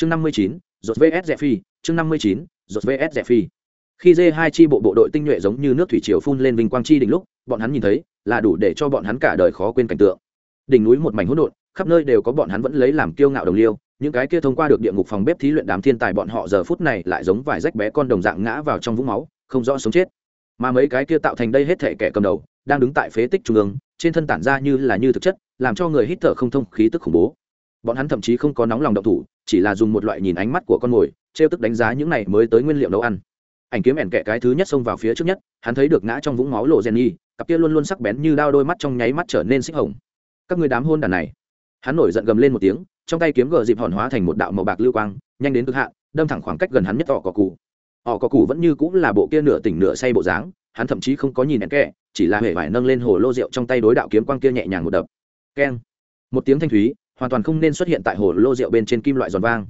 chương năm mươi chín rột vs rẽ phi, chương năm mươi chín rột vs rẽ phi. Khi d hai chi bộ bộ đội tinh nhuệ giống như nước thủy triều phun lên vinh quang chi đỉnh lúc, bọn hắn nhìn thấy, là đủ để cho bọn hắn cả đời khó quên cảnh tượng. Đỉnh núi một mảnh hỗn độn, khắp nơi đều có bọn hắn vẫn lấy làm kiêu ngạo đồng liêu, những cái kia thông qua được địa ngục phòng bếp thí luyện đám thiên tài bọn họ giờ phút này lại giống vài rách bé con đồng dạng ngã vào trong vũng máu, không rõ sống chết. Mà mấy cái kia tạo thành đây hết thể kẻ cầm đầu, đang đứng tại phế tích trung ương, trên thân tản ra như là như thực chất, làm cho người hít thở không thông, khí tức khủng bố. Bọn hắn thậm chí không có nóng lòng động thủ chỉ là dùng một loại nhìn ánh mắt của con mồi, trêu tức đánh giá những này mới tới nguyên liệu nấu ăn. Ảnh kiếm ẻn kẹ cái thứ nhất xông vào phía trước nhất, hắn thấy được ngã trong vũng máu lộ jenny, cặp kia luôn luôn sắc bén như đao đôi mắt trong nháy mắt trở nên xích hồng. Các người đám hôn đàn này. Hắn nổi giận gầm lên một tiếng, trong tay kiếm gờ dịp hòn hóa thành một đạo màu bạc lưu quang, nhanh đến cực hạn, đâm thẳng khoảng cách gần hắn nhất ỏ cỏ cụ ỏ cỏ cụ vẫn như cũng là bộ kia nửa tỉnh nửa say bộ dáng, hắn thậm chí không có nhìn ẻn kẹ chỉ là hề vải nâng lên hồ lô rượu trong tay đối đạo kiếm quang kia nhẹ nhàng một đập. Keng. Một tiếng thanh thúy hoàn toàn không nên xuất hiện tại hồ lô rượu bên trên kim loại giòn vang.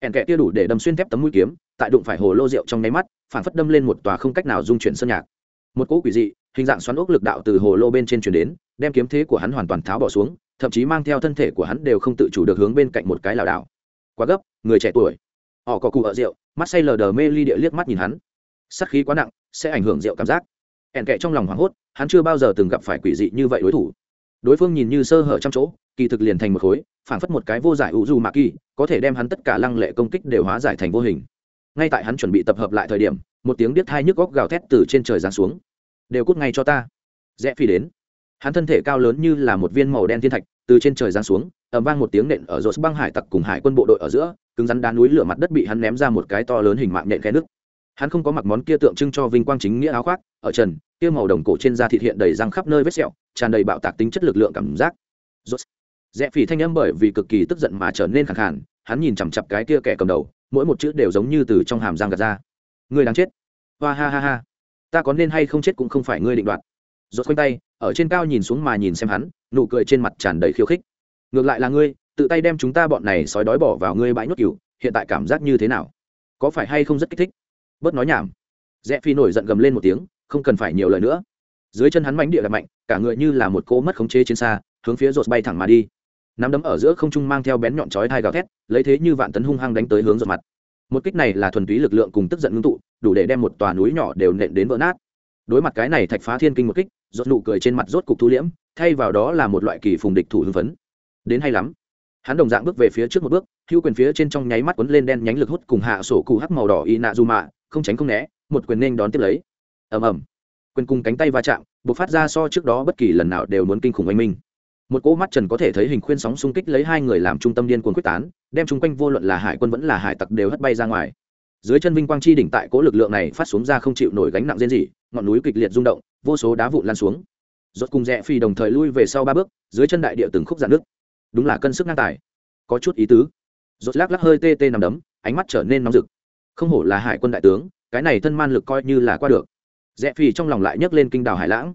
Ẻn kẹ kia đủ để đâm xuyên thép tấm mũi kiếm, tại đụng phải hồ lô rượu trong nháy mắt, phản phất đâm lên một tòa không cách nào dung chuyển sơn nhạc. Một cỗ quỷ dị, hình dạng xoắn ốc lực đạo từ hồ lô bên trên chuyển đến, đem kiếm thế của hắn hoàn toàn tháo bỏ xuống, thậm chí mang theo thân thể của hắn đều không tự chủ được hướng bên cạnh một cái lảo đảo. Quá gấp, người trẻ tuổi. Họ có cụ ở rượu, mắt say lờ đờ mê ly địa liếc mắt nhìn hắn. Sắc khí quá nặng, sẽ ảnh hưởng rượu cảm giác. Ẻn kệ trong lòng hoảng hốt, hắn chưa bao giờ từng gặp phải quỷ dị như vậy đối thủ. Đối phương nhìn như sơ hở trong chỗ kỳ thực liền thành một khối phảng phất một cái vô giải ủ du mạc kỳ có thể đem hắn tất cả lăng lệ công kích đều hóa giải thành vô hình. Ngay tại hắn chuẩn bị tập hợp lại thời điểm, một tiếng điếc hai nhức góc gào thét từ trên trời giáng xuống. Đều cút ngay cho ta. Rẽ phi đến. Hắn thân thể cao lớn như là một viên màu đen thiên thạch, từ trên trời giáng xuống ẩm vang một tiếng nện ở rột băng hải tặc cùng hải quân bộ đội ở giữa, cứng rắn đá núi lửa mặt đất bị hắn ném ra một cái to lớn hình mạng nện khe nước. Hắn không có mặc món kia tượng trưng cho vinh quang chính nghĩa áo khoác, ở trần, kia màu đồng cổ trên da thịt hiện đầy răng khắp nơi vết sẹo, tràn đầy bạo tạc tính chất lực lượng cảm giác. Rột rẽ phỉ thanh âm bởi vì cực kỳ tức giận mà trở nên khẳng khản hắn nhìn chằm chặp cái kia kẻ cầm đầu, mỗi một chữ đều giống như từ trong hàm răng gạt ra. Người đang chết. Hoa ha ha ha. Ta có nên hay không chết cũng không phải ngươi định đoạt. Rốt quanh tay, ở trên cao nhìn xuống mà nhìn xem hắn, nụ cười trên mặt tràn đầy khiêu khích. Ngược lại là ngươi, tự tay đem chúng ta bọn này sói đói bỏ vào ngươi bãi nhốt cừu, hiện tại cảm giác như thế nào? Có phải hay không rất kích thích? Bớt nói nhảm. Rẽ phi nổi giận gầm lên một tiếng, không cần phải nhiều lời nữa. Dưới chân hắn mánh địa đập mạnh, cả người như là một cô mất khống chế trên xa, hướng phía rột bay thẳng mà đi nắm đấm ở giữa không trung mang theo bén nhọn chói thai gào thét, lấy thế như vạn tấn hung hăng đánh tới hướng rột mặt. Một kích này là thuần túy lực lượng cùng tức giận ngưng tụ, đủ để đem một tòa núi nhỏ đều nện đến vỡ nát. Đối mặt cái này thạch phá thiên kinh một kích rốt nụ cười trên mặt rốt cục thu liễm, thay vào đó là một loại kỳ phùng địch thủ hưng phấn. Đến hay lắm. Hắn đồng dạng bước về phía trước một bước, hưu quyền phía trên trong nháy mắt quấn lên đen nhánh lực hút cùng hạ sổ cụ hắc màu đỏ y nạ dù mạ không tránh không né, một quyền nên đón tiếp lấy. Ầm ầm. Quyền cùng cánh tay va chạm, bộc phát ra so trước đó bất kỳ lần nào đều muốn kinh khủng oanh minh một cỗ mắt trần có thể thấy hình khuyên sóng xung kích lấy hai người làm trung tâm điên cuồng quyết tán, đem chung quanh vô luận là hải quân vẫn là hải tặc đều hất bay ra ngoài. Dưới chân vinh quang chi đỉnh tại cỗ lực lượng này phát xuống ra không chịu nổi gánh nặng riêng gì, ngọn núi kịch liệt rung động, vô số đá vụn lan xuống. Rốt cùng rẽ phi đồng thời lui về sau ba bước, dưới chân đại địa từng khúc dạn nước đúng là cân sức ngang tài. Có chút ý tứ. Rốt lắc lắc hơi tê tê nằm đấm, ánh mắt trở nên nóng rực. Không hổ là hải quân đại tướng, cái này thân man lực coi như là qua được. Rẽ phi trong lòng lại nhấc lên kinh đào hải lãng.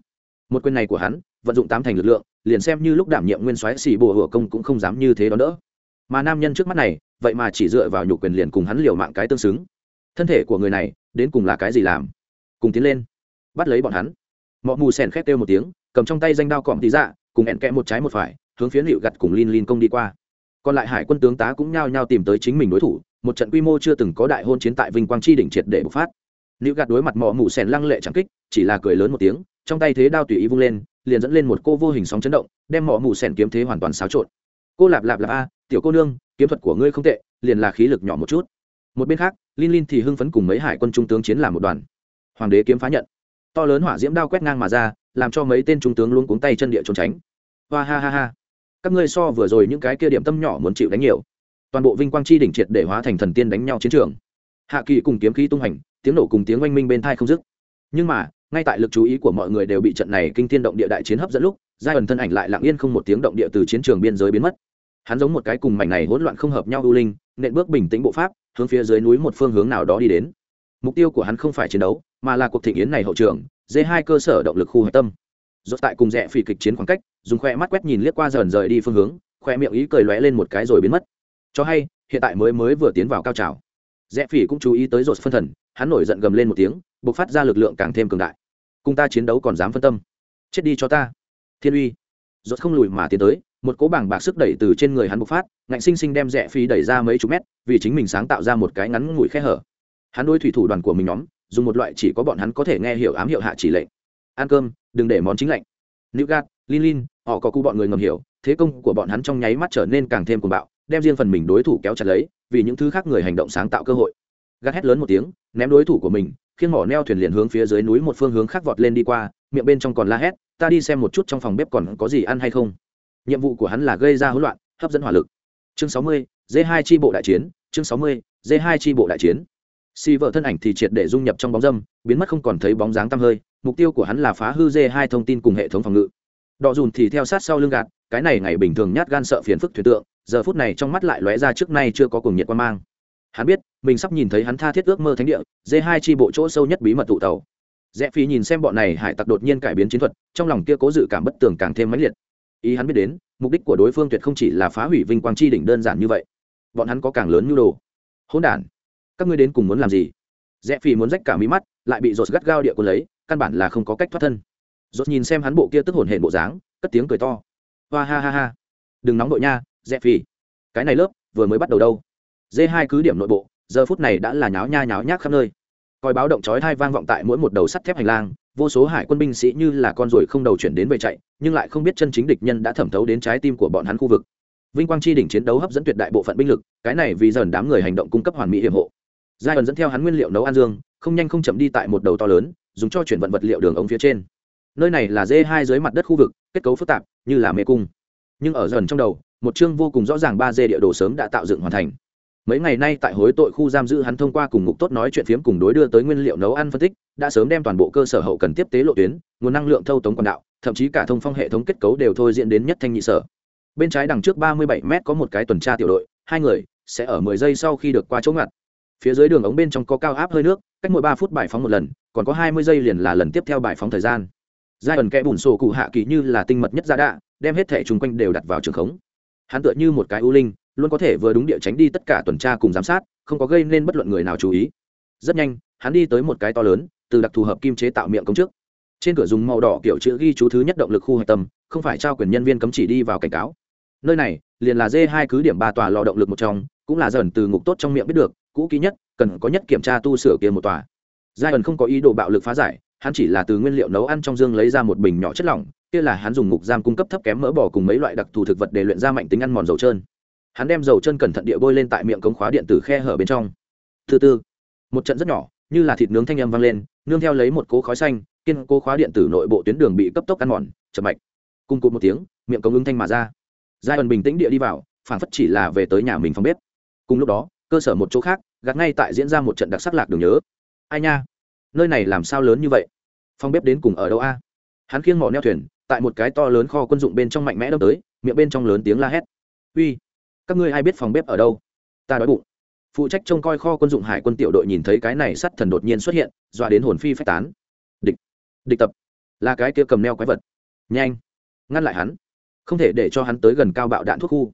Một quyền này của hắn vận dụng tám thành lực lượng, liền xem như lúc đảm nhiệm nguyên soái xì bùa hửa công cũng không dám như thế đó đỡ mà nam nhân trước mắt này, vậy mà chỉ dựa vào nhục quyền liền cùng hắn liều mạng cái tương xứng. Thân thể của người này, đến cùng là cái gì làm? Cùng tiến lên, bắt lấy bọn hắn. Mọi mù sèn khét kêu một tiếng, cầm trong tay danh đao cọm tí dạ cùng ẹn kẽ một trái một phải, hướng phía liệu gặt cùng lin lin công đi qua. Còn lại hải quân tướng tá cũng nhao nhao tìm tới chính mình đối thủ, một trận quy mô chưa từng có đại hôn chiến tại vinh quang chi đỉnh triệt để bộc phát. Liệu gặt đối mặt mọ mù sèn lăng lệ chẳng kích, chỉ là cười lớn một tiếng trong tay thế đao tùy ý vung lên, liền dẫn lên một cô vô hình sóng chấn động, đem mỏ mù sèn kiếm thế hoàn toàn xáo trộn. Cô lạp lạp lạp a, tiểu cô nương, kiếm thuật của ngươi không tệ, liền là khí lực nhỏ một chút. Một bên khác linh linh thì hưng phấn cùng mấy hải quân trung tướng chiến làm một đoàn. Hoàng đế kiếm phá nhận. To lớn hỏa diễm đao quét ngang mà ra, làm cho mấy tên trung tướng luôn cuống tay chân địa trốn tránh. Hoa ha ha ha. Các ngươi so vừa rồi những cái kia điểm tâm nhỏ muốn chịu đánh nhiều. Toàn bộ vinh quang chi đỉnh triệt để hóa thành thần tiên đánh nhau chiến trường. Hạ kỳ cùng kiếm khí tung hành, tiếng nổ cùng tiếng oanh minh bên thai không dứt. Nhưng mà ngay tại lực chú ý của mọi người đều bị trận này kinh thiên động địa đại chiến hấp dẫn lúc giai ẩn thân ảnh lại lặng yên không một tiếng động địa từ chiến trường biên giới biến mất. Hắn giống một cái cùng mảnh này hỗn loạn không hợp nhau ưu linh, nện bước bình tĩnh bộ pháp, hướng phía dưới núi một phương hướng nào đó đi đến. Mục tiêu của hắn không phải chiến đấu, mà là cuộc thị yến này hậu trường, dê hai cơ sở động lực khu hạch tâm. Dốt tại cùng rẽ phỉ kịch chiến khoảng cách, dùng khoe mắt quét nhìn liếc qua dần rời đi phương hướng, khoe miệng ý cười lóe lên một cái rồi biến mất. Cho hay, hiện tại mới mới vừa tiến vào cao trào. Rẽ phỉ cũng chú ý tới dột phân thần, hắn nổi giận gầm lên một tiếng, bộc phát ra lực lượng càng thêm cường đại cùng ta chiến đấu còn dám phân tâm. Chết đi cho ta. Thiên uy. Dột không lùi mà tiến tới, một cỗ bảng bạc sức đẩy từ trên người hắn bộc phát, ngạnh sinh sinh đem rẽ phi đẩy ra mấy chục mét, vì chính mình sáng tạo ra một cái ngắn ngủi khe hở. Hắn đôi thủy thủ đoàn của mình nhóm, dùng một loại chỉ có bọn hắn có thể nghe hiểu ám hiệu hạ chỉ lệnh. Ăn cơm, đừng để món chính lạnh. Nữ gạt lin lin, họ có cu bọn người ngầm hiểu, thế công của bọn hắn trong nháy mắt trở nên càng thêm cuồng bạo, đem riêng phần mình đối thủ kéo chặt lấy, vì những thứ khác người hành động sáng tạo cơ hội. Gắt hét lớn một tiếng, ném đối thủ của mình khiến mỏ neo thuyền liền hướng phía dưới núi một phương hướng khác vọt lên đi qua miệng bên trong còn la hét ta đi xem một chút trong phòng bếp còn có gì ăn hay không. Nhiệm vụ của hắn là gây ra hỗn loạn hấp dẫn hỏa lực. Chương 60, d 2 tri bộ đại chiến chương 60, d 2 tri bộ đại chiến. Si vợ thân ảnh thì triệt để dung nhập trong bóng dâm biến mất không còn thấy bóng dáng tăm hơi mục tiêu của hắn là phá hư d 2 thông tin cùng hệ thống phòng ngự. Đọ dùn thì theo sát sau lưng gạt cái này ngày bình thường nhát gan sợ phiền phức thuyền tượng giờ phút này trong mắt lại lóe ra trước nay chưa có cùng nhiệt quan mang hắn biết, mình sắp nhìn thấy hắn tha thiết ước mơ thánh địa d hai tri bộ chỗ sâu nhất bí mật tụ tàu. Rẽ phi nhìn xem bọn này hải tặc đột nhiên cải biến chiến thuật, trong lòng kia cố dự cảm bất tường càng thêm mãnh liệt. Ý hắn biết đến, mục đích của đối phương tuyệt không chỉ là phá hủy vinh quang chi đỉnh đơn giản như vậy. Bọn hắn có càng lớn nhu đồ. Hỗn đản, các ngươi đến cùng muốn làm gì? Rẽ phi muốn rách cả mí mắt, lại bị rột gắt gao địa quân lấy, căn bản là không có cách thoát thân. Rột nhìn xem hắn bộ kia tức hồn hển bộ dáng, cất tiếng cười to. Hoa ha ha ha. Đừng nóng đội nha, rẽ phi. Cái này lớp, vừa mới bắt đầu đâu? D hai cứ điểm nội bộ, giờ phút này đã là nháo nha nháo nhác khắp nơi. Coi báo động chói thai vang vọng tại mỗi một đầu sắt thép hành lang, vô số hải quân binh sĩ như là con ruồi không đầu chuyển đến về chạy, nhưng lại không biết chân chính địch nhân đã thẩm thấu đến trái tim của bọn hắn khu vực. Vinh quang chi đỉnh chiến đấu hấp dẫn tuyệt đại bộ phận binh lực, cái này vì dần đám người hành động cung cấp hoàn mỹ hiểm hộ. Giai ẩn dẫn theo hắn nguyên liệu nấu ăn dương, không nhanh không chậm đi tại một đầu to lớn, dùng cho chuyển vận vật liệu đường ống phía trên. Nơi này là d hai dưới mặt đất khu vực, kết cấu phức tạp, như là mê cung. Nhưng ở dần trong đầu, một chương vô cùng rõ ràng ba d địa đồ sớm đã tạo dựng hoàn thành mấy ngày nay tại hối tội khu giam giữ hắn thông qua cùng ngục tốt nói chuyện phiếm cùng đối đưa tới nguyên liệu nấu ăn phân tích, đã sớm đem toàn bộ cơ sở hậu cần tiếp tế lộ tuyến, nguồn năng lượng thâu tống quần đạo, thậm chí cả thông phong hệ thống kết cấu đều thôi diễn đến nhất thanh nhị sở. Bên trái đằng trước ba mươi bảy m có một cái tuần tra tiểu đội, hai người sẽ ở mười giây sau khi được qua chỗ ngặt. Phía dưới đường ống bên trong có cao áp hơi nước, cách mỗi ba phút bài phóng một lần, còn có hai mươi giây liền là lần tiếp theo bài phóng thời gian. Giai ẩn kẽ bùn sổ cụ hạ kỳ như là tinh mật nhất gia đạ, đem hết thẻ chung quanh đều đặt vào trường khống. Hắn tựa như một cái ưu linh luôn có thể vừa đúng địa tránh đi tất cả tuần tra cùng giám sát, không có gây nên bất luận người nào chú ý. Rất nhanh, hắn đi tới một cái to lớn, từ đặc thù hợp kim chế tạo miệng công trước. Trên cửa dùng màu đỏ kiểu chữ ghi chú thứ nhất động lực khu hạch tâm, không phải trao quyền nhân viên cấm chỉ đi vào cảnh cáo. Nơi này, liền là d hai cứ điểm ba tòa lò động lực một trong, cũng là dần từ ngục tốt trong miệng biết được, cũ kỹ nhất, cần có nhất kiểm tra tu sửa kia một tòa. Giai ẩn không có ý đồ bạo lực phá giải, hắn chỉ là từ nguyên liệu nấu ăn trong dương lấy ra một bình nhỏ chất lỏng, kia là hắn dùng ngục giam cung cấp thấp kém mỡ bò cùng mấy loại đặc thù thực vật để luyện ra mạnh tính ăn mòn dầu trơn hắn đem dầu chân cẩn thận địa bôi lên tại miệng cống khóa điện tử khe hở bên trong. Thứ tư một trận rất nhỏ, như là thịt nướng thanh âm vang lên, nương theo lấy một cố khói xanh, kiên cố khóa điện tử nội bộ tuyến đường bị cấp tốc ăn mòn, chậm mạch. Cung cụt một tiếng, miệng cống ứng thanh mà ra. Giai ẩn bình tĩnh địa đi vào, phản phất chỉ là về tới nhà mình phòng bếp. Cùng lúc đó, cơ sở một chỗ khác, gạt ngay tại diễn ra một trận đặc sắc lạc đường nhớ. Ai nha, nơi này làm sao lớn như vậy? Phòng bếp đến cùng ở đâu a? Hắn khiêng mỏ neo thuyền, tại một cái to lớn kho quân dụng bên trong mạnh mẽ đâm tới, miệng bên trong lớn tiếng la hét. Uy các ngươi ai biết phòng bếp ở đâu? Ta đói bụng. Phụ trách trông coi kho quân dụng hải quân tiểu đội nhìn thấy cái này sắt thần đột nhiên xuất hiện, dọa đến hồn phi phách tán. Địch địch tập. Là cái kia cầm neo quái vật. Nhanh, ngăn lại hắn. Không thể để cho hắn tới gần cao bạo đạn thuốc khu.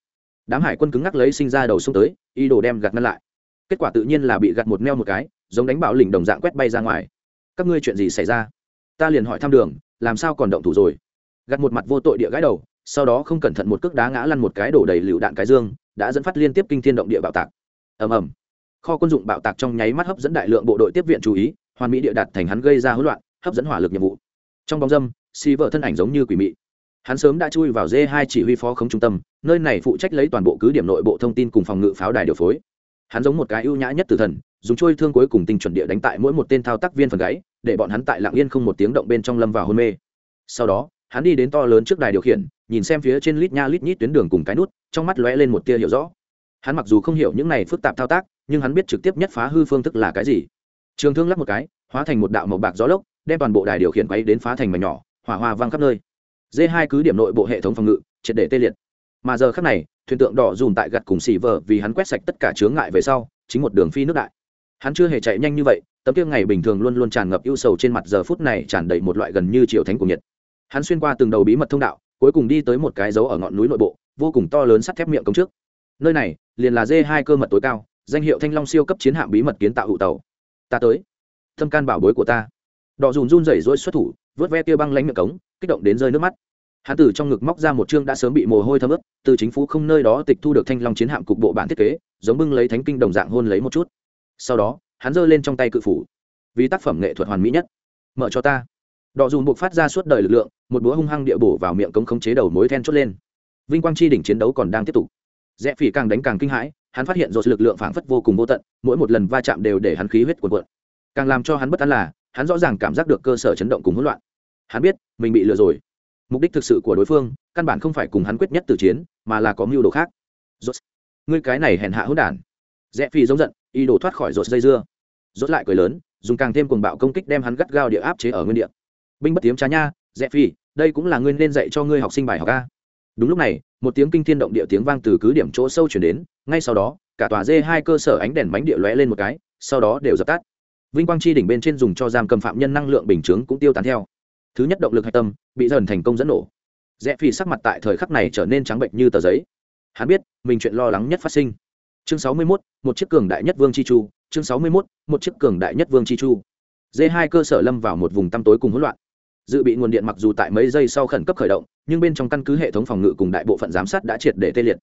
Đám hải quân cứng ngắc lấy sinh ra đầu sông tới y đồ đem gạt ngăn lại. Kết quả tự nhiên là bị gạt một neo một cái, giống đánh bạo lỉnh đồng dạng quét bay ra ngoài. Các ngươi chuyện gì xảy ra? Ta liền hỏi thăm đường, làm sao còn động thủ rồi? Gạt một mặt vô tội địa gái đầu sau đó không cẩn thận một cước đá ngã lăn một cái đổ đầy lựu đạn cái dương, đã dẫn phát liên tiếp kinh thiên động địa bạo tạc. Ầm ầm. Kho quân dụng bạo tạc trong nháy mắt hấp dẫn đại lượng bộ đội tiếp viện chú ý, hoàn mỹ địa đạt thành hắn gây ra hỗn loạn, hấp dẫn hỏa lực nhiệm vụ. Trong bóng dâm xì vợ thân ảnh giống như quỷ mị. Hắn sớm đã chui vào d 2 chỉ huy phó khống trung tâm, nơi này phụ trách lấy toàn bộ cứ điểm nội bộ thông tin cùng phòng ngự pháo đài điều phối. Hắn giống một cái ưu nhã nhất từ thần, dùng trôi thương cuối cùng tinh chuẩn địa đánh tại mỗi một tên thao tác viên phần gáy, để bọn hắn tại lạng yên không một tiếng động bên trong lâm vào hôn mê. Sau đó, hắn đi đến to lớn trước đài điều khiển nhìn xem phía trên lít nha lít nhít tuyến đường cùng cái nút, trong mắt lóe lên một tia hiểu rõ. Hắn mặc dù không hiểu những này phức tạp thao tác, nhưng hắn biết trực tiếp nhất phá hư phương thức là cái gì. Trường thương lắp một cái, hóa thành một đạo màu bạc gió lốc, đem toàn bộ đài điều khiển quay đến phá thành mảnh nhỏ, hỏa hoa vang khắp nơi. D hai cứ điểm nội bộ hệ thống phòng ngự, triệt để tê liệt. Mà giờ khắc này, thuyền tượng đỏ dùm tại gặt cùng xì vờ vì hắn quét sạch tất cả chướng ngại về sau, chính một đường phi nước đại. Hắn chưa hề chạy nhanh như vậy, tấm kia ngày bình thường luôn luôn tràn ngập ưu sầu trên mặt giờ phút này tràn đầy một loại gần như triệu thánh của nhiệt. Hắn xuyên qua từng đầu bí mật thông đạo cuối cùng đi tới một cái dấu ở ngọn núi nội bộ, vô cùng to lớn sắt thép miệng công trước. Nơi này, liền là d hai cơ mật tối cao, danh hiệu thanh long siêu cấp chiến hạm bí mật kiến tạo hụ tàu. Ta tới. Thâm can bảo bối của ta. Đọ dùn run rẩy rỗi xuất thủ, vớt ve tia băng lánh miệng cống, kích động đến rơi nước mắt. Hãn tử trong ngực móc ra một chương đã sớm bị mồ hôi thấm ướt, từ chính phủ không nơi đó tịch thu được thanh long chiến hạm cục bộ bản thiết kế, giống bưng lấy thánh kinh đồng dạng hôn lấy một chút. Sau đó, hắn giơ lên trong tay cự phủ. Vì tác phẩm nghệ thuật hoàn mỹ nhất. Mở cho ta. Đọ dùn buộc phát ra suốt đời lực lượng một búa hung hăng địa bổ vào miệng cống khống chế đầu mối then chốt lên. Vinh quang chi đỉnh chiến đấu còn đang tiếp tục. Rẽ phỉ càng đánh càng kinh hãi, hắn phát hiện rồi lực lượng phảng phất vô cùng vô tận, mỗi một lần va chạm đều để hắn khí huyết cuộn cuộn. Càng làm cho hắn bất an là, hắn rõ ràng cảm giác được cơ sở chấn động cùng hỗn loạn. Hắn biết, mình bị lừa rồi. Mục đích thực sự của đối phương, căn bản không phải cùng hắn quyết nhất từ chiến, mà là có mưu đồ khác. Rốt. Ngươi cái này hèn hạ hỗn đản. Rẽ phi giống giận ý đồ thoát khỏi rột dây dưa. Rốt lại cười lớn, dùng càng thêm cuồng bạo công kích đem hắn gắt gao địa áp chế ở nguyên địa. Binh bất tiếm trá nha, rẽ phi đây cũng là ngươi nên dạy cho ngươi học sinh bài học a. Đúng lúc này một tiếng kinh thiên động địa tiếng vang từ cứ điểm chỗ sâu chuyển đến ngay sau đó cả tòa dê hai cơ sở ánh đèn bánh địa lóe lên một cái sau đó đều dập tắt. Vinh quang chi đỉnh bên trên dùng cho giam cầm phạm nhân năng lượng bình chướng cũng tiêu tán theo. Thứ nhất động lực hạch tâm bị dần thành công dẫn nổ. Rẽ phi sắc mặt tại thời khắc này trở nên trắng bệnh như tờ giấy. Hắn biết mình chuyện lo lắng nhất phát sinh. Chương sáu mươi 61, một chiếc cường đại nhất vương chi chu. Chương sáu mươi 61, một chiếc cường đại nhất vương chi chu. D hai cơ sở lâm vào một vùng tăm tối cùng hỗn loạn dự bị nguồn điện mặc dù tại mấy giây sau khẩn cấp khởi động, nhưng bên trong căn cứ hệ thống phòng ngự cùng đại bộ phận giám sát đã triệt để tê liệt.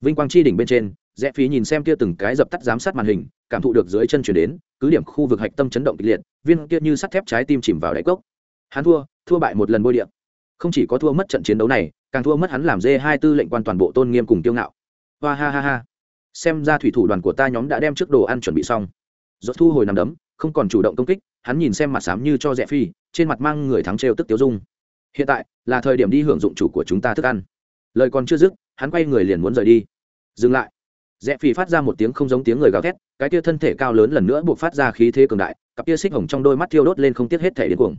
Vinh quang chi đỉnh bên trên, rẽ phí nhìn xem kia từng cái dập tắt giám sát màn hình, cảm thụ được dưới chân chuyển đến, cứ điểm khu vực hạch tâm chấn động kịch liệt, viên kia như sắt thép trái tim chìm vào đáy cốc. Hắn thua thua bại một lần bôi điện. Không chỉ có thua mất trận chiến đấu này, càng thua mất hắn làm dê hai tư lệnh quan toàn bộ tôn nghiêm cùng tiêu ngạo. Hoa ha ha ha. Xem ra thủy thủ đoàn của ta nhóm đã đem trước đồ ăn chuẩn bị xong. Do thu hồi nằm đấm, không còn chủ động công kích, hắn nhìn xem mặt sám như cho rẽ phi trên mặt mang người thắng trêu tức tiêu dung. Hiện tại, là thời điểm đi hưởng dụng chủ của chúng ta thức ăn. Lời còn chưa dứt, hắn quay người liền muốn rời đi. Dừng lại. Rẽ phi phát ra một tiếng không giống tiếng người gào thét, cái tia thân thể cao lớn lần nữa buộc phát ra khí thế cường đại, cặp tia xích hồng trong đôi mắt thiêu đốt lên không tiếc hết thể đến cuồng.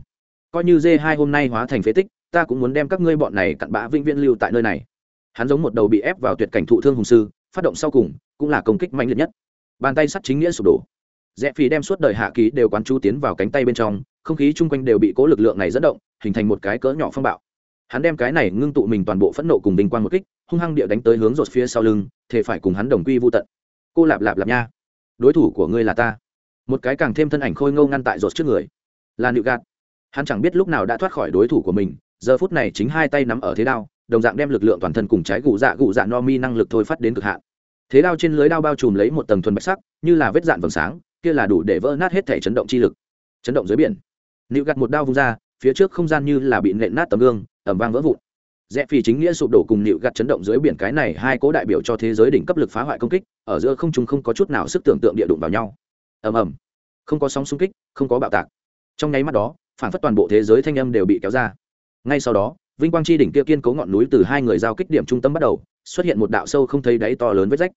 Coi như dê hai hôm nay hóa thành phế tích, ta cũng muốn đem các ngươi bọn này cặn bã vĩnh viễn lưu tại nơi này. Hắn giống một đầu bị ép vào tuyệt cảnh thụ thương hùng sư, phát động sau cùng, cũng là công kích mạnh liệt nhất. Bàn tay sắt chính nghĩa sụp đổ. Rẽ phi đem suốt đời hạ ký đều quán chú tiến vào cánh tay bên trong không khí chung quanh đều bị cố lực lượng này dẫn động, hình thành một cái cỡ nhỏ phong bạo. Hắn đem cái này ngưng tụ mình toàn bộ phẫn nộ cùng bình quan một kích, hung hăng địa đánh tới hướng rột phía sau lưng thể phải cùng hắn đồng quy vô tận. Cô lạp lạp lạp nha. Đối thủ của ngươi là ta. Một cái càng thêm thân ảnh khôi ngâu ngăn tại rột trước người. Là nịu gạt. Hắn chẳng biết lúc nào đã thoát khỏi đối thủ của mình, giờ phút này chính hai tay nắm ở thế đao, đồng dạng đem lực lượng toàn thân cùng trái gù dạ gù dạ no mi năng lực thôi phát đến cực hạn. Thế đao trên lưới đao bao trùm lấy một tầng thuần bạch sắc, như là vết dạn vầng sáng, kia là đủ để vỡ nát hết thể chấn động chi lực. Chấn động dưới biển nịu gặt một đao vung ra, phía trước không gian như là bị nện nát tấm gương ẩm vang vỡ vụn. Rẽ phi chính nghĩa sụp đổ cùng nịu gặt chấn động dưới biển cái này hai cố đại biểu cho thế giới đỉnh cấp lực phá hoại công kích, ở giữa không trung không có chút nào sức tưởng tượng địa đụng vào nhau. Ầm ầm. Không có sóng xung kích, không có bạo tạc. Trong nháy mắt đó, phản phất toàn bộ thế giới thanh âm đều bị kéo ra. Ngay sau đó, vinh quang chi đỉnh kia kiên cố ngọn núi từ hai người giao kích điểm trung tâm bắt đầu, xuất hiện một đạo sâu không thấy đáy to lớn vết rách.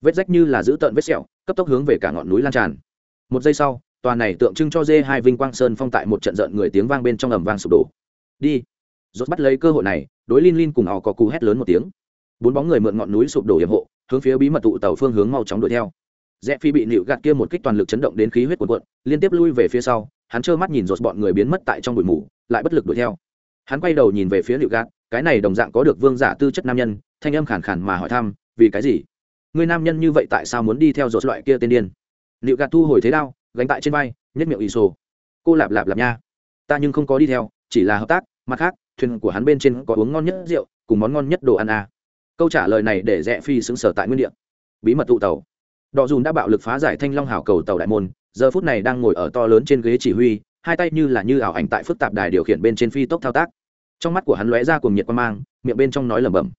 Vết rách như là giữ tợn vết sẹo, cấp tốc hướng về cả ngọn núi lan tràn. Một giây sau tòa này tượng trưng cho dê hai vinh quang sơn phong tại một trận giận người tiếng vang bên trong ầm vang sụp đổ. Đi. Rốt bắt lấy cơ hội này, đối linh linh cùng họ có cú hét lớn một tiếng. Bốn bóng người mượn ngọn núi sụp đổ hiểm hộ, hướng phía bí mật tụ tàu phương hướng mau chóng đuổi theo. Rẽ phi bị nịu gạt kia một kích toàn lực chấn động đến khí huyết cuộn cuộn, liên tiếp lui về phía sau, hắn trơ mắt nhìn rột bọn người biến mất tại trong bụi mù, lại bất lực đuổi theo. Hắn quay đầu nhìn về phía nịu gạt, cái này đồng dạng có được vương giả tư chất nam nhân, thanh âm khàn khàn mà hỏi thăm, vì cái gì? Người nam nhân như vậy tại sao muốn đi theo rột loại kia tên điên? Nịu gạt thu hồi thế đao gánh tại trên vai, nhất miệng ỷ sổ. Cô lạp lạp lạp nha. Ta nhưng không có đi theo, chỉ là hợp tác, mặt khác, thuyền của hắn bên trên có uống ngon nhất rượu, cùng món ngon nhất đồ ăn à. câu trả lời này để rẽ phi xứng sở tại nguyên đ ị a bí mật tụ tàu. Đọ dùn đã bạo lực phá giải thanh long hảo cầu tàu đại môn, giờ phút này đang ngồi ở to lớn trên ghế chỉ huy, hai tay như là như ảo ảnh tại phức tạp đài điều khiển bên trên phi tốc thao tác. Trong mắt của hắn lóe ra cùng nhiệt quan mang, miệng bên trong nói lẩm bẩm.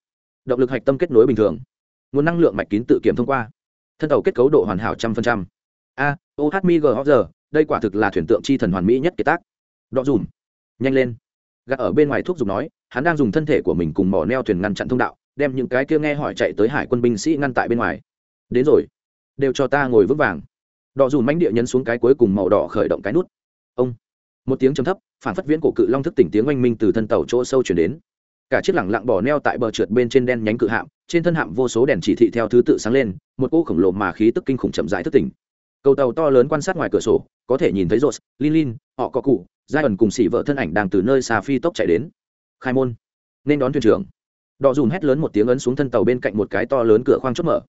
Động lực hạch tâm kết nối bình thường. Nguồn năng lượng mạch kín tự kiểm thông qua. Thân tàu kết cấu độ hoàn hảo trăm phần trăm. A ô hát mi giờ đây quả thực là thuyền tượng chi thần hoàn mỹ nhất kiệt tác. Đọ dùm. Nhanh lên. Gạt ở bên ngoài thuốc dùng nói, hắn đang dùng thân thể của mình cùng mỏ neo thuyền ngăn chặn thông đạo, đem những cái kia nghe hỏi chạy tới hải quân binh sĩ ngăn tại bên ngoài. Đến rồi. Đều cho ta ngồi vững vàng. Đọ dùm mánh địa nhấn xuống cái cuối cùng màu đỏ khởi động cái nút. Ông. Một tiếng trầm thấp phản phất viễn cổ cự long thức tỉnh tiếng oanh minh từ thân tàu chỗ sâu chuyển đến. Cả chiếc lẳng lặng bỏ neo tại bờ trượt bên trên đen nhánh cự hạm, trên thân hạm vô số đèn chỉ thị theo thứ tự sáng lên, một cỗ khổng lồ mà khí tức kinh khủng chậm rãi thức tỉnh cầu tàu to lớn quan sát ngoài cửa sổ, có thể nhìn thấy rột lin lin, họ có cụ giai ẩn cùng xỉ vợ thân ảnh đang từ nơi xà phi tốc chạy đến. Khai môn. Nên đón thuyền trưởng. Đọ dùm hét lớn một tiếng ấn xuống thân tàu bên cạnh một cái to lớn cửa khoang chốt mở.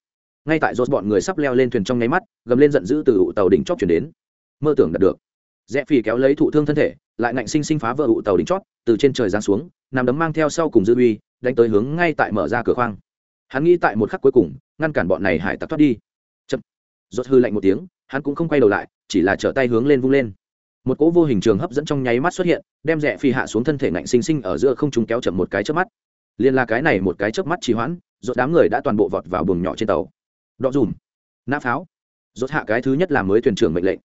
Ngay tại rột bọn người sắp leo lên thuyền trong nháy mắt, gầm lên giận dữ từ ụ tàu đỉnh chót chuyển đến. Mơ tưởng đạt được. Rẽ phì kéo lấy thụ thương thân thể, lại ngạnh sinh sinh phá vỡ ụ tàu đỉnh chót, từ trên trời giáng xuống, nằm đấm mang theo sau cùng dư uy, đánh tới hướng ngay tại mở ra cửa khoang. Hắn nghĩ tại một khắc cuối cùng, ngăn cản bọn này hải tặc thoát đi. Chậm. Rốt hư lạnh một tiếng hắn cũng không quay đầu lại, chỉ là trở tay hướng lên vung lên. Một cỗ vô hình trường hấp dẫn trong nháy mắt xuất hiện, đem rẽ phi hạ xuống thân thể ngạnh sinh sinh ở giữa không trung kéo chậm một cái chớp mắt. Liền là cái này một cái chớp mắt trì hoãn, rốt đám người đã toàn bộ vọt vào buồng nhỏ trên tàu. Đọ dùm nã pháo. Rốt hạ cái thứ nhất là mới thuyền trưởng mệnh lệnh.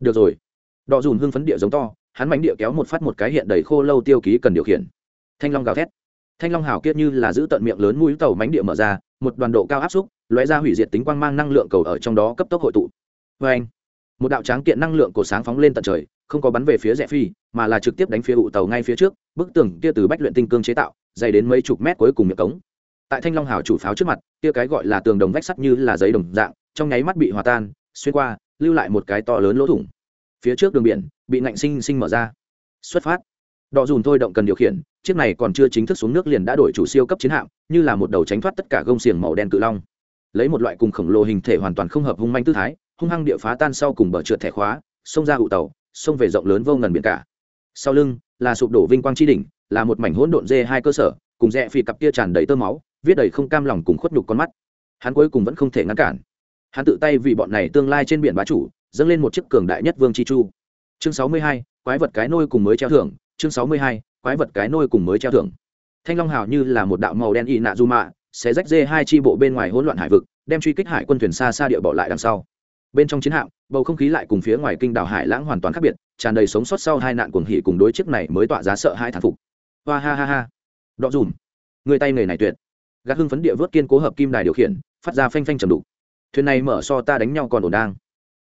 Được rồi. Đọ dùm hưng phấn địa giống to, hắn mánh địa kéo một phát một cái hiện đầy khô lâu tiêu ký cần điều khiển. Thanh long gào thét. Thanh long hào kiết như là giữ tận miệng lớn mũi tàu mánh địa mở ra, một đoàn độ cao áp xúc, lóe ra hủy diệt tính quang mang năng lượng cầu ở trong đó cấp tốc hội tụ vê anh, một đạo tráng kiện năng lượng cổ sáng phóng lên tận trời, không có bắn về phía rẽ phi, mà là trực tiếp đánh phía ụ tàu ngay phía trước, bức tường kia từ bách luyện tinh cương chế tạo, dày đến mấy chục mét cuối cùng miệng cống. Tại thanh long hào chủ pháo trước mặt, kia cái gọi là tường đồng vách sắt như là giấy đồng dạng, trong nháy mắt bị hòa tan, xuyên qua, lưu lại một cái to lớn lỗ thủng. Phía trước đường biển, bị ngạnh sinh sinh mở ra. Xuất phát. Đọ dùn thôi động cần điều khiển, chiếc này còn chưa chính thức xuống nước liền đã đổi chủ siêu cấp chiến hạm, như là một đầu tránh thoát tất cả gông xiềng màu đen cự long. Lấy một loại cùng khổng lồ hình thể hoàn toàn không hợp hung manh tư thái hung hăng địa phá tan sau cùng bờ trượt thẻ khóa, xông ra hụ tàu, xông về rộng lớn vô ngần biển cả. Sau lưng là sụp đổ vinh quang tri đỉnh, là một mảnh hỗn độn dê hai cơ sở, cùng rẽ phì cặp kia tràn đầy tơ máu, viết đầy không cam lòng cùng khuất nhục con mắt. Hắn cuối cùng vẫn không thể ngăn cản. Hắn tự tay vì bọn này tương lai trên biển bá chủ, dâng lên một chiếc cường đại nhất vương chi chu. Chương sáu mươi hai, quái vật cái nôi cùng mới treo thưởng. Chương sáu mươi hai, quái vật cái nôi cùng mới treo thưởng. Thanh long hào như là một đạo màu đen y nạ du mạ sẽ rách dê hai chi bộ bên ngoài hỗn loạn hải vực, đem truy kích hải quân thuyền xa xa địa bỏ lại đằng sau bên trong chiến hạm, bầu không khí lại cùng phía ngoài kinh đảo hải lãng hoàn toàn khác biệt, tràn đầy sống sót sau hai nạn cuồng hỉ cùng đối chiếc này mới tỏa giá sợ hai thản phục. Hoa ha ha ha. Đọ dùm. Người tay nghề này tuyệt. Gác hưng phấn địa vớt kiên cố hợp kim đài điều khiển, phát ra phanh phanh trầm đục. Thuyền này mở so ta đánh nhau còn ổn đang.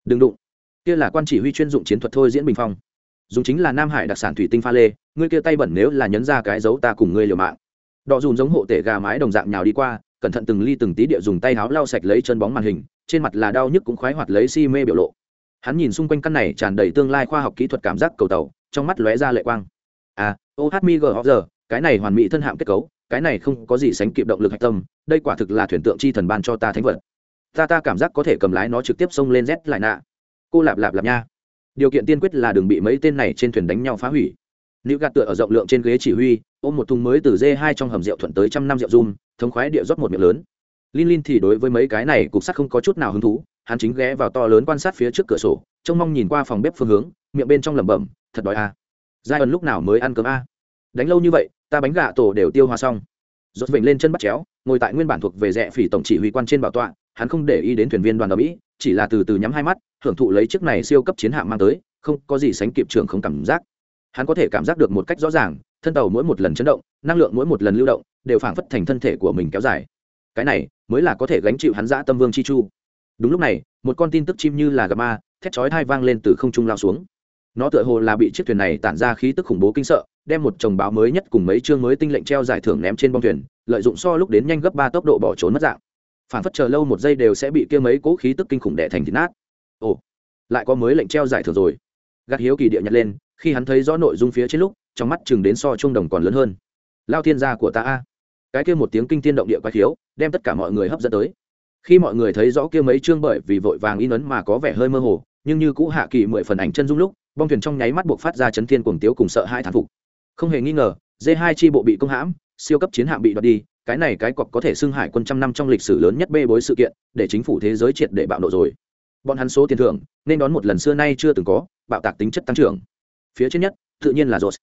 Đừng đụng. Kia là quan chỉ huy chuyên dụng chiến thuật thôi diễn bình phong. Dùng chính là nam hải đặc sản thủy tinh pha lê, ngươi kia tay bẩn nếu là nhấn ra cái dấu ta cùng ngươi liều mạng. Đọ dùm giống hộ tể gà mái đồng dạng nhào đi qua, cẩn thận từng ly từng tí địa dùng tay háo lau sạch lấy chân bóng màn hình trên mặt là đau nhức cũng khoái hoạt lấy si mê biểu lộ. Hắn nhìn xung quanh căn này tràn đầy tương lai khoa học kỹ thuật cảm giác cầu tàu, trong mắt lóe ra lệ quang. À ô giờ, cái này hoàn mỹ thân hạm kết cấu, cái này không có gì sánh kịp động lực hạch tâm, đây quả thực là thuyền tượng chi thần ban cho ta thánh vật. Ta ta cảm giác có thể cầm lái nó trực tiếp xông lên rét lại nạ. Cô lạp lạp lạp nha. Điều kiện tiên quyết là đừng bị mấy tên này trên thuyền đánh nhau phá hủy. Nữ gạt tựa ở rộng lượng trên ghế chỉ huy, ôm một thùng mới từ dê hai trong hầm rượu thuận tới trăm năm rượu zoom thống khoái địa rót một miệng lớn. Linh Linh thì đối với mấy cái này cục sắt không có chút nào hứng thú, hắn chính ghé vào to lớn quan sát phía trước cửa sổ, trông mong nhìn qua phòng bếp phương hướng, miệng bên trong lẩm bẩm, thật đói a. À. Giai ẩn lúc nào mới ăn cơm a? Đánh lâu như vậy, ta bánh gà tổ đều tiêu hóa xong. Rốt vịnh lên chân bắt chéo, ngồi tại nguyên bản thuộc về rẻ phỉ tổng chỉ huy quan trên bảo tọa, hắn không để ý đến thuyền viên đoàn đội Mỹ, chỉ là từ từ nhắm hai mắt, hưởng thụ lấy chiếc này siêu cấp chiến hạm mang tới, không có gì sánh kịp trưởng không cảm giác. Hắn có thể cảm giác được một cách rõ ràng, thân tàu mỗi một lần chấn động, năng lượng mỗi một lần lưu động, đều phảng phất thành thân thể của mình kéo dài. Cái này mới là có thể gánh chịu hắn dã tâm vương chi chu. Đúng lúc này, một con tin tức chim như là gà ma, thét chói thai vang lên từ không trung lao xuống. Nó tựa hồ là bị chiếc thuyền này tản ra khí tức khủng bố kinh sợ, đem một chồng báo mới nhất cùng mấy chương mới tinh lệnh treo giải thưởng ném trên bong thuyền, lợi dụng so lúc đến nhanh gấp ba tốc độ bỏ trốn mất dạng. Phản phất chờ lâu một giây đều sẽ bị kia mấy cố khí tức kinh khủng đẻ thành thịt nát. Ồ, lại có mới lệnh treo giải thưởng rồi. Gạt hiếu kỳ địa nhặt lên, khi hắn thấy rõ nội dung phía trên lúc, trong mắt chừng đến so trung đồng còn lớn hơn. Lao thiên gia của ta a cái kia một tiếng kinh thiên động địa quái khiếu, đem tất cả mọi người hấp dẫn tới. Khi mọi người thấy rõ kia mấy chương bởi vì vội vàng in ấn mà có vẻ hơi mơ hồ, nhưng như cũ hạ kỳ mười phần ảnh chân dung lúc, bong thuyền trong nháy mắt buộc phát ra chấn thiên cuồng tiếu cùng sợ hai thán phục. Không hề nghi ngờ d hai chi bộ bị công hãm, siêu cấp chiến hạm bị đoạt đi, cái này cái cọc có thể xưng hải quân trăm năm trong lịch sử lớn nhất bê bối sự kiện, để chính phủ thế giới triệt để bạo nộ rồi. Bọn hắn số tiền thưởng, nên đón một lần xưa nay chưa từng có, bạo tạc tính chất tăng trưởng. Phía trên nhất, tự nhiên là rột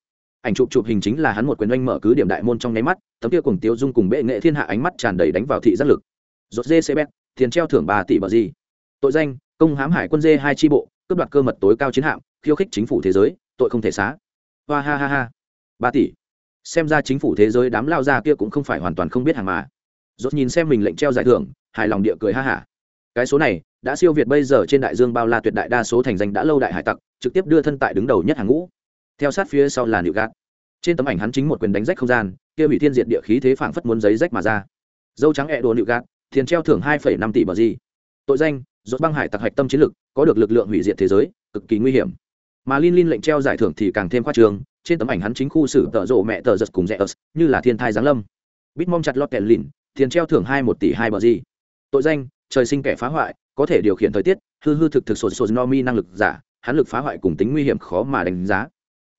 ảnh chụp chụp hình chính là hắn một quyền oanh mở cứ điểm đại môn trong nháy mắt, tấm kia cùng tiêu dung cùng bệ nghệ thiên hạ ánh mắt tràn đầy đánh vào thị giác lực. Rốt dê xe bét, tiền treo thưởng ba tỷ bờ gì. Tội danh, công hãm hải quân dê hai tri bộ, cướp đoạt cơ mật tối cao chiến hạm, khiêu khích chính phủ thế giới, tội không thể xá. Hoa ha ha ha. Ba tỷ. Xem ra chính phủ thế giới đám lao ra kia cũng không phải hoàn toàn không biết hàng mà. Rốt nhìn xem mình lệnh treo giải thưởng, hài lòng địa cười ha hả. Cái số này, đã siêu việt bây giờ trên đại dương bao la tuyệt đại đa số thành danh đã lâu đại hải tặc, trực tiếp đưa thân tại đứng đầu nhất hàng ngũ theo sát phía sau là nịu gạt trên tấm ảnh hắn chính một quyền đánh rách không gian, kia bị thiên diệt địa khí thế phảng phất muốn giấy rách mà ra. Dâu trắng ẹ đồ nịu gạt tiền treo thưởng hai năm tỷ bờ gì. Tội danh, rốt băng hải tặc hạch tâm chiến lực, có được lực lượng hủy diệt thế giới, cực kỳ nguy hiểm. Mà Linh Linh lệnh treo giải thưởng thì càng thêm khoa trương, trên tấm ảnh hắn chính khu xử tợ rộ mẹ tờ giật cùng rẽ ớt, như là thiên thai giáng lâm. Bít mong chặt lọt kèn lìn tiền treo thưởng hai một tỷ hai bờ gì. Tội danh, trời sinh kẻ phá hoại, có thể điều khiển thời tiết, hư hư thực thực sổ sổ no mi năng lực giả, hắn lực phá hoại cùng tính nguy hiểm khó mà đánh giá.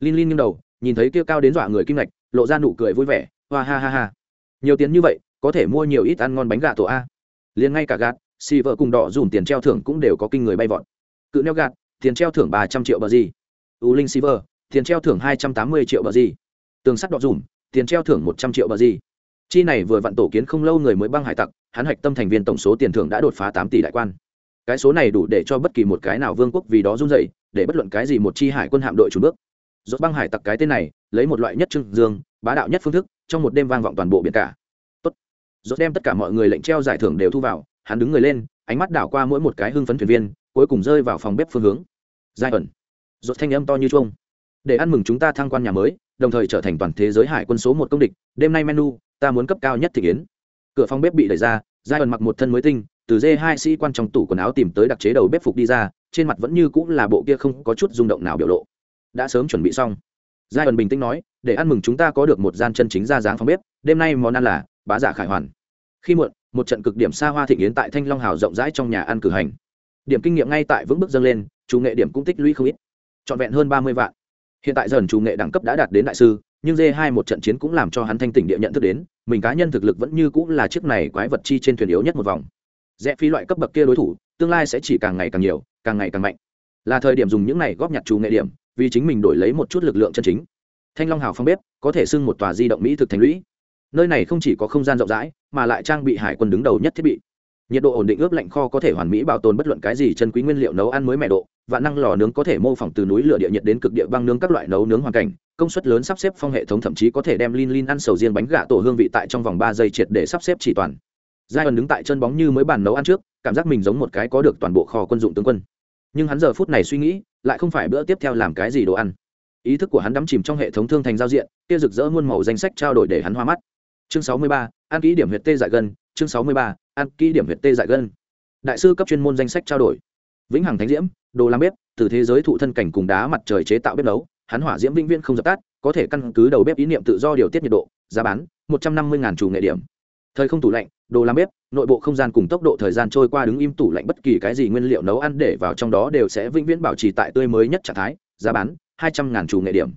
Lin Lin nghiêng đầu, nhìn thấy kia cao đến dọa người kim ngạch, lộ ra nụ cười vui vẻ, hoa ha ha ha. Nhiều tiền như vậy, có thể mua nhiều ít ăn ngon bánh gà tổ a. Liền ngay cả gạt, xì vợ cùng đỏ dùm tiền treo thưởng cũng đều có kinh người bay vọt. Cự neo gạt, tiền treo thưởng ba trăm triệu bờ gì. U linh silver tiền treo thưởng hai trăm tám mươi triệu bờ gì. Tường sắt đỏ dùm, tiền treo thưởng một trăm triệu bờ gì. Chi này vừa vặn tổ kiến không lâu người mới băng hải tặc, hắn hạch tâm thành viên tổng số tiền thưởng đã đột phá tám tỷ đại quan. Cái số này đủ để cho bất kỳ một cái nào vương quốc vì đó run dậy để bất luận cái gì một chi hải quân hạm đội chủ bước rốt băng hải tặc cái tên này, lấy một loại nhất trưng dương, bá đạo nhất phương thức, trong một đêm vang vọng toàn bộ biển cả. Tốt. Rốt đem tất cả mọi người lệnh treo giải thưởng đều thu vào, hắn đứng người lên, ánh mắt đảo qua mỗi một cái hưng phấn thuyền viên, cuối cùng rơi vào phòng bếp phương hướng. Giai ẩn. Rốt thanh âm to như chuông. Để ăn mừng chúng ta thăng quan nhà mới, đồng thời trở thành toàn thế giới hải quân số một công địch, đêm nay menu, ta muốn cấp cao nhất thị yến cửa phòng bếp bị đẩy ra, giai ẩn mặc một thân mới tinh, từ dê hai sĩ quan trong tủ quần áo tìm tới đặc chế đầu bếp phục đi ra, trên mặt vẫn như cũng là bộ kia không có chút rung động nào biểu lộ đã sớm chuẩn bị xong. Giai ẩn bình tĩnh nói, để ăn mừng chúng ta có được một gian chân chính ra dáng phòng bếp, đêm nay món ăn là bá giả dạ khải hoàn. Khi muộn, một trận cực điểm xa hoa thịnh yến tại thanh long hào rộng rãi trong nhà ăn cử hành. Điểm kinh nghiệm ngay tại vững bước dâng lên, chủ nghệ điểm cũng tích lũy không ít, trọn vẹn hơn ba mươi vạn. Hiện tại dần chủ nghệ đẳng cấp đã đạt đến đại sư, nhưng d hai một trận chiến cũng làm cho hắn thanh tỉnh địa nhận thức đến, mình cá nhân thực lực vẫn như cũng là chiếc này quái vật chi trên thuyền yếu nhất một vòng. Rẽ phi loại cấp bậc kia đối thủ, tương lai sẽ chỉ càng ngày càng nhiều, càng ngày càng mạnh. Là thời điểm dùng những này góp nhặt chủ nghệ điểm vì chính mình đổi lấy một chút lực lượng chân chính. Thanh long hào phong bếp có thể xưng một tòa di động mỹ thực thành lũy. Nơi này không chỉ có không gian rộng rãi, mà lại trang bị hải quân đứng đầu nhất thiết bị. Nhiệt độ ổn định ướp lạnh kho có thể hoàn mỹ bảo tồn bất luận cái gì chân quý nguyên liệu nấu ăn mới mẻ độ và năng lò nướng có thể mô phỏng từ núi lửa địa nhiệt đến cực địa băng nướng các loại nấu nướng hoàn cảnh. Công suất lớn sắp xếp phong hệ thống thậm chí có thể đem lin lin ăn sầu riêng bánh gà tổ hương vị tại trong vòng ba giây triệt để sắp xếp chỉ toàn. Giai ẩn đứng tại chân bóng như mới bàn nấu ăn trước, cảm giác mình giống một cái có được toàn bộ kho quân dụng tướng quân. Nhưng hắn giờ phút này suy nghĩ lại không phải bữa tiếp theo làm cái gì đồ ăn. Ý thức của hắn đắm chìm trong hệ thống thương thành giao diện, kia rực rỡ muôn màu danh sách trao đổi để hắn hoa mắt. Chương sáu mươi ba, ăn kỹ điểm huyệt tê dại gân, chương sáu mươi ba, ăn kỹ điểm huyệt tê dại gân. Đại sư cấp chuyên môn danh sách trao đổi. Vĩnh hằng thánh diễm, đồ làm bếp, từ thế giới thụ thân cảnh cùng đá mặt trời chế tạo bếp nấu, hắn hỏa diễm vĩnh viễn không dập tắt, có thể căn cứ đầu bếp ý niệm tự do điều tiết nhiệt độ, giá bán, một trăm năm mươi chủ nghệ điểm thời không tủ lạnh, đồ làm bếp, nội bộ không gian cùng tốc độ thời gian trôi qua đứng im tủ lạnh bất kỳ cái gì nguyên liệu nấu ăn để vào trong đó đều sẽ vĩnh viễn bảo trì tại tươi mới nhất trạng thái, giá bán, hai trăm ngàn chủ nghệ điểm.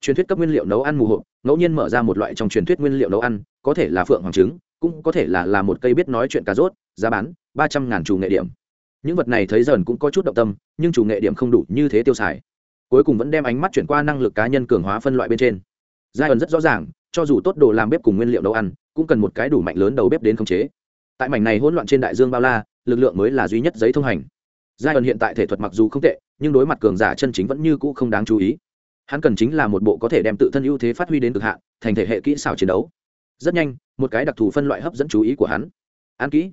Truyền thuyết cấp nguyên liệu nấu ăn mù hộp ngẫu nhiên mở ra một loại trong truyền thuyết nguyên liệu nấu ăn, có thể là phượng hoàng trứng, cũng có thể là là một cây biết nói chuyện cà rốt, giá bán, ba trăm ngàn chủ nghệ điểm. Những vật này thấy dần cũng có chút động tâm, nhưng chủ nghệ điểm không đủ như thế tiêu xài. Cuối cùng vẫn đem ánh mắt chuyển qua năng lực cá nhân cường hóa phân loại bên trên. Giai ẩn rất rõ ràng cho dù tốt đồ làm bếp cùng nguyên liệu nấu ăn, cũng cần một cái đủ mạnh lớn đầu bếp đến khống chế. Tại mảnh này hỗn loạn trên đại dương bao la, lực lượng mới là duy nhất giấy thông hành. Giai hiện tại thể thuật mặc dù không tệ, nhưng đối mặt cường giả chân chính vẫn như cũ không đáng chú ý. Hắn cần chính là một bộ có thể đem tự thân ưu thế phát huy đến cực hạn, thành thể hệ kỹ xảo chiến đấu. Rất nhanh, một cái đặc thù phân loại hấp dẫn chú ý của hắn. An kỹ.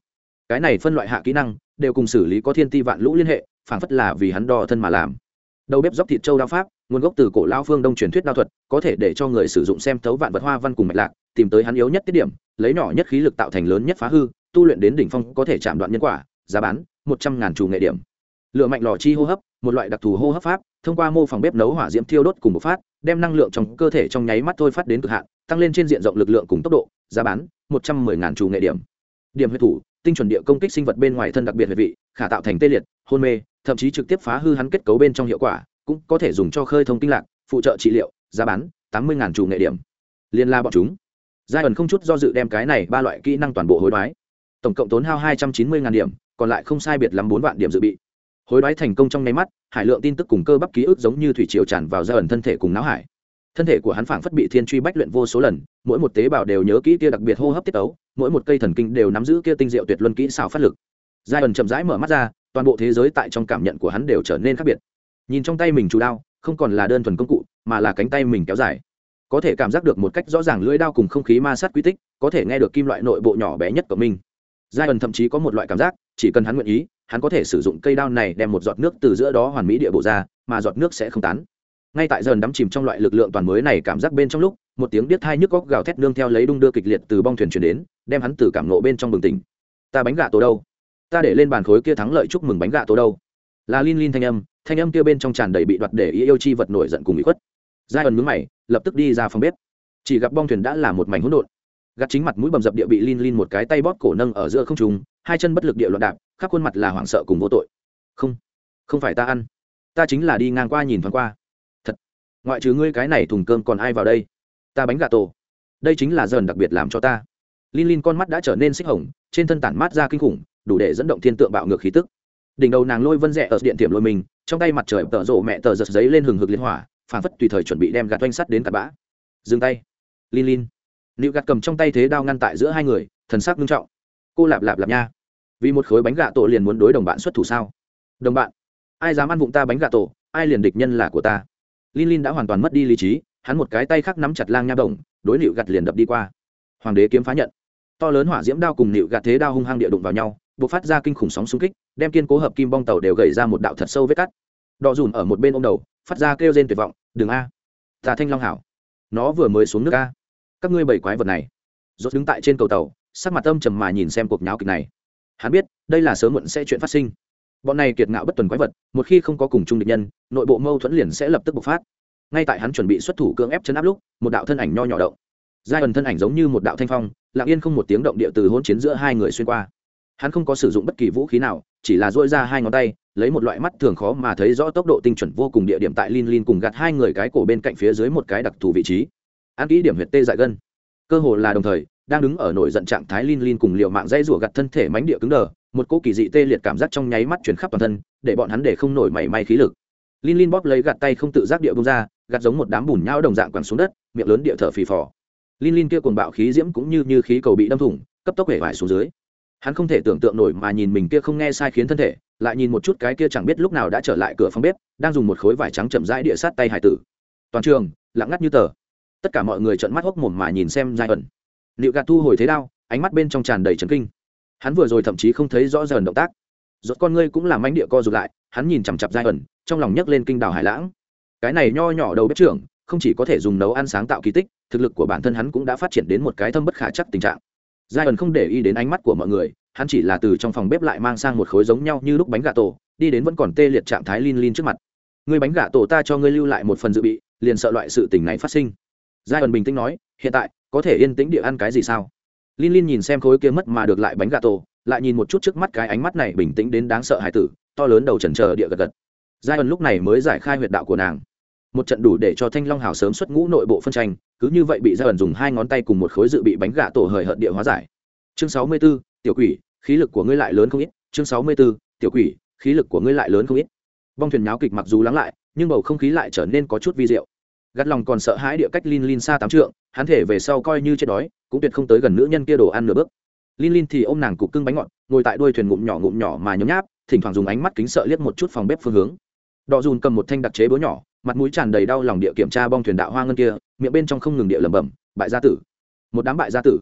Cái này phân loại hạ kỹ năng, đều cùng xử lý có thiên ti vạn lũ liên hệ, phảng phất là vì hắn đo thân mà làm. Đầu bếp dốc thịt châu đao pháp nguồn gốc từ cổ lao phương đông truyền thuyết đao thuật, có thể để cho người sử dụng xem thấu vạn vật hoa văn cùng mạch lạc, tìm tới hắn yếu nhất tiết điểm, lấy nhỏ nhất khí lực tạo thành lớn nhất phá hư, tu luyện đến đỉnh phong có thể chạm đoạn nhân quả, giá bán một trăm ngàn chủ nghệ điểm. Lựa mạnh lò chi hô hấp, một loại đặc thù hô hấp pháp, thông qua mô phỏng bếp nấu hỏa diễm thiêu đốt cùng một phát, đem năng lượng trong cơ thể trong nháy mắt thôi phát đến cực hạn, tăng lên trên diện rộng lực lượng cùng tốc độ, giá bán một trăm mười ngàn chủ nghệ điểm. Điểm huyết thủ, tinh chuẩn địa công kích sinh vật bên ngoài thân đặc biệt huyệt vị, khả tạo thành tê liệt, hôn mê, thậm chí trực tiếp phá hư hắn kết cấu bên trong hiệu quả cũng có thể dùng cho khơi thông kinh lạc, phụ trợ trị liệu, giá bán, tám mươi chủ nghệ điểm. Liên la bọn chúng. Giai ẩn không chút do dự đem cái này ba loại kỹ năng toàn bộ hối đoái. Tổng cộng tốn hao hai trăm chín mươi điểm, còn lại không sai biệt lắm bốn vạn điểm dự bị. Hối đoái thành công trong nháy mắt, hải lượng tin tức cùng cơ bắp ký ức giống như thủy triều tràn vào giai ẩn thân thể cùng não hải. Thân thể của hắn phảng phất bị thiên truy bách luyện vô số lần, mỗi một tế bào đều nhớ kỹ kia đặc biệt hô hấp tiết ấu, mỗi một cây thần kinh đều nắm giữ kia tinh diệu tuyệt luân kỹ xào phát lực. Giai ẩn chậm rãi mở mắt ra, toàn bộ thế giới tại trong cảm nhận của hắn đều trở nên khác biệt nhìn trong tay mình chủ đao, không còn là đơn thuần công cụ, mà là cánh tay mình kéo dài. Có thể cảm giác được một cách rõ ràng lưỡi đao cùng không khí ma sát quy tích, có thể nghe được kim loại nội bộ nhỏ bé nhất của mình. Giai ẩn thậm chí có một loại cảm giác, chỉ cần hắn nguyện ý, hắn có thể sử dụng cây đao này đem một giọt nước từ giữa đó hoàn mỹ địa bộ ra, mà giọt nước sẽ không tán. Ngay tại dần đắm chìm trong loại lực lượng toàn mới này cảm giác bên trong lúc, một tiếng biết thai nhức góc gào thét nương theo lấy đung đưa kịch liệt từ bong thuyền chuyển đến, đem hắn từ cảm nộ bên trong bừng tỉnh. Ta bánh gà tổ đâu? Ta để lên bàn khối kia thắng lợi chúc mừng bánh gà tổ đâu? Là lin lin thanh âm thanh âm kia bên trong tràn đầy bị đoạt để ý yêu chi vật nổi giận cùng bị khuất. Giai ẩn mướn mày lập tức đi ra phòng bếp. Chỉ gặp bong thuyền đã là một mảnh hỗn độn. Gạt chính mặt mũi bầm dập địa bị lin lin một cái tay bóp cổ nâng ở giữa không trùng hai chân bất lực địa loạn đạp khắp khuôn mặt là hoảng sợ cùng vô tội. Không không phải ta ăn. Ta chính là đi ngang qua nhìn thoáng qua. Thật ngoại trừ ngươi cái này thùng cơm còn ai vào đây? Ta bánh gà tổ. Đây chính là dần đặc biệt làm cho ta. Linh Linh con mắt đã trở nên xích hồng, trên thân tản mát ra kinh khủng, đủ để dẫn động thiên tượng bạo ngược khí tức. Đỉnh đầu nàng lôi vân rẽ ở điện tiệm lôi mình, trong tay mặt trời tợ rộ mẹ tờ giật giấy lên hừng hực liên hỏa, phản phất tùy thời chuẩn bị đem gạt oanh sắt đến cặp bã. Dừng tay. lin lin Nữu gạt cầm trong tay thế đao ngăn tại giữa hai người, thần sắc nghiêm trọng. Cô lạp lạp lạp nha. Vì một khối bánh gà tổ liền muốn đối đồng bạn xuất thủ sao? Đồng bạn? Ai dám ăn vụng ta bánh gà tổ, ai liền địch nhân là của ta. lin lin đã hoàn toàn mất đi lý trí, hắn một cái tay khác nắm chặt lang nha đồng, đối Nữu gạt liền đập đi qua. Hoàng đế kiếm phá nhận to lớn hỏa diễm đao cùng nịu gạt thế đao hung hăng địa đụng vào nhau b phát ra kinh khủng sóng xung kích, đem kiên cố hợp kim bong tàu đều gầy ra một đạo thật sâu vết cắt. Đọ dùn ở một bên ô m đầu, phát ra kêu rên tuyệt vọng đường a tà thanh long hảo. Nó vừa mới xuống nước a. Các ngươi bảy quái vật này. Rốt đứng tại trên cầu tàu, sắc mặt âm trầm mà nhìn xem cuộc nháo kịch này. Hắn biết, đây là sớm muộn sẽ chuyện phát sinh. Bọn này kiệt ngạo bất tuần quái vật, một khi không có cùng chung địch nhân, nội bộ mâu thuẫn liền sẽ lập tức bộc phát. Ngay tại hắn chuẩn bị xuất thủ cưỡng ép chấn áp lúc, một đạo thân ảnh nho nhỏ động. Giai ẩn thân ảnh giống như một đạo thanh phong, lặng yên không một tiếng động địa từ hỗn chiến giữa hai người xuyên qua hắn không có sử dụng bất kỳ vũ khí nào chỉ là dỗi ra hai ngón tay lấy một loại mắt thường khó mà thấy rõ tốc độ tinh chuẩn vô cùng địa điểm tại lin lin cùng gạt hai người cái cổ bên cạnh phía dưới một cái đặc thù vị trí. Ăn kỹ điểm huyệt tê dại gân. Cơ hồ là đồng thời đang đứng ở nổi giận trạng thái lin lin cùng liệu mạng dây rủa gặt thân thể mánh địa cứng đờ một cỗ kỳ dị tê liệt cảm giác trong nháy mắt chuyển khắp toàn thân để bọn hắn để không nổi mảy may khí lực. Lin lin bóp lấy gặt tay không tự giác địa bông ra gặt giống một đám bùn nhau đồng dạng quẳng xuống đất miệng lớn địa thở phì phò. Linh Linh kia cuồng bạo khí diễm cũng như như khí cầu bị đâm thủng, cấp tốc hể vải xuống dưới. Hắn không thể tưởng tượng nổi mà nhìn mình kia không nghe sai khiến thân thể, lại nhìn một chút cái kia chẳng biết lúc nào đã trở lại cửa phòng bếp, đang dùng một khối vải trắng chậm rãi địa sát tay hải tử. Toàn trường lặng ngắt như tờ. Tất cả mọi người trợn mắt hốc mồm mà nhìn xem giai ẩn. Liệu gạt thu hồi thế đao, ánh mắt bên trong tràn đầy trấn kinh. Hắn vừa rồi thậm chí không thấy rõ ràng động tác. Rốt con ngươi cũng làm mánh địa co rụt lại, hắn nhìn chằm chặp giai ẩn, trong lòng nhấc lên kinh đảo hải lãng. Cái này nho nhỏ đầu bếp trưởng, không chỉ có thể dùng nấu ăn sáng tạo kỳ tích thực lực của bản thân hắn cũng đã phát triển đến một cái thâm bất khả chắc tình trạng giai ẩn không để ý đến ánh mắt của mọi người, hắn chỉ là từ trong phòng bếp lại mang sang một khối giống nhau như lúc bánh gà tổ, đi đến vẫn còn tê liệt trạng thái lin lin trước mặt. Người bánh gà tổ ta cho ngươi lưu lại một phần dự bị, liền sợ loại sự tình này phát sinh. Giai ẩn bình tĩnh nói, hiện tại, có thể yên tĩnh địa ăn cái gì sao? Lin lin nhìn xem khối kia mất mà được lại bánh gà tổ, lại nhìn một chút trước mắt cái ánh mắt này bình tĩnh đến đáng sợ hải tử, to lớn đầu trần trờ địa gật gật. Giai ẩn lúc này mới giải khai huyệt đạo của nàng một trận đủ để cho thanh long hào sớm xuất ngũ nội bộ phân tranh cứ như vậy bị gia ẩn dùng hai ngón tay cùng một khối dự bị bánh gà tổ hời hợt địa hóa giải. Chương sáu mươi 64, tiểu quỷ khí lực của ngươi lại lớn không ít. Chương sáu mươi 64, tiểu quỷ khí lực của ngươi lại lớn không ít. Bong thuyền nháo kịch mặc dù lắng lại nhưng bầu không khí lại trở nên có chút vi diệu. Gắt lòng còn sợ hãi địa cách lin lin xa tám trượng hắn thể về sau coi như chết đói cũng tuyệt không tới gần nữ nhân kia đồ ăn nửa bước. Lin lin thì ô m nàng cục cưng bánh ngọt ngồi tại đuôi thuyền ngụm nhỏ ngụm nhỏ mà nhấm nháp thỉnh thoảng dùng ánh mắt kính sợ liếc một chút phòng bếp phương hướng. Đọ dùn cầm một thanh đặc chế búa nhỏ mặt mũi tràn đầy đau lòng địa kiểm tra bong thuyền đạo hoa ngân kia, miệng bên trong không ngừng địa lẩm bẩm, bại gia tử. Một đám bại gia tử.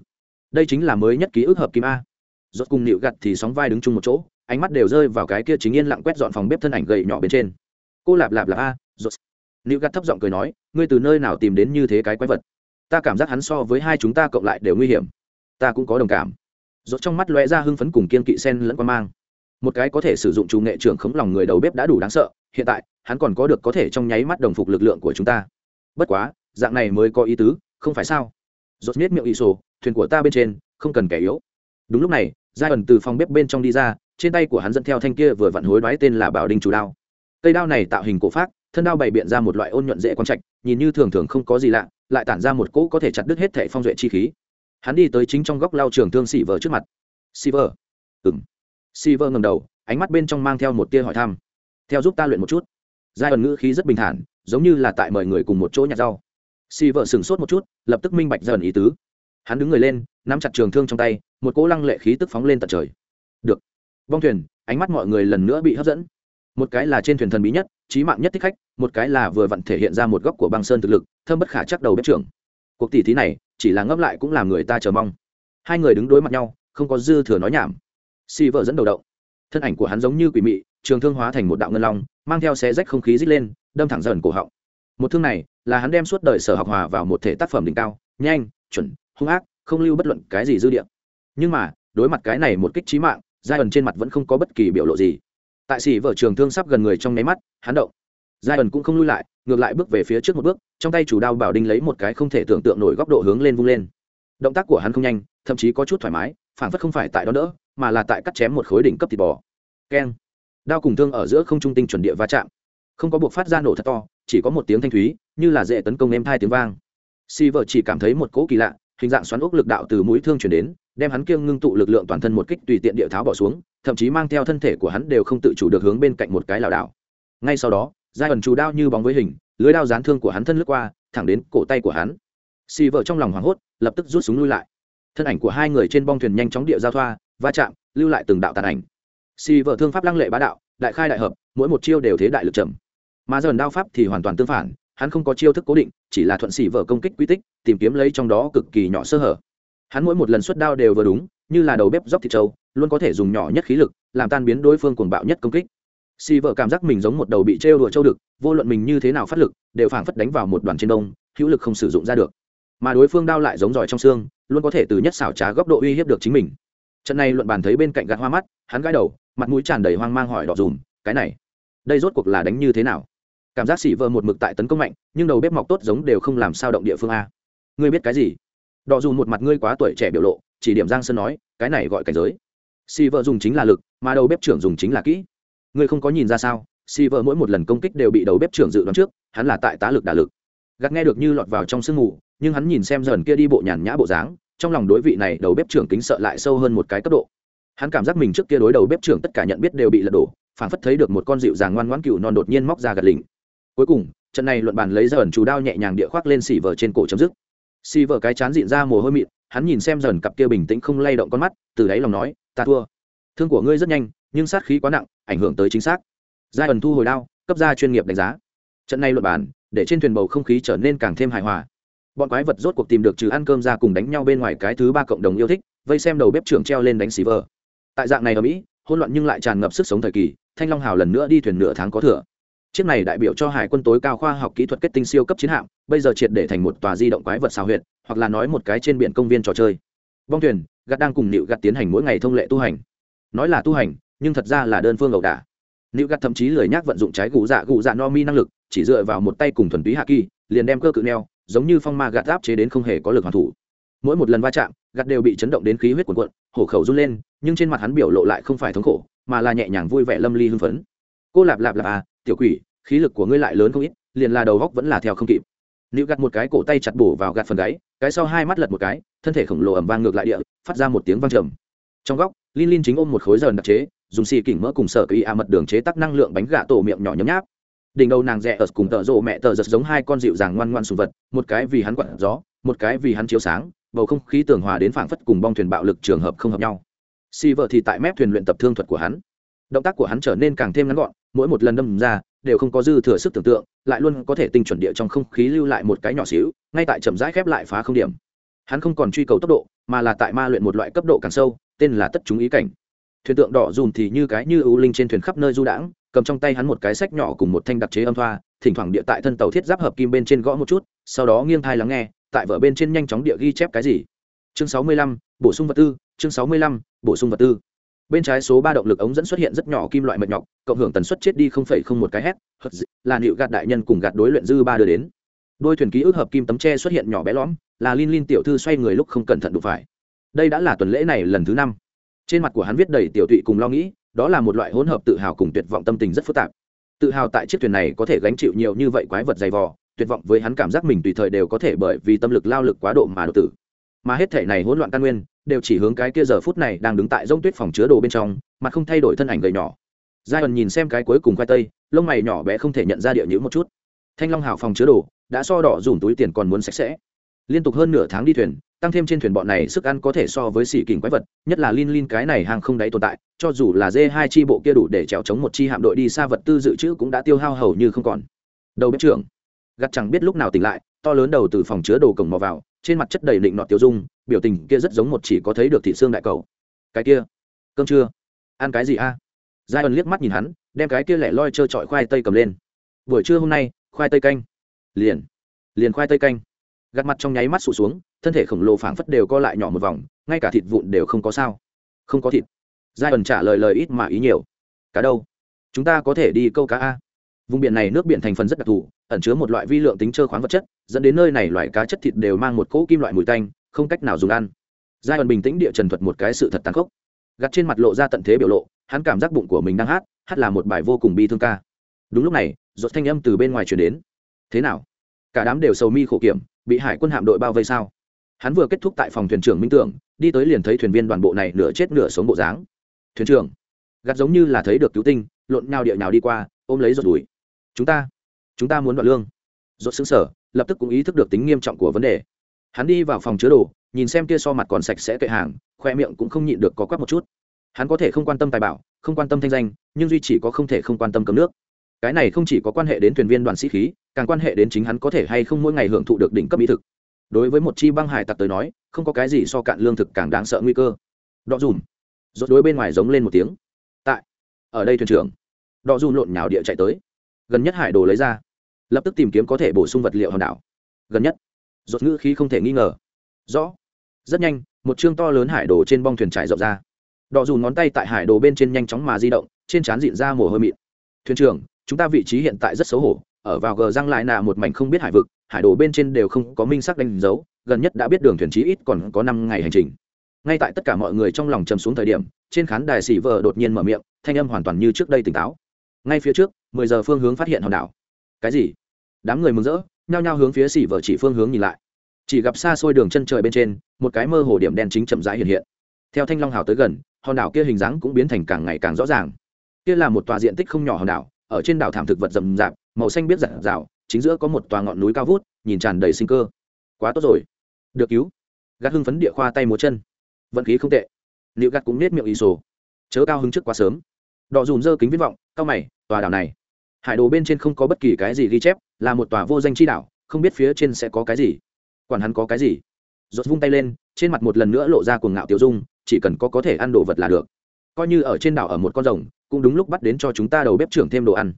Đây chính là mới nhất ký ức hợp kim a. Rốt cùng nịu gặt thì sóng vai đứng chung một chỗ, ánh mắt đều rơi vào cái kia chính yên lặng quét dọn phòng bếp thân ảnh gầy nhỏ bên trên. Cô lạp lạp lạp a, rốt. Nịu gặt thấp giọng cười nói, ngươi từ nơi nào tìm đến như thế cái quái vật? Ta cảm giác hắn so với hai chúng ta cộng lại đều nguy hiểm. Ta cũng có đồng cảm. Rốt trong mắt lóe ra hưng phấn cùng kiên kỵ sen lẫn quan mang. Một cái có thể sử dụng chủ nghệ trưởng khống lòng người đầu bếp đã đủ đáng sợ, hiện tại hắn còn có được có thể trong nháy mắt đồng phục lực lượng của chúng ta. Bất quá, dạng này mới có ý tứ, không phải sao? Rốt miết miệng ỷ sổ, thuyền của ta bên trên, không cần kẻ yếu. Đúng lúc này giai ẩn từ phòng bếp bên trong đi ra, trên tay của hắn dẫn theo thanh kia vừa vặn hối đoái tên là bảo đinh chủ đao. Cây đao này tạo hình cổ pháp thân đao bày biện ra một loại ôn nhuận dễ quan trạch, nhìn như thường thường không có gì lạ, lại tản ra một cỗ có thể chặt đứt hết thể phong duệ chi khí. Hắn đi tới chính trong góc lao trường thương xỉ vờ trước mặt. Xỉ vờ ừng xỉ vờ ngầm đầu, ánh mắt bên trong mang theo một tia hỏi thăm. Theo giúp ta luyện một chút giai ẩn ngữ khí rất bình thản, giống như là tại mời người cùng một chỗ nhặt rau. Si vợ sửng sốt một chút, lập tức minh bạch dần ý tứ. Hắn đứng người lên, nắm chặt trường thương trong tay, một cỗ lăng lệ khí tức phóng lên tận trời. Được. Bong thuyền, ánh mắt mọi người lần nữa bị hấp dẫn. Một cái là trên thuyền thần bí nhất, trí mạng nhất thích khách, một cái là vừa vặn thể hiện ra một góc của băng sơn thực lực thơm bất khả chắc đầu bếp trưởng. Cuộc tỷ thí này, chỉ là ngấp lại cũng làm người ta chờ mong. Hai người đứng đối mặt nhau, không có dư thừa nói nhảm. Si vợ dẫn đầu động. Thân ảnh của hắn giống như quỷ mị, trường thương hóa thành một đạo ngân long mang theo xé rách không khí rít lên, đâm thẳng dần cổ họng. Một thương này là hắn đem suốt đời sở học hòa vào một thể tác phẩm đỉnh cao, nhanh, chuẩn, hung ác, không lưu bất luận cái gì dư địa. Nhưng mà, đối mặt cái này một kích trí mạng giai ẩn trên mặt vẫn không có bất kỳ biểu lộ gì. Tại sĩ vợ trường thương sắp gần người trong nháy mắt, hắn động. Giai ẩn cũng không lui lại, ngược lại bước về phía trước một bước, trong tay chủ đao bảo đinh lấy một cái không thể tưởng tượng nổi góc độ hướng lên vung lên. Động tác của hắn không nhanh, thậm chí có chút thoải mái phản phất không phải tại đó nữa mà là tại cắt chém một khối đỉnh cấp thịt bò. Keng đao cùng thương ở giữa không trung tinh chuẩn địa va chạm. Không có buộc phát ra nổ thật to, chỉ có một tiếng thanh thúy, như là dễ tấn công em thai tiếng vang. Si vợ chỉ cảm thấy một cỗ kỳ lạ, hình dạng xoắn ốc lực đạo từ mũi thương chuyển đến, đem hắn kiêng ngưng tụ lực lượng toàn thân một kích tùy tiện địa tháo bỏ xuống, thậm chí mang theo thân thể của hắn đều không tự chủ được hướng bên cạnh một cái lảo đảo. Ngay sau đó, giai ẩn chủ đao như bóng với hình, lưới đao dán thương của hắn thân lướt qua, thẳng đến cổ tay của hắn. Xì vợ trong lòng hoảng hốt, lập tức rút súng lui lại. Thân ảnh của hai người trên bong thuyền nhanh chóng địa giao thoa, va chạm, lưu lại từng đạo tàn ảnh xì vợ thương pháp lăng lệ bá đạo, đại khai đại hợp, mỗi một chiêu đều thế đại lực trầm. mà dần đao pháp thì hoàn toàn tương phản, hắn không có chiêu thức cố định, chỉ là thuận xì vợ công kích quy tích, tìm kiếm lấy trong đó cực kỳ nhỏ sơ hở. Hắn mỗi một lần xuất đao đều vừa đúng, như là đầu bếp dốc thịt trâu, luôn có thể dùng nhỏ nhất khí lực, làm tan biến đối phương cuồng bạo nhất công kích. Xì vợ cảm giác mình giống một đầu bị trêu đùa trâu đực, vô luận mình như thế nào phát lực, đều phảng phất đánh vào một đoàn trên đông, hữu lực không sử dụng ra được. Mà đối phương đao lại giống giỏi trong xương, luôn có thể từ nhất xảo trá góc độ uy hiếp được chính mình. Trận này luận bàn thấy bên cạnh gạt hoa mắt, hắn gãi đầu mặt mũi tràn đầy hoang mang hỏi đỏ dùm, cái này, đây rốt cuộc là đánh như thế nào? Cảm giác xỉ vợ một mực tại tấn công mạnh, nhưng đầu bếp mọc tốt giống đều không làm sao động địa phương a. Ngươi biết cái gì? Đỏ dùm một mặt ngươi quá tuổi trẻ biểu lộ, chỉ điểm giang sơn nói, cái này gọi cảnh giới. Xỉ vợ dùng chính là lực, mà đầu bếp trưởng dùng chính là kỹ. Ngươi không có nhìn ra sao, xỉ vợ mỗi một lần công kích đều bị đầu bếp trưởng dự đoán trước, hắn là tại tá lực đả lực. Gạt nghe được như lọt vào trong sương mù, nhưng hắn nhìn xem dần kia đi bộ nhàn nhã bộ dáng, trong lòng đối vị này đầu bếp trưởng kính sợ lại sâu hơn một cái cấp độ hắn cảm giác mình trước kia đối đầu bếp trưởng tất cả nhận biết đều bị lật đổ phản phất thấy được một con dịu dàng ngoan ngoãn cựu non đột nhiên móc ra gật lình cuối cùng, trận này luận bàn lấy dần chủ đao nhẹ nhàng địa khoác lên xỉ vờ trên cổ chấm dứt. Xỉ vờ cái chán dịn ra mồ hôi mịn, hắn nhìn xem dần cặp kia bình tĩnh không lay động con mắt, từ đáy lòng nói, ta thua. Thương của ngươi rất nhanh, nhưng sát khí quá nặng, ảnh hưởng tới chính xác. Giai ẩn thu hồi đao, cấp ra chuyên nghiệp đánh giá. Trận này luận bàn, để trên thuyền bầu không khí trở nên càng thêm hài hòa. Bọn quái vật rốt cuộc tìm được trừ ăn cơm ra cùng đánh nhau bên ngoài cái thứ ba cộng đồng yêu thích, vây xem đầu bếp trưởng treo lên đánh xì vờ tại dạng này ở mỹ, hỗn loạn nhưng lại tràn ngập sức sống thời kỳ, thanh long hào lần nữa đi thuyền nửa tháng có thừa. Chiếc này đại biểu cho hải quân tối cao khoa học kỹ thuật kết tinh siêu cấp chiến hạm, bây giờ triệt để thành một tòa di động quái vật xào huyệt, hoặc là nói một cái trên biển công viên trò chơi. Bong thuyền, gạt đang cùng nịu gạt tiến hành mỗi ngày thông lệ tu hành. Nói là tu hành, nhưng thật ra là đơn phương ẩu đả. Nịu gạt thậm chí lười nhác vận dụng trái gù dạ gù dạ no mi năng lực, chỉ dựa vào một tay cùng thuần túy hạ kỳ, liền đem cơ cự neo, giống như phong ma gạt áp chế đến không hề có lực hoàn thủ. Mỗi một lần va chạm gạt đều bị chấn động đến khí huyết cuồn cuộn, hổ khẩu run lên, nhưng trên mặt hắn biểu lộ lại không phải thống khổ, mà là nhẹ nhàng vui vẻ lâm ly hưng phấn. Cô lạp lạp lạp à tiểu quỷ, khí lực của ngươi lại lớn không ít, liền là đầu góc vẫn là theo không kịp. Nữ gạt một cái cổ tay chặt bổ vào gạt phần gáy, cái sau hai mắt lật một cái, thân thể khổng lồ ẩm vang ngược lại địa, phát ra một tiếng vang trầm. Trong góc linh linh chính ôm một khối giòn đặc chế, dùng xì kỉnh mỡ cùng sở kỳ a mật đường chế tắc năng lượng bánh gà tổ miệng nhỏ nhấm nháp. Đỉnh đầu nàng rẽ ở cùng tợ rộ mẹ tợ giật giống hai con dịu dàng ngoan ngoan sùng vật, một cái vì hắn quặn gió, một cái vì hắn chiếu sáng bầu không khí tường hòa đến phảng phất cùng bong thuyền bạo lực trường hợp không hợp nhau. Si vợ thì tại mép thuyền luyện tập thương thuật của hắn. Động tác của hắn trở nên càng thêm ngắn gọn, mỗi một lần đâm ra, đều không có dư thừa sức tưởng tượng, lại luôn có thể tinh chuẩn địa trong không khí lưu lại một cái nhỏ xíu, ngay tại chậm rãi khép lại phá không điểm. Hắn không còn truy cầu tốc độ, mà là tại ma luyện một loại cấp độ càng sâu, tên là tất chúng ý cảnh. Thuyền tượng đỏ dùn thì như cái như ưu linh trên thuyền khắp nơi du đãng, cầm trong tay hắn một cái sách nhỏ cùng một thanh đặc chế âm thoa, thỉnh thoảng địa tại thân tàu thiết giáp hợp kim bên trên gõ một chút, sau đó nghiêng thai lắng nghe tại vở bên trên nhanh chóng địa ghi chép cái gì? Chương sáu mươi lăm, bổ sung vật tư, chương sáu mươi lăm, bổ sung vật tư. Bên trái số ba động lực ống dẫn xuất hiện rất nhỏ kim loại mệt nhọc, cộng hưởng tần suất chết đi không phẩy không một cái hét là nịu gạt đại nhân cùng gạt đối luyện dư ba đưa đến. Đôi thuyền ký ức hợp kim tấm tre xuất hiện nhỏ bé lõm, là linh linh tiểu thư xoay người lúc không cẩn thận đụng phải. Đây đã là tuần lễ này lần thứ năm. Trên mặt của hắn viết đầy tiểu tụy cùng lo nghĩ, đó là một loại hỗn hợp tự hào cùng tuyệt vọng tâm tình rất phức tạp. Tự hào tại chiếc thuyền này có thể gánh chịu nhiều như vậy quái vật dày vò tuyệt vọng với hắn cảm giác mình tùy thời đều có thể bởi vì tâm lực lao lực quá độ mà đột tử. Mà hết thể này hỗn loạn căn nguyên, đều chỉ hướng cái kia giờ phút này đang đứng tại rông tuyết phòng chứa đồ bên trong, mà không thay đổi thân ảnh gầy nhỏ. Giai ẩn nhìn xem cái cuối cùng khoai tây, lông mày nhỏ bé không thể nhận ra địa nhữ một chút. Thanh long hào phòng chứa đồ, đã so đỏ dùm túi tiền còn muốn sạch sẽ. Liên tục hơn nửa tháng đi thuyền, tăng thêm trên thuyền bọn này sức ăn có thể so với xỉ kình quái vật, nhất là lin lin cái này hàng không đáy tồn tại, cho dù là dê hai chi bộ kia đủ để trèo chống một chi hạm đội đi xa vật tư dự trữ cũng đã tiêu hao hầu như không còn. Đầu bếp trưởng gặt chẳng biết lúc nào tỉnh lại, to lớn đầu từ phòng chứa đồ cổng mò vào, trên mặt chất đầy định nọt tiêu dung, biểu tình kia rất giống một chỉ có thấy được thị xương đại cầu. Cái kia, cơm chưa ăn cái gì a? Giai ân liếc mắt nhìn hắn, đem cái kia lẻ loi trơ trọi khoai tây cầm lên. Buổi trưa hôm nay, khoai tây canh. Liền liền khoai tây canh. Gặt mặt trong nháy mắt sụt xuống, thân thể khổng lồ phảng phất đều co lại nhỏ một vòng, ngay cả thịt vụn đều không có sao. Không có thịt. Giai ẩn trả lời lời ít mà ý nhiều. Cá đâu? Chúng ta có thể đi câu cá a? Vùng biển này nước biển thành phần rất đặc thù, ẩn chứa một loại vi lượng tính trơ khoáng vật chất, dẫn đến nơi này loại cá chất thịt đều mang một cỗ kim loại mùi tanh, không cách nào dùng ăn. Giai ẩn bình tĩnh địa trần thuật một cái sự thật tàn khốc. Gặt trên mặt lộ ra tận thế biểu lộ, hắn cảm giác bụng của mình đang hát hát là một bài vô cùng bi thương ca. Đúng lúc này giọt thanh âm từ bên ngoài chuyển đến. Thế nào? Cả đám đều sầu mi khổ kiểm, bị hải quân hạm đội bao vây sao? Hắn vừa kết thúc tại phòng thuyền trưởng minh tưởng, đi tới liền thấy thuyền viên đoàn bộ này nửa chết nửa sống bộ dáng. Thuyền trưởng gặt giống như là thấy được cứu tinh, lộn nhào địa nhào đi qua, ôm lấy giọt đùi chúng ta chúng ta muốn đoạn lương. Dốt xứng sở lập tức cũng ý thức được tính nghiêm trọng của vấn đề. Hắn đi vào phòng chứa đồ, nhìn xem kia so mặt còn sạch sẽ kệ hàng, khoe miệng cũng không nhịn được có quắc một chút. Hắn có thể không quan tâm tài bảo, không quan tâm thanh danh, nhưng duy chỉ có không thể không quan tâm cấm nước. Cái này không chỉ có quan hệ đến thuyền viên đoàn sĩ khí, càng quan hệ đến chính hắn có thể hay không mỗi ngày hưởng thụ được đỉnh cấp mỹ thực. Đối với một chi băng hải tặc tới nói, không có cái gì so cạn lương thực càng đáng sợ nguy cơ. Đọ dùm rốt đối bên ngoài giống lên một tiếng. Tại, ở đây thuyền trưởng. Đọ dùm lộn nhào địa chạy tới gần nhất hải đồ lấy ra. Lập tức tìm kiếm có thể bổ sung vật liệu hòn đảo. Gần nhất. Rốt ngữ khí không thể nghi ngờ. Rõ. Rất nhanh, một chương to lớn hải đồ trên bong thuyền trải rộng ra. Đọ dù ngón tay tại hải đồ bên trên nhanh chóng mà di động, trên trán dịn ra mồ hôi mịn. Thuyền trưởng, chúng ta vị trí hiện tại rất xấu hổ, ở vào gờ răng lại nà một mảnh không biết hải vực, hải đồ bên trên đều không có minh sắc đánh dấu, gần nhất đã biết đường thuyền chí ít còn có năm ngày hành trình. Ngay tại tất cả mọi người trong lòng chầm xuống thời điểm, trên khán đài xỉ vờ đột nhiên mở miệng, thanh âm hoàn toàn như trước đây tỉnh táo ngay phía trước, mười giờ phương hướng phát hiện hòn đảo. Cái gì? Đám người mừng rỡ, nhao nhao hướng phía xỉ vợ chỉ phương hướng nhìn lại. Chỉ gặp xa xôi đường chân trời bên trên, một cái mơ hồ điểm đen chính chậm rãi hiện hiện. Theo thanh long hào tới gần, hòn đảo kia hình dáng cũng biến thành càng ngày càng rõ ràng. Kia là một tòa diện tích không nhỏ hòn đảo, ở trên đảo thảm thực vật rậm rạp, màu xanh biết rạng rào chính giữa có một tòa ngọn núi cao vút, nhìn tràn đầy sinh cơ. Quá tốt rồi. Được cứu. Gắt hưng phấn địa khoa tay múa chân. Vận khí không tệ. Liệu gắt cũng nết miệng ý sổ. Chớ cao hứng trước quá sớm đọ dùm dơ kính viết vọng, cao mày, tòa đảo này. Hải đồ bên trên không có bất kỳ cái gì ghi chép, là một tòa vô danh chi đảo, không biết phía trên sẽ có cái gì. Quản hắn có cái gì? Rột vung tay lên, trên mặt một lần nữa lộ ra cuồng ngạo tiêu dung, chỉ cần có có thể ăn đồ vật là được. Coi như ở trên đảo ở một con rồng, cũng đúng lúc bắt đến cho chúng ta đầu bếp trưởng thêm đồ ăn.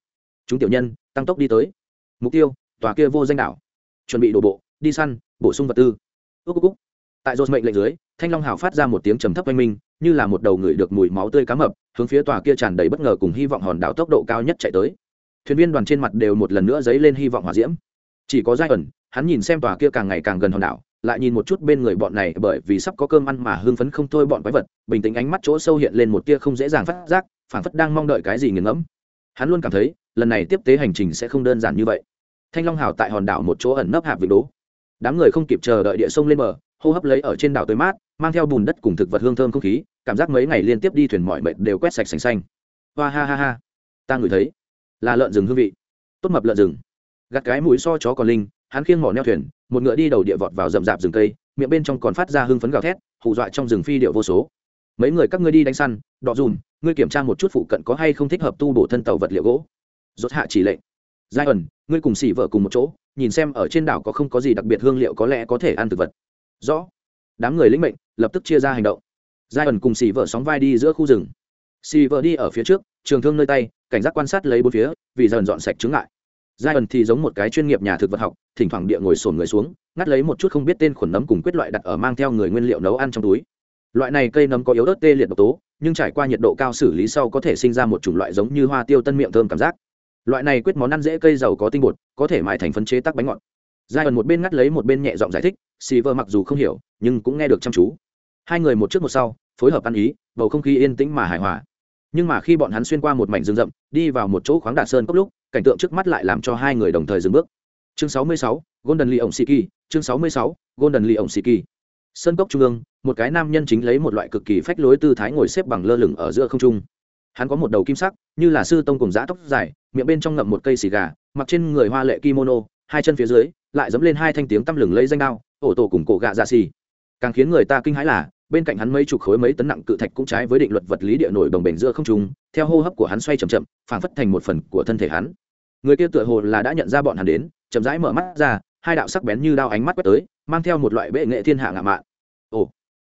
Chúng tiểu nhân, tăng tốc đi tới. Mục tiêu, tòa kia vô danh đảo. Chuẩn bị đổ bộ, đi săn, bổ sung vật tư. Ước cúc tại rột mệnh lệnh dưới, thanh long hào phát ra một tiếng trầm thấp oanh minh như là một đầu người được mùi máu tươi cá mập, hướng phía tòa kia tràn đầy bất ngờ cùng hy vọng hòn đảo tốc độ cao nhất chạy tới. Thuyền viên đoàn trên mặt đều một lần nữa dấy lên hy vọng hòa diễm. Chỉ có giai ẩn, hắn nhìn xem tòa kia càng ngày càng gần hòn đảo, lại nhìn một chút bên người bọn này bởi vì sắp có cơm ăn mà hưng phấn không thôi bọn quái vật, bình tĩnh ánh mắt chỗ sâu hiện lên một tia không dễ dàng phát giác, phảng phất đang mong đợi cái gì nghiền ngẫm. Hắn luôn cảm thấy, lần này tiếp tế hành trình sẽ không đơn giản như vậy. Thanh long hào tại hòn đảo một chỗ ẩn nấp hạp vịnh đố. Đám người không kịp chờ đợi địa sông lên bờ, hô hấp lấy ở trên đảo tới mát, mang theo bùn đất cùng thực vật hương thơm không khí cảm giác mấy ngày liên tiếp đi thuyền mọi mệt đều quét sạch sành xanh. Hoa ha ha ha. Ta ngửi thấy, là lợn rừng hương vị. Tốt mập lợn rừng. Gặt cái mũi so chó còn linh, hắn khiêng mỏ neo thuyền, một ngựa đi đầu địa vọt vào rậm rạp rừng cây, miệng bên trong còn phát ra hưng phấn gào thét, hù dọa trong rừng phi điệu vô số. Mấy người các ngươi đi đánh săn, đọ dùn ngươi kiểm tra một chút phụ cận có hay không thích hợp tu bổ thân tàu vật liệu gỗ. Dốt hạ chỉ lệnh. Giai ẩn ngươi cùng xỉ vợ cùng một chỗ, nhìn xem ở trên đảo có không có gì đặc biệt hương liệu có lẽ có thể ăn thực vật. Rõ. Đám người lĩnh mệnh, lập tức chia ra hành động giai ẩn cùng xì vợ sóng vai đi giữa khu rừng. Xì vợ đi ở phía trước, trường thương nơi tay, cảnh giác quan sát lấy bốn phía, vì dần dọn sạch chứng lại giai ẩn thì giống một cái chuyên nghiệp nhà thực vật học, thỉnh thoảng địa ngồi sồn người xuống, ngắt lấy một chút không biết tên khuẩn nấm cùng quyết loại đặt ở mang theo người nguyên liệu nấu ăn trong túi. Loại này cây nấm có yếu ớt tê liệt độc tố, nhưng trải qua nhiệt độ cao xử lý sau có thể sinh ra một chủng loại giống như hoa tiêu tân miệng thơm cảm giác. Loại này quyết món ăn dễ cây giàu có tinh bột, có thể mại thành phân chế tắc bánh ngọt. Giai ẩn một bên ngắt lấy một bên nhẹ giọng giải thích xì vợ mặc dù không hiểu, nhưng cũng nghe được chăm chú. Hai người một trước một sau phối hợp ăn ý bầu không khí yên tĩnh mà hài hòa. Nhưng mà khi bọn hắn xuyên qua một mảnh rừng rậm đi vào một chỗ khoáng đạt sơn cốc lúc cảnh tượng trước mắt lại làm cho hai người đồng thời dừng bước. Chương 66, golden lee ổng siki chương 66, golden lee ổng siki. Sơn cốc trung ương một cái nam nhân chính lấy một loại cực kỳ phách lối tư thái ngồi xếp bằng lơ lửng ở giữa không trung. Hắn có một đầu kim sắc như là sư tông cùng giã tóc dài miệng bên trong ngậm một cây xì gà mặc trên người hoa lệ kimono hai chân phía dưới lại dẫm lên hai thanh tiếng tăm lừng lấy danh đao ổ tổ cùng cổ gạ ra xì. Càng khiến người ta kinh hãi là bên cạnh hắn mấy chục khối mấy tấn nặng cự thạch cũng trái với định luật vật lý địa nổi đồng bền giữa không trung, theo hô hấp của hắn xoay chậm chậm, phảng phất thành một phần của thân thể hắn. Người kia tựa hồ là đã nhận ra bọn hắn đến, chậm rãi mở mắt ra, hai đạo sắc bén như đao ánh mắt quét tới, mang theo một loại bệ nghệ thiên hạ ngạ mạn. Ồ,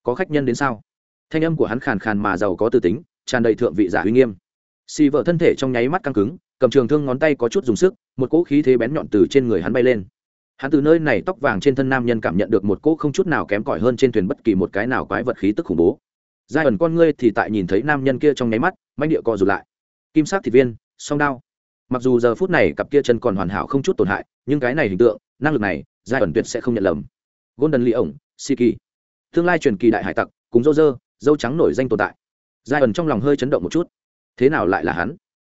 có khách nhân đến sao? Thanh âm của hắn khàn khàn mà giàu có tư tính, tràn đầy thượng vị giả uy nghiêm. Xì vợ thân thể trong nháy mắt căng cứng, cầm trường thương ngón tay có chút dùng sức, một cỗ khí thế bén nhọn từ trên người hắn bay lên hắn từ nơi này tóc vàng trên thân nam nhân cảm nhận được một cỗ không chút nào kém cỏi hơn trên thuyền bất kỳ một cái nào quái vật khí tức khủng bố. Giai ẩn con ngươi thì tại nhìn thấy nam nhân kia trong nháy mắt manh địa co rụt lại. Kim sắc thịt viên, song đao. Mặc dù giờ phút này cặp kia chân còn hoàn hảo không chút tổn hại, nhưng cái này hình tượng, năng lực này, giai ẩn tuyệt sẽ không nhận lầm. Golden lee ổng kỳ tương lai truyền kỳ đại hải tặc, cùng dâu dơ dâu trắng nổi danh tồn tại. Giai ẩn trong lòng hơi chấn động một chút. Thế nào lại là hắn?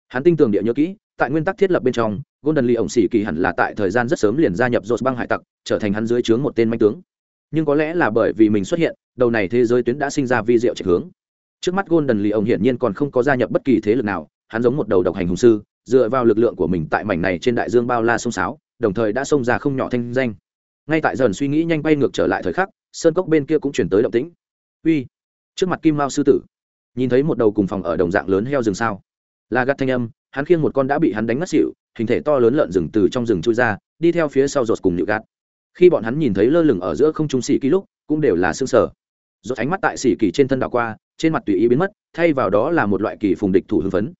Hắn tinh tường địa nhớ kỹ tại nguyên tắc thiết lập bên trong, golden lee ổng xỉ kỳ hẳn là tại thời gian rất sớm liền gia nhập dột băng hải tặc, trở thành hắn dưới trướng một tên manh tướng. Nhưng có lẽ là bởi vì mình xuất hiện, đầu này thế giới tuyến đã sinh ra vi diệu trạch hướng. Trước mắt golden lee ổng hiển nhiên còn không có gia nhập bất kỳ thế lực nào, hắn giống một đầu độc hành hùng sư, dựa vào lực lượng của mình tại mảnh này trên đại dương bao la sông sáo, đồng thời đã xông ra không nhỏ thanh danh. Ngay tại dần suy nghĩ nhanh bay ngược trở lại thời khắc, sơn cốc bên kia cũng chuyển tới động tĩnh. Uy, trước mặt kim mao sư tử, nhìn thấy một đầu cùng phòng ở đồng dạng lớn heo rừng sao. La gắt thanh âm hắn khiêng một con đã bị hắn đánh ngất xỉu, hình thể to lớn lợn rừng từ trong rừng chui ra, đi theo phía sau rột cùng nhựa gạt. Khi bọn hắn nhìn thấy lơ lửng ở giữa không trung xỉ kỳ lúc, cũng đều là xương sở rột ánh mắt tại xỉ kỳ trên thân đảo qua, trên mặt tùy ý biến mất, thay vào đó là một loại kỳ phùng địch thủ hưng phấn.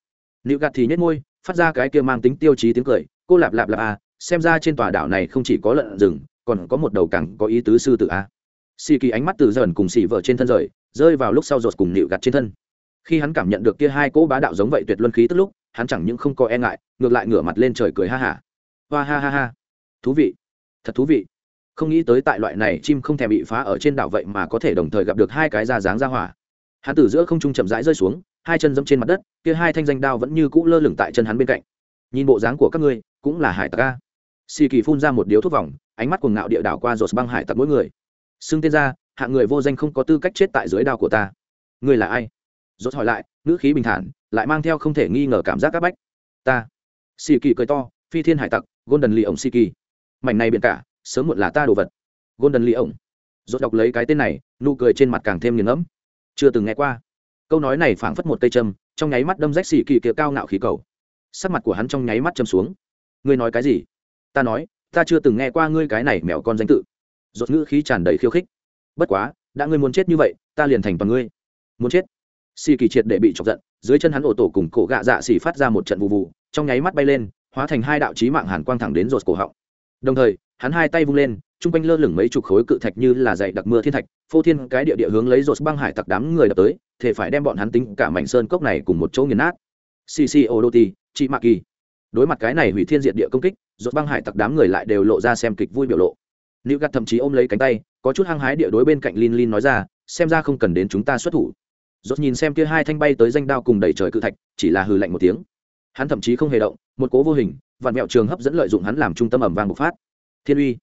Nhựa gạt thì nhét môi, phát ra cái kia mang tính tiêu chí tiếng cười, cô lạp lạp lạp à xem ra trên tòa đảo này không chỉ có lợn rừng, còn có một đầu cẳng có ý tứ sư tử a xì kỳ ánh mắt từ dần cùng xì vợ trên thân rời, rơi vào lúc sau rột cùng nịu gặt trên thân. Khi hắn cảm nhận được kia hai cỗ bá đạo giống vậy tuyệt luân khí tức lúc hắn chẳng những không có e ngại, ngược lại ngửa mặt lên trời cười ha hả. Hoa ha ha ha. Thú vị. Thật thú vị. Không nghĩ tới tại loại này chim không thèm bị phá ở trên đảo vậy mà có thể đồng thời gặp được hai cái da dáng ra hỏa. Hắn từ giữa không trung chậm rãi rơi xuống, hai chân dẫm trên mặt đất, kia hai thanh danh đao vẫn như cũ lơ lửng tại chân hắn bên cạnh. Nhìn bộ dáng của các ngươi, cũng là hải tặc ca xì kỳ phun ra một điếu thuốc vòng, ánh mắt cuồng ngạo địa đảo qua rột băng hải tặc mỗi người. Xưng tên ra, hạng người vô danh không có tư cách chết tại dưới đao của ta. Ngươi là ai? Rốt hỏi lại, ngữ khí bình thản, lại mang theo không thể nghi ngờ cảm giác các bách. Ta. Xì kỳ cười to, phi thiên hải tặc, golden lì ổng xì kỳ. Mảnh này biển cả, sớm muộn là ta đồ vật. Golden lì ổng rốt đọc lấy cái tên này, nụ cười trên mặt càng thêm nghiền ngẫm. Chưa từng nghe qua. Câu nói này phảng phất một cây châm, trong nháy mắt đâm rách xì kỳ kia cao ngạo khí cầu. Sắc mặt của hắn trong nháy mắt châm xuống. Ngươi nói cái gì? Ta nói, ta chưa từng nghe qua ngươi cái này mèo con danh tự. Rốt ngữ khí tràn đầy khiêu khích. Bất quá, đã ngươi muốn chết như vậy, ta liền thành toàn ngươi. Muốn chết? Xì kỳ triệt để bị chọc giận, dưới chân hắn ổ tổ cùng cổ gạ dạ xì phát ra một trận vụ vụ trong nháy mắt bay lên, hóa thành hai đạo trí mạng hàn quang thẳng đến rột cổ họng. Đồng thời, hắn hai tay vung lên, chung quanh lơ lửng mấy chục khối cự thạch như là dày đặc mưa thiên thạch, phô thiên cái địa địa hướng lấy rột băng hải tặc đám người đập tới thể phải đem bọn hắn tính cả mảnh sơn cốc này cùng một chỗ nghiền nát. Cc odoti chị mạc kỳ. Đối mặt cái này hủy thiên diệt địa công kích rột băng hải tặc đám người lại đều lộ ra xem kịch vui biểu lộ. Nữ Gạt thậm chí ôm lấy cánh tay, có chút hăng hái địa đối bên cạnh lin lin nói ra, xem ra không cần đến chúng ta xuất thủ. Rốt nhìn xem kia hai thanh bay tới danh đao cùng đẩy trời cự thạch, chỉ là hừ lạnh một tiếng. Hắn thậm chí không hề động, một cố vô hình, vạn mẹo trường hấp dẫn lợi dụng hắn làm trung tâm ẩm vàng bộc phát. Thiên uy.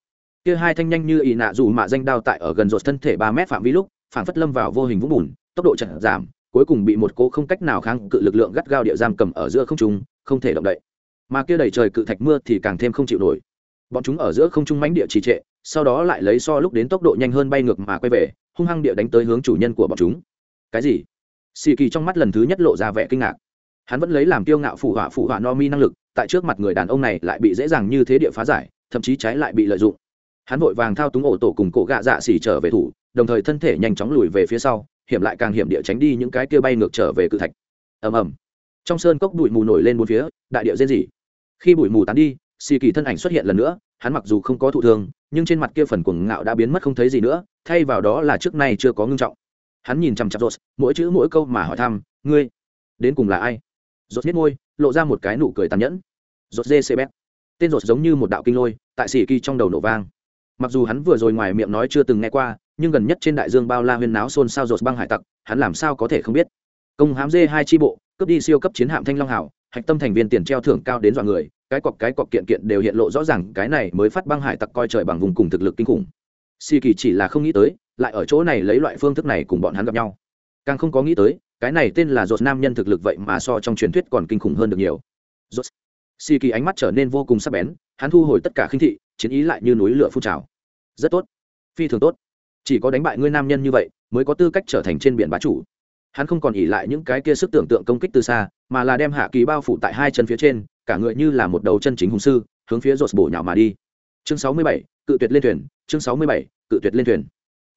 Kia hai thanh nhanh như ỷ nạ dù mạ danh đao tại ở gần rột thân thể ba mét phạm vi lúc phản phất lâm vào vô hình vũng bùn, tốc độ chậm giảm, cuối cùng bị một cố không cách nào kháng cự lực lượng gắt gao địa giam cầm ở giữa không trung, không thể động đậy. Mà kia đầy trời cự thạch mưa thì càng thêm không chịu nổi. Bọn chúng ở giữa không trung mánh địa trì trệ, sau đó lại lấy so lúc đến tốc độ nhanh hơn bay ngược mà quay về, hung hăng địa đánh tới hướng chủ nhân của bọn chúng cái gì? Xì kỳ trong mắt lần thứ nhất lộ ra vẻ kinh ngạc. Hắn vẫn lấy làm kiêu ngạo phụ họa phụ họa no mi năng lực, tại trước mặt người đàn ông này lại bị dễ dàng như thế địa phá giải, thậm chí trái lại bị lợi dụng. Hắn vội vàng thao túng ổ tổ cùng cổ gạ dạ xỉ trở về thủ, đồng thời thân thể nhanh chóng lùi về phía sau, hiểm lại càng hiểm địa tránh đi những cái kia bay ngược trở về cự thạch. Ầm ầm. Trong sơn cốc bụi mù nổi lên bốn phía, đại địa rên rỉ. Khi bụi mù tán đi xì kỳ thân ảnh xuất hiện lần nữa, hắn mặc dù không có thụ thương, nhưng trên mặt kia phần cuồng ngạo đã biến mất không thấy gì nữa, thay vào đó là trước nay chưa có ngưng trọng hắn nhìn chằm chặp rột mỗi chữ mỗi câu mà hỏi thăm, ngươi, đến cùng là ai? Rột nhếch môi, lộ ra một cái nụ cười tàn nhẫn. Rột dê xê bét. Tên rột giống như một đạo kinh lôi, tại xì kỳ trong đầu nổ vang. Mặc dù hắn vừa rồi ngoài miệng nói chưa từng nghe qua, nhưng gần nhất trên đại dương bao la huyên náo xôn xao rột băng hải tặc, hắn làm sao có thể không biết? Công hám dê hai tri bộ, cướp đi siêu cấp chiến hạm thanh long hảo, hạch tâm thành viên tiền treo thưởng cao đến dọa người, cái cọc cái cọc kiện kiện đều hiện lộ rõ ràng, cái này mới phát băng hải tặc coi trời bằng vùng cùng thực lực kinh khủng si kỳ chỉ là không nghĩ tới, lại ở chỗ này lấy loại phương thức này cùng bọn hắn gặp nhau. Càng không có nghĩ tới, cái này tên là dột nam nhân thực lực vậy mà so trong truyền thuyết còn kinh khủng hơn được nhiều. Dột si kỳ ánh mắt trở nên vô cùng sắc bén, hắn thu hồi tất cả khinh thị, chiến ý lại như núi lửa phun trào. Rất tốt. Phi thường tốt. Chỉ có đánh bại ngươi nam nhân như vậy, mới có tư cách trở thành trên biển bá chủ. Hắn không còn ỉ lại những cái kia sức tưởng tượng công kích từ xa, mà là đem hạ kỳ bao phủ tại hai chân phía trên, cả người như là một đầu chân chính hùng sư, hướng phía rột bổ nhào mà đi. Chương sáu mươi bảy, cự tuyệt lên thuyền chương sáu mươi bảy, cự tuyệt lên thuyền.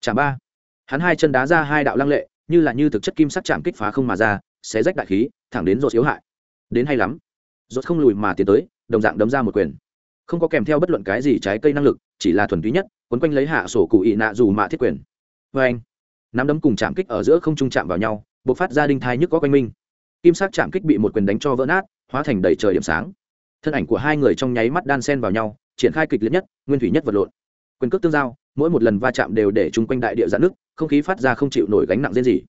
Chạm ba. Hắn hai chân đá ra hai đạo lăng lệ, như là như thực chất kim sắc chạm kích phá không mà ra, xé rách đại khí, thẳng đến rột yếu hại. Đến hay lắm. Rột không lùi mà tiến tới, đồng dạng đấm ra một quyền. Không có kèm theo bất luận cái gì trái cây năng lực, chỉ là thuần túy nhất, quấn quanh lấy hạ sổ cụ ị nạ dù mạ thiết quyền. Vê anh, nắm đấm cùng chạm kích ở giữa không trung chạm vào nhau b ộ c phát ra đinh thai nhức có quanh minh kim sắc chạm kích bị một quyền đánh cho vỡ nát, hóa thành đầy trời điểm sáng. Thân ảnh của hai người trong nháy mắt đan sen vào nhau, triển khai kịch liệt nhất, nguyên thủy nhất vật lộn quyền cước tương giao, mỗi một lần va chạm đều để chung quanh đại địa giãn nước, không khí phát ra không chịu nổi gánh nặng riêng gì.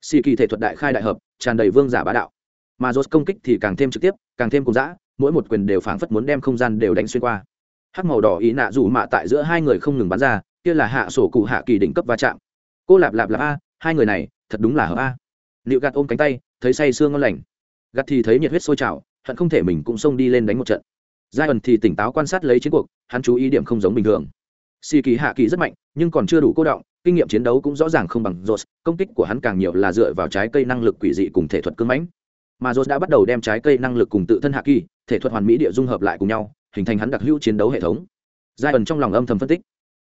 Xì kỳ thể thuật đại khai đại hợp, tràn đầy vương giả bá đạo. Mà dốt công kích thì càng thêm trực tiếp, càng thêm cùng dã, mỗi một quyền đều phảng phất muốn đem không gian đều đánh xuyên qua. Hắc màu đỏ ý nạ rủ mạ tại giữa hai người không ngừng bắn ra, kia là hạ sổ cụ hạ kỳ đỉnh cấp va chạm. Cô lạp lạp lạp a, hai người này, thật đúng là hợp a. Liệu gạt ôm cánh tay, thấy say sương ngon lành. Gạt thì thấy nhiệt huyết sôi trào, hận không thể mình cũng xông đi lên đánh một trận. Giai ẩn thì tỉnh táo quan sát lấy chiến cuộc, hắn chú ý điểm không giống bình thường xì kỳ hạ kỳ rất mạnh, nhưng còn chưa đủ cô động, kinh nghiệm chiến đấu cũng rõ ràng không bằng rột công kích của hắn càng nhiều là dựa vào trái cây năng lực quỷ dị cùng thể thuật cưng mãnh. Mà rột đã bắt đầu đem trái cây năng lực cùng tự thân hạ kỳ, thể thuật hoàn mỹ địa dung hợp lại cùng nhau, hình thành hắn đặc hữu chiến đấu hệ thống. Giai ẩn trong lòng âm thầm phân tích.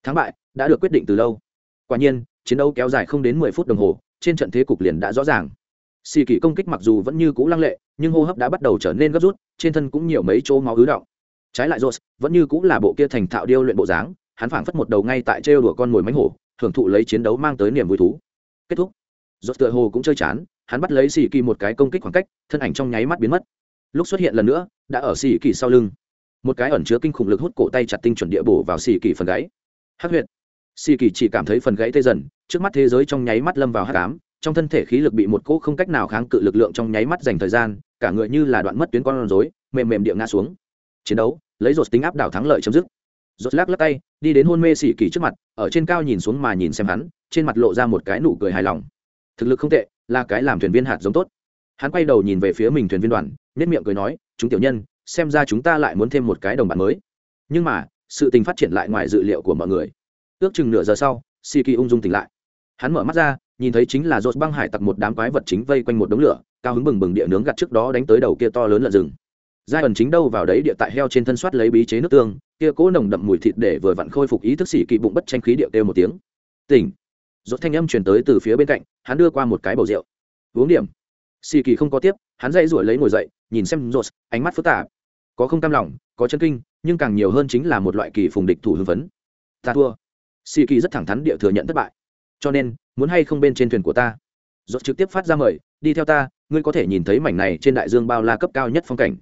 Thắng bại đã được quyết định từ lâu. Quả nhiên, chiến đấu kéo dài không đến mười phút đồng hồ, trên trận thế cục liền đã rõ ràng. Xì kỳ công kích mặc dù vẫn như cũ lăng lệ, nhưng hô hấp đã bắt đầu trở nên gấp rút, trên thân cũng nhiều mấy chỗ máu ứ động. Trái lại rột vẫn như cũng là bộ kia thành thạo điêu luyện bộ dáng hắn phảng phất một đầu ngay tại trêu đùa con mồi mánh hổ thưởng thụ lấy chiến đấu mang tới niềm vui thú. Kết thúc. Rột tựa hồ cũng chơi chán, hắn bắt lấy xì kỳ một cái công kích khoảng cách, thân ảnh trong nháy mắt biến mất. Lúc xuất hiện lần nữa, đã ở xì kỳ sau lưng. Một cái ẩn chứa kinh khủng lực hút cổ tay chặt tinh chuẩn địa bổ vào xì kỳ phần gáy. Hắc huyệt. Xì kỳ chỉ cảm thấy phần gãy tê dần, trước mắt thế giới trong nháy mắt lâm vào hắc ám, trong thân thể khí lực bị một cỗ không cách nào kháng cự lực lượng trong nháy mắt dành thời gian, cả người như là đoạn mất tuyến con rối, mềm mềm địa ngã xuống. Chiến đấu, lấy rột tính áp đảo thắng lợi chấm dứt. Rột lắc lắc tay đi đến hôn mê sĩ kỳ trước mặt, ở trên cao nhìn xuống mà nhìn xem hắn, trên mặt lộ ra một cái nụ cười hài lòng. Thực lực không tệ, là cái làm thuyền viên hạt giống tốt. Hắn quay đầu nhìn về phía mình thuyền viên đoàn nết miệng cười nói, chúng tiểu nhân, xem ra chúng ta lại muốn thêm một cái đồng bạn mới. Nhưng mà, sự tình phát triển lại ngoài dự liệu của mọi người. Ước chừng nửa giờ sau si kỳ ung dung tỉnh lại. Hắn mở mắt ra, nhìn thấy chính là rột băng hải tặc một đám quái vật chính vây quanh một đống lửa, cao hứng bừng bừng địa nướng gặt trước đó đánh tới đầu kia to lớn lợn rừng. Giai ẩn chính đâu vào đấy địa tại heo trên thân soát lấy bí chế nước tương kia cố nồng đậm mùi thịt để vừa vặn khôi phục ý thức xỉ kỵ bụng bất tranh khí điệu kêu một tiếng. Tỉnh. Rốt thanh âm truyền tới từ phía bên cạnh, hắn đưa qua một cái bầu rượu. Uống điểm. Xỉ kỳ không có tiếp, hắn dây rủi lấy ngồi dậy, nhìn xem rốt, ánh mắt phức tạp. Có không cam lòng, có chân kinh, nhưng càng nhiều hơn chính là một loại kỳ phùng địch thủ hưng phấn. Ta thua. Xỉ kỳ rất thẳng thắn địa thừa nhận thất bại. Cho nên, muốn hay không bên trên thuyền của ta? Rốt trực tiếp phát ra mời, đi theo ta, ngươi có thể nhìn thấy mảnh này trên đại dương bao la cấp cao nhất phong cảnh.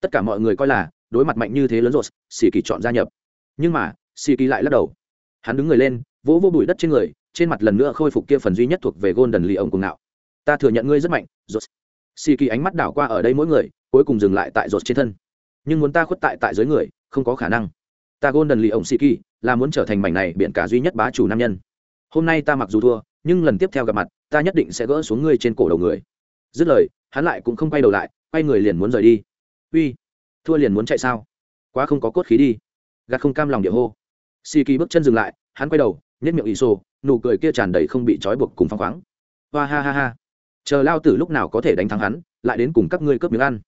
Tất cả mọi người coi là đối mặt mạnh như thế lớn rột xì kỳ chọn gia nhập. Nhưng mà xì kỳ lại lắc đầu. Hắn đứng người lên, vỗ vô bụi đất trên người, trên mặt lần nữa khôi phục kia phần duy nhất thuộc về golden lì ông cùng ngạo. Ta thừa nhận ngươi rất mạnh rột xì kỳ ánh mắt đảo qua ở đây mỗi người, cuối cùng dừng lại tại rột trên thân. Nhưng muốn ta khuất tại tại dưới người, không có khả năng. Ta golden lì ông xì kỳ, là muốn trở thành mảnh này biện cả duy nhất bá chủ nam nhân. Hôm nay ta mặc dù thua, nhưng lần tiếp theo gặp mặt, ta nhất định sẽ gỡ xuống ngươi trên cổ đầu người. Dứt lời, hắn lại cũng không quay đầu lại, quay người liền muốn rời đi. Uy thua liền muốn chạy sao? Quá không có cốt khí đi. Gạt không cam lòng địa hô. Si kỳ bước chân dừng lại, hắn quay đầu nhét miệng ý xô nụ cười kia tràn đầy không bị trói buộc cùng phăng khoáng. Hoa ha ha ha. Chờ lao tử lúc nào có thể đánh thắng hắn, lại đến cùng các ngươi cướp miếng ăn.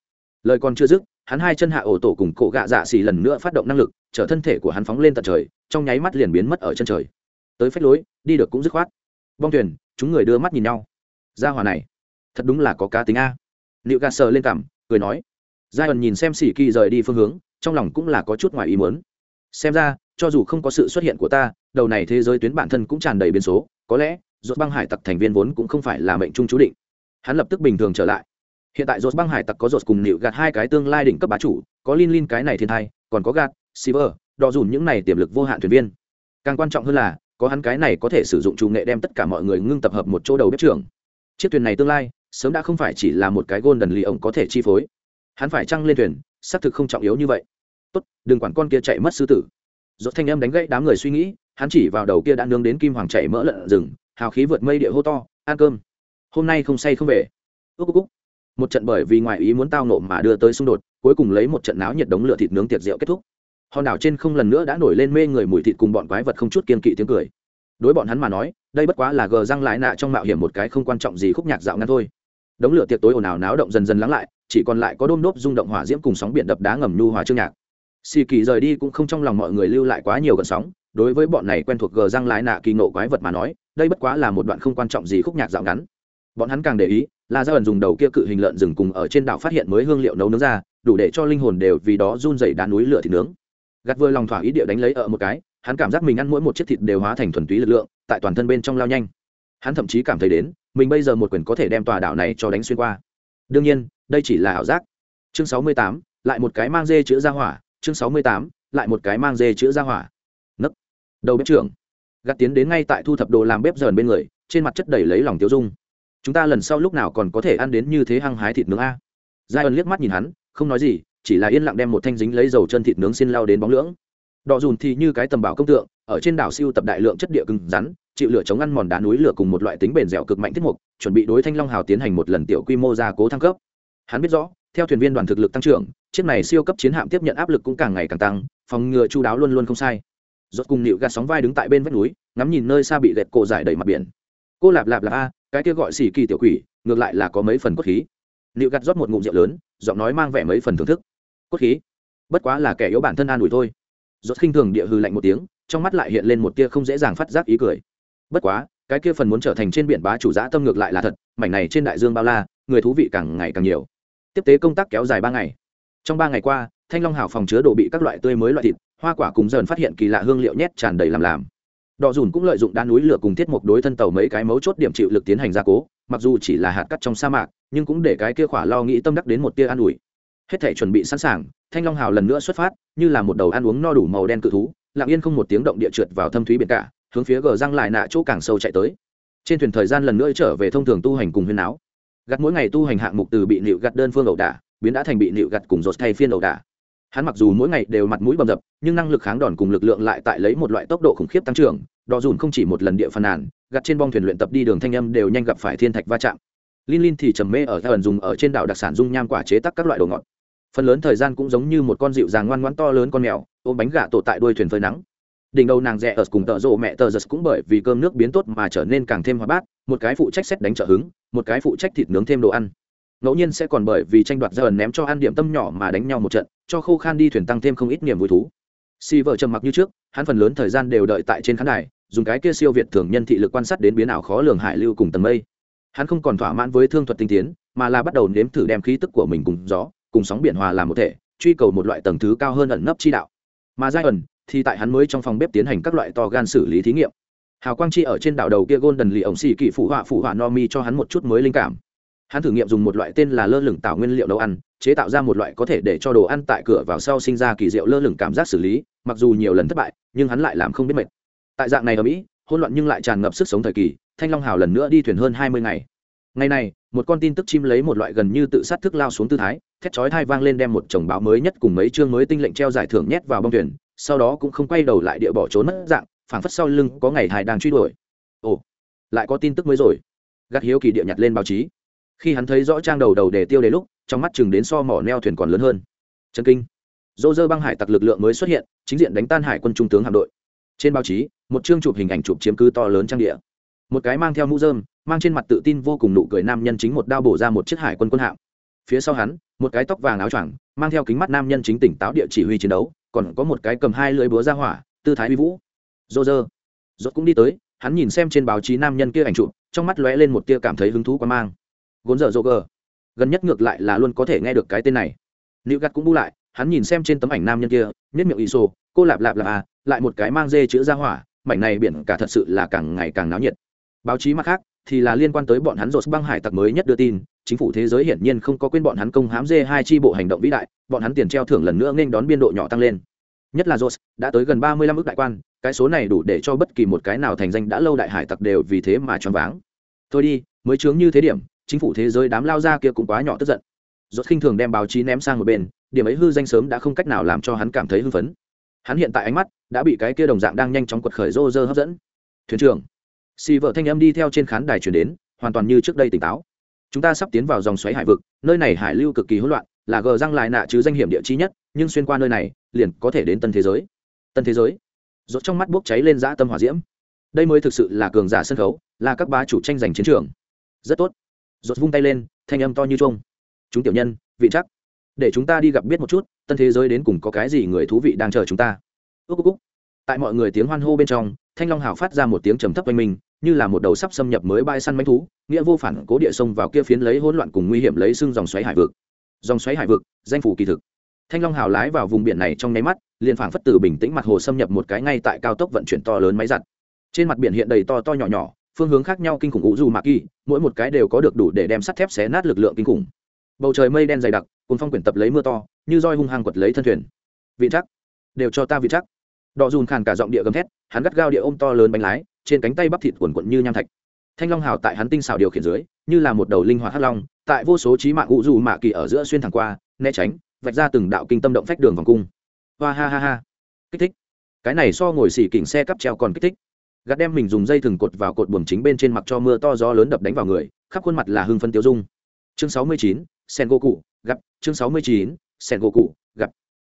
Lời còn chưa dứt, hắn hai chân hạ ổ tổ cùng cổ gạ dạ xì lần nữa phát động năng lực, chở thân thể của hắn phóng lên tận trời, trong nháy mắt liền biến mất ở chân trời. Tới phách lối, đi được cũng dứt khoát. Bong thuyền, chúng người đưa mắt nhìn nhau. Ra hòa này, thật đúng là có cá tính a. Liệu gà sờ lên cảm cười nói giai ẩn nhìn xem xỉ kỳ rời đi phương hướng, trong lòng cũng là có chút ngoài ý muốn. Xem ra, cho dù không có sự xuất hiện của ta, đầu này thế giới tuyến bản thân cũng tràn đầy biến số, có lẽ dốt băng hải tặc thành viên vốn cũng không phải là mệnh trung chú định. Hắn lập tức bình thường trở lại. Hiện tại dốt băng hải tặc có dốt cùng nịu gạt hai cái tương lai đỉnh cấp bá chủ, có lin lin cái này thiên thai, còn có gạt, silver đò dùn những này tiềm lực vô hạn thuyền viên. Càng quan trọng hơn là, có hắn cái này có thể sử dụng chủ nghệ đem tất cả mọi người ngưng tập hợp một chỗ đầu bếp trưởng. Chiếc thuyền này tương lai, sớm đã không phải chỉ là một cái gôn đần lì ổng có thể chi phối hắn phải trăng lên thuyền, xác thực không trọng yếu như vậy. Tốt, đừng quản con kia chạy mất sư tử. Dốt thanh âm đánh gãy đám người suy nghĩ, hắn chỉ vào đầu kia đã nướng đến kim hoàng chạy mỡ lợn rừng, hào khí vượt mây địa hô to, ăn cơm. Hôm nay không say không về. Ước cúc một trận bởi vì ngoại ý muốn tao nộ mà đưa tới xung đột, cuối cùng lấy một trận náo nhiệt đống lửa thịt nướng tiệc rượu kết thúc. Hòn đảo trên không lần nữa đã nổi lên mê người mùi thịt cùng bọn quái vật không chút kiên kỵ tiếng cười. Đối bọn hắn mà nói, đây bất quá là gờ răng lại nạ trong mạo hiểm một cái không quan trọng gì khúc nhạc dạo ngắn thôi đống lửa tiệc tối ồn ào náo động dần dần lắng lại, chỉ còn lại có đôm nốt rung động hỏa diễm cùng sóng biển đập đá ngầm nhu hòa trương nhạc. Xì kỳ rời đi cũng không trong lòng mọi người lưu lại quá nhiều gần sóng, đối với bọn này quen thuộc gờ răng lái nạ kỳ nộ quái vật mà nói, đây bất quá là một đoạn không quan trọng gì khúc nhạc dạo ngắn. Bọn hắn càng để ý, là do ẩn dùng đầu kia cự hình lợn rừng cùng ở trên đảo phát hiện mới hương liệu nấu nướng ra, đủ để cho linh hồn đều vì đó run dày đá núi lửa thịt nướng. Gạt vừa lòng thỏa ý địa đánh lấy ở một cái, hắn cảm giác mình ăn mỗi một chiếc thịt đều hóa thành thuần túy lực lượng, tại toàn thân bên trong lao nhanh. Hắn thậm chí cảm thấy đến mình bây giờ một quyền có thể đem tòa đảo này cho đánh xuyên qua. Đương nhiên, đây chỉ là ảo giác. Chương sáu mươi tám, lại một cái mang dê chữ ra hỏa. Chương sáu mươi tám, lại một cái mang dê chữ ra hỏa. Nấc. Đầu bếp trưởng. Gạt tiến đến ngay tại thu thập đồ làm bếp dởn bên người, trên mặt chất đầy lấy lòng tiêu dung. Chúng ta lần sau lúc nào còn có thể ăn đến như thế hăng hái thịt nướng a? Giai ân liếc mắt nhìn hắn, không nói gì, chỉ là yên lặng đem một thanh dính lấy dầu chân thịt nướng xin lao đến bóng lưỡng. Đỏ dùn thì như cái tầm bảo công tượng, ở trên đảo siêu tập đại lượng chất địa cứng rắn chịu lửa chống ăn mòn đá núi lửa cùng một loại tính bền dẻo cực mạnh tiết mục, chuẩn bị đối thanh long hào tiến hành một lần tiểu quy mô gia cố thăng cấp. Hắn biết rõ, theo thuyền viên đoàn thực lực tăng trưởng, chiếc này siêu cấp chiến hạm tiếp nhận áp lực cũng càng ngày càng tăng, phòng ngừa chu đáo luôn luôn không sai. Rốt cùng nịu gạt sóng vai đứng tại bên vách núi, ngắm nhìn nơi xa bị gẹt cổ giải đầy mặt biển. Cô lạp lạp lạp a, cái kia gọi xỉ kỳ tiểu quỷ, ngược lại là có mấy phần cốt khí. Nịu gạt rót một ngụm rượu lớn, giọng nói mang vẻ mấy phần thưởng thức. Cốt khí? Bất quá là kẻ yếu bản thân an ủi thôi. Rốt khinh thường địa hư lạnh một tiếng, trong mắt lại hiện lên một tia không dễ dàng phát giác ý cười bất quá, cái kia phần muốn trở thành trên biển bá chủ giã tâm ngược lại là thật, mảnh này trên đại dương bao la, người thú vị càng ngày càng nhiều. Tiếp tế công tác kéo dài ba ngày. Trong ba ngày qua, thanh long hào phòng chứa đồ bị các loại tươi mới loại thịt, hoa quả cùng dần phát hiện kỳ lạ hương liệu nhét tràn đầy làm làm. Đọ dùn cũng lợi dụng đá núi lửa cùng thiết mục đối thân tàu mấy cái mấu chốt điểm chịu lực tiến hành gia cố, mặc dù chỉ là hạt cắt trong sa mạc, nhưng cũng để cái kia khỏa lo nghĩ tâm đắc đến một tia an ủi. Hết thể chuẩn bị sẵn sàng, thanh long hào lần nữa xuất phát, như là một đầu ăn uống no đủ màu đen cự thú, lặng yên không một tiếng động địa trượt vào thâm thúy biển cả hướng phía gờ răng lại nạ chỗ càng sâu chạy tới. Trên thuyền thời gian lần nữa trở về thông thường tu hành cùng huyên áo gặt mỗi ngày tu hành hạng mục từ bị nịu gặt đơn phương ẩu đả, biến đã thành bị nịu gặt cùng rột thay phiên ẩu đả. Hắn mặc dù mỗi ngày đều mặt mũi bầm dập, nhưng năng lực kháng đòn cùng lực lượng lại tại lấy một loại tốc độ khủng khiếp tăng trưởng đò dùn không chỉ một lần địa phàn nàn gặt trên bong thuyền luyện tập đi đường thanh âm đều nhanh gặp phải thiên thạch va chạm. Linh linh thì trầm mê ở theo ẩn dùng ở trên đảo đặc sản dung nham quả chế tắc các loại đồ ngọt. Phần lớn thời gian cũng giống như một con dịu dàng ngoan ngoãn to lớn con mèo, ôm bánh gà tổ tại đuôi thuyền phơi nắng đỉnh đầu nàng rẻ ở cùng tợ rộ mẹ tờ giật cũng bởi vì cơm nước biến tốt mà trở nên càng thêm hoa bát, một cái phụ trách xét đánh trợ hứng, một cái phụ trách thịt nướng thêm đồ ăn. Ngẫu nhiên sẽ còn bởi vì tranh đoạt ra ẩn ném cho ăn điểm tâm nhỏ mà đánh nhau một trận, cho khô khan đi thuyền tăng thêm không ít niềm vui thú. Si vợ trầm mặc như trước, hắn phần lớn thời gian đều đợi tại trên khán đài, dùng cái kia siêu việt thường nhân thị lực quan sát đến biến ảo khó lường hải lưu cùng tầng mây. Hắn không còn thỏa mãn với thương thuật tinh tiến, mà là bắt đầu nếm thử đem khí tức của mình cùng gió, cùng sóng biển hòa làm một thể, truy cầu một loại tầng thứ cao hơn ẩn nấp chi đạo. Mà giai ẩn thì tại hắn mới trong phòng bếp tiến hành các loại to gan xử lý thí nghiệm. Hào quang chi ở trên đảo đầu kia gôn đần lì ổng xì kỵ phụ họa phụ họa no mi cho hắn một chút mới linh cảm. Hắn thử nghiệm dùng một loại tên là lơ lửng tạo nguyên liệu nấu ăn, chế tạo ra một loại có thể để cho đồ ăn tại cửa vào sau sinh ra kỳ diệu lơ lửng cảm giác xử lý, mặc dù nhiều lần thất bại, nhưng hắn lại làm không biết mệt. Tại dạng này ở mỹ, hỗn loạn nhưng lại tràn ngập sức sống thời kỳ, thanh long hào lần nữa đi thuyền hơn hai mươi ngày. Ngày này, một con tin tức chim lấy một loại gần như tự sát thức lao xuống tư thái, thét chói thai vang lên đem một chồng báo mới nhất cùng mấy chương mới tinh lệnh treo giải thưởng nhét vào bông thuyền sau đó cũng không quay đầu lại địa bỏ trốn mất dạng, phảng phất sau lưng có ngày hài đang truy đuổi. Ồ, lại có tin tức mới rồi. Gắt hiếu kỳ địa nhặt lên báo chí. Khi hắn thấy rõ trang đầu đầu đề tiêu đề lúc, trong mắt chừng đến so mỏ neo thuyền còn lớn hơn. Chân kinh. Dô dơ băng hải tặc lực lượng mới xuất hiện, chính diện đánh tan hải quân trung tướng hạm đội. Trên báo chí, một chương chụp hình ảnh chụp chiếm cứ to lớn trang địa. Một cái mang theo mũ dơm mang trên mặt tự tin vô cùng nụ cười nam nhân chính một đao bổ ra một chiếc hải quân quân hạm. Phía sau hắn một cái tóc vàng áo choàng, mang theo kính mắt nam nhân chính tỉnh táo địa chỉ huy chiến đấu, còn có một cái cầm hai lưỡi búa ra hỏa, tư thái uy vũ. Dô dơ rốt cũng đi tới, hắn nhìn xem trên báo chí nam nhân kia ảnh chụp, trong mắt lóe lên một tia cảm thấy hứng thú quá mang. Gốn dở dô gờ gần nhất ngược lại là luôn có thể nghe được cái tên này. Nữ gắt cũng bu lại, hắn nhìn xem trên tấm ảnh nam nhân kia nhất miệng iso cô lạp lạp lạp à lại một cái mang dê chữ ra hỏa, mảnh này biển cả thật sự là càng ngày càng náo nhiệt. Báo chí mặt khác thì là liên quan tới bọn hắn rột băng hải tặc mới nhất đưa tin. Chính phủ thế giới hiển nhiên không có quên bọn hắn công hám dê hai chi bộ hành động vĩ đại, bọn hắn tiền treo thưởng lần nữa nên đón biên độ nhỏ tăng lên. Nhất là rột, đã tới gần ba mươi lăm ước đại quan, cái số này đủ để cho bất kỳ một cái nào thành danh đã lâu đại hải tặc đều vì thế mà choáng váng. Thôi đi, mới chướng như thế điểm, chính phủ thế giới đám lao ra kia cũng quá nhỏ tức giận. Rốt khinh thường đem báo chí ném sang một bên, điểm ấy hư danh sớm đã không cách nào làm cho hắn cảm thấy hưng phấn. Hắn hiện tại ánh mắt đã bị cái kia đồng dạng đang nhanh chóng quật khởi rô rơ hấp dẫn. Thuyền trưởng xì vợ thanh âm đi theo trên khán đài chuyển đến, hoàn toàn như trước đây tỉnh táo. Chúng ta sắp tiến vào dòng xoáy hải vực, nơi này hải lưu cực kỳ hỗn loạn, là gờ răng lại nạ chứ danh hiểm địa chi nhất, nhưng xuyên qua nơi này, liền có thể đến tân thế giới. Tân thế giới? Rốt trong mắt bốc cháy lên dã tâm hỏa diễm. Đây mới thực sự là cường giả sân khấu, là các bá chủ tranh giành chiến trường. Rất tốt. Rốt vung tay lên, thanh âm to như chuông. Chúng tiểu nhân, vị chắc. Để chúng ta đi gặp biết một chút, tân thế giới đến cùng có cái gì người thú vị đang chờ chúng ta. Ước ước tại mọi người tiếng hoan hô bên trong, thanh long hào phát ra một tiếng trầm thấp quanh mình như là một đầu sắp xâm nhập mới bay săn manh thú, nghĩa vô phản cố địa sông vào kia phiến lấy hỗn loạn cùng nguy hiểm lấy xưng dòng xoáy hải vực. Dòng xoáy hải vực, danh phủ kỳ thực. Thanh long hào lái vào vùng biển này trong nháy mắt, liền phảng phất từ bình tĩnh mặt hồ xâm nhập một cái ngay tại cao tốc vận chuyển to lớn máy giặt. Trên mặt biển hiện đầy to to nhỏ nhỏ, phương hướng khác nhau kinh khủng ủ dù mạc kỳ, mỗi một cái đều có được đủ để đem sắt thép xé nát lực lượng kinh khủng. Bầu trời mây đen dày đặc cùng phong quyển tập lấy mưa to, như roi hung hăng quật lấy thân thuyền. Vị chắc đều cho ta vị chắc đỏ dùn khàn cả giọng địa gầm thét, hắn gắt gao địa ôm to lớn bánh lái trên cánh tay bắp thịt quần quận như nham thạch. Thanh long hào tại hắn tinh xảo điều khiển dưới như là một đầu linh hoạt hắc long tại vô số trí mạng ụ dù mạ kỳ ở giữa xuyên thẳng qua né tránh vạch ra từng đạo kinh tâm động phách đường vòng cung. Hoa ha ha ha. Kích thích. Cái này so ngồi xỉ kỉnh xe cắp treo còn kích thích. Gạt đem mình dùng dây thừng cột vào cột buồng chính bên trên mặt cho mưa to gió lớn đập đánh vào người khắp khuôn mặt là hưng phân tiêu dung. Chương sáu mươi chín sen gỗ cụ gặp. Chương sáu mươi chín sen gỗ cụ gặp.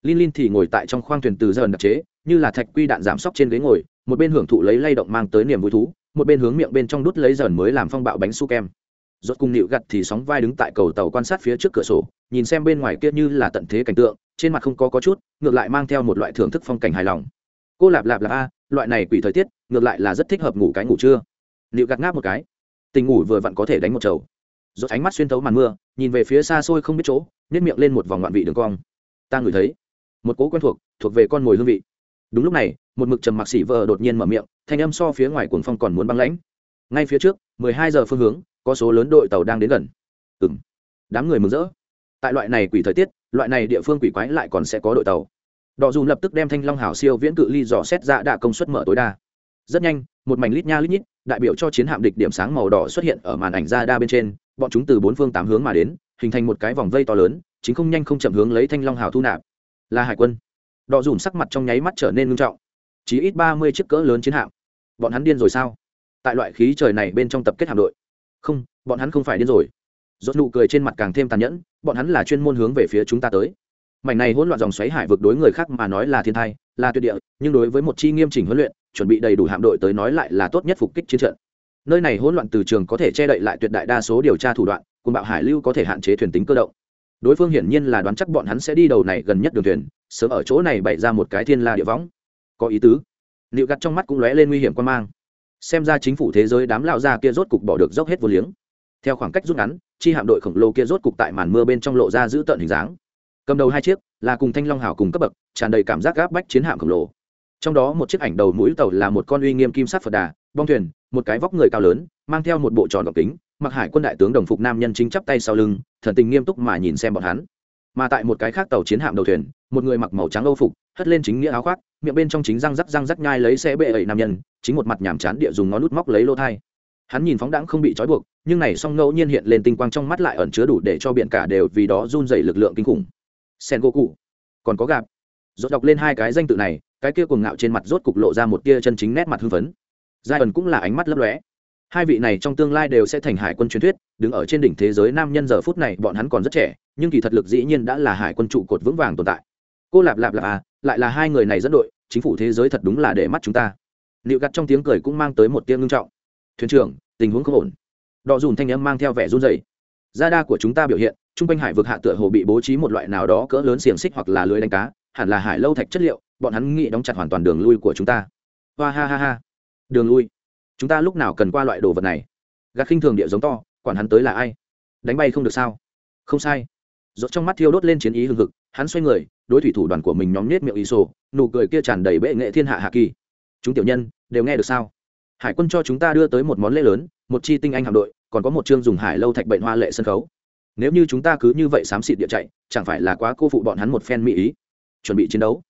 Linh Linh thì ngồi tại trong khoang thuyền từ giờ đặc chế, như là thạch quy đạn giảm sóc trên ghế ngồi, một bên hưởng thụ lấy lay động mang tới niềm vui thú, một bên hướng miệng bên trong đút lấy dần mới làm phong bạo bánh su kem. Rốt cùng nịu gặt thì sóng vai đứng tại cầu tàu quan sát phía trước cửa sổ, nhìn xem bên ngoài kia như là tận thế cảnh tượng, trên mặt không có có chút, ngược lại mang theo một loại thưởng thức phong cảnh hài lòng. Cô lạp lạp là a, loại này quỷ thời tiết, ngược lại là rất thích hợp ngủ cái ngủ trưa. Nịu gặt ngáp một cái, tình ngủ vừa vặn có thể đánh một chầu. Rốt ánh mắt xuyên thấu màn mưa, nhìn về phía xa xôi không biết chỗ, nhếch miệng lên một vòng ngoạn vị đường cong. Ta ngửi thấy, một cỗ quen thuộc thuộc về con mồi hương vị đúng lúc này, một mực trầm mặc xỉ vờ đột nhiên mở miệng, thanh âm so phía ngoài cuồng phong còn muốn băng lãnh. Ngay phía trước, mười hai giờ phương hướng, có số lớn đội tàu đang đến gần. Ừng đám người mừng rỡ. Tại loại này quỷ thời tiết, loại này địa phương quỷ quái lại còn sẽ có đội tàu. Đỏ dùm lập tức đem thanh long hảo siêu viễn cự ly dò xét ra đạ công suất mở tối đa. Rất nhanh, một mảnh lít nha lít nhít, đại biểu cho chiến hạm địch điểm sáng màu đỏ xuất hiện ở màn ảnh ra đa bên trên, bọn chúng từ bốn phương tám hướng mà đến, hình thành một cái vòng vây to lớn, chính không nhanh không chậm hướng lấy thanh long hào thu nạp. Là hải quân đỏ dùm sắc mặt trong nháy mắt trở nên ngưng trọng. Chỉ ít ba mươi chiếc cỡ lớn chiến hạm. Bọn hắn điên rồi sao? Tại loại khí trời này bên trong tập kết hạm đội. Không, bọn hắn không phải điên rồi. Rốt nụ cười trên mặt càng thêm tàn nhẫn, bọn hắn là chuyên môn hướng về phía chúng ta tới. Mảnh này hỗn loạn dòng xoáy hải vực đối người khác mà nói là thiên thai là tuyệt địa, nhưng đối với một chi nghiêm chỉnh huấn luyện, chuẩn bị đầy đủ hạm đội tới nói lại là tốt nhất phục kích chiến trận. Nơi này hỗn loạn từ trường có thể che đậy lại tuyệt đại đa số điều tra thủ đoạn, cùng bạo hải lưu có thể hạn chế thuyền tính cơ động đối phương hiển nhiên là đoán chắc bọn hắn sẽ đi đầu này gần nhất đường thuyền, sớm ở chỗ này bày ra một cái thiên la địa võng. Có ý tứ. Liệu gặt trong mắt cũng lóe lên nguy hiểm quan mang. Xem ra chính phủ thế giới đám lão gia kia rốt cục bỏ được dốc hết vô liếng. Theo khoảng cách rút ngắn, chi hạm đội khổng lồ kia rốt cục tại màn mưa bên trong lộ ra giữ tợn hình dáng. Cầm đầu hai chiếc là cùng thanh long hào cùng cấp bậc, tràn đầy cảm giác gáp bách chiến hạm khổng lồ. Trong đó một chiếc ảnh đầu mũi tàu là một con uy nghiêm kim sát phật đà, bong thuyền, một cái vóc người cao lớn, mang theo một bộ tròn gọc kính, mặc hải quân đại tướng đồng phục nam nhân chính chắp tay sau lưng thần tình nghiêm túc mà nhìn xem bọn hắn. Mà tại một cái khác tàu chiến hạm đầu thuyền, một người mặc màu trắng âu phục, hất lên chính nghĩa áo khoác, miệng bên trong chính răng rắc răng rắc nhai lấy xe bệ ẩy nam nhân, chính một mặt nhàm chán địa dùng ngón nút móc lấy lô thai. Hắn nhìn phóng đãng không bị trói buộc, nhưng này song ngẫu nhiên hiện lên tinh quang trong mắt lại ẩn chứa đủ để cho biển cả đều vì đó run dày lực lượng kinh khủng. Sen gỗ cụ còn có gạp rốt đọc lên hai cái danh tự này, cái kia cuồng ngạo trên mặt rốt cục lộ ra một tia chân chính nét mặt hưng phấn. Giai ẩn cũng là ánh mắt lấp lóe hai vị này trong tương lai đều sẽ thành hải quân truyền thuyết, đứng ở trên đỉnh thế giới nam nhân giờ phút này bọn hắn còn rất trẻ, nhưng kỳ thật lực dĩ nhiên đã là hải quân trụ cột vững vàng tồn tại. Cô lạp lạp lạp à lại là hai người này dẫn đội, chính phủ thế giới thật đúng là để mắt chúng ta. Liệu gặt trong tiếng cười cũng mang tới một tiếng ngưng trọng. Thuyền trưởng, tình huống không ổn. Đọ dùn thanh âm mang theo vẻ run dày gia đa của chúng ta biểu hiện, trung quanh hải vực hạ tựa hồ bị bố trí một loại nào đó cỡ lớn xiềng xích hoặc là lưới đánh cá, hẳn là hải lâu thạch chất liệu, bọn hắn nghĩ đóng chặt hoàn toàn đường lui của chúng ta. Hoa ha ha ha. Đường lui chúng ta lúc nào cần qua loại đồ vật này? Gạt khinh thường địa giống to, quản hắn tới là ai? Đánh bay không được sao? Không sai. Rốt trong mắt thiêu đốt lên chiến ý hừng hực, hắn xoay người, đối thủy thủ đoàn của mình nhóm nết miệng ý sổ, nụ cười kia tràn đầy bệ nghệ thiên hạ hạ kỳ. Chúng tiểu nhân, đều nghe được sao? Hải quân cho chúng ta đưa tới một món lễ lớn, một chi tinh anh hạm đội, còn có một chương dùng hải lâu thạch bệnh hoa lệ sân khấu. Nếu như chúng ta cứ như vậy xám xịt địa chạy, chẳng phải là quá cô phụ bọn hắn một phen mỹ ý? Chuẩn bị chiến đấu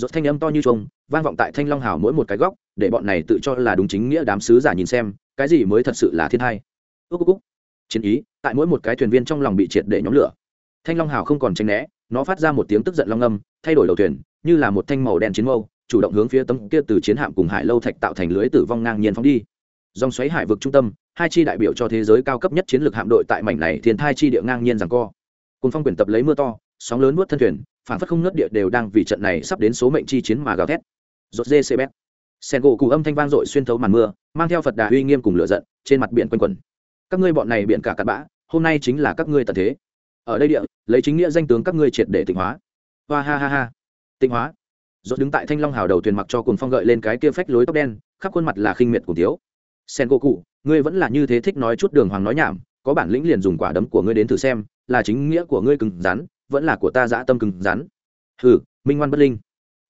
rốt thanh âm to như trùng, vang vọng tại thanh long hào mỗi một cái góc để bọn này tự cho là đúng chính nghĩa đám sứ giả nhìn xem cái gì mới thật sự là thiên hai ước ước chiến ý tại mỗi một cái thuyền viên trong lòng bị triệt để nhóm lửa. Thanh long hào không còn tránh né nó phát ra một tiếng tức giận long âm thay đổi đầu thuyền như là một thanh màu đen chiến mâu chủ động hướng phía tấm kia từ chiến hạm cùng hải lâu thạch tạo thành lưới tử vong ngang nhiên phóng đi. Dòng xoáy hải vực trung tâm hai chi đại biểu cho thế giới cao cấp nhất chiến lược hạm đội tại mảnh này thiên thai chi địa ngang nhiên giằng co. Cùng phong quyển tập lấy mưa to sóng lớn nuốt thân thuyền phản phất không nớt địa đều đang vì trận này sắp đến số mệnh chi chiến mà gào thét. Rốt dê cbet sen gỗ cụ âm thanh vang dội xuyên thấu màn mưa, mang theo phật đà uy nghiêm cùng lửa giận, trên mặt biển quanh quẩn. Các ngươi bọn này biển cả cặn bã, hôm nay chính là các ngươi tận thế. Ở đây địa, lấy chính nghĩa danh tướng các ngươi triệt để tịnh hóa. Hoa ha ha ha. Tịnh hóa. Rốt đứng tại thanh long hào đầu thuyền mặc cho cùng phong gợi lên cái kia phách lối tóc đen, khắp khuôn mặt là khinh miệt cùng thiếu. Sen gỗ cụ, ngươi vẫn là như thế thích nói chút đường hoàng nói nhảm, có bản lĩnh liền dùng quả đấm của ngươi đến thử xem, là chính nghĩa của ngươi cứng rắn vẫn là của ta dã tâm cứng rắn. Hừ, minh ngoan bất linh.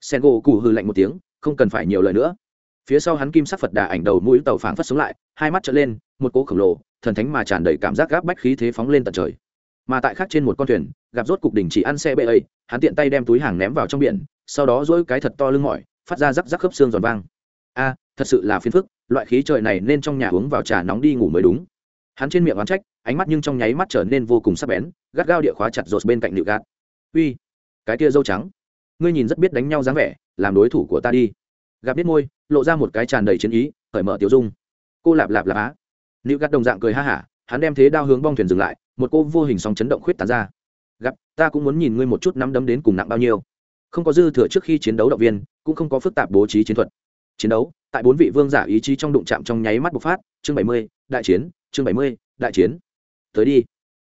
Sen gỗ cụ hừ lạnh một tiếng, không cần phải nhiều lời nữa. Phía sau hắn kim sắc phật đà ảnh đầu mũi tàu phảng phất xuống lại, hai mắt trở lên, một cỗ khổng lồ, thần thánh mà tràn đầy cảm giác gáp bách khí thế phóng lên tận trời. Mà tại khác trên một con thuyền, gặp rốt cục đỉnh chỉ ăn xe bê ấy, hắn tiện tay đem túi hàng ném vào trong biển, sau đó dỗi cái thật to lưng mỏi, phát ra rắc rắc khớp xương giòn vang. A, thật sự là phiền phức, loại khí trời này nên trong nhà uống vào trà nóng đi ngủ mới đúng hắn trên miệng oán trách, ánh mắt nhưng trong nháy mắt trở nên vô cùng sắc bén, gắt gao địa khóa chặt rột bên cạnh nịu gạt. Uy, cái kia dâu trắng, ngươi nhìn rất biết đánh nhau dáng vẻ, làm đối thủ của ta đi. Gặp biết môi, lộ ra một cái tràn đầy chiến ý khởi mở tiểu dung. Cô lạp lạp lạp á. Nịu gạt đồng dạng cười ha hả, hắn đem thế đao hướng bong thuyền dừng lại, một cô vô hình sóng chấn động khuyết tán ra. Gặp ta cũng muốn nhìn ngươi một chút nắm đấm đến cùng nặng bao nhiêu. Không có dư thừa trước khi chiến đấu động viên, cũng không có phức tạp bố trí chiến thuật. Chiến đấu, tại bốn vị vương giả ý chí trong đụng chạm trong nháy mắt bộc phát, chương bảy mươi, đại chiến chương bảy mươi, đại chiến. Tới đi.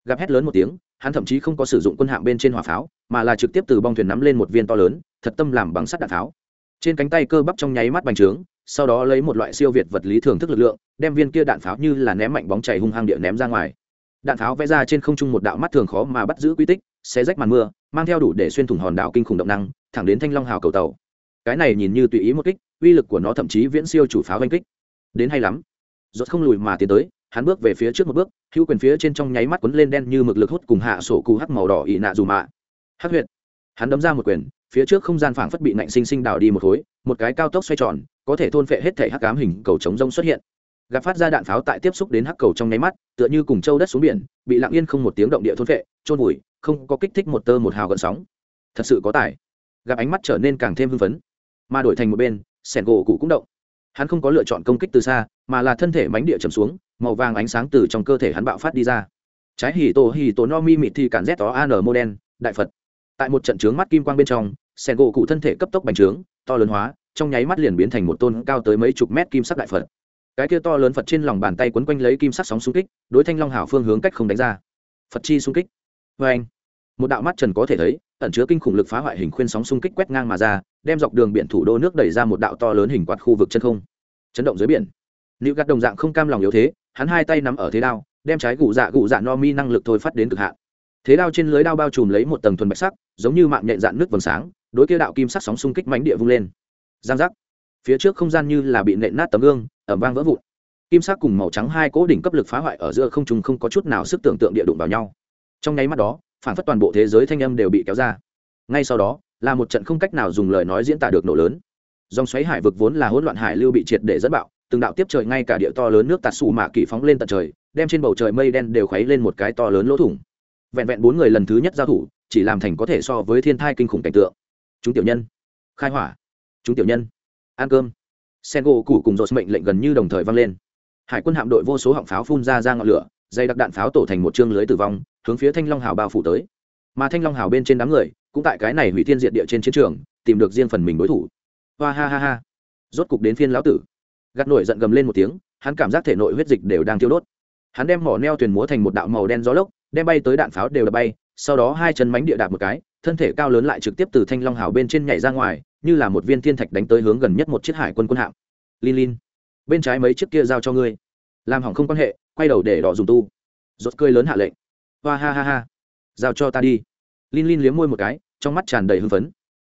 Gặp hét lớn một tiếng, hắn thậm chí không có sử dụng quân hạm bên trên hỏa pháo, mà là trực tiếp từ bong thuyền nắm lên một viên to lớn, thật tâm làm bằng sắt đạn pháo. Trên cánh tay cơ bắp trong nháy mắt bành trướng, sau đó lấy một loại siêu việt vật lý thường thức lực lượng, đem viên kia đạn pháo như là ném mạnh bóng chảy hung hăng địa ném ra ngoài. Đạn pháo vẽ ra trên không trung một đạo mắt thường khó mà bắt giữ quy tích, xé rách màn mưa, mang theo đủ để xuyên thủng hòn đảo kinh khủng động năng, thẳng đến thanh long hào cầu tàu. Cái này nhìn như tùy ý một kích, uy lực của nó thậm chí viễn siêu chủ pháo oanh kích. Đến hay lắm. Rốt không lùi mà tiến tới hắn bước về phía trước một bước, hữu quyền phía trên trong nháy mắt quấn lên đen như mực lực hút cùng hạ sổ cù hắc màu đỏ ị nạ dù mạ. Hắc huyệt. Hắn đấm ra một quyền, phía trước không gian phảng phất bị nạnh sinh sinh đào đi một khối, một cái cao tốc xoay tròn, có thể thôn phệ hết thể hắc cám hình cầu chống rông xuất hiện. Gặp phát ra đạn pháo tại tiếp xúc đến hắc cầu trong nháy mắt, tựa như cùng châu đất xuống biển, bị lặng yên không một tiếng động địa thôn phệ trôn vùi, không có kích thích một tơ một hào gợn sóng. Thật sự có tài. Gặp ánh mắt trở nên càng thêm hưng phấn. Mà đổi thành một bên, sẻn gỗ cụ cũng động hắn không có lựa chọn công kích từ xa, mà là thân thể mánh địa chầm xuống, màu vàng ánh sáng từ trong cơ thể hắn bạo phát đi ra. Trái hì tổ hì tổ no mi mịt thì cản z đó an mô đen, đại phật. Tại một trận trướng mắt kim quang bên trong sen gỗ cụ thân thể cấp tốc bành trướng, to lớn hóa, trong nháy mắt liền biến thành một tôn cao tới mấy chục mét kim sắc đại phật. Cái kia to lớn phật trên lòng bàn tay quấn quanh lấy kim sắc sóng xung kích, đối thanh long hảo phương hướng cách không đánh ra. Phật chi xung kích. Vê anh một đạo mắt trần có thể thấy, ẩn chứa kinh khủng lực phá hoại hình khuyên sóng xung kích quét ngang mà ra, đem dọc đường biển thủ đô nước đẩy ra một đạo to lớn hình quạt khu vực chân không. Chấn động dưới biển. Nữ gạt đồng dạng không cam lòng yếu thế, hắn hai tay nắm ở thế đao, đem trái gù dạ gù dạ no mi năng lực thôi phát đến cực hạn. Thế đao trên lưới đao bao trùm lấy một tầng thuần bạch sắc, giống như mạng nhện dạn nước vầng sáng, đối kia đạo kim sắc sóng xung kích mánh địa vung lên. Giang giác. Phía trước không gian như là bị nện nát tấm gương ẩm vang vỡ vụn. Kim sắc cùng màu trắng hai cố đỉnh cấp lực phá hoại ở giữa không trùng không có chút nào sức tưởng tượng địa đụng vào nhau. Trong nháy mắt đó phản phất toàn bộ thế giới thanh âm đều bị kéo ra. Ngay sau đó, là một trận không cách nào dùng lời nói diễn tả được nổ lớn. Dòng xoáy hải vực vốn là hỗn loạn hải lưu bị triệt để dẫn bạo, từng đạo tiếp trời ngay cả địa to lớn nước tạt xù mạ kỳ phóng lên tận trời, đem trên bầu trời mây đen đều khuấy lên một cái to lớn lỗ thủng. Vẹn vẹn bốn người lần thứ nhất giao thủ, chỉ làm thành có thể so với thiên thai kinh khủng cảnh tượng. Chúng tiểu nhân. Khai hỏa. Chúng tiểu nhân. Ăn cơm. Sen gỗ củ cùng dột mệnh lệnh gần như đồng thời vang lên. Hải quân hạm đội vô số họng pháo phun ra ra ngọn lửa, dây đặc đạn pháo tổ thành một chương lưới tử vong hướng phía thanh long hào bao phủ tới. Mà thanh long hào bên trên đám người, cũng tại cái này hủy thiên diệt địa trên chiến trường, tìm được riêng phần mình đối thủ. Hoa ha ha ha. Rốt cục đến phiên lão tử. Gạt nổi giận gầm lên một tiếng, hắn cảm giác thể nội huyết dịch đều đang thiêu đốt. Hắn đem mỏ neo thuyền múa thành một đạo màu đen gió lốc, đem bay tới đạn pháo đều đập bay, sau đó hai chân mánh địa đạp một cái, thân thể cao lớn lại trực tiếp từ thanh long hào bên trên nhảy ra ngoài, như là một viên thiên thạch đánh tới hướng gần nhất một chiếc hải quân quân hạm. Lin lin, bên trái mấy chiếc kia giao cho ngươi. Làm hỏng không quan hệ, quay đầu để đỏ dùng tu. Rốt cười lớn hạ lệnh hoa ha ha ha. Giao cho ta đi. Lin lin liếm môi một cái, trong mắt tràn đầy hưng phấn.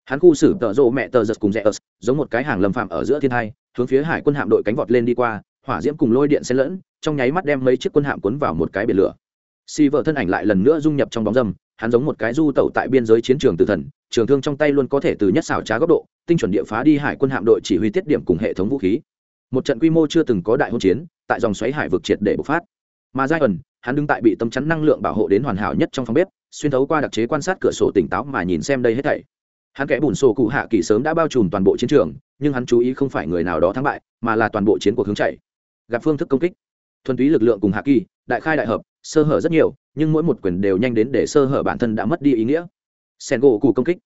Hắn khu xử tợ rộ mẹ tờ giật cùng rẽ ớt giống một cái hàng lâm phạm ở giữa thiên hai, hướng phía hải quân hạm đội cánh vọt lên đi qua, hỏa diễm cùng lôi điện xen lẫn, trong nháy mắt đem mấy chiếc quân hạm cuốn vào một cái biển lửa. Si vợ thân ảnh lại lần nữa dung nhập trong bóng dâm, hắn giống một cái du tẩu tại biên giới chiến trường tử thần, trường thương trong tay luôn có thể từ nhất xảo trá góc độ, tinh chuẩn địa phá đi hải quân hạm đội chỉ huy tiết điểm cùng hệ thống vũ khí. Một trận quy mô chưa từng có đại hôn chiến, tại dòng xoáy hải vực triệt để bộc phát. Mà giai ẩn hắn đứng tại bị tâm chắn năng lượng bảo hộ đến hoàn hảo nhất trong phòng bếp, xuyên thấu qua đặc chế quan sát cửa sổ tỉnh táo mà nhìn xem đây hết thảy. Hắn kẽ bùn sổ cụ hạ kỳ sớm đã bao trùm toàn bộ chiến trường, nhưng hắn chú ý không phải người nào đó thắng bại, mà là toàn bộ chiến cuộc hướng chạy. Gặp phương thức công kích. Thuần túy lực lượng cùng hạ kỳ, đại khai đại hợp, sơ hở rất nhiều, nhưng mỗi một quyền đều nhanh đến để sơ hở bản thân đã mất đi ý nghĩa. Sen gỗ cụ công kích.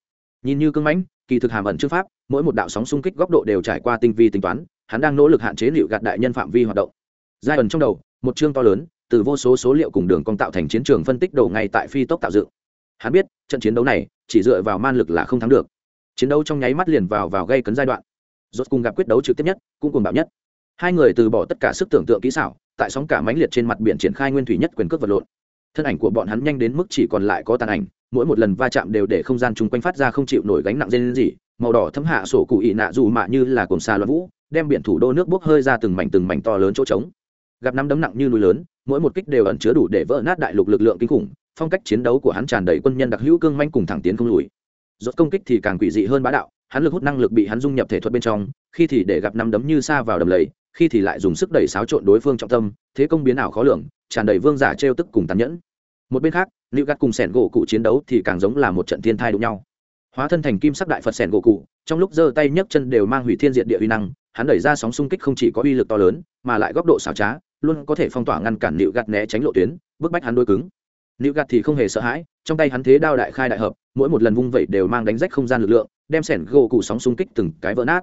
Nhìn như cưng mãnh, kỳ thực hàm ẩn chữ pháp, mỗi một đạo sóng xung kích góc độ đều trải qua tinh vi tính toán, hắn đang nỗ lực hạn chế liệu gạt đại nhân phạm vi hoạt động. Giai ẩn trong đầu, một chương to lớn từ vô số số liệu cùng đường cong tạo thành chiến trường phân tích đầu ngay tại phi tốc tạo dựng. Hắn biết, trận chiến đấu này, chỉ dựa vào man lực là không thắng được. Chiến đấu trong nháy mắt liền vào vào gây cấn giai đoạn. Rốt cùng gặp quyết đấu trực tiếp nhất, cũng cùng bạo nhất. Hai người từ bỏ tất cả sức tưởng tượng kỹ xảo, tại sóng cả mãnh liệt trên mặt biển triển khai nguyên thủy nhất quyền cước vật lộn. Thân ảnh của bọn hắn nhanh đến mức chỉ còn lại có tàn ảnh, mỗi một lần va chạm đều để không gian chung quanh phát ra không chịu nổi gánh nặng dây lên gì màu đỏ thấm hạ sổ cụ ị nạ dù mạ như là cồn xà loạn vũ, đem biển thủ đô nước bốc hơi ra từng mảnh từng mảnh to lớn chỗ trống gặp năm đấm nặng như núi lớn, mỗi một kích đều ẩn chứa đủ để vỡ nát đại lục lực lượng kinh khủng, phong cách chiến đấu của hắn tràn đầy quân nhân đặc hữu cương manh cùng thẳng tiến không lùi. Rốt công kích thì càng quỷ dị hơn bá đạo, hắn lực hút năng lực bị hắn dung nhập thể thuật bên trong, khi thì để gặp năm đấm như xa vào đầm lầy, khi thì lại dùng sức đẩy xáo trộn đối phương trọng tâm, thế công biến ảo khó lường, tràn đầy vương giả trêu tức cùng tàn nhẫn. Một bên khác nữ gắt cùng sẻn gỗ cụ chiến đấu thì càng giống là một trận thiên thai đụng nhau. Hóa thân thành kim sắc đại phật sẻn gỗ cụ, trong lúc giơ tay nhấc chân đều mang hủy thiên diệt địa uy năng, hắn đẩy ra sóng xung kích không chỉ có uy lực to lớn, mà lại góc độ xảo trá luôn có thể phong tỏa ngăn cản nịu gạt né tránh lộ tuyến bức bách hắn đôi cứng nịu gạt thì không hề sợ hãi trong tay hắn thế đao đại khai đại hợp mỗi một lần vung vẩy đều mang đánh rách không gian lực lượng đem sẻn gỗ cụ sóng xung kích từng cái vỡ nát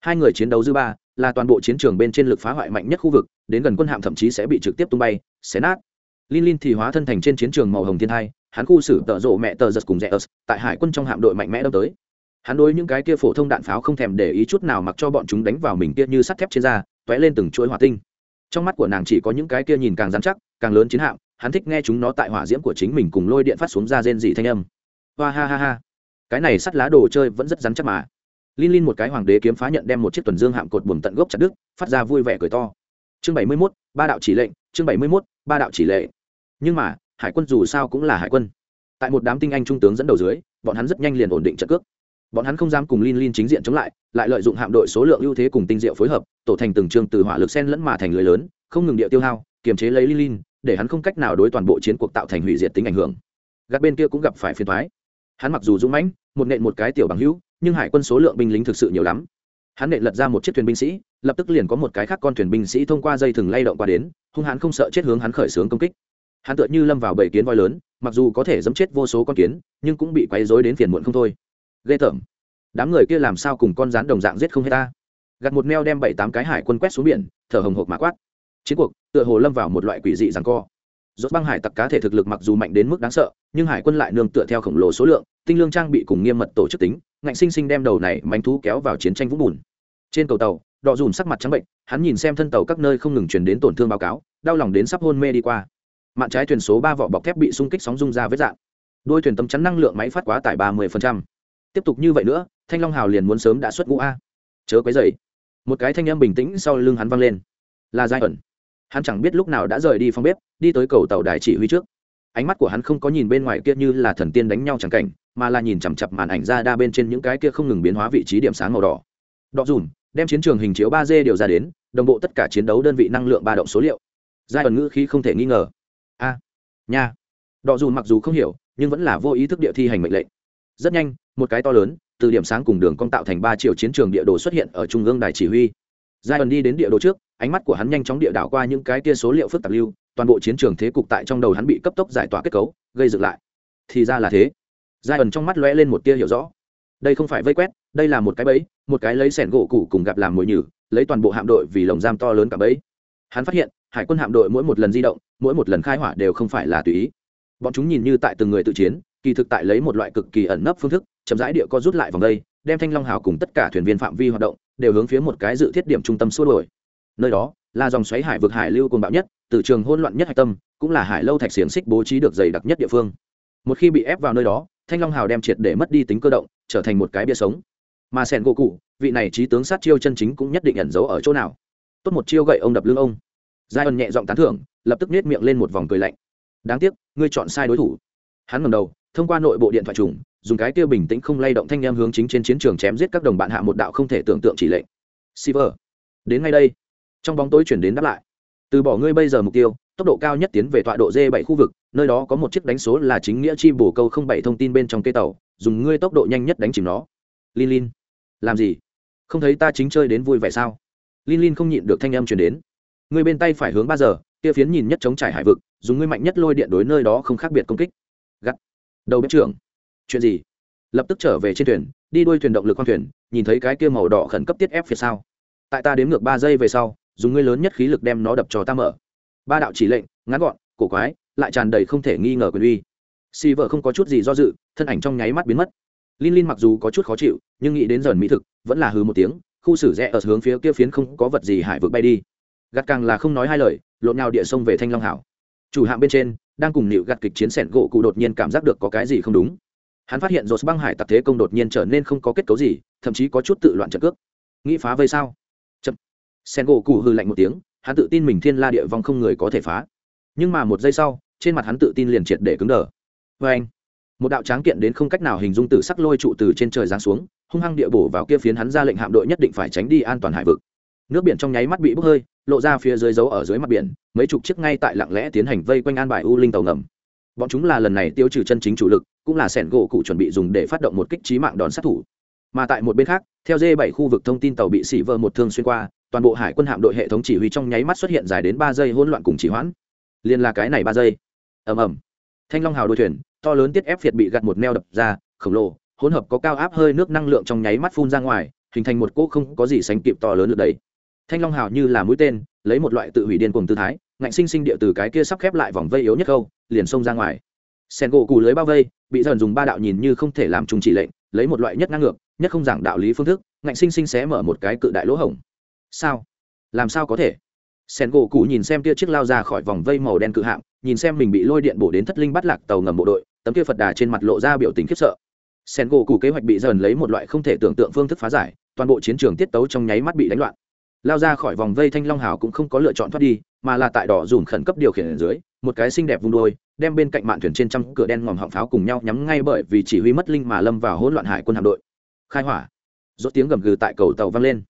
hai người chiến đấu dư ba là toàn bộ chiến trường bên trên lực phá hoại mạnh nhất khu vực đến gần quân hạm thậm chí sẽ bị trực tiếp tung bay xé nát Lin Lin thì hóa thân thành trên chiến trường màu hồng thiên thai, hắn khu xử tợ rộ mẹ tờ giật cùng Zeus, tại hải quân trong hạm đội mạnh mẽ đâm tới. Hắn đối những cái kia phổ thông đạn pháo không thèm để ý chút nào mặc cho bọn chúng đánh vào mình kia như sắt thép trên da, tóe lên từng chuỗi hỏa tinh. Trong mắt của nàng chỉ có những cái kia nhìn càng rắn chắc, càng lớn chiến hạm, hắn thích nghe chúng nó tại hỏa diễm của chính mình cùng lôi điện phát xuống ra rên dị thanh âm. Hoa ha ha ha. Cái này sắt lá đồ chơi vẫn rất rắn chắc mà. Linh linh một cái hoàng đế kiếm phá nhận đem một chiếc tuần dương hạm cột buồm tận gốc chặt đứt, phát ra vui vẻ cười to. Chương bảy mươi 71, ba đạo chỉ lệnh, chương bảy mươi 71, ba đạo chỉ lệ. nhưng mà hải quân dù sao cũng là hải quân tại một đám tinh anh trung tướng dẫn đầu dưới bọn hắn rất nhanh liền ổn định trận cước bọn hắn không dám cùng Lin Lin chính diện chống lại, lại lợi dụng hạm đội số lượng ưu thế cùng tinh diệu phối hợp, tổ thành từng trường từ hỏa lực sen lẫn mà thành lưới lớn, không ngừng địa tiêu hao, kiềm chế lấy Lin Lin, để hắn không cách nào đối toàn bộ chiến cuộc tạo thành hủy diệt tính ảnh hưởng. Gác bên kia cũng gặp phải phiền thoái Hắn mặc dù dũng mãnh, một nện một cái tiểu bằng hữu, nhưng hải quân số lượng binh lính thực sự nhiều lắm. Hắn nện lật ra một chiếc thuyền binh sĩ, lập tức liền có một cái khác con thuyền binh sĩ thông qua dây thừng lay động qua đến, hung hắn không sợ chết hướng hắn khởi xướng công kích hắn tựa như lâm vào bầy kiến voi lớn mặc dù có thể dẫm chết vô số con kiến nhưng cũng bị quấy rối đến phiền muộn không thôi ghê tởm. Đám người kia làm sao cùng con rắn đồng dạng giết không hết ta? Gặt một meo đem bảy tám cái hải quân quét xuống biển, thở hồng hộc mã quát. Chiến cuộc, tựa hồ lâm vào một loại quỷ dị rằng co. Rốt băng hải tặc cá thể thực lực mặc dù mạnh đến mức đáng sợ, nhưng hải quân lại nương tựa theo khổng lồ số lượng, tinh lương trang bị cùng nghiêm mật tổ chức tính, ngạnh sinh sinh đem đầu này mánh thú kéo vào chiến tranh vũng bùn. Trên cầu tàu đọ dùn sắc mặt trắng bệnh, hắn nhìn xem thân tàu các nơi không ngừng truyền đến tổn thương báo cáo, đau lòng đến sắp hôn mê đi qua. Mạn trái thuyền số ba vỏ bọc thép bị xung kích sóng rung ra vết dạng đôi thuyền tấm chắn năng lượng máy phát quá tải ba mươi tiếp tục như vậy nữa, thanh long hào liền muốn sớm đã xuất ngũ a. Chớ quấy dày một cái thanh âm bình tĩnh sau lưng hắn văng lên. Là giai ẩn. Hắn chẳng biết lúc nào đã rời đi phòng bếp, đi tới cầu tàu đài chỉ huy trước. Ánh mắt của hắn không có nhìn bên ngoài kia như là thần tiên đánh nhau chẳng cảnh, mà là nhìn chằm chặp màn ảnh ra đa bên trên những cái kia không ngừng biến hóa vị trí điểm sáng màu đỏ. Đọ dùn, đem chiến trường hình chiếu ba d điều ra đến, đồng bộ tất cả chiến đấu đơn vị năng lượng ba động số liệu. Giai ẩn ngữ khí không thể nghi ngờ. A, nha. Đọ dù mặc dù không hiểu, nhưng vẫn là vô ý thức địa thi hành mệnh lệnh rất nhanh, một cái to lớn, từ điểm sáng cùng đường cong tạo thành ba triệu chiến trường địa đồ xuất hiện ở trung ương đài chỉ huy. Giai ẩn đi đến địa đồ trước, ánh mắt của hắn nhanh chóng địa đảo qua những cái tia số liệu phức tạp lưu, toàn bộ chiến trường thế cục tại trong đầu hắn bị cấp tốc giải tỏa kết cấu, gây dựng lại. Thì ra là thế. Giai ẩn trong mắt lóe lên một tia hiểu rõ. Đây không phải vây quét, đây là một cái bẫy, một cái lấy sẻn gỗ củ cùng gặp làm mồi nhử, lấy toàn bộ hạm đội vì lồng giam to lớn cả bẫy. Hắn phát hiện, hải quân hạm đội mỗi một lần di động, mỗi một lần khai hỏa đều không phải là tùy ý. Bọn chúng nhìn như tại từng người tự chiến kỳ thực tại lấy một loại cực kỳ ẩn nấp phương thức, chậm rãi địa co rút lại vòng đây, đem thanh long hào cùng tất cả thuyền viên phạm vi hoạt động, đều hướng phía một cái dự thiết điểm trung tâm xua đổi nơi đó, là dòng xoáy hải vực hải lưu cồn bạo nhất, từ trường hỗn loạn nhất hạch tâm, cũng là hải lâu thạch xiềng xích bố trí được dày đặc nhất địa phương. Một khi bị ép vào nơi đó, thanh long hào đem triệt để mất đi tính cơ động, trở thành một cái bia sống. Mà sẻn gỗ cụ vị này trí tướng sát chiêu chân chính cũng nhất định ẩn giấu ở chỗ nào. Tốt một chiêu gậy ông đập lưng ông. Giai ân nhẹ giọng tán thưởng, lập tức nết miệng lên một vòng cười lạnh. Đáng tiếc, ngươi chọn sai đối thủ. Hắn ngầm đầu thông qua nội bộ điện thoại trùng dùng cái tiêu bình tĩnh không lay động thanh em hướng chính trên chiến trường chém giết các đồng bạn hạ một đạo không thể tưởng tượng chỉ lệnh. Silver, đến ngay đây. Trong bóng tối chuyển đến đáp lại. Từ bỏ ngươi bây giờ mục tiêu tốc độ cao nhất tiến về tọa độ d 7 khu vực nơi đó có một chiếc đánh số là chính nghĩa chi bổ câu không bảy thông tin bên trong cây tàu dùng ngươi tốc độ nhanh nhất đánh chìm nó. Lin lin. Làm gì? Không thấy ta chính chơi đến vui vẻ sao? Lin lin không nhịn được thanh âm chuyển đến. Ngươi bên tay phải hướng ba giờ kia phiến nhìn nhất chống trải hải vực dùng ngươi mạnh nhất lôi điện đối nơi đó không khác biệt công kích đầu bếp trưởng. Chuyện gì? Lập tức trở về trên thuyền đi đuôi thuyền động lực khoang thuyền nhìn thấy cái kia màu đỏ khẩn cấp tiết ép phía sau. Tại ta đếm ngược ba giây về sau dùng ngươi lớn nhất khí lực đem nó đập cho ta mở. Ba đạo chỉ lệnh ngắn gọn cổ quái lại tràn đầy không thể nghi ngờ quyền uy. Si vợ không có chút gì do dự thân ảnh trong nháy mắt biến mất. Linh Linh mặc dù có chút khó chịu, nhưng nghĩ đến dần mỹ thực, vẫn là hừ một tiếng, khu xử rẽ ở hướng phía kia phiến không có vật gì hải vực bay đi. Gạt càng là không nói hai lời lộn nhào địa sông về thanh long hảo. Chủ hạng bên trên đang cùng nịu gặt kịch chiến sẻn gỗ cụ đột nhiên cảm giác được có cái gì không đúng. Hắn phát hiện rột băng hải tặc thế công đột nhiên trở nên không có kết cấu gì, thậm chí có chút tự loạn trận cước. Nghĩ phá vây sao? Chậm. Sẻn gỗ cụ hư lạnh một tiếng, hắn tự tin mình thiên la địa vong không người có thể phá. Nhưng mà một giây sau, trên mặt hắn tự tin liền triệt để cứng đờ. Vê anh, một đạo tráng kiện đến không cách nào hình dung từ sắc lôi trụ từ trên trời giáng xuống, hung hăng địa bổ vào kia phiến hắn ra lệnh hạm đội nhất định phải tránh đi an toàn hải vực nước biển trong nháy mắt bị bốc hơi, lộ ra phía dưới dấu ở dưới mặt biển, mấy chục chiếc ngay tại lặng lẽ tiến hành vây quanh an bài u linh tàu ngầm. Bọn chúng là lần này tiêu trừ chân chính chủ lực, cũng là sẻn gỗ cụ chuẩn bị dùng để phát động một kích trí mạng đòn sát thủ. Mà tại một bên khác, theo d 7 khu vực thông tin tàu bị xỉ vơ một thương xuyên qua, toàn bộ hải quân hạm đội hệ thống chỉ huy trong nháy mắt xuất hiện dài đến ba giây hỗn loạn cùng chỉ hoãn. Liền là cái này ba giây. Ầm ầm. Thanh long hào đôi thuyền, to lớn tiết ép việt bị gặt một neo đập ra, khổng lồ, hỗn hợp có cao áp hơi nước năng lượng trong nháy mắt phun ra ngoài, hình thành một cỗ không có gì sánh kịp to lớn được đấy thanh long hào như là mũi tên lấy một loại tự hủy điên cùng tư thái ngạnh sinh sinh địa từ cái kia sắp khép lại vòng vây yếu nhất câu liền xông ra ngoài. Sen gỗ cù lưới bao vây bị dần dùng ba đạo nhìn như không thể làm trùng chỉ lệnh lấy một loại nhất ngang ngược nhất không giảng đạo lý phương thức ngạnh sinh sinh xé mở một cái cự đại lỗ hổng. Sao? Làm sao có thể? Sen gỗ cụ nhìn xem kia chiếc lao ra khỏi vòng vây màu đen cự hạng, nhìn xem mình bị lôi điện bổ đến thất linh bắt lạc tàu ngầm bộ đội tấm kia phật đà trên mặt lộ ra biểu tình khiếp sợ. Sen gỗ cụ kế hoạch bị dần lấy một loại không thể tưởng tượng phương thức phá giải toàn bộ chiến trường tiết tấu trong nháy mắt bị đánh loạn lao ra khỏi vòng vây thanh long hào cũng không có lựa chọn thoát đi mà là tại đỏ dùng khẩn cấp điều khiển ở dưới một cái xinh đẹp vung đôi đem bên cạnh mạn thuyền trên trăm cửa đen ngòm họng pháo cùng nhau nhắm ngay bởi vì chỉ huy mất linh mà lâm vào hỗn loạn hải quân hạm đội. Khai hỏa. Rốt tiếng gầm gừ tại cầu tàu vang lên.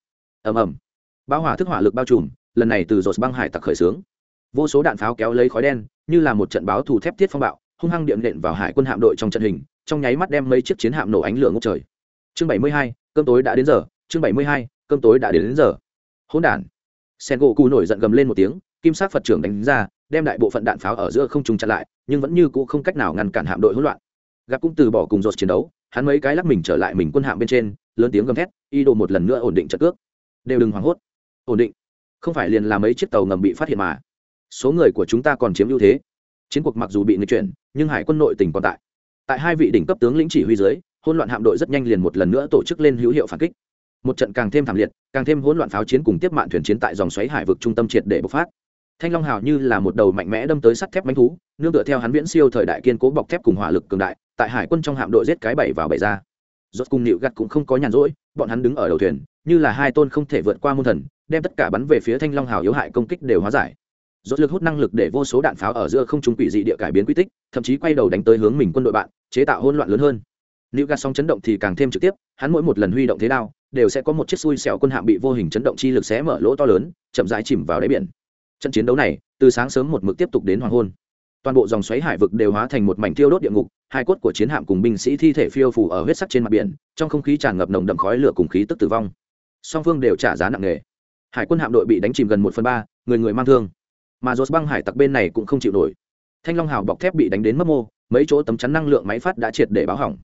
Ầm ầm. Bão hỏa thức hỏa lực bao trùm lần này từ rột băng hải tặc khởi xướng. Vô số đạn pháo kéo lấy khói đen như là một trận báo thù thép thiết phong bạo hung hăng điện nện vào hải quân hạm đội trong trận hình trong nháy mắt đem mấy chiếc chiến hạm nổ ánh lửa ngốc trời. Chương 72, cơm tối đã đến giờ. Chương 72, cơm tối đã đến, đến giờ hỗn đản. Sen gỗ cụ nổi giận gầm lên một tiếng, kim sát phật trưởng đánh ra, đem đại bộ phận đạn pháo ở giữa không trùng chặn lại, nhưng vẫn như cũ không cách nào ngăn cản hạm đội hỗn loạn. Gặp cũng từ bỏ cùng dột chiến đấu, hắn mấy cái lắc mình trở lại mình quân hạm bên trên, lớn tiếng gầm thét, y đồ một lần nữa ổn định trận cước. Đều đừng hoảng hốt. Ổn định. Không phải liền làm mấy chiếc tàu ngầm bị phát hiện mà. Số người của chúng ta còn chiếm ưu thế. Chiến cuộc mặc dù bị nghịch chuyển, nhưng hải quân nội tỉnh còn tại. Tại hai vị đỉnh cấp tướng lĩnh chỉ huy dưới, hỗn loạn hạm đội rất nhanh liền một lần nữa tổ chức lên hữu hiệu phản kích một trận càng thêm thảm liệt, càng thêm hỗn loạn pháo chiến cùng tiếp mạn thuyền chiến tại dòng xoáy hải vực trung tâm triệt để bộc phát. Thanh long hào như là một đầu mạnh mẽ đâm tới sắt thép bánh thú, nương tựa theo hắn viễn siêu thời đại kiên cố bọc thép cùng hỏa lực cường đại, tại hải quân trong hạm đội giết cái bảy vào bảy ra. Rốt cùng nịu gặt cũng không có nhàn rỗi, bọn hắn đứng ở đầu thuyền, như là hai tôn không thể vượt qua môn thần, đem tất cả bắn về phía thanh long hào yếu hại công kích đều hóa giải. Rốt lực hút năng lực để vô số đạn pháo ở giữa không trung quỷ dị địa cải biến quy tích, thậm chí quay đầu đánh tới hướng mình quân đội bạn, chế tạo hỗn loạn lớn hơn. Nịu gặt song chấn động thì càng thêm trực tiếp, hắn mỗi một lần huy động thế đao đều sẽ có một chiếc xui xẻo quân hạm bị vô hình chấn động chi lực xé mở lỗ to lớn, chậm rãi chìm vào đáy biển. Trận chiến đấu này, từ sáng sớm một mực tiếp tục đến hoàng hôn. Toàn bộ dòng xoáy hải vực đều hóa thành một mảnh thiêu đốt địa ngục, hai cốt của chiến hạm cùng binh sĩ thi thể phiêu phủ ở huyết sắc trên mặt biển, trong không khí tràn ngập nồng đậm khói lửa cùng khí tức tử vong. Song phương đều trả giá nặng nề. Hải quân hạm đội bị đánh chìm gần một phần ba, người người mang thương. Mà dốt băng hải tặc bên này cũng không chịu nổi. Thanh long hào bọc thép bị đánh đến mất mô, mấy chỗ tấm chắn năng lượng máy phát đã triệt để báo hỏng.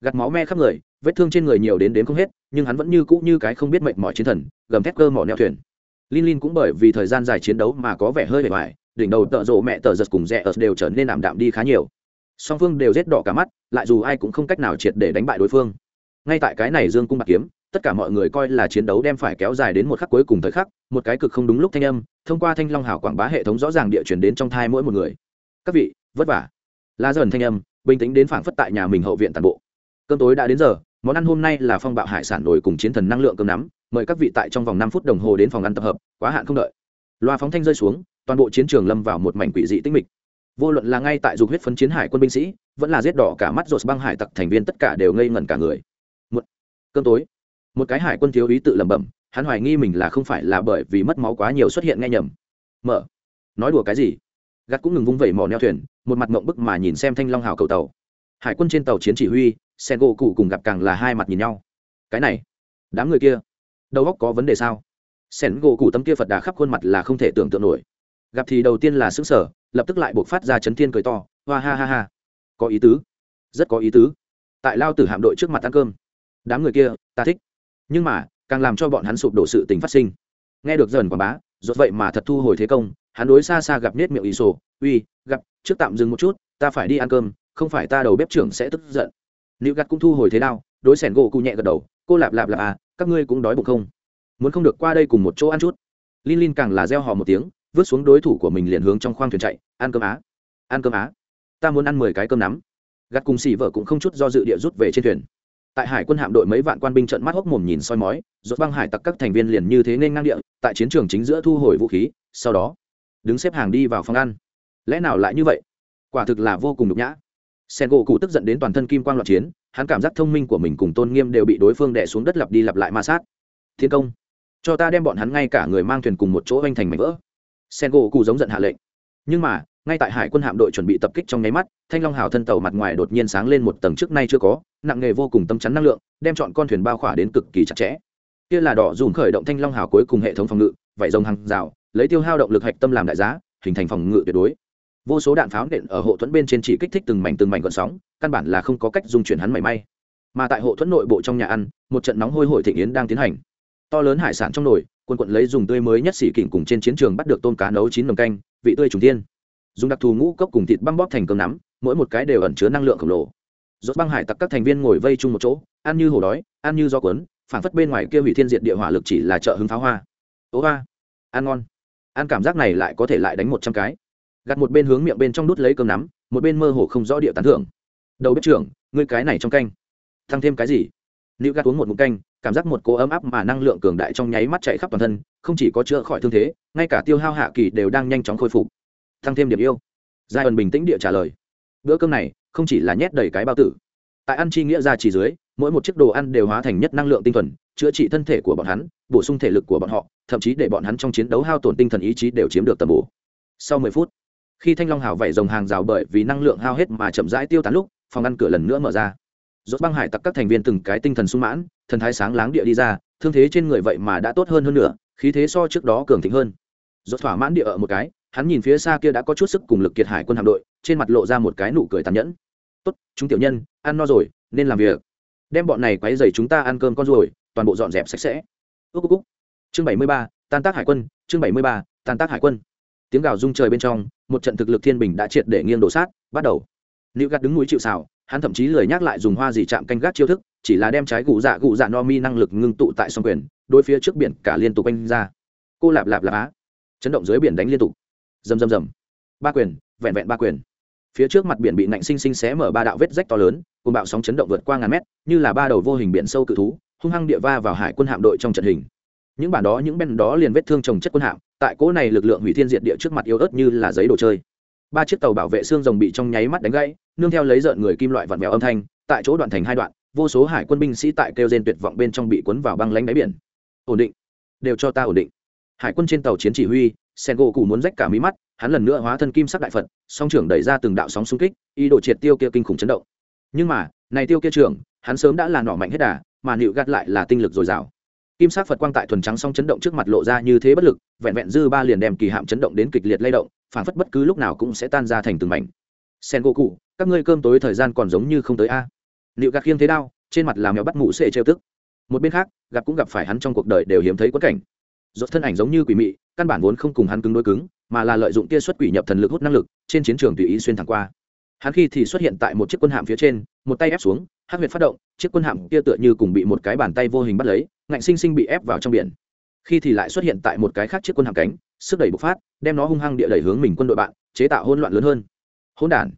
Gặt máu me khắp người vết thương trên người nhiều đến đến không hết nhưng hắn vẫn như cũ như cái không biết mệnh mỏi chiến thần gầm thép cơ mỏ neo thuyền Lin Lin cũng bởi vì thời gian dài chiến đấu mà có vẻ hơi bề ngoài, đỉnh đầu tợ rộ mẹ tờ giật cùng rẽ ớt đều trở nên ảm đạm đi khá nhiều. Song phương đều rết đỏ cả mắt, lại dù ai cũng không cách nào triệt để đánh bại đối phương. Ngay tại cái này Dương cung bạc kiếm, tất cả mọi người coi là chiến đấu đem phải kéo dài đến một khắc cuối cùng thời khắc, một cái cực không đúng lúc thanh âm, thông qua thanh long hảo quảng bá hệ thống rõ ràng địa truyền đến trong thai mỗi một người. Các vị, vất vả. La dần thanh âm, bình tĩnh đến phảng phất tại nhà mình hậu viện toàn bộ. Cơn tối đã đến giờ, món ăn hôm nay là phong bạo hải sản nổi cùng chiến thần năng lượng cơm nắm, mời các vị tại trong vòng năm phút đồng hồ đến phòng ăn tập hợp quá hạn không đợi. Loa phóng thanh rơi xuống toàn bộ chiến trường lâm vào một mảnh quỷ dị tinh mịch. Vô luận là ngay tại dục huyết phấn chiến hải quân binh sĩ vẫn là giết đỏ cả mắt rột băng hải tặc thành viên tất cả đều ngây ngẩn cả người. Một cơm tối một cái hải quân thiếu ý tự lẩm bẩm hắn hoài nghi mình là không phải là bởi vì mất máu quá nhiều xuất hiện nghe nhầm. Mở. Nói đùa cái gì? Gắt cũng ngừng vung vẩy mò neo thuyền một mặt mộng bức mà nhìn xem thanh long hào cầu tàu. Hải quân trên tàu chiến chỉ huy sen gỗ cụ cùng gặp càng là hai mặt nhìn nhau. Cái này, đám người kia, đầu óc có vấn đề sao? Sẻn gỗ cụ tấm kia phật đà khắp khuôn mặt là không thể tưởng tượng nổi. Gặp thì đầu tiên là xứng sở lập tức lại buộc phát ra chấn thiên cười to, hoa ha ha ha, có ý tứ, rất có ý tứ. Tại lao tử hạm đội trước mặt ăn cơm, đám người kia, ta thích. Nhưng mà, càng làm cho bọn hắn sụp đổ sự tình phát sinh. Nghe được dần quảng bá, rốt vậy mà thật thu hồi thế công, hắn đối xa xa gặp nết miệng ý sổ, uy, gặp, trước tạm dừng một chút, ta phải đi ăn cơm, không phải ta đầu bếp trưởng sẽ tức giận nữ gặt cũng thu hồi thế đao, đối sẻn gỗ cụ nhẹ gật đầu, cô lạp lạp lạp à các ngươi cũng đói bụng không? Muốn không được qua đây cùng một chỗ ăn chút. Linh Linh càng là reo hò một tiếng, vứt xuống đối thủ của mình liền hướng trong khoang thuyền chạy, ăn cơm á, ăn cơm á, ta muốn ăn mười cái cơm nắm. Gắt cùng xì vợ cũng không chút do dự địa rút về trên thuyền. Tại hải quân hạm đội mấy vạn quan binh trận mắt hốc mồm nhìn soi mói, rốt băng hải tặc các thành viên liền như thế nên ngang địa, tại chiến trường chính giữa thu hồi vũ khí, sau đó, đứng xếp hàng đi vào phòng ăn. Lẽ nào lại như vậy? Quả thực là vô cùng nhục nhã sen gỗ cụ tức giận đến toàn thân kim quang loạn chiến, hắn cảm giác thông minh của mình cùng tôn nghiêm đều bị đối phương đè xuống đất lặp đi lặp lại ma sát. Thiên công, cho ta đem bọn hắn ngay cả người mang thuyền cùng một chỗ oanh thành mảnh vỡ. Sen gỗ cụ giống giận hạ lệnh. Nhưng mà, ngay tại hải quân hạm đội chuẩn bị tập kích trong nháy mắt, thanh long hào thân tàu mặt ngoài đột nhiên sáng lên một tầng trước nay chưa có, nặng nghề vô cùng tâm chắn năng lượng, đem chọn con thuyền bao khỏa đến cực kỳ chặt chẽ. Kia là đỏ dùm khởi động thanh long hào cuối cùng hệ thống phòng ngự, vải rồng hàng rào, lấy tiêu hao động lực hạch tâm làm đại giá, hình thành phòng ngự tuyệt đối vô số đạn pháo nện ở hộ thuẫn bên trên chỉ kích thích từng mảnh từng mảnh gọn sóng, căn bản là không có cách dung chuyển hắn mảy may. Mà tại hộ thuẫn nội bộ trong nhà ăn, một trận nóng hôi hổi thịnh yến đang tiến hành. To lớn hải sản trong nồi, quân quận lấy dùng tươi mới nhất xỉ kỉnh cùng trên chiến trường bắt được tôm cá nấu chín nồng canh, vị tươi trùng tiên dùng đặc thù ngũ cốc cùng thịt băm bóp thành cơm nắm, mỗi một cái đều ẩn chứa năng lượng khổng lồ. Rốt băng hải tặc các thành viên ngồi vây chung một chỗ, ăn như hổ đói, ăn như do cuốn phản phất bên ngoài kia hủy thiên diệt địa hỏa lực chỉ là chợ hứng pháo hoa. Ố hoa ăn ngon. Ăn cảm giác này lại có thể lại đánh một trăm cái gạt một bên hướng miệng bên trong đút lấy cơm nắm, một bên mơ hồ không rõ địa tán thưởng. Đầu bếp trưởng, ngươi cái này trong canh. Thăng thêm cái gì? Nữ gạt uống một mụn canh, cảm giác một cố ấm áp mà năng lượng cường đại trong nháy mắt chạy khắp toàn thân, không chỉ có chữa khỏi thương thế, ngay cả tiêu hao hạ kỳ đều đang nhanh chóng khôi phục. Thăng thêm điểm yêu. Giai ẩn bình tĩnh địa trả lời. Bữa cơm này, không chỉ là nhét đầy cái bao tử. Tại ăn chi nghĩa ra chỉ dưới, mỗi một chiếc đồ ăn đều hóa thành nhất năng lượng tinh thuần, chữa trị thân thể của bọn hắn, bổ sung thể lực của bọn họ, thậm chí để bọn hắn trong chiến đấu hao tổn tinh thần ý chí đều chiếm được tầm bổ. Sau mười phút khi thanh long hào vẩy dòng hàng rào bởi vì năng lượng hao hết mà chậm rãi tiêu tán lúc, phòng ăn cửa lần nữa mở ra. Rốt băng hải tặc các thành viên từng cái tinh thần sung mãn, thần thái sáng láng địa đi ra, thương thế trên người vậy mà đã tốt hơn hơn nữa, khí thế so trước đó cường thịnh hơn. Rốt thỏa mãn địa ở một cái, hắn nhìn phía xa kia đã có chút sức cùng lực kiệt hải quân hạm đội, trên mặt lộ ra một cái nụ cười tàn nhẫn. Tốt, chúng tiểu nhân, ăn no rồi, nên làm việc. Đem bọn này quấy dày chúng ta ăn cơm con rồi toàn bộ dọn dẹp sạch sẽ. Ước cúc chương bảy mươi ba, tan tác hải quân, chương bảy mươi ba, tan tác hải quân tiếng gào rung trời bên trong, một trận thực lực thiên bình đã triệt để nghiêng đổ sát, bắt đầu. Nữ gạt đứng núi chịu xào hắn thậm chí lười nhắc lại dùng hoa gì chạm canh gác chiêu thức, chỉ là đem trái gù dạ gù dạ no mi năng lực ngưng tụ tại song quyền, đối phía trước biển cả liên tục quanh ra. Cô lạp lạp lạp á. Chấn động dưới biển đánh liên tục. Rầm rầm rầm. Ba quyền, vẹn vẹn ba quyền. Phía trước mặt biển bị nạnh sinh sinh xé mở ba đạo vết rách to lớn, cùng bạo sóng chấn động vượt qua ngàn mét, như là ba đầu vô hình biển sâu cự thú, hung hăng địa va vào hải quân hạm đội trong trận hình. Những bản đó, những bên đó liền vết thương trồng chất quân hạm tại cỗ này lực lượng hủy thiên diệt địa trước mặt yếu ớt như là giấy đồ chơi. Ba chiếc tàu bảo vệ xương rồng bị trong nháy mắt đánh gãy, nương theo lấy rợn người kim loại vặn vẹo âm thanh, tại chỗ đoạn thành hai đoạn, vô số hải quân binh sĩ tại kêu rên tuyệt vọng bên trong bị cuốn vào băng lánh đáy biển. Ổn định. Đều cho ta ổn định. Hải quân trên tàu chiến chỉ huy sen gỗ cụ muốn rách cả mí mắt, hắn lần nữa hóa thân kim sắc đại phật, song trưởng đẩy ra từng đạo sóng xung kích, ý đồ triệt tiêu kia kinh khủng chấn động. Nhưng mà, này tiêu kia trưởng, hắn sớm đã là nỏ mạnh hết đà, mà nịu gắt lại là tinh lực dồi dào kim sắc phật quang tại thuần trắng song chấn động trước mặt lộ ra như thế bất lực, vẹn vẹn dư ba liền đem kỳ hạm chấn động đến kịch liệt lay động, phản phất bất cứ lúc nào cũng sẽ tan ra thành từng mảnh. Sen gỗ cụ các ngươi cơm tối thời gian còn giống như không tới a. Liệu gạt khiêng thế đao, trên mặt làm mèo bắt mụ sệ trêu tức. Một bên khác, gặp cũng gặp phải hắn trong cuộc đời đều hiếm thấy quất cảnh. Dốt thân ảnh giống như quỷ mị, căn bản vốn không cùng hắn cứng đối cứng, mà là lợi dụng tia xuất quỷ nhập thần lực hút năng lực, trên chiến trường tùy ý xuyên thẳng qua. Hắn khi thì xuất hiện tại một chiếc quân hạm phía trên, một tay ép xuống, hắc huyệt phát động, chiếc quân hạm kia tựa như cùng bị một cái bàn tay vô hình bắt lấy ngạnh sinh sinh bị ép vào trong biển. Khi thì lại xuất hiện tại một cái khác chiếc quân hạm cánh, sức đẩy bộc phát, đem nó hung hăng địa đẩy hướng mình quân đội bạn, chế tạo hỗn loạn lớn hơn. Hỗn đản.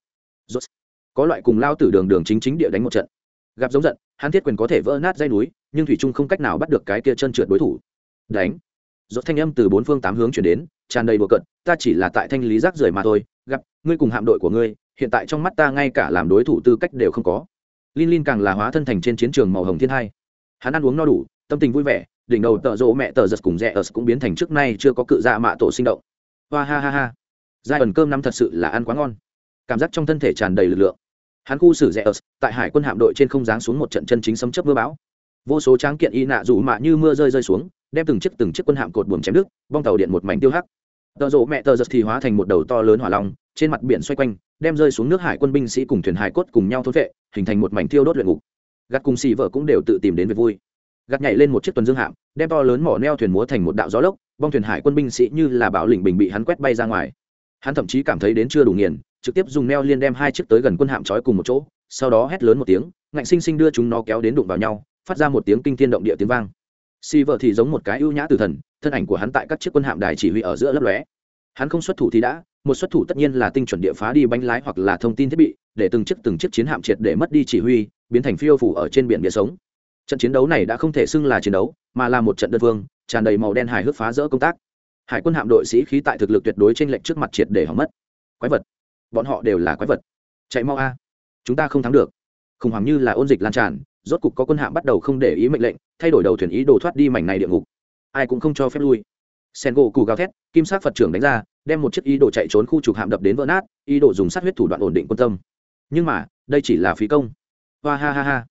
Có loại cùng lao tử đường đường chính chính địa đánh một trận. Gặp giống giận, hắn thiết quyền có thể vỡ nát dây núi, nhưng thủy trung không cách nào bắt được cái kia chân trượt đối thủ. Đánh. Rốt thanh âm từ bốn phương tám hướng chuyển đến, tràn đầy bừa cận ta chỉ là tại thanh lý rác rưởi mà thôi, gặp, ngươi cùng hạm đội của ngươi, hiện tại trong mắt ta ngay cả làm đối thủ tư cách đều không có. Linh linh càng là hóa thân thành trên chiến trường màu hồng thiên hai. Hắn ăn uống no đủ tâm tình vui vẻ, đỉnh đầu tợ rỗ mẹ tờ giật cùng rẽ ớt cũng biến thành trước nay chưa có cự dạ mạ tổ sinh động. Hoa ha ha ha. Giai ẩn cơm năm thật sự là ăn quá ngon. Cảm giác trong thân thể tràn đầy lực lượng. Hắn khu xử rẽ ớt tại hải quân hạm đội trên không giáng xuống một trận chân chính sấm chấp mưa bão. Vô số tráng kiện y nạ rủ mạ như mưa rơi rơi xuống, đem từng chiếc từng chiếc quân hạm cột buồm chém đứt, bong tàu điện một mảnh tiêu hắc. Tợ rỗ mẹ tờ giật thì hóa thành một đầu to lớn hỏa long, trên mặt biển xoay quanh, đem rơi xuống nước hải quân binh sĩ cùng thuyền hải cốt cùng nhau thối vệ, hình thành một mảnh thiêu đốt luyện ngục. Gắt cùng xì vợ cũng đều tự tìm đến việc vui gạt nhảy lên một chiếc tuần dương hạm, đem to lớn mỏ neo thuyền múa thành một đạo gió lốc, bong thuyền hải quân binh sĩ như là bảo lĩnh bình bị hắn quét bay ra ngoài. Hắn thậm chí cảm thấy đến chưa đủ nghiền, trực tiếp dùng neo liên đem hai chiếc tới gần quân hạm trói cùng một chỗ, sau đó hét lớn một tiếng, ngạnh sinh sinh đưa chúng nó kéo đến đụng vào nhau, phát ra một tiếng kinh thiên động địa tiếng vang. Si vợ thì giống một cái ưu nhã tử thần, thân ảnh của hắn tại các chiếc quân hạm đài chỉ huy ở giữa lấp lóe. Hắn không xuất thủ thì đã, một xuất thủ tất nhiên là tinh chuẩn địa phá đi bánh lái hoặc là thông tin thiết bị, để từng chiếc từng chiếc chiến hạm triệt để mất đi chỉ huy, biến thành phiêu phủ ở trên biển địa sống trận chiến đấu này đã không thể xưng là chiến đấu, mà là một trận đơn phương, tràn đầy màu đen hài hước phá rỡ công tác. Hải quân hạm đội sĩ khí tại thực lực tuyệt đối trên lệnh trước mặt triệt để hỏng mất. Quái vật. Bọn họ đều là quái vật. Chạy mau a. Chúng ta không thắng được. Khủng hoảng như là ôn dịch lan tràn, rốt cục có quân hạm bắt đầu không để ý mệnh lệnh, thay đổi đầu thuyền ý đồ thoát đi mảnh này địa ngục. Ai cũng không cho phép lui. Sen gỗ cù gào thét, kim sắc phật trưởng đánh ra, đem một chiếc ý đồ chạy trốn khu trục hạm đập đến vỡ nát, ý đồ dùng sát huyết thủ đoạn ổn định quân tâm. Nhưng mà, đây chỉ là phí công. Hoa ha ha ha.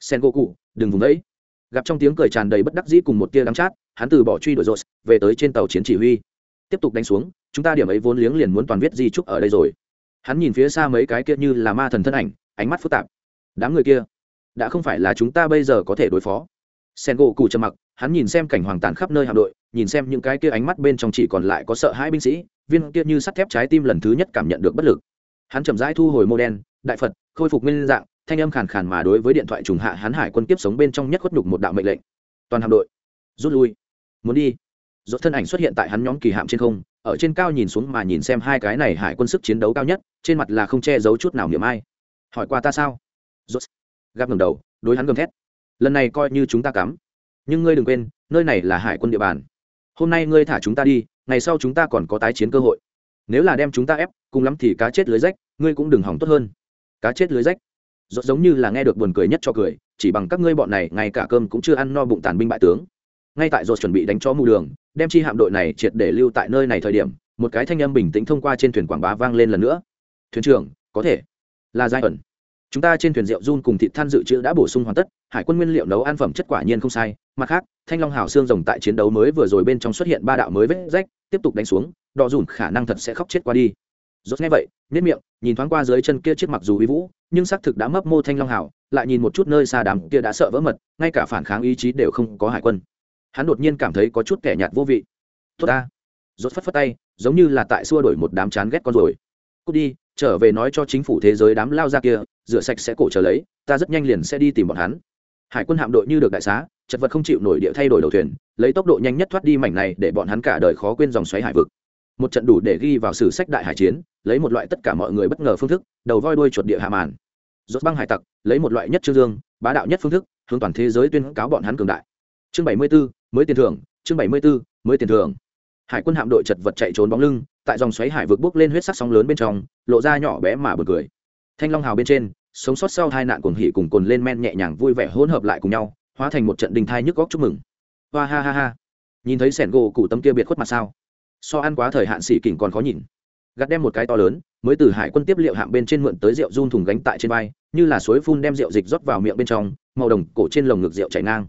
Sen gỗ cụ đừng vùng đấy gặp trong tiếng cười tràn đầy bất đắc dĩ cùng một tia đắng chát, hắn từ bỏ truy đuổi rột về tới trên tàu chiến chỉ huy. Tiếp tục đánh xuống, chúng ta điểm ấy vốn liếng liền muốn toàn viết di trúc ở đây rồi. Hắn nhìn phía xa mấy cái kia như là ma thần thân ảnh, ánh mắt phức tạp. Đám người kia, đã không phải là chúng ta bây giờ có thể đối phó. Sen gỗ cù trầm mặc, hắn nhìn xem cảnh hoàng tàn khắp nơi hạm đội, nhìn xem những cái kia ánh mắt bên trong chỉ còn lại có sợ hãi binh sĩ, viên kia như sắt thép trái tim lần thứ nhất cảm nhận được bất lực. Hắn chậm rãi thu hồi mô đen đại phật, khôi phục nguyên dạng thanh âm khàn khàn mà đối với điện thoại trùng hạ hắn hải quân tiếp sống bên trong nhất khuất nhục một đạo mệnh lệnh. Toàn hạm đội, rút lui. Muốn đi. Dốt thân ảnh xuất hiện tại hắn nhóm kỳ hạm trên không, ở trên cao nhìn xuống mà nhìn xem hai cái này hải quân sức chiến đấu cao nhất, trên mặt là không che giấu chút nào niềm ai. Hỏi qua ta sao? Dốt gặp ngầm đầu, đối hắn gầm thét. Lần này coi như chúng ta cắm. Nhưng ngươi đừng quên, nơi này là hải quân địa bàn. Hôm nay ngươi thả chúng ta đi, ngày sau chúng ta còn có tái chiến cơ hội. Nếu là đem chúng ta ép, cùng lắm thì cá chết lưới rách, ngươi cũng đừng hỏng tốt hơn. Cá chết lưới rách rốt giống như là nghe được buồn cười nhất cho cười, chỉ bằng các ngươi bọn này, ngay cả cơm cũng chưa ăn no bụng tàn binh bại tướng. Ngay tại rốt chuẩn bị đánh cho mù đường, đem chi hạm đội này triệt để lưu tại nơi này thời điểm, một cái thanh âm bình tĩnh thông qua trên thuyền quảng bá vang lên lần nữa. Thuyền trưởng, có thể. Là giai ẩn. Chúng ta trên thuyền rượu run cùng thịt than dự trữ đã bổ sung hoàn tất, hải quân nguyên liệu nấu ăn phẩm chất quả nhiên không sai. Mặt khác, thanh long hào xương rồng tại chiến đấu mới vừa rồi bên trong xuất hiện ba đạo mới vết rách, tiếp tục đánh xuống đọ dùn khả năng thật sẽ khóc chết qua đi rốt nghe vậy nếp miệng, nhìn thoáng qua dưới chân kia chiếc mặc dù uy vũ, nhưng xác thực đã mấp mô thanh long hào, lại nhìn một chút nơi xa đám kia đã sợ vỡ mật, ngay cả phản kháng ý chí đều không có hải quân. Hắn đột nhiên cảm thấy có chút kẻ nhạt vô vị. Tốt ta. Rốt phất phất tay, giống như là tại xua đổi một đám chán ghét con rồi cút đi, trở về nói cho chính phủ thế giới đám lao ra kia, rửa sạch sẽ cổ trở lấy, ta rất nhanh liền sẽ đi tìm bọn hắn. Hải quân hạm đội như được đại xá, chật vật không chịu nổi địa thay đổi đầu thuyền, lấy tốc độ nhanh nhất thoát đi mảnh này để bọn hắn cả đời khó quên dòng xoáy hải vực một trận đủ để ghi vào sử sách đại hải chiến lấy một loại tất cả mọi người bất ngờ phương thức đầu voi đuôi chuột địa hạ màn. Rốt băng hải tặc lấy một loại nhất trương dương bá đạo nhất phương thức hướng toàn thế giới tuyên cáo bọn hắn cường đại. Chương 74, mới tiền thưởng chương 74, mới tiền thưởng. Hải quân hạm đội chật vật chạy trốn bóng lưng tại dòng xoáy hải vượt bước lên huyết sắc sóng lớn bên trong lộ ra nhỏ bé mà bật cười. Thanh long hào bên trên sống sót sau hai nạn cuồng hỉ cùng cồn lên men nhẹ nhàng vui vẻ hỗn hợp lại cùng nhau hóa thành một trận đình thai nhức góc chúc mừng. Hoa ha ha ha. Nhìn thấy sẻn gỗ cụ tấm kia biệt khuất mặt sao? So ăn quá thời hạn xỉ kỉnh còn khó nhìn. Gạt đem một cái to lớn, mới từ hải quân tiếp liệu hạng bên trên mượn tới rượu run thùng gánh tại trên vai, như là suối phun đem rượu dịch rót vào miệng bên trong, màu đồng cổ trên lồng ngực rượu chảy ngang.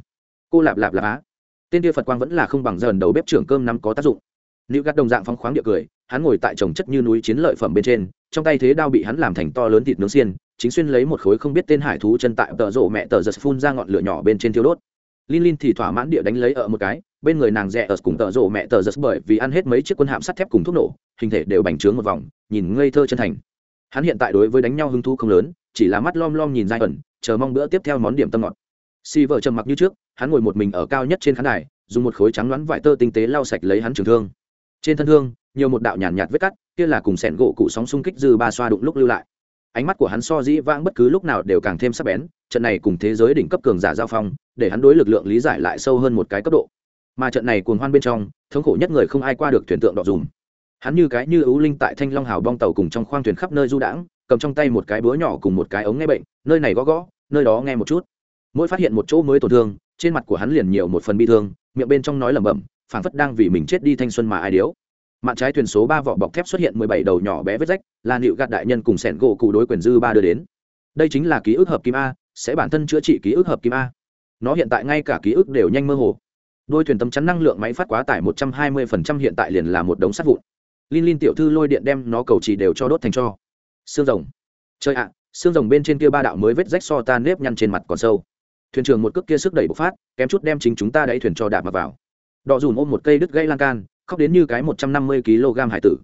Cô lạp lạp lạp á. Tên kia phật quang vẫn là không bằng dần đầu bếp trưởng cơm năm có tác dụng. Nữ gạt đồng dạng phóng khoáng địa cười, hắn ngồi tại trồng chất như núi chiến lợi phẩm bên trên, trong tay thế đao bị hắn làm thành to lớn thịt nướng xiên, chính xuyên lấy một khối không biết tên hải thú chân tại tợ rộ mẹ tờ giật phun ra ngọn lửa nhỏ bên trên thiêu đốt. Linh Linh thì thỏa mãn địa đánh lấy ở một cái, bên người nàng rẻ ở cùng tợ rộ mẹ tờ giật bởi vì ăn hết mấy chiếc quân hạm sắt thép cùng thuốc nổ, hình thể đều bành trướng một vòng, nhìn ngây thơ chân thành. Hắn hiện tại đối với đánh nhau hứng thú không lớn, chỉ là mắt lom lom nhìn giai ẩn, chờ mong bữa tiếp theo món điểm tâm ngọt. Si vợ trầm mặc như trước, hắn ngồi một mình ở cao nhất trên khán đài, dùng một khối trắng loãng vải tơ tinh tế lau sạch lấy hắn trường thương. Trên thân thương, nhiều một đạo nhàn nhạt, nhạt vết cắt, kia là cùng sẹn gỗ cụ sóng xung kích dư ba xoa đụng lúc lưu lại ánh mắt của hắn so dĩ vãng bất cứ lúc nào đều càng thêm sắc bén, trận này cùng thế giới đỉnh cấp cường giả giao phong, để hắn đối lực lượng lý giải lại sâu hơn một cái cấp độ. Mà trận này cuồng hoan bên trong, thống khổ nhất người không ai qua được thuyền tượng đọ dùm. Hắn như cái như ưu linh tại thanh long hào bong tàu cùng trong khoang thuyền khắp nơi du đãng, cầm trong tay một cái búa nhỏ cùng một cái ống nghe bệnh, nơi này gõ gõ, nơi đó nghe một chút. Mỗi phát hiện một chỗ mới tổn thương, trên mặt của hắn liền nhiều một phần bi thương, miệng bên trong nói lẩm bẩm, phảng phất đang vì mình chết đi thanh xuân mà ai điếu mạn trái thuyền số ba vỏ bọc thép xuất hiện mười bảy đầu nhỏ bé vết rách, là nịu gạt đại nhân cùng sẻn gỗ cụ đối quyền dư ba đưa đến. Đây chính là ký ức hợp kim a, sẽ bản thân chữa trị ký ức hợp kim a. Nó hiện tại ngay cả ký ức đều nhanh mơ hồ. Đôi thuyền tấm chắn năng lượng máy phát quá tải một trăm hai mươi phần trăm hiện tại liền là một đống sắt vụn. Linh linh tiểu thư lôi điện đem nó cầu chỉ đều cho đốt thành cho. Xương rồng. Chơi ạ, xương rồng bên trên kia ba đạo mới vết rách so ta nếp nhăn trên mặt còn sâu. Thuyền trưởng một cước kia sức đẩy bộc phát, kém chút đem chính chúng ta đẩy thuyền cho đạp mặc vào. Đọ dùm ôm một cây đứt gãy lan can khóc đến như cái một trăm năm mươi kg hải tử.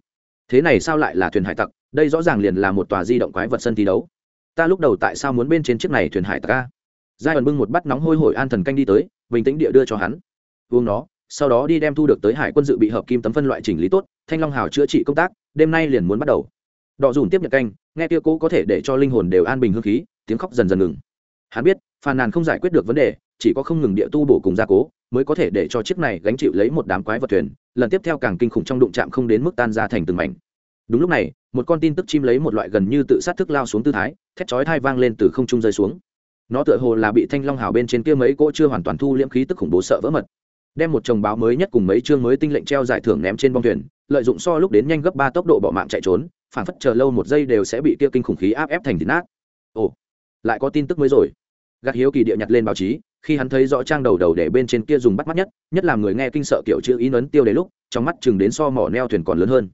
Thế này sao lại là thuyền hải tặc? Đây rõ ràng liền là một tòa di động quái vật sân thi đấu. Ta lúc đầu tại sao muốn bên trên chiếc này thuyền hải tặc a? Giai ẩn bưng một bát nóng hôi hổi an thần canh đi tới, bình tĩnh địa đưa cho hắn. Uống nó, sau đó đi đem thu được tới hải quân dự bị hợp kim tấm phân loại chỉnh lý tốt, thanh long hào chữa trị công tác, đêm nay liền muốn bắt đầu. Đọ dùn tiếp nhận canh, nghe kia cố có thể để cho linh hồn đều an bình hương khí, tiếng khóc dần dần ngừng. Hắn biết, phàn nàn không giải quyết được vấn đề, chỉ có không ngừng địa tu bổ cùng gia cố mới có thể để cho chiếc này gánh chịu lấy một đám quái vật thuyền, lần tiếp theo càng kinh khủng trong đụng chạm không đến mức tan ra thành từng mảnh. Đúng lúc này, một con tin tức chim lấy một loại gần như tự sát thức lao xuống tư thái, thét chói thai vang lên từ không trung rơi xuống. Nó tựa hồ là bị thanh long hào bên trên kia mấy cỗ chưa hoàn toàn thu liễm khí tức khủng bố sợ vỡ mật. Đem một chồng báo mới nhất cùng mấy chương mới tinh lệnh treo giải thưởng ném trên bong thuyền, lợi dụng so lúc đến nhanh gấp ba tốc độ bỏ mạng chạy trốn, phản phất chờ lâu một giây đều sẽ bị kia kinh khủng khí áp ép thành thịt nát. Ồ, lại có tin tức mới rồi. Gạt hiếu kỳ địa nhặt lên báo chí khi hắn thấy rõ trang đầu đầu để bên trên kia dùng bắt mắt nhất nhất là người nghe kinh sợ kiểu chữ ý nấn tiêu đề lúc, trong mắt chừng đến so mỏ neo thuyền còn lớn hơn.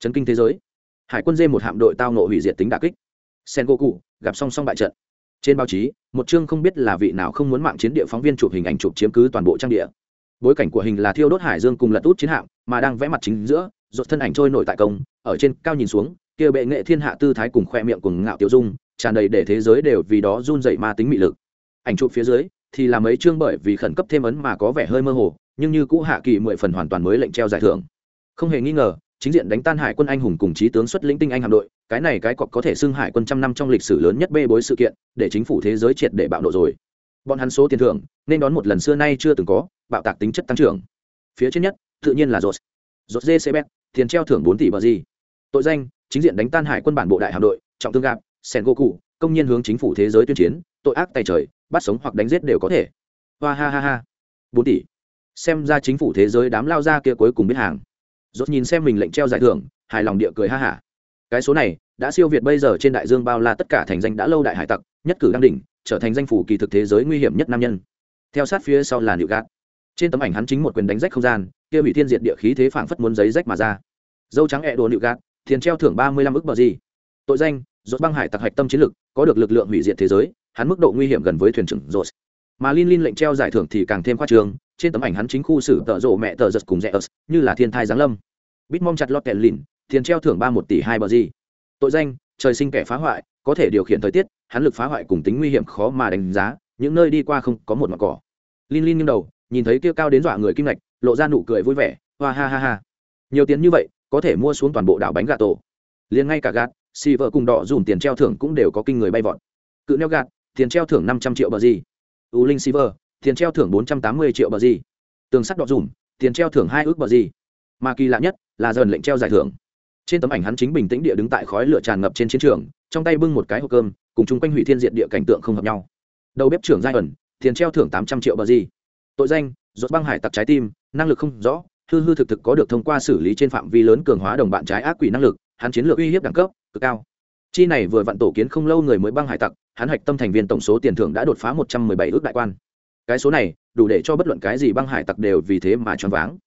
Chấn kinh thế giới. Hải quân dê một hạm đội tao nộ hủy diệt tính đà kích. Sen cụ gặp song song bại trận. Trên báo chí, một chương không biết là vị nào không muốn mạng chiến địa phóng viên chụp hình ảnh chụp chiếm cứ toàn bộ trang địa. Bối cảnh của hình là thiêu đốt hải dương cùng lật út chiến hạm, mà đang vẽ mặt chính giữa rột thân ảnh trôi nổi tại công, ở trên cao nhìn xuống, kia bệ nghệ thiên hạ tư thái cùng khoe miệng cùng ngạo tiểu dung, tràn đầy để thế giới đều vì đó run dậy ma tính mị lực. Ảnh chụp phía dưới thì là mấy chương bởi vì khẩn cấp thêm ấn mà có vẻ hơi mơ hồ, nhưng như cũ hạ kỳ mười phần hoàn toàn mới lệnh treo giải thưởng. Không hề nghi ngờ, chính diện đánh tan hải quân anh hùng cùng trí tướng xuất lĩnh tinh anh hạm đội, cái này cái cọc có thể xưng hải quân trăm năm trong lịch sử lớn nhất bê bối sự kiện, để chính phủ thế giới triệt để bạo nộ rồi. Bọn hắn số tiền thưởng, nên đón một lần xưa nay chưa từng có, bạo tạc tính chất tăng trưởng. Phía trên nhất, tự nhiên là rột rột jcb tiền treo thưởng bốn tỷ bờ gì. Tội danh, chính diện đánh tan hải quân bản bộ đại hạm đội, trọng thương gạp sen goku công nhân hướng chính phủ thế giới tuyên chiến, tội ác tay trời bắt sống hoặc đánh giết đều có thể. Hoa ha ha ha. Bốn tỷ. Xem ra chính phủ thế giới đám lao ra kia cuối cùng biết hàng. Rốt nhìn xem mình lệnh treo giải thưởng, hài lòng địa cười ha hả. Cái số này, đã siêu việt bây giờ trên đại dương bao la tất cả thành danh đã lâu đại hải tặc, nhất cử đăng đỉnh, trở thành danh phủ kỳ thực thế giới nguy hiểm nhất nam nhân. Theo sát phía sau là nịu gạt trên tấm ảnh hắn chính một quyền đánh rách không gian, kia bị thiên diệt địa khí thế phảng phất muốn giấy rách mà ra. Dâu trắng ẹ đồ nịu gạt thiên treo thưởng ba mươi lăm ức bờ gì. Tội danh, rốt băng hải tặc hạch tâm chiến lực, có được lực lượng hủy diệt thế giới hắn mức độ nguy hiểm gần với thuyền trưởng rồi. mà Lin Lin lệnh treo giải thưởng thì càng thêm khoa trương trên tấm ảnh hắn chính khu xử tợ rộ mẹ tợ giật cùng Zeus, ớt như là thiên thai giáng lâm. Bitmom chặt lọt kèn lìn tiền treo thưởng ba một tỷ hai bờ gì. Tội danh trời sinh kẻ phá hoại có thể điều khiển thời tiết hắn lực phá hoại cùng tính nguy hiểm khó mà đánh giá những nơi đi qua không có một mảng cỏ. Lin Lin nghiêng đầu nhìn thấy kia cao đến dọa người kim ngạch lộ ra nụ cười vui vẻ hoa ha ha ha. Nhiều tiền như vậy có thể mua xuống toàn bộ đảo bánh gà tổ. Liền ngay cả gạt xì vợ cùng đỏ dùn tiền treo thưởng cũng đều có kinh người bay vọt. Cự neo gạt tiền treo thưởng năm trăm triệu bờ gì. U linh silver, tiền treo thưởng bốn trăm tám mươi triệu bờ gì. Tường sắt đọ dùm, tiền treo thưởng hai ước bờ gì. Mà kỳ lạ nhất là dần lệnh treo giải thưởng. Trên tấm ảnh hắn chính bình tĩnh địa đứng tại khói lửa tràn ngập trên chiến trường, trong tay bưng một cái hộp cơm, cùng chung quanh hủy thiên diện địa cảnh tượng không hợp nhau. Đầu bếp trưởng giai ẩn tiền treo thưởng tám trăm triệu bờ gì. Tội danh, rốt băng hải tặc trái tim, năng lực không rõ, hư hư thực thực có được thông qua xử lý trên phạm vi lớn cường hóa đồng bạn trái ác quỷ năng lực, hắn chiến lược uy hiếp đẳng cấp, cực cao chi này vừa vặn tổ kiến không lâu người mới băng hải tặc, hắn hạch tâm thành viên tổng số tiền thưởng đã đột phá một trăm mười bảy ước đại quan. Cái số này, đủ để cho bất luận cái gì băng hải tặc đều vì thế mà choáng váng.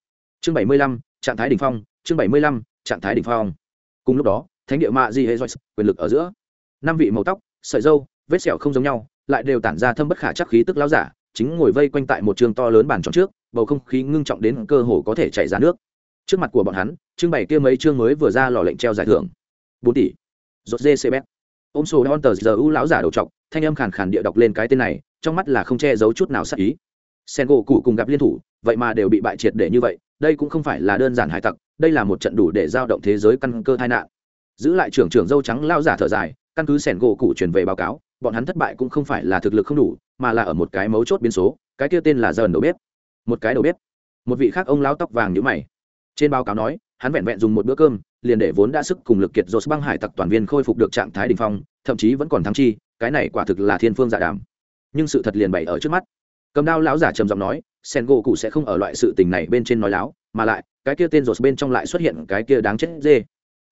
Chương bảy mươi lăm, trạng thái đ ỉ n h phong, chương bảy mươi lăm, trạng thái đ ỉ n h phong. Cùng lúc đó, thánh địa mạ di hệ doi quyền lực ở giữa. Năm vị màu tóc, sợi dâu vết sẹo không giống nhau, lại đều tản ra thâm bất khả chắc khí tức láo giả, chính ngồi vây quanh tại một trường to lớn bàn tròn trước, bầu không khí ngưng trọng đến cơ hồ có thể chảy ra nước. Trước mặt của bọn hắn, trưng bày kia mấy chương mới vừa ra lò lệnh treo giải thưởng. Bốn tỷ rốt dê cbet ôm sổ đón tờ giờ u lão giả đầu trọc, thanh âm khàn khàn địa đọc lên cái tên này, trong mắt là không che giấu chút nào sắc ý. Sen gỗ cụ cùng gặp liên thủ, vậy mà đều bị bại triệt để như vậy, đây cũng không phải là đơn giản hải tặc, đây là một trận đủ để giao động thế giới căn cơ tai nạn. Giữ lại trưởng trưởng dâu trắng lao giả thở dài, căn cứ sẻn gỗ cụ truyền về báo cáo, bọn hắn thất bại cũng không phải là thực lực không đủ, mà là ở một cái mấu chốt biến số, cái kia tên là dần đầu bếp. Một cái đầu bếp. Một vị khác ông lão tóc vàng nhữ mày. Trên báo cáo nói, hắn vẹn vẹn dùng một bữa cơm liền để vốn đã sức cùng lực kiệt dột băng hải tặc toàn viên khôi phục được trạng thái đỉnh phong, thậm chí vẫn còn thắng chi, cái này quả thực là thiên phương dạ đàm. Nhưng sự thật liền bày ở trước mắt. Cầm đao lão giả trầm giọng nói, sen cụ sẽ không ở loại sự tình này bên trên nói láo, mà lại, cái kia tên dột bên trong lại xuất hiện cái kia đáng chết dê.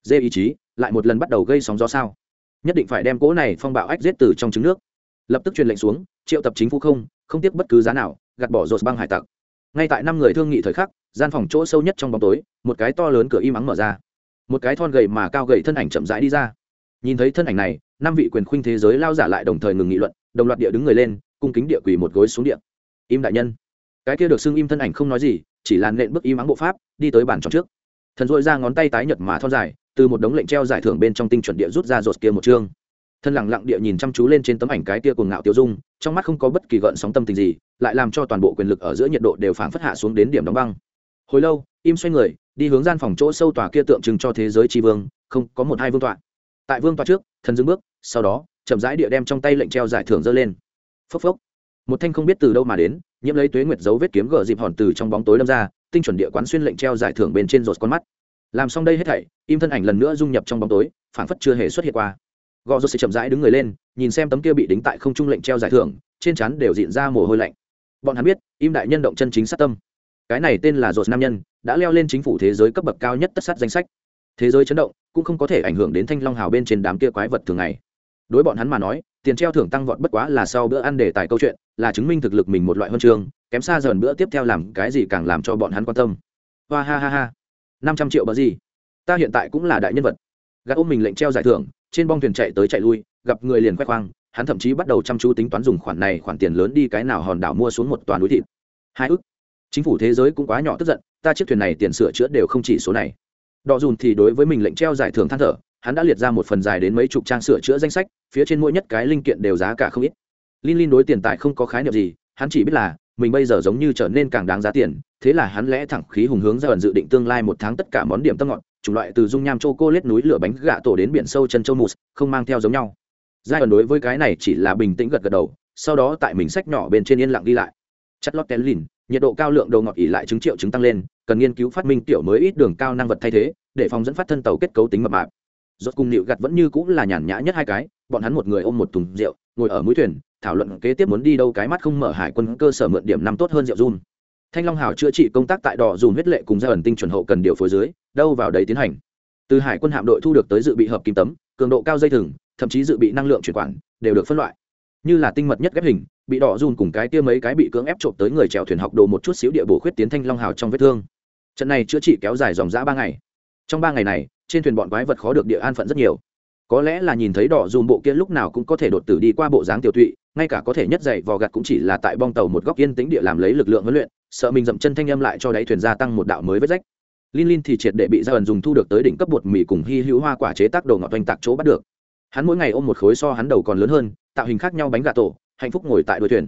Dê ý chí, lại một lần bắt đầu gây sóng gió sao? Nhất định phải đem cỗ này phong bạo ách giết từ trong trứng nước. Lập tức truyền lệnh xuống, triệu tập chính phủ không không tiếc bất cứ giá nào, gạt bỏ dột băng hải tặc. Ngay tại năm người thương nghị thời khắc, gian phòng chỗ sâu nhất trong bóng tối, một cái to lớn cửa im ắng mở ra một cái thon gầy mà cao gầy thân ảnh chậm rãi đi ra. Nhìn thấy thân ảnh này, năm vị quyền khuynh thế giới lao giả lại đồng thời ngừng nghị luận, đồng loạt địa đứng người lên, cung kính địa quỳ một gối xuống địa. Im đại nhân. Cái kia được xưng im thân ảnh không nói gì, chỉ là nện bước im ắng bộ pháp, đi tới bàn tròn trước. Thần dội ra ngón tay tái nhật mà thon dài, từ một đống lệnh treo giải thưởng bên trong tinh chuẩn địa rút ra rột kia một chương. Thân lặng lặng địa nhìn chăm chú lên trên tấm ảnh cái kia cuồng ngạo tiêu dung, trong mắt không có bất kỳ gợn sóng tâm tình gì, lại làm cho toàn bộ quyền lực ở giữa nhiệt độ đều phảng phất hạ xuống đến điểm đóng băng. Hồi lâu im xoay người, đi hướng gian phòng chỗ sâu tòa kia tượng trưng cho thế giới tri vương, không, có một hai vương tọa. Tại vương tọa trước, thần dưng bước, sau đó, chậm rãi địa đem trong tay lệnh treo giải thưởng dơ lên. Phốc phốc. Một thanh không biết từ đâu mà đến, nhiễm lấy tuế nguyệt dấu vết kiếm gờ dịp hòn từ trong bóng tối đâm ra, tinh chuẩn địa quán xuyên lệnh treo giải thưởng bên trên rột con mắt. Làm xong đây hết thảy, im thân ảnh lần nữa dung nhập trong bóng tối phản phất chưa hề xuất hiện qua. Gò rột sẽ chậm rãi đứng người lên, nhìn xem tấm kia bị đính tại không trung lệnh treo giải thưởng, trên chắn đều diện ra mồ hôi lạnh. Bọn hắn biết, im đại nhân động chân chính sát tâm. Cái này tên là rột nam nhân đã leo lên chính phủ thế giới cấp bậc cao nhất tất sát danh sách. Thế giới chấn động, cũng không có thể ảnh hưởng đến thanh long hào bên trên đám kia quái vật thường ngày. Đối bọn hắn mà nói, tiền treo thưởng tăng vọt bất quá là sau bữa ăn để tài câu chuyện, là chứng minh thực lực mình một loại huân chương, kém xa dần bữa tiếp theo làm cái gì càng làm cho bọn hắn quan tâm. Hoa ha ha ha. Năm trăm triệu bờ gì? Ta hiện tại cũng là đại nhân vật. Gạt ôm mình lệnh treo giải thưởng, trên bong thuyền chạy tới chạy lui, gặp người liền khoe khoang, hắn thậm chí bắt đầu chăm chú tính toán dùng khoản này khoản tiền lớn đi cái nào hòn đảo mua xuống một toàn núi thịt. Hai ức chính phủ thế giới cũng quá nhỏ tức giận ta chiếc thuyền này tiền sửa chữa đều không chỉ số này. Đọ dùn thì đối với mình lệnh treo giải thưởng than thở hắn đã liệt ra một phần dài đến mấy chục trang sửa chữa danh sách phía trên mỗi nhất cái linh kiện đều giá cả không ít. Linh linh đối tiền tài không có khái niệm gì hắn chỉ biết là mình bây giờ giống như trở nên càng đáng giá tiền thế là hắn lẽ thẳng khí hùng hướng ra ẩn dự định tương lai một tháng tất cả món điểm tâm ngọt chủng loại từ dung nham châu cô lết núi lửa bánh gạ tổ đến biển sâu chân châu mù, không mang theo giống nhau. Giai ẩn đối với cái này chỉ là bình tĩnh gật gật đầu sau đó tại mình sách nhỏ bên trên yên lặng đi lại. Chất lót kén lìn nhiệt độ cao lượng đầu ngọt ỉ lại chứng triệu chứng tăng lên, cần nghiên cứu phát minh tiểu mới ít đường cao năng vật thay thế, để phòng dẫn phát thân tàu kết cấu tính mập mạp. Rốt cùng nịu gặt vẫn như cũng là nhàn nhã nhất hai cái, bọn hắn một người ôm một thùng rượu, ngồi ở mũi thuyền, thảo luận kế tiếp muốn đi đâu cái mắt không mở hải quân cơ sở mượn điểm năm tốt hơn rượu run. Thanh long hào chữa trị công tác tại đỏ dùn huyết lệ cùng gia ẩn tinh chuẩn hậu cần điều phối dưới, đâu vào đấy tiến hành. Từ hải quân hạm đội thu được tới dự bị hợp kim tấm, cường độ cao dây thừng, thậm chí dự bị năng lượng chuyển quản, đều được phân loại. Như là tinh mật nhất ghép hình bị đỏ dùn cùng cái kia mấy cái bị cưỡng ép trộm tới người chèo thuyền học đồ một chút xíu địa bổ khuyết tiến thanh long hào trong vết thương. Trận này chữa trị kéo dài dòng dã ba ngày. Trong ba ngày này trên thuyền bọn quái vật khó được địa an phận rất nhiều. Có lẽ là nhìn thấy đỏ dùm bộ kia lúc nào cũng có thể đột tử đi qua bộ dáng tiểu tụy ngay cả có thể nhất dậy vò gặt cũng chỉ là tại bong tàu một góc yên tĩnh địa làm lấy lực lượng huấn luyện sợ mình dậm chân thanh âm lại cho đáy thuyền gia tăng một đạo mới vết rách. Linh Linh thì triệt để bị Gia ẩn dùng thu được tới đỉnh cấp bột mì cùng hy hữu hoa quả chế tác đồ ngọt oanh tạc chỗ bắt được. Hắn mỗi ngày ôm một khối so hắn đầu còn lớn hơn, tạo hình khác nhau bánh gà tổ, hạnh phúc ngồi tại đuôi thuyền.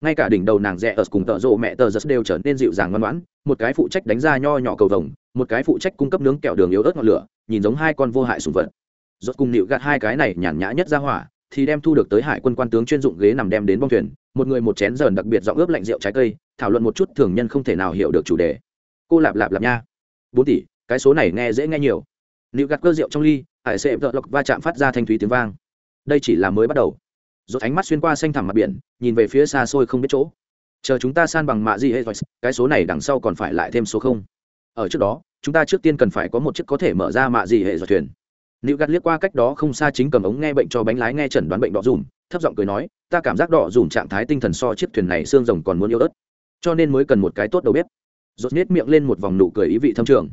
Ngay cả đỉnh đầu nàng rẻ ở cùng tợ rộ mẹ tờ giật đều trở nên dịu dàng ngoan ngoãn, một cái phụ trách đánh ra nho nhỏ cầu vồng, một cái phụ trách cung cấp nướng kẹo đường yếu ớt ngọn lửa, nhìn giống hai con vô hại sủng vật. Rốt cùng nịu gạt hai cái này nhàn nhã nhất ra hỏa, thì đem thu được tới hải quân quan tướng chuyên dụng ghế nằm đem đến bong thuyền, một người một chén dần đặc biệt dọn ướp lạnh rượu trái cây, thảo luận một chút thường nhân không thể nào hiểu được chủ đề. Cô lạp lạp lạp nha. bốn tỷ, cái số này nghe dễ nghe nhiều nịu gạt cơ rượu trong ly hải sẽ vợ lộc va chạm phát ra thanh thúy tiếng vang đây chỉ là mới bắt đầu rốt ánh mắt xuyên qua xanh thẳm mặt biển, nhìn về phía xa xôi không biết chỗ. Chờ chúng ta san bằng mạ gì hết cái số này đằng sau còn phải lại thêm số không. Ở trước đó, chúng ta trước tiên cần phải có một chiếc có thể mở ra mạ gì hệ rồi thuyền. Liễu gạt liếc qua cách đó không xa chính cầm ống nghe bệnh cho bánh lái nghe chẩn đoán bệnh đỏ dùm, thấp giọng cười nói, ta cảm giác đỏ dùm trạng thái tinh thần so chiếc thuyền này xương rồng còn muốn yêu ớt, cho nên mới cần một cái tốt đầu bếp. Rốt nhếch miệng lên một vòng nụ cười ý vị thâm trường.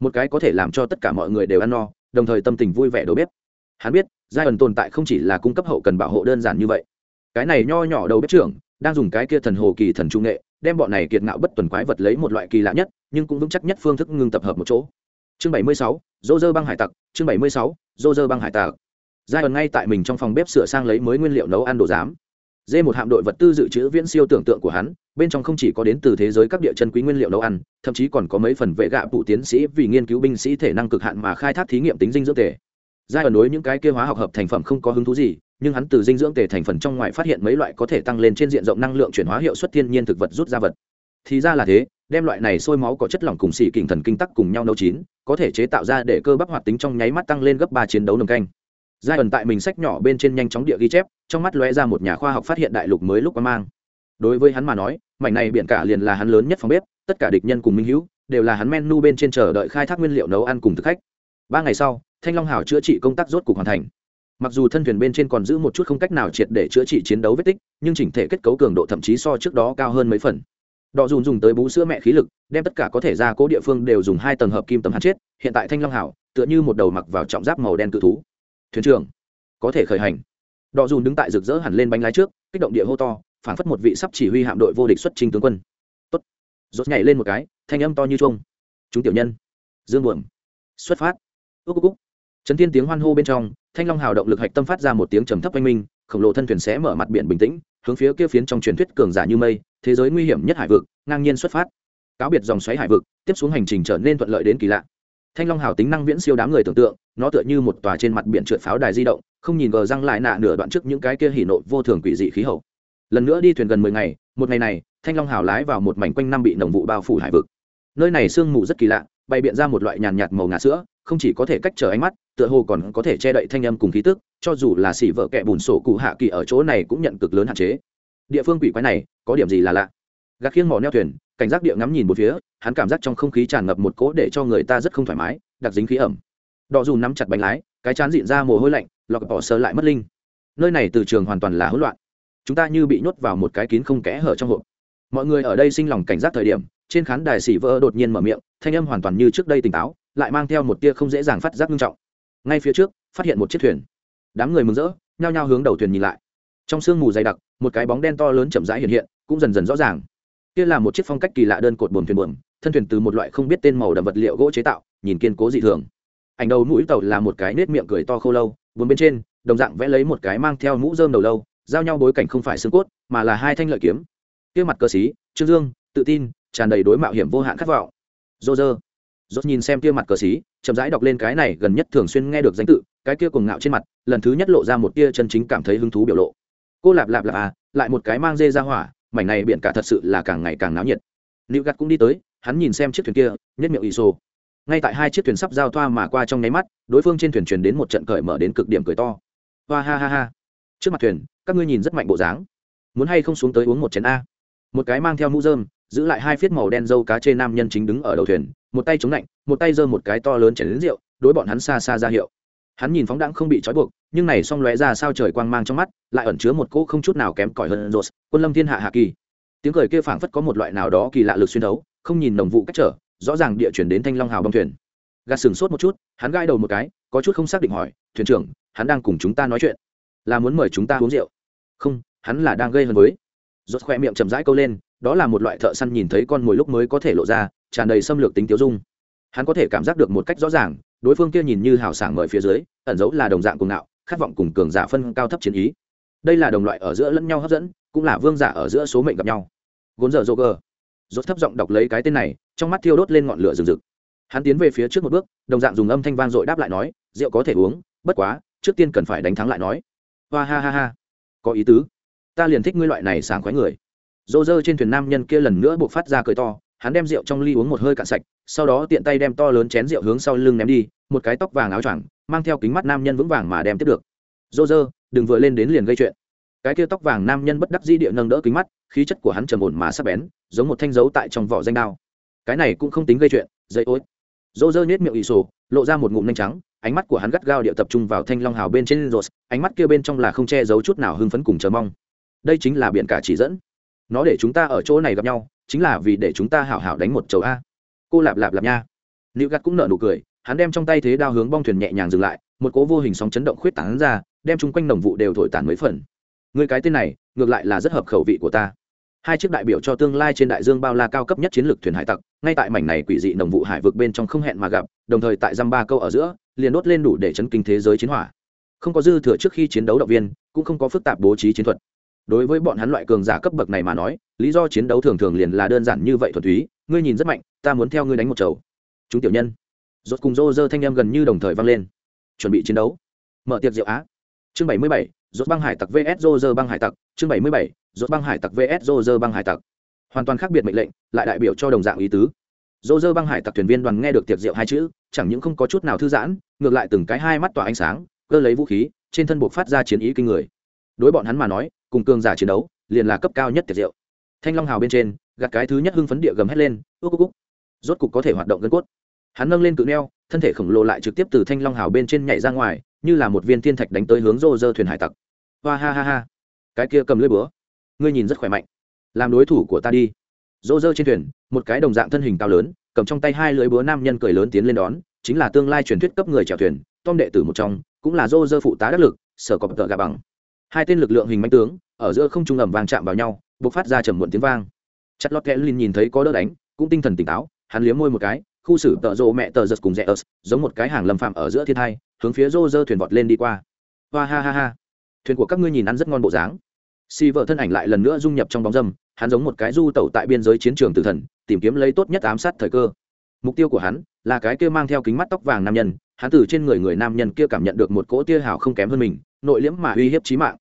Một cái có thể làm cho tất cả mọi người đều ăn no, đồng thời tâm tình vui vẻ đầu bếp. Hắn biết giai ẩn tồn tại không chỉ là cung cấp hậu cần bảo hộ đơn giản như vậy. Cái này nho nhỏ đầu bếp trưởng, đang dùng cái kia thần hồ kỳ thần trung nghệ, đem bọn này kiệt ngạo bất tuần quái vật lấy một loại kỳ lạ nhất, nhưng cũng vững chắc nhất phương thức ngưng tập hợp một chỗ. Chương bảy mươi sáu, dô dơ băng hải tặc, chương bảy mươi sáu, dô dơ băng hải tặc. Giai ẩn ngay tại mình trong phòng bếp sửa sang lấy mới nguyên liệu nấu ăn đồ giám. Dê một hạm đội vật tư dự trữ viễn siêu tưởng tượng của hắn, bên trong không chỉ có đến từ thế giới các địa chân quý nguyên liệu nấu ăn, thậm chí còn có mấy phần vệ gạ phụ tiến sĩ vì nghiên cứu binh sĩ thể năng cực hạn mà khai thác thí nghiệm tính dinh dưỡng thể giai ẩn đối những cái kia hóa học hợp thành phẩm không có hứng thú gì, nhưng hắn từ dinh dưỡng tề thành phần trong ngoài phát hiện mấy loại có thể tăng lên trên diện rộng năng lượng chuyển hóa hiệu suất thiên nhiên thực vật rút ra vật. Thì ra là thế, đem loại này sôi máu có chất lỏng cùng xỉ kình thần kinh tắc cùng nhau nấu chín, có thể chế tạo ra để cơ bắp hoạt tính trong nháy mắt tăng lên gấp ba chiến đấu nồng canh. Giai ẩn tại mình sách nhỏ bên trên nhanh chóng địa ghi chép, trong mắt lóe ra một nhà khoa học phát hiện đại lục mới lúc qua mang. Đối với hắn mà nói, mảnh này biển cả liền là hắn lớn nhất phòng bếp, tất cả địch nhân cùng minh hữu, đều là hắn menu bên trên chờ đợi khai thác nguyên liệu nấu ăn cùng thực khách ba ngày sau, thanh long hảo chữa trị công tác rốt cục hoàn thành. Mặc dù thân thuyền bên trên còn giữ một chút không cách nào triệt để chữa trị chiến đấu vết tích, nhưng chỉnh thể kết cấu cường độ thậm chí so trước đó cao hơn mấy phần. Đọ dùn dùng tới bú sữa mẹ khí lực, đem tất cả có thể ra cố địa phương đều dùng hai tầng hợp kim tấm hạt chết, hiện tại thanh long hảo tựa như một đầu mặc vào trọng giáp màu đen cự thú. Thuyền trưởng, có thể khởi hành. Đọ dùn đứng tại rực rỡ hẳn lên bánh lái trước, kích động địa hô to phản phất một vị sắp chỉ huy hạm đội vô địch xuất trình tướng quân. Tốt. Rốt nhảy lên một cái, thanh âm to như chuông. Chúng tiểu nhân. Dương buồm. Xuất phát ước cúc chấn thiên tiếng hoan hô bên trong, thanh long hào động lực hạch tâm phát ra một tiếng trầm thấp oanh minh, khổng lồ thân thuyền sẽ mở mặt biển bình tĩnh, hướng phía kia phiến trong truyền thuyết cường giả như mây, thế giới nguy hiểm nhất hải vực, ngang nhiên xuất phát. Cáo biệt dòng xoáy hải vực, tiếp xuống hành trình trở nên thuận lợi đến kỳ lạ. Thanh long hào tính năng viễn siêu đám người tưởng tượng, nó tựa như một tòa trên mặt biển trượt pháo đài di động, không nhìn gờ răng lại nạ nửa đoạn trước những cái kia hỉ nộ vô thường quỷ dị khí hậu. Lần nữa đi thuyền gần mười ngày, một ngày này, thanh long hào lái vào một mảnh quanh năm bị nồng vụ bao phủ hải vực. Nơi này sương mù rất kỳ lạ bày biện ra một loại nhàn nhạt màu ngà sữa, không chỉ có thể cách trở ánh mắt, tựa hồ còn có thể che đậy thanh âm cùng khí tức, cho dù là xỉ vợ kẹ bùn sổ cụ hạ kỳ ở chỗ này cũng nhận cực lớn hạn chế. Địa phương quỷ quái này, có điểm gì là lạ? Gạt khiêng mỏ neo thuyền, cảnh giác địa ngắm nhìn một phía, hắn cảm giác trong không khí tràn ngập một cỗ để cho người ta rất không thoải mái, đặc dính khí ẩm. Đọ dù nắm chặt bánh lái, cái chán dịn ra mồ hôi lạnh lọc bỏ sơ lại mất linh. Nơi này từ trường hoàn toàn là hỗn loạn. Chúng ta như bị nhốt vào một cái kín không kẽ hở trong hộp. Mọi người ở đây sinh lòng cảnh giác thời điểm trên khán đài xỉ vỡ đột nhiên mở miệng, thanh âm hoàn toàn như trước đây tỉnh táo, lại mang theo một tia không dễ dàng phát giác nghiêm trọng. Ngay phía trước, phát hiện một chiếc thuyền. Đám người mừng rỡ, nhao nhao hướng đầu thuyền nhìn lại. Trong sương mù dày đặc, một cái bóng đen to lớn chậm rãi hiện hiện, cũng dần dần rõ ràng. Kia là một chiếc phong cách kỳ lạ đơn cột buồm thuyền buồm, thân thuyền từ một loại không biết tên màu đậm vật liệu gỗ chế tạo, nhìn kiên cố dị thường. Ảnh đầu mũi tàu là một cái nết miệng cười to khô lâu buồn bên trên, đồng dạng vẽ lấy một cái mang theo mũ rơm đầu lâu, giao nhau bối cảnh không phải xương cốt, mà là hai thanh lợi kiếm. Kia mặt cơ sĩ, trương dương, tự tin tràn đầy đối mạo hiểm vô hạn khát vọng. Dô dơ dốt nhìn xem kia mặt cờ xí, chậm rãi đọc lên cái này gần nhất thường xuyên nghe được danh tự, cái kia cùng ngạo trên mặt, lần thứ nhất lộ ra một tia chân chính cảm thấy hứng thú biểu lộ. Cô lạp lạp lạp à lại một cái mang dê ra hỏa, mảnh này biển cả thật sự là càng ngày càng náo nhiệt. Nữ gắt cũng đi tới, hắn nhìn xem chiếc thuyền kia, nhất miệng ỷ sô. Ngay tại hai chiếc thuyền sắp giao thoa mà qua trong nháy mắt, đối phương trên thuyền truyền đến một trận cởi mở đến cực điểm cười to. Hoa ha ha ha. Trước mặt thuyền, các ngươi nhìn rất mạnh bộ dáng. Muốn hay không xuống tới uống một chén a? Một cái mang theo mũ dơm giữ lại hai phiết màu đen dâu cá chê nam nhân chính đứng ở đầu thuyền, một tay chống lạnh, một tay giơ một cái to lớn chảy đến rượu, đối bọn hắn xa xa ra hiệu. Hắn nhìn phóng đãng không bị trói buộc, nhưng này xong lóe ra sao trời quang mang trong mắt, lại ẩn chứa một cỗ không chút nào kém cỏi hơn rột quân lâm thiên hạ hạ kỳ. Tiếng cười kia phảng phất có một loại nào đó kỳ lạ lực xuyên thấu, không nhìn đồng vụ cách trở, rõ ràng địa chuyển đến thanh long hào bông thuyền. Gạt sừng sốt một chút, hắn gãi đầu một cái, có chút không xác định hỏi, thuyền trưởng, hắn đang cùng chúng ta nói chuyện, là muốn mời chúng ta uống rượu? Không, hắn là đang gây hấn với. Rốt khoe miệng chậm rãi câu lên đó là một loại thợ săn nhìn thấy con mồi lúc mới có thể lộ ra, tràn đầy xâm lược tính tiêu dung. Hắn có thể cảm giác được một cách rõ ràng, đối phương kia nhìn như hào sảng mời phía dưới, ẩn dấu là đồng dạng cùng nạo khát vọng cùng cường giả phân cao thấp chiến ý. Đây là đồng loại ở giữa lẫn nhau hấp dẫn, cũng là vương giả ở giữa số mệnh gặp nhau. Gốn giờ joker. Rốt thấp giọng đọc lấy cái tên này, trong mắt thiêu đốt lên ngọn lửa rừng rực. Hắn tiến về phía trước một bước, đồng dạng dùng âm thanh vang dội đáp lại nói, rượu có thể uống, bất quá, trước tiên cần phải đánh thắng lại nói. Hoa ha ha ha. Có ý tứ. Ta liền thích ngươi loại này sáng khoái người dô dơ trên thuyền nam nhân kia lần nữa buộc phát ra cười to, hắn đem rượu trong ly uống một hơi cạn sạch, sau đó tiện tay đem to lớn chén rượu hướng sau lưng ném đi, một cái tóc vàng áo choàng, mang theo kính mắt nam nhân vững vàng mà đem tiếp được. Dô dơ, đừng vừa lên đến liền gây chuyện. Cái kia tóc vàng nam nhân bất đắc di địa nâng đỡ kính mắt, khí chất của hắn trầm ổn mà sắp bén, giống một thanh dấu tại trong vỏ danh đao. Cái này cũng không tính gây chuyện dây ối dô dơ nhét miệng ỷ sổ, lộ ra một ngụm nhanh trắng, ánh mắt của hắn gắt gao địa tập trung vào thanh long hào bên trên rột ánh mắt kia bên trong là không che giấu chút nào hưng phấn cùng chờ mong. Đây chính là biển cả chỉ dẫn nó để chúng ta ở chỗ này gặp nhau, chính là vì để chúng ta hảo hảo đánh một chầu a. Cô lạp lạp lạp nha. Nữ gắt cũng nợ nụ cười, hắn đem trong tay thế đao hướng bong thuyền nhẹ nhàng dừng lại, một cố vô hình sóng chấn động khuyết tảng ra, đem chung quanh đồng vụ đều thổi tàn mấy phần. Người cái tên này, ngược lại là rất hợp khẩu vị của ta. Hai chiếc đại biểu cho tương lai trên đại dương bao la cao cấp nhất chiến lược thuyền hải tặc, ngay tại mảnh này quỷ dị đồng vụ hải vực bên trong không hẹn mà gặp, đồng thời tại dăm ba câu ở giữa, liền đốt lên đủ để chấn kinh thế giới chiến hỏa. Không có dư thừa trước khi chiến đấu động viên, cũng không có phức tạp bố trí chiến thuật đối với bọn hắn loại cường giả cấp bậc này mà nói, lý do chiến đấu thường thường liền là đơn giản như vậy thuần túy, ngươi nhìn rất mạnh, ta muốn theo ngươi đánh một chầu. Chúng tiểu nhân. Rốt cùng rô rơ thanh em gần như đồng thời vang lên. Chuẩn bị chiến đấu. Mở tiệc rượu á. Chương bảy mươi bảy, rốt băng hải tặc vs rô rơ băng hải tặc. Chương bảy mươi bảy, rốt băng hải tặc vs rô rơ băng hải tặc. Hoàn toàn khác biệt mệnh lệnh, lại đại biểu cho đồng dạng ý tứ. Rô rơ băng hải tặc thuyền viên đoàn nghe được tiệc rượu hai chữ, chẳng những không có chút nào thư giãn, ngược lại từng cái hai mắt tỏa ánh sáng, cơ lấy vũ khí, trên thân buộc phát ra chiến ý kinh người. Đối bọn hắn mà nói cùng cường giả chiến đấu, liền là cấp cao nhất tiệt diệu. Thanh long hào bên trên, gạt cái thứ nhất hưng phấn địa gầm hét lên ước cúc rốt cục có thể hoạt động gân cốt. Hắn nâng lên cự neo, thân thể khổng lồ lại trực tiếp từ thanh long hào bên trên nhảy ra ngoài, như là một viên thiên thạch đánh tới hướng rô rơ thuyền hải tặc. Hoa, ha ha ha. Cái kia cầm lưỡi búa. Ngươi nhìn rất khỏe mạnh. Làm đối thủ của ta đi. Rô rơ trên thuyền, một cái đồng dạng thân hình cao lớn, cầm trong tay hai lưỡi búa nam nhân cười lớn tiến lên đón, chính là tương lai truyền thuyết cấp người chèo thuyền, tom đệ tử một trong, cũng là rô rơ phụ tá đắc lực, sở cọp tợ gà bằng hai tên lực lượng hình manh tướng, ở giữa không trung ầm vang chạm vào nhau b ộ c phát ra trầm muộn tiếng vang. Chặt lót kẽ lin nhìn thấy có đỡ đánh, cũng tinh thần tỉnh táo, hắn liếm môi một cái, khu xử tợ rộ mẹ tờ giật cùng rẽ ớt giống một cái hàng lâm phạm ở giữa thiên thai, hướng phía rô rơ thuyền vọt lên đi qua. Hoa ha ha ha. Thuyền của các ngươi nhìn ăn rất ngon bộ dáng. Si vợ thân ảnh lại lần nữa dung nhập trong bóng dâm, hắn giống một cái du tẩu tại biên giới chiến trường tử thần, tìm kiếm lấy tốt nhất ám sát thời cơ. Mục tiêu của hắn là cái kia mang theo kính mắt tóc vàng nam nhân, hắn từ trên người người nam nhân kia cảm nhận được một cỗ tia hào không kém hơn mình nội liễm mà uy hiếp chí mạng.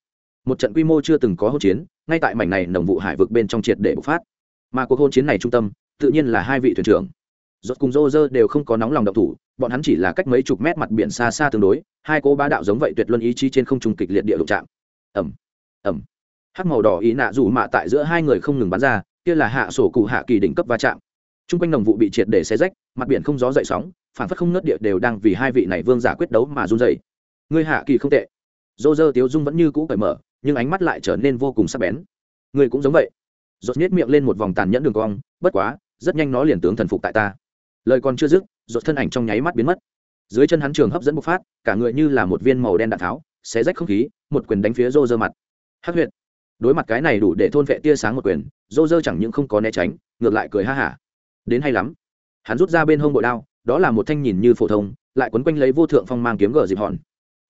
Một trận quy mô chưa từng có hỗn chiến, ngay tại mảnh này nồng vụ hải vực bên trong triệt để bộc phát. Mà cuộc hôn chiến này trung tâm, tự nhiên là hai vị thuyền trưởng. Rốt cùng rô rơ đều không có nóng lòng động thủ, bọn hắn chỉ là cách mấy chục mét mặt biển xa xa tương đối, hai cô ba đạo giống vậy tuyệt luân ý chí trên không trung kịch liệt địa đụng chạm. Ẩm ẩm hắc màu đỏ ý nạ dù mạ tại giữa hai người không ngừng bắn ra, kia là hạ sổ cụ hạ kỳ đỉnh cấp va chạm. T r u n g quanh đồng vụ bị triệt để xé rách, mặt biển không gió dậy sóng, phản phất không nớt địa đều đang vì hai vị này vương giả quyết đấu mà run dày ngươi hạ kỳ không tệ dô dơ tiếu dung vẫn như cũ cởi mở, nhưng ánh mắt lại trở nên vô cùng sắc bén. Người cũng giống vậy. Dốt nhét miệng lên một vòng tàn nhẫn đường cong, bất quá, rất nhanh nó liền tướng thần phục tại ta. Lời còn chưa dứt dốt thân ảnh trong nháy mắt biến mất. Dưới chân hắn trường hấp dẫn bộc phát, cả người như là một viên màu đen đạn tháo, xé rách không khí, một quyền đánh phía rô rơ mặt. Hắc Huyệt. Đối mặt cái này đủ để thôn vệ tia sáng một quyền rô rơ chẳng những không có né tránh, ngược lại cười ha hả. Đến hay lắm. Hắn rút ra bên hông bội đao, đó là một thanh nhìn như phổ thông, lại quấn quanh lấy vô thượng phong mang kiếm gờ dịp hòn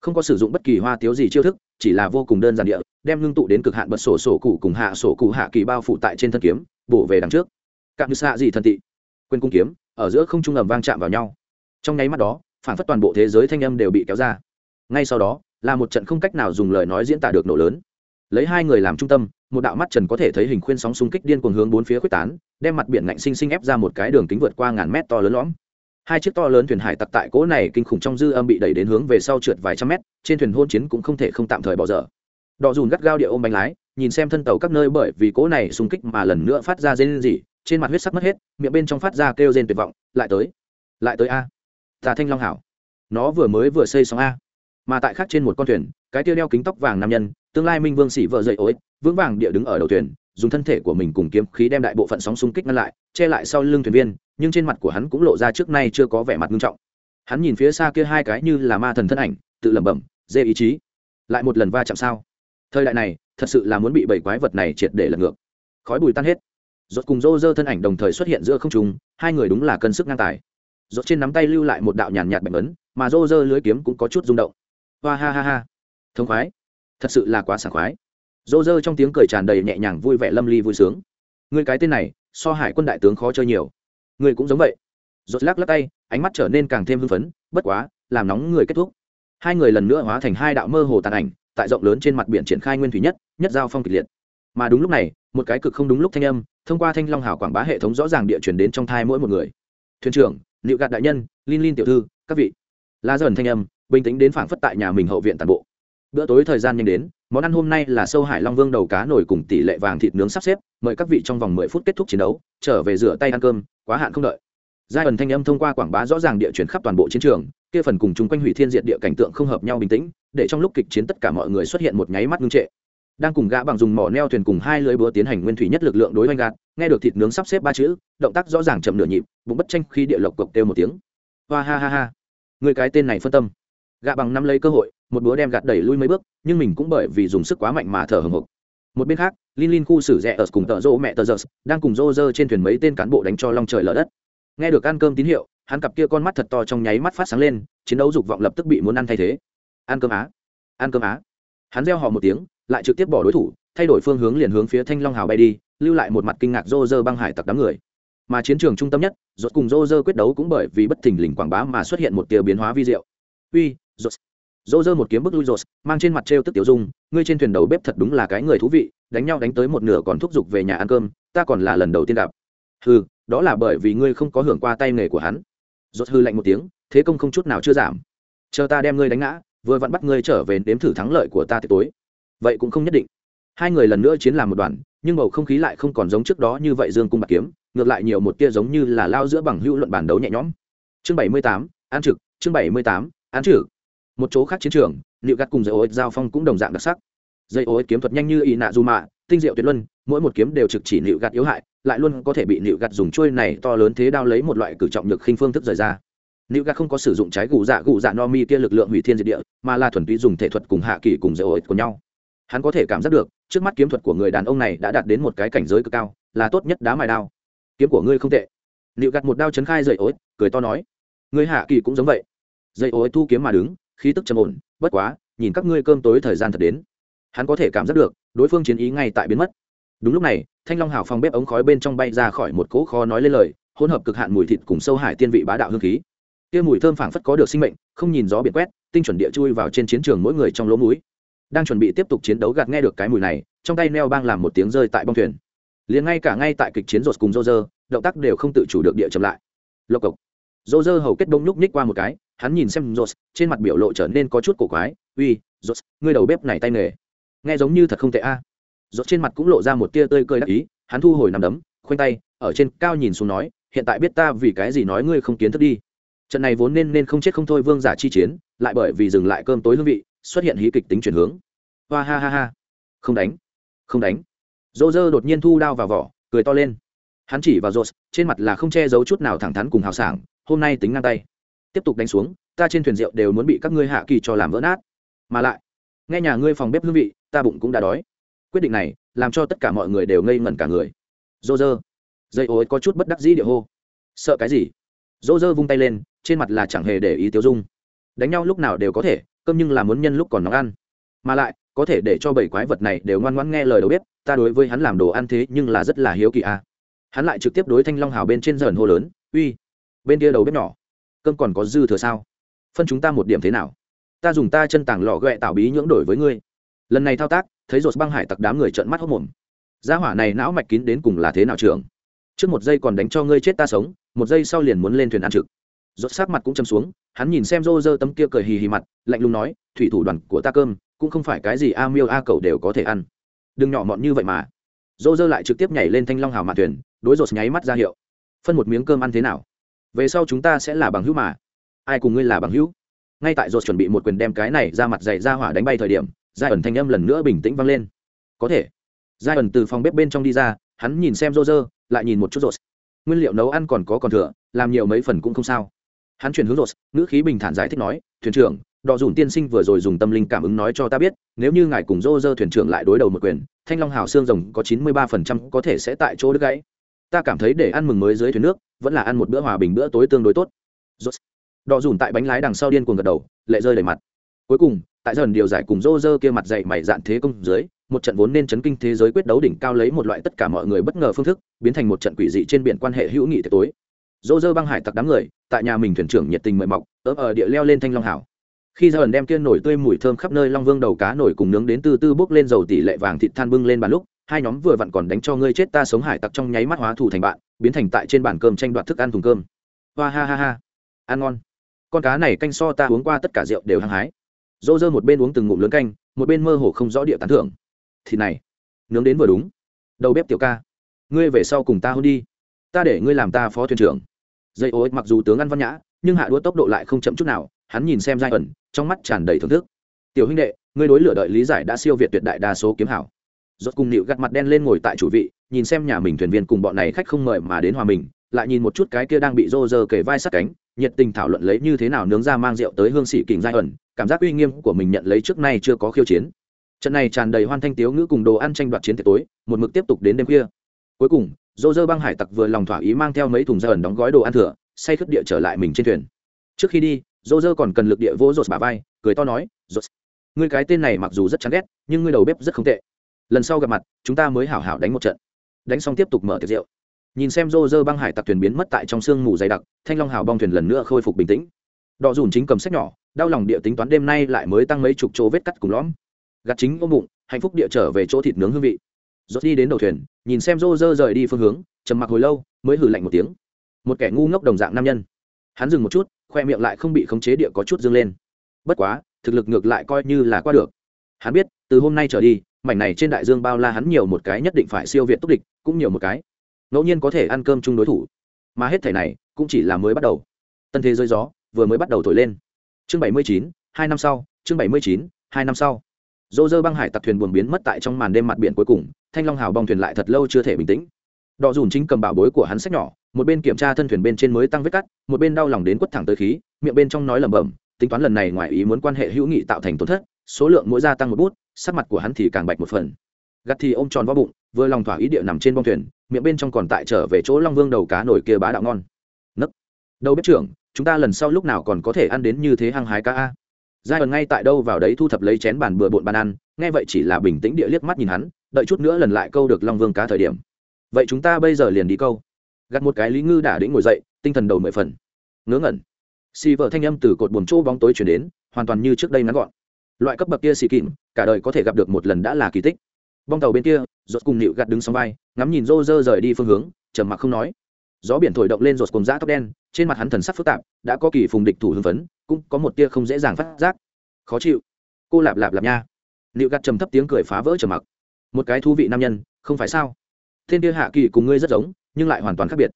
không có sử dụng bất kỳ hoa tiếu gì chiêu thức, chỉ là vô cùng đơn giản địa, đem ngưng tụ đến cực hạn bật sổ sổ cụ cùng hạ sổ cụ hạ kỳ bao phủ tại trên thân kiếm, bổ về đằng trước. Cạn như xạ gì thần tị. Quên cung kiếm, ở giữa không trung ầm vang chạm vào nhau. Trong nháy mắt đó, phản phất toàn bộ thế giới thanh âm đều bị kéo ra. Ngay sau đó, là một trận không cách nào dùng lời nói diễn tả được nổ lớn. Lấy hai người làm trung tâm, một đạo mắt trần có thể thấy hình khuyên sóng xung kích điên cuồng hướng bốn phía quyết tán, đem mặt biển ngạnh sinh sinh ép ra một cái đường kính vượt qua ngàn mét to lớn lõm hai chiếc to lớn thuyền hải tặc tại cỗ này kinh khủng trong dư âm bị đẩy đến hướng về sau trượt vài trăm mét, trên thuyền hôn chiến cũng không thể không tạm thời bỏ dở. Đọ dùn gắt gao địa ôm bánh lái, nhìn xem thân tàu các nơi bởi vì cỗ này xung kích mà lần nữa phát ra rên rỉ, trên mặt huyết sắc mất hết, miệng bên trong phát ra kêu rên tuyệt vọng, lại tới lại tới a tà thanh long hảo, nó vừa mới vừa xây xong a. Mà tại khác trên một con thuyền, cái tiêu đeo kính tóc vàng nam nhân, tương lai minh vương sĩ vợ dậy ối, vững vàng địa đứng ở đầu thuyền, dùng thân thể của mình cùng kiếm khí đem đại bộ phận sóng xung kích ngăn lại, che lại sau lưng thuyền viên nhưng trên mặt của hắn cũng lộ ra trước nay chưa có vẻ mặt nghiêm trọng. Hắn nhìn phía xa kia hai cái như là ma thần thân ảnh, tự lẩm bẩm, dê ý chí, lại một lần va chạm sao? Thời đại này, thật sự là muốn bị bảy quái vật này triệt để lật ngược. Khói bùi tan hết. Rốt cùng rô rơ thân ảnh đồng thời xuất hiện giữa không trung, hai người đúng là cân sức ngang tài. Rốt trên nắm tay lưu lại một đạo nhàn nhạt bệnh ấn, mà rô rơ lưới kiếm cũng có chút rung động. Hoa ha ha ha. Thông khoái. Thật sự là quá sảng khoái. Dô dơ trong tiếng cười tràn đầy nhẹ nhàng vui vẻ, lâm ly vui sướng. Người cái tên này, so hải quân đại tướng khó chơi nhiều người cũng giống vậy. Rốt lắc lắc tay, ánh mắt trở nên càng thêm hưng phấn, bất quá, làm nóng người kết thúc. Hai người lần nữa hóa thành hai đạo mơ hồ tàn ảnh, tại rộng lớn trên mặt biển triển khai nguyên thủy nhất nhất giao phong kịch liệt. Mà đúng lúc này, một cái cực không đúng lúc thanh âm, thông qua thanh long hảo quảng bá hệ thống rõ ràng địa chuyển đến trong thai mỗi một người. Thuyền trưởng liệu gạt đại nhân linh linh tiểu thư, các vị. La dần thanh âm, bình tĩnh đến phảng phất tại nhà mình hậu viện toàn bộ. Bữa tối thời gian nhanh đến món ăn hôm nay là sâu hải long vương đầu cá nổi cùng tỷ lệ vàng thịt nướng sắp xếp, mời các vị trong vòng mười phút kết thúc chiến đấu, trở về rửa tay ăn cơm, quá hạn không đợi. Giai ẩn thanh âm thông qua quảng bá rõ ràng địa chuyển khắp toàn bộ chiến trường, kia phần cùng chung quanh hủy thiên diệt địa cảnh tượng không hợp nhau bình tĩnh, để trong lúc kịch chiến tất cả mọi người xuất hiện một nháy mắt ngưng trệ. Đang cùng gã bằng dùng mỏ neo thuyền cùng hai lưới búa tiến hành nguyên thủy nhất lực lượng đối oanh gạt, nghe được thịt nướng sắp xếp ba chữ, động tác rõ ràng chậm nửa nhịp, bụng bất tranh khi địa lộc cộc kêu một tiếng. Hoa ha ha ha. Người cái tên này phân tâm. Gã bằng năm lấy cơ hội một búa đem gạt đẩy lui mấy bước, nhưng mình cũng bởi vì dùng sức quá mạnh mà thở hồng hộc. Một bên khác linh linh khu xử rẽ ở cùng tợ rô mẹ tờ giơ đang cùng rô rơ trên thuyền mấy tên cán bộ đánh cho long trời lở đất. Nghe được ăn cơm tín hiệu, hắn cặp kia con mắt thật to trong nháy mắt phát sáng lên, chiến đấu dục vọng lập tức bị muốn ăn thay thế. Ăn cơm á, ăn cơm á. Hắn reo họ một tiếng, lại trực tiếp bỏ đối thủ, thay đổi phương hướng liền hướng phía thanh long hào bay đi, lưu lại một mặt kinh ngạc rô rơ băng hải tặc đám người. Mà chiến trường trung tâm nhất, rốt cùng rô rơ quyết đấu cũng bởi vì bất thình lình quảng bá mà xuất hiện một tia biến hóa vi diệu. Uy, rốt dỗ dơ một kiếm bức lui rột mang trên mặt t r e o tức tiểu dung, ngươi trên thuyền đầu bếp thật đúng là cái người thú vị, đánh nhau đánh tới một nửa còn thúc giục về nhà ăn cơm, ta còn là lần đầu tiên gặp. Hừ, đó là bởi vì ngươi không có hưởng qua tay nghề của hắn. Rột hư lạnh một tiếng, thế công không chút nào chưa giảm. Chờ ta đem ngươi đánh ngã, vừa vặn bắt ngươi trở về đếm thử thắng lợi của ta tối. Vậy cũng không nhất định. Hai người lần nữa chiến làm một đoàn, nhưng bầu không khí lại không còn giống trước đó như vậy dương cung bạc kiếm, ngược lại nhiều một tia giống như là lao giữa bằng hữu luận bản đấu nhẹ nhõm. Chương bảy mươi tám an trực, chương bảy mươi tám án trực một chỗ khác chiến trường, liệu gắt cùng dây ô giao phong cũng đồng dạng đặc sắc. Dây ô kiếm thuật nhanh như y nạ dù mạ, tinh diệu tuyệt luân, mỗi một kiếm đều trực chỉ liệu gắt yếu hại, lại luôn có thể bị liệu gắt dùng chuôi này to lớn thế đao lấy một loại cử trọng nhược khinh phương thức rời ra. Liệu gắt không có sử dụng trái gù dạ gù dạ no mi kia lực lượng hủy thiên diệt địa, mà là thuần túy dùng thể thuật cùng hạ kỳ cùng dây ô của nhau. Hắn có thể cảm giác được, trước mắt kiếm thuật của người đàn ông này đã đạt đến một cái cảnh giới cực cao, là tốt nhất đá mài đao. Kiếm của ngươi không tệ. Liệu gạt một đao chấn khai dậy ối cười to nói. Người hạ kỳ cũng giống vậy. Dây ối thu kiếm mà đứng khí tức trầm ổn, bất quá, nhìn các ngươi cơm tối thời gian thật đến, hắn có thể cảm giác được, đối phương chiến ý ngay tại biến mất. Đúng lúc này, thanh long hào phòng bếp ống khói bên trong bay ra khỏi một cỗ kho nói lên lời, hỗn hợp cực hạn mùi thịt cùng sâu hải tiên vị bá đạo hương khí. Kia mùi thơm phảng phất có được sinh mệnh, không nhìn gió biển quét, tinh chuẩn địa chui vào trên chiến trường mỗi người trong lỗ mũi. Đang chuẩn bị tiếp tục chiến đấu gạt nghe được cái mùi này, trong tay neo bang làm một tiếng rơi tại bong thuyền. Liền ngay cả ngay tại kịch chiến rột cùng rô rơ động tác đều không tự chủ được địa chậm lại. Lộc cộc. Rô rơ hầu kết đông nhúc nhích qua một cái hắn nhìn xem Rose, trên mặt biểu lộ trở nên có chút cổ quái. Uy Rose, ngươi đầu bếp này tay nghề nghe giống như thật không tệ a. À. trên mặt cũng lộ ra một tia tươi cười đắc ý hắn thu hồi nằm đấm khoanh tay ở trên cao nhìn xuống nói hiện tại biết ta vì cái gì nói ngươi không kiến thức đi. Trận này vốn nên nên không chết không thôi vương giả chi chiến lại bởi vì dừng lại cơm tối hương vị xuất hiện hí kịch tính chuyển hướng. Hoa ha ha ha. Không đánh không đánh. Roger đột nhiên thu đao vào vỏ cười to lên. Hắn chỉ vào Rose, trên mặt là không che giấu chút nào thẳng thắn cùng hào sảng hôm nay tính ngang tay tiếp tục đánh xuống, ta trên thuyền rượu đều muốn bị các ngươi hạ kỳ cho làm vỡ nát. Mà lại, nghe nhà ngươi phòng bếp hương vị, ta bụng cũng đã đói. Quyết định này, làm cho tất cả mọi người đều ngây ngẩn cả người. Dô dơ dây ối có chút bất đắc dĩ địa hô. Sợ cái gì? Dô dơ vung tay lên, trên mặt là chẳng hề để ý tiêu dung. Đánh nhau lúc nào đều có thể, cơm nhưng là muốn nhân lúc còn nóng ăn. Mà lại, có thể để cho bảy quái vật này đều ngoan ngoãn nghe lời đầu bếp, ta đối với hắn làm đồ ăn thế nhưng là rất là hiếu kỳ a à. hắn lại trực tiếp đối thanh long hào bên trên dần hô lớn, uy! Bên kia đầu bếp nhỏ cơm còn có dư thừa sao? Phân chúng ta một điểm thế nào? Ta dùng ta chân tảng lò ghẹ tạo bí nhưỡng đổi với ngươi. Lần này thao tác, thấy rột băng hải tặc đám người trợn mắt hốc mồm. Gia hỏa này não mạch kín đến cùng là thế nào trường trước một giây còn đánh cho ngươi chết ta sống, một giây sau liền muốn lên thuyền ăn trực. Rột sát mặt cũng châm xuống, hắn nhìn xem rô rơ tấm kia cười hì hì mặt, lạnh lùng nói, thủy thủ đoàn của ta cơm, cũng không phải cái gì a miêu a cầu đều có thể ăn. Đừng nhỏ mọn như vậy mà. Rô rơ lại trực tiếp nhảy lên thanh long hào mạn thuyền, đối rột nháy mắt ra hiệu. Phân một miếng cơm ăn thế nào? Về sau chúng ta sẽ là bằng hữu mà. Ai cùng ngươi là bằng hữu? Ngay tại ruột chuẩn bị một quyền đem cái này ra mặt dày ra hỏa đánh bay thời điểm giai ẩn thanh âm lần nữa bình tĩnh vang lên. Có thể. Giai ẩn từ phòng bếp bên trong đi ra, hắn nhìn xem rô rơ lại nhìn một chút rột nguyên liệu nấu ăn còn có còn thừa, làm nhiều mấy phần cũng không sao. Hắn chuyển hướng rột ngữ khí bình thản giải thích nói, thuyền trưởng, đọ dùn tiên sinh vừa rồi dùng tâm linh cảm ứng nói cho ta biết, nếu như ngài cùng rô rơ thuyền trưởng lại đối đầu một quyền, thanh long hào xương rồng có chín mươi ba phần trăm có thể sẽ tại chỗ đứt gãy ta cảm thấy để ăn mừng mới dưới thuyền nước, vẫn là ăn một bữa hòa bình bữa tối tương đối tốt. Rốt. đò dùn tại bánh lái đằng sau điên cuồng gật đầu, lệ rơi đầy mặt. Cuối cùng, tại dần điều giải cùng rô rơ kia mặt dậy mày dạn thế công dưới, một trận vốn nên chấn kinh thế giới quyết đấu đỉnh cao lấy một loại tất cả mọi người bất ngờ phương thức, biến thành một trận quỷ dị trên biển quan hệ hữu nghị tối. Rô rơ băng hải tặc đám người, tại nhà mình thuyền trưởng nhiệt tình mời mọc ớp ở địa leo lên thanh long hảo. Khi dần đem kia nổi tươi mùi thơm khắp nơi long vương đầu cá nổi cùng nướng đến từ tư bốc lên dầu tỷ lệ vàng thịt than bưng lên bàn lúc hai nhóm vừa vặn còn đánh cho ngươi chết ta sống hải tặc trong nháy mắt hóa thù thành bạn, biến thành tại trên bàn cơm tranh đoạt thức ăn thùng cơm. Hoa ha ha ha. Ăn ngon. Con cá này canh so ta uống qua tất cả rượu đều hăng hái. Dô dơ một bên uống từng ngụm lớn canh, một bên mơ hồ không rõ địa tán thưởng. Thì này, nướng đến vừa đúng. Đầu bếp tiểu ca, ngươi về sau cùng ta hôn đi. Ta để ngươi làm ta phó thuyền trưởng. Dây ô mặc dù tướng ăn văn nhã, nhưng hạ đua tốc độ lại không chậm chút nào, hắn nhìn xem giai ẩn, trong mắt tràn đầy thưởng thức. Tiểu huynh đệ, ngươi đối lửa đợi lý giải đã siêu việt tuyệt đại đa số kiếm hảo rốt cùng nịu gặt mặt đen lên ngồi tại chủ vị, nhìn xem nhà mình thuyền viên cùng bọn này khách không mời mà đến hòa mình, lại nhìn một chút cái kia đang bị rô rơ kề vai sát cánh, nhiệt tình thảo luận lấy như thế nào nướng ra mang rượu tới hương sĩ kình giai ẩn, cảm giác uy nghiêm của mình nhận lấy trước nay chưa có khiêu chiến. Trận này tràn đầy hoan thanh tiếu ngữ cùng đồ ăn tranh đoạt chiến tiệc tối, một mực tiếp tục đến đêm khuya. Cuối cùng dô dơ băng hải tặc vừa lòng thỏa ý mang theo mấy thùng da ẩn đóng gói đồ ăn thừa, say khất địa trở lại mình trên thuyền. Trước khi đi dô dơ còn cần lực địa vô rột bà vai, cười to nói, rột, ngươi cái tên này mặc dù rất chán ghét, nhưng ngươi đầu bếp rất không tệ lần sau gặp mặt, chúng ta mới hảo hảo đánh một trận. Đánh xong tiếp tục mở tiệc rượu. Nhìn xem rô rơ băng hải tặc thuyền biến mất tại trong sương mù dày đặc, thanh long hào bong thuyền lần nữa khôi phục bình tĩnh. Đọ dùn chính cầm sách nhỏ, đau lòng địa tính toán đêm nay lại mới tăng mấy chục chỗ vết cắt cùng lõm. Gạt chính ôm bụng, hạnh phúc địa trở về chỗ thịt nướng hương vị. Rốt đi đến đầu thuyền, nhìn xem rô rơ rời đi phương hướng, trầm mặc hồi lâu, mới hử lạnh một tiếng. Một kẻ ngu ngốc đồng dạng nam nhân. Hắn dừng một chút, khoe miệng lại không bị khống chế địa có chút dâng lên. Bất quá, thực lực ngược lại coi như là qua được. Hắn biết, từ hôm nay trở đi mảnh này trên đại dương bao la hắn nhiều một cái nhất định phải siêu việt túc địch, cũng nhiều một cái. Ngẫu nhiên có thể ăn cơm chung đối thủ. Mà hết thể này, cũng chỉ là mới bắt đầu. Tân thế giới gió, vừa mới bắt đầu thổi lên. Chương bảy mươi chín, hai năm sau, chương bảy mươi chín, hai năm sau. Dô dơ băng hải tặc thuyền buồn biến mất tại trong màn đêm mặt biển cuối cùng, thanh long hào bong thuyền lại thật lâu chưa thể bình tĩnh. Đọ dùn chính cầm bảo bối của hắn sách nhỏ, một bên kiểm tra thân thuyền bên trên mới tăng vết cắt, một bên đau lòng đến quất thẳng tới khí, miệng bên trong nói lẩm bẩm, tính toán lần này ngoài ý muốn quan hệ hữu nghị tạo thành tổn thất, số lượng mỗi gia tăng một bút sắc mặt của hắn thì càng bạch một phần. Gắt thì ôm tròn vào bụng, vừa lòng thỏa ý địa nằm trên bong thuyền, miệng bên trong còn tại trở về chỗ long vương đầu cá nổi kia bá đạo ngon. Nấc. Đâu biết trưởng, chúng ta lần sau lúc nào còn có thể ăn đến như thế hăng hái cá a? Giai ẩn ngay tại đâu vào đấy thu thập lấy chén bàn bừa bộn bàn ăn, nghe vậy chỉ là bình tĩnh địa liếc mắt nhìn hắn, đợi chút nữa lần lại câu được long vương cá thời điểm. Vậy chúng ta bây giờ liền đi câu. Gặt một cái lý ngư đả đĩnh ngồi dậy, tinh thần đầu mười phần. Ngớ ngẩn. Xì vợ thanh âm từ cột buồm chỗ bóng tối chuyển đến, hoàn toàn như trước đây ngắn gọn loại cấp bậc kia xì kìm, cả đời có thể gặp được một lần đã là kỳ tích. Bong tàu bên kia rột cùng nịu gạt đứng sóng vai, ngắm nhìn rô rơ rời đi phương hướng, trầm mặc không nói. Gió biển thổi động lên rột cùng giã tóc đen, trên mặt hắn thần sắc phức tạp, đã có kỳ phùng địch thủ hưng phấn, cũng có một tia không dễ dàng phát giác. Khó chịu. Cô lạp lạp lạp nha. Nịu gạt trầm thấp tiếng cười phá vỡ trầm mặc. Một cái thú vị nam nhân, không phải sao? Thiên tia hạ kỳ cùng ngươi rất giống, nhưng lại hoàn toàn khác biệt.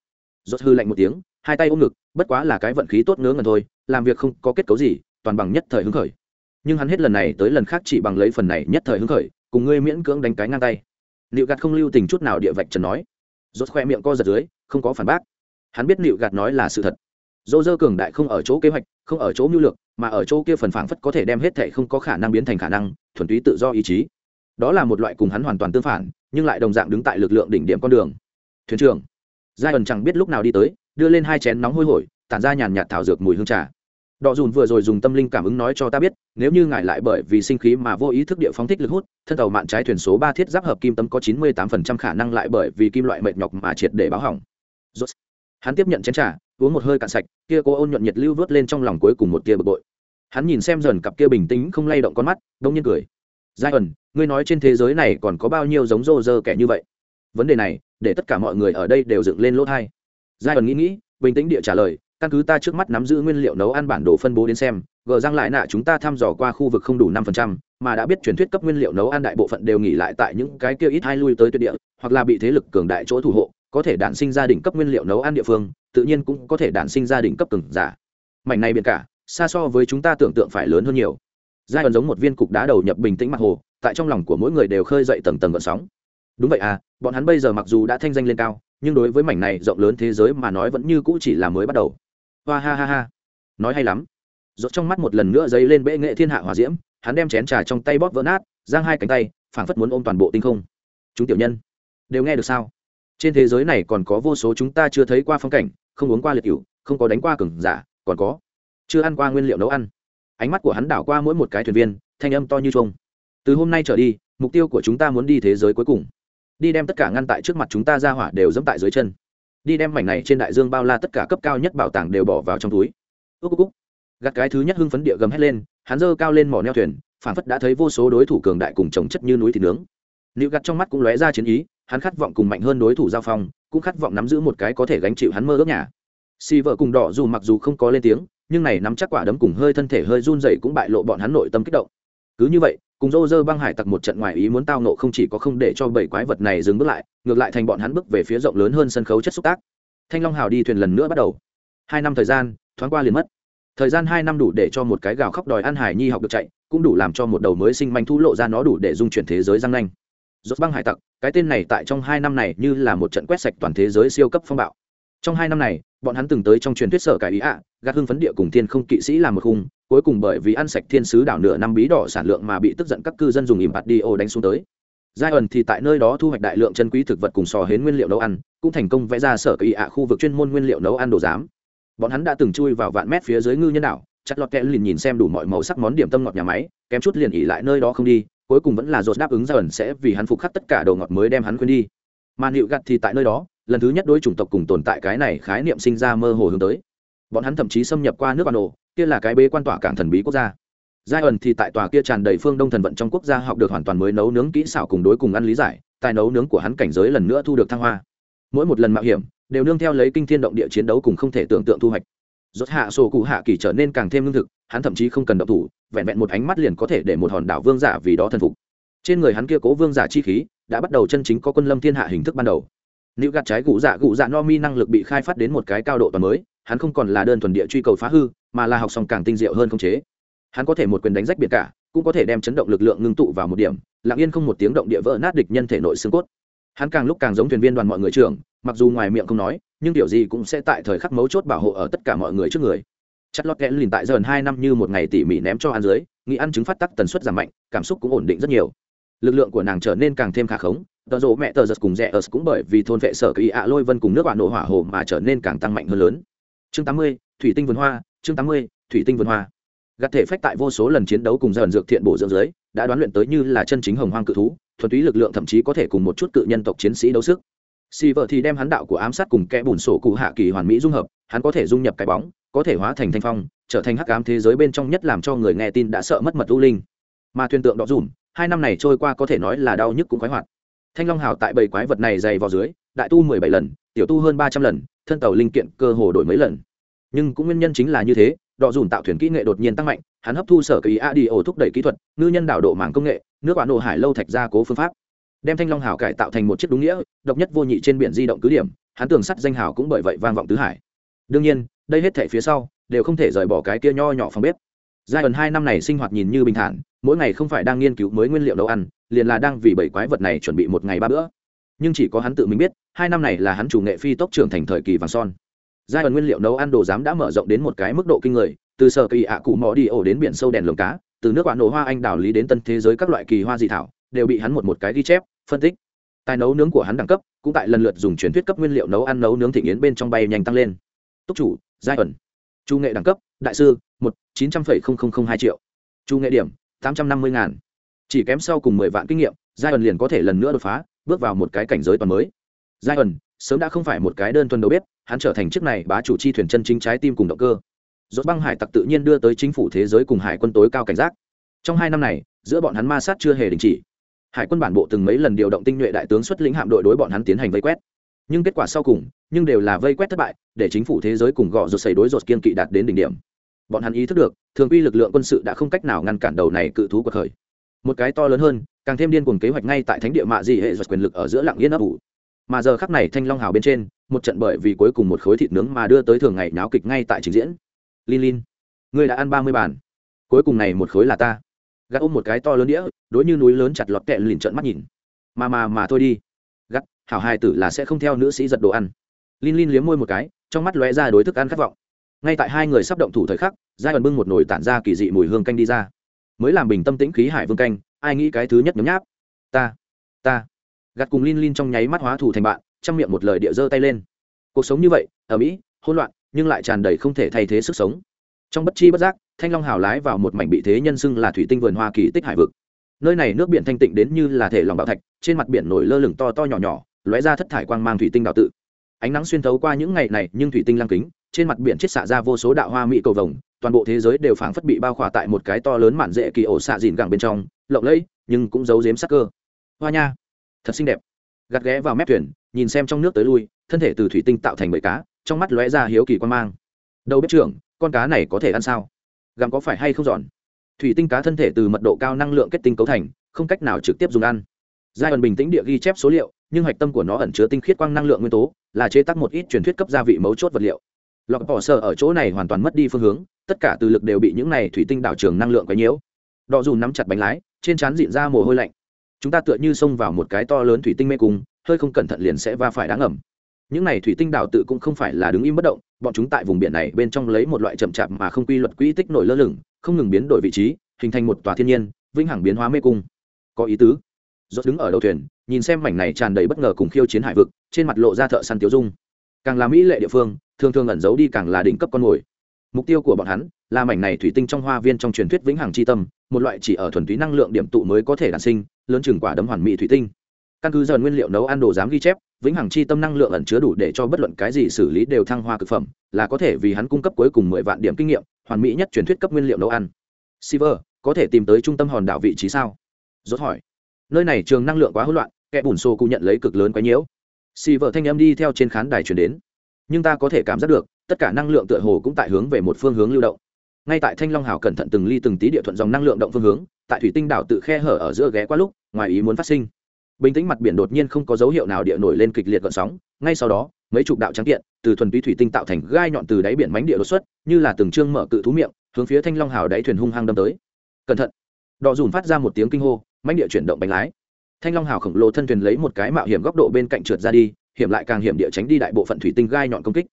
Rột hư lạnh một tiếng, hai tay ôm ngực, bất quá là cái vận khí tốt ngớ ngẩn thôi, làm việc không có kết cấu gì, toàn bằng nhất thời hứng khởi nhưng hắn hết lần này tới lần khác chỉ bằng lấy phần này nhất thời hứng khởi, cùng ngươi miễn cưỡng đánh cái ngang tay. Liệu gạt không lưu tình chút nào địa vạch trần nói. Rốt khoe miệng co giật dưới, không có phản bác. Hắn biết liệu gạt nói là sự thật. Dô dơ cường đại không ở chỗ kế hoạch, không ở chỗ mưu lược, mà ở chỗ kia phần phảng phất có thể đem hết thệ không có khả năng biến thành khả năng, thuần túy tự do ý chí. Đó là một loại cùng hắn hoàn toàn tương phản, nhưng lại đồng dạng đứng tại lực lượng đỉnh điểm con đường. Thuyền trưởng. Giai ẩn chẳng biết lúc nào đi tới, đưa lên hai chén nóng hôi hổi, tản ra nhàn nhạt thảo dược mùi hương trà đọ dùn vừa rồi dùng tâm linh cảm ứng nói cho ta biết, nếu như ngài lại bởi vì sinh khí mà vô ý thức địa phóng thích lực hút, thân tàu mạn trái thuyền số ba thiết giáp hợp kim tấm có chín mươi tám phần trăm khả năng lại bởi vì kim loại mệt nhọc mà triệt để báo hỏng. Hắn tiếp nhận chén trà, uống một hơi cạn sạch, kia cô ôn nhuận nhiệt lưu vớt lên trong lòng cuối cùng một tia bực bội. Hắn nhìn xem dần cặp kia bình tĩnh không lay động con mắt, đông nhiên cười. Giai ẩn ngươi nói trên thế giới này còn có bao nhiêu giống rô rơ kẻ như vậy? Vấn đề này, để tất cả mọi người ở đây đều dựng lên lỗ thai. Giai ẩn nghĩ nghĩ, bình tĩnh địa trả lời căn cứ ta trước mắt nắm giữ nguyên liệu nấu ăn bản đồ phân bố đến xem gờ răng lại nạ chúng ta thăm dò qua khu vực không đủ năm phần trăm, mà đã biết truyền thuyết cấp nguyên liệu nấu ăn đại bộ phận đều nghỉ lại tại những cái kia ít hai lui tới tuyệt địa, hoặc là bị thế lực cường đại chỗ thủ hộ, có thể đản sinh gia đình cấp nguyên liệu nấu ăn địa phương, tự nhiên cũng có thể đản sinh gia đình cấp cường giả. Mảnh này biển cả, xa so với chúng ta tưởng tượng phải lớn hơn nhiều. Giai ẩn giống một viên cục đá đầu nhập bình tĩnh mặt hồ, tại trong lòng của mỗi người đều khơi dậy tầng tầng gợn sóng. Đúng vậy à bọn hắn bây giờ mặc dù đã thanh danh lên cao, nhưng đối với mảnh này rộng lớn thế giới mà nói vẫn như cũ chỉ là mới bắt đầu hoa ha ha ha. Nói hay lắm. Rốt trong mắt một lần nữa dấy lên bệ nghệ thiên hạ hỏa diễm, hắn đem chén trà trong tay bóp vỡ nát, giang hai cánh tay, phảng phất muốn ôm toàn bộ tinh không. Chúng tiểu nhân, đều nghe được sao? Trên thế giới này còn có vô số chúng ta chưa thấy qua phong cảnh, không uống qua liệt cựu không có đánh qua cừng giả, còn có chưa ăn qua nguyên liệu nấu ăn. Ánh mắt của hắn đảo qua mỗi một cái thuyền viên, thanh âm to như chuông. từ hôm nay trở đi, mục tiêu của chúng ta muốn đi thế giới cuối cùng. Đi đem tất cả ngăn tại trước mặt chúng ta ra hỏa đều dẫm tại dưới chân đi đem mảnh này trên đại dương bao la tất cả cấp cao nhất bảo tàng đều bỏ vào trong túi. Ước cúc gặt cái thứ nhất hưng phấn địa gầm hét lên, hắn dơ cao lên mỏ neo thuyền, phản phất đã thấy vô số đối thủ cường đại cùng trồng chất như núi thịt nướng. Liệu gặt trong mắt cũng lóe ra chiến ý, hắn khát vọng cùng mạnh hơn đối thủ giao phong, cũng khát vọng nắm giữ một cái có thể gánh chịu hắn mơ ước nhà. Xì vợ cùng đỏ dù mặc dù không có lên tiếng, nhưng này nắm chắc quả đấm cùng hơi thân thể hơi run dậy cũng bại lộ bọn hắn nội tâm kích động. Cứ như vậy cùng rô rơ băng hải tặc một trận ngoài ý muốn tao nộ không chỉ có không để cho bảy quái vật này dừng bước lại, ngược lại thành bọn hắn bước về phía rộng lớn hơn sân khấu chất xúc tác. Thanh long hào đi thuyền lần nữa bắt đầu. Hai năm thời gian, thoáng qua liền mất. Thời gian hai năm đủ để cho một cái gào khóc đòi ăn hải nhi học được chạy, cũng đủ làm cho một đầu mới sinh manh thu lộ ra nó đủ để dung chuyển thế giới răng nanh. Rốt băng hải tặc, cái tên này tại trong hai năm này như là một trận quét sạch toàn thế giới siêu cấp phong bạo. Trong hai năm này, bọn hắn từng tới trong truyền thuyết sở cải ý ạ, gạt hưng phấn địa cùng thiên không kỵ sĩ làm một khung cuối cùng bởi vì ăn sạch thiên sứ đảo nửa năm bí đỏ sản lượng mà bị tức giận các cư dân dùng ìm bạt đi ô đánh xuống tới. Giai ẩn thì tại nơi đó thu hoạch đại lượng chân quý thực vật cùng sò hến nguyên liệu nấu ăn, cũng thành công vẽ ra sở kỳ ạ khu vực chuyên môn nguyên liệu nấu ăn đồ giám. Bọn hắn đã từng chui vào vạn mét phía dưới ngư nhân đảo chặt lọt kẽ liền nhìn xem đủ mọi màu sắc món điểm tâm ngọt nhà máy, kém chút liền ỉ lại nơi đó không đi, cuối cùng vẫn là dột đáp ứng giai ẩn sẽ vì hắn phục khắc tất cả đồ ngọt mới đem hắn quên đi. Mà nịu gặt thì tại nơi đó, lần thứ nhất đối chủng tộc cùng tồn tại cái này khái niệm sinh ra mơ hồ hướng tới. Bọn hắn thậm chí xâm nhập qua nước ban đồ kia là cái bế quan tỏa cảng thần bí quốc gia. Giai ẩn thì tại tòa kia tràn đầy phương đông thần vận trong quốc gia học được hoàn toàn mới nấu nướng kỹ xảo cùng đối cùng ăn lý giải, tài nấu nướng của hắn cảnh giới lần nữa thu được thăng hoa. Mỗi một lần mạo hiểm, đều nương theo lấy kinh thiên động địa chiến đấu cùng không thể tưởng tượng thu hoạch. Rốt hạ sổ cụ hạ kỳ trở nên càng thêm lương thực, hắn thậm chí không cần động thủ, vẹn vẹn một ánh mắt liền có thể để một hòn đảo vương giả vì đó thần phục. Trên người hắn kia cố vương giả chi khí, đã bắt đầu chân chính có quân lâm thiên hạ hình thức ban đầu. Nữ gạt trái gụ dạ gụ dạ no mi năng lực bị khai phát đến một cái cao độ toàn mới hắn không còn là đơn thuần địa truy cầu phá hư, mà là học xong càng tinh diệu hơn không chế. Hắn có thể một quyền đánh rách biệt cả, cũng có thể đem chấn động lực lượng ngưng tụ vào một điểm, lặng yên không một tiếng động địa vỡ nát địch nhân thể nội xương cốt. Hắn càng lúc càng giống thuyền viên đoàn mọi người trưởng, mặc dù ngoài miệng không nói, nhưng điều gì cũng sẽ tại thời khắc mấu chốt bảo hộ ở tất cả mọi người trước người. Chất lót kẽ lìn tại dần hai năm như một ngày tỉ mỉ ném cho ăn dưới, nghĩ ăn chứng phát tắc tần suất giảm mạnh, cảm xúc cũng ổn định rất nhiều. Lực lượng của nàng trở nên càng thêm khả khống, tờ rộ mẹ tờ giật cùng rẽ ớt cũng bởi vì thôn vệ sở kỳ ạ lôi vân cùng nước bạn nổ hỏa hồ mà trở nên càng tăng mạnh hơn lớn chương tám mươi, thủy tinh vườn hoa, chương tám mươi, thủy tinh vườn hoa. Gạt thể phách tại vô số lần chiến đấu cùng dần dược thiện bổ dưỡng dưới, đã đoán luyện tới như là chân chính hồng hoang cự thú, thuần túy lực lượng thậm chí có thể cùng một chút cự nhân tộc chiến sĩ đấu sức. Si vợ thì đem hắn đạo của ám sát cùng kẽ bùn sổ cụ hạ kỳ hoàn mỹ dung hợp, hắn có thể dung nhập cái bóng, có thể hóa thành thanh phong, trở thành hắc ám thế giới bên trong nhất làm cho người nghe tin đã sợ mất mật u linh. Mà thuyền tượng đọ dùm, hai năm này trôi qua có thể nói là đau nhức cũng khoái hoạt. Thanh long hào tại bầy quái vật này dày vào dưới, đại tu mười bảy lần, tiểu tu hơn ba trăm lần thân tàu linh kiện cơ hồ đổi mấy lần. Nhưng cũng nguyên nhân chính là như thế, đọ dùn tạo thuyền kỹ nghệ đột nhiên tăng mạnh, hắn hấp thu sở kỳ a đi ổ thúc đẩy kỹ thuật, ngư nhân đảo độ mảng công nghệ, nước bạn nổ hải lâu thạch gia cố phương pháp. Đem thanh long hào cải tạo thành một chiếc đúng nghĩa, độc nhất vô nhị trên biển di động cứ điểm, hắn tường sắt danh hào cũng bởi vậy vang vọng tứ hải. Đương nhiên, đây hết thể phía sau, đều không thể rời bỏ cái kia nho nhỏ phòng bếp. Giai đoạn hai năm này sinh hoạt nhìn như bình thản, mỗi ngày không phải đang nghiên cứu mới nguyên liệu nấu ăn, liền là đang vì bảy quái vật này chuẩn bị một ngày ba bữa nhưng chỉ có hắn tự mình biết, hai năm này là hắn chủ nghệ phi tốc trưởng thành thời kỳ vàng son. Giai ẩn nguyên liệu nấu ăn đồ giám đã mở rộng đến một cái mức độ kinh người, từ sở kỳ ạ cụ mò đi ổ đến biển sâu đèn lồng cá, từ nước bạn nổ hoa anh đào lý đến tân thế giới các loại kỳ hoa dị thảo, đều bị hắn một một cái ghi chép, phân tích. Tài nấu nướng của hắn đẳng cấp, cũng tại lần lượt dùng truyền thuyết cấp nguyên liệu nấu ăn nấu nướng thị nghiến bên trong bay nhanh tăng lên. Túc chủ, giai ẩn chu nghệ đẳng cấp, đại sư, một, chín trăm linh hai triệu. Chu nghệ điểm, tám trăm năm mươi ngàn. Chỉ kém sau cùng mười vạn kinh nghiệm, giai ẩn liền có thể lần nữa đột phá bước vào một cái cảnh giới toàn mới. Giai ẩn sớm đã không phải một cái đơn thuần đầu bếp, hắn trở thành chiếc này bá chủ chi thuyền chân chính trái tim cùng động cơ. Dốt băng hải tặc tự nhiên đưa tới chính phủ thế giới cùng hải quân tối cao cảnh giác. Trong hai năm này, giữa bọn hắn ma sát chưa hề đình chỉ. Hải quân bản bộ từng mấy lần điều động tinh nhuệ đại tướng xuất lĩnh hạm đội đối bọn hắn tiến hành vây quét. Nhưng kết quả sau cùng, nhưng đều là vây quét thất bại, để chính phủ thế giới cùng gò rột xảy đối rột kiên kỵ đạt đến đỉnh điểm. Bọn hắn ý thức được, thường quy lực lượng quân sự đã không cách nào ngăn cản đầu này cự thú cuộc khởi. Một cái to lớn hơn càng thêm điên cuồng kế hoạch ngay tại thánh địa mạ dị hệ giật quyền lực ở giữa lặng yên ấp ủ. Mà giờ khắc này thanh long hào bên trên, một trận bởi vì cuối cùng một khối thịt nướng mà đưa tới thường ngày náo kịch ngay tại trình diễn. Lin lin, ngươi đã ăn ba mươi bàn. Cuối cùng này một khối là ta. Gắt ôm một cái to lớn đĩa, đối như núi lớn chặt lọt kẹ lìn trợn mắt nhìn. Mà mà mà thôi đi. Gắt, hảo hài tử là sẽ không theo nữ sĩ giật đồ ăn. Lin lin liếm môi một cái, trong mắt lóe ra đối thức ăn khát vọng. Ngay tại hai người sắp động thủ thời khắc giai đoạn bưng một nồi tản ra kỳ dị mùi hương canh đi ra. Mới làm bình tâm tĩnh khí hải vương canh ai nghĩ cái thứ nhất nhấm nháp? Ta ta. Gặt cùng lin lin trong nháy mắt hóa thủ thành bạn trong miệng một lời địa giơ tay lên. Cuộc sống như vậy, ở mỹ, hỗn loạn, nhưng lại tràn đầy không thể thay thế sức sống. Trong bất chi bất giác, thanh long hào lái vào một mảnh bị thế nhân xưng là thủy tinh vườn hoa kỳ tích hải vực. Nơi này nước biển thanh tịnh đến như là thể lòng bảo thạch, trên mặt biển nổi lơ lửng to to nhỏ nhỏ, lóe ra thất thải quang mang thủy tinh đạo tự. Ánh nắng xuyên thấu qua những ngày này, nhưng thủy tinh lăng kính, trên mặt biển chết xạ ra vô số đạo hoa mỹ cầu vồng toàn bộ thế giới đều phảng phất bị bao khỏa tại một cái to lớn mạn dễ kỳ ổ xạ dìn gẳng bên trong, lộng lẫy, nhưng cũng giấu giếm sắc cơ. Hoa nha, thật xinh đẹp. Gạt ghé vào mép thuyền, nhìn xem trong nước tới lui, thân thể từ thủy tinh tạo thành bầy cá, trong mắt lóe ra hiếu kỳ quan mang. Đâu biết trưởng, con cá này có thể ăn sao? Gặm có phải hay không giòn? Thủy tinh cá thân thể từ mật độ cao năng lượng kết tinh cấu thành, không cách nào trực tiếp dùng ăn. Giai đoạn bình tĩnh địa ghi chép số liệu, nhưng hạch tâm của nó ẩn chứa tinh khiết quang năng lượng nguyên tố, là chế tác một ít truyền thuyết cấp gia vị mấu chốt vật liệu. Lọc bỏ sơ ở chỗ này hoàn toàn mất đi phương hướng tất cả từ lực đều bị những này thủy tinh đảo trường năng lượng quấy nhiễu. Đỏ dù nắm chặt bánh lái, trên trán dịn ra mồ hôi lạnh. Chúng ta tựa như xông vào một cái to lớn thủy tinh mê cung, hơi không cẩn thận liền sẽ va phải đáng ẩm những này thủy tinh đảo tự cũng không phải là đứng im bất động, bọn chúng tại vùng biển này bên trong lấy một loại chậm chạp mà không quy luật quỹ tích nổi lơ lửng, không ngừng biến đổi vị trí, hình thành một tòa thiên nhiên, vĩnh hằng biến hóa mê cung. Có ý tứ. Rốt đứng ở đầu thuyền, nhìn xem mảnh này tràn đầy bất ngờ cùng khiêu chiến hải vực, trên mặt lộ ra thợ săn tiêu dung. Càng là mỹ lệ địa phương, thường thường ẩn giấu đi càng là đỉnh cấp con mồi mục tiêu của bọn hắn là mảnh này thủy tinh trong hoa viên trong truyền thuyết vĩnh hằng c h i tâm một loại chỉ ở thuần túy năng lượng điểm tụ mới có thể đản sinh lớn chừng quả đấm hoàn mỹ thủy tinh. Căn cứ giờ nguyên liệu nấu ăn đồ dám ghi chép vĩnh hằng chi tâm năng lượng ẩn chứa đủ để cho bất luận cái gì xử lý đều thăng hoa cực phẩm là có thể vì hắn cung cấp cuối cùng mười vạn điểm kinh nghiệm hoàn mỹ nhất truyền thuyết cấp nguyên liệu nấu ăn. Siver, có thể tìm tới trung tâm hòn đảo vị trí sao? Rốt hỏi. Nơi này trường năng lượng quá hỗn loạn kẻ bùn xô cụ nhận lấy cực lớn quái nhiễu. Siver thanh âm đi theo trên khán đài truyền đến. Nhưng ta có thể cảm giác được tất cả năng lượng tựa hồ cũng tại hướng về một phương hướng lưu động. Ngay tại thanh long hào cẩn thận từng ly từng tí địa thuận dòng năng lượng động phương hướng, tại thủy tinh đảo tự khe hở ở giữa ghé qua lúc, ngoài ý muốn phát sinh. Bình tĩnh mặt biển đột nhiên không có dấu hiệu nào địa nổi lên kịch liệt gợn sóng, ngay sau đó, mấy chục đạo trắng kiện từ thuần túy thủy tinh tạo thành gai nhọn từ đáy biển mánh địa đột xuất, như là từng trương mở cự thú miệng, hướng phía thanh long hào đáy thuyền hung hăng đâm tới. Cẩn thận! Đọ dùn phát ra một tiếng kinh hô, mánh địa chuyển động bánh lái. Thanh long hào khổng lồ thân thuyền lấy một cái mạo hiểm góc độ bên cạnh trượt ra đi, hiểm lại càng hiểm địa tránh đi đại bộ phận thủy tinh gai nhọn công kích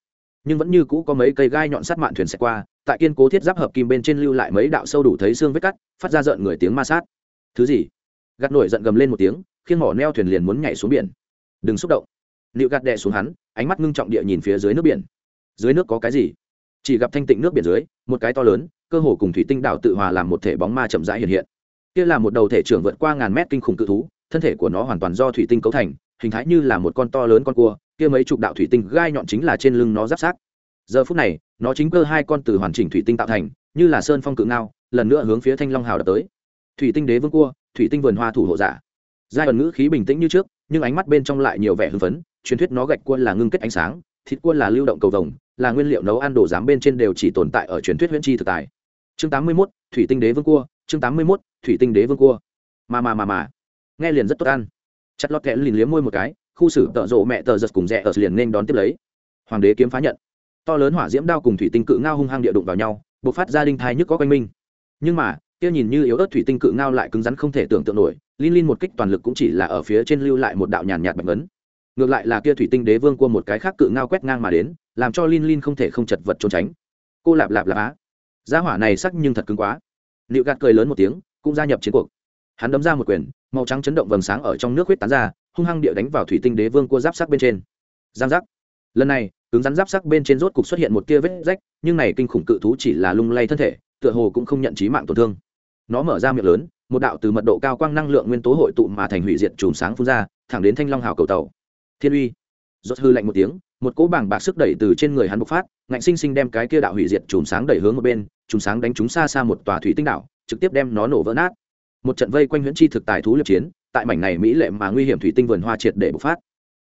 nhưng vẫn như cũ có mấy cây gai nhọn sát mạn thuyền xẹt qua, tại kiên cố thiết giáp hợp kim bên trên lưu lại mấy đạo sâu đủ thấy xương vết cắt, phát ra rợn người tiếng ma sát. Thứ gì? Gạt nổi giận gầm lên một tiếng khiến mỏ neo thuyền liền muốn nhảy xuống biển. Đừng xúc động. Liệu gạt đè xuống hắn, ánh mắt ngưng trọng địa nhìn phía dưới nước biển. Dưới nước có cái gì? Chỉ gặp thanh tịnh nước biển dưới, một cái to lớn, cơ hồ cùng thủy tinh đảo tự hòa làm một thể bóng ma chậm rãi hiện hiện. Kia là một đầu thể trưởng vượt qua ngàn mét kinh khủng cự thú, thân thể của nó hoàn toàn do thủy tinh cấu thành, hình thái như là một con to lớn con cua kia mấy chục đạo thủy tinh gai nhọn chính là trên lưng nó giáp sát giờ phút này nó chính cơ hai con từ hoàn chỉnh thủy tinh tạo thành như là sơn phong cự ngao lần nữa hướng phía thanh long hào đập tới. Thủy tinh đế vương cua thủy tinh vườn hoa thủ hộ giả. Giai ẩn ngữ khí bình tĩnh như trước nhưng ánh mắt bên trong lại nhiều vẻ hưng phấn truyền thuyết nó gạch cua là ngưng kết ánh sáng thịt cua là lưu động cầu vồng là nguyên liệu nấu ăn đồ giám bên trên đều chỉ tồn tại ở truyền thuyết huyễn chi thực tài. Chương tám mươi 81, thủy tinh đế vương cua chương tám mươi 81, thủy tinh đế vương cua. Mà mà mà mà nghe liền rất tốt ăn. Chặt lọt kẽ liền liếm môi một cái khu xử tợ rộ mẹ tờ giật cùng rẽ ở liền nên đón tiếp lấy. Hoàng đế kiếm phá nhận. To lớn hỏa diễm đao cùng thủy tinh cự ngao hung hăng địa đụng vào nhau b ộ c phát ra đinh thai nhức có quanh minh nhưng mà, kia nhìn như yếu ớt thủy tinh cự ngao lại cứng rắn không thể tưởng tượng nổi linh linh một kích toàn lực cũng chỉ là ở phía trên lưu lại một đạo nhàn nhạt bạch ấn ngược lại là kia thủy tinh đế vương cua một cái khác cự ngao quét ngang mà đến, làm cho linh linh không thể không chật vật trốn tránh. Cô lạp lạp lạp á. Gia hỏa này sắc nhưng thật cứng quá. Liệu gạt cười lớn một tiếng, cũng gia nhập chiến cuộc. Hắn đấm ra một quyền, màu trắng chấn động vầng sáng ở trong nước huyết tán ra hung hăng địa đánh vào thủy tinh đế vương cua giáp sắc bên trên. Giang giác. Lần này, cứng rắn giáp sắc bên trên rốt cục xuất hiện một tia vết rách, nhưng này kinh khủng cự thú chỉ là lung lay thân thể, tựa hồ cũng không nhận trí mạng tổn thương. Nó mở ra miệng lớn, một đạo từ mật độ cao quang năng lượng nguyên tố hội tụ mà thành hủy diệt chùm sáng phun ra, thẳng đến thanh long hào cầu tàu. Thiên uy. Rốt hư lạnh một tiếng, một cỗ bảng bạc sức đẩy từ trên người hắn bộc phát, ngạnh sinh sinh đem cái kia đạo hủy diệt chùm sáng đẩy hướng một bên, chùm sáng đánh chúng xa xa một tòa thủy tinh đảo, trực tiếp đem nó nổ vỡ nát. Một trận vây quanh huyễn chi thực tài thú liệp chiến tại mảnh này mỹ lệ mà nguy hiểm thủy tinh vườn hoa triệt để bộc phát.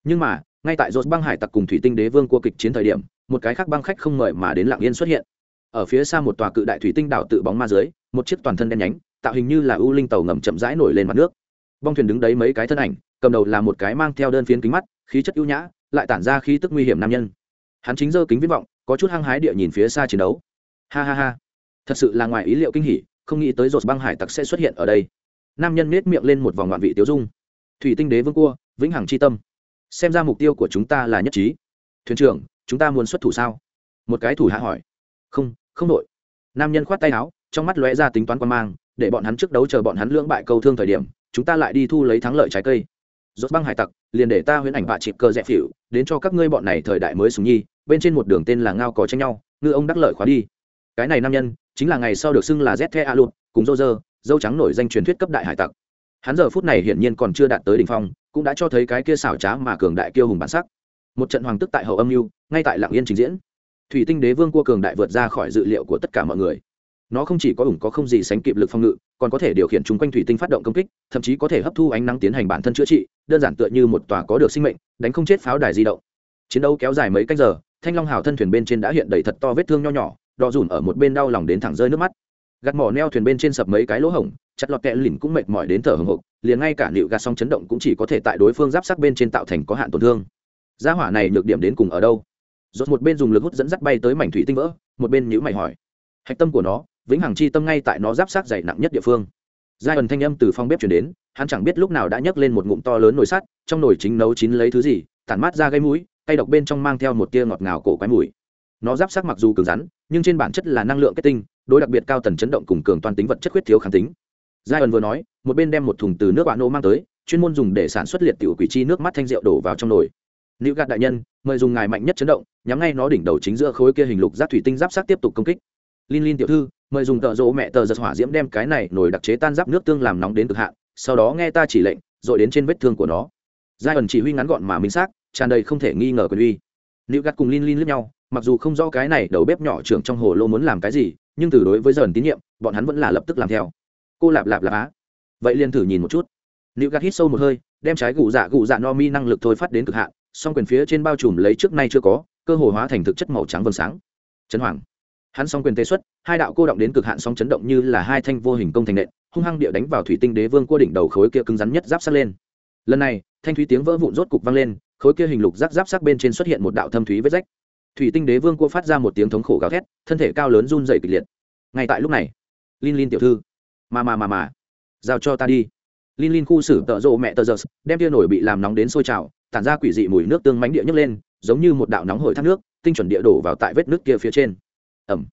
Nhưng mà, ngay tại rốt băng hải tặc cùng thủy tinh đế vương cua kịch chiến thời điểm, một cái khác băng khách không mời mà đến lặng yên xuất hiện. Ở phía xa một tòa cự đại thủy tinh đảo tự bóng ma dưới, một chiếc toàn thân đen nhánh, tạo hình như là u linh tàu ngầm chậm rãi nổi lên mặt nước. Bong thuyền đứng đấy mấy cái thân ảnh, cầm đầu là một cái mang theo đơn phiến kính mắt, khí chất ưu nhã, lại tản ra khí tức nguy hiểm nam nhân. Hắn chính giơ kính viễn vọng, có chút hăng hái địa nhìn phía xa chiến đấu. Ha ha ha. Thật sự là ngoài ý liệu kinh hỉ, không nghĩ tới rột băng hải tặc sẽ xuất hiện ở đây nam nhân nết miệng lên một vòng ngoạn vị tiêu dung. Thủy tinh đế vương cua, vĩnh hằng c tâm. Xem ra mục tiêu của chúng ta là nhất trí. Thuyền trưởng, chúng ta muốn xuất thủ sao? Một cái thủ hạ hỏi. Không không đội. Nam nhân khoát tay áo, trong mắt lóe ra tính toán quan mang, để bọn hắn trước đấu chờ bọn hắn lưỡng bại câu thương thời điểm, chúng ta lại đi thu lấy thắng lợi trái cây. Rốt băng hải tặc, liền để ta huyễn ảnh bạ chịp cơ rẽ phỉu, đến cho các ngươi bọn này thời đại mới sùng nhi, bên trên một đường tên là ngao có tranh nhau, ngư ông đắc lợi khóa đi. Cái này nam nhân, chính là ngày sau được xưng là z the a lụt, cùng dô dơ dâu trắng nổi danh truyền thuyết cấp đại hải tặc. Hắn giờ phút này hiển nhiên còn chưa đạt tới đỉnh phong, cũng đã cho thấy cái kia xảo trá mà cường đại kiêu hùng bản sắc. Một trận hoàng tức tại hậu âm mưu, ngay tại lạng yên trình diễn. Thủy tinh đế vương cua cường đại vượt ra khỏi dự liệu của tất cả mọi người. Nó không chỉ có ủng có không gì sánh kịp lực phòng ngự, còn có thể điều khiển chung quanh thủy tinh phát động công kích, thậm chí có thể hấp thu ánh nắng tiến hành bản thân chữa trị, đơn giản tựa như một tòa có được sinh mệnh, đánh không chết pháo đài di động. Chiến đấu kéo dài mấy cách giờ, thanh long hào thân thuyền bên trên đã hiện đầy thật to vết thương nho nhỏ, đỏ rủn ở một bên đau lòng đến thẳng rơi nước mắt gạt mỏ neo thuyền bên trên sập mấy cái lỗ hổng, chặt lọt kẹ lỉnh cũng mệt mỏi đến thở hồng hộc, liền ngay cả nịu gạt song chấn động cũng chỉ có thể tại đối phương giáp sắc bên trên tạo thành có hạn tổn thương. Gia hỏa này nhược điểm đến cùng ở đâu? Rốt một bên dùng lực hút dẫn dắt bay tới mảnh thủy tinh vỡ, một bên nhữ mày hỏi. Hạch tâm của nó, vĩnh hằng chi tâm ngay tại nó giáp sát dày nặng nhất địa phương. Giai ẩn thanh âm từ phòng bếp chuyển đến, hắn chẳng biết lúc nào đã nhấc lên một ngụm to lớn nồi sắt, trong nồi chính nấu chín lấy thứ gì, tản mát ra gây mũi tay độc bên trong mang theo một tia ngọt ngào cổ quái mùi. Nó giáp sắc mặc dù cứng rắn, nhưng trên bản chất là năng lượng kết tinh đối đặc biệt cao tần chấn động cùng cường toàn tính vật chất khuyết thiếu kháng tính giai ẩn vừa nói một bên đem một thùng từ nước bạn nô mang tới chuyên môn dùng để sản xuất liệt tiểu quỷ chi nước mắt thanh rượu đổ vào trong nồi nữ gạt đại nhân mời dùng ngài mạnh nhất chấn động nhắm ngay nó đỉnh đầu chính giữa khối kia hình lục giáp thủy tinh giáp sát tiếp tục công kích Linh Linh tiểu thư, mời dùng tợ rỗ mẹ tờ giật hỏa diễm đem cái này nồi đặc chế tan giáp nước tương làm nóng đến cực hạn, sau đó nghe ta chỉ lệnh, rồi đến trên vết thương của nó. Giai ẩn chỉ huy ngắn gọn mà minh xác, tràn đầy không thể nghi ngờ quyền uy. Nữ gạt cùng Linh Linh liếc nhau, mặc dù không rõ cái này đầu bếp nhỏ trưởng trong hồ lô muốn làm cái gì, nhưng từ đối với dần tín nhiệm, bọn hắn vẫn là lập tức làm theo. Cô lạp lạp lạp á. Vậy liền thử nhìn một chút. Nữ gạt hít sâu một hơi, đem trái gù dạ gù dạ no mi năng lực thôi phát đến cực hạn, song quyền phía trên bao trùm lấy trước nay chưa có, cơ hồ hóa thành thực chất màu trắng vầng sáng. Trấn Hoàng hắn song quyền tê xuất hai đạo cô động đến cực hạn song chấn động như là hai thanh vô hình công thành nện hung hăng địa đánh vào thủy tinh đế vương cua đỉnh đầu khối kia cứng rắn nhất giáp sát lên lần này thanh thúy tiếng vỡ vụn rốt cục vang lên khối kia hình lục giáp giáp sắc bên trên xuất hiện một đạo thâm thúy vết rách thủy tinh đế vương cua phát ra một tiếng thống khổ gào thét, thân thể cao lớn run dày kịch liệt. Ngay tại lúc này linh linh tiểu thư, mà mà mà mà, giao cho ta đi. Linh linh khu xử tợ rộ mẹ tờ giơ đem tia nổi bị làm nóng đến sôi trào, tản ra quỷ dị mùi nước tương mánh địa nhấc lên, giống như một đạo nóng hổi thác nước, tinh chuẩn địa đổ vào tại vết nước kia phía trên. Ẩm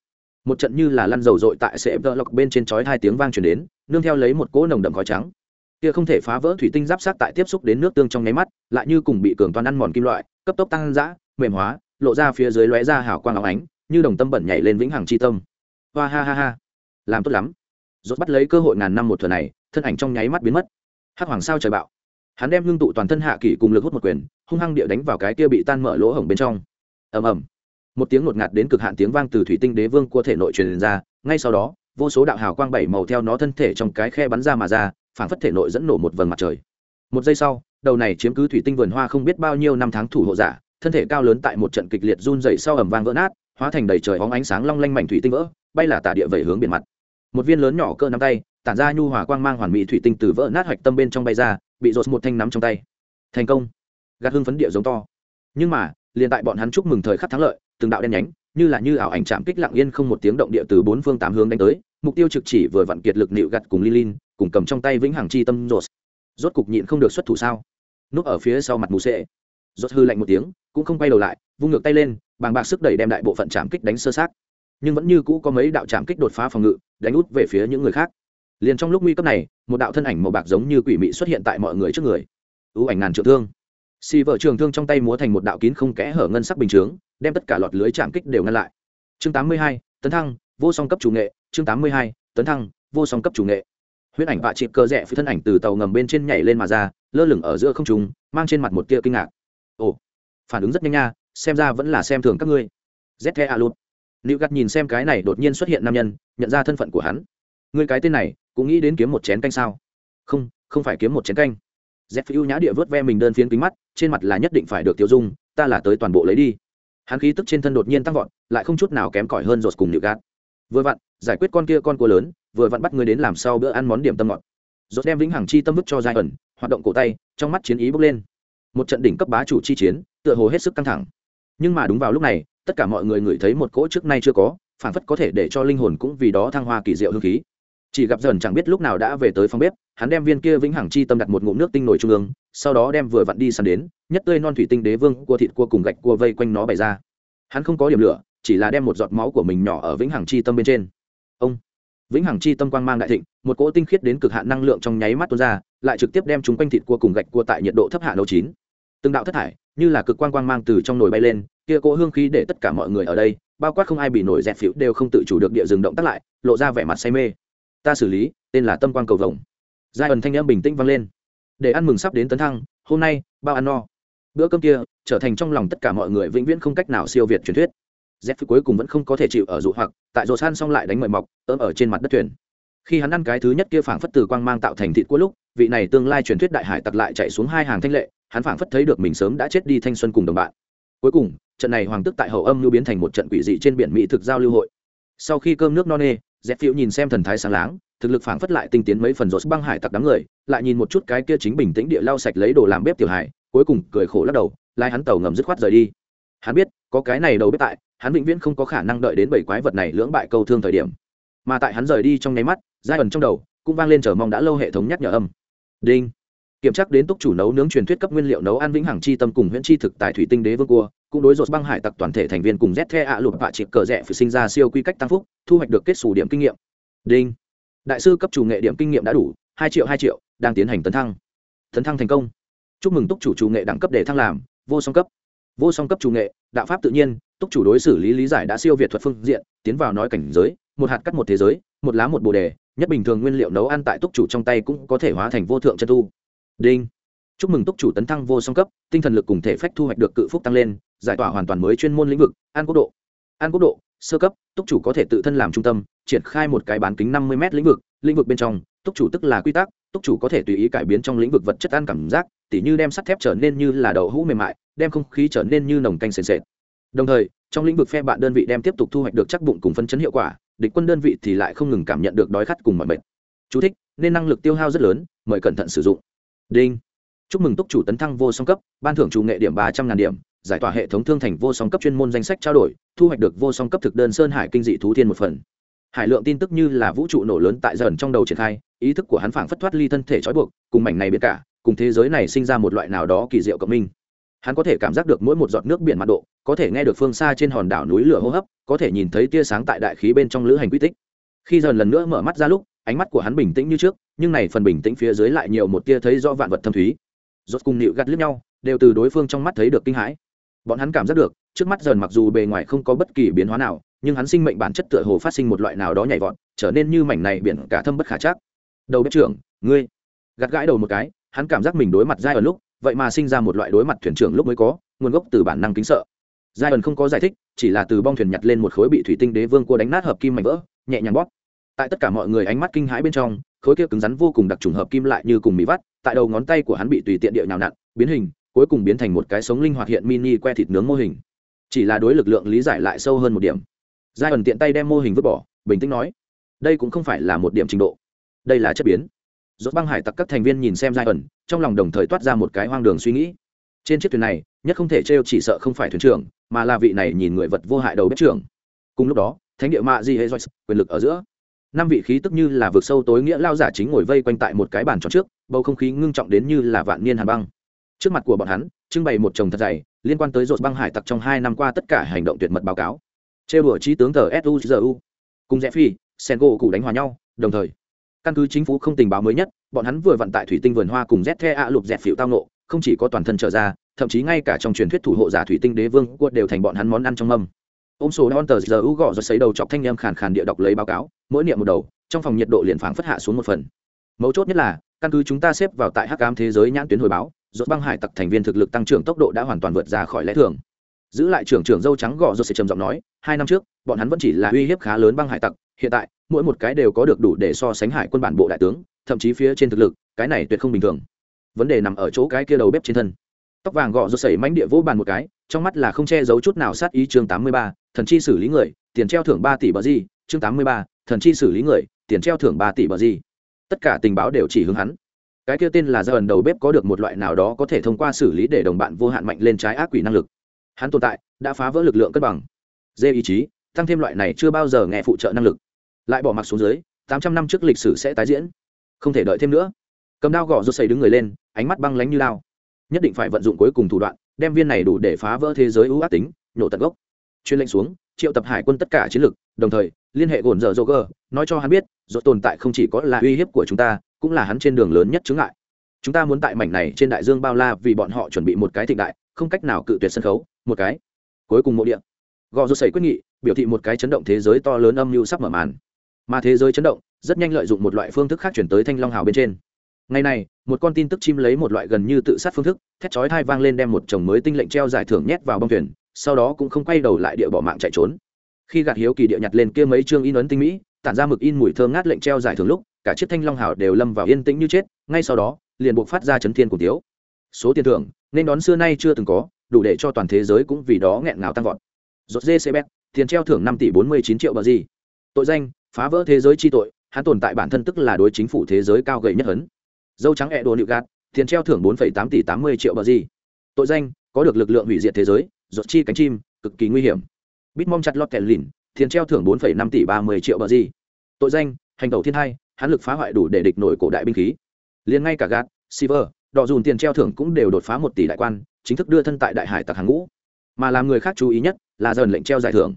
một trận như là lăn dầu dội tại sẽ vỡ lọc bên trên chói hai tiếng vang chuyển đến, nương theo lấy một cỗ nồng đậm khói trắng. Kia không thể phá vỡ thủy tinh giáp sát tại tiếp xúc đến nước tương trong nháy mắt, lại như cùng bị cường toàn ăn mòn kim loại, cấp tốc tăng dã, mềm hóa lộ ra phía dưới lóe ra hào quang óng ánh, như đồng tâm bẩn nhảy lên vĩnh hằng chi tâm. Hoa ha ha ha. Làm tốt lắm. Rốt bắt lấy cơ hội ngàn năm một thừa này, thân ảnh trong nháy mắt biến mất. Hắc hoàng sao trời bạo. Hắn đem ngưng tụ toàn thân hạ kỷ cùng lực hút một quyền, hung hăng địa đánh vào cái kia bị tan mở lỗ hổng bên trong. Ầm ầm. Một tiếng ngột ngạt đến cực hạn tiếng vang từ thủy tinh đế vương của thể nội truyền ra, ngay sau đó, vô số đạo hào quang bảy màu theo nó thân thể trong cái khe bắn ra mà ra phản phất thể nội dẫn nổ một vầng mặt trời. Một giây sau, đầu này chiếm cứ thủy tinh vườn hoa không biết bao nhiêu năm tháng thủ hộ giả thân thể cao lớn tại một trận kịch liệt run dày sau ẩm vang vỡ nát, hóa thành đầy trời hóng ánh sáng long lanh mảnh thủy tinh vỡ, bay là tả địa vẩy hướng biển mặt. Một viên lớn nhỏ cỡ nắm tay, tản ra nhu hòa quang mang hoàn mỹ thủy tinh từ vỡ nát hoạch tâm bên trong bay ra, bị rột một thanh nắm trong tay. Thành công. Gạt hưng phấn địa giống to. Nhưng mà, liền tại bọn hắn chúc mừng thời khắc thắng lợi, từng đạo đen nhánh, như là như ảo ảnh chạm kích lặng yên không một tiếng động địa từ bốn phương tám hướng đánh tới, mục tiêu trực chỉ vừa vặn kiệt lực nịu gặt cùng lilin, cùng cầm trong tay vĩnh hằng chi tâm rột. Rốt cục nhịn không được xuất thủ sao? Núp ở phía sau mặt mù sệ rốt hư lạnh một tiếng cũng không quay đầu lại vung ngược tay lên bàng bạc sức đẩy đem đại bộ phận chạm kích đánh sơ sát. Nhưng vẫn như cũ có mấy đạo chạm kích đột phá phòng ngự đánh út về phía những người khác. Liền trong lúc nguy cấp này một đạo thân ảnh màu bạc giống như quỷ mị xuất hiện tại mọi người trước người. Ưu ảnh ngàn trượng thương. Xì vợ trường thương trong tay múa thành một đạo kín không kẽ hở ngân sắc bình chướng đem tất cả lọt lưới chạm kích đều ngăn lại. Chương 82, tấn thăng vô song cấp chủ nghệ. Chương 82, tấn thăng vô song cấp chủ nghệ. Huyết ảnh vạ chịp cơ rẽ phía thân ảnh từ tàu ngầm bên trên nhảy lên mà ra lơ lửng ở giữa không trung mang trên mặt một tia kinh ngạc ồ, phản ứng rất nhanh nha, xem ra vẫn là xem thường các ngươi. Z the a lụt nữ gắt nhìn xem cái này đột nhiên xuất hiện nam nhân, nhận ra thân phận của hắn. Ngươi cái tên này, cũng nghĩ đến kiếm một chén canh sao? Không không phải kiếm một chén canh. Z phi ưu nhã địa vớt ve mình đơn phiến kính mắt, trên mặt là nhất định phải được tiêu dung, ta là tới toàn bộ lấy đi. Hắn khí tức trên thân đột nhiên tăng vọt, lại không chút nào kém cỏi hơn rột cùng nữ gạt. Vừa vặn, giải quyết con kia con cua lớn, vừa vặn bắt ngươi đến làm sau bữa ăn món điểm tâm ngọt. Rột đem vĩnh hằng chi tâm vứt cho giai ẩn hoạt động cổ tay, trong mắt chiến ý bốc lên một trận đỉnh cấp bá chủ chi chiến, tựa hồ hết sức căng thẳng. Nhưng mà đúng vào lúc này, tất cả mọi người ngửi thấy một cỗ trước nay chưa có phản phất có thể để cho linh hồn cũng vì đó thăng hoa kỳ diệu hương khí. Chỉ gặp dần chẳng biết lúc nào đã về tới phòng bếp, hắn đem viên kia vĩnh hằng chi tâm đặt một ngụm nước tinh nổi trung ương, sau đó đem vừa vặn đi săn đến, nhất tươi non thủy tinh đế vương, cua thịt cua cùng gạch cua vây quanh nó bày ra. Hắn không có điểm lửa, chỉ là đem một giọt máu của mình nhỏ ở vĩnh hằng chi tâm bên trên. Ông! Vĩnh hằng chi tâm quang mang đại thịnh, một cỗ tinh khiết đến cực hạn năng lượng trong nháy mắt tuôn ra, lại trực tiếp đem chúng quanh thịt cua cùng gạch cua tại nhiệt độ thấp hạ nấu chín từng đạo thất thải, như là cực quang quang mang từ trong nồi bay lên, kia cỗ hương khí để tất cả mọi người ở đây, bao quát không ai bị nổi dẹp phiếu đều không tự chủ được địa dừng động tác lại, lộ ra vẻ mặt say mê. Ta xử lý, tên là tâm quang cầu vồng. Giai ẩn thanh em bình tĩnh vang lên. Để ăn mừng sắp đến tấn thăng, hôm nay, bao ăn no. Bữa cơm kia, trở thành trong lòng tất cả mọi người vĩnh viễn không cách nào siêu việt truyền thuyết. Z cuối cùng vẫn không có thể chịu ở dụ hoặc, tại rồ san xong lại đánh mời mọc ớm ở trên mặt đất thuyền. Khi hắn ăn cái thứ nhất kia phảng phất từ quang mang tạo thành thịt cuối lúc, vị này tương lai truyền thuyết đại hải tặc lại chạy xuống hai hàng thanh lệ hắn phảng phất thấy được mình sớm đã chết đi thanh xuân cùng đồng bạn. Cuối cùng, trận này hoàng tức tại hậu âm lưu biến thành một trận quỷ dị trên biển mỹ thực giao lưu hội. Sau khi cơm nước no nê dẹp phiêu nhìn xem thần thái sáng láng, thực lực phảng phất lại tinh tiến mấy phần rột băng hải tặc đám người, lại nhìn một chút cái kia chính bình tĩnh địa lau sạch lấy đồ làm bếp tiểu hải cuối cùng cười khổ lắc đầu, lai hắn tàu ngầm dứt khoát rời đi. Hắn biết, có cái này đầu bếp tại, hắn vĩnh viễn không có khả năng đợi đến bảy quái vật này lưỡng bại câu thương thời điểm. Mà tại hắn rời đi trong nháy mắt giai ẩn trong đầu cũng vang lên chờ mong đã lâu hệ thống nhắc nhở âm. Đinh kiểm tra đến túc chủ nấu nướng truyền thuyết cấp nguyên liệu nấu ăn vĩnh hằng chi tâm cùng huyễn chi thực tại thủy tinh đế vương cua, cũng đối rột băng hải tặc toàn thể thành viên cùng z the ạ lụt bạ chịp cờ rẽ phải sinh ra siêu quy cách tăng phúc, thu hoạch được kết xù điểm kinh nghiệm. Đinh. Đại sư cấp chủ nghệ điểm kinh nghiệm đã đủ, hai triệu hai triệu, đang tiến hành tấn thăng. Tấn thăng thành công. Chúc mừng túc chủ chủ nghệ đẳng cấp để thăng làm, vô song cấp. Vô song cấp chủ nghệ, đạo pháp tự nhiên, túc chủ đối xử lý lý giải đã siêu việt thuật phương diện, tiến vào nói cảnh giới, một hạt cắt một thế giới, một lá một bồ đề, nhất bình thường nguyên liệu nấu ăn tại túc chủ trong tay cũng có thể hóa thành vô thượng chân tu đinh. Chúc mừng túc chủ tấn thăng vô song cấp tinh thần lực cùng thể phách thu hoạch được cự phúc tăng lên giải tỏa hoàn toàn mới chuyên môn lĩnh vực an quốc độ. An quốc độ sơ cấp túc chủ có thể tự thân làm trung tâm triển khai một cái bán kính năm mươi m lĩnh vực lĩnh vực bên trong túc chủ tức là quy tắc túc chủ có thể tùy ý cải biến trong lĩnh vực vật chất ăn cảm giác tỉ như đem sắt thép trở nên như là đậu hũ mềm mại đem không khí trở nên như nồng canh sền sệt. Đồng thời trong lĩnh vực phe bạn đơn vị đem tiếp tục thu hoạch được chắc bụng cùng phân chấn hiệu quả địch quân đơn vị thì lại không ngừng cảm nhận được đói khát cùng mọi mệt. Chú thích, nên năng lực tiêu hao rất lớn mời cẩn thận sử dụng đinh. Chúc mừng túc chủ tấn thăng vô song cấp, ban thưởng chủ nghệ điểm ba trăm ngàn điểm, giải tỏa hệ thống thương thành vô song cấp chuyên môn danh sách trao đổi, thu hoạch được vô song cấp thực đơn sơn hải kinh dị thú thiên một phần. Hải lượng tin tức như là vũ trụ nổ lớn tại dần trong đầu triển khai, ý thức của hắn phảng phất thoát ly thân thể trói buộc, cùng mảnh này biết cả, cùng thế giới này sinh ra một loại nào đó kỳ diệu cộng minh. Hắn có thể cảm giác được mỗi một giọt nước biển mặt độ, có thể nghe được phương xa trên hòn đảo núi lửa hô hấp, có thể nhìn thấy tia sáng tại đại khí bên trong lữ hành quy tích. Khi dần lần nữa mở mắt ra lúc ánh mắt của hắn bình tĩnh như trước, nhưng này phần bình tĩnh phía dưới lại nhiều một tia thấy do vạn vật thâm thúy. Rốt cùng nịu gắt lướt nhau, đều từ đối phương trong mắt thấy được kinh hãi. Bọn hắn cảm giác được, trước mắt dần mặc dù bề ngoài không có bất kỳ biến hóa nào, nhưng hắn sinh mệnh bản chất tựa hồ phát sinh một loại nào đó nhảy vọt, trở nên như mảnh này biển cả thâm bất khả chắc. Đầu bếp trưởng, ngươi. Gạt gãi đầu một cái, hắn cảm giác mình đối mặt giai ở lúc, vậy mà sinh ra một loại đối mặt thuyền trưởng lúc mới có, nguồn gốc từ bản năng kính sợ. Giai ẩn không có giải thích, chỉ là từ bong thuyền nhặt lên một khối bị thủy tinh đế vương cua đánh nát hợp kim mảnh vỡ, nhẹ nhàng bóp tại tất cả mọi người ánh mắt kinh hãi bên trong, khối kia cứng rắn vô cùng đặc trùng hợp kim lại như cùng mì vắt, tại đầu ngón tay của hắn bị tùy tiện địa nhào nặn, biến hình, cuối cùng biến thành một cái sống linh hoạt hiện mini que thịt nướng mô hình. Chỉ là đối lực lượng lý giải lại sâu hơn một điểm. Giai ẩn tiện tay đem mô hình vứt bỏ, bình tĩnh nói, đây cũng không phải là một điểm trình độ. Đây là chất biến. Rốt băng hải tặc các thành viên nhìn xem giai ẩn, trong lòng đồng thời toát ra một cái hoang đường suy nghĩ. Trên chiếc thuyền này, nhất không thể trêu chỉ sợ không phải thuyền trưởng, mà là vị này nhìn người vật vô hại đầu bếp trưởng. Cùng lúc đó, thánh địa mạ di hệ joyce quyền lực ở giữa năm vị khí tức như là vực sâu tối nghĩa lao giả chính ngồi vây quanh tại một cái bàn tròn trước, bầu không khí ngưng trọng đến như là vạn niên hàn băng. Trước mặt của bọn hắn, trưng bày một chồng thật dày, liên quan tới rột băng hải tặc trong hai năm qua tất cả hành động tuyệt mật báo cáo. Trêu đùa trí tướng tờ suzu cùng rẽ phi sen gỗ cụ đánh hòa nhau, đồng thời. Căn cứ chính phủ không tình báo mới nhất, bọn hắn vừa vận tại thủy tinh vườn hoa cùng rét the a lục dẹp phịu tao nộ không chỉ có toàn thân trở ra, thậm chí ngay cả trong truyền thuyết thủ hộ giả thủy tinh đế vương cua đều thành bọn hắn món ăn trong mâm ôm sổ non tờ giờ u gõ rồi xấy đầu chọc thanh em khàn khàn địa đọc lấy báo cáo, mỗi niệm một đầu, trong phòng nhiệt độ liền phảng phất hạ xuống một phần. Mấu chốt nhất là, căn cứ chúng ta xếp vào tại hắc ám thế giới nhãn tuyến hồi báo, rốt băng hải tặc thành viên thực lực tăng trưởng tốc độ đã hoàn toàn vượt ra khỏi lẽ thường. Giữ lại trưởng trưởng dâu trắng gõ rồi sẽ trầm giọng nói, hai năm trước, bọn hắn vẫn chỉ là uy hiếp khá lớn băng hải tặc, hiện tại, mỗi một cái đều có được đủ để so sánh hải quân bản bộ đại tướng, thậm chí phía trên thực lực, cái này tuyệt không bình thường. Vấn đề nằm ở chỗ cái kia đầu bếp trên thân. Tóc vàng gọ rồi sẩy mánh địa vỗ bàn một cái, trong mắt là không che giấu chút nào sát ý chương tám mươi ba thần chi xử lý người, tiền treo thưởng ba tỷ bờ gì, chương tám mươi ba, thần chi xử lý người, tiền treo thưởng ba tỷ bờ gì. Tất cả tình báo đều chỉ hướng hắn. Cái kia tên là do ẩn đầu bếp có được một loại nào đó có thể thông qua xử lý để đồng bạn vô hạn mạnh lên trái ác quỷ năng lực. Hắn tồn tại, đã phá vỡ lực lượng cân bằng. Dê ý chí, tăng thêm loại này chưa bao giờ nghe phụ trợ năng lực. Lại bỏ mặc xuống dưới, tám trăm năm trước lịch sử sẽ tái diễn. Không thể đợi thêm nữa. Cầm đao gõ rút xây đứng người lên, ánh mắt băng lánh như lao. Nhất định phải vận dụng cuối cùng thủ đoạn, đem viên này đủ để phá vỡ thế giới ưu ác tính, nhổ tận gốc chuyên lệnh xuống, triệu tập hải quân tất cả chiến lược đồng thời, liên hệ gồn dở dô cơ nói cho hắn biết dốt tồn tại không chỉ có là uy hiếp của chúng ta, cũng là hắn trên đường lớn nhất chứng ngại. Chúng ta muốn tại mảnh này trên đại dương bao la vì bọn họ chuẩn bị một cái thịnh đại, không cách nào cự tuyệt sân khấu, một cái. Cuối cùng mộ địa. Gò rô sẩy quyết nghị, biểu thị một cái chấn động thế giới to lớn âm mưu sắp mở màn. Mà thế giới chấn động, rất nhanh lợi dụng một loại phương thức khác chuyển tới thanh long hào bên trên. Ngày này, một con tin tức chim lấy một loại gần như tự sát phương thức, thét chói thai vang lên đem một chồng mới tinh lệnh treo giải thưởng nhét vào bông thuyền sau đó cũng không quay đầu lại địa bỏ mạng chạy trốn. Khi gạt hiếu kỳ địa nhặt lên kia mấy chương in ấn tinh mỹ, tản ra mực in mùi thơm ngát lệnh treo giải thưởng lúc, cả chiếc thanh long hào đều lâm vào yên tĩnh như chết, ngay sau đó, liền buộc phát ra chấn thiên cùng tiếu. Số tiền thưởng, nên đón xưa nay chưa từng có, đủ để cho toàn thế giới cũng vì đó nghẹn ngào tăng vọt. Rốt dê xe tiền treo thưởng năm tỷ bốn mươi chín triệu bờ gì. Tội danh, phá vỡ thế giới chi tội, hắn tồn tại bản thân tức là đối chính phủ thế giới cao gầy nhất hấn. Dâu trắng e đồ nịu gạt, tiền treo thưởng bốn tám tỷ tám mươi triệu bờ gì. Tội danh, có được lực lượng hủy diệt thế giới rột chi cánh chim cực kỳ nguy hiểm. Bít mong chặt lọt kèn lìn tiền treo thưởng bốn năm tỷ ba mươi triệu bờ gì. Tội danh hành tẩu thiên hai hán lực phá hoại đủ để địch nổi cổ đại binh khí. Liền ngay cả gạt Silver, đỏ dùn tiền treo thưởng cũng đều đột phá một tỷ đại quan chính thức đưa thân tại đại hải tặc hàng ngũ. Mà làm người khác chú ý nhất là dần lệnh treo giải thưởng.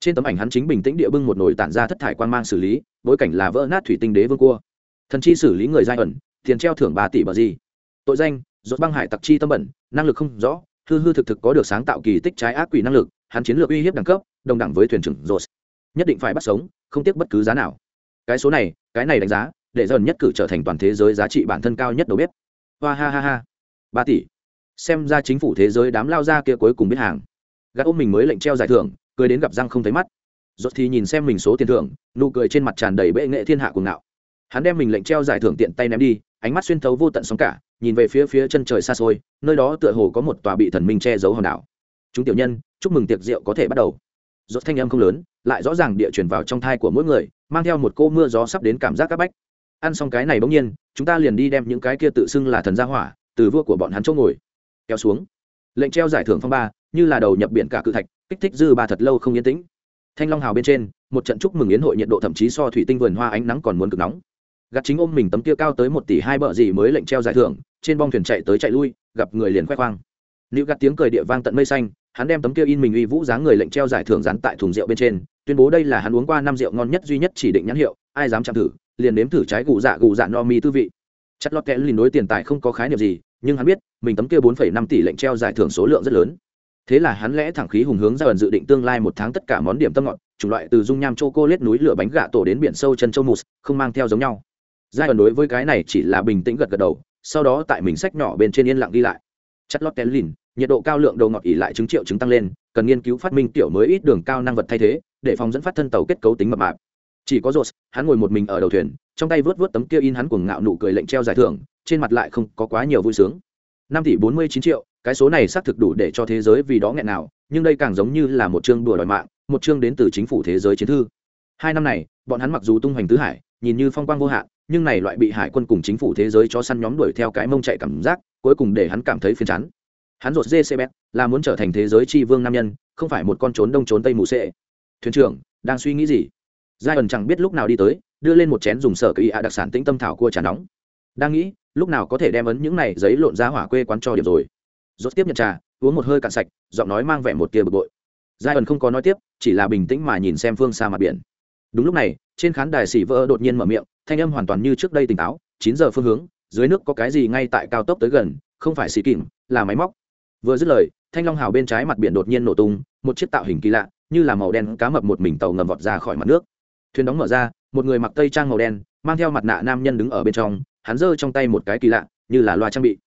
Trên tấm ảnh hắn chính bình tĩnh địa bưng một nồi tản ra thất thải quan mang xử lý bối cảnh là vỡ nát thủy tinh đế vương cua. Thần chi xử lý người giai ẩn tiền treo thưởng ba tỷ bờ gì. Tội danh dốt băng hải tặc chi tâm bẩn năng lực không rõ hư hư thực thực có được sáng tạo kỳ tích trái ác quỷ năng lực, hắn chiến lược uy hiếp đẳng cấp, đồng đẳng với thuyền trưởng dốt nhất định phải bắt sống, không tiếc bất cứ giá nào. Cái số này, cái này đánh giá, để dần nhất cử trở thành toàn thế giới giá trị bản thân cao nhất đầu bếp. Hoa ha ha ha. Ba tỷ. Xem ra chính phủ thế giới đám lao ra kia cuối cùng biết hàng. Gắt ôm mình mới lệnh treo giải thưởng, cười đến gặp răng không thấy mắt. Rốt thì nhìn xem mình số tiền thưởng, nụ cười trên mặt tràn đầy bệ nghệ thiên hạ cuồng ngạo. Hắn đem mình lệnh treo giải thưởng tiện tay ném đi, ánh mắt xuyên thấu vô tận sóng cả nhìn về phía phía chân trời xa xôi, nơi đó tựa hồ có một tòa bị thần minh che giấu hòn đảo. Chúng tiểu nhân, chúc mừng tiệc rượu có thể bắt đầu. Rốt thanh âm không lớn, lại rõ ràng địa truyền vào trong thai của mỗi người, mang theo một cô mưa gió sắp đến cảm giác các bách. Ăn xong cái này bỗng nhiên, chúng ta liền đi đem những cái kia tự xưng là thần gia hỏa, từ vua của bọn hắn chỗ ngồi, kéo xuống. Lệnh treo giải thưởng phong ba, như là đầu nhập biển cả cự thạch, kích thích dư ba thật lâu không yên tĩnh. Thanh long hào bên trên, một trận chúc mừng yến hội nhiệt độ thậm chí so thủy tinh vườn hoa ánh nắng còn muốn cực nóng gạt chính ôm mình tấm kia cao tới một tỷ hai bợ gì mới lệnh treo giải thưởng, trên bong thuyền chạy tới chạy lui, gặp người liền khoe khoang. Nữ gạt tiếng cười địa vang tận mây xanh, hắn đem tấm kia in mình uy vũ dáng người lệnh treo giải thưởng dán tại thùng rượu bên trên, tuyên bố đây là hắn uống qua năm rượu ngon nhất duy nhất chỉ định nhãn hiệu, ai dám chạm thử, liền nếm thử trái gù dạ gù dạ no mi tư vị. Chất lót kẽ lìn đối tiền tài không có khái niệm gì, nhưng hắn biết, mình tấm kia bốn phẩy năm tỷ lệnh treo giải thưởng số lượng rất lớn. Thế là hắn lẽ thẳng khí hùng hướng ra ẩn dự định tương lai một tháng tất cả món điểm tâm ngọt, chủng loại từ dung nham choco lết núi lửa bánh gà tổ đến biển sâu chân châu mousse, không mang theo giống nhau giai ẩn đối với cái này chỉ là bình tĩnh gật gật đầu, sau đó tại mình sách nhỏ bên trên yên lặng đi lại. Chất lót kén lìn, nhiệt độ cao lượng đầu ngọt ỉ lại chứng triệu chứng tăng lên, cần nghiên cứu phát minh tiểu mới ít đường cao năng vật thay thế, để phòng dẫn phát thân tàu kết cấu tính mập mạp. Chỉ có rột hắn ngồi một mình ở đầu thuyền, trong tay vớt vớt tấm kia in hắn cuồng ngạo nụ cười lệnh treo giải thưởng, trên mặt lại không có quá nhiều vui sướng. Năm tỷ bốn mươi chín triệu, cái số này xác thực đủ để cho thế giới vì đó nghẹn nào, nhưng đây càng giống như là một chương đùa đòi mạng, một chương đến từ chính phủ thế giới chiến thư. Hai năm này, bọn hắn mặc dù tung hoành tứ hải, nhìn như phong quang vô hạn nhưng này loại bị hải quân cùng chính phủ thế giới cho săn nhóm đuổi theo cái mông chạy cảm giác, cuối cùng để hắn cảm thấy phiền chán. Hắn rột dê xe bét, là muốn trở thành thế giới tri vương nam nhân, không phải một con trốn đông trốn tây mù sệ. Thuyền trưởng, đang suy nghĩ gì? Giai ẩn chẳng biết lúc nào đi tới, đưa lên một chén dùng sở kỳ ạ đặc sản tĩnh tâm thảo cua trà nóng. Đang nghĩ, lúc nào có thể đem ấn những này giấy lộn ra hỏa quê quán cho điểm rồi. Rốt tiếp nhận trà, uống một hơi cạn sạch, giọng nói mang vẻ một tia bực bội. Giai ẩn không có nói tiếp, chỉ là bình tĩnh mà nhìn xem phương xa mặt biển đúng lúc này, trên khán đài xỉ vỡ đột nhiên mở miệng, thanh âm hoàn toàn như trước đây tỉnh táo, chín giờ phương hướng, dưới nước có cái gì ngay tại cao tốc tới gần, không phải xì kìm là máy móc. Vừa dứt lời, thanh long hào bên trái mặt biển đột nhiên nổ tung, một chiếc tạo hình kỳ lạ, như là màu đen cá mập một mình tàu ngầm vọt ra khỏi mặt nước. Thuyền đóng mở ra, một người mặc tây trang màu đen, mang theo mặt nạ nam nhân đứng ở bên trong, hắn giơ trong tay một cái kỳ lạ, như là loa trang bị.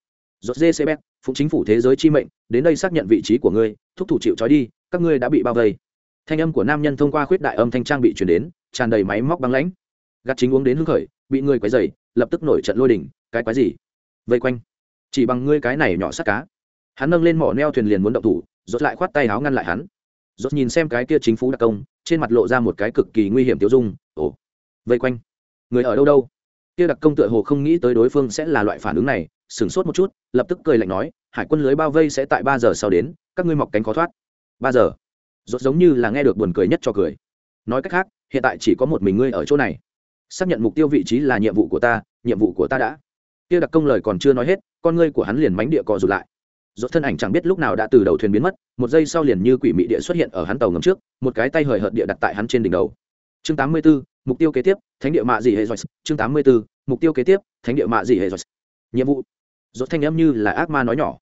Rốt dê cb phụ chính phủ thế giới chi mệnh, đến đây xác nhận vị trí của ngươi, thúc thủ chịu trói đi, các ngươi đã bị bao vây thanh âm của nam nhân thông qua khuyết đại âm thanh trang bị chuyển đến, tràn đầy máy móc băng lãnh. Gạt chính uống đến hưng khởi, bị người quấy dày lập tức nổi trận lôi đỉnh cái quái gì? Vây quanh. Chỉ bằng ngươi cái này nhỏ sát cá. Hắn nâng lên mỏ neo thuyền liền muốn động thủ, rốt lại khoát tay áo ngăn lại hắn. Rốt nhìn xem cái kia chính phủ đặc công, trên mặt lộ ra một cái cực kỳ nguy hiểm tiêu dung, ồ, vây quanh. Người ở đâu đâu? Kia đặc công tựa hồ không nghĩ tới đối phương sẽ là loại phản ứng này, sửng sốt một chút, lập tức cười lạnh nói, hải quân lưới bao vây sẽ tại ba giờ sau đến, các ngươi mọc cánh khó thoát. Ba giờ rốt giống như là nghe được buồn cười nhất cho cười. Nói cách khác hiện tại chỉ có một mình ngươi ở chỗ này. Xác nhận mục tiêu vị trí là nhiệm vụ của ta nhiệm vụ của ta đã. Kia đặc công lời còn chưa nói hết con ngươi của hắn liền mánh địa cọ rụt lại. Rốt thân ảnh chẳng biết lúc nào đã từ đầu thuyền biến mất một giây sau liền như quỷ mị địa xuất hiện ở hắn tàu ngầm trước một cái tay hời hợt địa đặt tại hắn trên đỉnh đầu. Chương 84, mục tiêu kế tiếp thánh địa mạ gì hệ rồi chương 84, mục tiêu kế tiếp thánh địa mạ gì hệ rồi nhiệm vụ. Rốt thanh âm như là ác ma nói nhỏ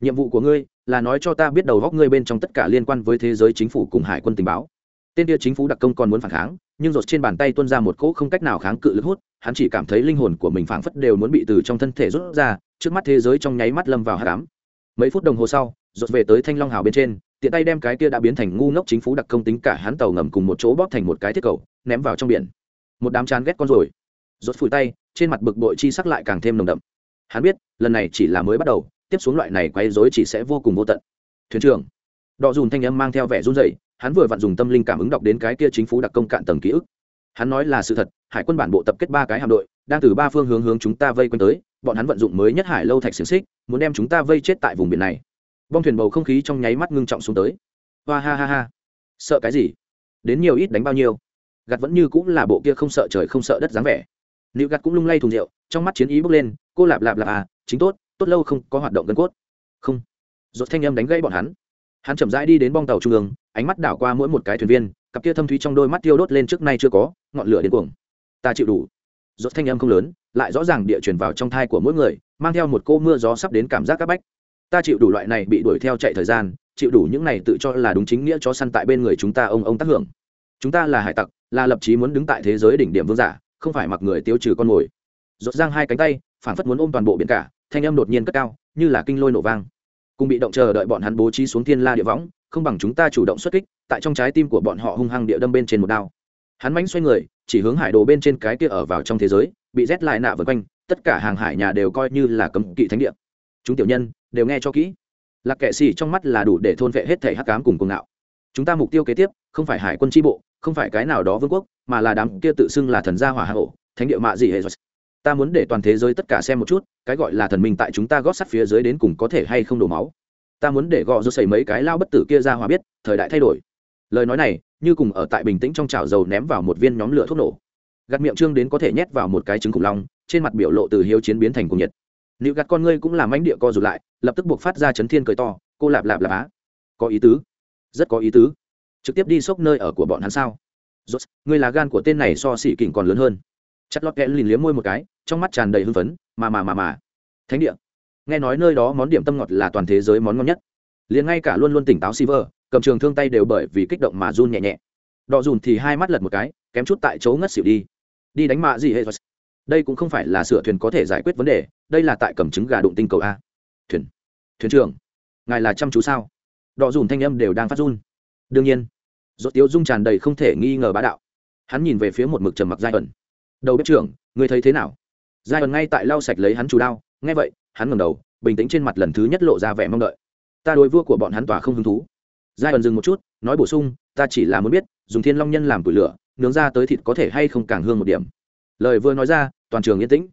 nhiệm vụ của ngươi là nói cho ta biết đầu góc ngươi bên trong tất cả liên quan với thế giới chính phủ cùng hải quân tình báo. Tên kia chính phủ đặc công còn muốn phản kháng, nhưng rột trên bàn tay tuôn ra một cỗ không cách nào kháng cự lực hút, hắn chỉ cảm thấy linh hồn của mình phảng phất đều muốn bị từ trong thân thể rút ra, trước mắt thế giới trong nháy mắt lâm vào hát đám mấy phút đồng hồ sau rột về tới thanh long hào bên trên, tiện tay đem cái kia đã biến thành ngu ngốc chính phủ đặc công tính cả hắn tàu ngầm cùng một chỗ bóp thành một cái thiết cầu, ném vào trong biển. Một đám chán ghét con rồi. Rột phủi tay, trên mặt bực bội chi sắc lại càng thêm nồng đậm. Hắn biết, lần này chỉ là mới bắt đầu tiếp xuống loại này quấy rối chỉ sẽ vô cùng vô tận. Thuyền trưởng, đọ dùn thanh âm mang theo vẻ run rẩy, hắn vừa vặn dùng tâm linh cảm ứng đọc đến cái kia chính phủ đặc công cạn tầng ký ức. Hắn nói là sự thật, hải quân bản bộ tập kết ba cái hạm đội, đang từ ba phương hướng hướng chúng ta vây quanh tới, bọn hắn vận dụng mới nhất hải lâu thạch xiềng xích, muốn đem chúng ta vây chết tại vùng biển này. Bong thuyền bầu không khí trong nháy mắt ngưng trọng xuống tới. Hoa ha ha ha. Sợ cái gì? Đến nhiều ít đánh bao nhiêu? Gặt vẫn như cũng là bộ kia không sợ trời không sợ đất dáng vẻ. Nữ gặt cũng lung lay thùng rượu, trong mắt chiến ý bước lên, cô lạp lạp lạp à chính tốt tốt lâu không có hoạt động gân cốt. Không. Dột thanh âm đánh gãy bọn hắn. Hắn chậm rãi đi đến bong tàu trung ương, ánh mắt đảo qua mỗi một cái thuyền viên, cặp kia thâm thúy trong đôi mắt tiêu đốt lên trước nay chưa có, ngọn lửa đến cuồng. Ta chịu đủ. Dột thanh âm không lớn, lại rõ ràng địa chuyển vào trong thai của mỗi người, mang theo một cô mưa gió sắp đến cảm giác các bách. Ta chịu đủ loại này bị đuổi theo chạy thời gian, chịu đủ những này tự cho là đúng chính nghĩa cho săn tại bên người chúng ta ông ông tác hưởng. Chúng ta là hải tặc, là lập chí muốn đứng tại thế giới đỉnh điểm vương giả, không phải mặc người tiêu trừ con mồi. Rột giang hai cánh tay phản phất muốn ôm toàn bộ biển cả thanh âm đột nhiên cất cao, như là kinh lôi nổ vang. Cùng bị động chờ đợi bọn hắn bố trí xuống thiên la địa võng, không bằng chúng ta chủ động xuất kích, tại trong trái tim của bọn họ hung hăng địa đâm bên trên một đao. Hắn mánh xoay người, chỉ hướng hải đồ bên trên cái kia ở vào trong thế giới, bị rét lại nạ vượt quanh, tất cả hàng hải nhà đều coi như là cấm kỵ thánh địa. Chúng tiểu nhân, đều nghe cho kỹ. Lạc kệ xì trong mắt là đủ để thôn vệ hết thể hắc cám cùng cuồng ngạo. Chúng ta mục tiêu kế tiếp, không phải hải quân tri bộ, không phải cái nào đó vương quốc, mà là đám kia tự xưng là thần gia hỏa hạ hộ thánh địa mạ gì hệ ta muốn để toàn thế giới tất cả xem một chút, cái gọi là thần minh tại chúng ta gót sắt phía dưới đến cùng có thể hay không đổ máu. Ta muốn để gọ rô xảy mấy cái lao bất tử kia ra hòa biết, thời đại thay đổi. Lời nói này, như cùng ở tại bình tĩnh trong chảo dầu ném vào một viên nhóm lửa thuốc nổ. Gạt miệng trương đến có thể nhét vào một cái trứng khủng long, trên mặt biểu lộ từ hiếu chiến biến thành cùng nhiệt. Liệu gạt con ngươi cũng làm ánh địa co rụt lại, lập tức buộc phát ra chấn thiên cười to, cô lạp lạp lạp á, có ý tứ, rất có ý tứ. Trực tiếp đi xốc nơi ở của bọn hắn sao? Rốt, ngươi là gan của tên này so xỉ kỉnh còn lớn hơn chặt lọt kẽ lìn liếm môi một cái trong mắt tràn đầy hưng phấn mà mà mà mà thánh địa nghe nói nơi đó món điểm tâm ngọt là toàn thế giới món ngon nhất liền ngay cả luôn luôn tỉnh táo Silver, cầm trường thương tay đều bởi vì kích động mà run nhẹ nhẹ. Đọ dùn thì hai mắt lật một cái, kém chút tại chỗ ngất xỉu đi. Đi đánh mạ gì hết Đây cũng không phải là sửa thuyền có thể giải quyết vấn đề, đây là tại cầm trứng gà đụng tinh cầu a. Thuyền, thuyền trưởng, ngài là chăm chú sao? Đọ dùn thanh âm đều đang phát run. Đương nhiên, rốt tiếu dung tràn đầy không thể nghi ngờ bá đạo. Hắn nhìn về phía một mực trầm mặc giai ẩn. Đầu bếp trưởng, người thấy thế nào? Giai ẩn ngay tại lau sạch lấy hắn chủ đao, nghe vậy, hắn ngẩng đầu, bình tĩnh trên mặt lần thứ nhất lộ ra vẻ mong đợi. Ta đối vua của bọn hắn tòa không hứng thú. Giai ẩn dừng một chút nói bổ sung ta chỉ là muốn biết dùng thiên long nhân làm củi lửa nướng ra tới thịt có thể hay không càng hương một điểm. Lời vừa nói ra toàn trường yên tĩnh.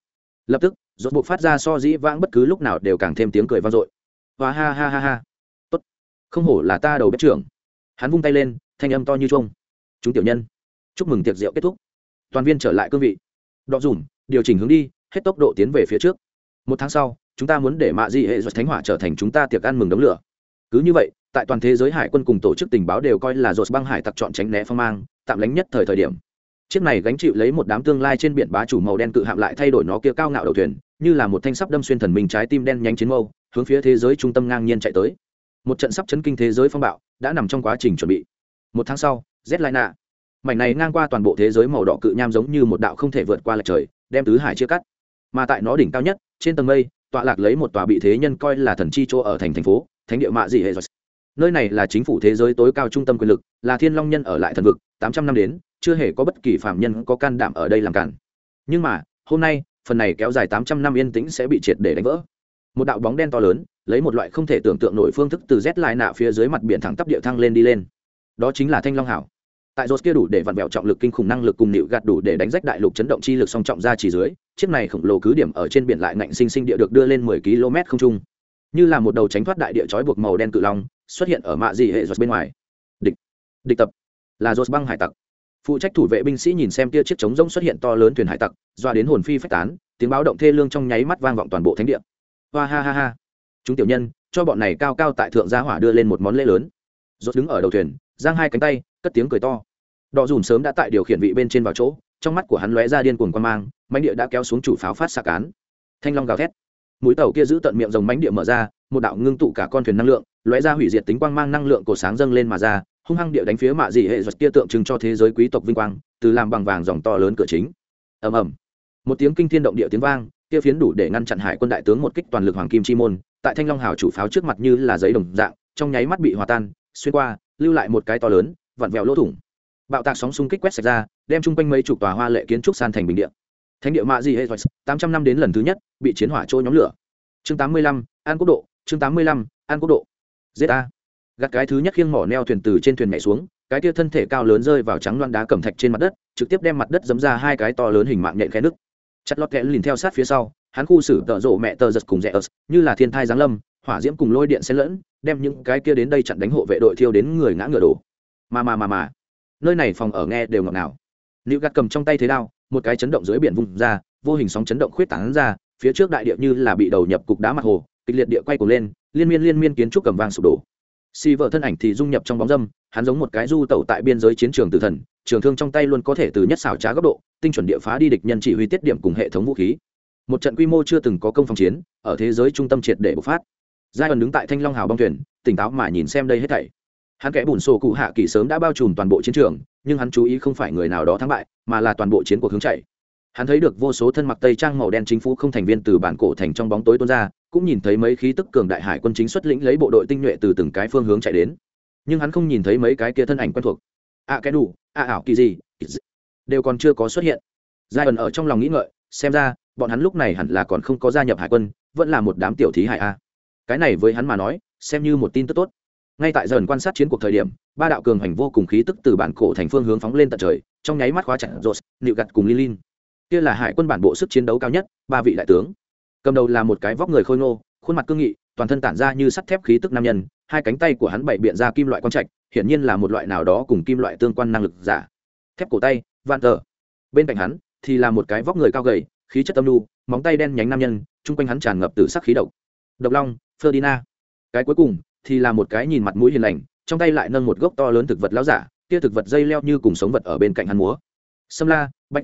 Lập tức rốt buộc phát ra so dĩ vãng bất cứ lúc nào đều càng thêm tiếng cười vang dội. Và ha ha ha ha. Tốt. Không hổ là ta đầu bếp trưởng. Hắn vung tay lên thanh âm to như chuông. Chúng tiểu nhân chúc mừng tiệc rượu kết thúc toàn viên trở lại cương vị. Đọ dùm điều chỉnh hướng đi, hết tốc độ tiến về phía trước. Một tháng sau, chúng ta muốn để mạ di hệ giật thánh hỏa trở thành chúng ta tiệc ăn mừng đống lửa. Cứ như vậy, tại toàn thế giới hải quân cùng tổ chức tình báo đều coi là dột băng hải tặc chọn tránh né phong mang, tạm lánh nhất thời thời điểm. Chiếc này gánh chịu lấy một đám tương lai trên biển bá chủ màu đen cự hạm lại thay đổi nó kia cao ngạo đầu thuyền, như là một thanh sắp đâm xuyên thần mình trái tim đen nhánh chiến mâu, hướng phía thế giới trung tâm ngang nhiên chạy tới. Một trận sắp chấn kinh thế giới phong bạo, đã nằm trong quá trình chuẩn bị. Một tháng sau z lai nạ mảnh này ngang qua toàn bộ thế giới màu đỏ cự nham giống như một đạo không thể vượt qua lệch trời, đem tứ hải chia cắt. Mà tại nó đỉnh cao nhất, trên tầng mây, tọa lạc lấy một tòa bị thế nhân coi là thần chi chỗ ở thành thành phố, thánh địa mạ dị hệ nơi này là chính phủ thế giới tối cao trung tâm quyền lực, là thiên long nhân ở lại thần vực, tám trăm năm đến, chưa hề có bất kỳ phạm nhân có can đảm ở đây làm cản. Nhưng mà, hôm nay, phần này kéo dài tám trăm năm yên tĩnh sẽ bị triệt để đánh vỡ. Một đạo bóng đen to lớn, lấy một loại không thể tưởng tượng nổi phương thức từ rét lại nạ phía dưới mặt biển thẳng tắp địa thăng lên đi lên. Đó chính là thanh long hảo tại rốt kia đủ để vặn vẹo trọng lực kinh khủng năng lực cùng nịu gạt đủ để đánh rách đại lục chấn động chi lực song trọng ra chỉ dưới, chiếc này khổng lồ cứ điểm ở trên biển lại ngạnh sinh sinh địa được đưa lên mười km không trung. Như là một đầu tránh thoát đại địa chói buộc màu đen cự long, xuất hiện ở mạ dị hệ rốt bên ngoài. Địch địch tập, là rốt băng hải tặc. Phụ trách thủ vệ binh sĩ nhìn xem kia chiếc trống rỗng xuất hiện to lớn thuyền hải tặc, doa đến hồn phi phách tán, tiếng báo động thê lương trong nháy mắt vang vọng toàn bộ thánh địa. Hoa ha ha ha. Chúng tiểu nhân, cho bọn này cao cao tại thượng gia hỏa đưa lên một món lễ lớn. Rốt đứng ở đầu thuyền, giang hai cánh tay, cất tiếng cười to đỏ dùm sớm đã tại điều khiển vị bên trên vào chỗ, trong mắt của hắn lóe ra điên cuồng quan mang mánh địa đã kéo xuống chủ pháo phát xạ cán. Thanh long gào thét. Mũi tàu kia giữ tận miệng rồng mánh địa mở ra, một đạo ngưng tụ cả con thuyền năng lượng, lóe ra hủy diệt tính quang mang năng lượng cổ sáng dâng lên mà ra, hung hăng địa đánh phía mạ dị hệ giật kia tượng trưng cho thế giới quý tộc vinh quang, từ làm bằng vàng dòng to lớn cửa chính. Ầm ầm. Một tiếng kinh thiên động địa tiếng vang, kia phiến đủ để ngăn chặn hải quân đại tướng một kích toàn lực hoàng kim chi môn, tại thanh long hào chủ pháo trước mặt như là giấy đồng dạng, trong nháy mắt bị hòa tan, xuyên qua, lưu lại một cái to lớn, vặn vẹo lỗ thủng bạo tạc sóng xung kích quét sạch ra, đem chung quanh mấy chục tòa hoa lệ kiến trúc san thành bình điện thánh địa mạ di hệ tám trăm năm đến lần thứ nhất, bị chiến hỏa trôi nhóm lửa. Chương tám mươi lăm, an quốc độ, chương tám mươi lăm, an quốc độ. A. Gạt cái thứ nhất khiêng mỏ neo thuyền từ trên thuyền nhảy xuống, cái kia thân thể cao lớn rơi vào trắng loan đá cẩm thạch trên mặt đất, trực tiếp đem mặt đất dấm ra hai cái to lớn hình mạng nhện khe nước chặt lót kẽ lìn theo sát phía sau, hắn khu xử tợ rộ mẹ tờ giật cùng rẽ ớt, như là thiên thai giáng lâm, hỏa diễm cùng lôi điện xen lẫn, đem những cái kia đến đây chặn đánh hộ vệ đội thiêu đến người ngã ngựa đổ. Mà mà mà mà nơi này phòng ở nghe đều ngọt nào nữ gạt cầm trong tay thế đao, một cái chấn động dưới biển vùng ra, vô hình sóng chấn động khuyết tảng ra, phía trước đại địa như là bị đầu nhập cục đá mặt hồ, kịch liệt địa quay cuồng lên, liên miên liên miên kiến trúc cầm vang sụp đổ. Si vợ thân ảnh thì dung nhập trong bóng dâm, hắn giống một cái du tẩu tại biên giới chiến trường tử thần, trường thương trong tay luôn có thể từ nhất xảo trá góc độ, tinh chuẩn địa phá đi địch nhân chỉ huy tiết điểm cùng hệ thống vũ khí. Một trận quy mô chưa từng có công phòng chiến, ở thế giới trung tâm triệt để bộc phát. Giai ẩn đứng tại thanh long hào bong thuyền, tỉnh táo mà nhìn xem đây hết thảy hắn kẽ bùn sổ cụ hạ kỳ sớm đã bao trùm toàn bộ chiến trường nhưng hắn chú ý không phải người nào đó thắng bại mà là toàn bộ chiến cuộc hướng chạy. Hắn thấy được vô số thân mặc tây trang màu đen chính phủ không thành viên từ bản cổ thành trong bóng tối tuôn ra cũng nhìn thấy mấy khí tức cường đại hải quân chính xuất lĩnh lấy bộ đội tinh nhuệ từ từng cái phương hướng chạy đến. Nhưng hắn không nhìn thấy mấy cái kia thân ảnh quen thuộc. A à, cái đủ a ảo kỳ gì đều còn chưa có xuất hiện. Giai ẩn ở trong lòng nghĩ ngợi xem ra bọn hắn lúc này hẳn là còn không có gia nhập hải quân vẫn là một đám tiểu thí hải a. Cái này với hắn mà nói xem như một tin tức tốt ngay tại dần quan sát chiến cuộc thời điểm, ba đạo cường hành vô cùng khí tức từ bản cổ thành phương hướng phóng lên tận trời, trong nháy mắt khóa chặt rột nịu gặt cùng lilin. Kia là hải quân bản bộ sức chiến đấu cao nhất, ba vị đại tướng. Cầm đầu là một cái vóc người khôi ngô, khuôn mặt cương nghị, toàn thân tản ra như sắt thép khí tức nam nhân, hai cánh tay của hắn bày biện ra kim loại quang trạch, hiển nhiên là một loại nào đó cùng kim loại tương quan năng lực giả. Thép cổ tay van tờ. Bên cạnh hắn thì là một cái vóc người cao gầy, khí chất tâm lu móng tay đen nhánh nam nhân, chung quanh hắn tràn ngập từ sắc khí độc. Độc long ferdina cái cuối cùng thì là một cái nhìn mặt mũi hiền lành, trong tay lại nâng một gốc to lớn thực vật lao giả, kia thực vật dây leo như cùng sống vật ở bên cạnh hắn múa. Sâm la, bạch.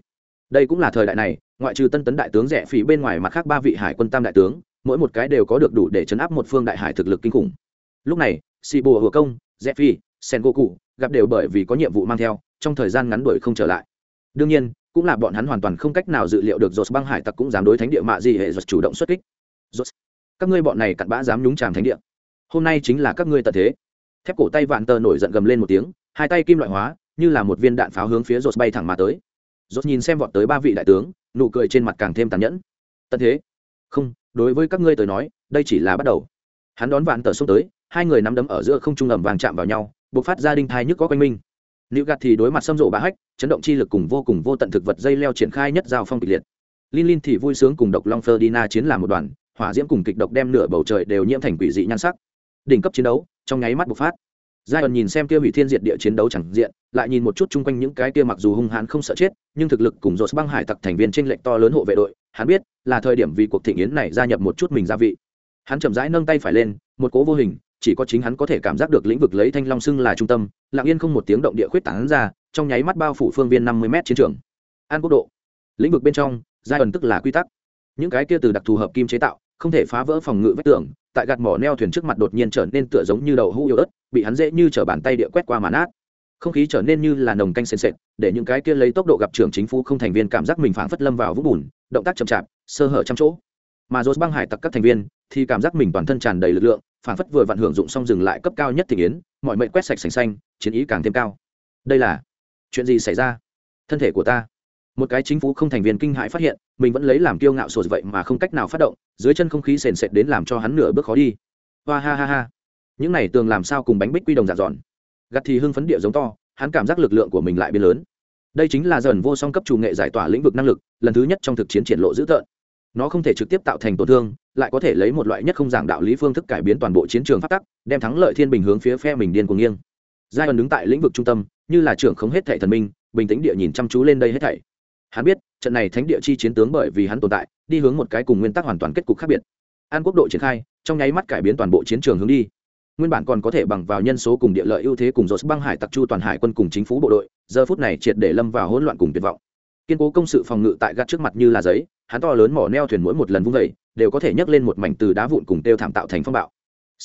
Đây cũng là thời đại này, ngoại trừ tân tấn đại tướng rẻ phí bên ngoài mặt khác ba vị hải quân tam đại tướng, mỗi một cái đều có được đủ để chấn áp một phương đại hải thực lực kinh khủng. Lúc này xì bùa hùa công rẽ phi sen gỗ cụ gặp đều bởi vì có nhiệm vụ mang theo, trong thời gian ngắn đuổi không trở lại. Đương nhiên, cũng là bọn hắn hoàn toàn không cách nào dự liệu được dột băng hải tặc cũng dám đối thánh địa mạ gì hệ dột chủ động xuất kích. Dột các ngươi bọn này cặn bã dám nhúng tràng thánh địa hôm nay chính là các ngươi tận thế. Thép cổ tay vạn tờ nổi giận gầm lên một tiếng, hai tay kim loại hóa, như là một viên đạn pháo hướng phía rột bay thẳng mà tới. Rột nhìn xem vọt tới ba vị đại tướng, nụ cười trên mặt càng thêm tàn nhẫn. Tận thế? Không, đối với các ngươi tới nói, đây chỉ là bắt đầu. Hắn đón vạn tờ xông tới, hai người nắm đấm ở giữa không trung ẩm vàng chạm vào nhau buộc phát ra đinh thai nhức có quanh minh nữ gạt thì đối mặt xâm rộ bá hách, chấn động chi lực cùng vô cùng vô tận thực vật dây leo triển khai nhất giao phong kịch liệt. Linh linh thì vui sướng cùng độc long ferdinand chiến làm một đoàn, hỏa diễm cùng kịch độc đem nửa bầu trời đều nhiễm thành quỷ dị nhan sắc đỉnh cấp chiến đấu, trong nháy mắt bộc phát. Giai ẩn nhìn xem kia hủy thiên diệt địa chiến đấu chẳng diện, lại nhìn một chút chung quanh những cái kia mặc dù hung hãn không sợ chết, nhưng thực lực cùng dột băng hải tặc thành viên trên lệch to lớn hộ vệ đội, hắn biết là thời điểm vì cuộc thị nghiến này gia nhập một chút mình gia vị. Hắn chậm rãi nâng tay phải lên, một cố vô hình, chỉ có chính hắn có thể cảm giác được lĩnh vực lấy thanh long xưng là trung tâm, lặng yên không một tiếng động địa khuyết tảng ra, trong nháy mắt bao phủ phương viên năm mươi m chiến trường. An quốc độ. Lĩnh vực bên trong giai ẩn tức là quy tắc. Những cái kia từ đặc thù hợp kim chế tạo không thể phá vỡ phòng ngự vách tường, tại gạt mỏ neo thuyền trước mặt đột nhiên trở nên tựa giống như đầu hũ yếu ớt, bị hắn dễ như t bàn tay địa quét qua màn át. Không khí trở nên như là nồng canh sền sệt, để những cái kia lấy tốc độ gặp trưởng chính phủ không thành viên cảm giác mình phảng phất lâm vào vũng bùn, động tác chậm chạp, sơ hở trăm chỗ. Mà dốt băng hải tặc các thành viên, thì cảm giác mình toàn thân tràn đầy lực lượng, phảng phất vừa vặn hưởng dụng xong dừng lại cấp cao nhất thị yến, mọi mệnh quét sạch sành xanh, chiến ý càng thêm cao. Đây là chuyện gì xảy ra? Thân thể của ta một cái chính phủ không thành viên kinh hãi phát hiện, mình vẫn lấy làm kiêu ngạo sột vậy mà không cách nào phát động, dưới chân không khí sền sệt đến làm cho hắn nửa bước khó đi. Hoa ha ha ha. Những này tường làm sao cùng bánh bích quy đồng giả dọn. Gặt thì hưng phấn địa giống to, hắn cảm giác lực lượng của mình lại biến lớn. Đây chính là dần vô song cấp chủ nghệ giải tỏa lĩnh vực năng lực, lần thứ nhất trong thực chiến triển lộ dữ tợn. Nó không thể trực tiếp tạo thành tổn thương, lại có thể lấy một loại nhất không giảng đạo lý phương thức cải biến toàn bộ chiến trường phát tắc, đem thắng lợi thiên bình hướng phía phe mình điên cuồng nghiêng. Giai ẩn đứng tại lĩnh vực trung tâm, như là trưởng không hết thảy thần minh, bình tĩnh địa nhìn chăm chú lên đây hết thảy hắn biết, trận này thánh địa chi chiến tướng bởi vì hắn tồn tại, đi hướng một cái cùng nguyên tắc hoàn toàn kết cục khác biệt. An quốc độ triển khai, trong nháy mắt cải biến toàn bộ chiến trường hướng đi. Nguyên bản còn có thể bằng vào nhân số cùng địa lợi ưu thế cùng dột băng hải tặc chu toàn hải quân cùng chính phủ bộ đội, giờ phút này triệt để lâm vào hỗn loạn cùng tuyệt vọng. Kiên cố công sự phòng ngự tại gác trước mặt như là giấy, hắn to lớn mỏ neo thuyền mỗi một lần vung vẩy đều có thể nhấc lên một mảnh từ đá vụn cùng têu thảm tạo thành phong bạo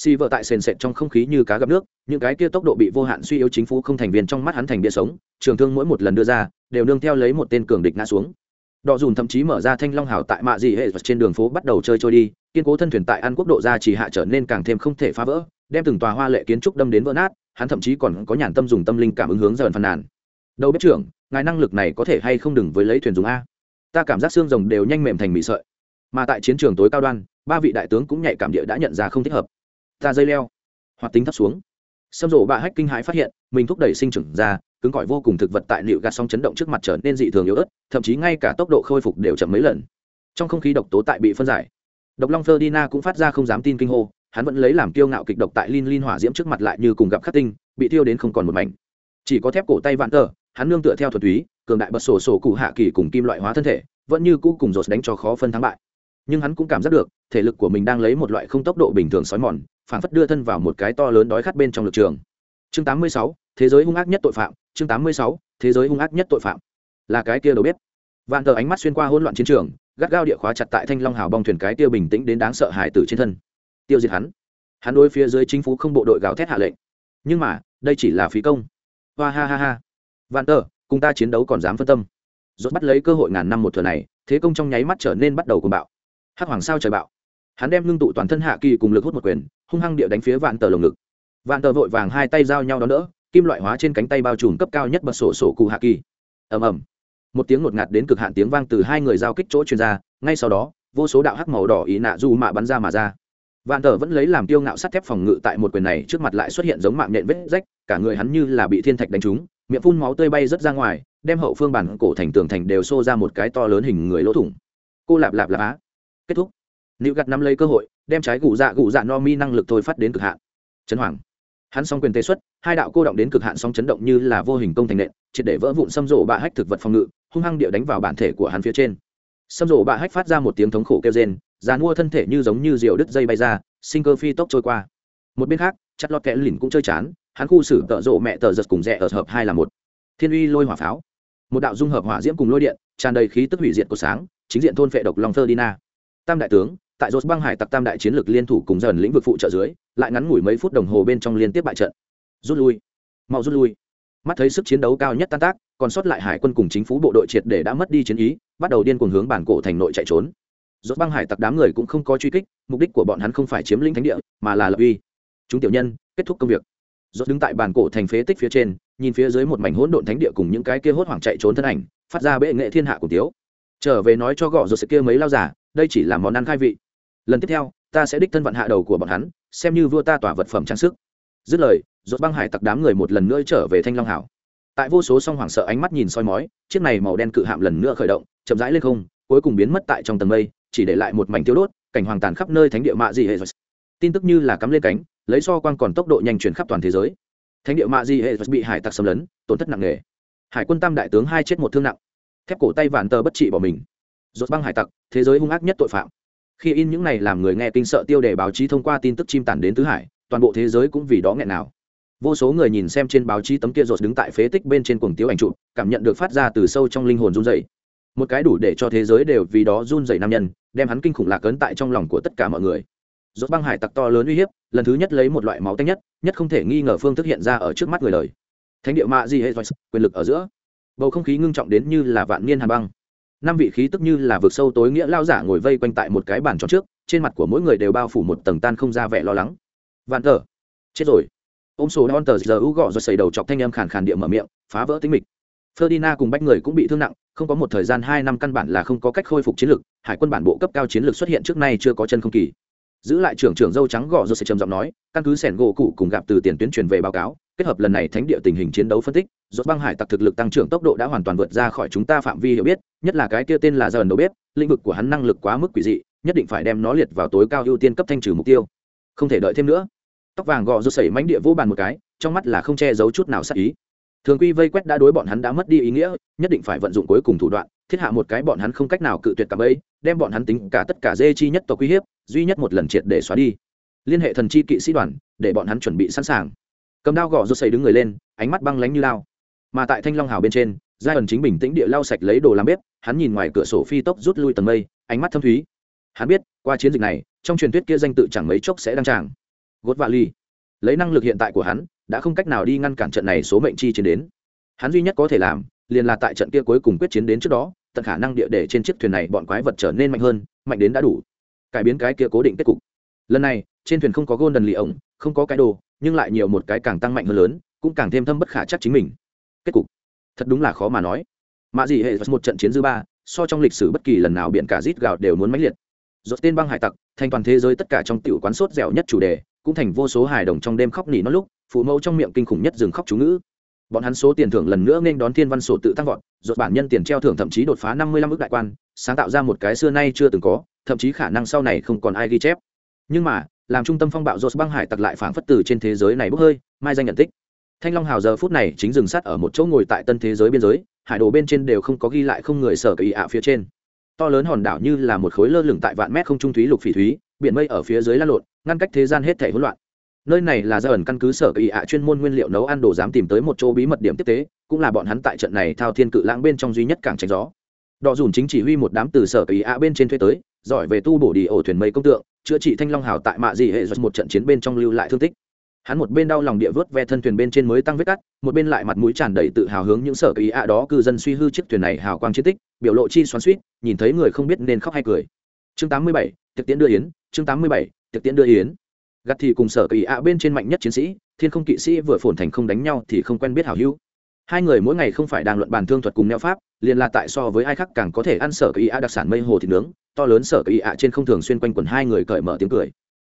si vợ tại sền sệt trong không khí như cá gặp nước, những cái kia tốc độ bị vô hạn suy yếu chính phủ không thành viên trong mắt hắn thành bia sống, trường thương mỗi một lần đưa ra, đều nương theo lấy một tên cường địch ngã xuống. Đọ dùn thậm chí mở ra thanh long hào tại mạ dị hệ trên đường phố bắt đầu chơi trôi đi, kiên cố thân thuyền tại an quốc độ ra chỉ hạ trở nên càng thêm không thể phá vỡ, đem từng tòa hoa lệ kiến trúc đâm đến vỡ nát, hắn thậm chí còn có nhàn tâm dùng tâm linh cảm ứng hướng dần phàn nàn. Đâu biết trưởng, ngài năng lực này có thể hay không đừng với lấy thuyền dùng a? Ta cảm giác xương rồng đều nhanh mềm thành mị sợi. Mà tại chiến trường tối cao đoan, ba vị đại tướng cũng nhạy cảm địa đã nhận ra không thích hợp ta dây leo. Hoạt tính thấp xuống. Xâm rộ bạ hách kinh hãi phát hiện, mình thúc đẩy sinh trưởng ra, cứng cỏi vô cùng thực vật tại liệu gạt sóng chấn động trước mặt trở nên dị thường yếu ớt, thậm chí ngay cả tốc độ khôi phục đều chậm mấy lần. Trong không khí độc tố tại bị phân giải. Độc long ferdina cũng phát ra không dám tin kinh hô, hắn vẫn lấy làm kiêu ngạo kịch độc tại lin lin hỏa diễm trước mặt lại như cùng gặp khắc tinh, bị thiêu đến không còn một mảnh. Chỉ có thép cổ tay vạn tờ, hắn nương tựa theo thuật túy, cường đại bật sổ sổ cụ hạ kỳ cùng kim loại hóa thân thể, vẫn như cũ cùng rột đánh cho khó phân thắng bại. Nhưng hắn cũng cảm giác được, thể lực của mình đang lấy một loại không tốc độ bình thường xói mòn phản phất đưa thân vào một cái to lớn đói khát bên trong lực trường. Chương 86, thế giới hung ác nhất tội phạm chương 86, thế giới hung ác nhất tội phạm. Là cái kia đầu bếp. Vạn tờ ánh mắt xuyên qua hỗn loạn chiến trường gắt gao địa khóa chặt tại thanh long hào bong thuyền cái kia bình tĩnh đến đáng sợ hại tử trên thân. Tiêu diệt hắn. Hắn đối phía dưới chính phủ không bộ đội gào thét hạ lệnh. Nhưng mà đây chỉ là phí công. Hoa ha ha ha. Vạn tờ cùng ta chiến đấu còn dám phân tâm. Dốt bắt lấy cơ hội ngàn năm một thừa này thế công trong nháy mắt trở nên bắt đầu cùng bạo. Hắc hoàng sao trời bạo hắn đem ngưng tụ toàn thân hạ kỳ cùng lực hút một quyền, hung hăng địa đánh phía vạn tờ lồng ngực. Vạn tờ vội vàng hai tay giao nhau đó nữa kim loại hóa trên cánh tay bao trùm cấp cao nhất bật sổ sổ cụ hạ kỳ. Ầm ầm. Một tiếng ngột ngạt đến cực hạn tiếng vang từ hai người giao kích chỗ chuyên gia ngay sau đó, vô số đạo hắc màu đỏ ý nạ du mạ bắn ra mà ra. Vạn tờ vẫn lấy làm tiêu ngạo sắt thép phòng ngự tại một quyền này trước mặt lại xuất hiện giống mạng nhện vết rách, cả người hắn như là bị thiên thạch đánh trúng, miệng phun máu tươi bay rất ra ngoài, đem hậu phương bản cổ thành tường thành đều xô ra một cái to lớn hình người lỗ thủng. Cô lạp lạp lạp á. Kết thúc nữ gặt nắm lấy cơ hội, đem trái gù dạ gù dạ no mi năng lực thôi phát đến cực hạn. Chấn hoàng. Hắn s quyền tế xuất, hai đạo cô động đến cực hạn sóng chấn động như là vô hình công thành nện, triệt để vỡ vụn xâm rộ bạ hách thực vật phòng ngự, hung hăng địa đánh vào bản thể của hắn phía trên. Xâm rộ bạ hách phát ra một tiếng thống khổ kêu rên dàn mua thân thể như giống như diều đứt dây bay ra, sinh cơ phi tốc trôi qua. Một bên khác, chặt lọt kẽ lìn cũng chơi chán, hắn khu xử tợ rộ mẹ tờ giật cùng rẽ ở hợp hai là một. Thiên uy lôi hỏa pháo. Một đạo dung hợp hỏa diễm cùng lôi điện, tràn đầy khí tức hủy diệt của sáng, chính diện thôn phệ độc long ferdina tam đại tướng tại Rốt băng hải tặc tam đại chiến lược liên thủ cùng dần lĩnh vực phụ trợ dưới, lại ngắn ngủi mấy phút đồng hồ bên trong liên tiếp bại trận. Rút lui. Mau rút lui. Mắt thấy sức chiến đấu cao nhất tan tác, còn sót lại hải quân cùng chính phủ bộ đội triệt để đã mất đi chiến ý, bắt đầu điên cuồng hướng bản cổ thành nội chạy trốn. Rốt băng hải tặc đám người cũng không có truy kích, mục đích của bọn hắn không phải chiếm lĩnh thánh địa, mà là lập uy. Chúng tiểu nhân, kết thúc công việc. Rốt đứng tại bản cổ thành phế tích phía trên, nhìn phía dưới một mảnh hỗn độn thánh địa cùng những cái kia hốt hoảng chạy trốn thân ảnh, phát ra bệ nghệ thiên hạ của tiếu. Trở về nói cho gõ rốt sẽ kia mấy lao giả, đây chỉ là món ăn khai vị lần tiếp theo, ta sẽ đích thân vận hạ đầu của bọn hắn, xem như vua ta tỏa vật phẩm trang sức. Dứt lời, rốt băng hải tặc đám người một lần nữa trở về thanh long hảo. Tại vô số song hoảng sợ ánh mắt nhìn soi mói, chiếc này màu đen cự hạm lần nữa khởi động, chậm rãi lên không, cuối cùng biến mất tại trong tầng mây, chỉ để lại một mảnh tiêu đốt, cảnh hoàng tàn khắp nơi thánh địa mạ di hệ tin tức như là cắm lên cánh, lấy so quang còn tốc độ nhanh chuyển khắp toàn thế giới. Thánh địa mạ di hệ bị hải tặc xâm lấn, tổn thất nặng nề. Hải quân tam đại tướng hai chết một thương nặng. Thép cổ tay vạn tờ bất trị bỏ mình. Rốt băng hải tặc, thế giới hung ác nhất tội phạm khi in những này làm người nghe kinh sợ tiêu đề báo chí thông qua tin tức chim tản đến tứ hải, toàn bộ thế giới cũng vì đó nghẹn nào. Vô số người nhìn xem trên báo chí tấm kia rột đứng tại phế tích bên trên cuồng tiếu ảnh trụ cảm nhận được phát ra từ sâu trong linh hồn run dày một cái đủ để cho thế giới đều vì đó run dày nam nhân, đem hắn kinh khủng lạc ấn tại trong lòng của tất cả mọi người. Rốt băng hải tặc to lớn uy hiếp, lần thứ nhất lấy một loại máu tanh nhất nhất không thể nghi ngờ phương thức hiện ra ở trước mắt người đời. Thánh địa mạ di hệ quyền lực ở giữa. Bầu không khí ngưng trọng đến như là vạn niên hàn băng năm vị khí tức như là vực sâu tối nghĩa lao giả ngồi vây quanh tại một cái bàn tròn trước trên mặt của mỗi người đều bao phủ một tầng tan không ra vẻ lo lắng. Vạn thờ chết rồi. Ông số non tờ giờ u gọ rồi xảy đầu chọc thanh âm khàn khàn địa mở miệng phá vỡ tính mịch. Ferdinand cùng bách người cũng bị thương nặng, không có một thời gian hai năm căn bản là không có cách khôi phục chiến lược, hải quân bản bộ cấp cao chiến lược xuất hiện trước nay chưa có chân không kỳ. Giữ lại trưởng trưởng dâu trắng gọ rồi sẽ trầm giọng nói, căn cứ sẻn gỗ cụ cùng gặp từ tiền tuyến truyền về báo cáo, kết hợp lần này thánh địa tình hình chiến đấu phân tích, rốt băng hải tặc thực lực tăng trưởng tốc độ đã hoàn toàn vượt ra khỏi chúng ta phạm vi hiểu biết, nhất là cái kia tên là giờ đầu bếp, lĩnh vực của hắn năng lực quá mức quỷ dị, nhất định phải đem nó liệt vào tối cao ưu tiên cấp thanh trừ mục tiêu. Không thể đợi thêm nữa. Tóc vàng gò rốt sẩy mánh địa vô bàn một cái, trong mắt là không che giấu chút nào sát ý thường quy vây quét đã đối bọn hắn đã mất đi ý nghĩa nhất định phải vận dụng cuối cùng thủ đoạn thiết hạ một cái bọn hắn không cách nào cự tuyệt cả bấy đem bọn hắn tính cả tất cả dê chi nhất tộc uy hiếp duy nhất một lần triệt để xóa đi liên hệ thần chi kỵ sĩ đoàn để bọn hắn chuẩn bị sẵn sàng cầm đao gõ rút xây đứng người lên, ánh mắt băng lánh như lao. Mà tại thanh long hào bên trên, giai ẩn chính bình tĩnh địa lau sạch lấy đồ làm bếp, hắn nhìn ngoài cửa sổ phi tốc rút lui tầng mây, ánh mắt thâm thúy. Hắn biết, qua chiến dịch này, trong truyền thuyết kia danh tự chẳng mấy chốc sẽ đăng tràng. Gốt vạ ly lấy năng lực hiện tại của hắn, đã không cách nào đi ngăn cản trận này số mệnh chi chiến đến. Hắn duy nhất có thể làm, liền là tại trận kia cuối cùng quyết chiến đến trước đó, tận khả năng địa để trên chiếc thuyền này bọn quái vật trở nên mạnh hơn, mạnh đến đã đủ. Cải biến cái kia cố định kết cục. Lần này, trên thuyền không có gôn đần lì ổng, không có cái đồ nhưng lại nhiều một cái càng tăng mạnh hơn lớn, cũng càng thêm thâm bất khả chắc chính mình. Kết cục? Thật đúng là khó mà nói. Mạ gì hệ một trận chiến dư ba, so trong lịch sử bất kỳ lần nào biển cả rít gạo đều muốn mãnh liệt. Rốt tên băng hải tặc, thành toàn thế giới tất cả trong tiểu quán sốt dẻo nhất chủ đề, cũng thành vô số hài đồng trong đêm khóc nỉ nó lúc, phụ mẫu trong miệng kinh khủng nhất dừng khóc chú ngữ. Bọn hắn số tiền thưởng lần nữa nên đón thiên văn sổ tự tăng vọt, rốt bản nhân tiền treo thưởng thậm chí đột phá năm mươi lăm ước đại quan, sáng tạo ra một cái xưa nay chưa từng có, thậm chí khả năng sau này không còn ai ghi chép. Nhưng mà làm trung tâm phong bạo rốt băng hải tặc lại phảng phất từ trên thế giới này bốc hơi, mai danh nhận tích. Thanh long hào giờ phút này chính dừng sát ở một chỗ ngồi tại tân thế giới biên giới, hải đồ bên trên đều không có ghi lại không người sở kỳ ạ phía trên. To lớn hòn đảo như là một khối lơ lửng tại vạn mét không trung thúy lục phỉ thúy, biển mây ở phía dưới lan lộn, ngăn cách thế gian hết thể hỗn loạn. Nơi này là do ẩn căn cứ sở kỳ ạ chuyên môn nguyên liệu nấu ăn đồ dám tìm tới một chỗ bí mật điểm tiếp tế, cũng là bọn hắn tại trận này thao thiên cự lãng bên trong duy nhất cảng tránh gió. Đọ dùn chính chỉ huy một đám từ sở kỳ ạ bên trên thuê tới, giỏi về tu bổ đi ổ thuyền mây công tượng chữa trị thanh long hào tại mạ dị hệ dọc một trận chiến bên trong lưu lại thương tích. Hắn một bên đau lòng địa vớt ve thân thuyền bên trên mới tăng vết cắt một bên lại mặt mũi tràn đầy tự hào hướng những sở kỳ ạ đó cư dân suy hư chiếc thuyền này hào quang chiến tích biểu lộ chi xoắn suýt nhìn thấy người không biết nên khóc hay cười. Chương 87, thực tiễn đưa yến chương 87, thực tiễn đưa yến. Gặt thì cùng sở kỳ ạ bên trên mạnh nhất chiến sĩ thiên không kỵ sĩ vừa phồn thành không đánh nhau thì không quen biết hảo hữu hai người mỗi ngày không phải đang luận bàn thương thuật cùng neo pháp, liền là tại so với ai khác càng có thể ăn sở kỳ ạ đặc sản mây hồ thịt nướng, to lớn sở kỳ ạ trên không thường xuyên quanh quần hai người cởi mở tiếng cười.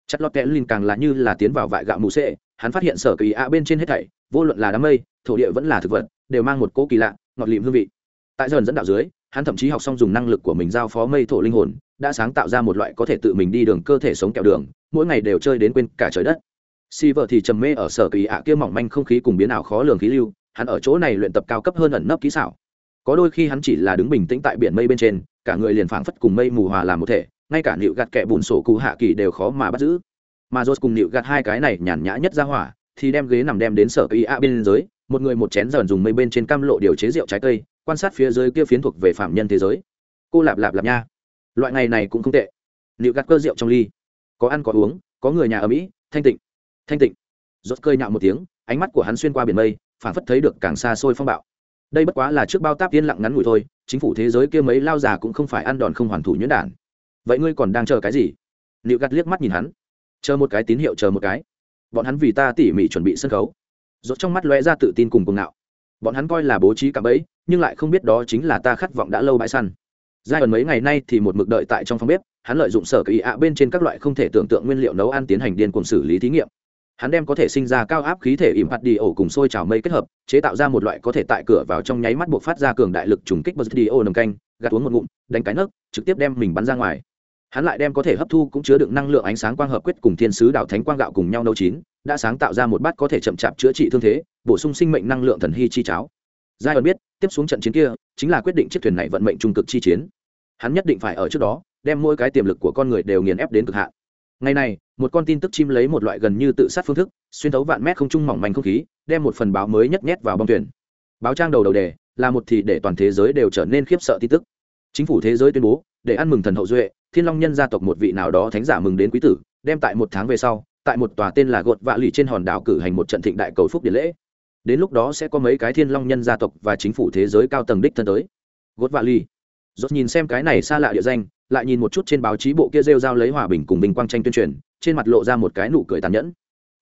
Chất lót kẽ linh càng là như là tiến vào vại gạo mù sệ, hắn phát hiện sở kỳ ạ bên trên hết thảy, vô luận là đám mây, thổ địa vẫn là thực vật, đều mang một cỗ kỳ lạ, ngọt lịm hương vị. Tại dần dẫn đạo dưới, hắn thậm chí học xong dùng năng lực của mình giao phó mây thổ linh hồn, đã sáng tạo ra một loại có thể tự mình đi đường cơ thể sống kẹo đường, mỗi ngày đều chơi đến quên cả trời đất. Si vợ thì trầm mê ở sở kỳ ạ kia mỏng manh không khí cùng biến ảo khó lường khí lưu hắn ở chỗ này luyện tập cao cấp hơn ẩn nấp kỹ xảo. Có đôi khi hắn chỉ là đứng bình tĩnh tại biển mây bên trên, cả người liền phảng phất cùng mây mù hòa làm một thể, ngay cả nịu gạt kẹ bùn sổ cụ hạ kỳ đều khó mà bắt giữ. Mà rốt cùng nịu gạt hai cái này nhàn nhã nhất ra hỏa, thì đem ghế nằm đem đến sở kỳ ạ bên dưới, một người một chén dần dùng mây bên trên cam lộ điều chế rượu trái cây, quan sát phía dưới kia phiến thuộc về phạm nhân thế giới. Cô lạp lạp lạp nha. Loại ngày này cũng không tệ. Nịu gạt cơ rượu trong ly. Có ăn có uống, có người nhà ở mỹ, thanh tịnh. Thanh tịnh. Rốt cơi nhạo một tiếng, ánh mắt của hắn xuyên qua biển mây phản phất thấy được càng xa xôi phong bạo. Đây bất quá là trước bao táp yên lặng ngắn ngủi thôi, chính phủ thế giới kia mấy lao già cũng không phải ăn đòn không hoàn thủ nhuyễn đản. Vậy ngươi còn đang chờ cái gì? Liệu gắt liếc mắt nhìn hắn. Chờ một cái tín hiệu, chờ một cái. Bọn hắn vì ta tỉ mỉ chuẩn bị sân khấu. Rốt trong mắt lóe ra tự tin cùng cuồng ngạo. Bọn hắn coi là bố trí cả bẫy, nhưng lại không biết đó chính là ta khát vọng đã lâu bãi săn. Giai đoạn mấy ngày nay thì một mực đợi tại trong phòng bếp, hắn lợi dụng sở kỳ ạ bên trên các loại không thể tưởng tượng nguyên liệu nấu ăn tiến hành điên cuồng xử lý thí nghiệm hắn đem có thể sinh ra cao áp khí thể ỉm hạt đi ổ cùng sôi trào mây kết hợp, chế tạo ra một loại có thể tại cửa vào trong nháy mắt buộc phát ra cường đại lực trùng kích bật đi ổ nồng canh, gạt uống một ngụm, đánh cái nấc, trực tiếp đem mình bắn ra ngoài. Hắn lại đem có thể hấp thu cũng chứa đựng năng lượng ánh sáng quang hợp quyết cùng thiên sứ đạo thánh quang gạo cùng nhau nấu chín, đã sáng tạo ra một bát có thể chậm chạp chữa trị thương thế, bổ sung sinh mệnh năng lượng thần hy chi cháo. Giai ẩn biết, tiếp xuống trận chiến kia, chính là quyết định chiếc thuyền này vận mệnh trung cực chi chiến. Hắn nhất định phải ở trước đó, đem mỗi cái tiềm lực của con người đều nghiền ép đến cực hạn ngày này, một con tin tức chim lấy một loại gần như tự sát phương thức, xuyên thấu vạn mét không trung mỏng manh không khí, đem một phần báo mới nhất nhét vào bong thuyền. Báo trang đầu đầu đề, là một thì để toàn thế giới đều trở nên khiếp sợ tin tức. Chính phủ thế giới tuyên bố, để ăn mừng thần hậu duệ, thiên long nhân gia tộc một vị nào đó thánh giả mừng đến quý tử, đem tại một tháng về sau, tại một tòa tên là gột vạ lì trên hòn đảo cử hành một trận thịnh đại cầu phúc điện lễ. Đến lúc đó sẽ có mấy cái thiên long nhân gia tộc và chính phủ thế giới cao tầng đích thân tới. Gột vạ lì. Dốt nhìn xem cái này xa lạ địa danh lại nhìn một chút trên báo chí bộ kia rêu rao lấy hòa bình cùng bình quang tranh tuyên truyền, trên mặt lộ ra một cái nụ cười tàn nhẫn.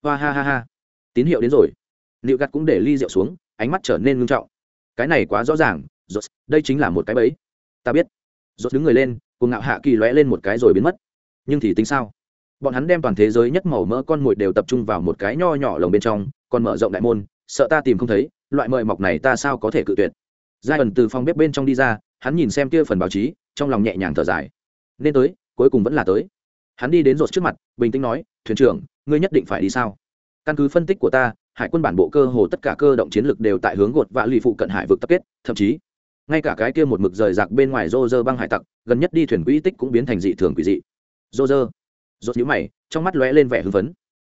Hoa ha ha ha. Tín hiệu đến rồi. Liệu gặt cũng để ly rượu xuống, ánh mắt trở nên ngưng trọng. Cái này quá rõ ràng, rốt, đây chính là một cái bẫy. Ta biết. Rốt đứng người lên cùng ngạo hạ kỳ lóe lên một cái rồi biến mất. Nhưng thì tính sao? Bọn hắn đem toàn thế giới nhất màu mỡ con mồi đều tập trung vào một cái nho nhỏ lồng bên trong, còn mở rộng đại môn, sợ ta tìm không thấy, loại mời mọc này ta sao có thể cự tuyệt? Giai ẩn từ phòng bếp bên trong đi ra hắn nhìn xem kia phần báo chí, trong lòng nhẹ nhàng thở dài. Nên tới, cuối cùng vẫn là tới. Hắn đi đến rột trước mặt, bình tĩnh nói, thuyền trưởng, ngươi nhất định phải đi sao? Căn cứ phân tích của ta, hải quân bản bộ cơ hồ tất cả cơ động chiến lược đều tại hướng gột và lụy phụ cận hải vực tập kết, thậm chí, ngay cả cái kia một mực rời rạc bên ngoài rô rơ băng hải tặc, gần nhất đi thuyền quỹ tích cũng biến thành dị thường quỷ dị. Rô rơ rột nhũ mày, trong mắt lóe lên vẻ hưng phấn.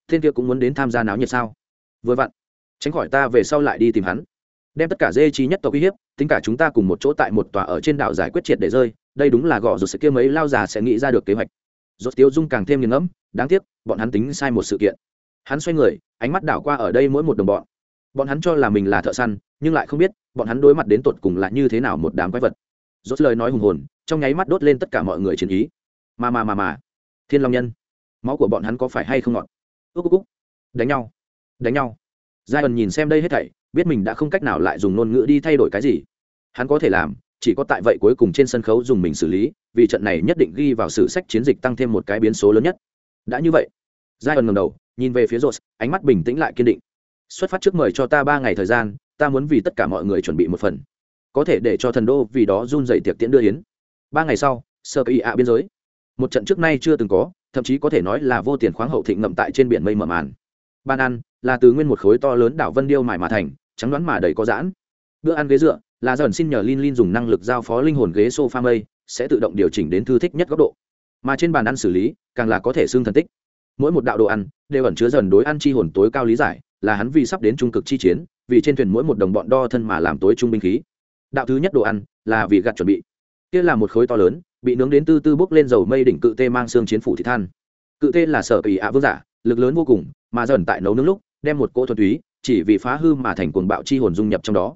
Thiên kia cũng muốn đến tham gia náo nhiệt sao? Vừa vặn, tránh khỏi ta về sau lại đi tìm hắn đem tất cả dê trí nhất tộc uy hiếp, tính cả chúng ta cùng một chỗ tại một tòa ở trên đảo giải quyết triệt để rơi, đây đúng là gõ rồi sẽ kia mấy lao già sẽ nghĩ ra được kế hoạch. Rốt tiêu dung càng thêm nghiền ngẫm, đáng tiếc, bọn hắn tính sai một sự kiện. Hắn xoay người, ánh mắt đảo qua ở đây mỗi một đồng bọn. Bọn hắn cho là mình là thợ săn, nhưng lại không biết, bọn hắn đối mặt đến tột cùng là như thế nào một đám quái vật. Rốt lời nói hùng hồn, trong nháy mắt đốt lên tất cả mọi người chiến ý. Mà mà mà mà thiên long nhân. Máu của bọn hắn có phải hay không ngọt? Ước ước đánh nhau. Đánh nhau. Giai ẩn nhìn xem đây hết thảy biết mình đã không cách nào lại dùng ngôn ngữ đi thay đổi cái gì. Hắn có thể làm, chỉ có tại vậy cuối cùng trên sân khấu dùng mình xử lý, vì trận này nhất định ghi vào sử sách chiến dịch tăng thêm một cái biến số lớn nhất. Đã như vậy giai ẩn ngầm đầu, nhìn về phía rột ánh mắt bình tĩnh lại kiên định. Xuất phát trước mời cho ta ba ngày thời gian, ta muốn vì tất cả mọi người chuẩn bị một phần. Có thể để cho thần đô vì đó run dày tiệc tiễn đưa hiến ba ngày sau, sơ kỳ ạ biên giới. Một trận trước nay chưa từng có, thậm chí có thể nói là vô tiền khoáng hậu thịnh ngậm tại trên biển mây mở màn. Ban ăn là từ nguyên một khối to lớn đảo vân điêu mài mà thành trắng đoán mà đầy có giãn. Bữa ăn ghế dựa, là dần xin nhờ Lin Lin dùng năng lực giao phó linh hồn ghế sofa mây, sẽ tự động điều chỉnh đến thư thích nhất góc độ. Mà trên bàn ăn xử lý, càng là có thể xương thần tích. Mỗi một đạo đồ ăn, đều ẩn chứa dần đối ăn chi hồn tối cao lý giải, là hắn vì sắp đến trung cực chi chiến, vì trên thuyền mỗi một đồng bọn đo thân mà làm tối trung binh khí. Đạo thứ nhất đồ ăn, là vì gặt chuẩn bị. Kia là một khối to lớn, bị nướng đến tư tư bốc lên dầu mây đỉnh cự tê mang xương chiến phủ thị than. Cự tê là sở kỳ ạ vương giả, lực lớn vô cùng, mà dần tại nấu nướng lúc, đem một cỗ thuần túy chỉ vì phá hư mà thành cuồng bạo chi hồn dung nhập trong đó.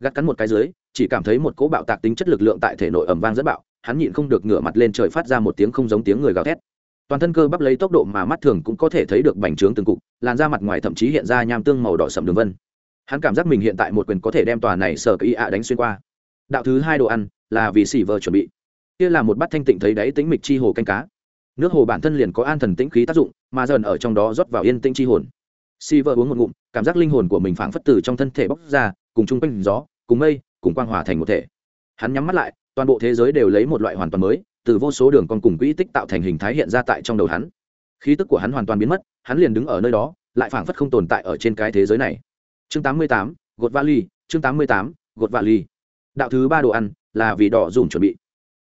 Gắt cắn một cái dưới, chỉ cảm thấy một cỗ bạo tạc tính chất lực lượng tại thể nội ẩm vang rất bạo, hắn nhịn không được ngửa mặt lên trời phát ra một tiếng không giống tiếng người gào thét. Toàn thân cơ bắp lấy tốc độ mà mắt thường cũng có thể thấy được bành trướng từng cục, làn da mặt ngoài thậm chí hiện ra nham tương màu đỏ sậm đường vân. Hắn cảm giác mình hiện tại một quyền có thể đem tòa này sở kỳ ạ đánh xuyên qua. Đạo thứ hai đồ ăn, là vì xỉ vờ chuẩn bị. Kia là một bát thanh tịnh thấy đáy tính mịch chi hồ canh cá. Nước hồ bản thân liền có an thần tĩnh khí tác dụng, mà dần ở trong đó rót vào yên tĩnh chi hồn. Si vợ uống một ngụm cảm giác linh hồn của mình phảng phất từ trong thân thể bóc ra cùng chung quanh gió cùng mây cùng quang hòa thành một thể. Hắn nhắm mắt lại toàn bộ thế giới đều lấy một loại hoàn toàn mới từ vô số đường con cùng quỹ tích tạo thành hình thái hiện ra tại trong đầu hắn. Khí tức của hắn hoàn toàn biến mất hắn liền đứng ở nơi đó lại phảng phất không tồn tại ở trên cái thế giới này. Chương 88, gột vali chương 88, gột vali đạo thứ ba đồ ăn là vì đỏ dùng chuẩn bị.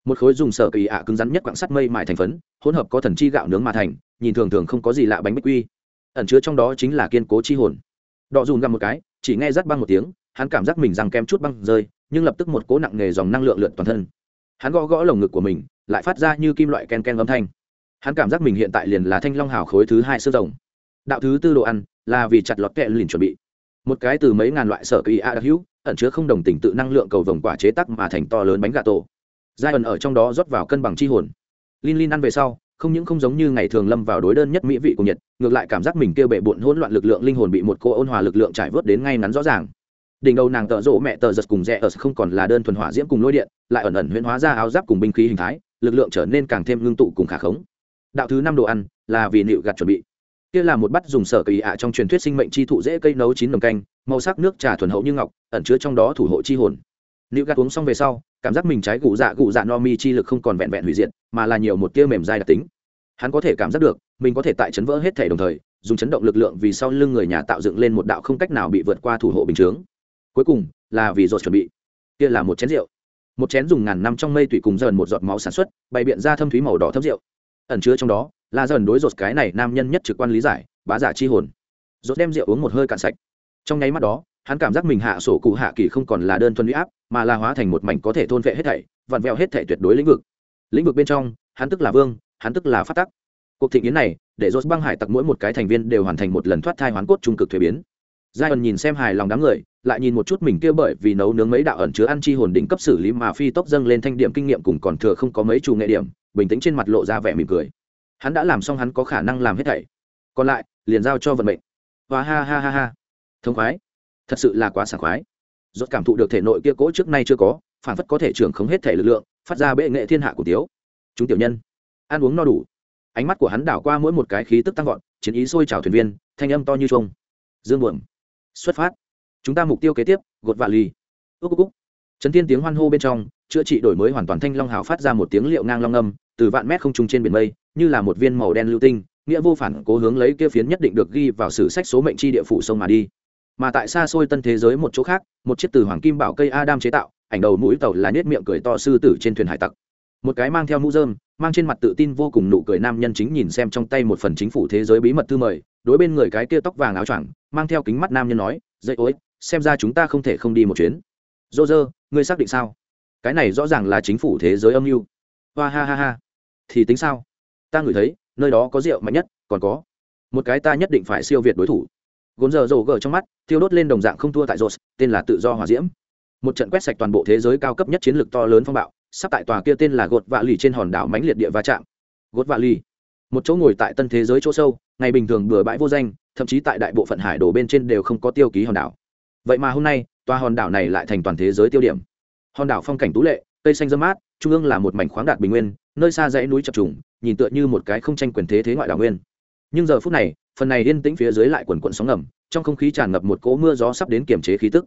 Một khối dùng sở kỳ ạ cứng rắn nhất quặng sắt mây mài thành phấn hỗn hợp có thần chi gạo nướng mà thành nhìn thường thường không có gì lạ bánh bích quy. Ẩn chứa trong đó chính là kiên cố chi hồn đọ dùn gặm một cái chỉ nghe rắt băng một tiếng hắn cảm giác mình rằng kem chút băng rơi nhưng lập tức một cố nặng nghề dòng năng lượng lượn toàn thân. Hắn gõ gõ lồng ngực của mình lại phát ra như kim loại ken ken âm thanh. Hắn cảm giác mình hiện tại liền là thanh long hào khối thứ hai sơ rồng. Đạo thứ tư đồ ăn là vì chặt lọt kẹ lìn chuẩn bị. Một cái từ mấy ngàn loại sở kỳ a đặc hữu ẩn chứa không đồng tình tự năng lượng cầu vồng quả chế tắc mà thành to lớn bánh gà tổ. Giai ẩn ở trong đó rót vào cân bằng chi hồn. Linh linh ăn về sau, không những không giống như ngày thường lâm vào đối đơn nhất mỹ vị của nhiệt, ngược lại cảm giác mình kêu bệ bụn hỗn loạn lực lượng linh hồn bị một cô ôn hòa lực lượng trải vớt đến ngay ngắn rõ ràng. Đỉnh đầu nàng tợ rộ mẹ tờ giật cùng rẽ ở không còn là đơn thuần hỏa diễm cùng lôi điện, lại ẩn ẩn huyễn hóa ra áo giáp cùng binh khí hình thái, lực lượng trở nên càng thêm ngưng tụ cùng khả khống. Đạo thứ năm đồ ăn là vì nịu gạt chuẩn bị. Kia là một bát dùng sở kỳ ạ trong truyền thuyết sinh mệnh chi thụ dễ cây nấu chín nồng canh, màu sắc nước trà thuần hậu như ngọc, ẩn chứa trong đó thủ hộ chi hồn. Nịu gạt uống xong về sau, cảm giác mình trái gù dạ gù dạ no mi chi lực không còn vẹn vẹn hủy diệt mà là nhiều một tia mềm dai đặc tính. Hắn có thể cảm giác được, mình có thể tại chấn vỡ hết thể đồng thời, dùng chấn động lực lượng vì sau lưng người nhà tạo dựng lên một đạo không cách nào bị vượt qua thủ hộ bình chướng. Cuối cùng, là vì dột chuẩn bị. Kia là một chén rượu. Một chén dùng ngàn năm trong mây tùy cùng dần một giọt máu sản xuất, bày biện ra thâm thúy màu đỏ thấp rượu. Ẩn chứa trong đó, là dần đối dột cái này nam nhân nhất trực quan lý giải, bá giả chi hồn. Dột đem rượu uống một hơi cạn sạch. Trong nháy mắt đó, hắn cảm giác mình hạ sổ cụ hạ kỳ không còn là đơn thuần huy áp, mà là hóa thành một mảnh có thể thôn vệ hết thảy, vặn vẹo hết thảy tuyệt đối lĩnh vực lĩnh vực bên trong, hắn tức là vương, hắn tức là phát tắc. Cuộc thịnh yến này, để dốt băng hải tặc mỗi một cái thành viên đều hoàn thành một lần thoát thai hoán cốt trung cực thuế biến. Giai ẩn nhìn xem hài lòng đám người, lại nhìn một chút mình kia bởi vì nấu nướng mấy đạo ẩn chứa ăn chi hồn đỉnh cấp xử lý mà phi tốc dâng lên thanh điểm kinh nghiệm cùng còn thừa không có mấy chủ nghệ điểm, bình tĩnh trên mặt lộ ra vẻ mỉm cười. Hắn đã làm xong hắn có khả năng làm hết thảy. Còn lại, liền giao cho vận mệnh. Và ha ha ha ha. Thông khoái. Thật sự là quá sảng khoái. Rốt cảm thụ được thể nội kia cỗ trước nay chưa có phản phất có thể trưởng không hết thể lực lượng, phát ra bệ nghệ thiên hạ của tiếu. Chúng tiểu nhân, ăn uống no đủ. Ánh mắt của hắn đảo qua mỗi một cái khí tức tăng vọt, chiến ý sôi trào thuyền viên, thanh âm to như trông dương buồm, xuất phát. Chúng ta mục tiêu kế tiếp, gột vạ ly ước cúc trấn thiên tiếng hoan hô bên trong, chữa trị đổi mới hoàn toàn thanh long hào phát ra một tiếng liệu ngang long âm, từ vạn mét không trung trên biển mây, như là một viên màu đen lưu tinh, nghĩa vô phản cố hướng lấy kia phiến nhất định được ghi vào sử sách số mệnh chi địa phủ sông mà đi. Mà tại xa xôi tân thế giới một chỗ khác, một chiếc từ hoàng kim bảo cây adam chế tạo ảnh đầu mũi tàu là nết miệng cười to sư tử trên thuyền hải tặc. Một cái mang theo mũ dơm mang trên mặt tự tin vô cùng nụ cười nam nhân chính nhìn xem trong tay một phần chính phủ thế giới bí mật thư mời, đối bên người cái kia tóc vàng áo choàng, mang theo kính mắt nam nhân nói, dậy ối xem ra chúng ta không thể không đi một chuyến. Dô dơ ngươi xác định sao? Cái này rõ ràng là chính phủ thế giới âm mưu. Hoa ha ha ha. Thì tính sao? Ta ngửi thấy, nơi đó có rượu mạnh nhất, còn có một cái ta nhất định phải siêu việt đối thủ. Gồn giờ rổ gờ trong mắt, thiêu đốt lên đồng dạng không thua tại rột tên là tự do hòa diễm một trận quét sạch toàn bộ thế giới cao cấp nhất chiến lược to lớn phong bạo, sắp tại tòa kia tên là gột vạ lì trên hòn đảo mãnh liệt địa va chạm. Gột vạ lì. Một chỗ ngồi tại tân thế giới chỗ sâu, ngày bình thường bừa bãi vô danh, thậm chí tại đại bộ phận hải đổ bên trên đều không có tiêu ký hòn đảo. Vậy mà hôm nay, tòa hòn đảo này lại thành toàn thế giới tiêu điểm. Hòn đảo phong cảnh tú lệ, cây xanh dâm mát, trung ương là một mảnh khoáng đạt bình nguyên, nơi xa dãy núi chập trùng, nhìn tựa như một cái không tranh quyền thế thế ngoại đảo nguyên. Nhưng giờ phút này, phần này yên tĩnh phía dưới lại quần quận sóng ngầm, trong không khí tràn ngập một cỗ mưa gió sắp đến kiềm chế khí tức.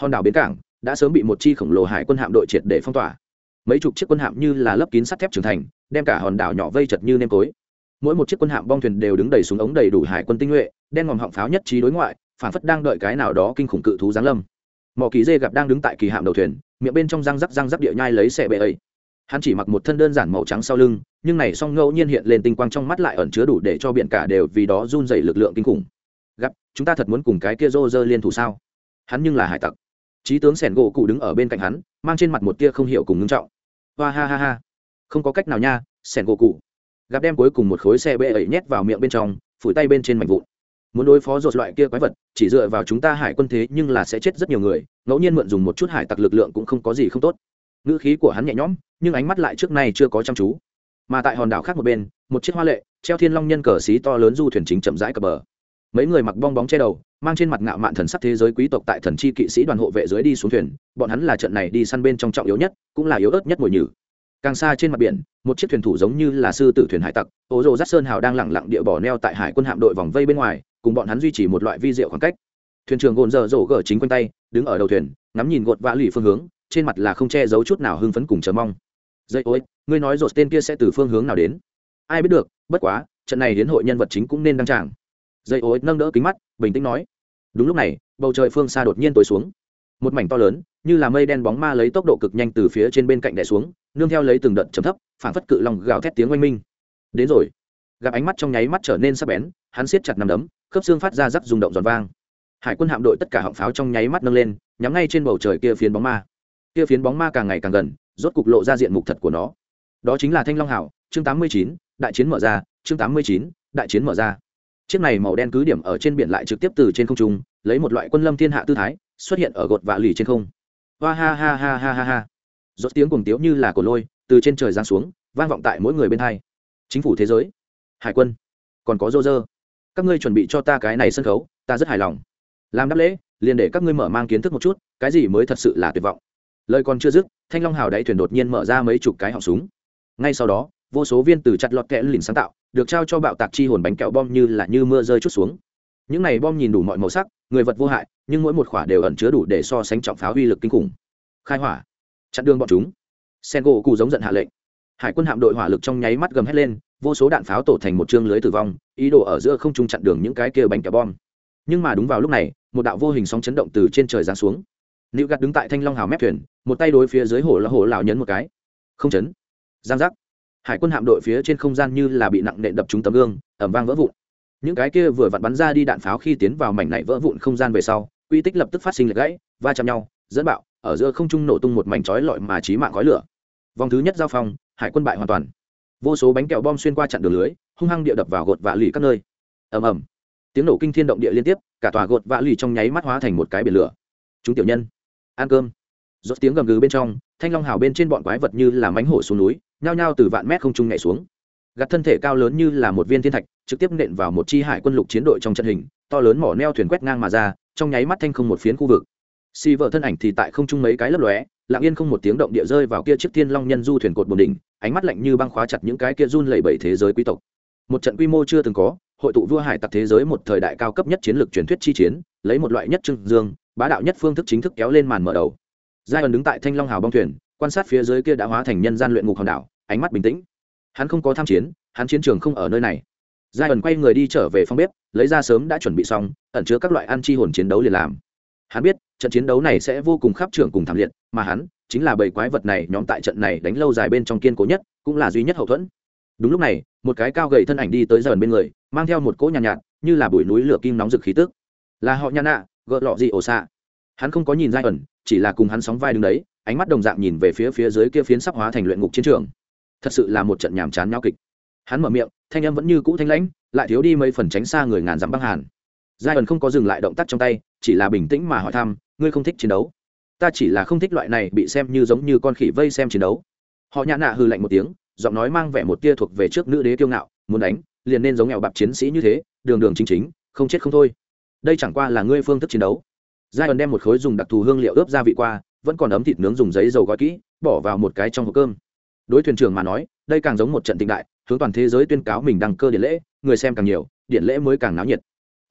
Hòn đảo bến cảng đã sớm bị một chi khổng lồ hải quân hạm đội triệt để phong tỏa. Mấy chục chiếc quân hạm như là lấp kín sắt thép trưởng thành, đem cả hòn đảo nhỏ vây chật như nêm tối mỗi một chiếc quân hạm bong thuyền đều đứng đầy súng ống đầy đủ hải quân tinh nhuệ, đen ngòm họng pháo nhất trí đối ngoại, phản phất đang đợi cái nào đó kinh khủng cự thú giáng lâm. Mỏ kỳ dê gặp đang đứng tại kỳ hạm đầu thuyền, miệng bên trong răng rắc răng rắc địa nhai lấy xe bệ ấy. Hắn chỉ mặc một thân đơn giản màu trắng sau lưng, nhưng này song ngẫu nhiên hiện lên tinh quang trong mắt lại ẩn chứa đủ để cho biển cả đều vì đó run dày lực lượng kinh khủng. Gặp, chúng ta thật muốn cùng cái kia rô rơ liên thủ sao? Hắn nhưng là hải tặc trí tướng sẻn gỗ cụ đứng ở bên cạnh hắn, mang trên mặt một tia không hiểu cùng ngưng trọng. Hoa ha ha ha. Không có cách nào nha, sẻn gỗ cụ. Gặp đem cuối cùng một khối xe bệ ấy nhét vào miệng bên trong, phủi tay bên trên mảnh vụn. Muốn đối phó dột loại kia quái vật, chỉ dựa vào chúng ta hải quân thế nhưng là sẽ chết rất nhiều người, ngẫu nhiên mượn dùng một chút hải tặc lực lượng cũng không có gì không tốt. Ngữ khí của hắn nhẹ nhõm, nhưng ánh mắt lại trước nay chưa có chăm chú. Mà tại hòn đảo khác một bên, một chiếc hoa lệ, treo thiên long nhân cờ xí to lớn du thuyền chính chậm rãi cập bờ. Mấy người mặc bong bóng che đầu mang trên mặt ngạo mạn thần sắc thế giới quý tộc tại thần chi kỵ sĩ đoàn hộ vệ dưới đi xuống thuyền bọn hắn là trận này đi săn bên trong trọng yếu nhất cũng là yếu ớt nhất mùi nhử. Càng xa trên mặt biển một chiếc thuyền thủ giống như là sư tử thuyền hải tặc ố rồ rát sơn hào đang lẳng lặng địa bỏ neo tại hải quân hạm đội vòng vây bên ngoài cùng bọn hắn duy trì một loại vi diệu khoảng cách. Thuyền trưởng gồn dở dỗ gở chính quanh tay đứng ở đầu thuyền ngắm nhìn gột vã lì phương hướng trên mặt là không che giấu chút nào hưng phấn cùng chờ mong. Dây ối, ngươi nói rột tên kia sẽ từ phương hướng nào đến? Ai biết được bất quá trận này đến hội nhân vật chính cũng nên đăng tràng. Dây ối nâng đỡ kính mắt bình tĩnh nói. Đúng lúc này, bầu trời phương xa đột nhiên tối xuống. Một mảnh to lớn, như là mây đen bóng ma lấy tốc độ cực nhanh từ phía trên bên cạnh đè xuống, nương theo lấy từng đợt chấm thấp, phản phất cự lòng gào thét tiếng oanh minh. Đến rồi. Gặp ánh mắt trong nháy mắt trở nên sắc bén, hắn siết chặt nằm đấm, khớp xương phát ra rắc rung động giòn vang. Hải quân hạm đội tất cả họng pháo trong nháy mắt nâng lên, nhắm ngay trên bầu trời kia phiến bóng ma. Kia phiến bóng ma càng ngày càng gần, rốt cục lộ ra diện mục thật của nó. Đó chính là thanh long hảo, chương tám mươi chín, đại chiến mở ra, chương tám mươi chín, đại chiến mở ra chiếc này màu đen cứ điểm ở trên biển lại trực tiếp từ trên không trung, lấy một loại quân lâm thiên hạ tư thái, xuất hiện ở gột vạ lì trên không. Hoa ha ha ha ha ha ha. Dốt tiếng cùng tiếu như là cổ lôi, từ trên trời giáng xuống, vang vọng tại mỗi người bên hai. Chính phủ thế giới, hải quân, còn có rô rơ. Các ngươi chuẩn bị cho ta cái này sân khấu, ta rất hài lòng. Làm đáp lễ, liền để các ngươi mở mang kiến thức một chút, cái gì mới thật sự là tuyệt vọng. Lời còn chưa dứt, thanh long hào đáy thuyền đột nhiên mở ra mấy chục cái họng súng. Ngay sau đó vô số viên từ chặt lọt kẽ lìn sáng tạo, được trao cho bạo tạc chi hồn bánh kẹo bom như là như mưa rơi chút xuống. Những này bom nhìn đủ mọi màu sắc, người vật vô hại, nhưng mỗi một khỏa đều ẩn chứa đủ để so sánh trọng pháo uy lực kinh khủng. Khai hỏa. Chặn đường bọn chúng. Sen gỗ cụ giống giận hạ lệnh. Hải quân hạm đội hỏa lực trong nháy mắt gầm hét lên, vô số đạn pháo tổ thành một chương lưới tử vong, ý đồ ở giữa không trung chặn đường những cái kia bánh kẹo bom. Nhưng mà đúng vào lúc này, một đạo vô hình sóng chấn động từ trên trời giáng xuống. Nữ gạt đứng tại thanh long hào mép thuyền, một tay đối phía dưới hồ là hồ lào nhấn một cái. Không chấn. Giang giác hải quân hạm đội phía trên không gian như là bị nặng nện đập trúng tấm gương ẩm vang vỡ vụn. Những cái kia vừa vặn bắn ra đi đạn pháo khi tiến vào mảnh này vỡ vụn không gian về sau, quy tích lập tức phát sinh lệch gãy, va chạm nhau, dẫn bạo, ở giữa không trung nổ tung một mảnh chói lọi mà trí mạng khói lửa. Vòng thứ nhất giao phong, hải quân bại hoàn toàn. Vô số bánh kẹo bom xuyên qua chặn đường lưới, hung hăng địa đập vào gột vạ lì các nơi. Ầm ầm. Tiếng nổ kinh thiên động địa liên tiếp, cả tòa gột vạ lì trong nháy mắt hóa thành một cái biển lửa. Chúng tiểu nhân, ăn cơm. Rốt tiếng gầm gừ bên trong, thanh long hào bên trên bọn quái vật như là mánh hổ xuống núi nhao nhao từ vạn mét không trung nhảy xuống. Gạt thân thể cao lớn như là một viên thiên thạch, trực tiếp nện vào một chi hải quân lục chiến đội trong trận hình, to lớn mỏ neo thuyền quét ngang mà ra, trong nháy mắt thanh không một phiến khu vực. Xì vợ thân ảnh thì tại không trung mấy cái lấp lóe, lặng yên không một tiếng động địa rơi vào kia chiếc thiên long nhân du thuyền cột bồn đỉnh, ánh mắt lạnh như băng khóa chặt những cái kia run lẩy bẩy thế giới quý tộc. Một trận quy mô chưa từng có, hội tụ vua hải tặc thế giới một thời đại cao cấp nhất chiến lược truyền thuyết chi chiến, lấy một loại nhất trưng dương, bá đạo nhất phương thức chính thức kéo lên màn mở đầu. Giai ẩn đứng tại thanh long hào bong thuyền quan sát phía dưới kia đã hóa thành nhân gian luyện ngục hòn đảo ánh mắt bình tĩnh. Hắn không có tham chiến hắn chiến trường không ở nơi này. Giai ẩn quay người đi trở về phòng bếp lấy ra sớm đã chuẩn bị xong ẩn chứa các loại ăn chi hồn chiến đấu liền làm. Hắn biết trận chiến đấu này sẽ vô cùng khắp trường cùng thảm liệt mà hắn chính là bầy quái vật này nhóm tại trận này đánh lâu dài bên trong kiên cố nhất cũng là duy nhất hậu thuẫn. Đúng lúc này một cái cao gầy thân ảnh đi tới dần bên người mang theo một cỗ nhàn nhạt, nhạt như là bụi núi lửa kim nóng rực khí tức. Là họ nhàn nạ gợ lọ gì ổ xạ. Hắn không có nhìn giai ẩn chỉ là cùng hắn sóng vai đứng đấy ánh mắt đồng dạng nhìn về phía phía dưới kia phiến sắp hóa thành luyện ngục chiến trường. Thật sự là một trận nhàm chán nhau kịch. Hắn mở miệng, thanh âm vẫn như cũ thanh lãnh, lại thiếu đi mấy phần tránh xa người ngàn dặm băng hàn. Giai ẩn không có dừng lại động tác trong tay, chỉ là bình tĩnh mà hỏi thăm, ngươi không thích chiến đấu? Ta chỉ là không thích loại này bị xem như giống như con khỉ vây xem chiến đấu. Họ nhã nạ hư lạnh một tiếng, giọng nói mang vẻ một tia thuộc về trước nữ đế kiêu ngạo, muốn đánh, liền nên giống nghèo bạc chiến sĩ như thế, đường đường chính chính, không chết không thôi. Đây chẳng qua là ngươi phương thức chiến đấu. Giai ẩn đem một khối dùng đặc thù hương liệu ướp gia vị qua vẫn còn ấm thịt nướng dùng giấy dầu gói kỹ, bỏ vào một cái trong hộp cơm. Đối thuyền trưởng mà nói, đây càng giống một trận tịnh đại, hướng toàn thế giới tuyên cáo mình đăng cơ điện lễ, người xem càng nhiều điện lễ mới càng náo nhiệt.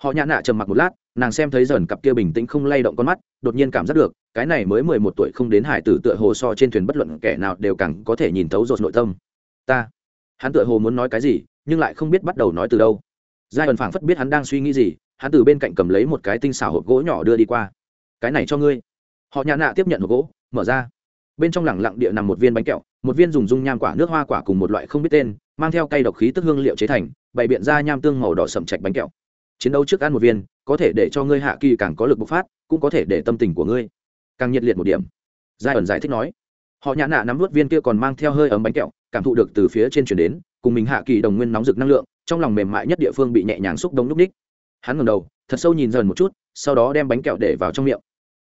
Họ nhã nạ trầm mặc một lát, nàng xem thấy dần cặp kia bình tĩnh không lay động con mắt, đột nhiên cảm giác được, cái này mới mười một tuổi không đến hải tử tựa hồ so trên thuyền bất luận kẻ nào đều càng có thể nhìn thấu rột nội tâm. Ta, hắn tựa hồ muốn nói cái gì, nhưng lại không biết bắt đầu nói từ đâu. Giai ẩn phảng phất biết hắn đang suy nghĩ gì, hắn từ bên cạnh cầm lấy một cái tinh xảo hộp gỗ nhỏ đưa đi qua. Cái này cho ngươi họ nhã nạ tiếp nhận hộp gỗ, mở ra. Bên trong lẳng lặng địa nằm một viên bánh kẹo, một viên dùng dung nham quả, nước hoa quả cùng một loại không biết tên, mang theo cây độc khí tức hương liệu chế thành, bày biện ra nham tương màu đỏ sậm chạch bánh kẹo. Chiến đấu trước ăn một viên, có thể để cho ngươi hạ kỳ càng có lực bộc phát, cũng có thể để tâm tình của ngươi càng nhiệt liệt một điểm. Giai ẩn giải thích nói. Họ nhã nạ nắm vút viên kia còn mang theo hơi ấm bánh kẹo, cảm thụ được từ phía trên chuyển đến, cùng mình hạ kỳ đồng nguyên nóng rực năng lượng, trong lòng mềm mại nhất địa phương bị nhẹ nhàng xúc đông núp ních. Hắn ngầm đầu, thật sâu nhìn dần một chút, sau đó đem bánh kẹo để vào trong miệng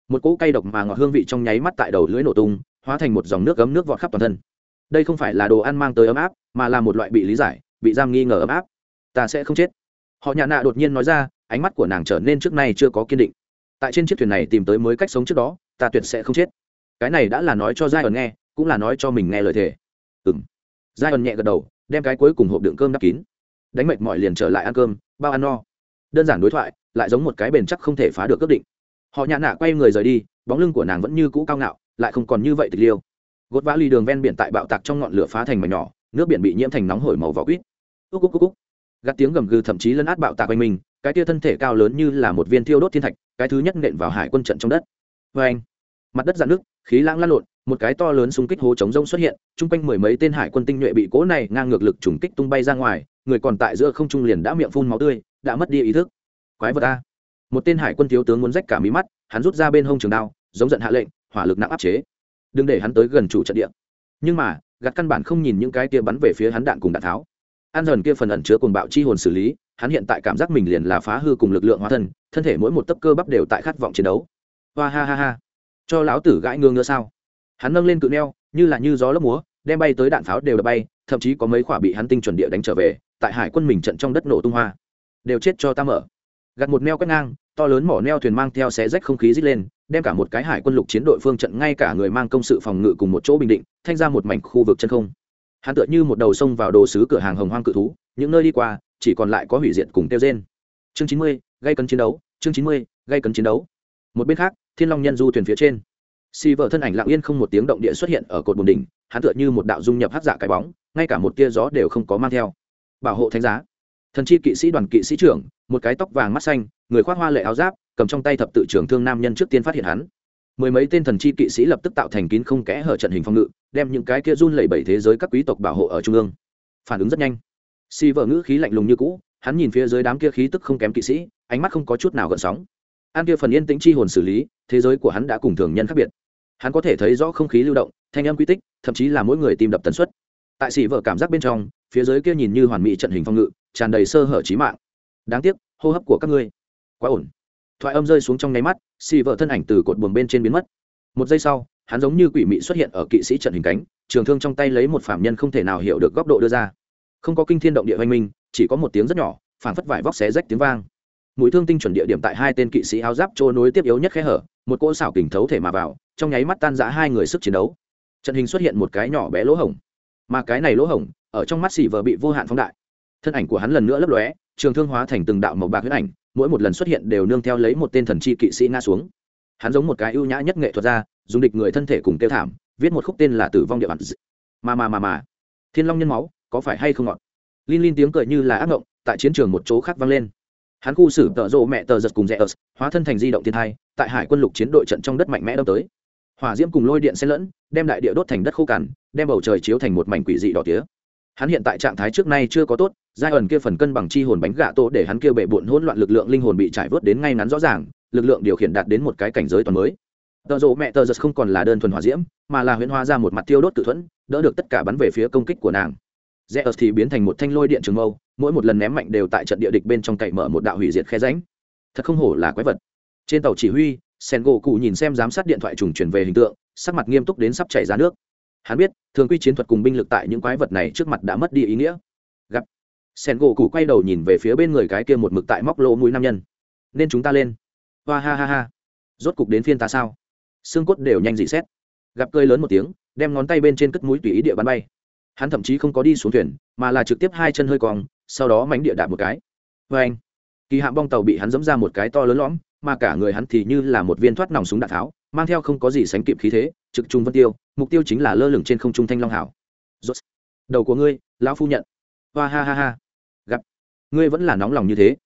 một cỗ cay độc mà ngọt hương vị trong nháy mắt tại đầu lưỡi nổ tung, hóa thành một dòng nước ấm nước vọt khắp toàn thân. Đây không phải là đồ ăn mang tới ấm áp, mà là một loại bị lý giải, bị giam nghi ngờ ấm áp. Ta sẽ không chết. Họ nhà nạ đột nhiên nói ra, ánh mắt của nàng trở nên trước nay chưa có kiên định. Tại trên chiếc thuyền này tìm tới mới cách sống trước đó, ta tuyệt sẽ không chết. Cái này đã là nói cho giai ẩn nghe, cũng là nói cho mình nghe lời thề. Ừng giai ẩn nhẹ gật đầu, đem cái cuối cùng hộp đựng cơm đắp kín. Đánh mệt mọi liền trở lại ăn cơm, bao ăn no. Đơn giản đối thoại, lại giống một cái bền chắc không thể phá được ước định họ nhã nạ quay người rời đi, bóng lưng của nàng vẫn như cũ cao ngạo, lại không còn như vậy tịch liêu. Gột vã ly đường ven biển tại bạo tạc trong ngọn lửa phá thành mảnh nhỏ, nước biển bị nhiễm thành nóng hổi màu vỏ quýt. Úc úc úc úc. Gạt tiếng gầm gừ thậm chí lấn át bạo tạc quanh mình, cái tia thân thể cao lớn như là một viên thiêu đốt thiên thạch, cái thứ nhất nện vào hải quân trận trong đất. Vê anh, mặt đất dạn nước khí lãng lăn lộn, một cái to lớn xung kích hố chống rông xuất hiện, chung quanh mười mấy tên hải quân tinh nhuệ bị cố này ngang ngược lực trùng kích tung bay ra ngoài, người còn tại giữa không trung liền đã miệng phun máu tươi, đã mất đi ý thức. Quái vật a một tên hải quân thiếu tướng muốn rách cả mí mắt, hắn rút ra bên hông trường đao, giống giận hạ lệnh, hỏa lực nặng áp chế. Đừng để hắn tới gần chủ trận địa. Nhưng mà, gạt căn bản không nhìn những cái kia bắn về phía hắn đạn cùng đạn tháo. An dần kia phần ẩn chứa cuồng bạo chi hồn xử lý, hắn hiện tại cảm giác mình liền là phá hư cùng lực lượng hóa thân thân thể mỗi một tấc cơ bắp đều tại khát vọng chiến đấu. Hoa ha ha ha. Cho lão tử gãi ngương nữa sao? Hắn nâng lên cự neo, như là như gió lốc múa, đem bay tới đạn pháo đều đập bay, thậm chí có mấy quả bị hắn tinh chuẩn địa đánh trở về, tại hải quân mình trận trong đất nổ tung hoa. Đều chết cho ta mở gặt một neo quét ngang, to lớn mỏ neo thuyền mang theo xé rách không khí dít lên, đem cả một cái hải quân lục chiến đội phương trận ngay cả người mang công sự phòng ngự cùng một chỗ bình định, thanh ra một mảnh khu vực chân không. Hắn tựa như một đầu sông vào đồ sứ cửa hàng hồng hoang cự thú, những nơi đi qua, chỉ còn lại có hủy diệt cùng tiêu trên chương chín mươi, gây cấn chiến đấu, chương chín mươi, gây cấn chiến đấu. Một bên khác, thiên long nhân du thuyền phía trên. Xì vợ thân ảnh lặng yên không một tiếng động địa xuất hiện ở cột bồn đỉnh, hắn tựa như một đạo dung nhập hát dạ cái bóng, ngay cả một tia gió đều không có mang theo. Bảo hộ thánh giá thần chi kỵ sĩ đoàn kỵ sĩ trưởng, một cái tóc vàng mắt xanh, người khoác hoa lệ áo giáp, cầm trong tay thập tự trưởng thương nam nhân trước tiên phát hiện hắn. Mười mấy tên thần chi kỵ sĩ lập tức tạo thành kín không kẽ hở trận hình phòng ngự, đem những cái kia run lẩy bẩy thế giới các quý tộc bảo hộ ở trung ương. Phản ứng rất nhanh. Si vợ ngữ khí lạnh lùng như cũ, hắn nhìn phía dưới đám kia khí tức không kém kỵ sĩ, ánh mắt không có chút nào gợn sóng. An kia phần yên tĩnh chi hồn xử lý, thế giới của hắn đã cùng thường nhân khác biệt. Hắn có thể thấy rõ không khí lưu động, thanh âm quy tích, thậm chí là mỗi người tìm đập tần suất tại xỉ vợ cảm giác bên trong, phía dưới kia nhìn như hoàn mỹ trận hình phong ngự, tràn đầy sơ hở trí mạng. Đáng tiếc, hô hấp của các ngươi quá ổn. Thoại âm rơi xuống trong nháy mắt, xì vợ thân ảnh từ cột buồng bên trên biến mất. Một giây sau, hắn giống như quỷ mị xuất hiện ở kỵ sĩ trận hình cánh, trường thương trong tay lấy một phạm nhân không thể nào hiểu được góc độ đưa ra. Không có kinh thiên động địa hoành minh, chỉ có một tiếng rất nhỏ phản phất vải vóc xé rách tiếng vang. Mũi thương tinh chuẩn địa điểm tại hai tên kỵ sĩ áo giáp trôi nối tiếp yếu nhất khe hở, một cỗ xảo kình thấu thể mà vào, trong nháy mắt tan giã hai người sức chiến đấu. Trận hình xuất hiện một cái nhỏ bé lỗ hổng mà cái này lỗ hổng, ở trong mắt xì vợ bị vô hạn phóng đại. Thân ảnh của hắn lần nữa lấp lóe, trường thương hóa thành từng đạo màu bạc huyết ảnh, mỗi một lần xuất hiện đều nương theo lấy một tên thần chi kỵ sĩ nga xuống. Hắn giống một cái ưu nhã nhất nghệ thuật ra dùng địch người thân thể cùng kêu thảm, viết một khúc tên là tử vong địa bàn. Mà mà mà mà. Thiên long nhân máu, có phải hay không ngọt? Linh linh tiếng cười như là ác ngộng tại chiến trường một chỗ khác vang lên. Hắn khu xử tợ rộ mẹ tờ giật cùng rẽ ớt hóa thân thành di động thiên thai, tại hải quân lục chiến đội trận trong đất mạnh mẽ đâm tới hỏa diễm cùng lôi điện xen lẫn, đem đại địa đốt thành đất khô cằn, đem bầu trời chiếu thành một mảnh quỷ dị đỏ tía. Hắn hiện tại trạng thái trước nay chưa có tốt, giai ẩn kia phần cân bằng chi hồn bánh gạ tô để hắn kia bệ bụn hỗn loạn lực lượng linh hồn bị trải vớt đến ngay ngắn rõ ràng, lực lượng điều khiển đạt đến một cái cảnh giới toàn mới. Tợ rộ mẹ tờ giật không còn là đơn thuần hỏa diễm, mà là huyễn hóa ra một mặt tiêu đốt tự thuẫn, đỡ được tất cả bắn về phía công kích của nàng. Rẽ ớt thì biến thành một thanh lôi điện trường mâu, mỗi một lần ném mạnh đều tại trận địa địch bên trong cậy mở một đạo hủy diệt khe ránh thật không hổ là quái vật. Trên tàu chỉ huy sen gỗ cụ nhìn xem giám sát điện thoại trùng chuyển về hình tượng, sắc mặt nghiêm túc đến sắp chảy ra nước. Hắn biết, thường quy chiến thuật cùng binh lực tại những quái vật này trước mặt đã mất đi ý nghĩa. Gặp. Sen gỗ cụ quay đầu nhìn về phía bên người cái kia một mực tại móc lỗ mũi nam nhân. Nên chúng ta lên. Hoa ha ha ha. Rốt cục đến phiên ta sao? Xương cốt đều nhanh dị xét. Gặp cơi lớn một tiếng, đem ngón tay bên trên cất mũi tùy ý địa bắn bay. Hắn thậm chí không có đi xuống thuyền, mà là trực tiếp hai chân hơi cong, sau đó mánh địa đạp một cái. Vê anh kỳ hạm bong tàu bị hắn dẫm ra một cái to lớn lõm mà cả người hắn thì như là một viên thoát nòng súng đạn tháo, mang theo không có gì sánh kịp khí thế, trực trung vân tiêu, mục tiêu chính là lơ lửng trên không trung thanh long hảo. Rốt. đầu của ngươi, lão phu nhận. Hoa ha ha ha. Gặp. Ngươi vẫn là nóng lòng như thế.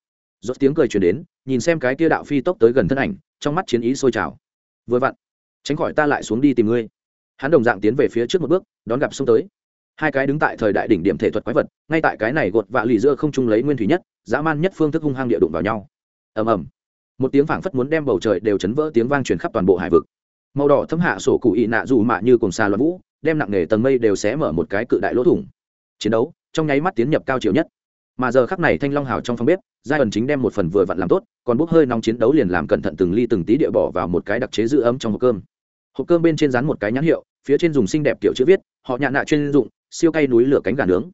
Rốt tiếng cười truyền đến, nhìn xem cái kia đạo phi tốc tới gần thân ảnh, trong mắt chiến ý sôi trào. Vừa vặn, tránh khỏi ta lại xuống đi tìm ngươi. Hắn đồng dạng tiến về phía trước một bước, đón gặp xông tới. Hai cái đứng tại thời đại đỉnh điểm thể thuật quái vật, ngay tại cái này gột vạ lì giữa không trung lấy nguyên thủy nhất, dã man nhất phương thức hung hăng địa đụng vào nhau. Ầm ầm một tiếng phảng phất muốn đem bầu trời đều chấn vỡ tiếng vang truyền khắp toàn bộ hải vực. Màu đỏ thấm hạ sổ cụ ị nạ dù mạ như cùng xa loạn vũ, đem nặng nề tầng mây đều xé mở một cái cự đại lỗ thủng. Chiến đấu trong nháy mắt tiến nhập cao chiều nhất. Mà giờ khắc này thanh long hào trong phòng bếp, giai ẩn chính đem một phần vừa vặn làm tốt, còn bốc hơi nóng chiến đấu liền làm cẩn thận từng ly từng tí địa bỏ vào một cái đặc chế giữ ấm trong hộp cơm. Hộp cơm bên trên dán một cái nhãn hiệu, phía trên dùng xinh đẹp kiểu chữ viết, họ nhạn nạ chuyên dụng, siêu cay núi lửa cánh gà nướng.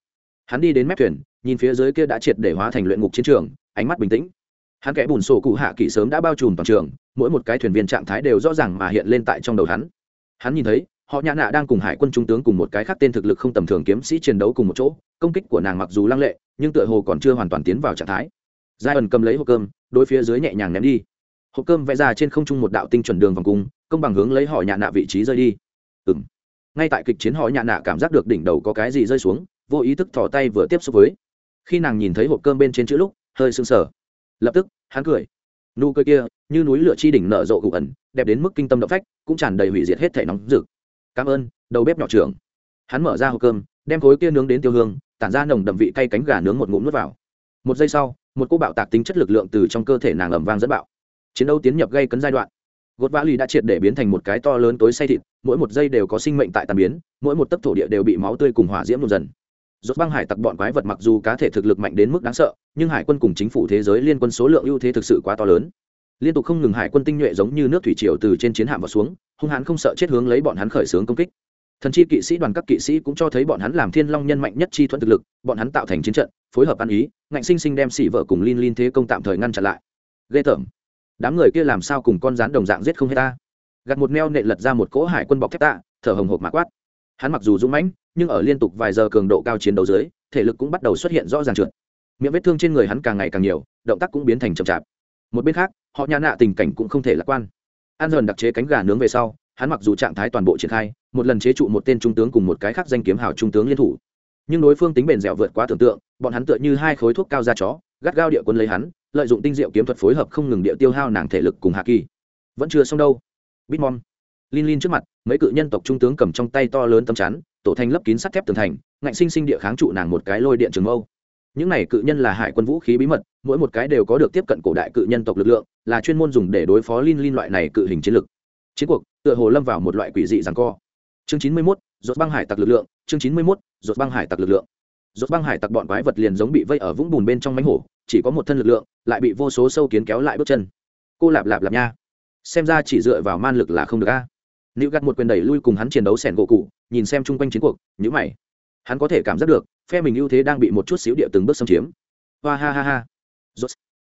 Hắn đi đến mép thuyền, nhìn phía dưới kia đã triệt để hóa thành luyện ngục chiến trường, ánh mắt bình tĩnh hắn kẽ bùn sổ cụ hạ kỹ sớm đã bao trùm toàn trường, mỗi một cái thuyền viên trạng thái đều rõ ràng mà hiện lên tại trong đầu hắn. Hắn nhìn thấy, họ nhã nạ đang cùng hải quân trung tướng cùng một cái khác tên thực lực không tầm thường kiếm sĩ chiến đấu cùng một chỗ, công kích của nàng mặc dù lăng lệ, nhưng tựa hồ còn chưa hoàn toàn tiến vào trạng thái. Giai ẩn cầm lấy hộp cơm, đối phía dưới nhẹ nhàng ném đi. Hộp cơm vẽ ra trên không trung một đạo tinh chuẩn đường vòng cung, công bằng hướng lấy họ nhã nạ vị trí rơi đi. Ừng ngay tại kịch chiến họ nhã nạ cảm giác được đỉnh đầu có cái gì rơi xuống, vô ý thức thò tay vừa tiếp xúc với. Khi nàng nhìn thấy hộp cơm bên trên chữ lúc, hơi sưng sờ lập tức, hắn cười. Nụ cười kia, như núi lửa chi đỉnh nở rộ cụ ẩn, đẹp đến mức kinh tâm động phách, cũng tràn đầy hủy diệt hết thể nóng rực. Cảm ơn, đầu bếp nhỏ trưởng. Hắn mở ra hộp cơm, đem khối kia nướng đến tiêu hương, tản ra nồng đậm vị cay cánh gà nướng một ngụm nuốt vào. Một giây sau, một cô bạo tạc tính chất lực lượng từ trong cơ thể nàng ẩm vang dẫn bạo. Chiến đấu tiến nhập gây cấn giai đoạn. Gột vã lì đã triệt để biến thành một cái to lớn tối say thịt, mỗi một giây đều có sinh mệnh tại tàn biến, mỗi một tấc thổ địa đều bị máu tươi cùng hỏa diễm dần dần rốt băng hải tặc bọn quái vật mặc dù cá thể thực lực mạnh đến mức đáng sợ, nhưng hải quân cùng chính phủ thế giới liên quân số lượng ưu thế thực sự quá to lớn. Liên tục không ngừng hải quân tinh nhuệ giống như nước thủy triều từ trên chiến hạm vào xuống, hung hãn không sợ chết hướng lấy bọn hắn khởi xướng công kích. Thần chi kỵ sĩ đoàn các kỵ sĩ cũng cho thấy bọn hắn làm thiên long nhân mạnh nhất chi thuận thực lực, bọn hắn tạo thành chiến trận, phối hợp ăn ý, ngạnh sinh sinh đem xỉ vợ cùng lin lin thế công tạm thời ngăn chặn lại. Ghê tởm. Đám người kia làm sao cùng con rắn đồng dạng giết không hết ta? Gạt một neo nệ lật ra một cỗ hải quân bọc thép tạ, thở hồng hộc mà quát hắn mặc dù dũng mãnh, nhưng ở liên tục vài giờ cường độ cao chiến đấu dưới, thể lực cũng bắt đầu xuất hiện rõ ràng trượt. Miệng vết thương trên người hắn càng ngày càng nhiều, động tác cũng biến thành chậm chạp. Một bên khác, họ nhà nạ tình cảnh cũng không thể lạc quan. An dần đặc chế cánh gà nướng về sau, hắn mặc dù trạng thái toàn bộ triển khai, một lần chế trụ một tên trung tướng cùng một cái khác danh kiếm hào trung tướng liên thủ. Nhưng đối phương tính bền dẻo vượt quá tưởng tượng, bọn hắn tựa như hai khối thuốc cao da chó, gắt gao địa quân lấy hắn, lợi dụng tinh diệu kiếm thuật phối hợp không ngừng địa tiêu hao nàng thể lực cùng hạ kỳ. Vẫn chưa xong đâu. Bitmom Lin Lin trước mặt, mấy cự nhân tộc trung tướng cầm trong tay to lớn tấm chắn, tổ thành lấp kín sắt thép tường thành, ngạnh sinh sinh địa kháng trụ nàng một cái lôi điện trường mâu. Những này cự nhân là hải quân vũ khí bí mật, mỗi một cái đều có được tiếp cận cổ đại cự nhân tộc lực lượng, là chuyên môn dùng để đối phó Lin Lin loại này cự hình chiến lực. Chiến cuộc, tựa hồ lâm vào một loại quỷ dị giằng co. Chương 91, rốt băng hải tặc lực lượng, chương 91, rốt băng hải tặc lực lượng. Rốt băng hải tặc bọn quái vật liền giống bị vây ở vũng bùn bên trong mãnh hổ, chỉ có một thân lực lượng, lại bị vô số sâu kiến kéo lại bước chân. Cô lạp lạp lạp nha. Xem ra chỉ dựa vào man lực là không được a nữ gắt một quyền đẩy lui cùng hắn chiến đấu sẻn gỗ cụ, nhìn xem chung quanh chiến cuộc nhữ mày. Hắn có thể cảm giác được, phe mình ưu thế đang bị một chút xíu địa từng bước xâm chiếm. Hoa ha ha ha. Rốt.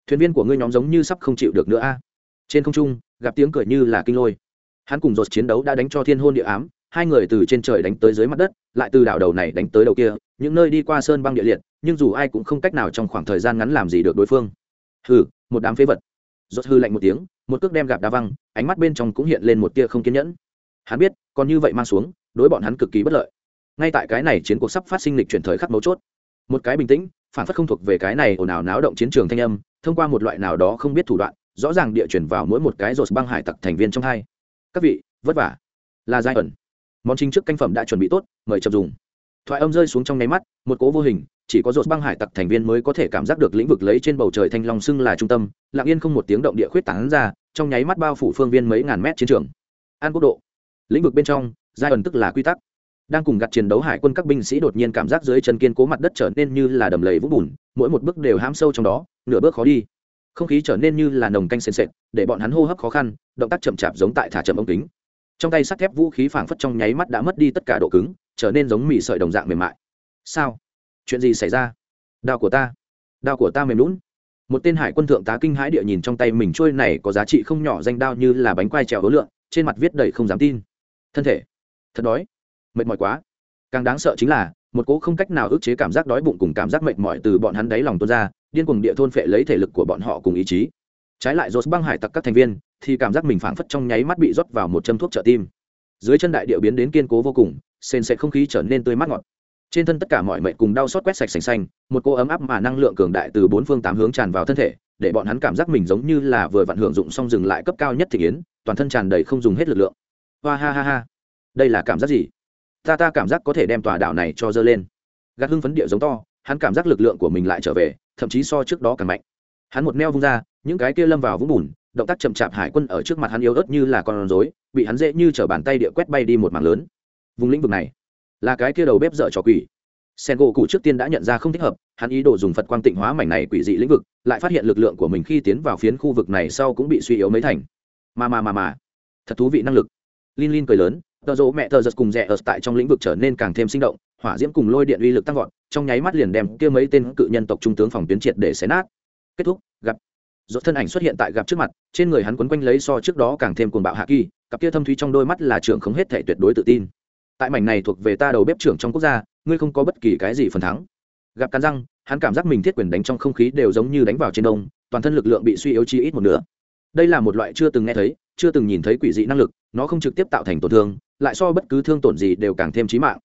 thuyền viên của ngươi nhóm giống như sắp không chịu được nữa a. Trên không trung, gặp tiếng cười như là kinh lôi. Hắn cùng rột chiến đấu đã đánh cho thiên hôn địa ám, hai người từ trên trời đánh tới dưới mặt đất, lại từ đảo đầu này đánh tới đầu kia, những nơi đi qua sơn băng địa liệt, nhưng dù ai cũng không cách nào trong khoảng thời gian ngắn làm gì được đối phương. Hừ, một đám phế vật. Rốt hư lạnh một tiếng, một cước đem gạp đá văng, ánh mắt bên trong cũng hiện lên một tia không kiên nhẫn hắn biết, còn như vậy mang xuống, đối bọn hắn cực kỳ bất lợi. Ngay tại cái này chiến cuộc sắp phát sinh lịch chuyển thời khắc mấu chốt, một cái bình tĩnh, phản phất không thuộc về cái này ồn ào náo động chiến trường thanh âm, thông qua một loại nào đó không biết thủ đoạn, rõ ràng địa chuyển vào mỗi một cái rột băng hải tặc thành viên trong hai. Các vị, vất vả. Là giai ẩn. Món chính trước canh phẩm đã chuẩn bị tốt, mời chậm dùng. Thoại âm rơi xuống trong nháy mắt, một cố vô hình, chỉ có rột băng hải tặc thành viên mới có thể cảm giác được lĩnh vực lấy trên bầu trời thanh long xưng là trung tâm, lặng yên không một tiếng động địa khuyết tảng ra, trong nháy mắt bao phủ phương viên mấy ngàn mét chiến trường. An quốc độ lĩnh vực bên trong, giai ẩn tức là quy tắc. Đang cùng gặt chiến đấu hải quân các binh sĩ đột nhiên cảm giác dưới chân kiên cố mặt đất trở nên như là đầm lầy vũng bùn, mỗi một bước đều hám sâu trong đó, nửa bước khó đi. Không khí trở nên như là nồng canh sền sệt, để bọn hắn hô hấp khó khăn, động tác chậm chạp giống tại thả chậm ống kính. Trong tay sắt thép vũ khí phảng phất trong nháy mắt đã mất đi tất cả độ cứng, trở nên giống mì sợi đồng dạng mềm mại. Sao? Chuyện gì xảy ra? Đao của ta. Đao của ta mềm lún một tên hải quân thượng tá kinh hãi địa nhìn trong tay mình, trôi này có giá trị không nhỏ, danh đao như là bánh quai trèo hối lượng, trên mặt viết đầy không dám tin thân thể. Thật đói. Mệt mỏi quá. Càng đáng sợ chính là, một cỗ không cách nào ức chế cảm giác đói bụng cùng cảm giác mệt mỏi từ bọn hắn đáy lòng tuôn ra, điên cuồng địa thôn phệ lấy thể lực của bọn họ cùng ý chí. Trái lại rốt băng hải tặc các thành viên, thì cảm giác mình phảng phất trong nháy mắt bị rót vào một châm thuốc trợ tim. Dưới chân đại điệu biến đến kiên cố vô cùng, sền sệt không khí trở nên tươi mát ngọt. Trên thân tất cả mọi mệnh cùng đau xót quét sạch sành xanh, một cô ấm áp mà năng lượng cường đại từ bốn phương tám hướng tràn vào thân thể, để bọn hắn cảm giác mình giống như là vừa vặn hưởng dụng xong dừng lại cấp cao nhất thị yến, toàn thân tràn đầy không dùng hết lực lượng hoa ha ha ha. Đây là cảm giác gì? Ta ta cảm giác có thể đem tòa đảo này cho dơ lên. Gạt hưng phấn địa giống to, hắn cảm giác lực lượng của mình lại trở về, thậm chí so trước đó càng mạnh. Hắn một neo vung ra, những cái kia lâm vào vũng bùn, động tác chậm chạp hải quân ở trước mặt hắn yếu ớt như là con rối, bị hắn dễ như t bàn tay địa quét bay đi một mảng lớn. Vùng lĩnh vực này, là cái kia đầu bếp dở trò quỷ. Sen gỗ cụ trước tiên đã nhận ra không thích hợp, hắn ý đồ dùng phật quang tịnh hóa mảnh này quỷ dị lĩnh vực, lại phát hiện lực lượng của mình khi tiến vào phiến khu vực này sau cũng bị suy yếu mấy thành. Mà mà mà mà thật thú vị năng lực. Lin Lin cười lớn, tờ rỗ mẹ tờ giật cùng rẻ ở tại trong lĩnh vực trở nên càng thêm sinh động, hỏa diễm cùng lôi điện uy lực tăng vọt, trong nháy mắt liền đem kia mấy tên cự nhân tộc trung tướng phòng tuyến triệt để xé nát. Kết thúc, gặp. Rốt thân ảnh xuất hiện tại gặp trước mặt, trên người hắn quấn quanh lấy so trước đó càng thêm cuồng bạo hạ kỳ, cặp kia thâm thúy trong đôi mắt là trưởng không hết thể tuyệt đối tự tin. Tại mảnh này thuộc về ta đầu bếp trưởng trong quốc gia, ngươi không có bất kỳ cái gì phần thắng. Gặp cắn răng, hắn cảm giác mình thiết quyền đánh trong không khí đều giống như đánh vào trên đông, toàn thân lực lượng bị suy yếu chi ít một nửa. Đây là một loại chưa từng nghe thấy, chưa từng nhìn thấy quỷ dị năng lực, nó không trực tiếp tạo thành tổn thương, lại so bất cứ thương tổn gì đều càng thêm trí mạng.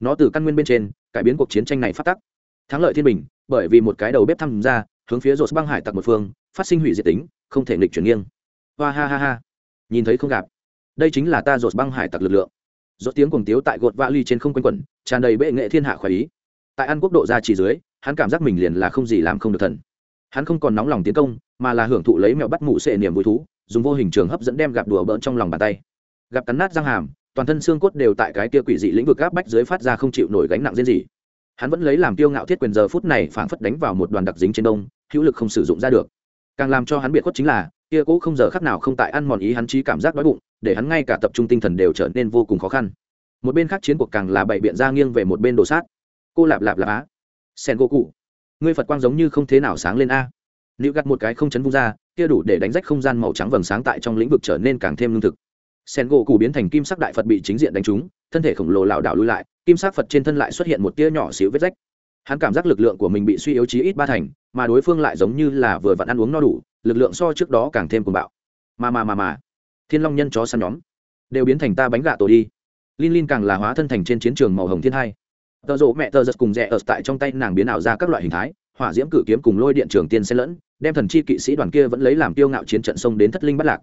Nó từ căn nguyên bên trên, cải biến cuộc chiến tranh này phát tắc. Thắng lợi thiên bình, bởi vì một cái đầu bếp tham gia, hướng phía rột băng hải tặc một phương, phát sinh hủy diệt tính, không thể nghịch chuyển nghiêng. Hoa ha ha ha. Nhìn thấy không gặp. Đây chính là ta rột băng hải tặc lực lượng. Rột tiếng cùng tiếu tại gột vã ly trên không quanh quẩn, tràn đầy bệ nghệ thiên hạ khoái ý. Tại an quốc độ ra chỉ dưới, hắn cảm giác mình liền là không gì làm không được thần. Hắn không còn nóng lòng tiến công, mà là hưởng thụ lấy mẹo bắt mụ sệ niềm vui thú dùng vô hình trường hấp dẫn đem gặp đùa bỡn trong lòng bàn tay. Gặp cắn nát răng hàm, toàn thân xương cốt đều tại cái kia quỷ dị lĩnh vực gáp bách dưới phát ra không chịu nổi gánh nặng riêng gì. Hắn vẫn lấy làm tiêu ngạo thiết quyền giờ phút này phảng phất đánh vào một đoàn đặc dính trên đông, hữu lực không sử dụng ra được. Càng làm cho hắn biệt khuất chính là, kia cũ không giờ khắc nào không tại ăn mòn ý hắn trí cảm giác đói bụng, để hắn ngay cả tập trung tinh thần đều trở nên vô cùng khó khăn. Một bên khác chiến cuộc càng là bày biện ra nghiêng về một bên đồ sát. Cô lạp lạp lạp á. Sen cô cụ ngươi phật quang giống như không thế nào sáng lên a. Nữ gặt một cái không chấn vung ra kia đủ để đánh rách không gian màu trắng vầng sáng tại trong lĩnh vực trở nên càng thêm lương thực. Sen gỗ cụ biến thành kim sắc đại phật bị chính diện đánh trúng, thân thể khổng lồ lảo đảo lui lại, kim sắc phật trên thân lại xuất hiện một tia nhỏ xíu vết rách. Hắn cảm giác lực lượng của mình bị suy yếu chí ít ba thành, mà đối phương lại giống như là vừa vặn ăn uống no đủ, lực lượng so trước đó càng thêm cuồng bạo. Mà mà mà mà thiên long nhân chó săn nhóm. Đều biến thành ta bánh gà tổ đi. Linh linh càng là hóa thân thành trên chiến trường màu hồng thiên hai. Tờ rộ mẹ tờ giật cùng rẽ ở tại trong tay nàng biến ảo ra các loại hình thái, hỏa diễm cử kiếm cùng lôi điện trường tiên xen lẫn đem thần chi kỵ sĩ đoàn kia vẫn lấy làm tiêu ngạo chiến trận sông đến thất linh bắt lạc.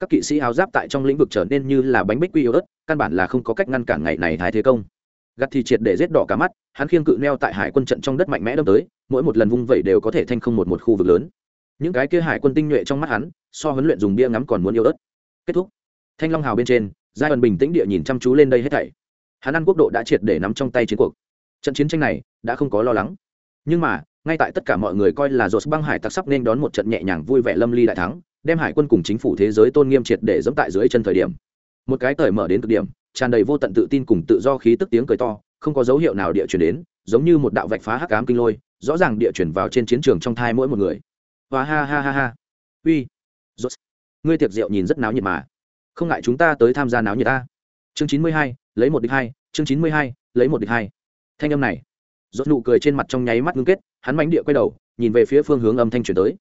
Các kỵ sĩ áo giáp tại trong lĩnh vực trở nên như là bánh bích quy yếu ớt, căn bản là không có cách ngăn cản ngày này thái thế công. Gặt thì triệt để rết đỏ cả mắt, hắn khiêng cự neo tại hải quân trận trong đất mạnh mẽ đâm tới, mỗi một lần vung vẩy đều có thể thanh không một một khu vực lớn. Những cái kia hải quân tinh nhuệ trong mắt hắn, so huấn luyện dùng bia ngắm còn muốn yêu ớt. Kết thúc. Thanh long hào bên trên, giai ẩn bình tĩnh địa nhìn chăm chú lên đây hết thảy. Hắn ăn quốc độ đã triệt để nắm trong tay chiến cuộc. Trận chiến tranh này, đã không có lo lắng. Nhưng mà ngay tại tất cả mọi người coi là rột băng hải tặc sắp nên đón một trận nhẹ nhàng vui vẻ lâm ly đại thắng, đem hải quân cùng chính phủ thế giới tôn nghiêm triệt để dẫm tại dưới chân thời điểm. Một cái cởi mở đến cực điểm, tràn đầy vô tận tự tin cùng tự do khí tức tiếng cười to, không có dấu hiệu nào địa chuyển đến, giống như một đạo vạch phá hắc ám kinh lôi, rõ ràng địa chuyển vào trên chiến trường trong thai mỗi một người. Và ha ha ha ha. Uy. Rốt. Ngươi tiệc rượu nhìn rất náo nhiệt mà. Không ngại chúng ta tới tham gia náo nhiệt ta. Chương chín mươi hai, lấy một địch hai. Chương chín mươi hai, lấy một địch hai. Thanh âm này rốt nụ cười trên mặt trong nháy mắt ngưng kết, hắn mánh địa quay đầu, nhìn về phía phương hướng âm thanh chuyển tới.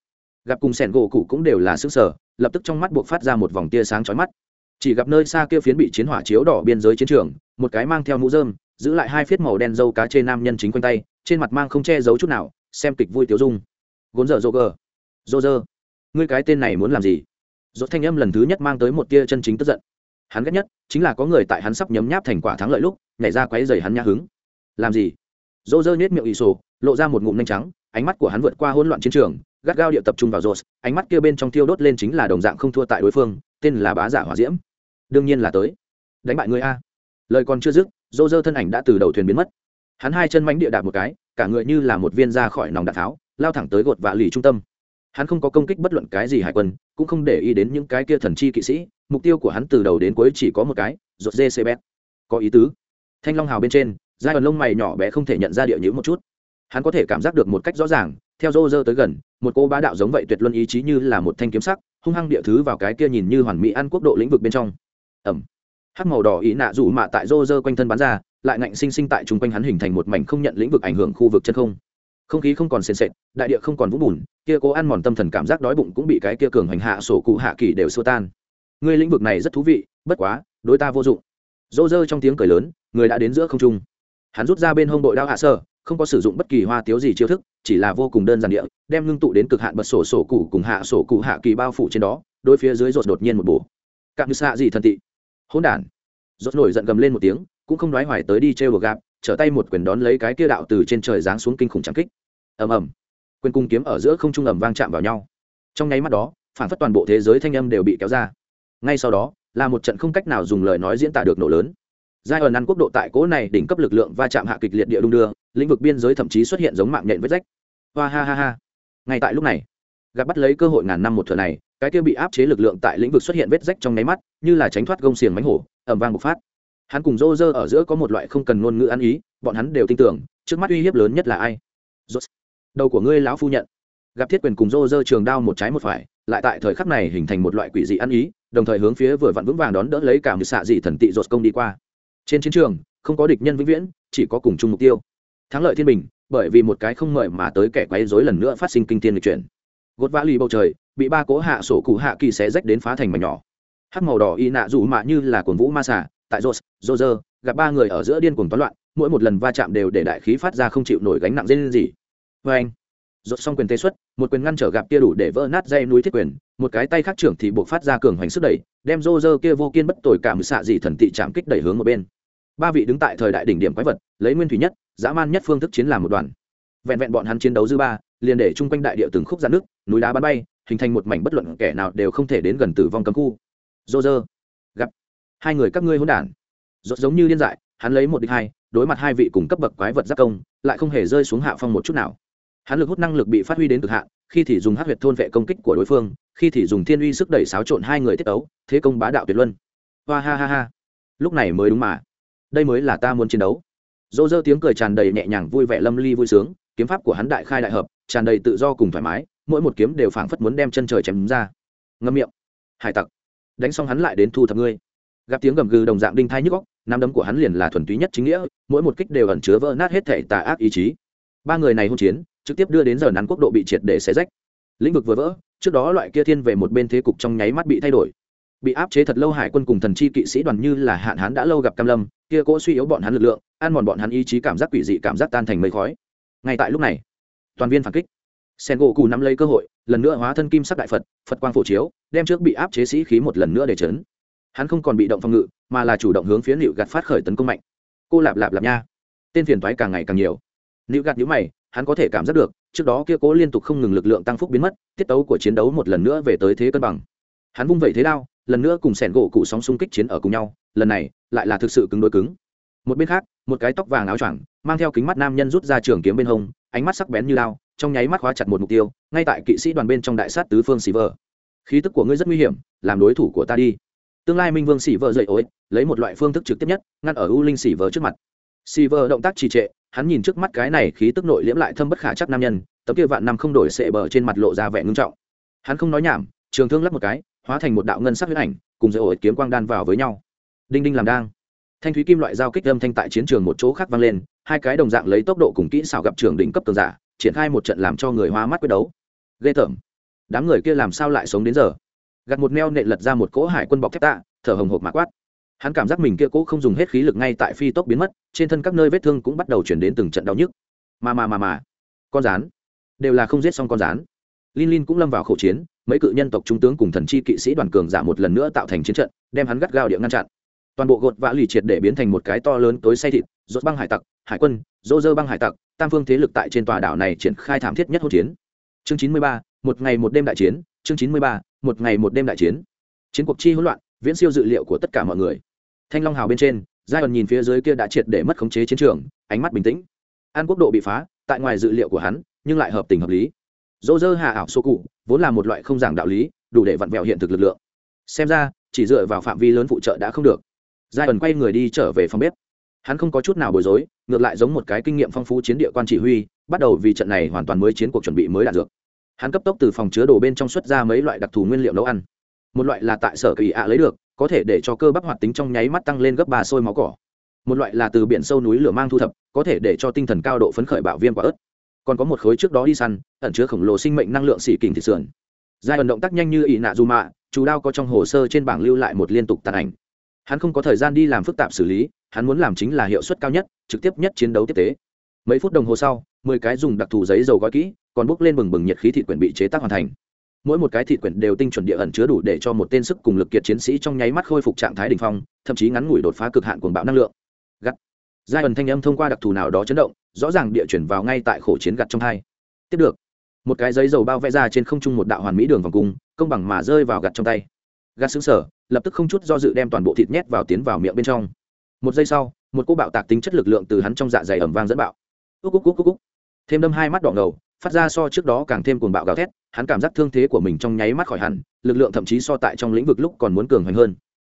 Gặp cùng sẻn gỗ cụ cũng đều là sức sở lập tức trong mắt buộc phát ra một vòng tia sáng chói mắt. Chỉ gặp nơi xa kia phiến bị chiến hỏa chiếu đỏ biên giới chiến trường, một cái mang theo mũ dơm giữ lại hai phiết màu đen dâu cá trên nam nhân chính quanh tay, trên mặt mang không che giấu chút nào, xem kịch vui tiêu dung. Gốn dở dô gờ dô dơ. Ngươi cái tên này muốn làm gì? Dốt thanh âm lần thứ nhất mang tới một tia chân chính tức giận. Hắn ghét nhất chính là có người tại hắn sắp nhấm nháp thành quả thắng lợi lúc, nhảy ra quấy dày hắn nhã hứng. Làm gì? Dô dơ nhét miệng ỵ sổ, lộ ra một ngụm nhanh trắng, ánh mắt của hắn vượt qua hỗn loạn chiến trường, gắt gao địa tập trung vào rột ánh mắt kia bên trong tiêu đốt lên chính là đồng dạng không thua tại đối phương, tên là bá giả hỏa diễm. Đương nhiên là tới. Đánh bại người a. Lời còn chưa dứt dô dơ thân ảnh đã từ đầu thuyền biến mất. Hắn hai chân mánh địa đạp một cái, cả người như là một viên ra khỏi nòng đạn tháo, lao thẳng tới gột vạ lì trung tâm. Hắn không có công kích bất luận cái gì hải quân, cũng không để ý đến những cái kia thần chi kỵ sĩ, mục tiêu của hắn từ đầu đến cuối chỉ có một cái rột dê cb có ý tứ. Thanh long hào bên trên giai đoạn lông mày nhỏ bé không thể nhận ra địa nhữ một chút. Hắn có thể cảm giác được một cách rõ ràng, theo rô rơ tới gần, một cô bá đạo giống vậy tuyệt luân ý chí như là một thanh kiếm sắc, hung hăng địa thứ vào cái kia nhìn như hoàn mỹ ăn quốc độ lĩnh vực bên trong. Ẩm hắc màu đỏ ý nạ rủ mạ tại rô rơ quanh thân bắn ra, lại ngạnh sinh sinh tại chung quanh hắn hình thành một mảnh không nhận lĩnh vực ảnh hưởng khu vực chân không. Không khí không còn sền sệt, đại địa không còn vũng bùn, kia cố ăn mòn tâm thần cảm giác đói bụng cũng bị cái kia cường hành hạ sổ cụ hạ kỳ đều xua tan. Người lĩnh vực này rất thú vị, bất quá, đối ta vô dụng. Rô rơ trong tiếng cười lớn, người đã đến giữa không trung hắn rút ra bên hông đội đao hạ sơ, không có sử dụng bất kỳ hoa tiếu gì chiêu thức, chỉ là vô cùng đơn giản địa, đem ngưng tụ đến cực hạn bật sổ sổ cụ cùng hạ sổ cụ hạ kỳ bao phủ trên đó đôi phía dưới rột đột nhiên một bổ. Cạn như xạ gì thần tị. Hỗn đản. Rột nổi giận gầm lên một tiếng, cũng không nói hoài tới đi trêu bờ gạp trở tay một quyền đón lấy cái kia đạo từ trên trời giáng xuống kinh khủng trắng kích. Ầm ầm. Quyền cung kiếm ở giữa không trung ầm vang chạm vào nhau. Trong nháy mắt đó, phản phất toàn bộ thế giới thanh âm đều bị kéo ra. Ngay sau đó, là một trận không cách nào dùng lời nói diễn tả được nổ lớn giai ẩn ăn quốc độ tại cố này đỉnh cấp lực lượng va chạm hạ kịch liệt địa đung đưa, lĩnh vực biên giới thậm chí xuất hiện giống mạng nhện vết rách. Hoa ha ha ha. Ngay tại lúc này, gặp bắt lấy cơ hội ngàn năm một thừa này, cái kia bị áp chế lực lượng tại lĩnh vực xuất hiện vết rách trong nháy mắt, như là tránh thoát gông xiềng mánh hổ ẩm vang bộc phát. Hắn cùng rô rơ ở giữa có một loại không cần ngôn ngữ ăn ý, bọn hắn đều tin tưởng, trước mắt uy hiếp lớn nhất là ai? Rốt. đầu của ngươi lão phu nhận. Gặp thiết quyền cùng rô rơ trường đao một trái một phải, lại tại thời khắc này hình thành một loại quỷ dị ăn ý, đồng thời hướng phía vừa vặn vững vàng đón đỡ lấy cả một xạ dị thần tị rột công đi qua trên chiến trường, không có địch nhân vĩnh viễn, chỉ có cùng chung mục tiêu. Thắng lợi thiên bình, bởi vì một cái không mời mà tới kẻ quấy rối lần nữa phát sinh kinh thiên lịch chuyển. Gột vã lì bầu trời, bị ba cố hạ sổ cụ hạ kỳ xé rách đến phá thành mảnh nhỏ. Hắc màu đỏ y nạ dù mạ như là cồn vũ ma xà, tại rột rô rơ gặp ba người ở giữa điên cuồng toán loạn, mỗi một lần va chạm đều để đại khí phát ra không chịu nổi gánh nặng dây gì vê anh rốt xong quyền tê xuất, một quyền ngăn trở gặp kia đủ để vỡ nát dây núi thiết quyền, một cái tay khác trưởng thì buộc phát ra cường hoành sức đẩy, đem roger kia vô kiên bất tội cảm xạ dị thần tị chạm kích đẩy hướng một bên ba vị đứng tại thời đại đỉnh điểm quái vật, lấy nguyên thủy nhất, dã man nhất phương thức chiến làm một đoàn. Vẹn vẹn bọn hắn chiến đấu dư ba, liền để chung quanh đại địa từng khúc ra nước, núi đá bắn bay, hình thành một mảnh bất luận kẻ nào đều không thể đến gần tử vong cấm khu. Dô dơ gặp hai người các ngươi hỗn đản. Rốt giống như điên dại, hắn lấy một địch hai, đối mặt hai vị cùng cấp bậc quái vật giác công, lại không hề rơi xuống hạ phong một chút nào. Hắn lực hút năng lực bị phát huy đến cực hạn, khi thì dùng hắc huyệt thôn vệ công kích của đối phương, khi thì dùng thiên uy sức đẩy xáo trộn hai người tiết tấu, thế công bá đạo tuyệt luân. Hoa ha ha ha. Lúc này mới đúng mà đây mới là ta muốn chiến đấu. Dô dơ tiếng cười tràn đầy nhẹ nhàng vui vẻ lâm ly vui sướng, kiếm pháp của hắn đại khai đại hợp, tràn đầy tự do cùng thoải mái, mỗi một kiếm đều phảng phất muốn đem chân trời chém ra. Ngâm miệng. Hải tặc. Đánh xong hắn lại đến thu thập ngươi. Gặp tiếng gầm gừ đồng dạng đinh thai nhức góc nắm đấm của hắn liền là thuần túy nhất chính nghĩa, mỗi một kích đều ẩn chứa vỡ nát hết thể tà ác ý chí. Ba người này hôn chiến, trực tiếp đưa đến giờ nắn quốc độ bị triệt để xé rách. Lĩnh vực vừa vỡ, trước đó loại kia thiên về một bên thế cục trong nháy mắt bị thay đổi bị áp chế thật lâu hải quân cùng thần chi kỵ sĩ đoàn như là hạn hán đã lâu gặp cam lâm, kia cỗ suy yếu bọn hắn lực lượng, ăn mòn bọn hắn ý chí cảm giác quỷ dị cảm giác tan thành mây khói. Ngay tại lúc này, toàn viên phản kích. Sen gỗ cù nắm lấy cơ hội, lần nữa hóa thân kim sắc đại phật phật quang phổ chiếu, đem trước bị áp chế sĩ khí một lần nữa để chấn hắn không còn bị động phòng ngự, mà là chủ động hướng phía liệu gạt phát khởi tấn công mạnh. Cô lạp lạp lạp nha. Tên phiền thoái càng ngày càng nhiều. Liệu gạt nhữ mày, hắn có thể cảm giác được, trước đó kia cố liên tục không ngừng lực lượng tăng phúc biến mất, tiết tấu của chiến đấu một lần nữa về tới thế cân bằng hắn vung vẩy thế đao, lần nữa cùng sẻn gỗ cụ sóng xung kích chiến ở cùng nhau, lần này lại là thực sự cứng đôi cứng. Một bên khác, một cái tóc vàng áo choàng, mang theo kính mắt nam nhân rút ra trường kiếm bên hông, ánh mắt sắc bén như lao trong nháy mắt khóa chặt một mục tiêu, ngay tại kỵ sĩ đoàn bên trong đại sát tứ phương xì vờ. Khí tức của ngươi rất nguy hiểm, làm đối thủ của ta đi. Tương lai minh vương xì vờ dậy ối lấy một loại phương thức trực tiếp nhất, ngăn ở u linh xì vờ trước mặt. Xì vờ động tác trì trệ, hắn nhìn trước mắt cái này khí tức nội liễm lại thâm bất khả chắc nam nhân, tấm kia vạn năm không đổi sệ bờ trên mặt lộ ra vẻ ngưng trọng. Hắn không nói nhảm, trường thương lắp một cái hóa thành một đạo ngân sắc huyết ảnh cùng dây ổi kiếm quang đan vào với nhau. Đinh đinh làm đang. Thanh thúy kim loại giao kích âm thanh tại chiến trường một chỗ khác vang lên hai cái đồng dạng lấy tốc độ cùng kỹ xảo gặp trường đỉnh cấp cường giả triển khai một trận làm cho người hoa mắt quyết đấu. Ghê tởm. Đám người kia làm sao lại sống đến giờ? Gặt một neo nệ lật ra một cỗ hải quân bọc thép tạ thở hồng hộc mạ quát. Hắn cảm giác mình kia cỗ không dùng hết khí lực ngay tại phi tốc biến mất trên thân các nơi vết thương cũng bắt đầu chuyển đến từng trận đau nhức. Mà mà mà mà. Con rán. Đều là không giết xong con rán. Linh Linh cũng lâm vào khẩu chiến, mấy cự nhân tộc trung tướng cùng thần chi kỵ sĩ đoàn cường giả một lần nữa tạo thành chiến trận, đem hắn gắt gao địa ngăn chặn. Toàn bộ gột vã lì triệt để biến thành một cái to lớn tối say thịt, rốt băng hải tặc, hải quân, dô dơ băng hải tặc, tam phương thế lực tại trên tòa đảo này triển khai thảm thiết nhất hỗn chiến. Chương 93, một ngày một đêm đại chiến, chương 93, một ngày một đêm đại chiến. Chiến cuộc chi hỗn loạn, viễn siêu dự liệu của tất cả mọi người. Thanh Long Hào bên trên, Giai nhìn phía dưới kia đã triệt để mất khống chế chiến trường, ánh mắt bình tĩnh. An quốc độ bị phá, tại ngoài dự liệu của hắn, nhưng lại hợp tình hợp lý dỗ dơ hạ ảo số cụ, vốn là một loại không giảng đạo lý, đủ để vặn vẹo hiện thực lực lượng. Xem ra, chỉ dựa vào phạm vi lớn phụ trợ đã không được. Giai ẩn quay người đi trở về phòng bếp. Hắn không có chút nào bối rối, ngược lại giống một cái kinh nghiệm phong phú chiến địa quan chỉ huy, bắt đầu vì trận này hoàn toàn mới chiến cuộc chuẩn bị mới đạt dược. Hắn cấp tốc từ phòng chứa đồ bên trong xuất ra mấy loại đặc thù nguyên liệu nấu ăn. Một loại là tại sở kỳ ạ lấy được, có thể để cho cơ bắp hoạt tính trong nháy mắt tăng lên gấp ba sôi máu cỏ. Một loại là từ biển sâu núi lửa mang thu thập, có thể để cho tinh thần cao độ phấn khởi bạo viêm quả ớt còn có một khối trước đó đi săn, ẩn chứa khổng lồ sinh mệnh năng lượng xỉ kình thịt sườn. Giai ẩn động tác nhanh như ỷ nạ dù mạ chú đao có trong hồ sơ trên bảng lưu lại một liên tục tàn ảnh. Hắn không có thời gian đi làm phức tạp xử lý, hắn muốn làm chính là hiệu suất cao nhất, trực tiếp nhất chiến đấu tiếp tế. Mấy phút đồng hồ sau, mười cái dùng đặc thù giấy dầu gói kỹ, còn bốc lên bừng bừng nhiệt khí thịt quyển bị chế tác hoàn thành. Mỗi một cái thịt quyển đều tinh chuẩn địa ẩn chứa đủ để cho một tên sức cùng lực kiệt chiến sĩ trong nháy mắt khôi phục trạng thái đ ỉ n h phong, thậm chí ngắn ngủi đột phá cực hạn cuồng bạo năng lượng. Gắt. Giai ẩn thanh âm thông qua đặc thù nào đó chấn động rõ ràng địa chuyển vào ngay tại khổ chiến gặt trong hai. Tiếp được. Một cái giấy dầu bao vẽ ra trên không trung một đạo hoàn mỹ đường vòng cung, công bằng mà rơi vào gặt trong tay. Gặt xứng sở lập tức không chút do dự đem toàn bộ thịt nhét vào tiến vào miệng bên trong. Một giây sau, một cô bạo tạc tính chất lực lượng từ hắn trong dạ dày ẩm vang dẫn bạo. Úc úc úc úc úc. Thêm đâm hai mắt đỏ ngầu, phát ra so trước đó càng thêm cuồng bạo gào thét, hắn cảm giác thương thế của mình trong nháy mắt khỏi hẳn, lực lượng thậm chí so tại trong lĩnh vực lúc còn muốn cường hoành hơn.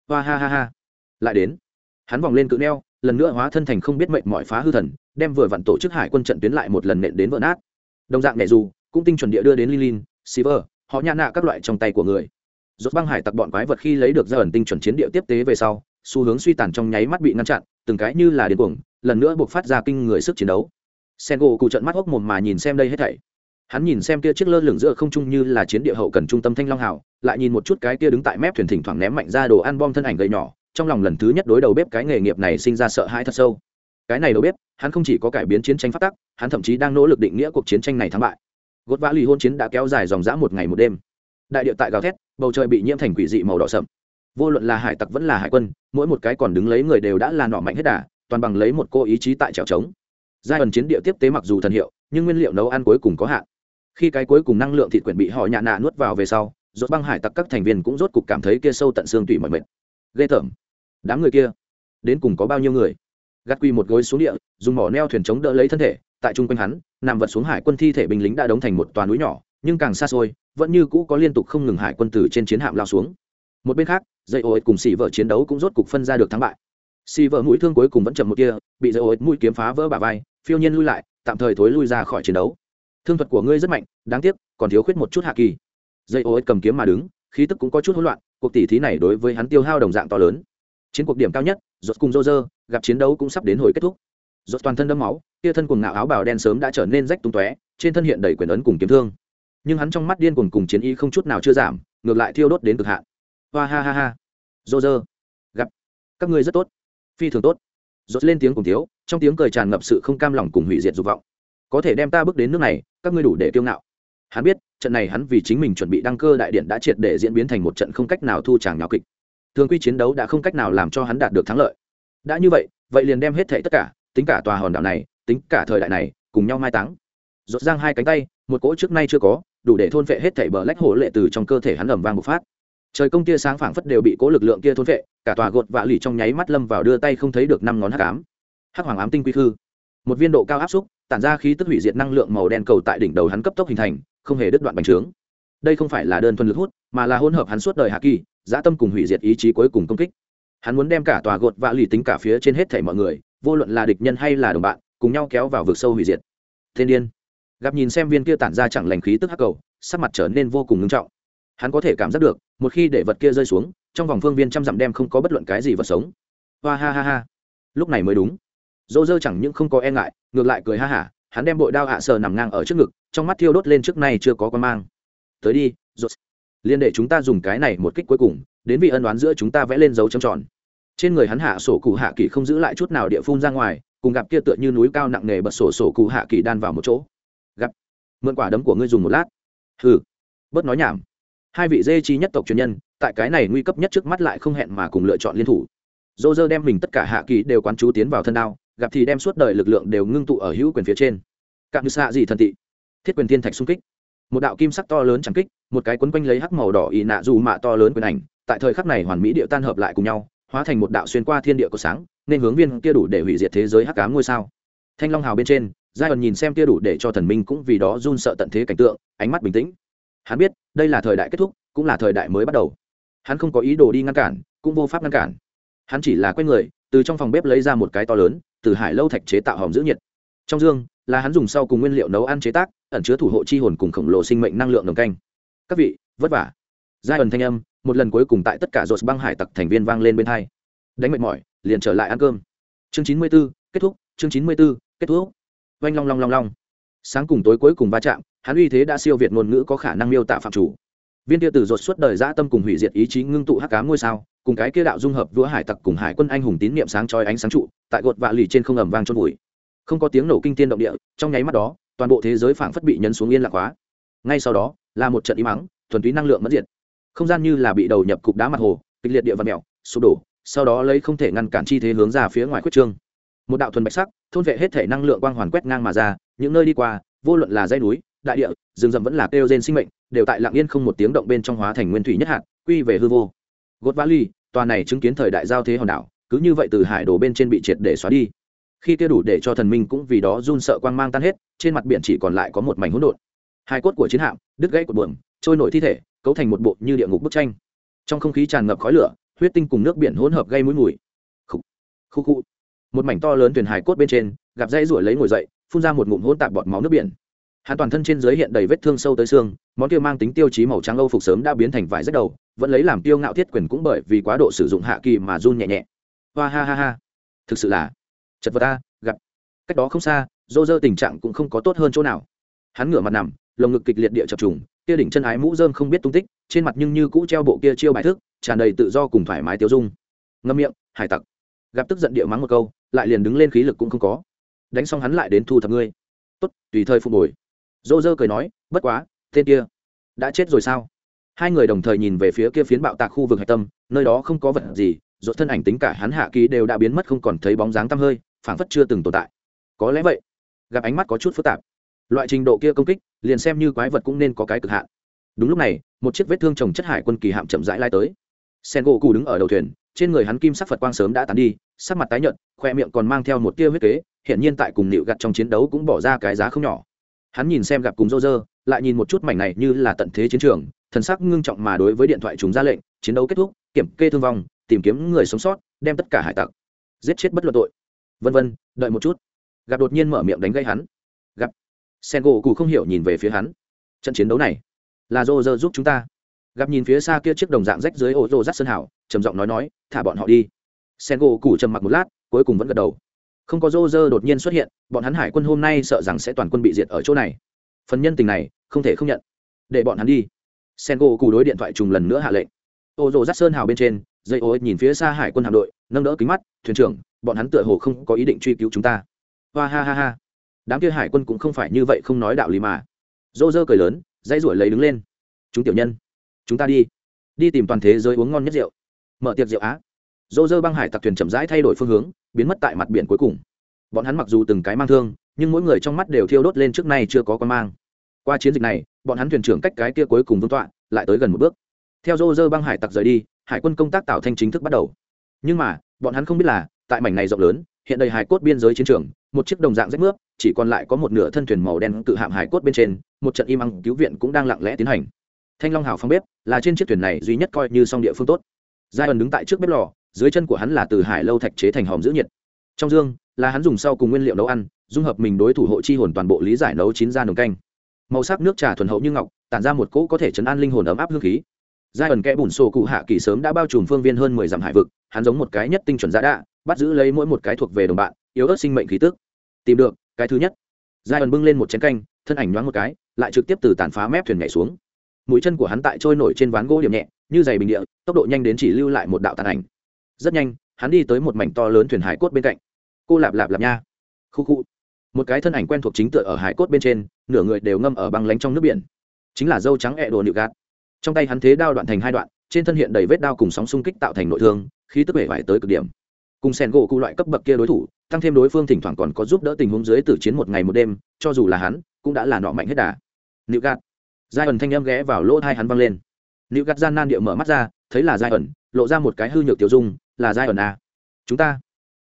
Hoa ha ha ha. Lại đến. Hắn vòng lên cự neo lần nữa hóa thân thành không biết mệnh mọi phá hư thần, đem vừa vặn tổ chức hải quân trận tuyến lại một lần nện đến vỡ nát. Đồng dạng nhẹ dù, cũng tinh chuẩn địa đưa đến lilin siver họ nhã nạ các loại trong tay của người. Rốt băng hải tặc bọn quái vật khi lấy được ra ẩn tinh chuẩn chiến địa tiếp tế về sau, xu hướng suy tàn trong nháy mắt bị ngăn chặn, từng cái như là điên cuồng, lần nữa buộc phát ra kinh người sức chiến đấu. Sen gỗ cụ trận mắt hốc mồm mà nhìn xem đây hết thảy. Hắn nhìn xem kia chiếc lơ lửng giữa không trung như là chiến địa hậu cần trung tâm thanh long hảo lại nhìn một chút cái kia đứng tại mép thuyền thỉnh thoảng ném mạnh ra đồ ăn bom thân ảnh gầy nhỏ trong lòng lần thứ nhất đối đầu bếp cái nghề nghiệp này sinh ra sợ hãi thật sâu. Cái này đầu bếp, hắn không chỉ có cải biến chiến tranh phát tắc, hắn thậm chí đang nỗ lực định nghĩa cuộc chiến tranh này thắng bại. Gốt vã lì hôn chiến đã kéo dài dòng dã một ngày một đêm. Đại địa tại gào thét, bầu trời bị nhiễm thành quỷ dị màu đỏ sậm. Vô luận là hải tặc vẫn là hải quân, mỗi một cái còn đứng lấy người đều đã là nọ mạnh hết đà, toàn bằng lấy một cô ý chí tại trèo trống. Giai ẩn chiến địa tiếp tế mặc dù thần hiệu, nhưng nguyên liệu nấu ăn cuối cùng có hạn. Khi cái cuối cùng năng lượng thịt quyển bị họ nhạ nạ nuốt vào về sau, rốt băng hải tặc các thành viên cũng rốt cục cảm thấy kia sâu tận xương tủy mọi mệt ghê tởm. Đám người kia, đến cùng có bao nhiêu người? Gắt quy một gối xuống địa, dùng mỏ neo thuyền chống đỡ lấy thân thể, tại chung quanh hắn, nằm vật xuống hải quân thi thể binh lính đã đóng thành một toàn núi nhỏ, nhưng càng xa xôi, vẫn như cũ có liên tục không ngừng hải quân từ trên chiến hạm lao xuống. Một bên khác, dây ô cùng xì vợ chiến đấu cũng rốt cục phân ra được thắng bại. Xì vợ mũi thương cuối cùng vẫn chậm một kia, bị dây ô mũi kiếm phá vỡ bả vai, phiêu nhiên lui lại, tạm thời thối lui ra khỏi chiến đấu. Thương thuật của ngươi rất mạnh, đáng tiếc, còn thiếu khuyết một chút hạ kỳ. Dây ô cầm kiếm mà đứng, khí tức cũng có chút hỗn loạn cuộc tỷ thí này đối với hắn tiêu hao đồng dạng to lớn. Chiến cuộc điểm cao nhất, rốt cùng rô rơ gặp chiến đấu cũng sắp đến hồi kết thúc. Rốt toàn thân đẫm máu, kia thân cùng ngạo áo bào đen sớm đã trở nên rách tung tóe, trên thân hiện đầy quyền ấn cùng kiếm thương. Nhưng hắn trong mắt điên cuồng cùng chiến ý không chút nào chưa giảm, ngược lại thiêu đốt đến cực hạn. Hoa ha ha ha. Dô gặp. Các ngươi rất tốt. Phi thường tốt. Rốt lên tiếng cùng thiếu, trong tiếng cười tràn ngập sự không cam lòng cùng hủy diệt dục vọng. Có thể đem ta bước đến nước này, các ngươi đủ để kiêu ngạo hắn biết, trận này hắn vì chính mình chuẩn bị đăng cơ đại điện đã triệt để diễn biến thành một trận không cách nào thu tràng nháo kịch. Thường quy chiến đấu đã không cách nào làm cho hắn đạt được thắng lợi. Đã như vậy vậy liền đem hết thệ tất cả, tính cả tòa hòn đảo này, tính cả thời đại này, cùng nhau mai táng. Rột giang hai cánh tay, một cỗ trước nay chưa có, đủ để thôn vệ hết thảy bờ lách hổ lệ từ trong cơ thể hắn ầm vang một phát. Trời công tia sáng phảng phất đều bị cố lực lượng kia thôn vệ, cả tòa gột vạ lì trong nháy mắt lâm vào đưa tay không thấy được năm ngón hắc ám. Hắc hoàng ám tinh quy khư. Một viên độ cao áp xúc, tản ra khí tức hủy diệt năng lượng màu đen cầu tại đỉnh đầu hắn cấp tốc hình thành không hề đứt đoạn bành trướng. Đây không phải là đơn thuần lực hút, mà là hỗn hợp hắn suốt đời hạ kỳ, dã tâm cùng hủy diệt ý chí cuối cùng công kích. Hắn muốn đem cả tòa gột vạ lì tính cả phía trên hết thảy mọi người, vô luận là địch nhân hay là đồng bạn, cùng nhau kéo vào vực sâu hủy diệt. Thiên điên. Gặp nhìn xem viên kia tản ra chẳng lành khí tức hắc cầu, sắc mặt trở nên vô cùng ngưng trọng. Hắn có thể cảm giác được, một khi để vật kia rơi xuống, trong vòng phương viên trăm dặm đem không có bất luận cái gì vật sống. Hoa ha ha ha. Lúc này mới đúng. Dỗ dơ chẳng những không có e ngại, ngược lại cười ha hả hắn đem bội đao hạ sờ nằm ngang ở trước ngực, trong mắt thiêu đốt lên trước nay chưa có con mang. Tới đi rột liên để chúng ta dùng cái này một kích cuối cùng, đến vị ân đoán giữa chúng ta vẽ lên dấu trầm tròn. Trên người hắn hạ sổ cụ hạ kỳ không giữ lại chút nào địa phun ra ngoài, cùng gặp kia tựa như núi cao nặng nề bật sổ sổ cụ hạ kỳ đan vào một chỗ. Gặp. Mượn quả đấm của ngươi dùng một lát. Hừ. Bớt nói nhảm. Hai vị dê chi nhất tộc truyền nhân, tại cái này nguy cấp nhất trước mắt lại không hẹn mà cùng lựa chọn liên thủ. Dô dơ đem mình tất cả hạ kỳ đều quán chú tiến vào thân đao gặp thì đem suốt đời lực lượng đều ngưng tụ ở hữu quyền phía trên. Cạn như xạ gì thần tị thiết quyền thiên thạch xung kích. Một đạo kim sắc to lớn chẳng kích, một cái quấn quanh lấy hắc màu đỏ ị nạ dù mạ to lớn quyền ảnh, tại thời khắc này hoàn mỹ địa tan hợp lại cùng nhau, hóa thành một đạo xuyên qua thiên địa của sáng, nên hướng viên kia đủ để hủy diệt thế giới hắc ám ngôi sao. Thanh long hào bên trên giai ẩn nhìn xem kia đủ để cho thần minh cũng vì đó run sợ tận thế cảnh tượng, ánh mắt bình tĩnh. Hắn biết, đây là thời đại kết thúc, cũng là thời đại mới bắt đầu. Hắn không có ý đồ đi ngăn cản, cũng vô pháp ngăn cản. Hắn chỉ là quay người, từ trong phòng bếp lấy ra một cái to lớn từ hải lâu thạch chế tạo hòm giữ nhiệt. Trong dương, là hắn dùng sau cùng nguyên liệu nấu ăn chế tác, ẩn chứa thủ hộ chi hồn cùng khổng lồ sinh mệnh năng lượng đồng canh. Các vị, vất vả. Giai ẩn thanh âm, một lần cuối cùng tại tất cả rột băng hải tặc thành viên vang lên bên hai. Đánh mệt mỏi, liền trở lại ăn cơm. Chương chín mươi b ố kết thúc, chương chín mươi b ố kết thúc. Oanh long long long long. Sáng cùng tối cuối cùng va chạm, hắn uy thế đã siêu việt ngôn ngữ có khả năng miêu tả phạm chủ viên tia tử rột suốt đời dã tâm cùng hủy diệt ý chí ngưng tụ hắc cá ngôi sao, cùng cái kia đạo dung hợp vua hải tặc cùng hải quân anh hùng tín niệm sáng chói ánh sáng trụ, tại gột vạ lì trên không ẩm vang chôn vùi. Không có tiếng nổ kinh tiên động địa, trong nháy mắt đó, toàn bộ thế giới phảng phất bị nhấn xuống yên lạc hóa. Ngay sau đó, là một trận im mắng thuần túy năng lượng mất diệt không gian như là bị đầu nhập cục đá mặt hồ, kịch liệt địa vật mèo, sụp đổ, sau đó lấy không thể ngăn cản chi thế hướng ra phía ngoài quyết trương. Một đạo thuần bạch sắc, thôn vệ hết thể năng lượng quang hoàn quét ngang mà ra, những nơi đi qua, vô luận là dây núi đại địa, rừng rậm vẫn là kêu gen sinh mệnh, đều tại lặng yên không một tiếng động bên trong hóa thành nguyên thủy nhất hạt, quy về hư vô. Gốt vali tòa này chứng kiến thời đại giao thế hòn đảo, cứ như vậy từ hải đồ bên trên bị triệt để xóa đi. Khi kia đủ để cho thần minh cũng vì đó run sợ quang mang tan hết, trên mặt biển chỉ còn lại có một mảnh hỗn độn. Hai cốt của chiến hạm, đứt gãy của buồng trôi nổi thi thể, cấu thành một bộ như địa ngục bức tranh. Trong không khí tràn ngập khói lửa, huyết tinh cùng nước biển hỗn hợp gây mũi mùi. Khu khu khu một mảnh to lớn thuyền hải cốt bên trên, gặp dây ruổi lấy ngồi dậy, phun ra một ngụm hỗn tạp bọt máu nước biển hắn toàn thân trên dưới hiện đầy vết thương sâu tới xương, món kia mang tính tiêu chí màu trắng âu phục sớm đã biến thành vải rách đầu, vẫn lấy làm tiêu ngạo thiết quyền cũng bởi vì quá độ sử dụng hạ kỳ mà run nhẹ nhẹ. Hoa ha ha ha. Thực sự là chật vật ta, gặp. Cách đó không xa, dô dơ tình trạng cũng không có tốt hơn chỗ nào. Hắn ngửa mặt nằm, lồng ngực kịch liệt địa chập trùng, kia đỉnh chân ái mũ dơm không biết tung tích, trên mặt nhưng như cũ treo bộ kia chiêu bài thức, tràn đầy tự do cùng thoải mái tiêu dung. Ngâm miệng, hải tặc. Gặp tức giận địa mắng một câu, lại liền đứng lên khí lực cũng không có. Đánh xong hắn lại đến thu thập ngươi. Tốt, tùy thời phục hồi dô dơ cười nói, bất quá, tên kia đã chết rồi sao? Hai người đồng thời nhìn về phía kia phiến bạo tạc khu vực hạch tâm, nơi đó không có vật gì dột thân ảnh tính cả hắn hạ ký đều đã biến mất không còn thấy bóng dáng tăm hơi, phảng phất chưa từng tồn tại. Có lẽ vậy, gặp ánh mắt có chút phức tạp. Loại trình độ kia công kích, liền xem như quái vật cũng nên có cái cực hạn. Đúng lúc này, một chiếc vết thương trồng chất hải quân kỳ hạm chậm rãi lai tới. Sen gỗ cù đứng ở đầu thuyền, trên người hắn kim sắc phật quang sớm đã tàn đi, sắc mặt tái nhợt, khoe miệng còn mang theo một tia huyết kế hiện nhiên tại cùng nịu gặt trong chiến đấu cũng bỏ ra cái giá không nhỏ hắn nhìn xem gặp cùng rô rơ lại nhìn một chút mảnh này như là tận thế chiến trường, thần sắc ngưng trọng mà đối với điện thoại chúng ra lệnh, chiến đấu kết thúc, kiểm kê thương vong, tìm kiếm người sống sót, đem tất cả hải tặc, giết chết bất luận tội. Vân vân, đợi một chút. Gặp đột nhiên mở miệng đánh gây hắn. Gặp. Sen gỗ cụ không hiểu nhìn về phía hắn. Trận chiến đấu này là rô rơ giúp chúng ta. Gặp nhìn phía xa kia chiếc đồng dạng rách dưới ô rô rắt sơn hảo trầm giọng nói nói, thả bọn họ đi. Sen gỗ cụ trầm mặc một lát, cuối cùng vẫn gật đầu không có rô rơ đột nhiên xuất hiện, bọn hắn hải quân hôm nay sợ rằng sẽ toàn quân bị diệt ở chỗ này. Phần nhân tình này, không thể không nhận. Để bọn hắn đi. Sen gỗ cù đối điện thoại trùng lần nữa hạ lệnh. Ô Rô rát sơn hào bên trên, dây ô nhìn phía xa hải quân hạm đội, nâng đỡ kính mắt, thuyền trưởng, bọn hắn tựa hồ không có ý định truy cứu chúng ta. Hoa ha ha ha. Đám kia hải quân cũng không phải như vậy không nói đạo lý mà. Dô dơ cười lớn, dãy ruổi lấy đứng lên. Chúng tiểu nhân, chúng ta đi. Đi tìm toàn thế giới uống ngon nhất rượu. Mở tiệc rượu á. Dô dơ băng hải tặc thuyền chậm rãi thay đổi phương hướng biến mất tại mặt biển cuối cùng. Bọn hắn mặc dù từng cái mang thương, nhưng mỗi người trong mắt đều thiêu đốt lên trước nay chưa có con mang. Qua chiến dịch này, bọn hắn thuyền trưởng cách cái kia cuối cùng vương tọa lại tới gần một bước. Theo dô dơ băng hải tặc rời đi, hải quân công tác tạo thanh chính thức bắt đầu. Nhưng mà, bọn hắn không biết là, tại mảnh này rộng lớn, hiện đầy hải cốt biên giới chiến trường, một chiếc đồng dạng rách nước chỉ còn lại có một nửa thân thuyền màu đen tự hạm hải cốt bên trên, một trận im ăng cứu viện cũng đang lặng lẽ tiến hành. Thanh long hào phong bếp là trên chiếc thuyền này duy nhất coi như song địa phương tốt. Giai ẩn đứng tại trước bếp lò dưới chân của hắn là từ hải lâu thạch chế thành hòm giữ nhiệt. Trong dương, là hắn dùng sau cùng nguyên liệu nấu ăn, dung hợp mình đối thủ hộ chi hồn toàn bộ lý giải nấu chín ra nồng canh. Màu sắc nước trà thuần hậu như ngọc, tản ra một cỗ có thể chấn an linh hồn ấm áp hương khí. Giai ẩn kẽ bùn sổ cụ hạ kỳ sớm đã bao trùm phương viên hơn mười dặm hải vực, hắn giống một cái nhất tinh chuẩn giá đạ, bắt giữ lấy mỗi một cái thuộc về đồng bạn, yếu ớt sinh mệnh khí tức. Tìm được, cái thứ nhất. Giai ẩn bưng lên một chén canh, thân ảnh nhoáng một cái, lại trực tiếp từ tàn phá mép thuyền nhảy xuống. Mũi chân của hắn tại trôi nổi trên ván gỗ điểm nhẹ, như giày bình địa, tốc độ nhanh đến chỉ lưu lại một đạo tàn ảnh rất nhanh, hắn đi tới một mảnh to lớn thuyền hải cốt bên cạnh. Cô lạp lạp lạp nha. Khu khu. Một cái thân ảnh quen thuộc chính tựa ở hải cốt bên trên, nửa người đều ngâm ở băng lánh trong nước biển. Chính là dâu trắng ẹ đồ nịu gạt. Trong tay hắn thế đao đoạn thành hai đoạn, trên thân hiện đầy vết đao cùng sóng xung kích tạo thành nội thương khi tức bể vải tới cực điểm. Cùng sen gỗ cụ loại cấp bậc kia đối thủ, tăng thêm đối phương thỉnh thoảng còn có giúp đỡ tình huống dưới tử chiến một ngày một đêm, cho dù là hắn, cũng đã là nọ mạnh hết đà. Nịu gạt. Giai ẩn thanh em ghé vào lỗ thai hắn văng lên. Nịu gạt gian nan địa mở mắt ra, thấy là giai ẩn, lộ ra một cái hư nhược tiểu dung là giai ẩn a à? chúng ta?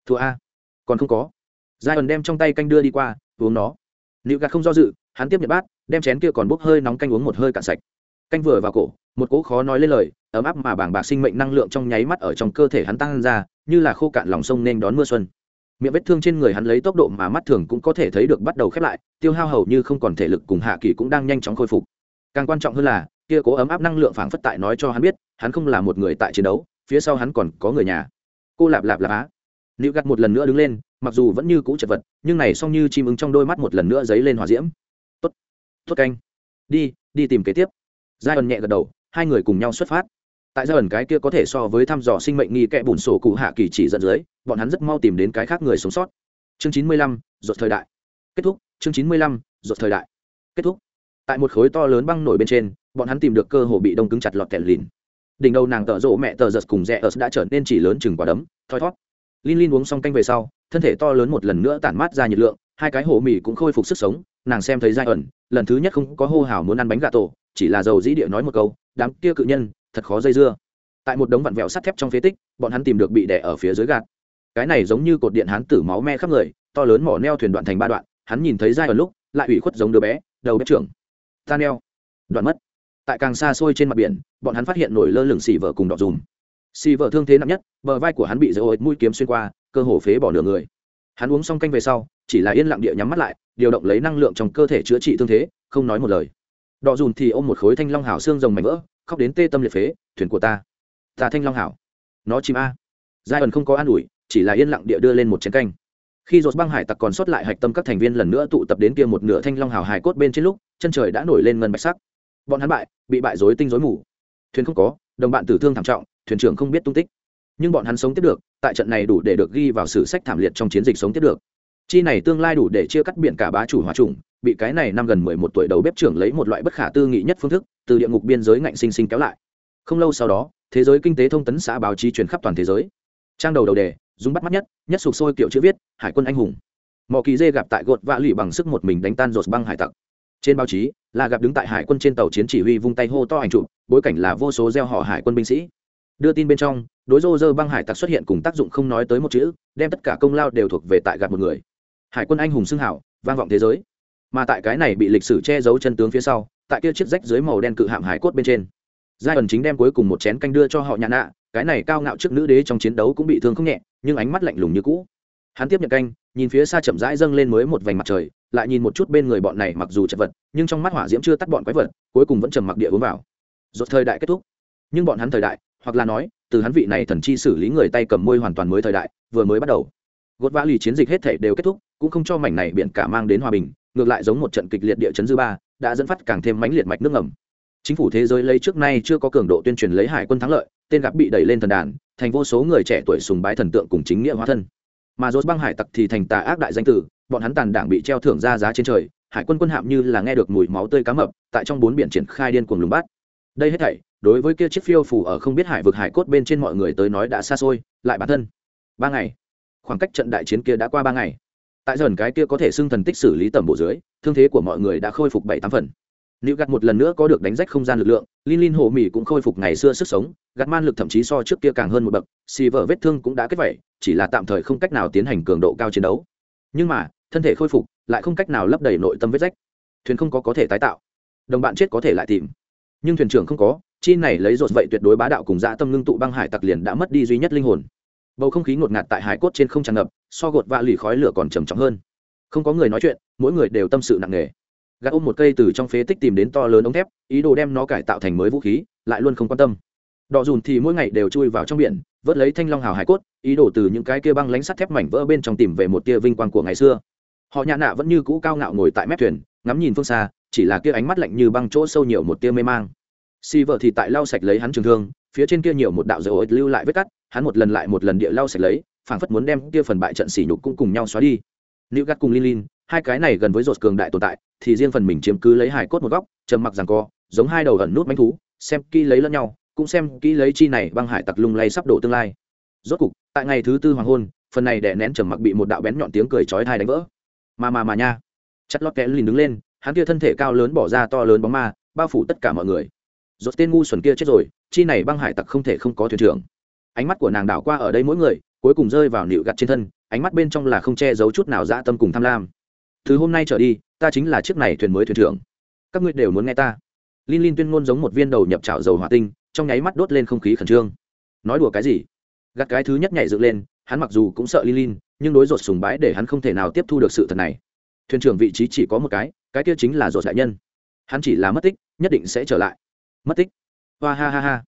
Thua a còn không có. Giai ẩn đem trong tay canh đưa đi qua, uống nó. Nịu gạt không do dự, hắn tiếp nhận bát, đem chén kia còn bốc hơi nóng canh uống một hơi cạn sạch. Canh vừa vào cổ, một cỗ khó nói lên lời, ấm áp mà bảng bạc sinh mệnh năng lượng trong nháy mắt ở trong cơ thể hắn tăng ra, như là khô cạn lòng sông nên đón mưa xuân. Miệng vết thương trên người hắn lấy tốc độ mà mắt thường cũng có thể thấy được bắt đầu khép lại, tiêu hao hầu như không còn thể lực cùng hạ kỳ cũng đang nhanh chóng khôi phục. Càng quan trọng hơn là, kia cố ấm áp năng lượng phảng phất tại nói cho hắn biết, hắn không là một người tại chiến đấu phía sau hắn còn có người nhà. Cô lạp lạp lạp á. Nữ gặt một lần nữa đứng lên, mặc dù vẫn như cũ chật vật, nhưng này xong như chim ứng trong đôi mắt một lần nữa dấy lên hòa diễm. Tốt tốt canh. Đi đi tìm kế tiếp. Giai ẩn nhẹ gật đầu, hai người cùng nhau xuất phát. Tại giai ẩn cái kia có thể so với thăm dò sinh mệnh nghi kẽ bùn sổ cụ hạ kỳ chỉ dẫn dưới, bọn hắn rất mau tìm đến cái khác người sống sót. Chương chín mươi lăm, ruột thời đại. Kết thúc, chương chín mươi lăm, ruột thời đại. Kết thúc. Tại một khối to lớn băng nổi bên trên, bọn hắn tìm được cơ hồ bị đông cứng chặt lọt kẹt lìn đỉnh đầu nàng tợ rộ mẹ tờ giật cùng rẽ ớt đã trở nên chỉ lớn chừng quả đấm thoi thót Linh Linh uống xong canh về sau, thân thể to lớn một lần nữa tản mát ra nhiệt lượng, hai cái hổ mì cũng khôi phục sức sống, nàng xem thấy giai ẩn, lần thứ nhất không có hô hào muốn ăn bánh gà tổ, chỉ là dầu dĩ địa nói một câu, đám kia cự nhân, thật khó dây dưa. Tại một đống vặn vẹo sắt thép trong phế tích, bọn hắn tìm được bị đè ở phía dưới gạt. Cái này giống như cột điện hắn tử máu me khắp người, to lớn mỏ neo thuyền đoạn thành ba đoạn, hắn nhìn thấy giai ẩn lúc, lại ủy khuất giống đứa bé, đầu bếp trưởng. Ta neo, đoạn mất. Tại càng xa xôi trên mặt biển, bọn hắn phát hiện nổi lơ lửng xì vợ cùng đỏ dùm. Xì vợ thương thế nặng nhất bờ vai của hắn bị dỡ ổi mũi kiếm xuyên qua cơ hồ phế bỏ nửa người. Hắn uống xong canh về sau chỉ là yên lặng địa nhắm mắt lại điều động lấy năng lượng trong cơ thể chữa trị thương thế không nói một lời. Đỏ dùm thì ôm một khối thanh long hảo xương rồng mảnh vỡ khóc đến tê tâm liệt phế thuyền của ta ta thanh long hảo. Nó chim a. Giai ẩn không có an ủi chỉ là yên lặng địa đưa lên một chén canh. Khi dột băng hải tặc còn sót lại hạch tâm các thành viên lần nữa tụ tập đến kia một nửa thanh long hào hài cốt bên trên lúc chân trời đã nổi lên ngân bạch sắc bọn hắn bại, bị bại dối tinh dối mù. Thuyền không có, đồng bạn tử thương thảm trọng, thuyền trưởng không biết tung tích. Nhưng bọn hắn sống tiếp được, tại trận này đủ để được ghi vào sử sách thảm liệt trong chiến dịch sống tiếp được. Chi này tương lai đủ để chia cắt biển cả bá chủ hòa trùng, bị cái này năm gần mười một tuổi đầu bếp trưởng lấy một loại bất khả tư nghị nhất phương thức, từ địa ngục biên giới ngạnh sinh sinh kéo lại. Không lâu sau đó, thế giới kinh tế thông tấn xã báo chí truyền khắp toàn thế giới. Trang đầu đầu đề, dùng bắt mắt nhất nhất sụp sôi kiểu chữ viết, hải quân anh hùng. Mò kỳ dê gặp tại gột vạ lụy bằng sức một mình đánh tan rột băng hải tặc trên báo chí, là gặp đứng tại hải quân trên tàu chiến chỉ huy vung tay hô to ảnh chụp, bối cảnh là vô số gieo họ hải quân binh sĩ. Đưa tin bên trong, đối rô rơ băng hải tặc xuất hiện cùng tác dụng không nói tới một chữ, đem tất cả công lao đều thuộc về tại gặp một người. Hải quân anh hùng xưng hảo, vang vọng thế giới. Mà tại cái này bị lịch sử che giấu chân tướng phía sau, tại kia chiếc rách dưới màu đen cự hạm hải cốt bên trên. Giai ẩn chính đem cuối cùng một chén canh đưa cho họ nhã nạ, cái này cao ngạo trước nữ đế trong chiến đấu cũng bị thương không nhẹ, nhưng ánh mắt lạnh lùng như cũ. Hắn tiếp nhận canh, nhìn phía xa chậm rãi dâng lên mới một vành mặt trời lại nhìn một chút bên người bọn này mặc dù chật vật, nhưng trong mắt hỏa diễm chưa tắt bọn quái vật, cuối cùng vẫn trầm mặc địa uống vào. Rốt thời đại kết thúc. Nhưng bọn hắn thời đại, hoặc là nói, từ hắn vị này thần chi xử lý người tay cầm môi hoàn toàn mới thời đại, vừa mới bắt đầu. Gột vã lì chiến dịch hết thể đều kết thúc, cũng không cho mảnh này biển cả mang đến hòa bình, ngược lại giống một trận kịch liệt địa chấn dư ba, đã dẫn phát càng thêm mãnh liệt mạch nước ngầm. Chính phủ thế giới lấy trước nay chưa có cường độ tuyên truyền lấy hải quân thắng lợi, tên gặp bị đẩy lên thần đàn, thành vô số người trẻ tuổi sùng bái thần tượng cùng chính nghĩa hóa thân. Mà dốt băng hải tặc thì thành tà ác đại danh tử bọn hắn tàn đảng bị treo thưởng ra giá trên trời hải quân quân hạm như là nghe được mùi máu tươi cá mập tại trong bốn biển triển khai điên cuồng lùng bắt. Đây hết thảy đối với kia chiếc phiêu phủ ở không biết hải vực hải cốt bên trên mọi người tới nói đã xa xôi lại bản thân. Ba ngày. Khoảng cách trận đại chiến kia đã qua ba ngày. Tại dần cái kia có thể xưng thần tích xử lý tầm bộ dưới thương thế của mọi người đã khôi phục bảy tám phần. Nữ gặt một lần nữa có được đánh rách không gian lực lượng, Linh Linh hồ mỉ cũng khôi phục ngày xưa sức sống, gặt man lực thậm chí so trước kia càng hơn một bậc, xì vợ vết thương cũng đã kết vảy, chỉ là tạm thời không cách nào tiến hành cường độ cao chiến đấu. Nhưng mà, thân thể khôi phục, lại không cách nào lấp đầy nội tâm vết rách. Thuyền không có có thể tái tạo, đồng bạn chết có thể lại tìm, nhưng thuyền trưởng không có, chi này lấy rột vậy tuyệt đối bá đạo cùng dã tâm ngưng tụ băng hải tặc liền đã mất đi duy nhất linh hồn. Bầu không khí ngột ngạt tại hải cốt trên không tràn ngập, so gột vạ lì khói lửa còn trầm trọng hơn. Không có người nói chuyện, mỗi người đều tâm sự nặng nề gạt ôm một cây từ trong phế tích tìm đến to lớn ống thép ý đồ đem nó cải tạo thành mới vũ khí lại luôn không quan tâm đỏ dùn thì mỗi ngày đều chui vào trong biển vớt lấy thanh long hào hải cốt ý đồ từ những cái kia băng lánh sắt thép mảnh vỡ bên trong tìm về một tia vinh quang của ngày xưa họ nhã nạ vẫn như cũ cao ngạo ngồi tại mép thuyền, ngắm nhìn phương xa, chỉ là kia ánh mắt lạnh như băng chỗ sâu nhiều một tia mê mang. Si vợ thì tại lau sạch lấy hắn trường thương, phía trên kia nhiều một đạo dấu ối lưu lại vết cắt, hắn một lần lại một lần địa lau sạch lấy, phảng phất muốn đem kia phần bại trận sỉ nhục cũng cùng nhau xóa đi. Nữ gắt cùng lin lin, hai cái này gần với rột cường đại tồn tại, thì riêng phần mình chiếm cứ lấy hải cốt một góc, trầm mặc rằng co, giống hai đầu ẩn nút bánh thú, xem kỹ lấy lẫn nhau, cũng xem kỹ lấy chi này băng hải tặc lung lay sắp đổ tương lai. Rốt cục, tại ngày thứ tư hoàng hôn, phần này đè nén trầm mặc bị một đạo bén nhọn tiếng cười chói tai đánh vỡ mà mà mà nha. Chặt lót kẽ lìn đứng lên, hắn kia thân thể cao lớn bỏ ra to lớn bóng ma, bao phủ tất cả mọi người. Rốt tên ngu xuẩn kia chết rồi, chi này băng hải tặc không thể không có thuyền trưởng. Ánh mắt của nàng đảo qua ở đây mỗi người, cuối cùng rơi vào nịu gặt trên thân, ánh mắt bên trong là không che giấu chút nào dã tâm cùng tham lam. Từ hôm nay trở đi, ta chính là chiếc này thuyền mới thuyền trưởng. Các ngươi đều muốn nghe ta. Linh linh tuyên ngôn giống một viên đầu nhập trào dầu hỏa tinh, trong nháy mắt đốt lên không khí khẩn trương. Nói đùa cái gì? Gặt cái thứ nhất nhảy dựng lên, hắn mặc dù cũng sợ linh linh nhưng đối rột sùng bái để hắn không thể nào tiếp thu được sự thật này. Thuyền trưởng vị trí chỉ có một cái cái kia chính là rột đại nhân. Hắn chỉ là mất tích, nhất định sẽ trở lại. Mất tích? Hoa ha ha ha.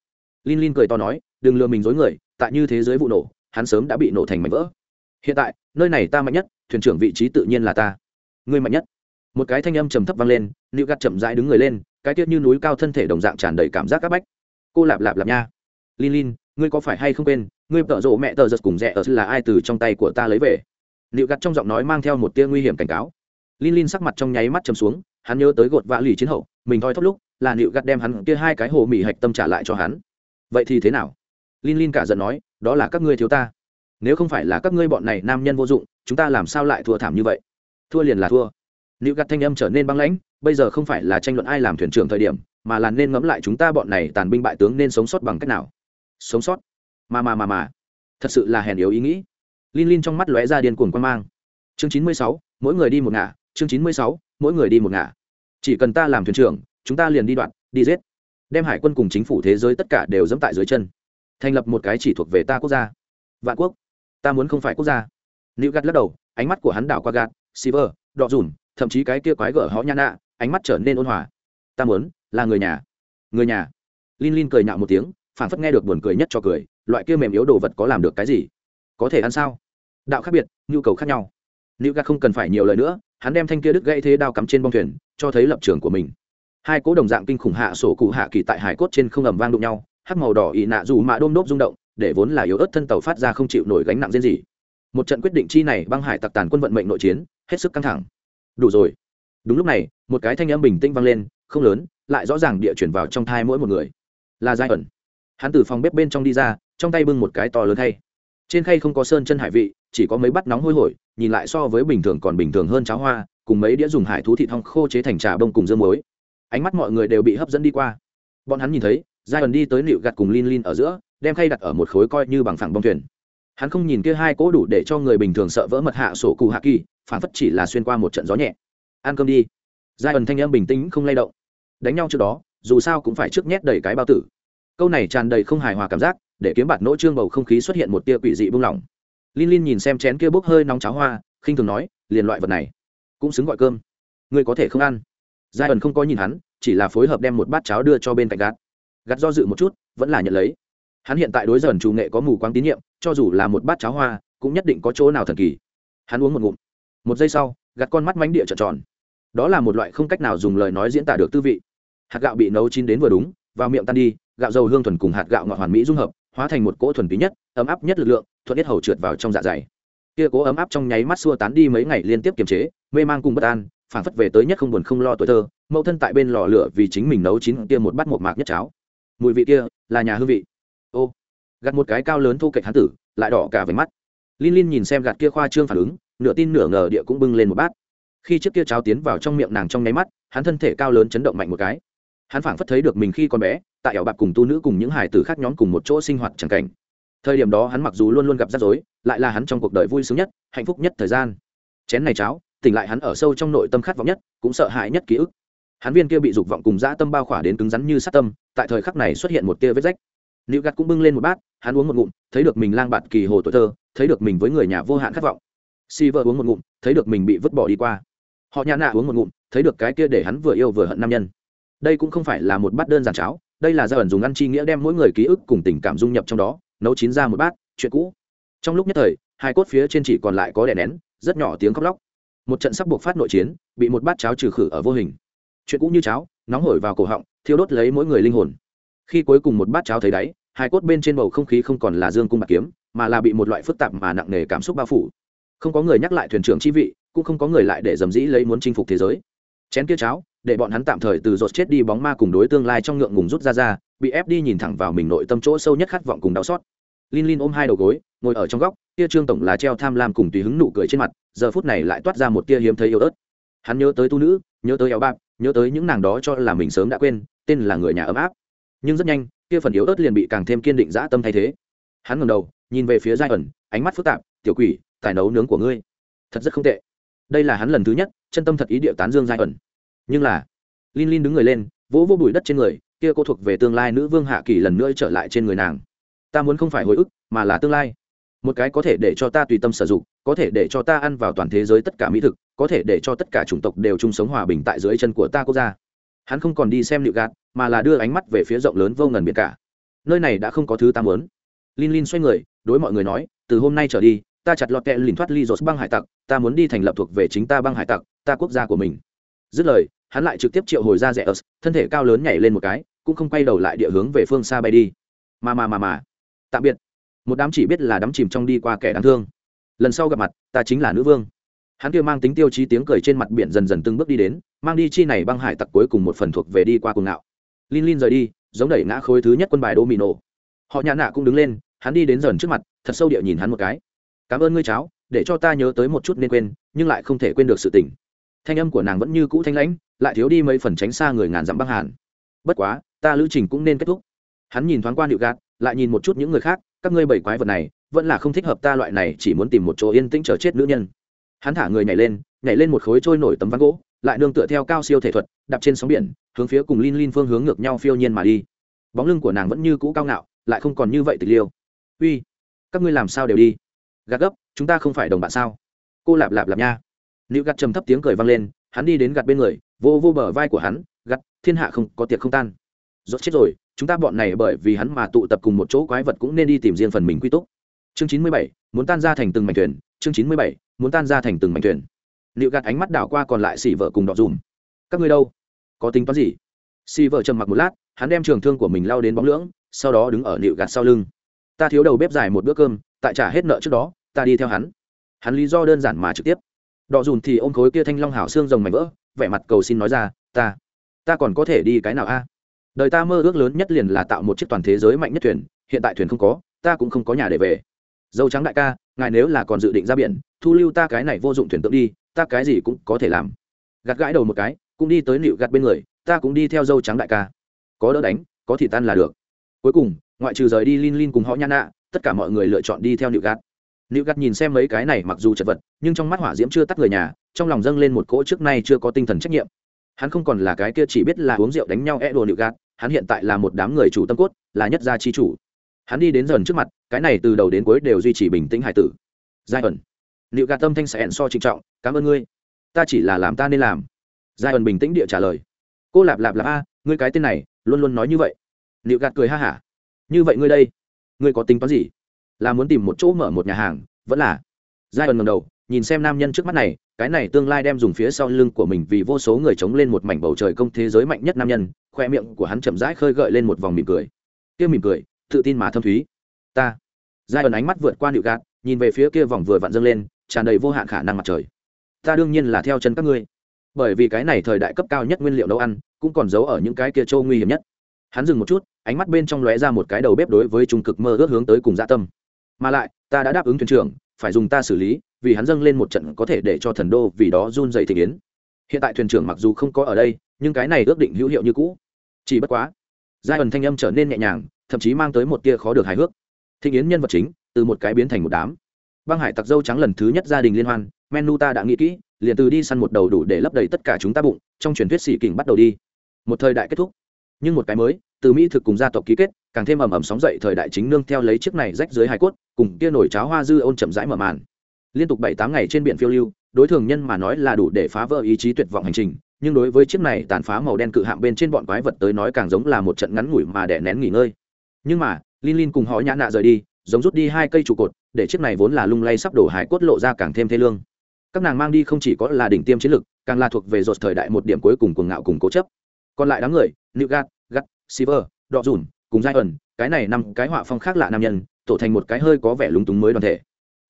Linh linh cười to nói, đừng lừa mình dối người, tại như thế giới vụ nổ, hắn sớm đã bị nổ thành mảnh vỡ. Hiện tại, nơi này ta mạnh nhất, thuyền trưởng vị trí tự nhiên là ta. Ngươi mạnh nhất. Một cái thanh âm trầm thấp vang lên nữ gắt chậm rãi đứng người lên, cái tiết như núi cao thân thể đồng dạng tràn đầy cảm giác áp bách. Cô lạp lạp lạp nha. Lin lin ngươi có phải hay không quên, ngươi tợ rộ mẹ tờ giật cùng rẽ ở là ai từ trong tay của ta lấy về? Liệu gặt trong giọng nói mang theo một tia nguy hiểm cảnh cáo. Lin lin sắc mặt trong nháy mắt chầm xuống, hắn nhớ tới gột vạ lì chiến hậu, mình thoi thóc lúc, là liệu gặt đem hắn kia hai cái hồ mì hạch tâm trả lại cho hắn. Vậy thì thế nào? Lin lin cả giận nói, đó là các ngươi thiếu ta. Nếu không phải là các ngươi bọn này nam nhân vô dụng, chúng ta làm sao lại thua thảm như vậy? Thua liền là thua. Liệu gặt thanh âm trở nên băng lãnh, bây giờ không phải là tranh luận ai làm thuyền trưởng thời điểm, mà là nên ngẫm lại chúng ta bọn này tàn binh bại tướng nên sống sót bằng cách nào sống sót. Mà mà mà mà thật sự là hèn yếu ý nghĩ. Linh Linh trong mắt lóe ra điên cuồng quan mang. Chương chín mươi sáu mỗi người đi một ngả. Chương chín mươi sáu mỗi người đi một ngả. Chỉ cần ta làm thuyền trưởng chúng ta liền đi đoạn đi giết. Đem hải quân cùng chính phủ thế giới tất cả đều dẫm tại dưới chân. Thành lập một cái chỉ thuộc về ta quốc gia. Vạn quốc. Ta muốn không phải quốc gia. Nữ gạt lắc đầu ánh mắt của hắn đảo qua gạt Silver, đọ dùn, thậm chí cái kia quái gở họ nha nạ, ánh mắt trở nên ôn hòa. Ta muốn là người nhà. Người nhà. Linh linh cười nhạo một tiếng, phản phất nghe được buồn cười nhất cho cười, loại kia mềm yếu đồ vật có làm được cái gì? Có thể ăn sao? Đạo khác biệt, nhu cầu khác nhau. nữ Gạt không cần phải nhiều lời nữa, hắn đem thanh kia đứt gãy thế đao cắm trên bong thuyền, cho thấy lập trường của mình. Hai cố đồng dạng kinh khủng hạ sổ cụ hạ kỳ tại hải cốt trên không ầm vang đụng nhau, hắc màu đỏ ị nạ dù mạ đôm đốp rung động, để vốn là yếu ớt thân tàu phát ra không chịu nổi gánh nặng riêng gì một trận quyết định chi này băng hải tặc tàn quân vận mệnh nội chiến hết sức căng thẳng đủ rồi đúng lúc này một cái thanh âm bình tĩnh vang lên không lớn lại rõ ràng địa chuyển vào trong thai mỗi một người là giai ẩn hắn từ phòng bếp bên trong đi ra, trong tay bưng một cái to lớn thay trên khay không có sơn chân hải vị, chỉ có mấy bát nóng hôi hổi, nhìn lại so với bình thường còn bình thường hơn cháo hoa, cùng mấy đĩa dùng hải thú thịt hong khô chế thành trà bông cùng dương muối. Ánh mắt mọi người đều bị hấp dẫn đi qua. Bọn hắn nhìn thấy giai ẩn đi tới nịu gặt cùng lin lin ở giữa, đem khay đặt ở một khối coi như bằng phẳng bông thuyền. Hắn không nhìn kia hai cỗ đủ để cho người bình thường sợ vỡ mật hạ sổ cụ hạ kỳ, phản phất chỉ là xuyên qua một trận gió nhẹ. Ăn cơm đi. Giai ẩn thanh em bình tĩnh không lay động. Đánh nhau trước đó, dù sao cũng phải trước nhét đầy cái bao tử câu này tràn đầy không hài hòa cảm giác, để kiếm bạt nỗ trương bầu không khí xuất hiện một tia quỷ dị buông lỏng. Linh linh nhìn xem chén kia bốc hơi nóng cháo hoa, khinh thường nói, liền loại vật này, cũng xứng gọi cơm. Ngươi có thể không ăn. Giai ẩn không có nhìn hắn, chỉ là phối hợp đem một bát cháo đưa cho bên cạnh gạt. Gạt do dự một chút, vẫn là nhận lấy. Hắn hiện tại đối dần chủ nghệ có mù quáng tín nhiệm, cho dù là một bát cháo hoa, cũng nhất định có chỗ nào thần kỳ. Hắn uống một ngụm. Một giây sau, gạt con mắt mánh địa trợn tròn. Đó là một loại không cách nào dùng lời nói diễn tả được tư vị. Hạt gạo bị nấu chín đến vừa đúng, vào miệng tan đi gạo dầu hương thuần cùng hạt gạo ngọt hoàn mỹ dung hợp, hóa thành một cỗ thuần túy nhất, ấm áp nhất lực lượng, thuận tiết hầu trượt vào trong dạ dày. Kia cố ấm áp trong nháy mắt xua tán đi mấy ngày liên tiếp kiềm chế, mê mang cùng bất an phản phất về tới nhất không buồn không lo tuổi thơ, mẫu thân tại bên lò lửa vì chính mình nấu chín kia một bát một mạc nhất cháo. Mùi vị kia là nhà hương vị. Ô gặt một cái cao lớn thu kệch hán tử, lại đỏ cả về mắt. Linh Linh nhìn xem gạt kia khoa trương phản ứng, nửa tin nửa ngờ địa cũng bưng lên một bát. Khi chiếc kia cháo tiến vào trong miệng nàng trong nháy mắt, hắn thân thể cao lớn chấn động mạnh một cái hắn phảng phất thấy được mình khi còn bé, tại ảo bạc cùng tu nữ cùng những hải tử khác nhóm cùng một chỗ sinh hoạt chẳng cảnh. Thời điểm đó hắn mặc dù luôn luôn gặp rắc rối, lại là hắn trong cuộc đời vui sướng nhất, hạnh phúc nhất thời gian. Chén này cháo, tỉnh lại hắn ở sâu trong nội tâm khát vọng nhất, cũng sợ hãi nhất ký ức. Hắn viên kia bị dục vọng cùng dã tâm bao khỏa đến cứng rắn như sát tâm, tại thời khắc này xuất hiện một tia vết rách. Nữ gạt cũng bưng lên một bát, hắn uống một ngụm, thấy được mình lang bạt kỳ hồ tuổi thơ, thấy được mình với người nhà vô hạn khát vọng. Si vợ uống một ngụm, thấy được mình bị vứt bỏ đi qua. Họ nhã nạ uống một ngụm, thấy được cái kia để hắn vừa yêu vừa hận nam nhân đây cũng không phải là một bát đơn giản cháo, đây là gia ẩn dùng ăn chi nghĩa đem mỗi người ký ức cùng tình cảm dung nhập trong đó, nấu chín ra một bát, chuyện cũ. Trong lúc nhất thời, hai cốt phía trên chỉ còn lại có đè nén, rất nhỏ tiếng khóc lóc. Một trận sắp buộc phát nội chiến, bị một bát cháo trừ khử ở vô hình. Chuyện cũ như cháo, nóng hổi vào cổ họng, thiêu đốt lấy mỗi người linh hồn. Khi cuối cùng một bát cháo thấy đáy, hai cốt bên trên bầu không khí không còn là dương cung bạc kiếm, mà là bị một loại phức tạp mà nặng nề cảm xúc bao phủ. Không có người nhắc lại thuyền trưởng chi vị, cũng không có người lại để dầm dĩ lấy muốn chinh phục thế giới chén kia cháo để bọn hắn tạm thời từ rột chết đi bóng ma cùng đối tương lai trong ngượng ngùng rút ra ra bị ép đi nhìn thẳng vào mình nội tâm chỗ sâu nhất khát vọng cùng đau xót Linh Linh ôm hai đầu gối, ngồi ở trong góc, kia Trương tổng là treo tham lam cùng tùy hứng nụ cười trên mặt, giờ phút này lại toát ra một tia hiếm thấy yêu ớt. Hắn nhớ tới tu nữ, nhớ tới eo bạc, nhớ tới những nàng đó cho là mình sớm đã quên, tên là người nhà ấm áp. Nhưng rất nhanh, kia phần yếu ớt liền bị càng thêm kiên định dã tâm thay thế. Hắn ngẩng đầu, nhìn về phía Giai ẩn, ánh mắt phức tạp, "Tiểu quỷ, tài nấu nướng của ngươi, thật rất không tệ." Đây là hắn lần thứ nhất, chân tâm thật ý địa tán dương Giai ẩn. Nhưng là, Linh Linh đứng người lên, vỗ vỗ bụi đất trên người, kia cô thuộc về tương lai nữ vương hạ kỳ lần nữa trở lại trên người nàng. Ta muốn không phải hồi ức mà là tương lai. Một cái có thể để cho ta tùy tâm sử dụng có thể để cho ta ăn vào toàn thế giới tất cả mỹ thực có thể để cho tất cả chủng tộc đều chung sống hòa bình tại dưới chân của ta quốc gia. Hắn không còn đi xem liệu gạt mà là đưa ánh mắt về phía rộng lớn vô ngần biển cả. Nơi này đã không có thứ ta muốn. Lin lin xoay người đối mọi người nói từ hôm nay trở đi ta chặt lọt kẹ lìn thoát ly rột băng hải tặc, ta muốn đi thành lập thuộc về chính ta băng hải tặc, ta quốc gia của mình. Dứt lời, hắn lại trực tiếp triệu hồi ra rẽ ớt thân thể cao lớn nhảy lên một cái, cũng không quay đầu lại địa hướng về phương xa bay đi. Mà mà mà mà. Tạm biệt. Một đám chỉ biết là đắm chìm trong đi qua kẻ đáng thương. Lần sau gặp mặt, ta chính là nữ vương. Hắn kia mang tính tiêu chí tiếng cười trên mặt biển dần dần từng bước đi đến, mang đi chi này băng hải tặc cuối cùng một phần thuộc về đi qua cùng nạo lin lin rời đi, giống đẩy ngã khối thứ nhất quân bài đô mì nổ họ nhã nạ cũng đứng lên, hắn đi đến dần trước mặt, thật sâu địa nhìn hắn một cái cảm ơn ngươi cháo, để cho ta nhớ tới một chút nên quên, nhưng lại không thể quên được sự tình. Thanh âm của nàng vẫn như cũ thanh lãnh, lại thiếu đi mấy phần tránh xa người ngàn dặm băng hàn. Bất quá, ta lữ trình cũng nên kết thúc. Hắn nhìn thoáng qua nịu gạt, lại nhìn một chút những người khác, các ngươi bảy quái vật này, vẫn là không thích hợp ta loại này chỉ muốn tìm một chỗ yên tĩnh chờ chết nữ nhân. Hắn thả người nhảy lên nhảy lên một khối trôi nổi tấm ván gỗ, lại nương tựa theo cao siêu thể thuật, đạp trên sóng biển, hướng phía cùng lin lin phương hướng ngược nhau phiêu nhiên mà đi. Bóng lưng của nàng vẫn như cũ cao ngạo, lại không còn như vậy tịch liêu. Uy, các ngươi làm sao đều đi? Gạt gấp, chúng ta không phải đồng bạn sao? Cô lạp lạp lạp nha. Nữ gạt trầm thấp tiếng cười vang lên, hắn đi đến gạt bên người, vô vô bờ vai của hắn, gạt, thiên hạ không có tiệc không tan. Rốt chết rồi, chúng ta bọn này bởi vì hắn mà tụ tập cùng một chỗ quái vật cũng nên đi tìm riêng phần mình quy túc. Chương chín mươi bảy, muốn tan ra thành từng mảnh thuyền. Chương chín mươi bảy, muốn tan ra thành từng mảnh thuyền. Liệu gạt ánh mắt đảo qua còn lại xỉ vợ cùng đọ dùm. Các ngươi đâu? Có tính toán gì? Xỉ vợ trầm mặc một lát, hắn đem trường thương của mình lao đến bóng lưỡng, sau đó đứng ở liệu gạt sau lưng. Ta thiếu đầu bếp dài một bữa cơm, tại trả hết nợ trước đó ta đi theo hắn. Hắn lý do đơn giản mà trực tiếp. Đọ dùn thì ôm khối kia thanh long hảo xương rồng mảnh vỡ, vẻ mặt cầu xin nói ra, ta ta còn có thể đi cái nào a? Đời ta mơ ước lớn nhất liền là tạo một chiếc toàn thế giới mạnh nhất thuyền, hiện tại thuyền không có, ta cũng không có nhà để về. Dâu trắng đại ca, ngài nếu là còn dự định ra biển, thu lưu ta cái này vô dụng thuyền tượng đi, ta cái gì cũng có thể làm. Gạt gãi đầu một cái, cũng đi tới nịu gạt bên người, ta cũng đi theo dâu trắng đại ca. Có đỡ đánh, có thì tan là được. Cuối cùng, ngoại trừ rời đi lin lin cùng họ nhan nạ, tất cả mọi người lựa chọn đi theo nịu gạt. Liễu gạt nhìn xem mấy cái này mặc dù chật vật, nhưng trong mắt hỏa diễm chưa tắt người nhà, trong lòng dâng lên một cỗ trước nay chưa có tinh thần trách nhiệm. Hắn không còn là cái kia chỉ biết là uống rượu đánh nhau e đồ Liễu gạt hắn hiện tại là một đám người chủ tâm cốt, là nhất gia chi chủ. Hắn đi đến dần trước mặt, cái này từ đầu đến cuối đều duy trì bình tĩnh hải tử. Giai ẩn. Liệu gạt tâm thanh sẽ so trịnh trọng, cảm ơn ngươi. Ta chỉ là làm ta nên làm. Giai ẩn bình tĩnh địa trả lời. Cô lạp lạp lạp a, ngươi cái tên này, luôn luôn nói như vậy. Liệu gạt cười ha hả. Như vậy ngươi đây, ngươi có tính toán gì? Là muốn tìm một chỗ mở một nhà hàng, vẫn là. Giai ẩn ngầm đầu, nhìn xem nam nhân trước mắt này, cái này tương lai đem dùng phía sau lưng của mình vì vô số người chống lên một mảnh bầu trời công thế giới mạnh nhất nam nhân, khoe miệng của hắn chậm rãi khơi gợi lên một vòng mỉm cười. Kia mỉm cười, tự tin mà thâm thúy. Ta. Giai ẩn ánh mắt vượt qua nịu gạt, nhìn về phía kia vòng vừa vặn dâng lên, tràn đầy vô hạn khả năng mặt trời. Ta đương nhiên là theo chân các ngươi. Bởi vì cái này thời đại cấp cao nhất nguyên liệu nấu ăn, cũng còn giấu ở những cái kia châu nguy hiểm nhất. Hắn dừng một chút, ánh mắt bên trong lóe ra một cái đầu bếp đối với trung cực mơ ước hướng tới cùng dạ tâm mà lại, ta đã đáp ứng thuyền trưởng, phải dùng ta xử lý, vì hắn dâng lên một trận có thể để cho thần đô vì đó run dày thị kiến hiện tại thuyền trưởng mặc dù không có ở đây, nhưng cái này ước định hữu hiệu như cũ. Chỉ bất quá, giai ẩn thanh âm trở nên nhẹ nhàng, thậm chí mang tới một tia khó được hài hước. Thị kiến nhân vật chính, từ một cái biến thành một đám. Băng hải tặc dâu trắng lần thứ nhất gia đình liên hoan, menu ta đã nghĩ kỹ, liền từ đi săn một đầu đủ để lấp đầy tất cả chúng ta bụng, trong truyền thuyết xỉ kình bắt đầu đi. Một thời đại kết thúc. Nhưng một cái mới, từ mỹ thực cùng gia tộc ký kết, càng thêm ầm ầm sóng dậy thời đại chính nương theo lấy chiếc này rách dưới hải cốt cùng kia nổi cháo hoa dư ôn chậm rãi mở màn. Liên tục bảy tám ngày trên biển phiêu lưu, đối thường nhân mà nói là đủ để phá vỡ ý chí tuyệt vọng hành trình, nhưng đối với chiếc này tàn phá màu đen cự hạng bên trên bọn quái vật tới nói càng giống là một trận ngắn ngủi mà đẻ nén nghỉ ngơi. Nhưng mà Linh Linh cùng họ nhã nạ rời đi, giống rút đi hai cây trụ cột, để chiếc này vốn là lung lay sắp đổ hải cốt lộ ra càng thêm thê lương. Các nàng mang đi không chỉ có là đỉnh tiêm chiến lực, càng là thuộc về rột thời đại một điểm cuối cùng cuồng ngạo cùng cố chấp. Còn lại đám người nữ gạt gắt silver đọ dùn cùng giai ẩn, cái này năm cái họa phong khác lạ nam nhân tổ thành một cái hơi có vẻ lúng túng mới đoàn thể.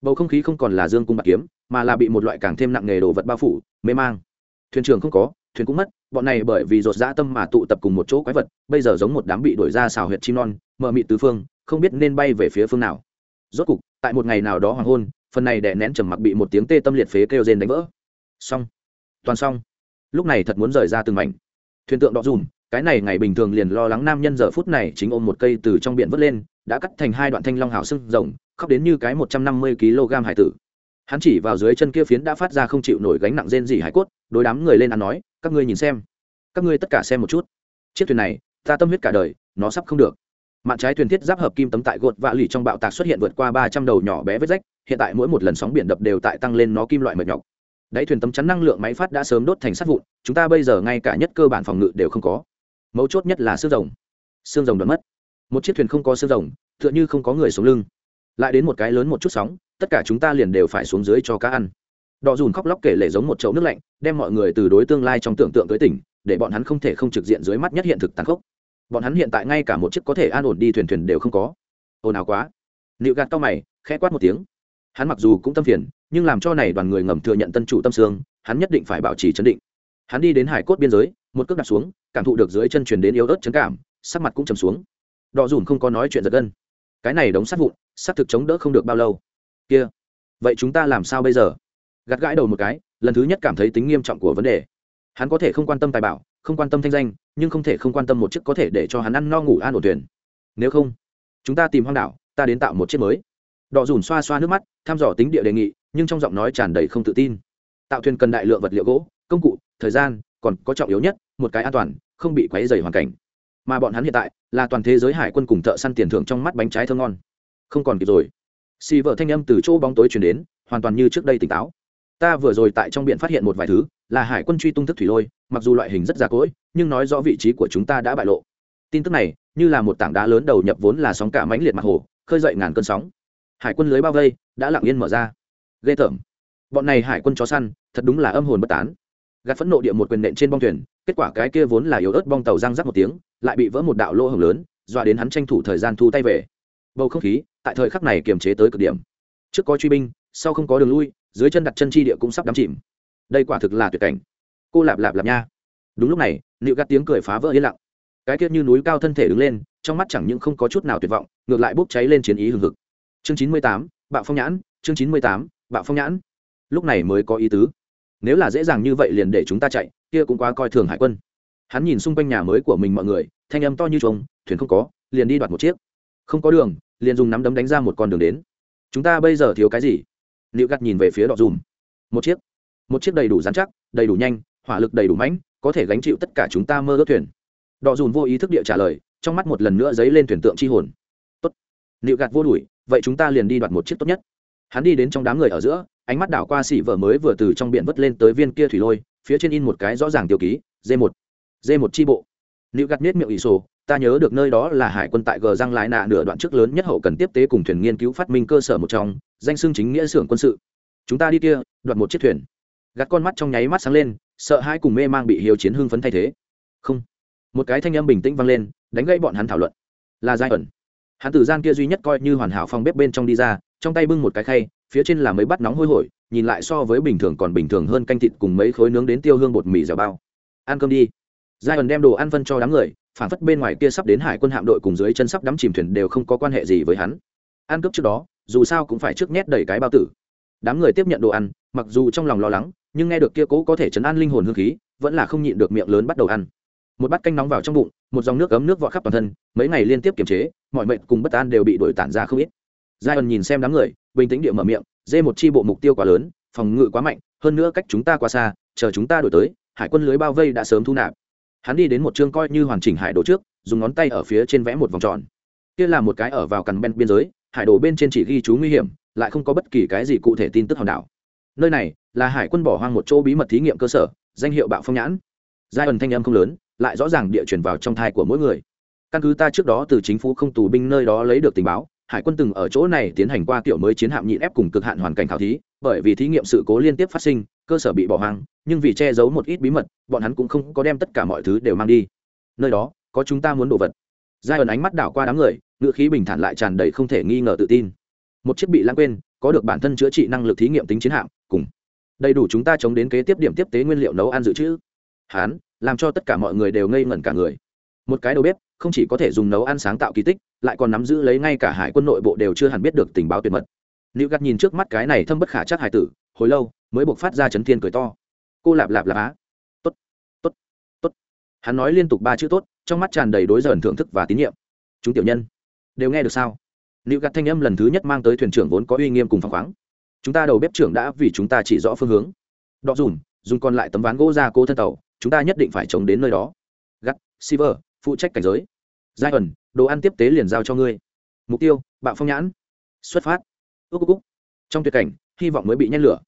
Bầu không khí không còn là dương cung bạc kiếm, mà là bị một loại càng thêm nặng nghề đồ vật bao phủ, mê mang. Thuyền trưởng không có, thuyền cũng mất, bọn này bởi vì rột dã tâm mà tụ tập cùng một chỗ quái vật, bây giờ giống một đám bị đuổi ra xào huyệt chim non mờ mị tứ phương, không biết nên bay về phía phương nào. Rốt cục, tại một ngày nào đó hoàng hôn, phần này đè nén trầm mặc bị một tiếng tê tâm liệt phế kêu rên đánh vỡ. Xong. Toàn xong. Lúc này thật muốn rời ra từng mảnh. Thuyền tượng đọ dùm cái này ngày bình thường liền lo lắng nam nhân giờ phút này chính ôm một cây từ trong biển vớt lên đã cắt thành hai đoạn thanh long hào sưng rồng, khóc đến như cái một trăm năm mươi kg hải tử. Hắn chỉ vào dưới chân kia phiến đã phát ra không chịu nổi gánh nặng rên gì hải cốt, đối đám người lên ăn nói, các ngươi nhìn xem. Các ngươi tất cả xem một chút. Chiếc thuyền này, ta tâm huyết cả đời, nó sắp không được. Mạn trái thuyền thiết giáp hợp kim tấm tại gột vạ lì trong bạo tạc xuất hiện vượt qua ba trăm đầu nhỏ bé vết rách, hiện tại mỗi một lần sóng biển đập đều tại tăng lên nó kim loại mệt nhọc. Đáy thuyền tấm chắn năng lượng máy phát đã sớm đốt thành sắt vụn, chúng ta bây giờ ngay cả nhất cơ bản phòng ngự đều không có. Mấu chốt nhất là xương rồng. Xương rồng đoán mất một chiếc thuyền không có xương rồng, tựa như không có người sống lưng. Lại đến một cái lớn một chút sóng, tất cả chúng ta liền đều phải xuống dưới cho cá ăn. Đỏ dùn khóc lóc kể lể giống một chậu nước lạnh, đem mọi người từ đối tương lai trong tưởng tượng tới tỉnh, để bọn hắn không thể không trực diện dưới mắt nhất hiện thực tàn khốc. Bọn hắn hiện tại ngay cả một chiếc có thể an ổn đi thuyền thuyền đều không có. Ồn ào quá. Nịu gạt to mày, khẽ quát một tiếng. Hắn mặc dù cũng tâm phiền, nhưng làm cho này đoàn người ngầm thừa nhận tân chủ tâm sương hắn nhất định phải bảo trì chấn định. Hắn đi đến hải cốt biên giới, một cước đặt xuống, cảm thụ được dưới chân truyền đến yếu ớt chấn cảm, sắc mặt cũng trầm xuống đỏ dùn không có nói chuyện giật gân. Cái này đóng sắt vụn, sắt thực chống đỡ không được bao lâu. Kia, vậy chúng ta làm sao bây giờ? Gạt gãi đầu một cái, lần thứ nhất cảm thấy tính nghiêm trọng của vấn đề. Hắn có thể không quan tâm tài bảo, không quan tâm thanh danh, nhưng không thể không quan tâm một chiếc có thể để cho hắn ăn no ngủ an ổn thuyền. Nếu không, chúng ta tìm hoang đảo, ta đến tạo một chiếc mới. Đỏ dùn xoa xoa nước mắt, thăm dò tính địa đề nghị, nhưng trong giọng nói tràn đầy không tự tin. Tạo thuyền cần đại lượng vật liệu gỗ, công cụ, thời gian, còn có trọng yếu nhất, một cái an toàn, không bị quấy dày hoàn cảnh mà bọn hắn hiện tại là toàn thế giới hải quân cùng thợ săn tiền thưởng trong mắt bánh trái thơ ngon. Không còn kịp rồi. Xì vợ thanh âm từ chỗ bóng tối chuyển đến, hoàn toàn như trước đây tỉnh táo. Ta vừa rồi tại trong biển phát hiện một vài thứ, là hải quân truy tung thức thủy lôi, mặc dù loại hình rất già cỗi, nhưng nói rõ vị trí của chúng ta đã bại lộ. Tin tức này, như là một tảng đá lớn đầu nhập vốn là sóng cả mãnh liệt mặt hồ, khơi dậy ngàn cơn sóng. Hải quân lưới bao vây, đã lặng yên mở ra. Ghê tởm. Bọn này hải quân chó săn, thật đúng là âm hồn bất tán. Gạt phẫn nộ địa một quyền nện trên bong thuyền kết quả cái kia vốn là yếu ớt bong tàu răng rắc một tiếng, lại bị vỡ một đạo lỗ hồng lớn, dọa đến hắn tranh thủ thời gian thu tay về. Bầu không khí, tại thời khắc này kiềm chế tới cực điểm. Trước có truy binh, sau không có đường lui, dưới chân đặt chân chi địa cũng sắp đắm chìm. Đây quả thực là tuyệt cảnh. Cô lạp lạp lạp nha. Đúng lúc này liệu gắt tiếng cười phá vỡ yên lặng. Cái tiết như núi cao thân thể đứng lên, trong mắt chẳng những không có chút nào tuyệt vọng, ngược lại bốc cháy lên chiến ý hừng hực. Chương chín mươi tám, bạo phong nhãn, chương chín mươi tám, bạo phong nhãn. Lúc này mới có ý tứ. Nếu là dễ dàng như vậy liền để chúng ta chạy kia cũng quá coi thường hải quân. Hắn nhìn xung quanh nhà mới của mình mọi người, thanh âm to như trống thuyền không có, liền đi đoạt một chiếc. Không có đường, liền dùng nắm đấm đánh ra một con đường đến. Chúng ta bây giờ thiếu cái gì? Liệu gắt nhìn về phía đọ dùm. Một chiếc. Một chiếc đầy đủ dán chắc, đầy đủ nhanh, hỏa lực đầy đủ mãnh, có thể gánh chịu tất cả chúng ta mơ ước thuyền. Đọ dùm vô ý thức địa trả lời, trong mắt một lần nữa dấy lên thuyền tượng chi hồn. Tốt. Liệu gạt vô đuổi, vậy chúng ta liền đi đoạt một chiếc tốt nhất. Hắn đi đến trong đám người ở giữa, ánh mắt đảo qua xỉ vợ mới vừa từ trong biển vớt lên tới viên kia thủy lôi phía trên in một cái rõ ràng tiêu ký d một. D một tri bộ. Nữ gạt miết miệng ỷ sổ, ta nhớ được nơi đó là hải quân tại gờ răng lái nạ nửa đoạn trước lớn nhất hậu cần tiếp tế cùng thuyền nghiên cứu phát minh cơ sở một trong, danh xưng chính nghĩa xưởng quân sự. Chúng ta đi kia, đoạt một chiếc thuyền. Gạt con mắt trong nháy mắt sáng lên, sợ hai cùng mê mang bị hiếu chiến hưng phấn thay thế. Không. Một cái thanh âm bình tĩnh vang lên, đánh gãy bọn hắn thảo luận. Là giai ẩn. Hắn tử gian kia duy nhất coi như hoàn hảo phòng bếp bên trong đi ra, trong tay bưng một cái khay, phía trên là mấy bát nóng hôi hổi nhìn lại so với bình thường còn bình thường hơn canh thịt cùng mấy khối nướng đến tiêu hương bột mì dẻo bao. Ăn cơm đi. Giai ẩn đem đồ ăn phân cho đám người, phản phất bên ngoài kia sắp đến hải quân hạm đội cùng dưới chân sắp đắm chìm thuyền đều không có quan hệ gì với hắn. Ăn cướp trước đó, dù sao cũng phải trước nhét đầy cái bao tử. Đám người tiếp nhận đồ ăn, mặc dù trong lòng lo lắng, nhưng nghe được kia cố có thể chấn an linh hồn hương khí, vẫn là không nhịn được miệng lớn bắt đầu ăn. Một bát canh nóng vào trong bụng, một dòng nước ấm nước vọt khắp toàn thân, mấy ngày liên tiếp kiềm chế, mọi mệnh cùng bất an đều bị đổi tản ra không ít. Giai ẩn nhìn xem đám người, bình tĩnh địa mở miệng dê một chi bộ mục tiêu quá lớn, phòng ngự quá mạnh, hơn nữa cách chúng ta quá xa, chờ chúng ta đổi tới, hải quân lưới bao vây đã sớm thu nạp. Hắn đi đến một chương coi như hoàn chỉnh hải đồ trước, dùng ngón tay ở phía trên vẽ một vòng tròn. Kia là một cái ở vào cằn bên biên giới, hải đồ bên trên chỉ ghi chú nguy hiểm, lại không có bất kỳ cái gì cụ thể tin tức hòn đảo. Nơi này là hải quân bỏ hoang một chỗ bí mật thí nghiệm cơ sở, danh hiệu bạo phong nhãn. Giai ẩn thanh âm không lớn, lại rõ ràng địa chuyển vào trong thai của mỗi người. Căn cứ ta trước đó từ chính phủ không tù binh nơi đó lấy được tình báo hải quân từng ở chỗ này tiến hành qua kiểu mới chiến hạm nhịn ép cùng cực hạn hoàn cảnh khảo thí, bởi vì thí nghiệm sự cố liên tiếp phát sinh, cơ sở bị bỏ hoang, nhưng vì che giấu một ít bí mật, bọn hắn cũng không có đem tất cả mọi thứ đều mang đi. Nơi đó, có chúng ta muốn đồ vật. Giai ẩn ánh mắt đảo qua đám người ngựa khí bình thản lại tràn đầy không thể nghi ngờ tự tin. Một chiếc bị lãng quên, có được bản thân chữa trị năng lực thí nghiệm tính chiến hạm, cùng đầy đủ chúng ta chống đến kế tiếp điểm tiếp tế nguyên liệu nấu ăn dự trữ. Hán, làm cho tất cả mọi người đều ngây ngẩn cả người. Một cái đầu bếp, không chỉ có thể dùng nấu ăn sáng tạo kỳ tích lại còn nắm giữ lấy ngay cả hải quân nội bộ đều chưa hẳn biết được tình báo tuyệt mật. Nữ gắt nhìn trước mắt cái này thâm bất khả chắc hải tử, hồi lâu, mới buộc phát ra chấn thiên cười to. Cô lạp lạp lạp á. Tốt tốt tốt. Hắn nói liên tục ba chữ tốt, trong mắt tràn đầy đối dởn thưởng thức và tín nhiệm. Chúng tiểu nhân, đều nghe được sao? Nữ gắt thanh âm lần thứ nhất mang tới thuyền trưởng vốn có uy nghiêm cùng phăng khoáng. Chúng ta đầu bếp trưởng đã vì chúng ta chỉ rõ phương hướng. Đọ dùm, dùng còn lại tấm ván gỗ ra cố thân tàu, chúng ta nhất định phải chống đến nơi đó. Gắt, silver, phụ trách cảnh giới. Giai ẩn đồ ăn tiếp tế liền giao cho ngươi. Mục tiêu, bạo phong nhãn. Xuất phát. Ước cúc trong tuyệt cảnh, hy vọng mới bị nhét lửa.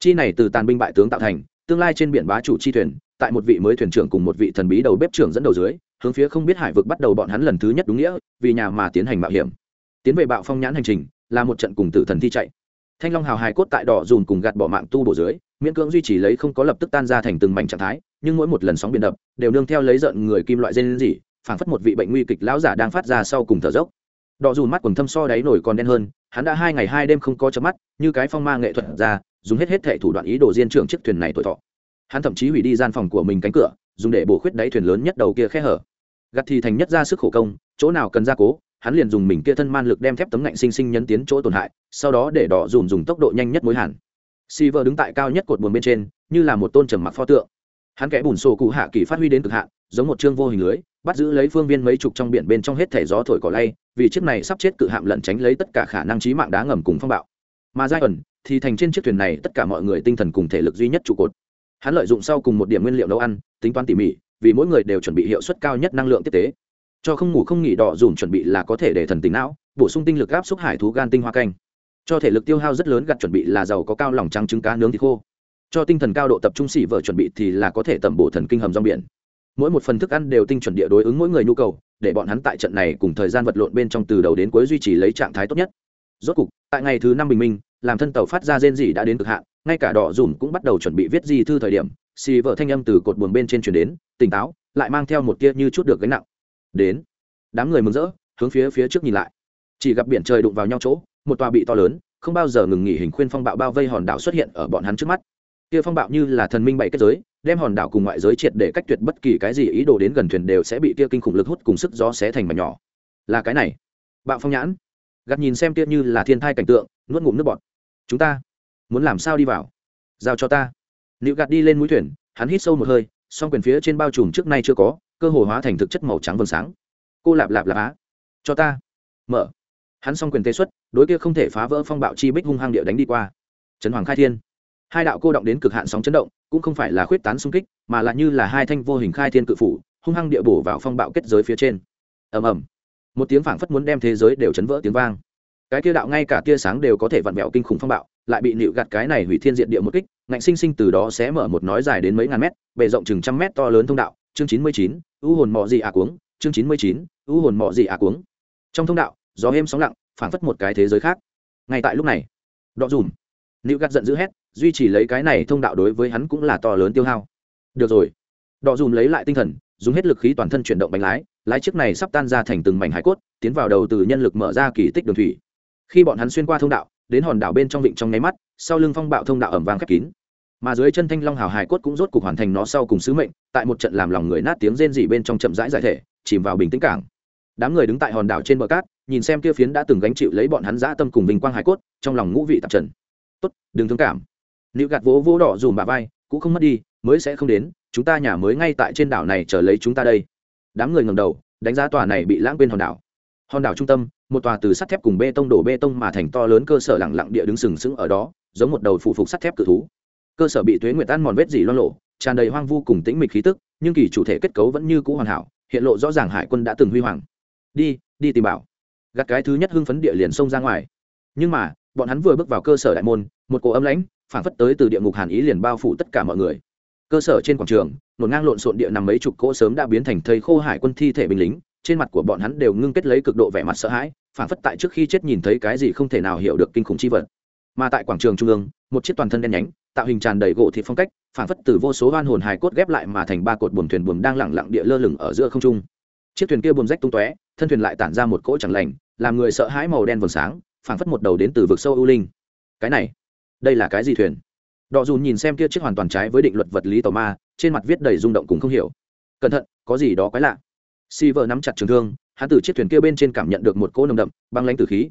Chi này từ tàn binh bại tướng tạo thành, tương lai trên biển bá chủ chi thuyền, tại một vị mới thuyền trưởng cùng một vị thần bí đầu bếp trưởng dẫn đầu dưới, hướng phía không biết hải vực bắt đầu bọn hắn lần thứ nhất đúng nghĩa, vì nhà mà tiến hành mạo hiểm. Tiến về bạo phong nhãn hành trình, là một trận cùng tử thần thi chạy. Thanh long hào hài cốt tại đỏ dùn cùng gạt bỏ mạng tu bổ dưới, miễn cưỡng duy trì lấy không có lập tức tan ra thành từng mảnh trạng thái, nhưng mỗi một lần sóng biển đập, đều nương theo lấy giận người kim loại dây gì phảng phất một vị bệnh nguy kịch lão giả đang phát ra sau cùng thở dốc. Đỏ dùn mắt quần thâm so đáy nổi còn đen hơn hắn đã hai ngày hai đêm không có chớp mắt như cái phong ma nghệ thuật ra dùng hết hết thể thủ đoạn ý đồ diên trưởng chiếc thuyền này tuổi thọ. Hắn thậm chí hủy đi gian phòng của mình cánh cửa dùng để bổ khuyết đáy thuyền lớn nhất đầu kia khe hở. Gặt thì thành nhất ra sức khổ công chỗ nào cần gia cố hắn liền dùng mình kia thân man lực đem thép tấm ngạnh sinh sinh nhấn tiến chỗ tổn hại sau đó để đỏ dùn dùng tốc độ nhanh nhất mối hẳn Silver đứng tại cao nhất cột buồn bên trên, như là một tôn trầm mặc pho tượng. Hắn kẽ bùn sổ cụ hạ kỳ phát huy đến cực hạn, giống một chương vô hình lưới, bắt giữ lấy phương viên mấy chục trong biển bên trong hết thể gió thổi cỏ lay, vì chiếc này sắp chết cự hạm lẩn tránh lấy tất cả khả năng trí mạng đá ngầm cùng phong bạo. Mà giai ẩn thì thành trên chiếc thuyền này tất cả mọi người tinh thần cùng thể lực duy nhất trụ cột. Hắn lợi dụng sau cùng một điểm nguyên liệu nấu ăn, tính toán tỉ mỉ, vì mỗi người đều chuẩn bị hiệu suất cao nhất năng lượng tiếp tế. Cho không ngủ không nghỉ đỏ dùn chuẩn bị là có thể để thần tính não, bổ sung tinh lực áp xúc hải thú gan tinh hoa canh cho thể lực tiêu hao rất lớn gặt chuẩn bị là giàu có cao lòng trắng trứng cá nướng thịt khô cho tinh thần cao độ tập trung xỉ vợ chuẩn bị thì là có thể tẩm bổ thần kinh hầm rong biển mỗi một phần thức ăn đều tinh chuẩn địa đối ứng mỗi người nhu cầu, để bọn hắn tại trận này cùng thời gian vật lộn bên trong từ đầu đến cuối duy trì lấy trạng thái tốt nhất. Rốt cục, tại ngày thứ năm bình minh, làm thân tàu phát ra rên rỉ đã đến cực hạn, ngay cả đỏ dùm cũng bắt đầu chuẩn bị viết di thư thời điểm, xì vợ thanh âm từ cột buồng bên trên chuyển đến, tỉnh táo, lại mang theo một tia như chút được gánh nặng. Đến, đám người mừng rỡ, hướng phía phía trước nhìn lại. Chỉ gặp biển trời đụng vào nhau chỗ, một tòa bị to lớn, không bao giờ ngừng nghỉ hình khuyên phong bạo bao vây hòn đảo xuất hiện ở bọn hắn trước mắt kia phong bạo như là thần minh bảy kết giới, đem hòn đảo cùng ngoại giới triệt để cách tuyệt bất kỳ cái gì, ý đồ đến gần thuyền đều sẽ bị kia kinh khủng lực hút cùng sức gió xé thành mảnh nhỏ. Là cái này. Bạo phong nhãn. Gạt nhìn xem kia như là thiên thai cảnh tượng, nuốt ngụm nước bọt. Chúng ta muốn làm sao đi vào? Giao cho ta. Nịu gạt đi lên mũi thuyền, hắn hít sâu một hơi, song quyền phía trên bao trùm trước nay chưa có, cơ hồ hóa thành thực chất màu trắng vầng sáng. Cô lạp lạp lạp á. Cho ta. Mở. Hắn s o n g quyền tê xuất, đối kia không thể phá vỡ phong bạo chi bích hung hăng địa đánh đi qua. Trấn hoàng khai thiên hai đạo cô động đến cực hạn sóng chấn động, cũng không phải là khuyết tán xung kích, mà là như là hai thanh vô hình khai thiên cự phủ, hung hăng địa bổ vào phong bạo kết giới phía trên. Ầm ầm. Một tiếng phảng phất muốn đem thế giới đều chấn vỡ tiếng vang. Cái kia đạo ngay cả tia sáng đều có thể vặn vẹo kinh khủng phong bạo, lại bị nịu gạt cái này hủy thiên diện địa một kích, ngạnh sinh sinh từ đó sẽ mở một nói dài đến mấy ngàn mét, bề rộng chừng trăm mét to lớn thông đạo. Chương chín mươi chín u hồn mọ gì à cuống. Chương chín mươi chín u hồn mọ gì à cuống. Trong thông đạo, gió êm sóng lặng, phảng phất một cái thế giới khác. Ngay tại lúc này đọ dùm. Nịu gạt giận dữ hét duy trì lấy cái này thông đạo đối với hắn cũng là to lớn tiêu hao. Được rồi. Đọ dùm lấy lại tinh thần, dùng hết lực khí toàn thân chuyển động bánh lái lái chiếc này sắp tan ra thành từng mảnh hải cốt, tiến vào đầu từ nhân lực mở ra kỳ tích đường thủy. Khi bọn hắn xuyên qua thông đạo, đến hòn đảo bên trong vịnh trong nháy mắt, sau lưng phong bạo thông đạo ẩm vang khép kín. Mà dưới chân thanh long hào hải cốt cũng rốt cuộc hoàn thành nó sau cùng sứ mệnh, tại một trận làm lòng người nát tiếng rên rỉ bên trong chậm rãi giải thể, chìm vào bình tĩnh cảng. Đám người đứng tại hòn đảo trên bờ cát, nhìn xem kia phiến đã từng gánh chịu lấy bọn hắn dã tâm cùng vinh quang hải cốt, trong lòng ngũ vị tạp trần. Tốt, đừng thương cảm nữ gạt vỗ vỗ đỏ dùm bà vai, cũng không mất đi, mới sẽ không đến, chúng ta nhà mới ngay tại trên đảo này chờ lấy chúng ta đây. Đám người ngầm đầu, đánh giá tòa này bị lãng quên hòn đảo. Hòn đảo trung tâm, một tòa từ sắt thép cùng bê tông đổ bê tông mà thành to lớn cơ sở lẳng lặng địa đứng sừng sững ở đó, giống một đầu phụ phục sắt thép cự thú. Cơ sở bị thuế nguyệt tan mòn vết dỉ loan lộ, tràn đầy hoang vu cùng tĩnh mịch khí tức, nhưng kỳ chủ thể kết cấu vẫn như cũ hoàn hảo, hiện lộ rõ ràng hải quân đã từng huy hoàng. Đi đi tìm bảo. Gặt cái thứ nhất hưng phấn địa liền xông ra ngoài. Nhưng mà bọn hắn vừa bước vào cơ sở đại môn, một cổ âm lãnh phản phất tới từ địa ngục hàn ý liền bao phủ tất cả mọi người. Cơ sở trên quảng trường, nổn ngang lộn xộn địa nằm mấy chục cỗ sớm đã biến thành thây khô hải quân thi thể binh lính, trên mặt của bọn hắn đều ngưng kết lấy cực độ vẻ mặt sợ hãi phản phất tại trước khi chết nhìn thấy cái gì không thể nào hiểu được kinh khủng chi vật. Mà tại quảng trường trung ương, một chiếc toàn thân đen nhánh, tạo hình tràn đầy gỗ thị phong cách phản phất từ vô số oan hồn hài cốt ghép lại mà thành ba cột buồm thuyền buồm đang lẳng lặng địa lơ lửng ở giữa không trung. Chiếc thuyền kia buồm rách tung tóe, thân thuyền lại tản ra một cỗ chẳng lành, làm người sợ hãi màu đen vầng sáng phảng phất một đầu đến từ vực sâu ưu linh. Cái này, đây là cái gì thuyền? Đọ dùn nhìn xem kia chiếc hoàn toàn trái với định luật vật lý tàu ma, trên mặt viết đầy rung động cũng không hiểu. Cẩn thận, có gì đó quái lạ. Si vợ nắm chặt trường thương, hắn từ chiếc thuyền kia bên trên cảm nhận được một cỗ nồng đậm, băng lãnh từ khí.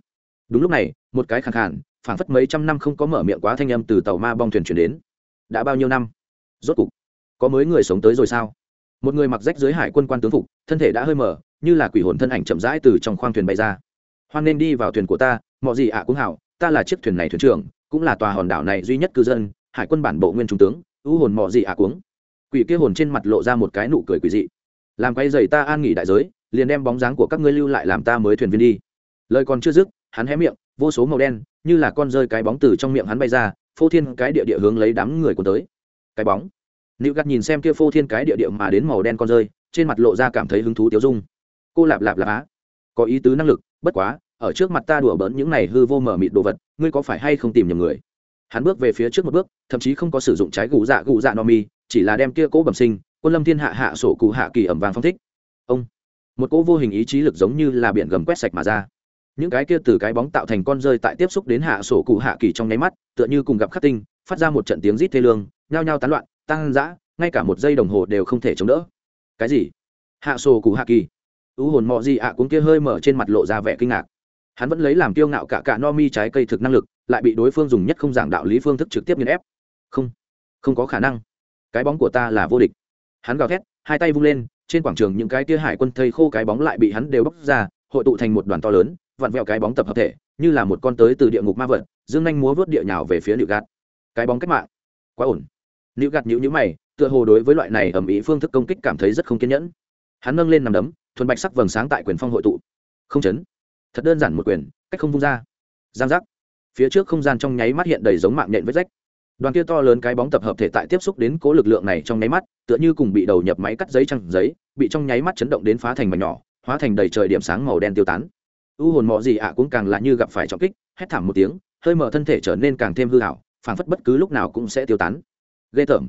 Đúng lúc này, một cái khẳng khản phảng phất mấy trăm năm không có mở miệng quá thanh âm từ tàu ma bong thuyền chuyển đến. Đã bao nhiêu năm? Rốt cục, có mới người sống tới rồi sao? Một người mặc rách dưới hải quân quan tướng phục, thân thể đã hơi mở như là quỷ hồn thân ảnh chậm rãi từ trong khoang thuyền bay ra hoan nên đi vào thuyền của ta, mọi gì ạ cũng hảo, ta là chiếc thuyền này thuyền trưởng, cũng là tòa hòn đảo này duy nhất cư dân, hải quân bản bộ nguyên trung tướng u hồn mọi gì ạ cuống quỷ kia hồn trên mặt lộ ra một cái nụ cười quỷ dị. Làm quay dày ta an nghỉ đại giới, liền đem bóng dáng của các ngươi lưu lại làm ta mới thuyền viên đi. Lời còn chưa dứt, hắn hé miệng, vô số màu đen, như là con rơi cái bóng từ trong miệng hắn bay ra, phô thiên cái địa địa hướng lấy đám người của tới. Cái bóng. Nữ gắt nhìn xem kia phô thiên cái địa địa mà đến màu đen con rơi, trên mặt lộ ra cảm thấy hứng thú tiêu dung. Cô lạp lạp lạp á. Có ý tứ năng lực bất quá, ở trước mặt ta đùa bỡn những này hư vô mở mịt đồ vật, ngươi có phải hay không tìm nhầm người? Hắn bước về phía trước một bước, thậm chí không có sử dụng trái gù dạ gù dạ no mi, chỉ là đem kia cố bẩm sinh, quân lâm thiên hạ hạ sổ cụ hạ kỳ ẩm vàng phong thích. Ông, một cỗ vô hình ý chí lực giống như là biển gầm quét sạch mà ra. Những cái kia từ cái bóng tạo thành con rơi tại tiếp xúc đến hạ sổ cụ hạ kỳ trong nháy mắt, tựa như cùng gặp khắc tinh, phát ra một trận tiếng rít thê lương, nhao nhao tán loạn tăng dã ngay cả một giây đồng hồ đều không thể chống đỡ. Cái gì? Hạ sổ cụ hạ kỳ? U hồn mọ gì ạ cũng kia hơi mở trên mặt lộ ra vẻ kinh ngạc. Hắn vẫn lấy làm kiêu ngạo cả cả no mi trái cây thực năng lực, lại bị đối phương dùng nhất không giảng đạo lý phương thức trực tiếp nghiền ép. Không không có khả năng. Cái bóng của ta là vô địch. Hắn gào thét, hai tay vung lên, trên quảng trường những cái tia hải quân thây khô cái bóng lại bị hắn đều bóc ra, hội tụ thành một đoàn to lớn, vặn vẹo cái bóng tập hợp thể, như là một con tới từ địa ngục ma vật, dương nhanh múa vớt địa nhào về phía nịu gạt cái bóng cách mạng. Quá ổn. Nịu gạt nhữ nhữ mày, tựa hồ đối với loại này ẩm ý phương thức công kích cảm thấy rất không kiên nhẫn. Hắn nâng lên nằm đấm thuần bạch sắc vầng sáng tại quyền phong hội tụ. Không chấn. Thật đơn giản một quyền, cách không vung ra. Giang giác. Phía trước không gian trong nháy mắt hiện đầy giống mạng nhện vết rách. Đoàn kia to lớn cái bóng tập hợp thể tại tiếp xúc đến cố lực lượng này trong nháy mắt, tựa như cùng bị đầu nhập máy cắt giấy trăng giấy, bị trong nháy mắt chấn động đến phá thành mảnh nhỏ, hóa thành đầy trời điểm sáng màu đen tiêu tán. U hồn mọ gì ạ cũng càng lạ như gặp phải trọng kích, hét thảm một tiếng, hơi mở thân thể trở nên càng thêm hư hảo, phảng phất bất cứ lúc nào cũng sẽ tiêu tán. Ghê tởm.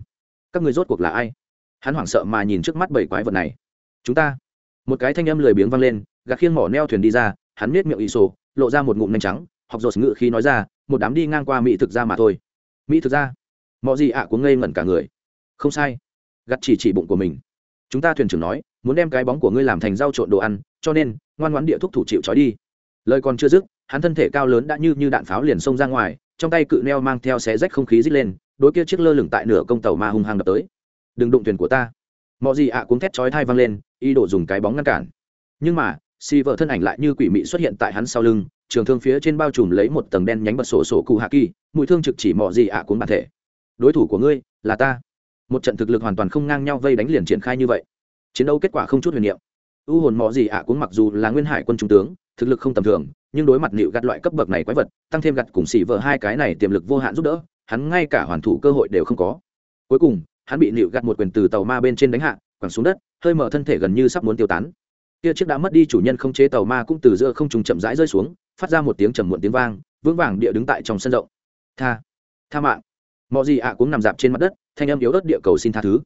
Các người rốt cuộc là ai? Hắn hoảng sợ mà nhìn trước mắt bảy quái vật này. Chúng ta một cái thanh âm lười biếng vang lên gạt khiêng mỏ neo thuyền đi ra, hắn miết miệng ỷ sổ, lộ ra một ngụm nhanh trắng, học dột ngự khi nói ra, một đám đi ngang qua mỹ thực ra mà thôi. Mỹ thực ra mọi gì ạ à cũng ngây ngẩn cả người. Không sai. Gặt chỉ chỉ bụng của mình. Chúng ta thuyền trưởng nói, muốn đem cái bóng của ngươi làm thành rau trộn đồ ăn, cho nên, ngoan ngoãn địa thúc thủ chịu trói đi. Lời còn chưa dứt, hắn thân thể cao lớn đã như như đạn pháo liền xông ra ngoài, trong tay cự neo mang theo xé rách không khí rít lên, đối kia chiếc lơ lửng tại nửa công tàu ma hung hăng đập tới. Đừng đụng thuyền của ta. Mọi gì ạ à cũng thét chói thai văng lên ý đồ dùng cái bóng ngăn cản. Nhưng mà xì vợ thân ảnh lại như quỷ mị xuất hiện tại hắn sau lưng, trường thương phía trên bao trùm lấy một tầng đen nhánh bật sổ sổ cụ hạ kỳ, mũi thương trực chỉ mọi gì ạ à cuốn bản thể. Đối thủ của ngươi, là ta. Một trận thực lực hoàn toàn không ngang nhau vây đánh liền triển khai như vậy. Chiến đấu kết quả không chút huyền niệm. U hồn mọi gì ạ à mặc dù là nguyên hải quân trung tướng, thực lực không tầm thường, nhưng đối mặt nịu gặt loại cấp bậc này quái vật, tăng thêm gặt cùng xỉ vợ hai cái này tiềm lực vô hạn giúp đỡ, hắn ngay cả hoàn thủ cơ hội đều không có. Cuối cùng, hắn bị nịu gặt một quyền từ tàu ma bên trên đánh hạ quẳng xuống đất hơi mở thân thể gần như sắp muốn tiêu tán. Kia chiếc đã mất đi chủ nhân không chế tàu ma cũng từ giữa không trùng chậm rãi rơi xuống phát ra một tiếng trầm muộn tiếng vang vững vàng địa đứng tại trong sân rộng. Tha tha mạng. Mọi gì ạ cũng nằm dạp trên mặt đất thanh âm yếu ớt địa cầu xin tha thứ.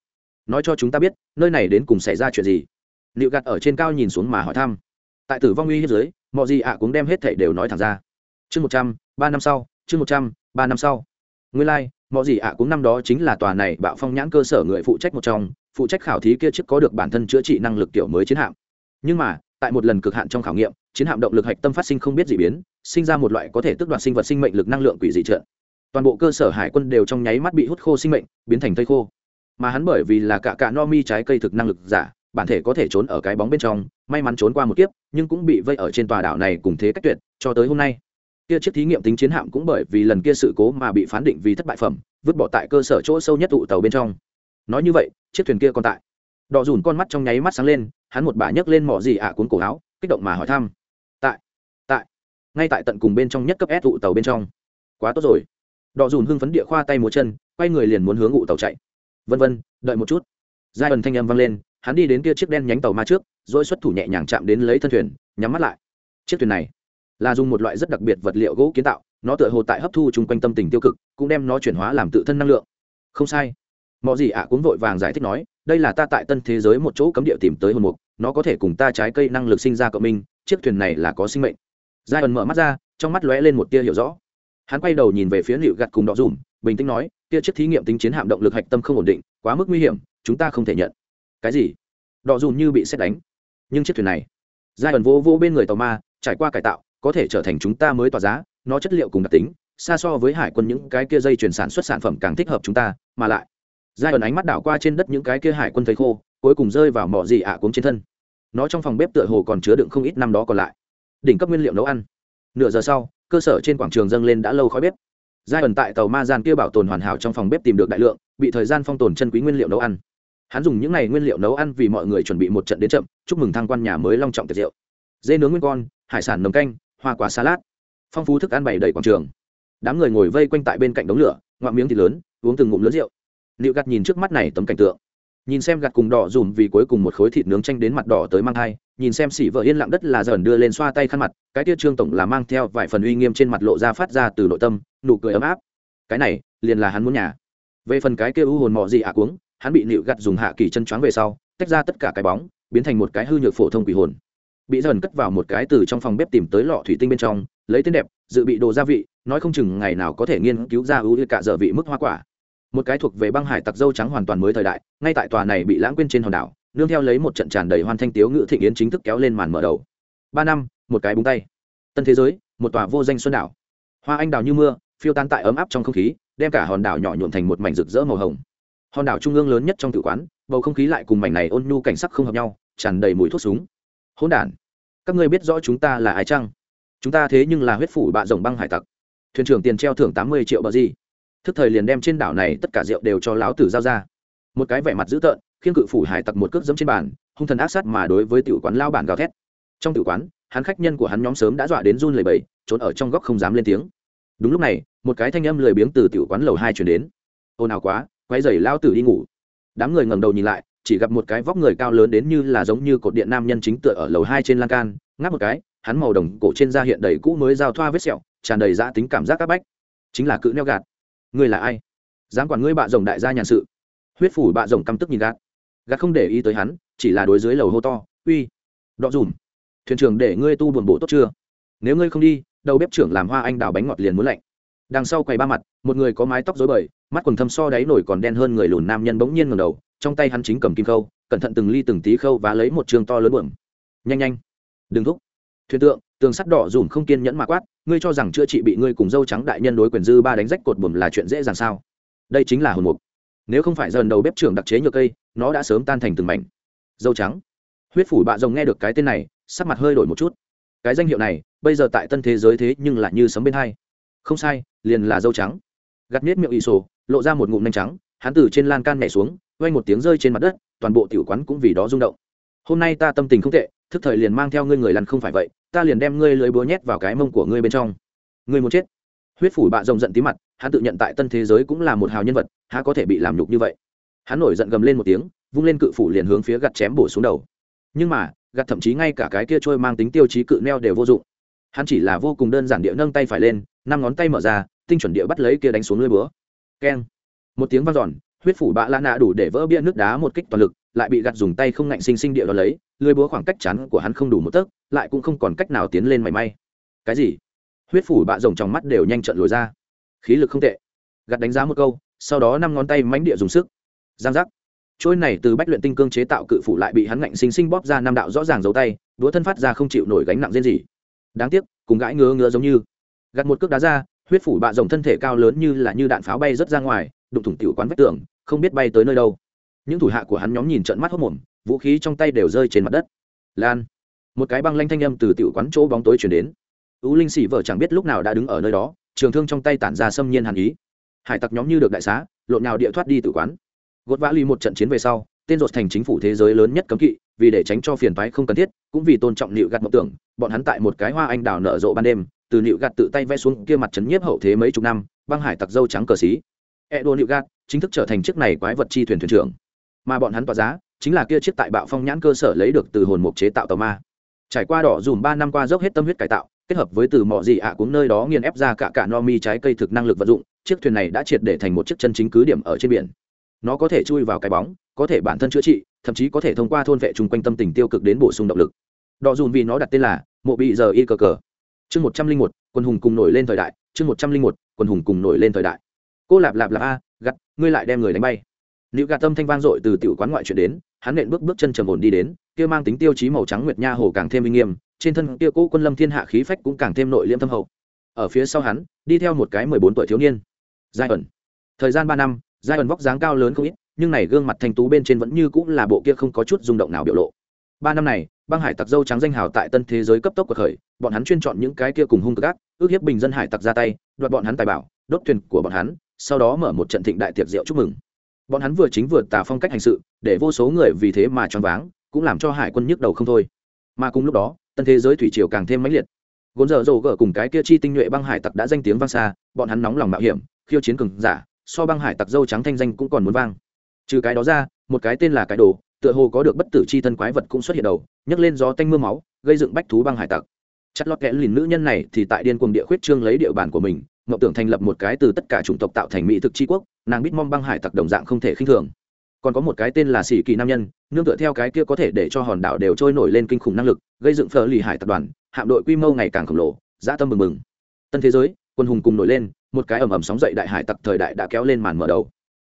Nói cho chúng ta biết nơi này đến cùng xảy ra chuyện gì? Liệu gạt ở trên cao nhìn xuống mà hỏi thăm. Tại tử vong uy hiếp dưới mọi gì ạ cũng đem hết thảy đều nói thẳng ra. Chương một trăm ba năm sau chương một trăm ba năm sau. Nguyên lai、like, mọi gì ạ cũng năm đó chính là tòa này bạo phong nhãn cơ sở người phụ trách một trong phụ trách khảo thí kia trước có được bản thân chữa trị năng lực kiểu mới chiến hạm. Nhưng mà, tại một lần cực hạn trong khảo nghiệm, chiến hạm động lực hạch tâm phát sinh không biết d ị biến, sinh ra một loại có thể tước đoạt sinh vật sinh mệnh lực năng lượng quỷ dị trợn. Toàn bộ cơ sở hải quân đều trong nháy mắt bị hút khô sinh mệnh, biến thành thây khô. Mà hắn bởi vì là cả cả no mi trái cây thực năng lực giả, bản thể có thể trốn ở cái bóng bên trong, may mắn trốn qua một kiếp, nhưng cũng bị vây ở trên tòa đảo này cùng thế cách tuyệt, cho tới hôm nay. Kia chiếc thí nghiệm tính chiến hạm cũng bởi vì lần kia sự cố mà bị phán định vì thất bại phẩm, vứt bỏ tại cơ sở chỗ sâu nhất tụ tàu bên trong nói như vậy, chiếc thuyền kia còn tại. Đỏ dùn con mắt trong nháy mắt sáng lên, hắn một bà nhấc lên mỏ gì ạ à cuốn cổ áo, kích động mà hỏi thăm. Tại tại. Ngay tại tận cùng bên trong nhất cấp s tụ tàu bên trong. Quá tốt rồi. Đỏ dùn hưng phấn địa khoa tay múa chân, quay người liền muốn hướng ụ tàu chạy. Vân vân, đợi một chút. Giai ẩn thanh âm vang lên, hắn đi đến kia chiếc đen nhánh tàu ma trước, rồi xuất thủ nhẹ nhàng chạm đến lấy thân thuyền, nhắm mắt lại. Chiếc thuyền này là dùng một loại rất đặc biệt vật liệu gỗ kiến tạo, nó tựa hồ tại hấp thu chung quanh tâm tình tiêu cực, cũng đem nó chuyển hóa làm tự thân năng lượng. Không sai mọi gì ạ à cũng vội vàng giải thích nói, đây là ta tại tân thế giới một chỗ cấm địa tìm tới hồn mục, nó có thể cùng ta trái cây năng lực sinh ra cộng minh, chiếc thuyền này là có sinh mệnh. Giai ẩn mở mắt ra, trong mắt lóe lên một tia hiểu rõ. Hắn quay đầu nhìn về phía liệu gặt cùng đỏ dùm bình tĩnh nói, kia chiếc thí nghiệm tính chiến hạm động lực hạch tâm không ổn định, quá mức nguy hiểm, chúng ta không thể nhận. Cái gì? Đỏ dùm như bị xét đánh. Nhưng chiếc thuyền này? Giai ẩn vô vô bên người tàu ma, trải qua cải tạo, có thể trở thành chúng ta mới tỏa giá, nó chất liệu cùng đặc tính, xa so với hải quân những cái kia dây chuyển sản xuất sản phẩm càng thích hợp chúng ta, mà lại giai ẩn ánh mắt đảo qua trên đất những cái kia hải quân thấy khô, cuối cùng rơi vào mỏ gì ạ à cuống trên thân. Nó trong phòng bếp tựa hồ còn chứa đựng không ít năm đó còn lại. Đỉnh cấp nguyên liệu nấu ăn. Nửa giờ sau, cơ sở trên quảng trường dâng lên đã lâu khói bếp. Giai ẩn tại tàu ma gian kia bảo tồn hoàn hảo trong phòng bếp tìm được đại lượng, bị thời gian phong tồn chân quý nguyên liệu nấu ăn. Hắn dùng những n à y nguyên liệu nấu ăn vì mọi người chuẩn bị một trận đến chậm, chúc mừng thăng quan nhà mới long trọng tiệc rượu dê nướng nguyên con, hải sản nồng canh, hoa quả salad. Phong phú thức ăn bày đầy quảng trường. Đám người ngồi vây quanh tại bên cạnh đống lửa, ngoạm miếng thịt lớn, uống từng ngụm lớn rượu nịu gặt nhìn trước mắt này tấm cảnh tượng. Nhìn xem gặt cùng đỏ dùm vì cuối cùng một khối thịt nướng tranh đến mặt đỏ tới mang thai, nhìn xem xỉ vợ yên lặng đất là dởn đưa lên xoa tay khăn mặt, cái tiết trương tổng là mang theo vài phần uy nghiêm trên mặt lộ ra phát ra từ nội tâm, nụ cười ấm áp. Cái này, liền là hắn muốn nhà. Về phần cái kia u hồn mọ gì ạ cuống, hắn bị nịu gặt dùng hạ kỳ chân choáng về sau, tách ra tất cả cái bóng, biến thành một cái hư nhược phổ thông quỷ hồn. Bị dần cất vào một cái từ trong phòng bếp tìm tới lọ thủy tinh bên trong, lấy tên đẹp, dự bị đồ gia vị, nói không chừng ngày nào có thể nghiên cứu ra ưu cả dở vị mức hoa quả một cái thuộc về băng hải tặc dâu trắng hoàn toàn mới thời đại, ngay tại tòa này bị lãng quên trên hòn đảo, nương theo lấy một trận tràn đầy hoan thanh tiếu ngự thịnh yến chính thức kéo lên màn mở đầu. Ba năm, một cái búng tay. Tân thế giới, một tòa vô danh xuân đảo. Hoa anh đào như mưa, phiêu tan tại ấm áp trong không khí, đem cả hòn đảo nhỏ nhuộn thành một mảnh rực rỡ màu hồng. Hòn đảo trung ương lớn nhất trong tự quán, bầu không khí lại cùng mảnh này ôn nhu cảnh sắc không hợp nhau, tràn đầy mùi thuốc súng. Hỗn đản, các ngươi biết rõ chúng ta là ai chăng? Chúng ta thế nhưng là huyết phủ bạ rồng băng hải tặc. Thuyền trưởng tiền treo thưởng tám mươi triệu bờ gì? Thức thời liền đem trên đảo này tất cả rượu đều cho lão tử giao ra. Một cái vẻ mặt dữ tợn, khiêng cự phủ hải tặc một cước dẫm trên bàn, hung thần ác sát mà đối với tiểu quán lao bản gào thét. Trong tiểu quán, hắn khách nhân của hắn nhóm sớm đã dọa đến run lầy bầy trốn ở trong góc không dám lên tiếng. Đúng lúc này, một cái thanh âm lười biếng từ tiểu quán lầu hai chuyển đến. Ồn ào quá, quay dày lao tử đi ngủ. Đám người ngẩng đầu nhìn lại, chỉ gặp một cái vóc người cao lớn đến như là giống như cột điện nam nhân chính tựa ở lầu hai trên lan can, ngáp một cái, hắn màu đồng cổ trên da hiện đầy cũ mới giao thoa vết sẹo, tràn đầy dã tính cảm giác các bách. Chính là cự neo gạt ngươi là ai? Dám quản ngươi bạ rồng đại gia nhàn sự. Huyết phủ bạ rồng căm tức nhìn gạt. Gạt không để ý tới hắn, chỉ là đối dưới lầu hô to, uy, đọ dùm. Thuyền trưởng để ngươi tu buồn bộ tốt chưa? Nếu ngươi không đi, đầu bếp trưởng làm hoa anh đào bánh ngọt liền muốn lạnh. Đằng sau quầy ba mặt, một người có mái tóc dối bời, mắt quần thâm so đáy nổi còn đen hơn người lùn nam nhân bỗng nhiên ngầm đầu, trong tay hắn chính cầm kim khâu, cẩn thận từng ly từng tí khâu và lấy một trường to lớn buồm. Nhanh nhanh. Đừng thúc. Thuyền tượng tường sắt đỏ dùm không kiên nhẫn mà quát, ngươi cho rằng chữa trị bị ngươi cùng dâu trắng đại nhân đối quyền dư ba đánh rách cột buồm là chuyện dễ dàng sao? Đây chính là hồn mục. Nếu không phải dần đầu bếp trưởng đặc chế nhựa cây, nó đã sớm tan thành từng mảnh. Dâu trắng. Huyết phủ bạ rồng nghe được cái tên này, sắc mặt hơi đổi một chút. Cái danh hiệu này, bây giờ tại tân thế giới thế nhưng lại như sấm bên hai. Không sai, liền là dâu trắng. Gặt nết miệng ị sổ, lộ ra một ngụm nhanh trắng, hắn từ trên lan can nhảy xuống, vang một tiếng rơi trên mặt đất, toàn bộ tiểu quán cũng vì đó rung động. Hôm nay ta tâm tình không tệ thức thời liền mang theo ngươi người lăn không phải vậy, ta liền đem ngươi lưới búa nhét vào cái mông của ngươi bên trong. Ngươi muốn chết. Huyết phủ bạ rồng giận tí mặt, hắn tự nhận tại tân thế giới cũng là một hào nhân vật, há có thể bị làm nhục như vậy. Hắn nổi giận gầm lên một tiếng, vung lên cự phủ liền hướng phía gặt chém bổ xuống đầu. Nhưng mà gặt thậm chí ngay cả cái kia trôi mang tính tiêu chí cự neo đều vô dụng. Hắn chỉ là vô cùng đơn giản địa nâng tay phải lên, năm ngón tay mở ra, tinh chuẩn địa bắt lấy kia đánh xuống lưới búa. Keng. Một tiếng vang giòn huyết phủ bạ lạ nạ đủ để vỡ bia nước đá một kích toàn lực, lại bị gặt dùng tay không ngạnh sinh sinh địa đó lấy, lưới búa khoảng cách chắn của hắn không đủ một tấc, lại cũng không còn cách nào tiến lên mảy may. Cái gì? Huyết phủ bạ rồng trong mắt đều nhanh trận lồi ra. Khí lực không tệ. Gặt đánh giá một câu, sau đó năm ngón tay mánh địa dùng sức. Giang giác. Trôi này từ bách luyện tinh cương chế tạo cự phủ lại bị hắn ngạnh sinh sinh bóp ra năm đạo rõ ràng dấu tay đũa thân phát ra không chịu nổi gánh nặng riêng gì đáng tiếc, cùng gãi ngứa ngứa giống như. Gặt một cước đá ra, huyết phủ bạ rồng thân thể cao lớn như là như đạn pháo bay rớt ra ngoài, đụng thủng tiểu quán vách tường không biết bay tới nơi đâu. Những thủ hạ của hắn nhóm nhìn trận mắt hốt mồm, vũ khí trong tay đều rơi trên mặt đất. Lan, một cái băng lanh thanh âm từ tiểu quán chỗ bóng tối chuyển đến. Tú linh xỉ vợ chẳng biết lúc nào đã đứng ở nơi đó, trường thương trong tay tản ra xâm nhiên hàn ý. Hải tặc nhóm như được đại xá, lộn nào địa thoát đi tự quán. Gột vã ly một trận chiến về sau, tên rột thành chính phủ thế giới lớn nhất cấm kỵ, vì để tránh cho phiền phái không cần thiết, cũng vì tôn trọng nịu gạt mộng tưởng, bọn hắn tại một cái hoa anh đào nở rộ ban đêm, từ nịu gạt tự tay vẽ xuống kia mặt trấn nhiếp hậu thế mấy chục năm, băng hải tặc dâu trắng cờ xí edo nịu gạt chính thức trở thành chiếc này quái vật chi thuyền thuyền trưởng. Mà bọn hắn tỏa giá chính là kia chiếc tại bạo phong nhãn cơ sở lấy được từ hồn mục chế tạo tàu ma. Trải qua đỏ dùm ba năm qua dốc hết tâm huyết cải tạo, kết hợp với từ mỏ gì ạ cũng nơi đó nghiền ép ra cả cả no mi trái cây thực năng lực vận dụng, chiếc thuyền này đã triệt để thành một chiếc chân chính cứ điểm ở trên biển. Nó có thể chui vào cái bóng, có thể bản thân chữa trị, thậm chí có thể thông qua thôn vệ chung quanh tâm tình tiêu cực đến bổ sung động lực. Đỏ dùm vì nó đặt tên là mộ bị giờ y cờ cờ. Chương một trăm linh một, quân hùng cùng nổi lên thời đại, chương một trăm linh một, quân hùng cùng nổi lên thời đại cô lạp lạp lạp a gặt ngươi lại đem người đánh bay. Nữ gạt tâm thanh vang dội từ tiểu quán ngoại chuyện đến, hắn nện bước bước chân trầm ổn đi đến, kia mang tính tiêu chí màu trắng nguyệt nha hồ càng thêm uy nghiêm, trên thân kia cũ quân lâm thiên hạ khí phách cũng càng thêm nội liêm thâm hậu. Ở phía sau hắn, đi theo một cái mười bốn tuổi thiếu niên. Giai ẩn. Thời gian ba năm, giai ẩn vóc dáng cao lớn không ít, nhưng này gương mặt thanh tú bên trên vẫn như cũng là bộ kia không có chút rung động nào biểu lộ. Ba năm này, băng hải tặc dâu trắng danh hào tại tân thế giới cấp tốc của khởi, bọn hắn chuyên chọn những cái kia cùng hung cực ác, ước hiếp bình dân hải tặc ra tay, đoạt bọn hắn tài bảo, đốt thuyền của bọn hắn sau đó mở một trận thịnh đại tiệc rượu chúc mừng. Bọn hắn vừa chính vừa tà phong cách hành sự, để vô số người vì thế mà choáng váng, cũng làm cho hải quân nhức đầu không thôi. Mà cùng lúc đó, tân thế giới thủy triều càng thêm mãnh liệt. Gốn dở dồ gở cùng cái kia chi tinh nhuệ băng hải tặc đã danh tiếng vang xa, bọn hắn nóng lòng mạo hiểm, khiêu chiến cường giả, so băng hải tặc dâu trắng thanh danh cũng còn muốn vang. Trừ cái đó ra, một cái tên là cái đồ, tựa hồ có được bất tử chi thân quái vật cũng xuất hiện đầu, nhấc lên gió tanh mưa máu, gây dựng bách thú băng hải tặc. Chất lót kẽ lìn nữ nhân này thì tại điên cuồng địa khuyết trương lấy địa bàn của mình mộng tưởng thành lập một cái từ tất cả chủng tộc tạo thành mỹ thực tri quốc, nàng biết mong băng hải tặc đồng dạng không thể khinh thường. Còn có một cái tên là sĩ kỳ nam nhân, nương tựa theo cái kia có thể để cho hòn đảo đều trôi nổi lên kinh khủng năng lực, gây dựng phở lì hải tập đoàn, hạm đội quy mô ngày càng khổng lồ, dã tâm mừng mừng. Tân thế giới, quân hùng cùng nổi lên, một cái ầm ầm sóng dậy đại hải tặc thời đại đã kéo lên màn mở đầu.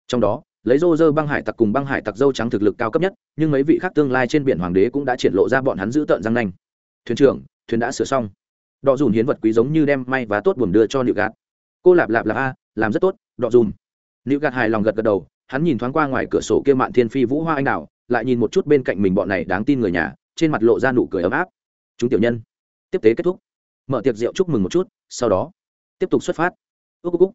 Trong đó, lấy rô rơ băng hải tặc cùng băng hải tặc dâu trắng thực lực cao cấp nhất, nhưng mấy vị khác tương lai trên biển hoàng đế cũng đã triển lộ ra bọn hắn giữ tợn răng nanh. Thuyền trưởng, thuyền đã sửa xong đọ dùn hiến vật quý giống như đem may và tốt buồn đưa cho nịu gạt. Cô lạp lạp lạp a, làm rất tốt, đọ dùn. Nịu gạt hài lòng gật gật đầu, hắn nhìn thoáng qua ngoài cửa sổ kia mạn thiên phi vũ hoa anh đào, lại nhìn một chút bên cạnh mình bọn này đáng tin người nhà, trên mặt lộ ra nụ cười ấm áp. Chúng tiểu nhân. Tiếp tế kết thúc. Mở tiệc rượu chúc mừng một chút, sau đó, tiếp tục xuất phát. Ước ước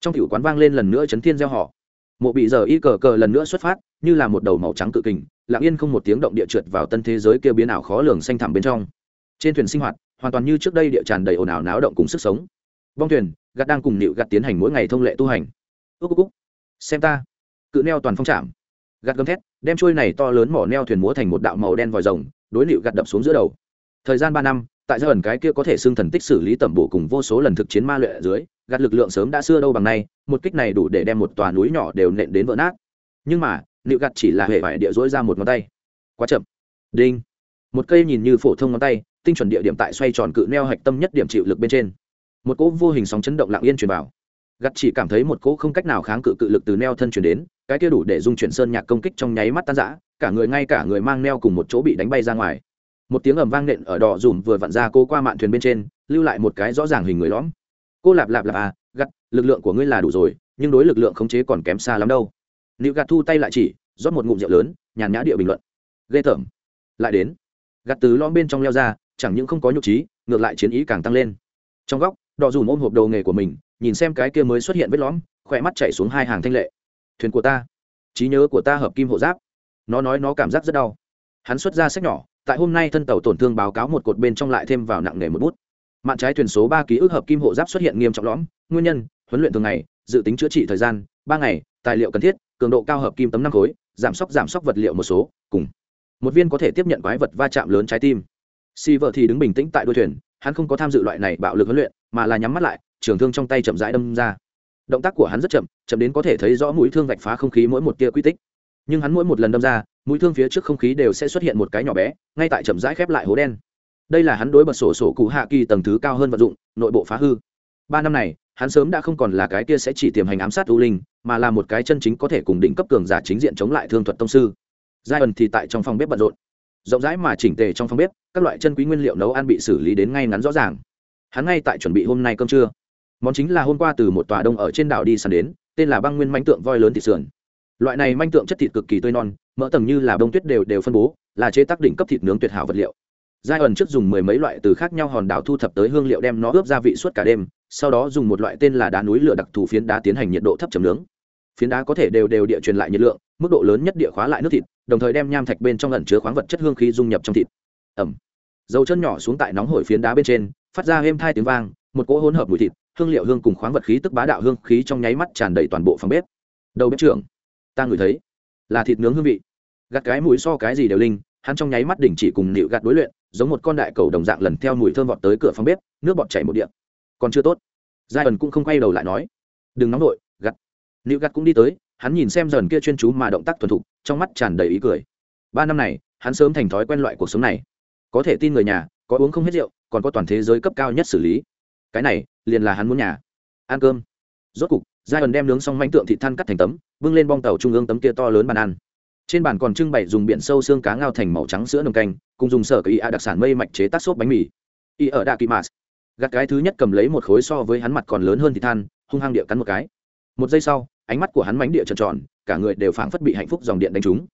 trong tiểu quán vang lên lần nữa chấn thiên gieo họ mộ bị giờ y cờ cờ lần nữa xuất phát, như là một đầu màu trắng cự kình, lặng yên không một tiếng động địa trượt vào tân thế giới kia biến ảo khó lường xanh thẳm bên trong trên thuyền sinh hoạt, hoàn toàn như trước đây địa tràn đầy ồn ào náo động cùng sức sống. Bong thuyền, gạt đang cùng nịu gạt tiến hành mỗi ngày thông lệ tu hành. Ước cúc xem ta. Cự neo toàn phong trạm. Gạt gầm thét, đem trôi này to lớn mỏ neo thuyền múa thành một đạo màu đen vòi rồng, đối nịu gạt đập xuống giữa đầu. Thời gian ba năm, tại giai ẩn cái kia có thể xưng thần tích xử lý tẩm bổ cùng vô số lần thực chiến ma luyện ở dưới, gạt lực lượng sớm đã xưa đâu bằng nay, một kích này đủ để đem một tòa núi nhỏ đều nện đến vỡ nát. Nhưng mà, nịu gạt chỉ là hệ vải địa dối ra một ngón tay. Quá chậm. Đinh. Một cây nhìn như phổ thông ngón tay tinh chuẩn địa điểm tại xoay tròn cự neo hạch tâm nhất điểm chịu lực bên trên. Một cỗ vô hình sóng chấn động lặng yên truyền vào. Gặt chỉ cảm thấy một cỗ không cách nào kháng cự cự lực từ neo thân chuyển đến, cái kia đủ để dung chuyển sơn nhạc công kích trong nháy mắt tan rã, cả người ngay cả người mang neo cùng một chỗ bị đánh bay ra ngoài. Một tiếng ầm vang nện ở đỏ dùm vừa vặn ra cô qua mạn thuyền bên trên, lưu lại một cái rõ ràng hình người lõm. Cô lạp lạp lạp à gặt lực lượng của ngươi là đủ rồi, nhưng đối lực lượng khống chế còn kém xa lắm đâu. Nữ gạt thu tay lại chỉ, rót một ngụm rượu lớn, nhàn nhã địa bình luận. Ghê tởm. Lại đến. Gạt từ lõm bên trong leo ra chẳng những không có nhục trí, ngược lại chiến ý càng tăng lên. Trong góc, đỏ dùm ôm hộp đầu nghề của mình, nhìn xem cái kia mới xuất hiện vết lõm, khỏe mắt chảy xuống hai hàng thanh lệ. Thuyền của ta. Trí nhớ của ta hợp kim hộ giáp. Nó nói nó cảm giác rất đau. Hắn xuất ra sách nhỏ, tại hôm nay thân tàu tổn thương báo cáo một cột bên trong lại thêm vào nặng nề một bút. Mạn trái thuyền số ba ký ức hợp kim hộ giáp xuất hiện nghiêm trọng lõm, nguyên nhân, huấn luyện thường ngày, dự tính chữa trị thời gian, ba ngày, tài liệu cần thiết, cường độ cao hợp kim tấm năm khối, giảm sốc giảm sốc vật liệu một số, cùng. Một viên có thể tiếp nhận quái vật va chạm lớn trái tim si vợ thì đứng bình tĩnh tại đuôi thuyền, hắn không có tham dự loại này bạo lực huấn luyện, mà là nhắm mắt lại, trường thương trong tay chậm rãi đâm ra. Động tác của hắn rất chậm chậm đến có thể thấy rõ mũi thương vạch phá không khí mỗi một tia quy tích. Nhưng hắn mỗi một lần đâm ra, mũi thương phía trước không khí đều sẽ xuất hiện một cái nhỏ bé, ngay tại chậm rãi khép lại hố đen. Đây là hắn đối bật sổ sổ cụ hạ kỳ tầng thứ cao hơn vận dụng, nội bộ phá hư. Ba năm này, hắn sớm đã không còn là cái kia sẽ chỉ tiềm hành ám sát u linh, mà là một cái chân chính có thể cùng đỉnh cấp cường giả chính diện chống lại thương thuật tông sư. Giai ẩn thì tại trong phòng bếp bận rộn rộng rãi mà chỉnh tề trong phòng bếp, các loại chân quý nguyên liệu nấu ăn bị xử lý đến ngay ngắn rõ ràng. Hắn ngay tại chuẩn bị hôm nay cơm trưa. Món chính là hôm qua từ một tòa đông ở trên đảo đi săn đến, tên là băng nguyên manh tượng voi lớn thịt sườn. Loại này manh tượng chất thịt cực kỳ tươi non, mỡ tầng như là bông tuyết đều đều phân bố, là chế tác đỉnh cấp thịt nướng tuyệt hảo vật liệu. Giai ẩn trước dùng mười mấy loại từ khác nhau hòn đảo thu thập tới hương liệu đem nó ướp gia vị suốt cả đêm, sau đó dùng một loại tên là đá núi lửa đặc thù phiến đá tiến hành nhiệt độ thấp chấm nướng. Phiến đá có thể đều đều địa truyền lại nhiệt lượng mức độ lớn nhất địa khóa lại nước thịt, đồng thời đem nham thạch bên trong ẩn chứa khoáng vật chất hương khí dung nhập trong thịt. Ẩm. Dầu chân nhỏ xuống tại nóng hổi phiến đá bên trên, phát ra êm thai tiếng vang, một cỗ hỗn hợp mùi thịt, hương liệu hương cùng khoáng vật khí tức bá đạo hương khí trong nháy mắt tràn đầy toàn bộ phòng bếp. Đầu bếp trưởng, ta ngửi thấy, là thịt nướng hương vị. Gạt cái mũi so cái gì đều linh, hắn trong nháy mắt đỉnh chỉ cùng nịu gạt đối luyện, giống một con đại cầu đồng dạng lần theo mùi thơm vọt tới cửa phòng bếp, nước bọt chảy một điện còn chưa tốt. Giai ẩn cũng không quay đầu lại nói, đừng nóng nổi gặt nịu gạt cũng đi tới hắn nhìn xem dần kia chuyên chú mà động tác thuần thục, trong mắt tràn đầy ý cười. Ba năm này, hắn sớm thành thói quen loại cuộc sống này. Có thể tin người nhà, có uống không hết rượu, còn có toàn thế giới cấp cao nhất xử lý. Cái này, liền là hắn muốn nhà. Ăn cơm. Rốt cục giai ẩn đem nướng xong manh tượng thịt than cắt thành tấm, bưng lên bong tàu trung ương tấm kia to lớn bàn ăn. Trên bàn còn trưng bày dùng biển sâu xương cá ngao thành màu trắng sữa nồng canh, cùng dùng sở cái a đặc sản mây mạch chế tác xốp bánh mì. Y ở đa kỳ mạt. Gạt cái thứ nhất cầm lấy một khối so với hắn mặt còn lớn hơn thịt than, hung hăng địa cắn một cái. Một giây sau ánh mắt của hắn mánh địa tròn tròn, cả người đều phảng phất bị hạnh phúc dòng điện đánh trúng.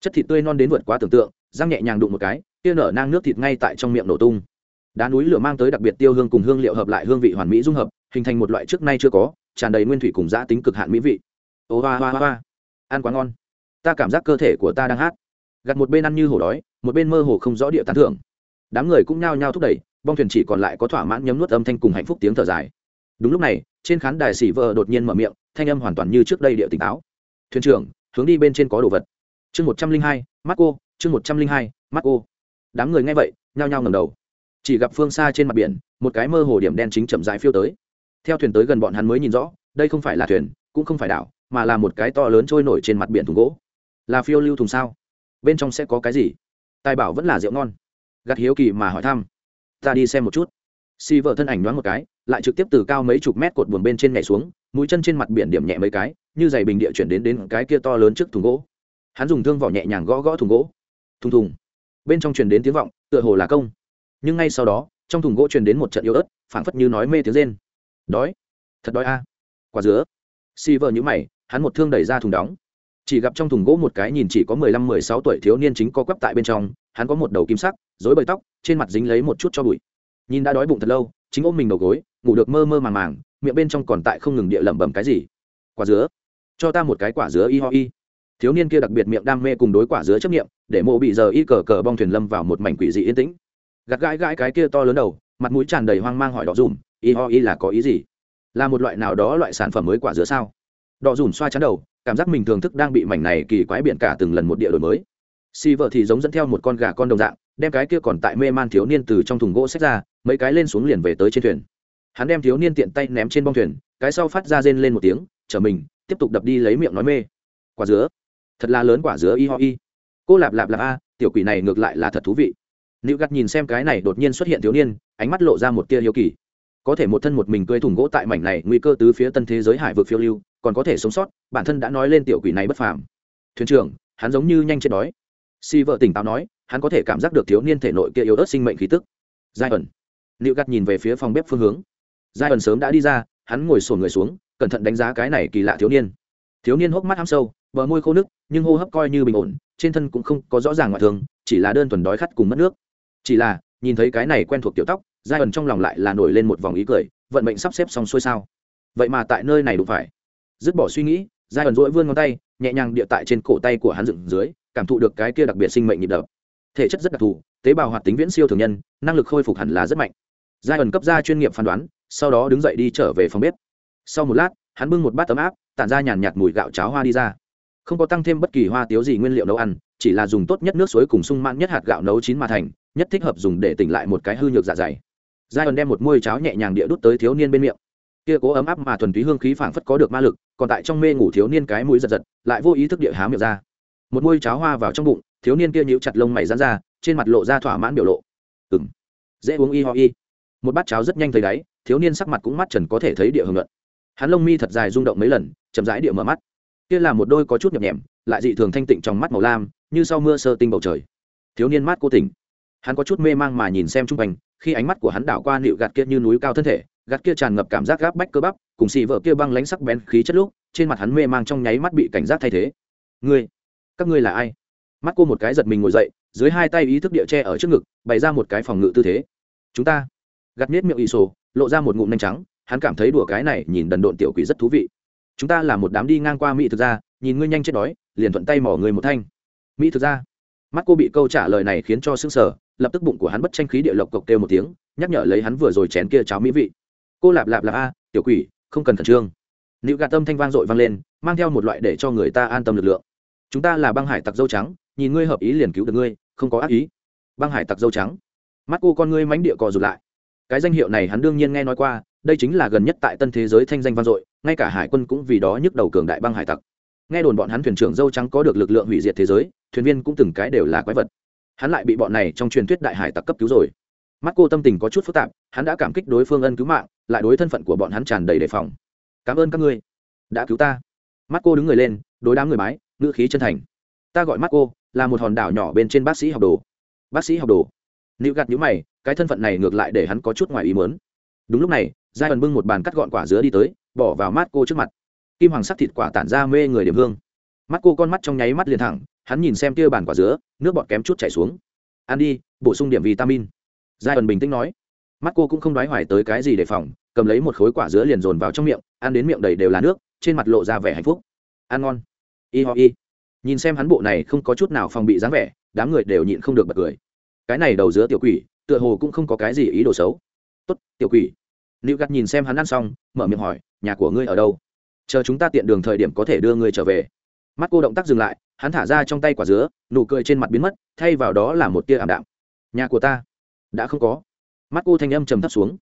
Chất thịt tươi non đến vượt quá tưởng tượng, răng nhẹ nhàng đụng một cái, kia nở nang nước thịt ngay tại trong miệng nổ tung. Đá núi lửa mang tới đặc biệt tiêu hương cùng hương liệu hợp lại hương vị hoàn mỹ dung hợp, hình thành một loại trước nay chưa có, tràn đầy nguyên thủy cùng giã tính cực hạn mỹ vị. Ô hoa hoa hoa, ăn quá ngon. Ta cảm giác cơ thể của ta đang hát. Gặt một bên ăn như hổ đói, một bên mơ hồ không rõ địa tán thưởng. Đám người cũng nhao nhao thúc đẩy, bong thuyền chỉ còn lại có thỏa mãn nhấm nuốt âm thanh cùng hạnh phúc tiếng thở dài. Đúng lúc này, trên khán đài xỉ vợ đột nhiên mở miệng thanh âm hoàn toàn như trước đây địa tỉnh táo. Thuyền trưởng, hướng đi bên trên có đồ vật. Chương một trăm linh hai, mắt cô, chương một trăm linh hai, mắt cô. Đám người nghe vậy, nhao nhao ngầm đầu. Chỉ gặp phương xa trên mặt biển, một cái mơ hồ điểm đen chính chậm dài phiêu tới. Theo thuyền tới gần bọn hắn mới nhìn rõ, đây không phải là thuyền, cũng không phải đảo, mà là một cái to lớn trôi nổi trên mặt biển thùng gỗ. Là phiêu lưu thùng sao? Bên trong sẽ có cái gì? Tài bảo vẫn là rượu ngon. Gạt hiếu kỳ mà hỏi thăm. Ta đi xem một chút. Si vợ thân ảnh đoán một cái, lại trực tiếp từ cao mấy chục mét cột buồn bên trên nhảy xuống mũi chân trên mặt biển điểm nhẹ mấy cái, như giày bình địa chuyển đến đến cái kia to lớn trước thùng gỗ. Hắn dùng thương vỏ nhẹ nhàng gõ gõ thùng gỗ. Thùng thùng. Bên trong truyền đến tiếng vọng, tựa hồ là công. Nhưng ngay sau đó, trong thùng gỗ truyền đến một trận yếu ớt, phảng phất như nói mê tiếng rên. Đói. Thật đói a. Quả dứa. Si vợ nhữ mày, hắn một thương đẩy ra thùng đóng. Chỉ gặp trong thùng gỗ một cái nhìn chỉ có mười lăm, mười sáu tuổi thiếu niên chính co quắp tại bên trong, hắn có một đầu kim sắc dối bời tóc, trên mặt dính lấy một chút cho bụi. Nhìn đã đói bụng thật lâu, chính ôm mình đầu gối, ngủ được mơ mơ màng màng miệng bên trong còn tại không ngừng địa lẩm bẩm cái gì? Quả dứa. Cho ta một cái quả dứa y ho y. Thiếu niên kia đặc biệt miệng đam mê cùng đối quả dứa chấp nghiệm để mộ bị giờ y cờ cờ bong thuyền lâm vào một mảnh quỷ dị yên tĩnh. Gạt gãi gãi cái kia to lớn đầu, mặt mũi tràn đầy hoang mang hỏi đỏ dùm, y ho y là có ý gì? Là một loại nào đó loại sản phẩm mới quả dứa sao? Đỏ dùm xoa chắn đầu, cảm giác mình thường thức đang bị mảnh này kỳ quái biển cả từng lần một địa đổi mới. Si vợ thì giống dẫn theo một con gà con đồng dạng, đem cái kia còn tại mê man thiếu niên từ trong thùng gỗ xách ra, mấy cái lên xuống liền về tới trên thuyền hắn đem thiếu niên tiện tay ném trên bong thuyền, cái sau phát ra rên lên một tiếng, chở mình, tiếp tục đập đi lấy miệng nói mê. Quả dứa, thật là lớn quả dứa, y ho y. Cô lạp lạp lạp a, tiểu quỷ này ngược lại là thật thú vị. Nữ gắt nhìn xem cái này đột nhiên xuất hiện thiếu niên, ánh mắt lộ ra một tia hiếu kỳ. Có thể một thân một mình cưới thùng gỗ tại mảnh này nguy cơ tứ phía tân thế giới hải vực phiêu lưu, còn có thể sống sót, bản thân đã nói lên tiểu quỷ này bất phàm. Thuyền trưởng, hắn giống như nhanh chết đói. Si vợ tỉnh táo nói, hắn có thể cảm giác được thiếu niên thể nội kia yếu ớt sinh mệnh khí tức. Giai ẩn. Liệu gắt nhìn về phía phòng bếp phương hướng giai ẩn sớm đã đi ra, hắn ngồi sổn người xuống, cẩn thận đánh giá cái này kỳ lạ thiếu niên. Thiếu niên hốc mắt ham sâu, bờ môi khô nước nhưng hô hấp coi như bình ổn, trên thân cũng không có rõ ràng ngoại thường chỉ là đơn thuần đói khát cùng mất nước. Chỉ là, nhìn thấy cái này quen thuộc tiểu tóc, giai ẩn trong lòng lại là nổi lên một vòng ý cười, vận mệnh sắp xếp xong xuôi sao? Vậy mà tại nơi này đủ phải. Dứt bỏ suy nghĩ, giai ẩn dỗi vươn ngón tay, nhẹ nhàng địa tại trên cổ tay của hắn dựng dưới, cảm thụ được cái kia đặc biệt sinh mệnh nhịp đập. Thể chất rất đặc thù, tế bào hoạt tính viễn siêu thường nhân, năng lực khôi phục hẳn là rất mạnh. Giai ẩn cấp ra chuyên nghiệp phán đoán sau đó đứng dậy đi trở về phòng bếp. Sau một lát, hắn bưng một bát tấm áp, tản ra nhàn nhạt mùi gạo cháo hoa đi ra. Không có tăng thêm bất kỳ hoa tiếu gì nguyên liệu nấu ăn, chỉ là dùng tốt nhất nước suối cùng sung mãn nhất hạt gạo nấu chín mà thành, nhất thích hợp dùng để tỉnh lại một cái hư nhược dạ dày. Giai ẩn đem một môi cháo nhẹ nhàng địa đút tới thiếu niên bên miệng. Kia cố ấm áp mà thuần túy hương khí phảng phất có được ma lực, còn tại trong mê ngủ thiếu niên cái mũi giật giật, lại vô ý thức địa há miệng ra. Một môi cháo hoa vào trong bụng, thiếu niên kia nhíu chặt lông mày dán ra, trên mặt lộ ra thỏa mãn biểu lộ. Ừng dễ uống y ho y. Một bát cháo rất nhanh thấy đáy thiếu niên sắc mặt cũng mắt trần có thể thấy địa hưởng luận. Hắn lông mi thật dài rung động mấy lần, chậm rãi địa mở mắt. Kia là một đôi có chút nhập nhèm lại dị thường thanh tịnh trong mắt màu lam, như sau mưa sơ tinh bầu trời. Thiếu niên mắt cô tỉnh. Hắn có chút mê mang mà nhìn xem chung quanh, khi ánh mắt của hắn đảo qua nịu gạt kia như núi cao thân thể, gạt kia tràn ngập cảm giác gáp bách cơ bắp, cùng xì vợ kia băng lánh sắc bén khí chất lúc, trên mặt hắn mê mang trong nháy mắt bị cảnh giác thay thế. Ngươi, các ngươi là ai? Mắt cô một cái giật mình ngồi dậy, dưới hai tay ý thức địa tre ở trước ngực, bày ra một cái phòng ngự tư thế. Chúng ta. Gạt miết miệng ỷ sổ lộ ra một ngụm nhanh trắng, hắn cảm thấy đùa cái này nhìn đần độn tiểu quỷ rất thú vị. Chúng ta là một đám đi ngang qua mỹ thực ra nhìn ngươi nhanh chết đói, liền thuận tay mỏ người một thanh. Mỹ thực ra mắt cô bị câu trả lời này khiến cho sững sờ, lập tức bụng của hắn bất tranh khí địa lộc cộc kêu một tiếng, nhắc nhở lấy hắn vừa rồi chén kia cháo mỹ vị. Cô lạp lạp lạp a, tiểu quỷ, không cần khẩn trương. Nữ gà tâm thanh vang dội vang lên, mang theo một loại để cho người ta an tâm lực lượng. Chúng ta là băng hải tặc dâu trắng, nhìn ngươi hợp ý liền cứu được ngươi, không có ác ý. Băng hải tặc dâu trắng. Mắt cô con ngươi mánh địa cò rụt lại cái danh hiệu này hắn đương nhiên nghe nói qua, đây chính là gần nhất tại tân thế giới thanh danh vang dội, ngay cả hải quân cũng vì đó nhức đầu cường đại băng hải tặc. Nghe đồn bọn hắn thuyền trưởng dâu trắng có được lực lượng hủy diệt thế giới, thuyền viên cũng từng cái đều là quái vật. Hắn lại bị bọn này trong truyền thuyết đại hải tặc cấp cứu rồi. Mắt cô tâm tình có chút phức tạp, hắn đã cảm kích đối phương ân cứu mạng, lại đối thân phận của bọn hắn tràn đầy đề phòng. Cảm ơn các ngươi. Đã cứu ta. Mắt cô đứng người lên, đối đám người mái, ngữ khí chân thành. Ta gọi mắt cô, là một hòn đảo nhỏ bên trên bác sĩ học đồ. Bác sĩ học đồ? Nữ gạt nhữ mày, cái thân phận này ngược lại để hắn có chút ngoài ý mớn đúng lúc này giai ẩn bưng một bàn cắt gọn quả dứa đi tới, bỏ vào mắt cô trước mặt. Kim hoàng sắc thịt quả tản ra mê người điểm hương. Mắt cô con mắt trong nháy mắt liền thẳng, hắn nhìn xem kia bàn quả dứa, nước bọt kém chút chảy xuống. Ăn đi, bổ sung điểm vitamin. Giai ẩn bình tĩnh nói. Mắt cô cũng không đoái hoài tới cái gì để phòng, cầm lấy một khối quả dứa liền dồn vào trong miệng, ăn đến miệng đầy đều là nước, trên mặt lộ ra vẻ hạnh phúc. Ăn ngon. Y ho y. Nhìn xem hắn bộ này không có chút nào phòng bị dáng vẻ, đám người đều nhịn không được bật cười cái này đầu giữa tiểu quỷ, tựa hồ cũng không có cái gì ý đồ xấu. Tốt, tiểu quỷ. Nữ gắt nhìn xem hắn ăn xong, mở miệng hỏi, nhà của ngươi ở đâu? Chờ chúng ta tiện đường thời điểm có thể đưa ngươi trở về. Mắt cô động tác dừng lại, hắn thả ra trong tay quả dứa, nụ cười trên mặt biến mất, thay vào đó là một tia ảm đạm. Nhà của ta? Đã không có. Mắt cô thanh âm trầm thấp xuống.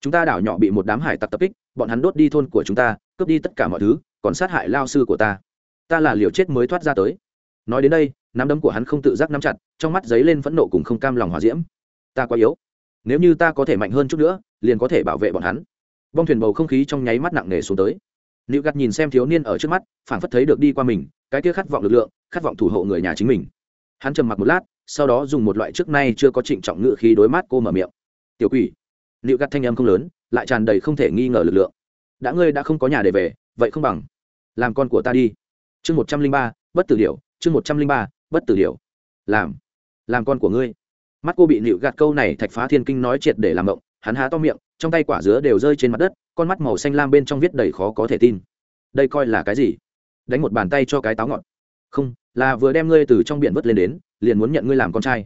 Chúng ta đảo nhỏ bị một đám hải tặc tập kích, bọn hắn đốt đi thôn của chúng ta, cướp đi tất cả mọi thứ, còn sát hại lao sư của ta. Ta là liều chết mới thoát ra tới nói đến đây, nắm đấm của hắn không tự giác nắm chặt, trong mắt giấy lên phẫn nộ cùng không cam lòng hòa diễm. Ta quá yếu. Nếu như ta có thể mạnh hơn chút nữa, liền có thể bảo vệ bọn hắn. Bong thuyền bầu không khí trong nháy mắt nặng nề xuống tới. Nữ Gạt nhìn xem thiếu niên ở trước mắt, phảng phất thấy được đi qua mình, cái kia khát vọng lực lượng, khát vọng thủ hộ người nhà chính mình. Hắn trầm mặc một lát, sau đó dùng một loại trước nay chưa có trịnh trọng ngự khí đối mắt cô mở miệng. Tiểu quỷ. Nữ Gạt thanh âm không lớn, lại tràn đầy không thể nghi ngờ lực lượng. Đã ngươi đã không có nhà để về, vậy không bằng. Làm con của ta đi. Chương một trăm linh ba, bất tử điệu chương một trăm linh ba, bất tử điều làm làm con của ngươi. Mắt cô bị nịu gạt câu này thạch phá thiên kinh nói triệt để làm động hắn há to miệng, trong tay quả dứa đều rơi trên mặt đất, con mắt màu xanh lam bên trong viết đầy khó có thể tin. Đây coi là cái gì? Đánh một bàn tay cho cái táo ngọn không, là vừa đem ngươi từ trong biển vớt lên đến, liền muốn nhận ngươi làm con trai.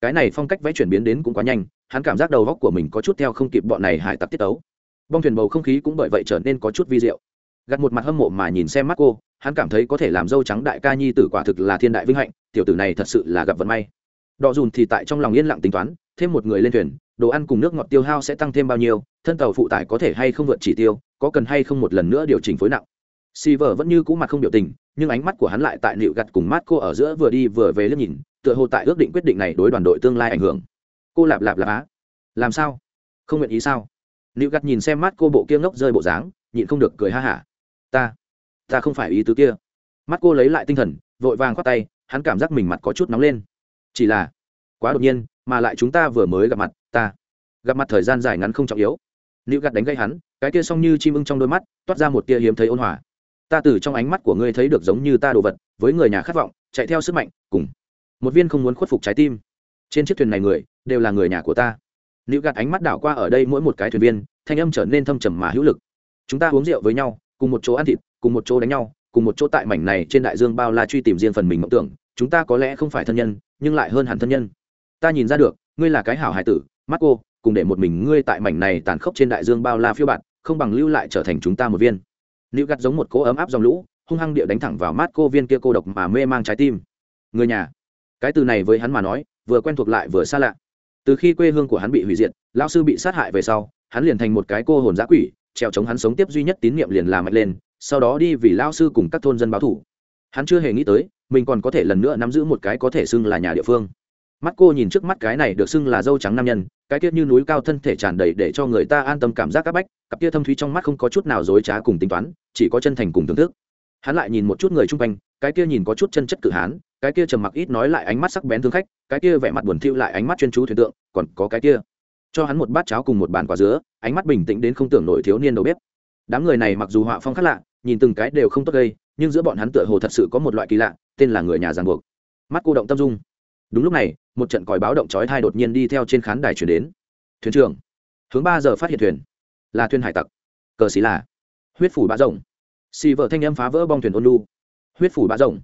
Cái này phong cách vẽ chuyển biến đến cũng quá nhanh, hắn cảm giác đầu góc của mình có chút theo không kịp bọn này hải tặc tiết tấu. Bong thuyền bầu không khí cũng bởi vậy trở nên có chút vi diệu. Gặt một mặt hâm mộ mà nhìn xem mắt cô hắn cảm thấy có thể làm dâu trắng đại ca nhi tử quả thực là thiên đại vinh hạnh, tiểu tử này thật sự là gặp vận may. Đọ dùn thì tại trong lòng yên lặng tính toán, thêm một người lên thuyền, đồ ăn cùng nước ngọt tiêu hao sẽ tăng thêm bao nhiêu, thân tàu phụ tải có thể hay không vượt chỉ tiêu, có cần hay không một lần nữa điều chỉnh phối nặng. Si vờ vẫn như cũ mặt không biểu tình, nhưng ánh mắt của hắn lại tại nịu gặt cùng mát cô ở giữa vừa đi vừa về liếc nhìn, tựa hồ tại ước định quyết định này đối đoàn đội tương lai ảnh hưởng. Cô lạp lạp lạp á. Làm sao? Không nguyện ý sao? Nịu gặt nhìn xem mát cô bộ kia ngốc rơi bộ dáng, nhịn không được cười ha hả. Ta ta không phải ý tứ kia. Mắt cô lấy lại tinh thần, vội vàng khoát tay, hắn cảm giác mình mặt có chút nóng lên. Chỉ là, quá đột nhiên, mà lại chúng ta vừa mới gặp mặt, ta gặp mặt thời gian dài ngắn không trọng yếu. Nữ gặt đánh gây hắn, cái kia xong như chim ưng trong đôi mắt, toát ra một tia hiếm thấy ôn hòa. Ta từ trong ánh mắt của ngươi thấy được giống như ta đồ vật, với người nhà khát vọng, chạy theo sức mạnh, cùng một viên không muốn khuất phục trái tim. Trên chiếc thuyền này người, đều là người nhà của ta. Nữ gặt ánh mắt đảo qua ở đây mỗi một cái thuyền viên, thanh âm trở nên thâm trầm mà hữu lực. Chúng ta uống rượu với nhau, cùng một chỗ ăn thịt cùng một chỗ đánh nhau, cùng một chỗ tại mảnh này trên đại dương bao la truy tìm riêng phần mình mộng tưởng, chúng ta có lẽ không phải thân nhân, nhưng lại hơn hẳn thân nhân. Ta nhìn ra được, ngươi là cái hảo hải tử mắt cô cùng để một mình ngươi tại mảnh này tàn khốc trên đại dương bao la phiêu bạt, không bằng lưu lại trở thành chúng ta một viên. Nữ gắt giống một cỗ ấm áp dòng lũ, hung hăng địa đánh thẳng vào mắt cô viên kia cô độc mà mê mang trái tim. Người nhà. Cái từ này với hắn mà nói, vừa quen thuộc lại vừa xa lạ. Từ khi quê hương của hắn bị hủy diệt lao sư bị sát hại về sau, hắn liền thành một cái cô hồn giã quỷ treo chống hắn sống tiếp duy nhất tín nhiệm liền là mạnh lên sau đó đi vì lao sư cùng các thôn dân báo thủ. Hắn chưa hề nghĩ tới, mình còn có thể lần nữa nắm giữ một cái có thể xưng là nhà địa phương. Mắt cô nhìn trước mắt cái này được xưng là dâu trắng nam nhân, cái tiết như núi cao thân thể tràn đầy để cho người ta an tâm cảm giác áp bách, cặp kia thâm thúy trong mắt không có chút nào dối trá cùng tính toán, chỉ có chân thành cùng thưởng thức. Hắn lại nhìn một chút người chung quanh, cái kia nhìn có chút chân chất cự hán, cái kia trầm mặc ít nói lại ánh mắt sắc bén thương khách, cái kia vẻ mặt buồn thiu lại ánh mắt chuyên chú thuyền tượng, còn có cái kia. Cho hắn một bát cháo cùng một bàn quả dứa, ánh mắt bình tĩnh đến không tưởng nổi thiếu niên đầu bếp. Đám người này mặc dù họa phong khác lạ nhìn từng cái đều không tốt gây, nhưng giữa bọn hắn tựa hồ thật sự có một loại kỳ lạ, tên là người nhà giàn buộc. Mắt cô động tâm dung. Đúng lúc này, một trận còi báo động chói thai đột nhiên đi theo trên khán đài chuyển đến. Thuyền trưởng. Hướng ba giờ phát hiện thuyền. Là thuyền hải tặc. Cờ xí là. Huyết phủ bá rồng xì vợ thanh âm phá vỡ bong thuyền ôn lu huyết phủ bá rồng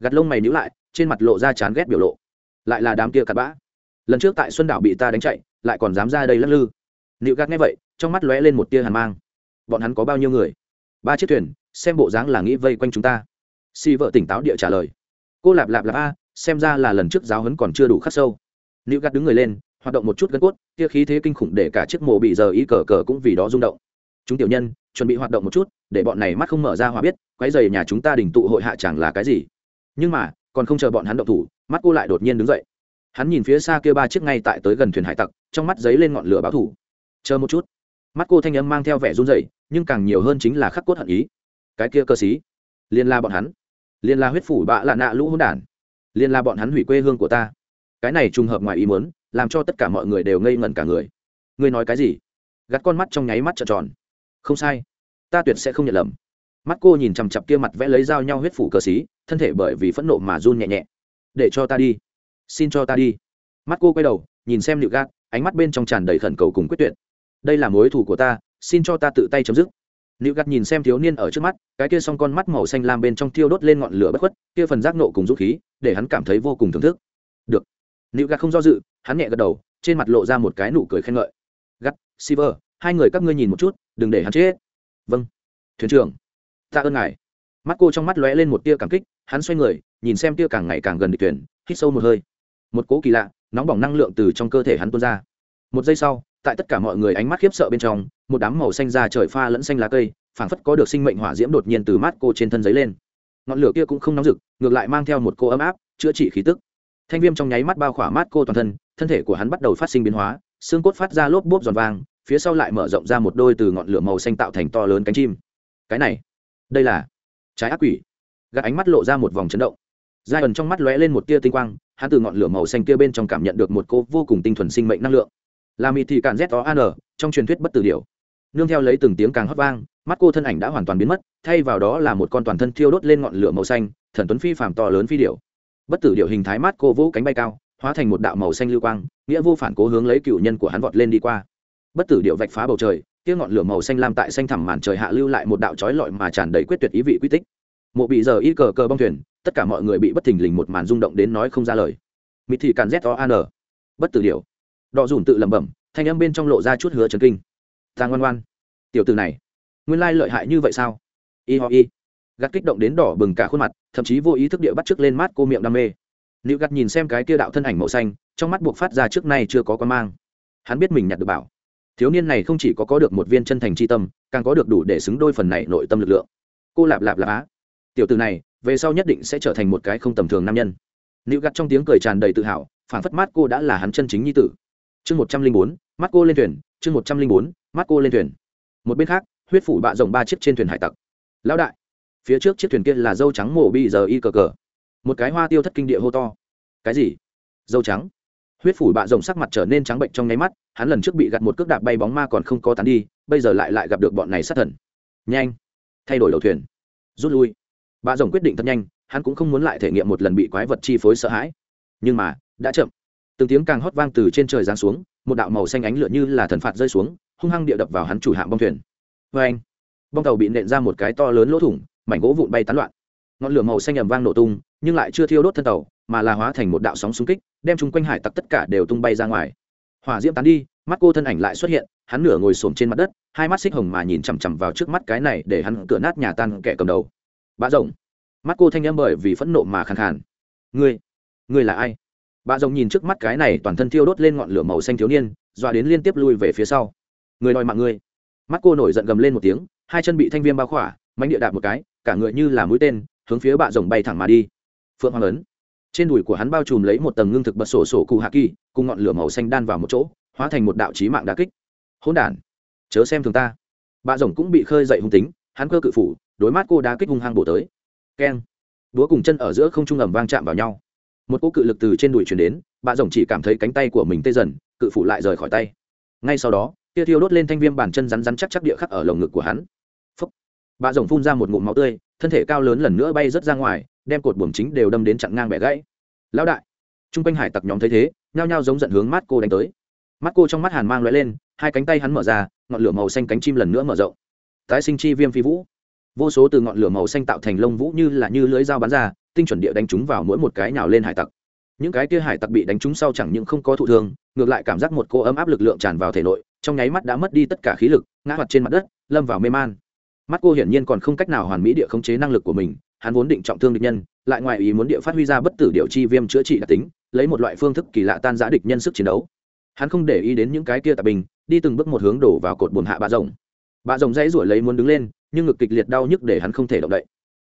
gặt lông mày nhữ lại, trên mặt lộ ra chán ghét biểu lộ. Lại là đám kia cặp bã. Lần trước tại xuân đảo bị ta đánh chạy, lại còn dám ra đây lắc lư. Nịu gạt nghe vậy, trong mắt lóe lên một tia hàn mang. Bọn hắn có bao nhiêu người? Ba chiếc thuyền xem bộ dáng là nghĩ vây quanh chúng ta. Si vợ tỉnh táo địa trả lời. Cô lạp lạp lạp a, xem ra là lần trước giáo hấn còn chưa đủ khắc sâu. Nữ gắt đứng người lên, hoạt động một chút gân cốt, kia khí thế kinh khủng để cả chiếc mộ bị giờ ý cờ cờ cũng vì đó rung động. Chúng tiểu nhân, chuẩn bị hoạt động một chút, để bọn này mắt không mở ra hòa biết quái dày nhà chúng ta đình tụ hội hạ chẳng là cái gì. Nhưng mà, còn không chờ bọn hắn động thủ, mắt cô lại đột nhiên đứng dậy. Hắn nhìn phía xa kia ba chiếc ngay tại tới gần thuyền hải tặc, trong mắt giấy lên ngọn lửa báo thủ chờ một chút. Mắt cô thanh âm mang theo vẻ run rẩy, nhưng càng nhiều hơn chính là khắc cốt hận ý cái kia cơ sĩ liên la bọn hắn. Liên la huyết phủ bạ lạ nạ lũ hỗn đản. Liên la bọn hắn hủy quê hương của ta. Cái này trùng hợp ngoài ý muốn, làm cho tất cả mọi người đều ngây ngẩn cả người. Ngươi nói cái gì? Gắt con mắt trong nháy mắt trợn tròn. Không sai. Ta tuyệt sẽ không nhận lầm. Mắt cô nhìn chằm chặp kia mặt vẽ lấy dao nhau huyết phủ cơ sĩ thân thể bởi vì phẫn nộ mà run nhẹ nhẹ. Để cho ta đi. Xin cho ta đi. Mắt cô quay đầu, nhìn xem liệu gạt, ánh mắt bên trong tràn đầy khẩn cầu cùng quyết tuyệt. Đây là mối thù của ta, xin cho ta tự tay chấm dứt. Nữu gắt nhìn xem thiếu niên ở trước mắt cái kia song con mắt màu xanh lam bên trong thiêu đốt lên ngọn lửa bất khuất kia phần giác nộ cùng dũng khí để hắn cảm thấy vô cùng thưởng thức. Được. Nữu gắt không do dự hắn nhẹ gật đầu trên mặt lộ ra một cái nụ cười khen ngợi. Gắt Silver, hai người các ngươi nhìn một chút đừng để hắn chết. Vâng. Thuyền trưởng. Ta ơn ngài. Mắt cô trong mắt lóe lên một tia cảm kích hắn xoay người nhìn xem tia càng ngày càng gần địch thuyền hít sâu một hơi. Một cỗ kỳ lạ nóng bỏng năng lượng từ trong cơ thể hắn tuôn ra. Một giây sau tại tất cả mọi người ánh mắt khiếp sợ bên trong một đám màu xanh ra trời pha lẫn xanh lá cây phảng phất có được sinh mệnh hỏa diễm đột nhiên từ mắt cô trên thân giấy lên. Ngọn lửa kia cũng không nóng rực ngược lại mang theo một cô ấm áp chữa trị khí tức. Thanh viêm trong nháy mắt bao khỏa mát cô toàn thân thân thể của hắn bắt đầu phát sinh biến hóa xương cốt phát ra lốp bốp giòn vàng, phía sau lại mở rộng ra một đôi từ ngọn lửa màu xanh tạo thành to lớn cánh chim. Cái này đây là trái ác quỷ. Gạt ánh mắt lộ ra một vòng chấn động. Giai ẩn trong mắt lóe lên một tia tinh quang hắn từ ngọn lửa màu xanh kia bên trong cảm nhận được một cô vô cùng tinh thuần sinh mệnh năng lượng là mịt thị cạn z o an trong truyền thuyết bất tử điều nương theo lấy từng tiếng càng hót vang, mắt cô thân ảnh đã hoàn toàn biến mất, thay vào đó là một con toàn thân thiêu đốt lên ngọn lửa màu xanh, thần tuấn phi phàm to lớn phi điệu bất tử điệu hình thái mắt cô vỗ cánh bay cao, hóa thành một đạo màu xanh lưu quang, nghĩa vô phản cố hướng lấy cựu nhân của hắn vọt lên đi qua. Bất tử điệu vạch phá bầu trời, kia ngọn lửa màu xanh lam tại xanh thẳm màn trời hạ lưu lại một đạo trói lọi mà tràn đầy quyết tuyệt ý vị quy tích. Mộ bị giờ y cờ cờ bong thuyền, tất cả mọi người bị bất thình lình một màn rung động đến nói không ra lời. Mịt thị càn z o an bất tử điều đọ dùn tự lẩm bẩm, thanh âm bên trong lộ ra chút hứa chấn kinh. Ta ngoan ngoan. Tiểu từ này, nguyên lai lợi hại như vậy sao? Y ho y. Gắt kích động đến đỏ bừng cả khuôn mặt, thậm chí vô ý thức địa bắt trước lên mát cô miệng đam mê. Nữ gắt nhìn xem cái kia đạo thân ảnh màu xanh, trong mắt buộc phát ra trước nay chưa có con mang. Hắn biết mình nhặt được bảo. Thiếu niên này không chỉ có có được một viên chân thành c h i tâm, càng có được đủ để xứng đôi phần này nội tâm lực lượng. Cô lạp lạp lạp á. Tiểu từ này, về sau nhất định sẽ trở thành một cái không tầm thường nam nhân. Nữ gắt trong tiếng cười tràn đầy tự hào phản phất mát cô đã là hắn chân chính nhi tử chương một trăm linh bốn, mắt cô lên thuyền, chương một trăm linh bốn, mắt cô lên thuyền. Một bên khác, huyết phủ bạ rồng ba chiếc trên thuyền hải tặc. Lão đại, phía trước chiếc thuyền kia là dâu trắng mổ bị giờ y cờ cờ. Một cái hoa tiêu thất kinh địa hô to. Cái gì? Dâu trắng? Huyết phủ bạ rồng sắc mặt trở nên trắng bệnh trong nháy mắt, hắn lần trước bị gặt một cước đạp bay bóng ma còn không có tán đi, bây giờ lại lại gặp được bọn này sát thần. Nhanh, thay đổi đầu thuyền. Rút lui. Bạ rồng quyết định thật nhanh, hắn cũng không muốn lại thể nghiệm một lần bị quái vật chi phối sợ hãi. Nhưng mà, đã chậm từng tiếng càng hót vang từ trên trời giáng xuống, một đạo màu xanh ánh lửa như là thần phạt rơi xuống, hung hăng địa đập vào hắn chủ hạm bong thuyền. Vê anh, bong tàu bị nện ra một cái to lớn lỗ thủng, mảnh gỗ vụn bay tán loạn. Ngọn lửa màu xanh ầm vang nổ tung, nhưng lại chưa thiêu đốt thân tàu, mà là hóa thành một đạo sóng xung kích, đem chung quanh hải tặc tất cả đều tung bay ra ngoài. Hỏa diễm tán đi, mắt cô thân ảnh lại xuất hiện, hắn nửa ngồi xổm trên mặt đất, hai mắt xích hồng mà nhìn chằm chằm vào trước mắt cái này để hắn cửa nát nhà tan kẻ cầm đầu. Bã rồng. Mắt cô thanh em bởi vì phẫn nộ mà khàn khàn. Ngươi ngươi là ai? Bà rồng nhìn trước mắt cái này toàn thân thiêu đốt lên ngọn lửa màu xanh thiếu niên, dọa đến liên tiếp lui về phía sau. Người đòi mạng ngươi. Mắt cô nổi giận gầm lên một tiếng, hai chân bị thanh viêm bao khỏa mánh địa đạp một cái, cả người như là mũi tên, hướng phía bạ rồng bay thẳng mà đi. Phượng hoàng ấn. Trên đùi của hắn bao trùm lấy một tầng ngưng thực bật sổ sổ cụ hạ kỳ, cùng ngọn lửa màu xanh đan vào một chỗ, hóa thành một đạo trí mạng đà kích. Hỗn đản. Chớ xem thường ta. Bạ rồng cũng bị khơi dậy hung tính, hắn cơ cự phủ, đối mắt cô đá kích hung hăng bổ tới. Keng. Đúa cùng chân ở giữa không trung ẩm vang chạm vào nhau một cỗ cự lực từ trên đùi chuyển đến, bà rồng chỉ cảm thấy cánh tay của mình tê dần, cự phủ lại rời khỏi tay. Ngay sau đó tia thiêu đốt lên thanh viêm bàn chân rắn rắn chắc chắc địa khắc ở lồng ngực của hắn. Phúc. Bà rồng phun ra một ngụm máu tươi, thân thể cao lớn lần nữa bay rớt ra ngoài, đem cột buồng chính đều đâm đến chặn ngang bẻ gãy. Lão đại. T r u n g quanh hải tặc nhóm thấy thế, nhao nhao giống giận hướng mắt cô đánh tới. Mắt cô trong mắt hàn mang l lên, hai cánh tay hắn mở ra, ngọn lửa màu xanh cánh chim lần nữa mở rộng. Tái sinh chi viêm phi vũ. Vô số từ ngọn lửa màu xanh tạo thành lông vũ như là như lưỡi dao bắn ra tinh chuẩn địa đánh chúng vào mỗi một cái nào lên hải tặc. Những cái kia hải tặc bị đánh trúng sau chẳng những không có thụ thương, ngược lại cảm giác một cô ấm áp lực lượng tràn vào thể nội, trong nháy mắt đã mất đi tất cả khí lực, ngã hoạt trên mặt đất, lâm vào mê man. Mắt cô hiển nhiên còn không cách nào hoàn mỹ địa khống chế năng lực của mình, hắn vốn định trọng thương địch nhân, lại ngoài ý muốn địa phát huy ra bất tử điều chi viêm chữa trị đặc tính, lấy một loại phương thức kỳ lạ tan giã địch nhân sức chiến đấu. Hắn không để ý đến những cái kia tạp bình, đi từng bước một hướng đổ vào cột buồn hạ bạ rồng. Bạ rồng dãy ruổi lấy muốn đứng lên, nhưng ngực kịch liệt đau nhức để hắn không thể động đậy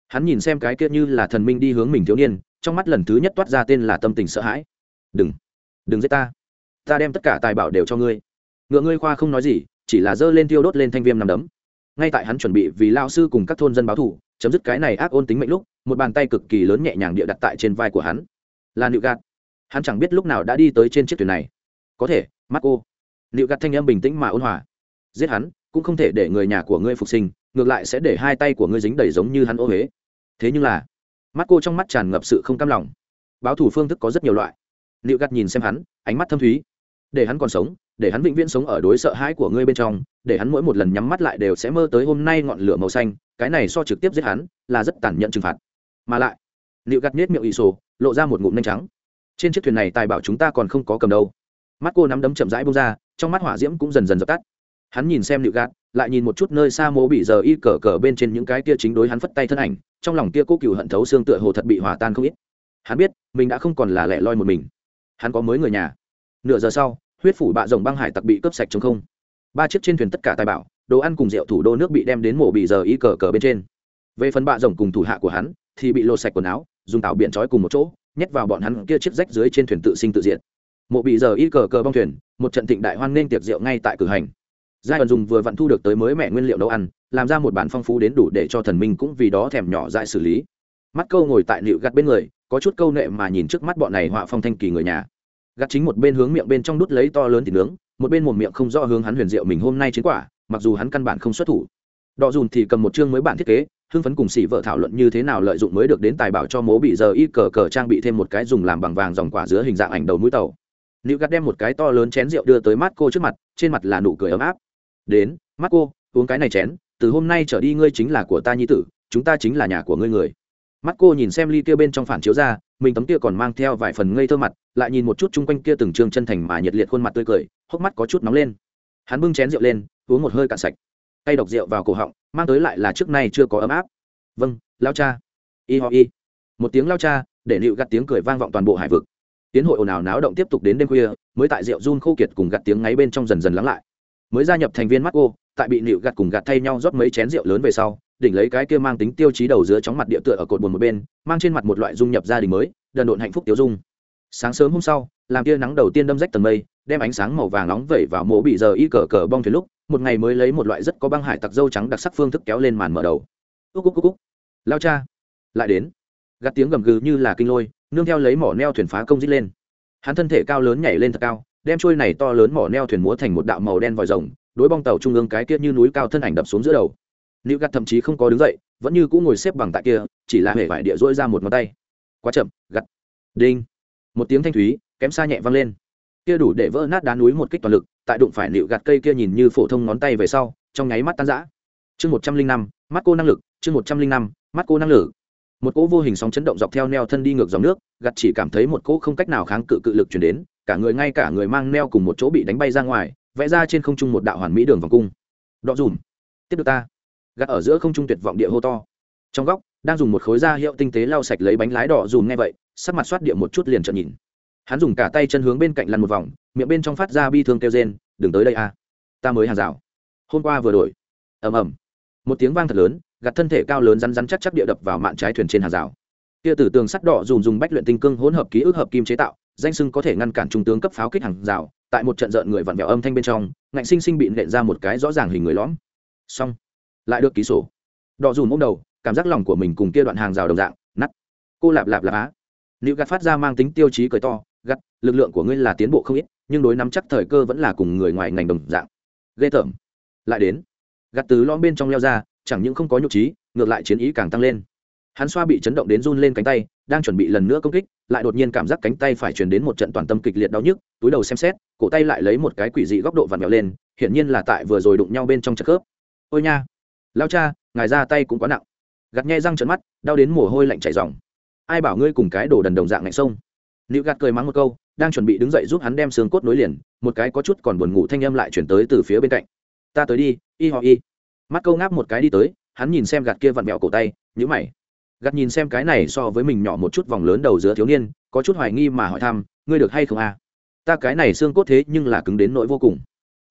hắn nhìn xem cái kia như là thần minh đi hướng mình thiếu niên, trong mắt lần thứ nhất toát ra tên là tâm tình sợ hãi. Đừng đừng giết ta. Ta đem tất cả tài bảo đều cho ngươi. Ngựa ngươi khoa không nói gì, chỉ là giơ lên tiêu đốt lên thanh viêm nằm đấm. Ngay tại hắn chuẩn bị vì lao sư cùng các thôn dân báo thủ, chấm dứt cái này ác ôn tính mệnh lúc, một bàn tay cực kỳ lớn nhẹ nhàng địa đặt tại trên vai của hắn. Là nịu gạt. Hắn chẳng biết lúc nào đã đi tới trên chiếc thuyền này. Có thể mắt cô nịu gạt thanh em bình tĩnh mà ôn hòa. Giết hắn, cũng không thể để người nhà của ngươi phục sinh ngược lại sẽ để hai tay của ngươi dính đầy giống như hắn ô huế. Thế nhưng là, mắt cô trong mắt tràn ngập sự không cam lòng. Báo thủ phương thức có rất nhiều loại. Liệu gặt nhìn xem hắn, ánh mắt thâm thúy. Để hắn còn sống, để hắn vĩnh viễn sống ở đối sợ hãi của ngươi bên trong, để hắn mỗi một lần nhắm mắt lại đều sẽ mơ tới hôm nay ngọn lửa màu xanh, cái này so trực tiếp giết hắn, là rất tàn nhẫn trừng phạt. Mà lại, liệu gặt nết miệng ỷ sổ, lộ ra một ngụm nhanh trắng. Trên chiếc thuyền này tài bảo chúng ta còn không có cầm đâu. Mắt cô nắm đấm chậm rãi bông ra, trong mắt hỏa diễm cũng dần dần dập tắt. Hắn nhìn xem liệu gạt lại nhìn một chút nơi xa mố bị giờ y cờ cờ bên trên những cái kia chính đối hắn phất tay thân ảnh, trong lòng kia cố cựu hận thấu xương tựa hồ thật bị hòa tan không ít. Hắn biết, mình đã không còn là lẻ loi một mình. Hắn có mới người nhà. Nửa giờ sau, huyết phủ bạ rồng băng hải tặc bị cướp sạch chống không. Ba chiếc trên thuyền tất cả tài bảo, đồ ăn cùng rượu thủ đô nước bị đem đến mổ bị giờ y cờ cờ bên trên. Về phần bạ rồng cùng thủ hạ của hắn, thì bị lột sạch quần áo, dùng tạo biện trói cùng một chỗ, nhét vào bọn hắn kia chiếc rách dưới trên thuyền tự sinh tự diện mộ bị giờ y cờ cờ bong thuyền, một trận thịnh đại hoan nên tiệc rượu ngay tại cử hành giai đoạn dùng vừa vặn thu được tới mới mẹ nguyên liệu nấu ăn, làm ra một bản phong phú đến đủ để cho thần minh cũng vì đó thèm nhỏ dại xử lý. Mắt câu ngồi tại liệu gặt bên người, có chút câu nệ mà nhìn trước mắt bọn này họa phong thanh kỳ người nhà. Gặt chính một bên hướng miệng bên trong đút lấy to lớn thịt nướng, một bên một miệng không rõ hướng hắn huyền diệu mình hôm nay chiến quả, mặc dù hắn căn bản không xuất thủ. Đọ dùn thì cầm một chương mới bản thiết kế, hưng phấn cùng xỉ vợ thảo luận như thế nào lợi dụng mới được đến tài bảo cho mố bị giờ y cờ cờ trang bị thêm một cái dùng làm bằng vàng dòng quả giữa hình dạng ảnh đầu mũi tàu. Nữ gắt đem một cái to lớn chén rượu đưa tới mắt cô trước mặt, trên mặt là nụ cười ấm áp đến, mắt cô, uống cái này chén, từ hôm nay trở đi ngươi chính là của ta nhi tử, chúng ta chính là nhà của ngươi người. Mắt cô nhìn xem ly kia bên trong phản chiếu ra, mình tấm kia còn mang theo vài phần ngây thơ mặt, lại nhìn một chút chung quanh kia từng trường chân thành mà nhiệt liệt khuôn mặt tươi cười, hốc mắt có chút nóng lên. Hắn bưng chén rượu lên, uống một hơi cạn sạch. Tay độc rượu vào cổ họng, mang tới lại là trước nay chưa có ấm áp. Vâng lao cha. Y ho y. Một tiếng lao cha, để liệu gặt tiếng cười vang vọng toàn bộ hải vực. Tiến hội ồn ào náo động tiếp tục đến đêm khuya, mới tại rượu run khô kiệt cùng gặt tiếng ngáy bên trong dần dần lắng lại mới gia nhập thành viên mắt tại bị nịu gạt cùng gạt thay nhau rót mấy chén rượu lớn về sau, đỉnh lấy cái kia mang tính tiêu chí đầu giữa chóng mặt địa tựa ở cột buồn một bên, mang trên mặt một loại dung nhập gia đình mới, đần độn hạnh phúc tiêu dung. Sáng sớm hôm sau, làm tia nắng đầu tiên đâm rách tầng mây, đem ánh sáng màu vàng nóng vẩy vào mộ bị giờ y cờ cờ bong thuyền lúc, một ngày mới lấy một loại rất có băng hải tặc dâu trắng đặc sắc phương thức kéo lên màn mở đầu. Úc úc úc úc lao cha. Lại đến. Gắt tiếng gầm gừ như là kinh lôi, nương theo lấy mỏ neo thuyền phá công dít lên. Hắn thân thể cao lớn nhảy lên thật cao đem trôi này to lớn mỏ neo thuyền múa thành một đạo màu đen vòi rồng, đối bong tàu trung ương cái kia như núi cao thân ảnh đập xuống giữa đầu. Nữ gắt thậm chí không có đứng dậy, vẫn như cũng ngồi xếp bằng tại kia, chỉ là hề vải địa dỗi ra một ngón tay. Quá chậm gắt đinh. Một tiếng thanh thúy, kém xa nhẹ vang lên. Kia đủ để vỡ nát đá núi một kích toàn lực, tại đụng phải nịu gạt cây kia nhìn như phổ thông ngón tay về sau, trong nháy mắt tan rã. Chương một trăm linh năm, mắt cô năng lực, chương một trăm linh năm, mắt cô năng lực. Một cỗ vô hình sóng chấn động dọc theo neo thân đi ngược dòng nước gặt chỉ cảm thấy một cỗ không cách nào kháng cự cự lực chuyển đến cả người ngay cả người mang neo cùng một chỗ bị đánh bay ra ngoài, vẽ ra trên không trung một đạo hoàn mỹ đường vòng cung. Đọ dùm. Tiếp được ta. Gạt ở giữa không trung tuyệt vọng địa hô to. Trong góc, đang dùng một khối da hiệu tinh tế lau sạch lấy bánh lái đỏ dùm ngay vậy, sắc mặt soát địa một chút liền trợn nhìn. Hắn dùng cả tay chân hướng bên cạnh lăn một vòng, miệng bên trong phát ra bi thương kêu rên, đừng tới đây a. Ta mới hàng rào. Hôm qua vừa đổi. Ầm ầm. Một tiếng vang thật lớn, gạt thân thể cao lớn rắn rắn chắc chắc địa đập vào mạn trái thuyền trên hàng rào. Kia từ tường sắt đỏ dùng dùng bách luyện tinh cương hỗn hợp ký ức hợp kim chế tạo danh sưng có thể ngăn cản trung tướng cấp pháo kích hàng rào, tại một trận rợn người vặn vẹo âm thanh bên trong, ngạnh sinh sinh bị nện ra một cái rõ ràng hình người lõm. Xong. Lại được ký sổ. Đỏ dùm ôm đầu, cảm giác lòng của mình cùng kia đoạn hàng rào đồng dạng nắt cô lạp lạp lạp á. Nữ gạt phát ra mang tính tiêu chí cười to gắt lực lượng của ngươi là tiến bộ không ít, nhưng đối nắm chắc thời cơ vẫn là cùng người ngoài ngành đồng dạng. Ghê tởm. Lại đến. Gạt từ lõm bên trong leo ra, chẳng những không có nhục trí, ngược lại chiến ý càng tăng lên hắn xoa bị chấn động đến run lên cánh tay, đang chuẩn bị lần nữa công kích, lại đột nhiên cảm giác cánh tay phải truyền đến một trận toàn tâm kịch liệt đau nhức, túi đầu xem xét, cổ tay lại lấy một cái quỷ dị góc độ vặn vẹo lên, hiển nhiên là tại vừa rồi đụng nhau bên trong chất khớp. Ôi nha, lao cha, ngài ra tay cũng quá nặng. Gạt nhai răng trận mắt, đau đến mồ hôi lạnh chảy dòng ai bảo ngươi cùng cái đồ đần đồng dạng ngạnh sông? Nữ gạt cười mắng một câu, đang chuẩn bị đứng dậy giúp hắn đem xương cốt nối liền, một cái có chút còn buồn ngủ thanh âm lại chuyển tới từ phía bên cạnh. Ta tới đi, y họ y. Mắt câu ngáp một cái đi tới, hắn nhìn xem gạt kia vặn vẹo cổ tay nhữ mày gạt nhìn xem cái này so với mình nhỏ một chút vòng lớn đầu giữa thiếu niên, có chút hoài nghi mà hỏi thăm, ngươi được hay không à ta cái này xương cốt thế nhưng là cứng đến nỗi vô cùng.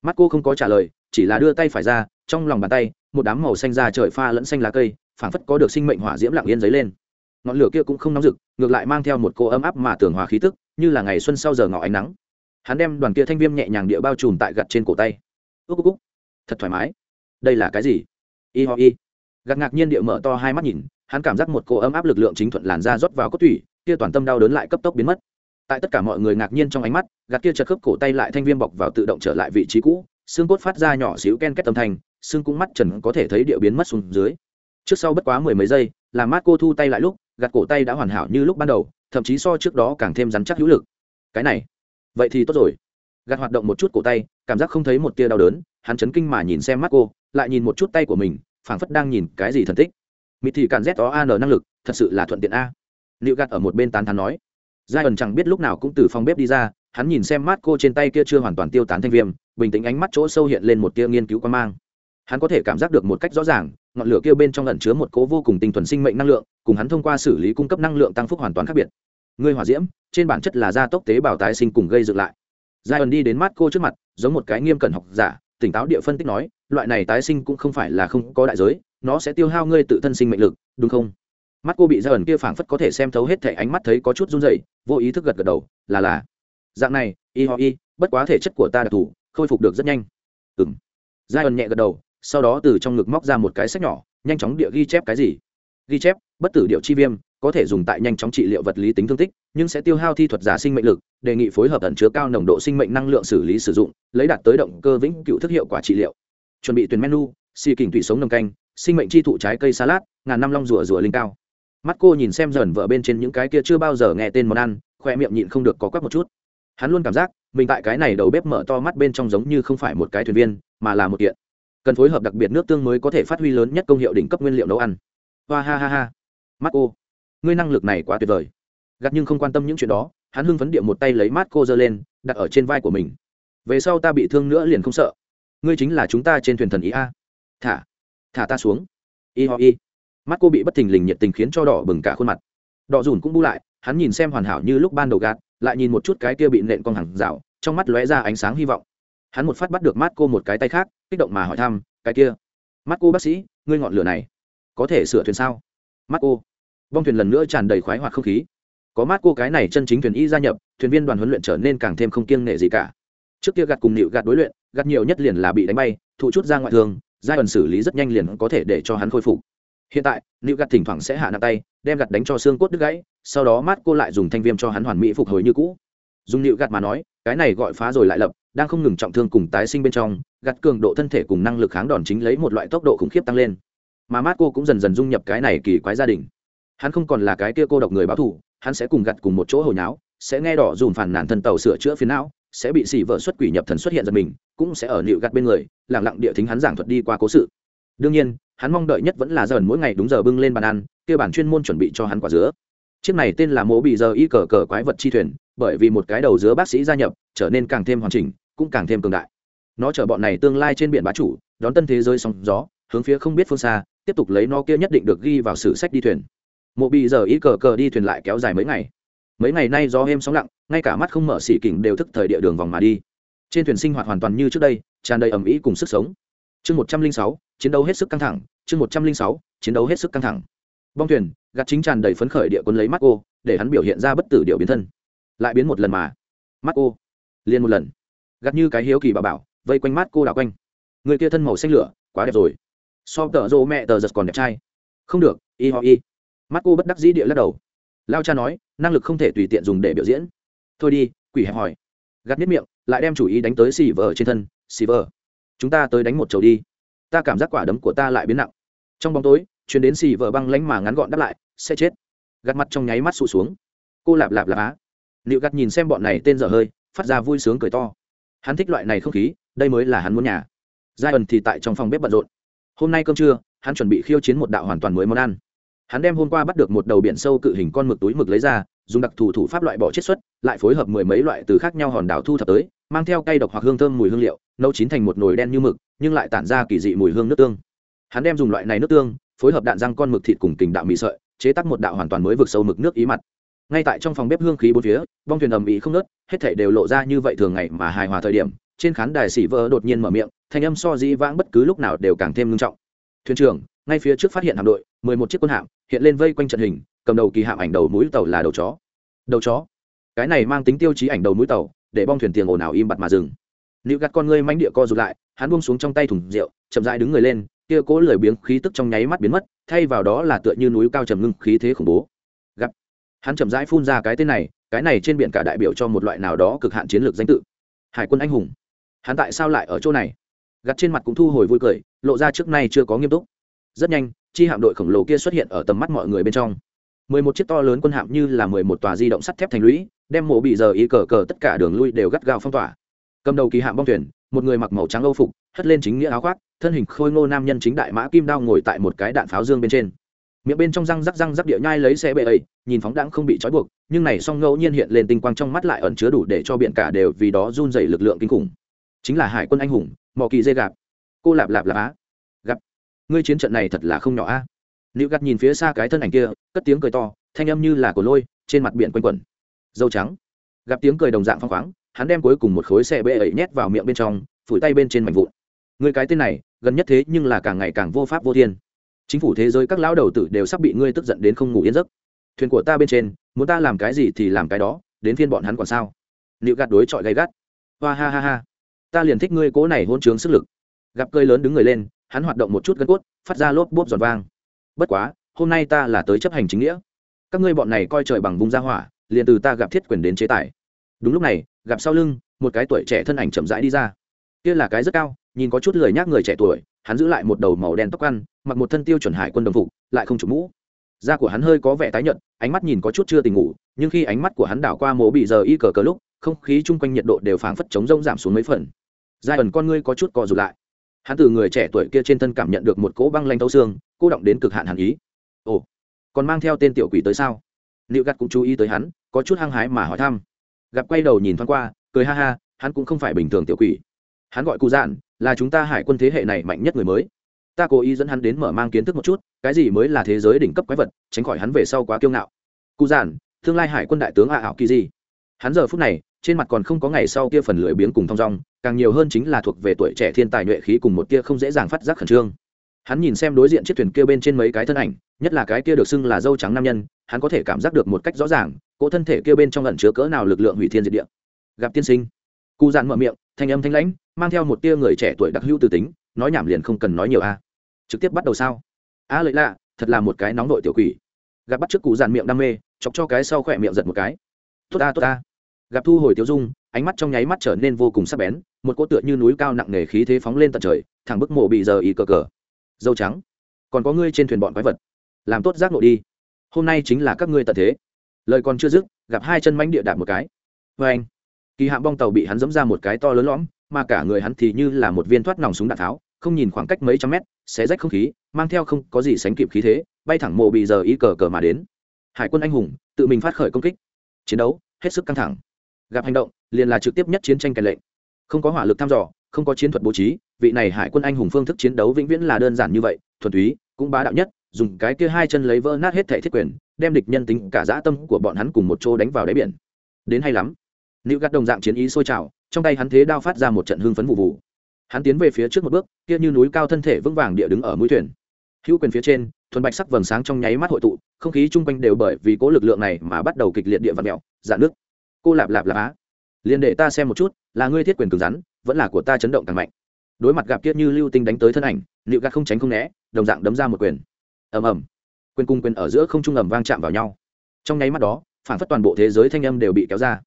Mắt cô không có trả lời, chỉ là đưa tay phải ra, trong lòng bàn tay, một đám màu xanh ra trời pha lẫn xanh lá cây, phảng phất có được sinh mệnh hỏa diễm lặng yên dấy lên. Ngọn lửa kia cũng không nóng rực, ngược lại mang theo một cô ấm áp mà tưởng hòa khí tức, như là ngày xuân sau giờ ngọ ánh nắng. Hắn đem đoàn kia thanh viêm nhẹ nhàng địa bao trùm tại gặt trên cổ tay. Ước ước ước thật thoải mái. Đây là cái gì? Y ho, y. Gặt ngạc nhiên địa mở to hai mắt nhìn hắn cảm giác một cô ấm áp lực lượng chính thuận làn da rót vào cốt tủy, kia toàn tâm đau đớn lại cấp tốc biến mất. Tại tất cả mọi người ngạc nhiên trong ánh mắt, gạt kia chật khớp cổ tay lại thanh viêm bọc vào tự động trở lại vị trí cũ, xương cốt phát ra nhỏ xíu ken két âm thanh, xương cũng mắt trần có thể thấy địa biến mất xuống dưới. Trước sau bất quá mười mấy giây, làm mát cô thu tay lại lúc, gạt cổ tay đã hoàn hảo như lúc ban đầu, thậm chí so trước đó càng thêm rắn chắc hữu lực. Cái này, vậy thì tốt rồi. Gạt hoạt động một chút cổ tay, cảm giác không thấy một tia đau đớn, hắn chấn kinh mà nhìn xem mắt cô, lại nhìn một chút tay của mình, phảng phất đang nhìn cái gì thần tích mịt thì càn z đó an năng lực, thật sự là thuận tiện a. Liệu gạt ở một bên tán thán nói. Giai ẩn chẳng biết lúc nào cũng từ phòng bếp đi ra, hắn nhìn xem mắt cô trên tay kia chưa hoàn toàn tiêu tán thanh viêm, bình tĩnh ánh mắt chỗ sâu hiện lên một tia nghiên cứu quan mang. Hắn có thể cảm giác được một cách rõ ràng, ngọn lửa kia bên trong ẩn chứa một cố vô cùng tinh thuần sinh mệnh năng lượng, cùng hắn thông qua xử lý cung cấp năng lượng tăng phúc hoàn toàn khác biệt. Ngươi hỏa diễm, trên bản chất là gia tốc tế bào tái sinh cùng gây dựng lại. Giai ẩn đi đến mắt cô trước mặt, giống một cái nghiêm cẩn học giả, tỉnh táo địa phân tích nói, loại này tái sinh cũng không phải là không có đại giới nó sẽ tiêu hao ngươi tự thân sinh mệnh lực, đúng không? Mắt cô bị giai ẩn kia phảng phất có thể xem thấu hết thể ánh mắt thấy có chút run rẩy, vô ý thức gật gật đầu, là là. Dạng này, y ho y, bất quá thể chất của ta đặc thù, khôi phục được rất nhanh. Ừ m giai ẩn nhẹ gật đầu, sau đó từ trong ngực móc ra một cái sách nhỏ, nhanh chóng địa ghi chép cái gì? Ghi chép, bất tử điệu chi viêm, có thể dùng tại nhanh chóng trị liệu vật lý tính thương tích, nhưng sẽ tiêu hao thi thuật giả sinh mệnh lực, đề nghị phối hợp ẩn chứa cao nồng độ sinh mệnh năng lượng xử lý sử dụng, lấy đạt tới động cơ vĩnh cựu thức hiệu quả trị liệu. Chuẩn bị tuyển menu, xì kình thủy sống nồng canh sinh mệnh chi thụ trái cây salad, ngàn năm long rùa rùa linh cao. Mắt cô nhìn xem dần vợ bên trên những cái kia chưa bao giờ nghe tên món ăn khoe miệng nhịn không được có quắc một chút. Hắn luôn cảm giác, mình tại cái này đầu bếp mở to mắt bên trong giống như không phải một cái thuyền viên, mà là một kiện. Cần phối hợp đặc biệt nước tương mới có thể phát huy lớn nhất công hiệu đỉnh cấp nguyên liệu nấu ăn. Hoa ha ha ha. Mắt cô, ngươi năng lực này quá tuyệt vời. Gặt nhưng không quan tâm những chuyện đó, hắn hưng phấn điệu một tay lấy mát cô giơ lên, đặt ở trên vai của mình. Về sau ta bị thương nữa liền không sợ. Ngươi chính là chúng ta trên thuyền thần ý a. Thả thả ta xuống. Y ho y. Mắt cô bị bất thình lình nhiệt tình khiến cho đỏ bừng cả khuôn mặt. Đỏ dùn cũng bu lại, hắn nhìn xem hoàn hảo như lúc ban đầu gạt, lại nhìn một chút cái kia bị nện con hàng rào, trong mắt lóe ra ánh sáng hy vọng. Hắn một phát bắt được mắt cô một cái tay khác, kích động mà hỏi thăm, cái kia, mắt cô bác sĩ, ngươi ngọn lửa này, có thể sửa thuyền sao? Mắt cô. Bong thuyền lần nữa tràn đầy khoái hoạt không khí. Có mắt cô cái này chân chính thuyền y gia nhập, thuyền viên đoàn huấn luyện trở nên càng thêm không kiêng nệ gì cả. Trước kia gạt cùng nịu gạt đối luyện, gạt nhiều nhất liền là bị đánh bay, thụ chút ra ngoại thương giai ẩn xử lý rất nhanh liền có thể để cho hắn khôi phục. Hiện tại nữ gạt thỉnh thoảng sẽ hạ nặng tay, đem gạt đánh cho xương cốt đứt gãy, sau đó mát cô lại dùng thanh viêm cho hắn hoàn mỹ phục hồi như cũ. Dùng nữ gạt mà nói, cái này gọi phá rồi lại lập, đang không ngừng trọng thương cùng tái sinh bên trong, gạt cường độ thân thể cùng năng lực kháng đòn chính lấy một loại tốc độ khủng khiếp tăng lên. Mà mát cô cũng dần dần dung nhập cái này kỳ quái gia đình. Hắn không còn là cái kia cô độc người báo thù, hắn sẽ cùng gặt cùng một chỗ hồi não sẽ nghe đỏ dùn phản nản thân tàu sửa chữa phiến não sẽ bị xỉ vợ xuất quỷ nhập thần xuất hiện giật mình, cũng sẽ ở nịu gặt bên người, lẳng lặng địa thính hắn giảng thuật đi qua cố sự. Đương nhiên, hắn mong đợi nhất vẫn là dần mỗi ngày đúng giờ bưng lên bàn ăn kia bản chuyên môn chuẩn bị cho hắn quả dứa. Chiếc này tên là mố bị giờ y cờ cờ quái vật chi thuyền, bởi vì một cái đầu dứa bác sĩ gia nhập, trở nên càng thêm hoàn chỉnh, cũng càng thêm cường đại. Nó chở bọn này tương lai trên biển bá chủ, đón tân thế giới sóng gió, hướng phía không biết phương xa, tiếp tục lấy nó kia nhất định được ghi vào sử sách đi thuyền. Mộ bị giờ ý cờ cờ đi thuyền lại kéo dài mấy ngày mấy ngày nay do êm sóng lặng, ngay cả mắt không mở xỉ kỉnh đều thức thời địa đường vòng mà đi. Trên thuyền sinh hoạt hoàn toàn như trước đây, tràn đầy ẩm ý cùng sức sống. Chương một trăm linh sáu, chiến đấu hết sức căng thẳng. Chương một trăm linh sáu, chiến đấu hết sức căng thẳng. Bong thuyền, gạt chính tràn đầy phấn khởi địa quân lấy mắt cô để hắn biểu hiện ra bất tử điệu biến thân. Lại biến một lần mà. Mắt cô liền một lần. Gạt như cái hiếu kỳ bà bảo, vây quanh mắt cô đào quanh. Người kia thân màu xanh lửa, quá đẹp rồi. So tờ rô mẹ tờ giật còn đẹp trai. Không được, y ho y. Mắt cô bất đắc dĩ địa lắc đầu lao cha nói, năng lực không thể tùy tiện dùng để biểu diễn. Thôi đi, quỷ hẹp hỏi. Gạt miết miệng, lại đem chủ ý đánh tới xì vờ trên thân. Xì vờ, chúng ta tới đánh một chầu đi. Ta cảm giác quả đấm của ta lại biến nặng. Trong bóng tối chuyến đến xì vờ băng lánh mà ngắn gọn đáp lại, sẽ chết. Gạt mặt trong nháy mắt sụt xuống. Cô lạp lạp lạp á. Liệu gạt nhìn xem bọn này tên dở hơi, phát ra vui sướng cười to. Hắn thích loại này không khí, đây mới là hắn muốn nhà. Giai ẩn thì tại trong phòng bếp bận rộn. Hôm nay cơm trưa, hắn chuẩn bị khiêu chiến một đạo hoàn toàn mới món ăn hắn đem hôm qua bắt được một đầu biển sâu cự hình con mực túi mực lấy ra, dùng đặc thù thủ pháp loại bỏ chiết xuất, lại phối hợp mười mấy loại từ khác nhau hòn đảo thu thập tới, mang theo cây độc hoặc hương thơm mùi hương liệu, nấu chín thành một nồi đen như mực, nhưng lại tản ra kỳ dị mùi hương nước tương. Hắn đem dùng loại này nước tương, phối hợp đạn răng con mực thịt cùng kình đạo mì sợi, chế tác một đạo hoàn toàn mới vực sâu mực nước ý mặt. Ngay tại trong phòng bếp hương khí bốn phía, bong thuyền ầm ĩ không nớt hết thể đều lộ ra như vậy thường ngày mà hài hòa thời điểm, trên khán đài xỉ vỡ đột nhiên mở miệng, thanh âm so dĩ vãng bất cứ lúc nào đều càng thêm ngưng trọng. Thuyền trưởng ngay phía trước phát hiện hạm đội, mười một chiếc quân hạm hiện lên vây quanh trận hình, cầm đầu kỳ hạm ảnh đầu mũi tàu là đầu chó. Đầu chó? Cái này mang tính tiêu chí ảnh đầu mũi tàu, để bong thuyền tiền ồn ào im bặt mà dừng. Liệu gạt con ngươi manh địa co rụt lại, hắn buông xuống trong tay thùng rượu, chậm rãi đứng người lên, kia cố lười biếng khí tức trong nháy mắt biến mất, thay vào đó là tựa như núi cao trầm ngưng khí thế khủng bố. Gặp hắn chậm rãi phun ra cái tên này, cái này trên biển cả đại biểu cho một loại nào đó cực hạn chiến lược danh tự. Hải quân anh hùng. Hắn tại sao lại ở chỗ này? Gặt trên mặt cũng thu hồi vui cười, lộ ra trước nay chưa có nghiêm túc rất nhanh, chi hạm đội khổng lồ kia xuất hiện ở tầm mắt mọi người bên trong. mười một chiếc to lớn quân hạm như là mười một tòa di động sắt thép thành lũy, đem mộ bị giờ ý cờ cờ tất cả đường lui đều gắt gao phong tỏa. Cầm đầu kỳ hạm bong thuyền, một người mặc màu trắng âu phục, hất lên chính nghĩa áo khoác, thân hình khôi ngô nam nhân chính đại mã kim đao ngồi tại một cái đạn pháo dương bên trên. Miệng bên trong răng rắc răng rắc địa nhai lấy xe bệ ấy, nhìn phóng đãng không bị trói buộc, nhưng này song ngẫu nhiên hiện lên tinh quang trong mắt lại ẩn chứa đủ để cho biển cả đều vì đó run dày lực lượng kinh khủng. Chính là hải quân anh hùng mò kỳ dê gạp. Cô lạp lạp lạp á ngươi chiến trận này thật là không nhỏ a. Nữ gắt nhìn phía xa cái thân ảnh kia, cất tiếng cười to, thanh âm như là cổ lôi, trên mặt biển quanh quẩn. Dâu trắng. Gặp tiếng cười đồng dạng phong khoáng, hắn đem cuối cùng một khối xe bệ ấy nhét vào miệng bên trong, phủi tay bên trên mảnh vụn. Người cái tên này, gần nhất thế nhưng là càng ngày càng vô pháp vô thiên. Chính phủ thế giới các lão đầu tử đều sắp bị ngươi tức giận đến không ngủ yên giấc. Thuyền của ta bên trên, muốn ta làm cái gì thì làm cái đó, đến phiên bọn hắn còn sao? Liệu gạt đối chọi gay gắt. Hoa ha ha ha. Ta liền thích ngươi cố này hôn trướng sức lực. Gặp cơi lớn đứng người lên hắn hoạt động một chút gân cốt, phát ra lốp bốp giòn vang. Bất quá, hôm nay ta là tới chấp hành chính nghĩa. Các ngươi bọn này coi trời bằng vùng ra hỏa, liền từ ta gặp thiết quyền đến chế tài. Đúng lúc này, gặp sau lưng, một cái tuổi trẻ thân ảnh chậm rãi đi ra. Kia là cái rất cao, nhìn có chút lười nhác người trẻ tuổi, hắn giữ lại một đầu màu đen tóc ăn, mặc một thân tiêu chuẩn hải quân đồng phục, lại không chủ mũ. Da của hắn hơi có vẻ tái nhợt, ánh mắt nhìn có chút chưa tình ngủ, nhưng khi ánh mắt của hắn đảo qua mố bị giờ y cờ cờ lúc, không khí chung quanh nhiệt độ đều phảng phất chống rông giảm xuống mấy phần. Giai ẩn con ngươi có chút co rụt lại hắn từ người trẻ tuổi kia trên thân cảm nhận được một cỗ băng lanh tấu xương, cô động đến cực hạn hàn ý. Ồ, còn mang theo tên tiểu quỷ tới sao? Liệu gắt cũng chú ý tới hắn, có chút hăng hái mà hỏi thăm. Gặp quay đầu nhìn thoáng qua, cười ha ha, hắn cũng không phải bình thường tiểu quỷ. Hắn gọi cụ dạn là chúng ta hải quân thế hệ này mạnh nhất người mới. Ta cố ý dẫn hắn đến mở mang kiến thức một chút, cái gì mới là thế giới đỉnh cấp quái vật, tránh khỏi hắn về sau quá kiêu ngạo. Cụ dạn tương lai hải quân đại tướng a ảo kỳ gì hắn giờ phút này trên mặt còn không có ngày sau kia phần lười biếng cùng thong dong càng nhiều hơn chính là thuộc về tuổi trẻ thiên tài nhuệ khí cùng một kia không dễ dàng phát giác khẩn trương. Hắn nhìn xem đối diện chiếc thuyền kia bên trên mấy cái thân ảnh nhất là cái kia được xưng là dâu trắng nam nhân hắn có thể cảm giác được một cách rõ ràng cỗ thân thể kia bên trong lẩn chứa cỡ nào lực lượng hủy thiên diệt địa. Gặp tiên sinh. Cụ dạn mở miệng thanh âm thanh lãnh mang theo một tia người trẻ tuổi đặc hữu từ tính nói nhảm liền không cần nói nhiều a. Trực tiếp bắt đầu sao? A à, lợi lạ thật là một cái nóng nội tiểu quỷ. Gặp bắt trước cụ dạn miệng đam mê chọc cho cái sau khỏe miệng giật một cái. Tốt ta tốt ta gặp thu hồi tiêu dung, ánh mắt trong nháy mắt trở nên vô cùng sắc bén, một cỗ tựa như núi cao nặng nề khí thế phóng lên tận trời, thẳng bức mộ bị giờ ý cờ cờ. Dâu trắng, còn có ngươi trên thuyền bọn quái vật. Làm tốt giác ngộ đi. Hôm nay chính là các ngươi tận thế. Lời còn chưa dứt, gặp hai chân mánh địa đạp một cái. Vê anh, kỳ hạm bong tàu bị hắn dẫm ra một cái to lớn lõm, mà cả người hắn thì như là một viên thoát nòng súng đạn tháo, không nhìn khoảng cách mấy trăm mét, xé rách không khí, mang theo không có gì sánh kịp khí thế, bay thẳng mộ bị giờ ý cờ cờ mà đến. Hải quân anh hùng, tự mình phát khởi công kích. Chiến đấu, hết sức căng thẳng gặp hành động, liền là trực tiếp nhất chiến tranh kèn lệnh. Không có hỏa lực thăm dò, không có chiến thuật bố trí, vị này hải quân anh hùng phương thức chiến đấu vĩnh viễn là đơn giản như vậy, thuần túy, cũng bá đạo nhất, dùng cái kia hai chân lấy vỡ nát hết thể thiết quyền, đem địch nhân tính cả dã tâm của bọn hắn cùng một chỗ đánh vào đáy biển. Đến hay lắm. Nữ gắt đồng dạng chiến ý sôi trào, trong tay hắn thế đao phát ra một trận hương phấn vụ vụ. Hắn tiến về phía trước một bước, kia như núi cao thân thể vững vàng địa đứng ở mũi thuyền. Hữu quyền phía trên, thuần bạch sắc vầng sáng trong nháy mắt hội tụ, không khí chung quanh đều bởi vì cố lực lượng này mà bắt đầu kịch liệt địa vật mẹo dạn nước cô lạp lạp lạp á. Liền để ta xem một chút là ngươi thiết quyền cứng rắn vẫn là của ta chấn động càng mạnh. Đối mặt gặp kiết như lưu tinh đánh tới thân ảnh liệu gạt không tránh không né đồng dạng đấm ra một quyền. Ầm ầm. Quyền cung quyền ở giữa không trung ầm vang chạm vào nhau. Trong nháy mắt đó phản phất toàn bộ thế giới thanh âm đều bị kéo ra.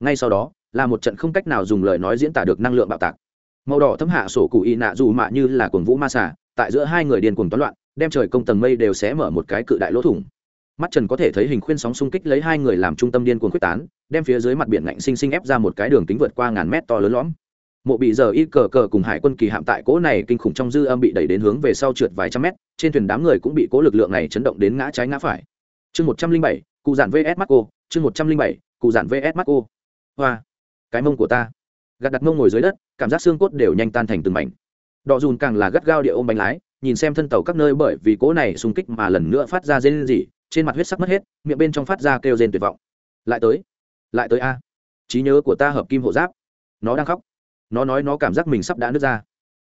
Ngay sau đó là một trận không cách nào dùng lời nói diễn tả được năng lượng bạo tạc. Màu đỏ thấm hạ sổ cụ y nạ dù mạ như là cuồng vũ ma xà, tại giữa hai người điên cuồng toán loạn đem trời công tầng mây đều xé mở một cái cự đại lỗ thủng mắt trần có thể thấy hình khuyên sóng xung kích lấy hai người làm trung tâm điên cuồng quyết tán, đem phía dưới mặt biển ngạnh sinh sinh ép ra một cái đường kính vượt qua ngàn mét to lớn lõm. Mộ bị giờ y cờ cờ cùng hải quân kỳ hạm tại cỗ này kinh khủng trong dư âm bị đẩy đến hướng về sau trượt vài trăm mét, trên thuyền đám người cũng bị cỗ lực lượng này chấn động đến ngã trái ngã phải. Chương một trăm linh bảy, cụ giản vs marco, chương một trăm linh bảy, cụ giản vs marco. Hoa, cái mông của ta. Gạt đặt mông ngồi dưới đất, cảm giác xương cốt đều nhanh tan thành từng mảnh. Đỏ dùn càng là gắt gao địa ôm bánh lái, nhìn xem thân tàu các nơi bởi vì cỗ này xung kích mà lần nữa phát ra gì gì trên mặt huyết sắc mất hết, miệng bên trong phát ra kêu rên tuyệt vọng. Lại tới lại tới a. Trí nhớ của ta hợp kim hộ giáp. Nó đang khóc. Nó nói nó cảm giác mình sắp đã nứt ra.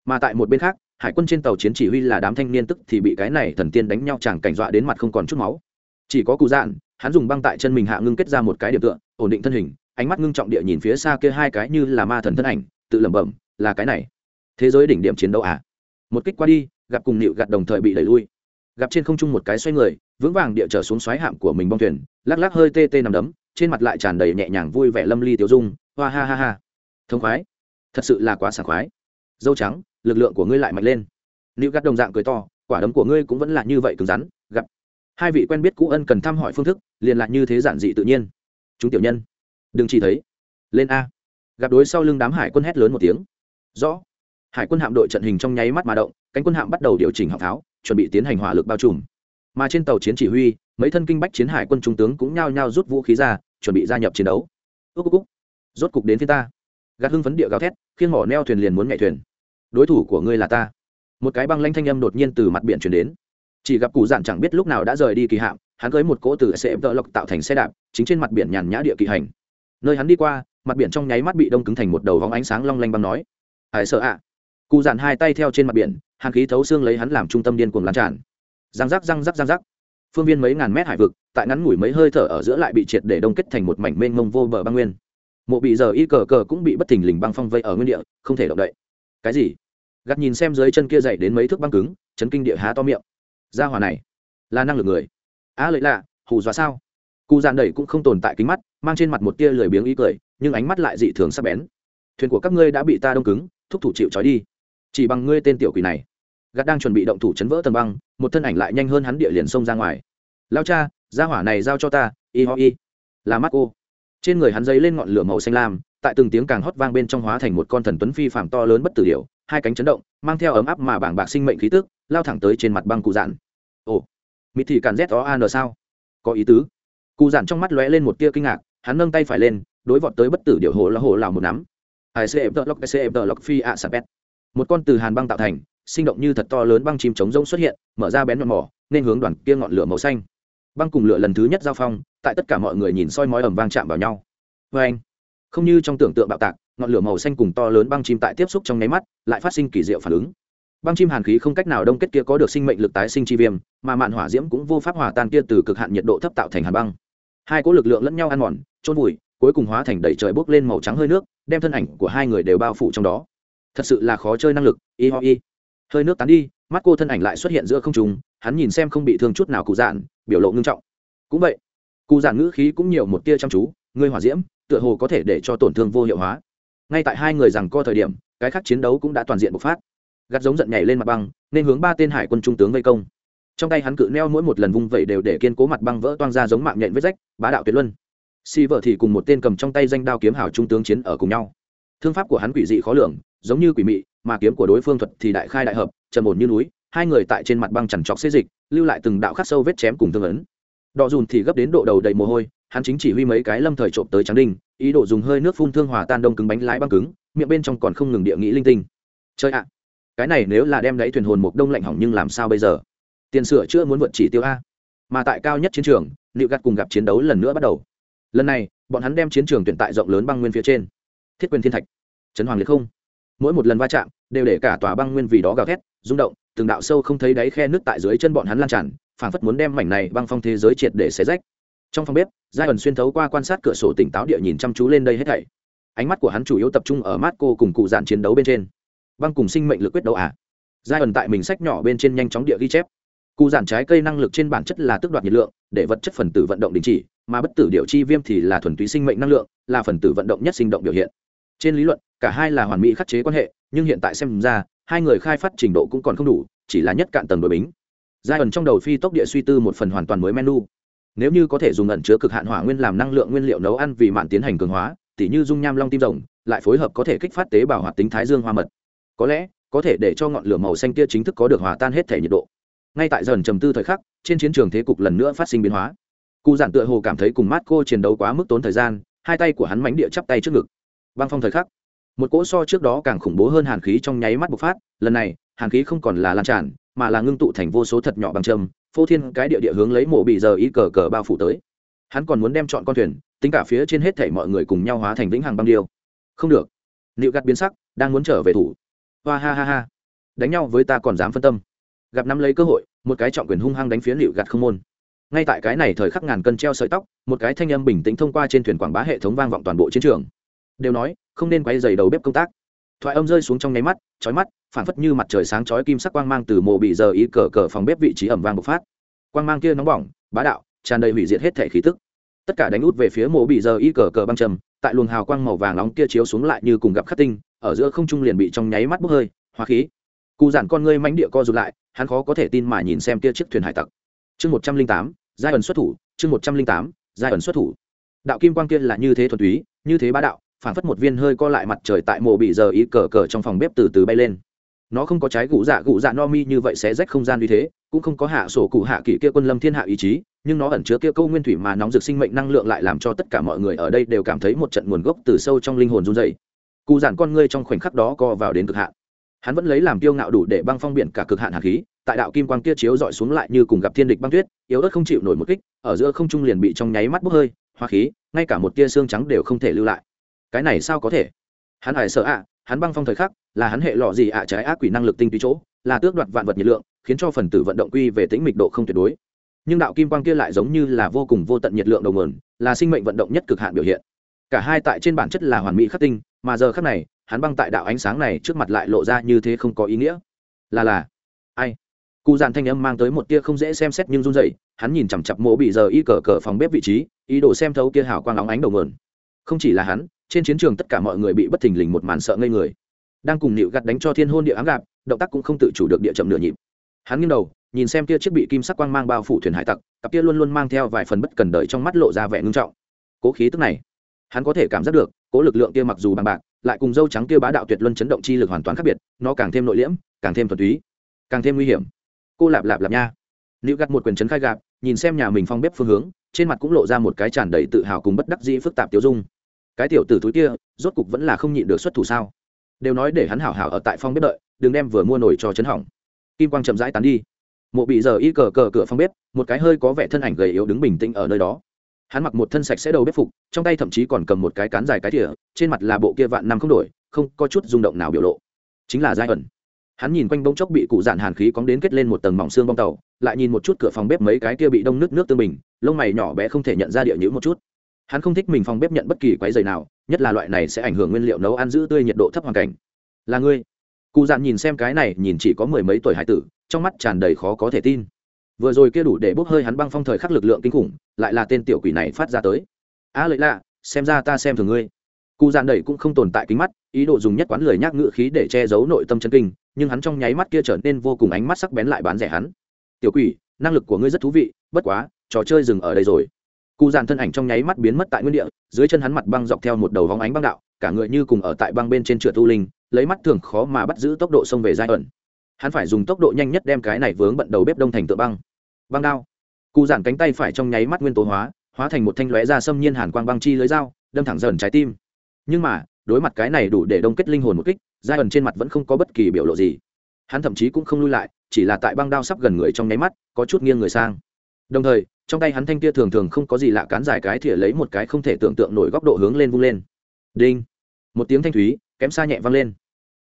Mà tại một bên khác, hải quân trên tàu chiến chỉ huy là đám thanh niên tức thì bị cái này thần tiên đánh nhau chẳng cảnh dọa đến mặt không còn chút máu. Chỉ có cụ dạn, hắn dùng băng tại chân mình hạ ngưng kết ra một cái điểm tựa, ổn định thân hình, ánh mắt ngưng trọng địa nhìn phía xa kia hai cái như là ma thần thân ảnh, tự lẩm bẩm, là cái này. Thế giới đỉnh điểm chiến đấu à? Một kích qua đi, gặp cùng nịu gạt đồng thời bị đẩy lui gặp trên không trung một cái xoay người, vững vàng địa trở xuống xoáy hạm của mình bong thuyền, lắc lắc hơi tê tê nằm đấm, trên mặt lại tràn đầy nhẹ nhàng vui vẻ lâm ly tiêu dung, hoa ha ha ha. Thông khoái. Thật sự là quá sảng khoái. Dâu trắng, lực lượng của ngươi lại mạnh lên. Nữ gắt đồng dạng cười to, quả đấm của ngươi cũng vẫn là như vậy cứng rắn, gặp. Hai vị quen biết cũ ân cần thăm hỏi phương thức, liền lạc như thế giản dị tự nhiên. Chúng tiểu nhân. Đừng chỉ thấy. Lên a. Gặp đối sau lưng đám hải quân hét lớn một tiếng. Rõ. Hải quân hạm đội trận hình trong nháy mắt mà động, cánh quân hạm bắt đầu điều chỉnh hạng tháo chuẩn bị tiến hành hỏa lực bao trùm. Mà trên tàu chiến chỉ huy, mấy thân kinh bách chiến hải quân trung tướng cũng nhao nhao rút vũ khí ra, chuẩn bị gia nhập chiến đấu. Ước cúc rốt cục đến phía ta. Gạt hưng phấn địa gào thét khiến mỏ neo thuyền liền muốn nhảy thuyền. Đối thủ của ngươi là ta. Một cái băng lanh thanh âm đột nhiên từ mặt biển chuyển đến. Chỉ gặp cụ dạn chẳng biết lúc nào đã rời đi kỳ hạm, hắn cưới một cỗ từ xe đỡ lộc tạo thành xe đạp, chính trên mặt biển nhàn nhã địa kỳ hành. Nơi hắn đi qua, mặt biển trong nháy mắt bị đông cứng thành một đầu vóng ánh sáng long lanh băng nói. Hải sợ ạ. Cụ dạn hai tay theo trên mặt biển hàng khí thấu xương lấy hắn làm trung tâm điên cuồng lan tràn. Răng rắc răng rắc răng rắc. Phương viên mấy ngàn mét hải vực, tại ngắn ngủi mấy hơi thở ở giữa lại bị triệt để đông kết thành một mảnh mênh mông vô bờ băng nguyên. Mộ bị giờ y cờ cờ cũng bị bất thình lình băng phong vây ở nguyên địa, không thể động đậy. Cái gì? Gắt nhìn xem dưới chân kia dậy đến mấy thước băng cứng, chấn kinh địa há to miệng. Ra hòa này, là năng lực người. Á lợi lạ, hù dọa sao? Cụ dàn đẩy cũng không tồn tại kính mắt, mang trên mặt một tia lười biếng ý cười, nhưng ánh mắt lại dị thường sắc bén. Thuyền của các ngươi đã bị ta đông cứng, thúc thủ chịu trói đi chỉ bằng ngươi tên tiểu quỷ này. Gạt đang chuẩn bị động thủ chấn vỡ tầng băng, một thân ảnh lại nhanh hơn hắn địa liền xông ra ngoài. Lao cha ra hỏa này giao cho ta, y ho y. Là mắt cô trên người hắn dấy lên ngọn lửa màu xanh lam, tại từng tiếng càng hót vang bên trong hóa thành một con thần tuấn phi phạm to lớn bất tử điệu hai cánh chấn động, mang theo ấm áp mà bảng bạc sinh mệnh khí tức, lao thẳng tới trên mặt băng cụ dạn. Ồ mỹ thị càn z o an sao? Có ý tứ. Cụ dạn trong mắt lóe lên một tia kinh ngạc, hắn nâng tay phải lên, đối vọt tới bất tử điệu hồ là hồ lào một nắm. Ai cm lock lọc cm tờ lock phi ạ sạp một con từ hàn băng tạo thành, sinh động như thật to lớn băng chim chống rông xuất hiện, mở ra bén nhọn mỏ, nên hướng đoàn kia ngọn lửa màu xanh. Băng cùng lửa lần thứ nhất giao phong, tại tất cả mọi người nhìn soi mói ẩm vang chạm vào nhau. Vê anh, không như trong tưởng tượng bạo tạc, ngọn lửa màu xanh cùng to lớn băng chim tại tiếp xúc trong nháy mắt, lại phát sinh kỳ diệu phản ứng. Băng chim hàn khí không cách nào đông kết kia có được sinh mệnh lực tái sinh chi viêm, mà mạn hỏa diễm cũng vô pháp hòa tan kia từ cực hạn nhiệt độ thấp tạo thành hàn băng. Hai cỗ lực lượng lẫn nhau ăn mòn trôn vùi, cuối cùng hóa thành đầy trời bốc lên màu trắng hơi nước, đem thân ảnh của hai người đều bao phủ trong đó thật sự là khó chơi năng lực, y ho y. Hơi nước tán đi, mắt cô thân ảnh lại xuất hiện giữa không trùng hắn nhìn xem không bị thương chút nào cụ dạn biểu lộ ngưng trọng. Cũng vậy, cụ dạn ngữ khí cũng nhiều một tia chăm chú, ngươi hỏa diễm, tựa hồ có thể để cho tổn thương vô hiệu hóa. Ngay tại hai người rằng co thời điểm, cái khác chiến đấu cũng đã toàn diện bộc phát. Gắt giống giận nhảy lên mặt băng, nên hướng ba tên hải quân trung tướng vây công. Trong tay hắn cự neo mỗi một lần vung vẩy đều để kiên cố mặt băng vỡ toang ra giống mạng nhện vết rách, bá đạo tuyệt luân. Si vợ thì cùng một tên cầm trong tay danh đao kiếm hảo trung tướng chiến ở cùng nhau. Thương pháp của hắn quỷ dị khó lường giống như quỷ mị, mà kiếm của đối phương thuật thì đại khai đại hợp, trầm ổn như núi, hai người tại trên mặt băng chằn trọc xê dịch, lưu lại từng đạo khắc sâu vết chém cùng thương ấn. Đọ dùn thì gấp đến độ đầu đầy mồ hôi, hắn chính chỉ huy mấy cái lâm thời trộm tới trắng đinh, ý đồ dùng hơi nước phun thương hòa tan đông cứng bánh lái băng cứng, miệng bên trong còn không ngừng địa nghĩ linh tinh. Chơi ạ, cái này nếu là đem đáy thuyền hồn một đông lạnh hỏng nhưng làm sao bây giờ? Tiền sửa chưa muốn vượt chỉ tiêu a. Mà tại cao nhất chiến trường liệu gạt cùng gặp chiến đấu lần nữa bắt đầu. Lần này, bọn hắn đem chiến trường tuyển tại rộng lớn băng nguyên phía trên. Thiết quyền thiên thạch. Trấn hoàng liệt không mỗi một lần va chạm đều để cả tòa băng nguyên vì đó gào thét, rung động, từng đạo sâu không thấy đáy khe nước tại dưới chân bọn hắn lan tràn, phảng phất muốn đem mảnh này băng phong thế giới triệt để xé rách. Trong phòng bếp, giai ẩn xuyên thấu qua quan sát cửa sổ tỉnh táo địa nhìn chăm chú lên đây hết thảy. Ánh mắt của hắn chủ yếu tập trung ở mát cô cùng cụ dạn chiến đấu bên trên. Băng cùng sinh mệnh lực quyết đấu à? Giai ẩn tại mình sách nhỏ bên trên nhanh chóng địa ghi chép. Cụ Dạn trái cây năng lực trên bản chất là tước đoạt nhiệt lượng, để vật chất phần tử vận động đình chỉ, mà bất tử điều chi viêm thì là thuần túy sinh mệnh năng lượng, là phần tử vận động nhất sinh động biểu hiện. Trên lý luận cả hai là hoàn mỹ khắc chế quan hệ, nhưng hiện tại xem ra, hai người khai phát trình độ cũng còn không đủ, chỉ là nhất cạn tầng đội bính. Giai ẩn trong đầu phi tốc địa suy tư một phần hoàn toàn mới menu. Nếu như có thể dùng ẩn chứa cực hạn hỏa nguyên làm năng lượng nguyên liệu nấu ăn vì mạn tiến hành cường hóa, tỉ như dung nham long tim rồng, lại phối hợp có thể kích phát tế bào hoạt tính thái dương hoa mật. Có lẽ, có thể để cho ngọn lửa màu xanh kia chính thức có được hòa tan hết thể nhiệt độ. Ngay tại dần trầm tư thời khắc, trên chiến trường thế cục lần nữa phát sinh biến hóa. Cụ giản tựa hồ cảm thấy cùng mát cô chiến đấu quá mức tốn thời gian, hai tay của hắn mánh địa chắp tay trước ngực. Băng phong thời khắc một cỗ so trước đó càng khủng bố hơn hàn khí trong nháy mắt bộc phát, lần này, hàn khí không còn là lan tràn, mà là ngưng tụ thành vô số thật nhỏ bằng châm, phô thiên cái địa địa hướng lấy mổ bị giờ ý cờ cờ bao phủ tới. Hắn còn muốn đem chọn con thuyền, tính cả phía trên hết thảy mọi người cùng nhau hóa thành vĩnh hằng băng điêu. Không được. Liệu gạt biến sắc, đang muốn trở về thủ. Hoa ha ha ha. Đánh nhau với ta còn dám phân tâm. Gặp nắm lấy cơ hội, một cái trọng quyền hung hăng đánh phía liệu gạt không môn. Ngay tại cái này thời khắc ngàn cân treo sợi tóc, một cái thanh âm bình tĩnh thông qua trên thuyền quảng bá hệ thống vang vọng toàn bộ chiến trường đều nói, không nên quay dày đầu bếp công tác. Thoại âm rơi xuống trong nháy mắt, chói mắt phản phất như mặt trời sáng chói kim sắc quang mang từ mộ bị giờ ý cờ cờ phòng bếp vị trí ẩm vang bộc phát. Quang mang kia nóng bỏng, bá đạo, tràn đầy hủy diệt hết thể khí tức. Tất cả đánh út về phía mộ bị giờ y cờ cờ băng trầm, tại luồng hào quang màu vàng nóng kia chiếu xuống lại như cùng gặp khắc tinh, ở giữa không trung liền bị trong nháy mắt bốc hơi hóa khí. Cụ giản con ngươi mánh địa co rụt lại, hắn khó có thể tin mà nhìn xem kia chiếc thuyền hải tặc. Chương một trăm linh tám, giai ẩn xuất thủ, chương một trăm linh tám, giai ẩn xuất thủ. Đạo kim quang kia là như thế thuần túy, như thế bá đạo phản phất một viên hơi co lại mặt trời tại mộ bị giờ ý cờ cờ trong phòng bếp từ từ bay lên. Nó không có trái gụ dạ gụ dạ no mi như vậy sẽ rách không gian như thế, cũng không có hạ sổ cụ hạ kỵ kia quân lâm thiên hạ ý chí, nhưng nó ẩn chứa kia câu nguyên thủy mà nóng rực sinh mệnh năng lượng lại làm cho tất cả mọi người ở đây đều cảm thấy một trận nguồn gốc từ sâu trong linh hồn run dày cụ giản con ngươi trong khoảnh khắc đó co vào đến cực hạn. Hắn vẫn lấy làm tiêu ngạo đủ để băng phong biển cả cực hạn hạt khí, tại đạo kim quang kia chiếu dọi xuống lại như cùng gặp thiên địch băng tuyết, yếu ớt không chịu nổi một kích, ở giữa không trung liền bị trong nháy mắt bốc hơi hoa khí, ngay cả một tia xương trắng đều không thể lưu lại cái này sao có thể? Hắn hải sợ ạ, hắn băng phong thời khắc, là hắn hệ lọ gì ạ, trái ác quỷ năng lực tinh túy chỗ, là tước đoạt vạn vật nhiệt lượng, khiến cho phần tử vận động quy về tính mịch độ không tuyệt đối. Nhưng đạo kim quang kia lại giống như là vô cùng vô tận nhiệt lượng đầu nguồn, là sinh mệnh vận động nhất cực hạn biểu hiện. Cả hai tại trên bản chất là hoàn mỹ khắc tinh, mà giờ khắc này, hắn băng tại đạo ánh sáng này trước mặt lại lộ ra như thế không có ý nghĩa. Là là, ai? Cụ dàn thanh âm mang tới một tia không dễ xem xét nhưng run rẩy, hắn nhìn chằm chặp mỗ bị giờ y cờ cờ phòng bếp vị trí, ý đồ xem thấu kia hào quang óng ánh đầu nguồn. Không chỉ là hắn trên chiến trường tất cả mọi người bị bất thình lình một màn sợ ngây người. Đang cùng nịu gặt đánh cho thiên hôn địa ám gạp động tác cũng không tự chủ được địa chậm nửa nhịp. Hắn nghiêng đầu, nhìn xem kia chiếc bị kim sắc quang mang bao phủ thuyền hải tặc, cặp kia luôn luôn mang theo vài phần bất cần đời trong mắt lộ ra vẻ ngưng trọng. Cố khí tức này, hắn có thể cảm giác được, cố lực lượng kia mặc dù bằng bạc, lại cùng dâu trắng kia bá đạo tuyệt luân chấn động chi lực hoàn toàn khác biệt, nó càng thêm nội liễm, càng thêm thuần túy, càng thêm nguy hiểm. Cô lạp lạp lạp nha. Nữ gặt một quyền chấn khai gạp, nhìn xem nhà mình phong bếp phương hướng, trên mặt cũng lộ ra một cái tràn đầy tự hào cùng bất đắc dĩ phức tạp tiêu dung cái tiểu tử túi kia, rốt cục vẫn là không nhịn được xuất thủ sao? Đều nói để hắn hảo hảo ở tại phong bếp đợi, đừng đem vừa mua nổi cho chấn hỏng. Kim quang chậm rãi tán đi. Mộ bị giờ y cờ cờ cửa phong bếp, một cái hơi có vẻ thân ảnh gầy yếu đứng bình tĩnh ở nơi đó. Hắn mặc một thân sạch sẽ đầu bếp phục, trong tay thậm chí còn cầm một cái cán dài cái thìa, trên mặt là bộ kia vạn năm không đổi, không có chút rung động nào biểu lộ. Chính là giai ẩn. Hắn nhìn quanh bông chốc bị cụ dạn hàn khí cóng đến kết lên một tầng mỏng xương bong tàu, lại nhìn một chút cửa phòng bếp mấy cái kia bị đông nước nước tương bình, lông mày nhỏ bé không thể nhận ra địa nhữ một chút hắn không thích mình phòng bếp nhận bất kỳ quái dày nào nhất là loại này sẽ ảnh hưởng nguyên liệu nấu ăn giữ tươi nhiệt độ thấp hoàn cảnh. Là ngươi. Cụ dạn nhìn xem cái này nhìn chỉ có mười mấy tuổi hải tử trong mắt tràn đầy khó có thể tin. Vừa rồi kia đủ để bốc hơi hắn băng phong thời khắc lực lượng kinh khủng lại là tên tiểu quỷ này phát ra tới. A à, lợi lạ xem ra ta xem thường ngươi. Cụ dạn đẩy cũng không tồn tại kính mắt ý đồ dùng nhất quán lời nhác ngự khí để che giấu nội tâm chân kinh nhưng hắn trong nháy mắt kia trở nên vô cùng ánh mắt sắc bén lại bán rẻ hắn. Tiểu quỷ năng lực của ngươi rất thú vị bất quá trò chơi dừng ở đây rồi cụ dàn thân ảnh trong nháy mắt biến mất tại nguyên địa, dưới chân hắn mặt băng dọc theo một đầu vóng ánh băng đạo, cả người như cùng ở tại băng bên trên trượt tu linh, lấy mắt thường khó mà bắt giữ tốc độ xông về giai ẩn. Hắn phải dùng tốc độ nhanh nhất đem cái này vướng bận đầu bếp đông thành tựa băng. Băng đao. Cụ giản cánh tay phải trong nháy mắt nguyên tố hóa hóa thành một thanh lóe ra xâm nhiên hàn quang băng chi lưới dao, đâm thẳng dần trái tim. Nhưng mà, đối mặt cái này đủ để đông kết linh hồn một kích, giai ẩn trên mặt vẫn không có bất kỳ biểu lộ gì. Hắn thậm chí cũng không lui lại, chỉ là tại băng đao sắp gần người trong nháy mắt, có chút nghiêng người sang. Đồng thời trong tay hắn thanh kia thường thường không có gì lạ cán dài cái thìa lấy một cái không thể tưởng tượng nổi góc độ hướng lên vung lên. Đinh. Một tiếng thanh thúy, kém xa nhẹ vang lên.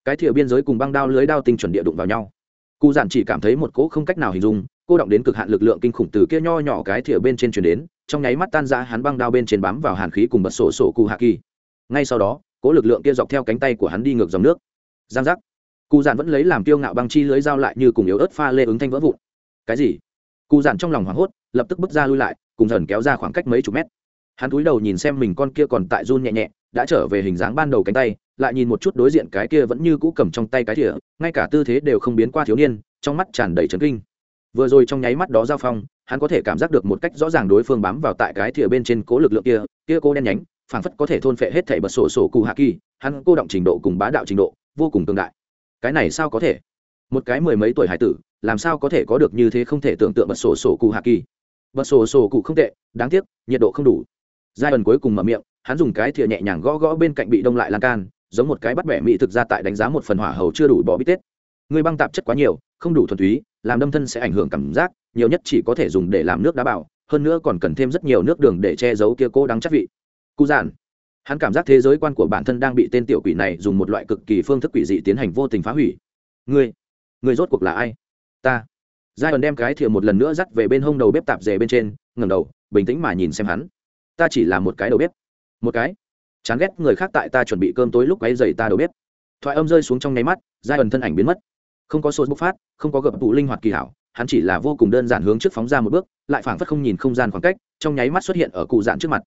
Cái thìa biên giới cùng băng đao lưới đao tinh chuẩn địa đụng vào nhau. Cụ giản chỉ cảm thấy một cỗ không cách nào hình dung, cô động đến cực hạn lực lượng kinh khủng từ kia nho nhỏ cái thìa bên trên chuyển đến, trong nháy mắt tan ra hắn băng đao bên trên bám vào hàn khí cùng bật sổ sổ cụ hạ kỳ. Ngay sau đó, cỗ lực lượng kia dọc theo cánh tay của hắn đi ngược dòng nước. Giang giác. Cụ giản vẫn lấy làm tiêu ngạo băng chi lưới dao lại như cùng yếu ớt pha lê ứng thanh vỡ vụn. Cái gì? Cụ giản trong lòng hoảng hốt lập tức bước ra lui lại, cùng dần kéo ra khoảng cách mấy chục mét. Hắn cúi đầu nhìn xem mình con kia còn tại run nhẹ nhẹ, đã trở về hình dáng ban đầu cánh tay, lại nhìn một chút đối diện cái kia vẫn như cũ cầm trong tay cái thìa, ngay cả tư thế đều không biến qua thiếu niên, trong mắt tràn đầy trấn kinh. Vừa rồi trong nháy mắt đó giao phong, hắn có thể cảm giác được một cách rõ ràng đối phương bám vào tại cái thìa bên trên cố lực lượng kia kia cố đen nhánh, phảng phất có thể thôn phệ hết thảy bật sổ sổ cụ hạ kỳ, hắn cô động trình độ cùng bá đạo trình độ, vô cùng tương đại. Cái này sao có thể? Một cái mười mấy tuổi hải tử, làm sao có thể có được như thế không thể tưởng tượng bật sổ sổ cụ hạ kỳ? Bật sổ sổ cụ không tệ, đáng tiếc, nhiệt độ không đủ. Giai ẩn cuối cùng mở miệng, hắn dùng cái thìa nhẹ nhàng gõ gõ bên cạnh bị đông lại lan can, giống một cái bắt bẻ mỹ thực ra tại đánh giá một phần hỏa hầu chưa đủ bỏ bít tết. Người băng tạp chất quá nhiều, không đủ thuần túy, làm đâm thân sẽ ảnh hưởng cảm giác, nhiều nhất chỉ có thể dùng để làm nước đá bảo hơn nữa còn cần thêm rất nhiều nước đường để che giấu kia cô đắng chất vị. Cụ giản hắn cảm giác thế giới quan của bản thân đang bị tên tiểu quỷ này dùng một loại cực kỳ phương thức quỷ dị tiến hành vô tình phá hủy. Ngươi ngươi rốt cuộc là ai? Ta giai ẩn đem cái thìa một lần nữa dắt về bên hông đầu bếp tạp dề bên trên ngầm đầu, bình tĩnh mà nhìn xem hắn. Ta chỉ là một cái đầu bếp. Một cái? Chán ghét người khác tại ta chuẩn bị cơm tối lúc quấy dày ta đầu bếp. Thoại âm rơi xuống trong nháy mắt giai ẩn thân ảnh biến mất. Không có sốt bốc phát, không có gập tụ linh hoạt kỳ hảo, hắn chỉ là vô cùng đơn giản hướng trước phóng ra một bước, lại phảng phất không nhìn không gian khoảng cách, trong nháy mắt xuất hiện ở cụ dạn trước mặt.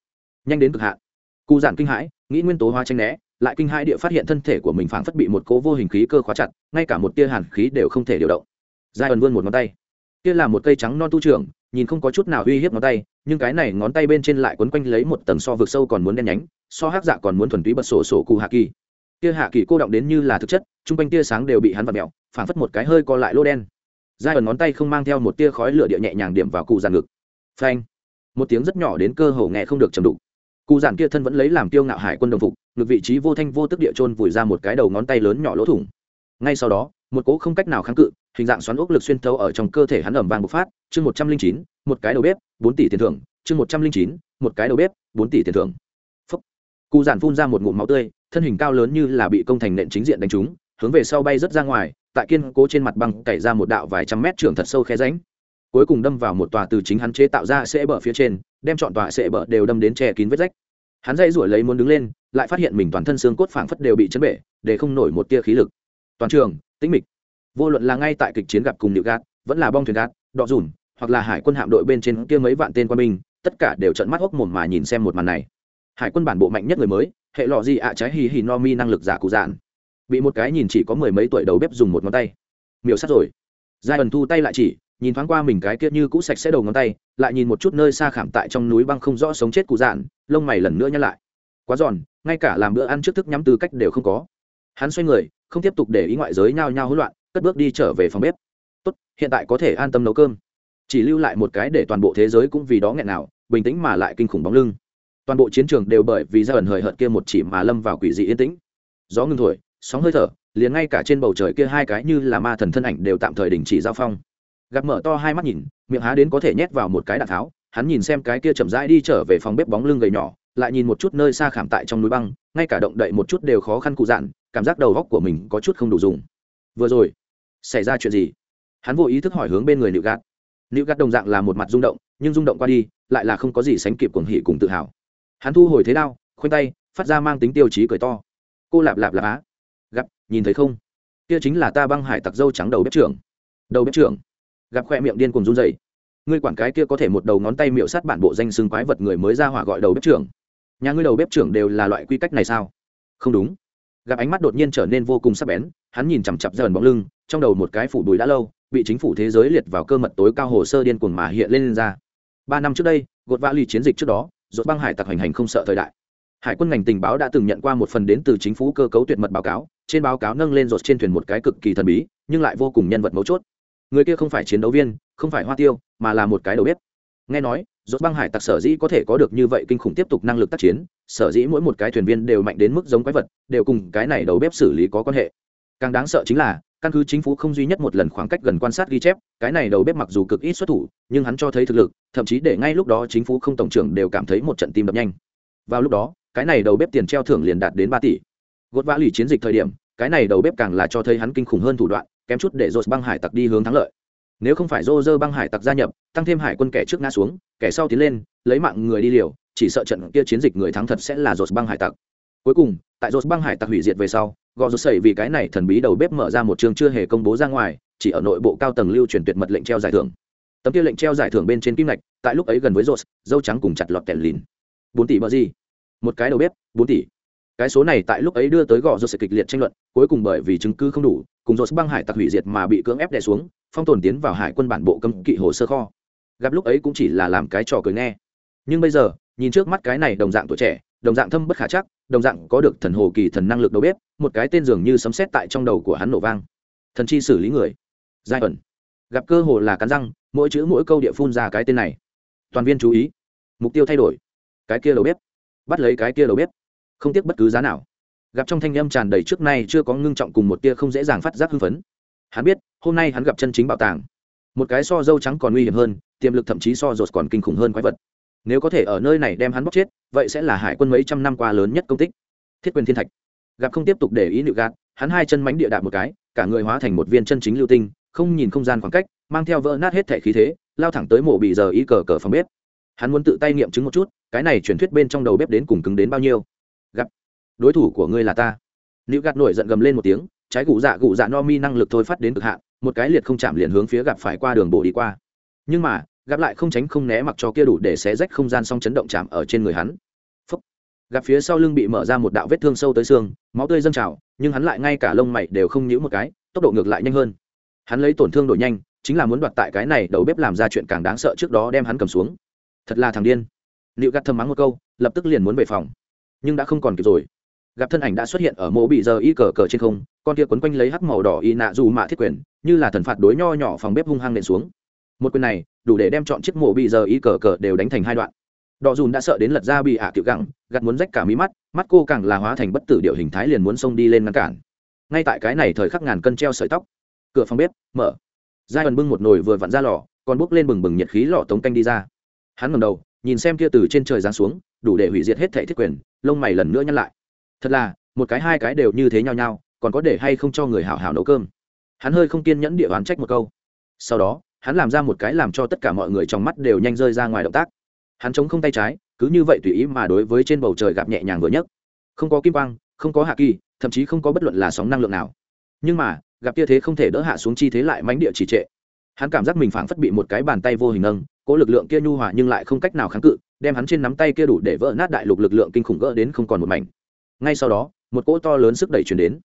Nhanh đến cực hạn. Cụ dạn kinh hãi, nghĩ nguyên tố hóa tranh né, lại kinh hãi địa phát hiện thân thể của mình phảng phất bị một cố vô hình khí cơ khóa chặt, ngay cả một tia hàn khí đều không thể điều động giai ẩn vươn một ngón tay. Kia là một cây trắng non tu trưởng, nhìn không có chút nào uy hiếp ngón tay, nhưng cái này ngón tay bên trên lại quấn quanh lấy một tầng so vực sâu còn muốn đen nhánh, so hát dạ còn muốn thuần túy bật sổ sổ cụ hạ kỳ. Kia hạ kỳ cô động đến như là thực chất, chung quanh tia sáng đều bị hắn vặt mẹo phảng phất một cái hơi co lại lô đen. Giai ẩn ngón tay không mang theo một tia khói lửa địa nhẹ nhàng điểm vào cụ giàn ngực. Phanh. Một tiếng rất nhỏ đến cơ hồ nghe không được chầm đục. Cụ giản kia thân vẫn lấy làm tiêu ngạo hải quân đồng phục, ngực vị trí vô thanh vô tức địa trôn vùi ra một cái đầu ngón tay lớn nhỏ lỗ thủng. Ngay sau đó, một cỗ không cách nào kháng cự hình dạng xoắn ốc lực xuyên thấu ở trong cơ thể hắn ẩm vàng bộc phát, chương một trăm linh chín, một cái đầu bếp, bốn tỷ tiền thưởng, chương một trăm linh chín, một cái đầu bếp, bốn tỷ tiền thưởng. Phúc. Cụ giản phun ra một ngụm máu tươi, thân hình cao lớn như là bị công thành nện chính diện đánh trúng, hướng về sau bay rất ra ngoài, tại kiên cố trên mặt băng cày ra một đạo vài trăm mét trưởng thật sâu khe ránh cuối cùng đâm vào một tòa từ chính hắn chế tạo ra sẽ bờ phía trên, đem chọn tòa sẽ bờ đều đâm đến che kín vết rách. Hắn dãy rủi lấy muốn đứng lên, lại phát hiện mình toàn thân xương cốt phảng phất đều bị chấn bể, để không nổi một tia khí lực. Toàn trường, tĩnh mịch vô luận là ngay tại kịch chiến gặp cùng nịu gạt vẫn là bong thuyền gạt, đọ dùn, hoặc là hải quân hạm đội bên trên kia mấy vạn tên quân binh, tất cả đều trận mắt hốc mồm mà nhìn xem một màn này. Hải quân bản bộ mạnh nhất người mới, hệ lọ gì ạ, trái hì hì no mi năng lực giả cụ dạn. Bị một cái nhìn chỉ có mười mấy tuổi đầu bếp dùng một ngón tay. Miểu sát rồi. Giai ẩn thu tay lại chỉ, nhìn thoáng qua mình cái kia như cũ sạch sẽ đầu ngón tay, lại nhìn một chút nơi xa khảm tại trong núi băng không rõ sống chết cụ dạn, lông mày lần nữa nhắc lại. Quá giòn, ngay cả làm bữa ăn trước thức nhắm tư cách đều không có. Hắn xoay người, không tiếp tục để ý ngoại giới nhao nhao hỗn loạn cất bước đi trở về phòng bếp. Tốt, hiện tại có thể an tâm nấu cơm. Chỉ lưu lại một cái để toàn bộ thế giới cũng vì đó nghẹn nào, bình tĩnh mà lại kinh khủng bóng lưng. Toàn bộ chiến trường đều bởi vì ra ẩn hời hợt kia một chỉ mà lâm vào quỷ dị yên tĩnh. Gió ngừng thổi, sóng hơi thở, liền ngay cả trên bầu trời kia hai cái như là ma thần thân ảnh đều tạm thời đình chỉ giao phong. Gặp mở to hai mắt nhìn, miệng há đến có thể nhét vào một cái đạn tháo, hắn nhìn xem cái kia chậm rãi đi trở về phòng bếp bóng lưng gầy nhỏ, lại nhìn một chút nơi xa khảm tại trong núi băng, ngay cả động đậy một chút đều khó khăn cụ dạn, cảm giác đầu góc của mình có chút không đủ dùng. Vừa rồi xảy ra chuyện gì? Hắn vô ý thức hỏi hướng bên người nịu gạt. Nịu gạt đồng dạng là một mặt rung động, nhưng rung động qua đi, lại là không có gì sánh kịp cuồng hỉ cùng tự hào. Hắn thu hồi thế đao, khoanh tay, phát ra mang tính tiêu chí cười to. Cô lạp lạp lạp á. Gặp, nhìn thấy không? Kia chính là ta băng hải tặc dâu trắng đầu bếp trưởng. Đầu bếp trưởng. Gặp khoe miệng điên cùng run dày ngươi quản cái kia có thể một đầu ngón tay miệu sát bản bộ danh xưng quái vật người mới ra hỏa gọi đầu bếp trưởng. Nhà ngươi đầu bếp trưởng đều là loại quy cách này sao? Không đúng. Gặp ánh mắt đột nhiên trở nên vô cùng sắc bén, hắn nhìn chằm chặp dần bóng lưng trong đầu một cái phủ bùi đã lâu bị chính phủ thế giới liệt vào cơ mật tối cao hồ sơ điên cuồng mà hiện lên, lên ra. Ba năm trước đây gột vã lì chiến dịch trước đó dột băng hải tặc hành hành không sợ thời đại. Hải quân ngành tình báo đã từng nhận qua một phần đến từ chính phủ cơ cấu tuyệt mật báo cáo trên báo cáo nâng lên rột trên thuyền một cái cực kỳ thần bí nhưng lại vô cùng nhân vật mấu chốt. Người kia không phải chiến đấu viên không phải hoa tiêu mà là một cái đầu bếp. Nghe nói rốt băng hải tặc sở dĩ có thể có được như vậy kinh khủng tiếp tục năng lực tác chiến sở dĩ mỗi một cái thuyền viên đều mạnh đến mức giống quái vật đều cùng cái này đầu bếp xử lý có quan hệ. Càng đáng sợ chính là căn cứ chính phủ không duy nhất một lần khoảng cách gần quan sát ghi chép, cái này đầu bếp mặc dù cực ít xuất thủ, nhưng hắn cho thấy thực lực, thậm chí để ngay lúc đó chính phủ không tổng trưởng đều cảm thấy một trận tim đập nhanh. Vào lúc đó, cái này đầu bếp tiền treo thưởng liền đạt đến ba tỷ. Gột vã lì chiến dịch thời điểm, cái này đầu bếp càng là cho thấy hắn kinh khủng hơn thủ đoạn, kém chút để dột băng hải tặc đi hướng thắng lợi. Nếu không phải dô dơ băng hải tặc gia nhập, tăng thêm hải quân kẻ trước ngã xuống, kẻ sau tiến lên, lấy mạng người đi liều, chỉ sợ trận kia chiến dịch người thắng thật sẽ là dột băng hải tặc cuối cùng, tại Rốt băng hải tặc hủy diệt về sau, gò rột sẩy vì cái này thần bí đầu bếp mở ra một chương chưa hề công bố ra ngoài, chỉ ở nội bộ cao tầng lưu truyền tuyệt mật lệnh treo giải thưởng. Tấm kia lệnh treo giải thưởng bên trên kim lạch tại lúc ấy gần với rột dâu trắng cùng chặt lọt kèn lìn. Bốn tỷ bờ gì? Một cái đầu bếp, bốn tỷ. Cái số này tại lúc ấy đưa tới gò rột sẩy kịch liệt tranh luận, cuối cùng bởi vì chứng cứ không đủ, cùng rột băng hải tặc hủy diệt mà bị cưỡng ép đè xuống, phong tồn tiến vào hải quân bản bộ cấm kỵ hồ sơ kho. Gặp lúc ấy cũng chỉ là làm cái trò cười nghe. Nhưng bây giờ, nhìn trước mắt cái này đồng dạng tuổi trẻ đồng dạng thâm bất khả chắc, đồng dạng có được thần hồ kỳ thần năng lực đầu bếp, một cái tên dường như sấm sét tại trong đầu của hắn nổ vang. Thần chi xử lý người. Giai ẩn. Gặp cơ hồ là cắn răng, mỗi chữ mỗi câu địa phun ra cái tên này. Toàn viên chú ý. Mục tiêu thay đổi. Cái kia đầu bếp. Bắt lấy cái kia đầu bếp. Không tiếc bất cứ giá nào. Gặp trong thanh âm tràn đầy trước nay chưa có ngưng trọng cùng một tia không dễ dàng phát giác hưng phấn. Hắn biết, hôm nay hắn gặp chân chính bảo tàng. Một cái so dâu trắng còn nguy hiểm hơn, tiềm lực thậm chí so rột còn kinh khủng hơn quái vật nếu có thể ở nơi này đem hắn bóc chết, vậy sẽ là hải quân mấy trăm năm qua lớn nhất công tích. Thiết quyền thiên thạch. Gặp không tiếp tục để ý nịu gạt, hắn hai chân mánh địa đạp một cái, cả người hóa thành một viên chân chính lưu tinh, không nhìn không gian khoảng cách, mang theo vỡ nát hết thể khí thế, lao thẳng tới mổ bị giờ ý cờ cờ phòng bếp. Hắn muốn tự tay nghiệm chứng một chút, cái này truyền thuyết bên trong đầu bếp đến cùng cứng đến bao nhiêu. Gặp. Đối thủ của ngươi là ta. Nịu gạt nổi giận gầm lên một tiếng, trái gù dạ gù dạ no mi năng lực thôi phát đến cực hạn, một cái liệt không chạm liền hướng phía gặp phải qua đường bộ đi qua. Nhưng mà gặp lại không tránh không né mặc cho kia đủ để xé rách không gian song chấn động chạm ở trên người hắn. Phúc. gặp phía sau lưng bị mở ra một đạo vết thương sâu tới xương, máu tươi dâng trào, nhưng hắn lại ngay cả lông mày đều không nhíu một cái, tốc độ ngược lại nhanh hơn. Hắn lấy tổn thương đổi nhanh, chính là muốn đoạt tại cái này đầu bếp làm ra chuyện càng đáng sợ trước đó đem hắn cầm xuống. Thật là thằng điên. Liệu gạt thầm mắng một câu, lập tức liền muốn về phòng. Nhưng đã không còn kịp rồi. Gặp thân ảnh đã xuất hiện ở mộ bị giờ y cờ cờ trên không, con kia quấn quanh lấy hắc màu đỏ y nạ dù mạ thiết quyền, như là thần phạt đối nho nhỏ phòng bếp hung hăng nện xuống. Một quyền này đủ để đem chọn chiếc mộ bị giờ y cờ cờ đều đánh thành hai đoạn. Đỏ dùn đã sợ đến lật ra bị ạ à cựu gẳng gặt muốn rách cả mí mắt mắt cô càng là hóa thành bất tử điệu hình thái liền muốn xông đi lên ngăn cản. Ngay tại cái này thời khắc ngàn cân treo sợi tóc. Cửa phòng bếp, mở. Giai ẩn bưng một nồi vừa vặn ra lò, còn bốc lên bừng bừng nhiệt khí lò tống canh đi ra. Hắn ngầm đầu, nhìn xem kia từ trên trời giáng xuống, đủ để hủy diệt hết thể thiết quyền, lông mày lần nữa nhăn lại. Thật là, một cái hai cái đều như thế nhau nhau, còn có để hay không cho người hảo hảo nấu cơm. Hắn hơi không kiên nhẫn địa oán trách một câu. Sau đó hắn làm ra một cái làm cho tất cả mọi người trong mắt đều nhanh rơi ra ngoài động tác. Hắn chống không tay trái, cứ như vậy tùy ý mà đối với trên bầu trời gặp nhẹ nhàng vừa nhất. không có kim quang, không có hạ kỳ, thậm chí không có bất luận là sóng năng lượng nào. Nhưng mà, gặp tia thế không thể đỡ hạ xuống chi thế lại mánh địa chỉ trệ. Hắn cảm giác mình phảng phất bị một cái bàn tay vô hình nâng cỗ lực lượng kia nhu hòa nhưng lại không cách nào kháng cự, đem hắn trên nắm tay kia đủ để vỡ nát đại lục lực lượng kinh khủng gỡ đến không còn một mảnh. Ngay sau đó, một cỗ to lớn sức đẩy chuyển đến.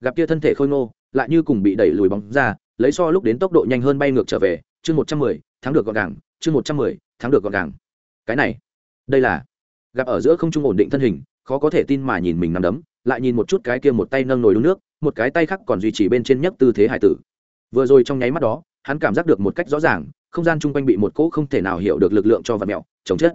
Gặp kia thân thể khôi ngô, lại như cùng bị đẩy lùi bóng ra lấy so lúc đến tốc độ nhanh hơn bay ngược trở về, chương một trăm mười tháng được gọn gàng, chương một trăm mười tháng được gọn gàng. Cái này, đây là, gặp ở giữa không trung ổn định thân hình, khó có thể tin mà nhìn mình nằm đấm, lại nhìn một chút cái kia một tay nâng nồi đun nước, một cái tay khác còn duy trì bên trên nhất tư thế hải tử. Vừa rồi trong nháy mắt đó, hắn cảm giác được một cách rõ ràng, không gian chung quanh bị một cỗ không thể nào hiểu được lực lượng cho vật mẹo, chống chết.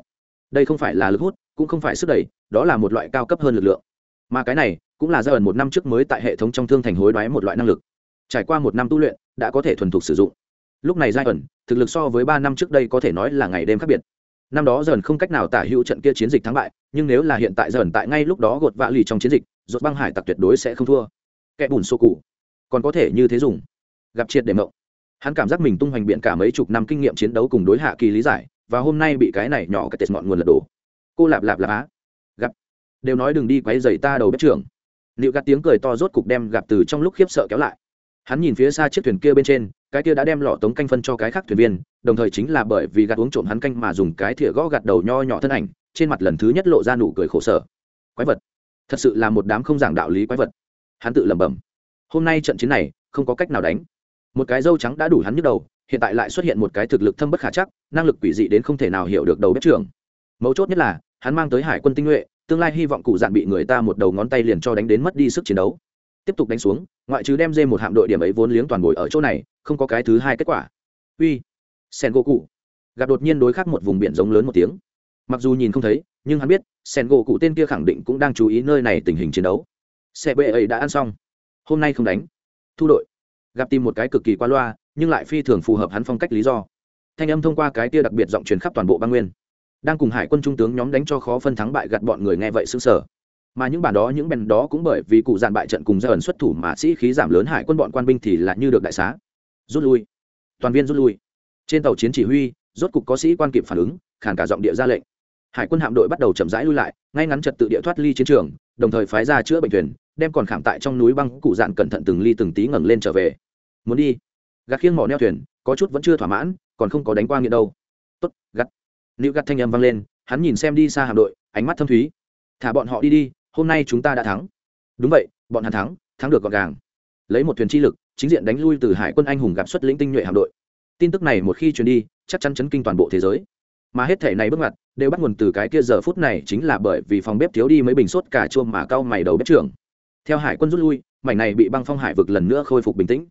Đây không phải là lực hút, cũng không phải sức đẩy, đó là một loại cao cấp hơn lực lượng. Mà cái này, cũng là do ẩn một năm trước mới tại hệ thống trong thương thành hối đoái một loại năng lực. Trải qua một năm tu luyện đã có thể thuần thục sử dụng. Lúc này giai ẩn thực lực so với ba năm trước đây có thể nói là ngày đêm khác biệt. Năm đó dần không cách nào tả hữu trận kia chiến dịch thắng bại, nhưng nếu là hiện tại dần tại ngay lúc đó gột vạ lì trong chiến dịch rột băng hải tặc tuyệt đối sẽ không thua. Kẻ bùn xô cụ, còn có thể như thế dùng. Gặp triệt để mộng. Hắn cảm giác mình tung hoành biện cả mấy chục năm kinh nghiệm chiến đấu cùng đối hạ kỳ lý giải, và hôm nay bị cái này nhỏ cái tệt ngọn nguồn lật đổ. Cô lạp lạp lạp á. Gặp. Đều nói đừng đi quấy dày ta đầu bếp trưởng. Liệu gạt tiếng cười to rốt cục đem gặp từ trong lúc khiếp sợ kéo lại hắn nhìn phía xa chiếc thuyền kia bên trên, cái kia đã đem lọ tống canh phân cho cái khác thuyền viên, đồng thời chính là bởi vì gạt uống trộm hắn canh mà dùng cái thìa gõ gạt đầu nho nhỏ thân ảnh, trên mặt lần thứ nhất lộ ra nụ cười khổ sở. Quái vật. Thật sự là một đám không giảng đạo lý quái vật. Hắn tự lẩm bẩm. Hôm nay trận chiến này, không có cách nào đánh. Một cái dâu trắng đã đủ hắn nhức đầu, hiện tại lại xuất hiện một cái thực lực thâm bất khả chắc, năng lực quỷ dị đến không thể nào hiểu được đầu bếp trưởng. Mấu chốt nhất là, hắn mang tới hải quân tinh nhuệ, tương lai hy vọng cụ dạn bị người ta một đầu ngón tay liền cho đánh đến mất đi sức chiến đấu. Tiếp tục đánh xuống ngoại trừ đem dê một hạm đội điểm ấy vốn liếng toàn bồi ở chỗ này, không có cái thứ hai kết quả. Uy sen gỗ cụ gặp đột nhiên đối khắc một vùng biển giống lớn một tiếng. Mặc dù nhìn không thấy, nhưng hắn biết sen gỗ cụ tên kia khẳng định cũng đang chú ý nơi này tình hình chiến đấu. Xe bệ ấy đã ăn xong. Hôm nay không đánh. Thu đội. Gặp tìm một cái cực kỳ qua loa, nhưng lại phi thường phù hợp hắn phong cách lý do. Thanh âm thông qua cái tia đặc biệt giọng truyền khắp toàn bộ bang nguyên. Đang cùng hải quân trung tướng nhóm đánh cho khó phân thắng bại gặt bọn người nghe vậy xứng sở mà những bản đó, những bèn đó cũng bởi vì cụ dạn bại trận cùng gia ẩn xuất thủ mà sĩ khí giảm lớn hải quân bọn quan binh thì là như được đại xá. Rút lui. Toàn viên rút lui. Trên tàu chiến chỉ huy, rốt cục có sĩ quan kịp phản ứng, khàn cả giọng địa ra lệnh. Hải quân hạm đội bắt đầu chậm rãi lui lại, ngay ngắn trật tự địa thoát ly chiến trường, đồng thời phái ra chữa bệnh thuyền, đem còn khảm tại trong núi băng cụ dạn cẩn thận từng ly từng tí ngẩng lên trở về. Muốn đi? Gạt khiêng mỏ neo thuyền, có chút vẫn chưa thỏa mãn, còn không có đánh qua nghiện đâu. Tốt gắt nữ gắt thanh âm vang lên, hắn nhìn xem đi xa hạm đội, ánh mắt thâm thúy. Thả bọn họ đi đi hôm nay chúng ta đã thắng. Đúng vậy, bọn hắn thắng thắng được gọn gàng. Lấy một thuyền chi lực, chính diện đánh lui từ hải quân anh hùng gặp xuất lĩnh tinh nhuệ hạm đội. Tin tức này một khi truyền đi, chắc chắn chấn kinh toàn bộ thế giới. Mà hết thể này bước ngoặt, đều bắt nguồn từ cái kia giờ phút này chính là bởi vì phòng bếp thiếu đi mấy bình sốt cà chua mà cao mày đầu bếp trưởng. Theo hải quân rút lui, mảnh này bị băng phong hải vực lần nữa khôi phục bình tĩnh.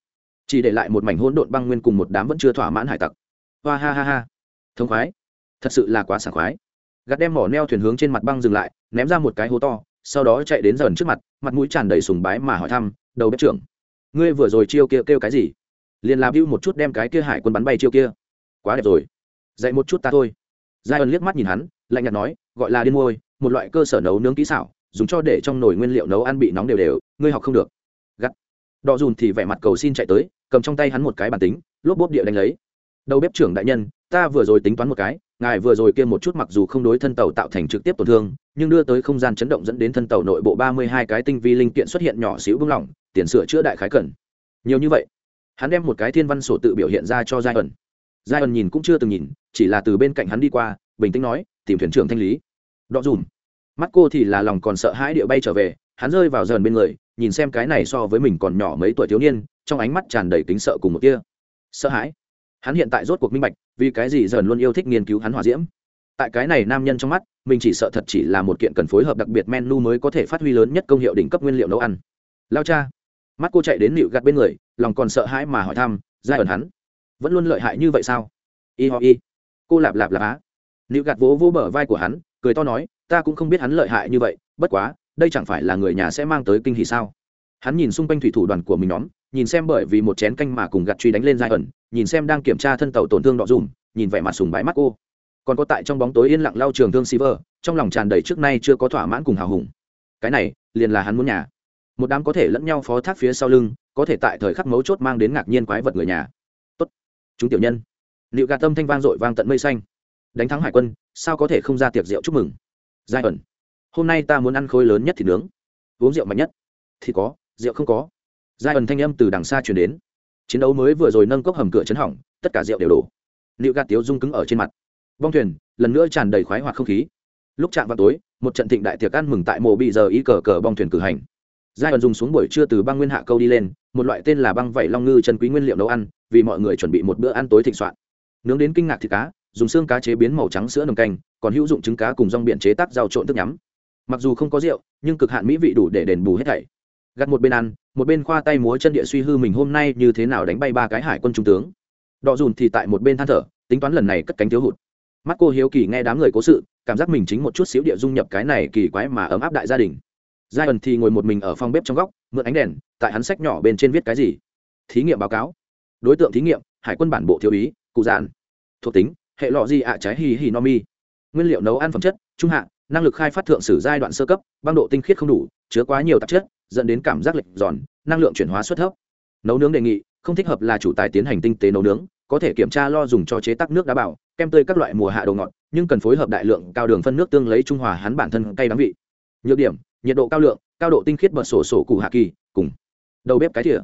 Chỉ để lại một mảnh hỗn độn băng nguyên cùng một đám vẫn chưa thỏa mãn hải tặc. Hoa ha ha ha. Thông khoái. Thật sự là quá sảng khoái. Gạt đem mỏ neo thuyền hướng trên mặt băng dừng lại, ném ra một cái hố to sau đó chạy đến dần trước mặt mặt mũi tràn đầy sùng bái mà hỏi thăm đầu bếp trưởng ngươi vừa rồi chiêu kia kêu, kêu cái gì? Liền làm hưu một chút đem cái kia hải quân bắn bay chiêu kia. Quá đẹp rồi dạy một chút ta thôi. Giai ân liếc mắt nhìn hắn lạnh nhạt nói gọi là điên môi một loại cơ sở nấu nướng kỹ xảo dùng cho để trong nồi nguyên liệu nấu ăn bị nóng đều đều ngươi học không được. Gắt. Đọ dùn thì vẻ mặt cầu xin chạy tới cầm trong tay hắn một cái bản tính lốp bốp địa đánh lấy. Đầu bếp trưởng đại nhân ta vừa rồi tính toán một cái ngài vừa rồi kia một chút mặc dù không đối thân tàu tạo thành trực tiếp tổn thương, nhưng đưa tới không gian chấn động dẫn đến thân tàu nội bộ ba mươi hai cái tinh vi linh kiện xuất hiện nhỏ xíu bung lỏng, tiền sửa chữa đại khái cần. Nhiều như vậy, hắn đem một cái thiên văn sổ tự biểu hiện ra cho giai ẩn giai ẩn nhìn cũng chưa từng nhìn, chỉ là từ bên cạnh hắn đi qua, bình tĩnh nói, tìm thuyền trưởng thanh lý. Đọ dùm. Mắt cô thì là lòng còn sợ hãi địa bay trở về, hắn rơi vào dần bên người, nhìn xem cái này so với mình còn nhỏ mấy tuổi thiếu niên, trong ánh mắt tràn đầy kính sợ cùng một kia sợ hãi hắn hiện tại rốt cuộc minh bạch, vì cái gì dần luôn yêu thích nghiên cứu hắn hòa diễm. Tại cái này nam nhân trong mắt, mình chỉ sợ thật chỉ là một kiện cần phối hợp đặc biệt menu mới có thể phát huy lớn nhất công hiệu đỉnh cấp nguyên liệu nấu ăn. Lao cha. Mắt cô chạy đến nịu gạt bên người, lòng còn sợ hãi mà hỏi thăm, giai ẩn hắn, vẫn luôn lợi hại như vậy sao? Y ho y. Cô lạp lạp lạp á. Nịu gạt vỗ vỗ bờ vai của hắn, cười to nói, ta cũng không biết hắn lợi hại như vậy, bất quá, đây chẳng phải là người nhà sẽ mang tới kinh hỷ sao? Hắn nhìn xung quanh thủy thủ đoàn của mình nhóm, nhìn xem bởi vì một chén canh mà cùng gặt truy đánh lên giai ẩn nhìn xem đang kiểm tra thân tàu tổn thương đọ dùm nhìn vẻ mặt sùng bái mắt cô. Còn có tại trong bóng tối yên lặng lau trường thương Silver, trong lòng tràn đầy trước nay chưa có thỏa mãn cùng hào hùng. Cái này liền là hắn muốn nhà. Một đám có thể lẫn nhau phó thác phía sau lưng có thể tại thời khắc mấu chốt mang đến ngạc nhiên quái vật người nhà. Tốt. Chúng tiểu nhân. Liệu gạt tâm thanh vang dội vang tận mây xanh. Đánh thắng hải quân sao có thể không ra tiệc rượu chúc mừng? Giai ẩn. Hôm nay ta muốn ăn khối lớn nhất thì nướng. Uống rượu mạnh nhất. Thì có rượu không có. Giai ẩn thanh âm từ đằng xa chuyển đến chiến đấu mới vừa rồi nâng cốc hầm cửa chấn hỏng, tất cả rượu đều đổ. Liệu gạt tiếu rung cứng ở trên mặt. Bong thuyền, lần nữa tràn đầy khoái hoạt không khí. Lúc chạm vào tối, một trận thịnh đại tiệc ăn mừng tại mộ bị giờ y cờ cờ bong thuyền cử hành. Giai đoạn dùng xuống buổi trưa từ băng nguyên hạ câu đi lên, một loại tên là băng vẩy long ngư chân quý nguyên liệu nấu ăn, vì mọi người chuẩn bị một bữa ăn tối thịnh soạn. Nướng đến kinh ngạc thịt cá, dùng xương cá chế biến màu trắng sữa nồng canh, còn hữu dụng trứng cá cùng rong biển chế tác rau trộn thức nhắm. Mặc dù không có rượu, nhưng cực hạn mỹ vị đủ để đền bù hết thảy. Gặt một bên ăn một bên khoa tay múa chân địa suy hư mình hôm nay như thế nào đánh bay ba cái hải quân trung tướng. Đọ dùn thì tại một bên than thở, tính toán lần này cất cánh thiếu hụt. Mắt cô hiếu kỳ nghe đám người cố sự, cảm giác mình chính một chút xíu địa dung nhập cái này kỳ quái mà ấm áp đại gia đình. Giai ẩn thì ngồi một mình ở phòng bếp trong góc, mượn ánh đèn, tại hắn sách nhỏ bên trên viết cái gì? Thí nghiệm báo cáo. Đối tượng thí nghiệm, hải quân bản bộ thiếu ý, cụ giản. Thuộc tính, hệ lọ di ạ, trái hì hì no mi. Nguyên liệu nấu ăn phẩm chất, trung hạ, năng lực khai phát thượng sử giai đoạn sơ cấp, băng độ tinh khiết không đủ, chứa quá nhiều tạp chất dẫn đến cảm giác lệch giòn, năng lượng chuyển hóa suất thấp. Nấu nướng đề nghị, không thích hợp là chủ tài tiến hành tinh tế nấu nướng, có thể kiểm tra lo dùng cho chế tác nước đá bảo kem tươi các loại mùa hạ đồ ngọt, nhưng cần phối hợp đại lượng cao đường phân nước tương lấy trung hòa hắn bản thân cay đắng vị. Nhược điểm, nhiệt độ cao lượng, cao độ tinh khiết bật sổ sổ cụ hạ kỳ, cùng đầu bếp cái thỉa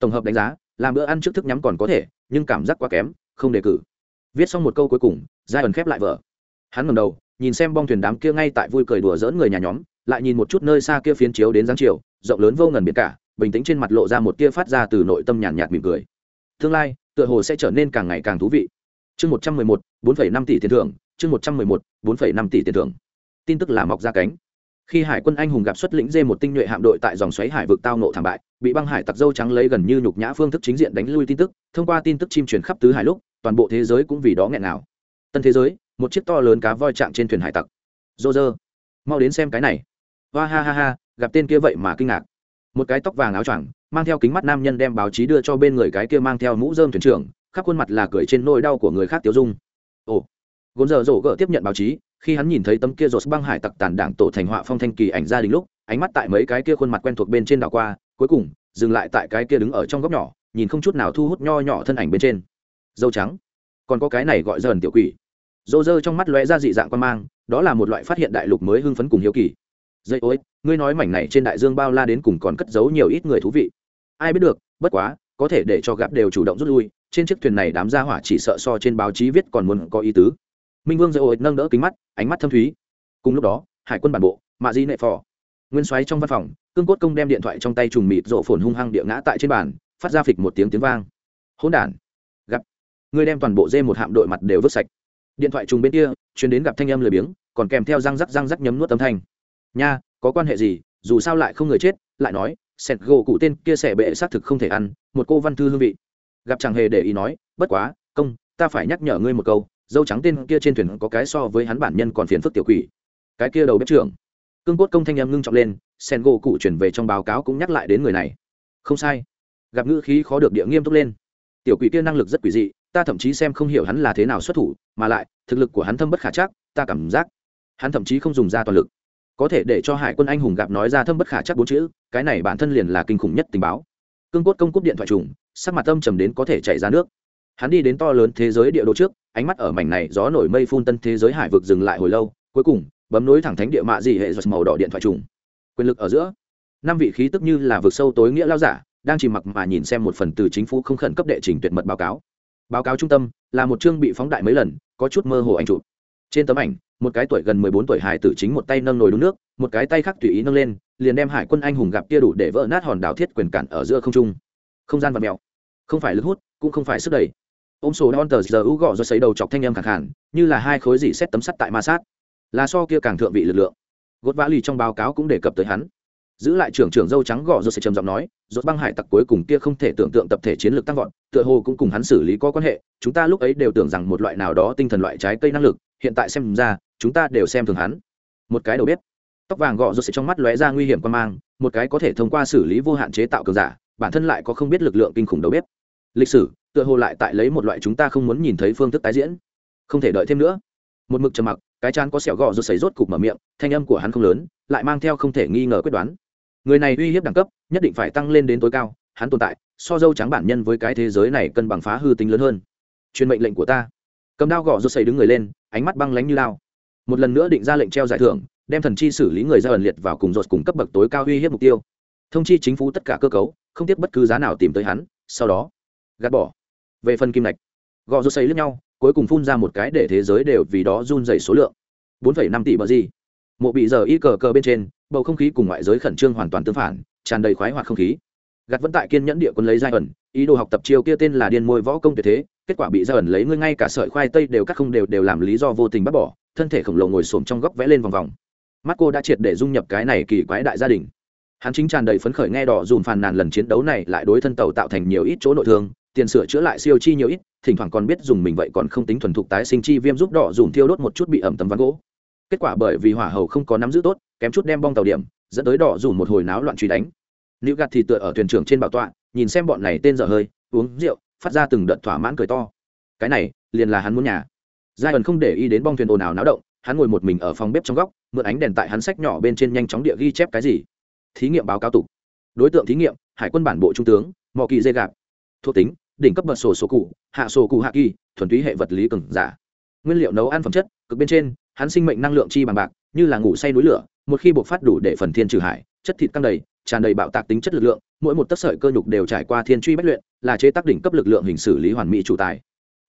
tổng hợp đánh giá, làm bữa ăn trước thức nhắm còn có thể, nhưng cảm giác quá kém, không đề cử. Viết xong một câu cuối cùng, giai ẩn khép lại vở. Hắn ngầm đầu, nhìn xem bong thuyền đám kia ngay tại vui cười đùa dỡn người nhà nhóm, lại nhìn một chút nơi xa kia phiến chiếu đến giáng chiều rộng lớn vô ngần biển cả, bình tĩnh trên mặt lộ ra một tia phát ra từ nội tâm nhàn nhạt mỉm cười. Tương lai, tựa hồ sẽ trở nên càng ngày càng thú vị. Chương một trăm mười một, bốn phẩy năm tỷ tiền thưởng, chương một trăm mười một, bốn phẩy năm tỷ tiền thưởng. Tin tức là mọc ra cánh. Khi hải quân anh hùng gặp xuất lĩnh dê một tinh nhuệ hạm đội tại dòng xoáy hải vực tao nộ thảm bại, bị băng hải tặc dâu trắng lấy gần như nhục nhã phương thức chính diện đánh lui tin tức, thông qua tin tức chim truyền khắp tứ hải lúc, toàn bộ thế giới cũng vì đó nghẹn nào tân thế giới, một chiếc to lớn cá voi chạm trên thuyền hải tặc. Dô dơ mau đến xem cái này. Hoa ha ha ha gặp tên kia vậy mà kinh ngạc. Một cái tóc vàng áo choàng, mang theo kính mắt nam nhân đem báo chí đưa cho bên người cái kia mang theo mũ dơm thuyền trưởng, khắp khuôn mặt là cười trên nỗi đau của người khác tiêu dung. Ồ. Gốn giờ rổ gỡ tiếp nhận báo chí, khi hắn nhìn thấy tấm kia rột băng hải tặc tàn đảng tổ thành họa phong thanh kỳ ảnh gia đình lúc, ánh mắt tại mấy cái kia khuôn mặt quen thuộc bên trên đảo qua, cuối cùng, dừng lại tại cái kia đứng ở trong góc nhỏ, nhìn không chút nào thu hút nho nhỏ thân ảnh bên trên. Dâu trắng. Còn có cái này gọi dần tiểu quỷ. Dô dơ trong mắt lóe ra dị dạng quan mang, đó là một loại phát hiện đại lục mới hưng phấn cùng hiếu kỳ dây ối ngươi nói mảnh này trên đại dương bao la đến cùng còn cất giấu nhiều ít người thú vị. Ai biết được, bất quá, có thể để cho gặp đều chủ động rút lui, trên chiếc thuyền này đám gia hỏa chỉ sợ so trên báo chí viết còn muốn có ý tứ. Minh vương dây ối nâng đỡ kính mắt, ánh mắt thâm thúy. Cùng lúc đó, hải quân bản bộ, mạ di nệ phò. Nguyên xoáy trong văn phòng, cương cốt công đem điện thoại trong tay trùng mịt rộ phồn hung hăng địa ngã tại trên bàn, phát ra phịch một tiếng tiếng vang. Hỗn đản, gặp. Ngươi đem toàn bộ dê một hạm đội mặt đều vứt sạch. Điện thoại trùng bên kia chuyến đến gặp thanh âm lười biếng, còn kèm theo răng rắc răng rắc nhấm nuốt âm thanh nha, có quan hệ gì? Dù sao lại không người chết, lại nói, sẹt gỗ cụ tên kia sẻ bệ xác thực không thể ăn, một cô văn thư hương vị. Gặp chẳng hề để ý nói, bất quá, công, ta phải nhắc nhở ngươi một câu, dâu trắng tên kia trên thuyền có cái so với hắn bản nhân còn phiền phức tiểu quỷ. Cái kia đầu bếp trưởng. Cương cốt công thanh em ngưng trọng lên sen gỗ cụ chuyển về trong báo cáo cũng nhắc lại đến người này. Không sai. Gặp ngữ khí khó được địa nghiêm túc lên. Tiểu quỷ kia năng lực rất quỷ dị, ta thậm chí xem không hiểu hắn là thế nào xuất thủ, mà lại, thực lực của hắn thâm bất khả chắc, ta cảm giác hắn thậm chí không dùng ra toàn lực có thể để cho hải quân anh hùng gặp nói ra thâm bất khả chắc bốn chữ, cái này bản thân liền là kinh khủng nhất tình báo. Cương cốt công cúp điện thoại trùng, sắc mặt tâm trầm đến có thể chảy ra nước. Hắn đi đến to lớn thế giới địa đồ trước, ánh mắt ở mảnh này gió nổi mây phun tân thế giới hải vực dừng lại hồi lâu, cuối cùng, bấm nối thẳng thánh địa mạ dị hệ giật màu đỏ điện thoại trùng. Quyền lực ở giữa, năm vị khí tức như là vực sâu tối nghĩa lao giả, đang chìm mặc mà nhìn xem một phần từ chính phủ không khẩn cấp đệ trình tuyệt mật báo cáo. Báo cáo trung tâm là một chương bị phóng đại mấy lần, có chút mơ hồ anh chụp. Trên tấm ảnh một cái tuổi gần mười bốn tuổi hải tử chính một tay nâng nồi đun nước, một cái tay khác tùy ý nâng lên, liền đem hải quân anh hùng gặp kia đủ để vỡ nát hòn đảo thiết quyền cản ở giữa không trung. Không gian vật mèo. Không phải lực hút, cũng không phải sức đẩy. Ôm sổ đón tờ giờ u gọ do xấy đầu chọc thanh âm khẳng hẳn như là hai khối dỉ xét tấm sắt tại ma sát. Là so kia càng thượng vị lực lượng. Gốt vã lì trong báo cáo cũng đề cập tới hắn giữ lại trưởng trưởng dâu trắng gọ rồi sẽ trầm giọng nói, rốt băng hải tặc cuối cùng kia không thể tưởng tượng tập thể chiến lược tăng vọt, tựa hồ cũng cùng hắn xử lý có quan hệ, chúng ta lúc ấy đều tưởng rằng một loại nào đó tinh thần loại trái cây năng lực, hiện tại xem ra, chúng ta đều xem thường hắn. Một cái đầu biết tóc vàng gọ rốt sẽ trong mắt lóe ra nguy hiểm quan mang, một cái có thể thông qua xử lý vô hạn chế tạo cường giả, bản thân lại có không biết lực lượng kinh khủng đầu bếp. Lịch sử, tựa hồ lại tại lấy một loại chúng ta không muốn nhìn thấy phương thức tái diễn. Không thể đợi thêm nữa. Một mực trầm mặc, cái chán có sẹo gò rốt sấy rốt cục mở miệng, thanh âm của hắn không lớn, lại mang theo không thể nghi ngờ quyết đoán người này uy hiếp đẳng cấp nhất định phải tăng lên đến tối cao hắn tồn tại so dâu trắng bản nhân với cái thế giới này cân bằng phá hư tính lớn hơn. Truyền mệnh lệnh của ta. Cầm đao gõ rô xây đứng người lên ánh mắt băng lánh như lao. Một lần nữa định ra lệnh treo giải thưởng đem thần chi xử lý người ra ẩn liệt vào cùng rột cùng cấp bậc tối cao uy hiếp mục tiêu. Thông chi chính phủ tất cả cơ cấu không tiếc bất cứ giá nào tìm tới hắn sau đó gạt bỏ. Về phần kim lạch gõ rút xây lướt nhau cuối cùng phun ra một cái để thế giới đều vì đó run dày số lượng. 4,5 tỷ bờ gì? Mộ bị giờ y cờ cờ bên trên, bầu không khí cùng ngoại giới khẩn trương hoàn toàn tương phản, tràn đầy khoái hoạt không khí. Gạt vẫn tại kiên nhẫn địa quân lấy giai ẩn, ý đồ học tập chiêu kia tên là điên môi võ công tuyệt thế, kết quả bị giai ẩn lấy ngươi ngay cả sợi khoai tây đều cắt không đều đều làm lý do vô tình bắt bỏ, thân thể khổng lồ ngồi xổm trong góc vẽ lên vòng vòng. Mắt cô đã triệt để dung nhập cái này kỳ quái đại gia đình. Hắn chính tràn đầy phấn khởi nghe đỏ dùm phàn nàn lần chiến đấu này lại đối thân tàu tạo thành nhiều ít chỗ nội thương, tiền sửa chữa lại siêu chi nhiều ít, thỉnh thoảng còn biết dùng mình vậy còn không tính thuần thục tái sinh chi viêm giúp đỏ dùm thiêu đốt một chút bị ẩm tấm ván gỗ kết quả bởi vì hỏa hầu không có nắm giữ tốt, kém chút đem bong tàu điểm, dẫn tới đỏ dù một hồi náo loạn truy đánh. Nữ gạt thì tựa ở thuyền trưởng trên bảo tọa, nhìn xem bọn này tên dở hơi, uống rượu, phát ra từng đợt thỏa mãn cười to. Cái này, liền là hắn muốn nhà. Giai ẩn không để ý đến bong thuyền ồn ào náo động, hắn ngồi một mình ở phòng bếp trong góc, mượn ánh đèn tại hắn sách nhỏ bên trên nhanh chóng địa ghi chép cái gì. Thí nghiệm báo cáo tục. Đối tượng thí nghiệm, hải quân bản bộ trung tướng, mò kỳ dây gạp. Thuộc tính, đỉnh cấp bật sổ số cụ, hạ sổ cụ hạ kỳ, thuần túy hệ vật lý cứng giả. Nguyên liệu nấu ăn phẩm chất, cực bên trên hắn sinh mệnh năng lượng chi bằng bạc, như là ngủ say núi lửa, một khi buộc phát đủ để phần thiên trừ hải, chất thịt căng đầy, tràn đầy bạo tạc tính chất lực lượng, mỗi một tấc sợi cơ nhục đều trải qua thiên truy bách luyện, là chế tác đỉnh cấp lực lượng hình xử lý hoàn mỹ chủ tài.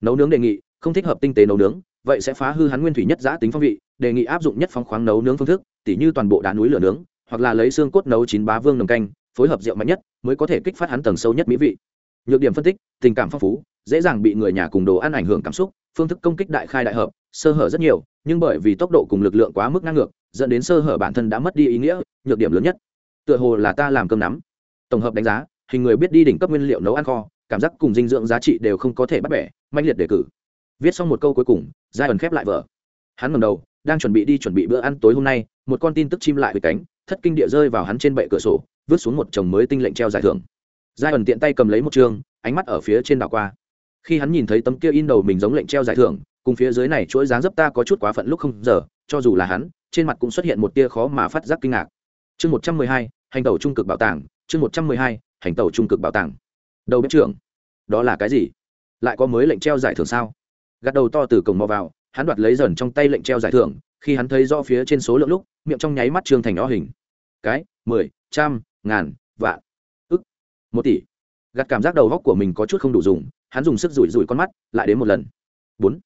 Nấu nướng đề nghị, không thích hợp tinh tế nấu nướng, vậy sẽ phá hư hắn nguyên thủy nhất giã tính phong vị, đề nghị áp dụng nhất phong khoáng nấu nướng phương thức, tỉ như toàn bộ đá núi lửa nướng, hoặc là lấy xương cốt nấu chín bá vương nồng canh, phối hợp rượu mạnh nhất, mới có thể kích phát hắn tầng sâu nhất mỹ vị nhược điểm phân tích, tình cảm phong phú, dễ dàng bị người nhà cùng đồ ăn ảnh hưởng cảm xúc, phương thức công kích đại khai đại hợp, sơ hở rất nhiều, nhưng bởi vì tốc độ cùng lực lượng quá mức ngang ngược, dẫn đến sơ hở bản thân đã mất đi ý nghĩa, nhược điểm lớn nhất. Tựa hồ là ta làm cơm nắm. Tổng hợp đánh giá, hình người biết đi đỉnh cấp nguyên liệu nấu ăn kho, cảm giác cùng dinh dưỡng giá trị đều không có thể bắt bẻ mạnh liệt đề cử. Viết xong một câu cuối cùng, giai ẩn khép lại vở. Hắn ngầm đầu, đang chuẩn bị đi chuẩn bị bữa ăn tối hôm nay, một con tin tức chim lại với cánh, thất kinh địa rơi vào hắn trên bệ cửa sổ, vứt xuống một chồng mới tinh lệnh treo giải thưởng giai ẩn tiện tay cầm lấy một chương ánh mắt ở phía trên đảo qua. Khi hắn nhìn thấy tấm kia in đầu mình giống lệnh treo giải thưởng, cùng phía dưới này chuỗi dáng dấp ta có chút quá phận lúc không giờ, cho dù là hắn, trên mặt cũng xuất hiện một tia khó mà phát giác kinh ngạc. Chương một trăm mười hai, hành tàu trung cực bảo tàng, chương một trăm mười hai, hành tàu trung cực bảo tàng. Đầu bếp trưởng, đó là cái gì? Lại có mới lệnh treo giải thưởng sao? Gạt đầu to từ cổng mò vào, hắn đoạt lấy dần trong tay lệnh treo giải thưởng, khi hắn thấy do phía trên số lượng lúc, miệng trong nháy mắt trương thành nó hình. Cái, mười, trăm, ngàn, vạn một tỷ. Gạt cảm giác đầu góc của mình có chút không đủ dùng, hắn dùng sức rủi rủi con mắt, lại đến một lần. Bốn.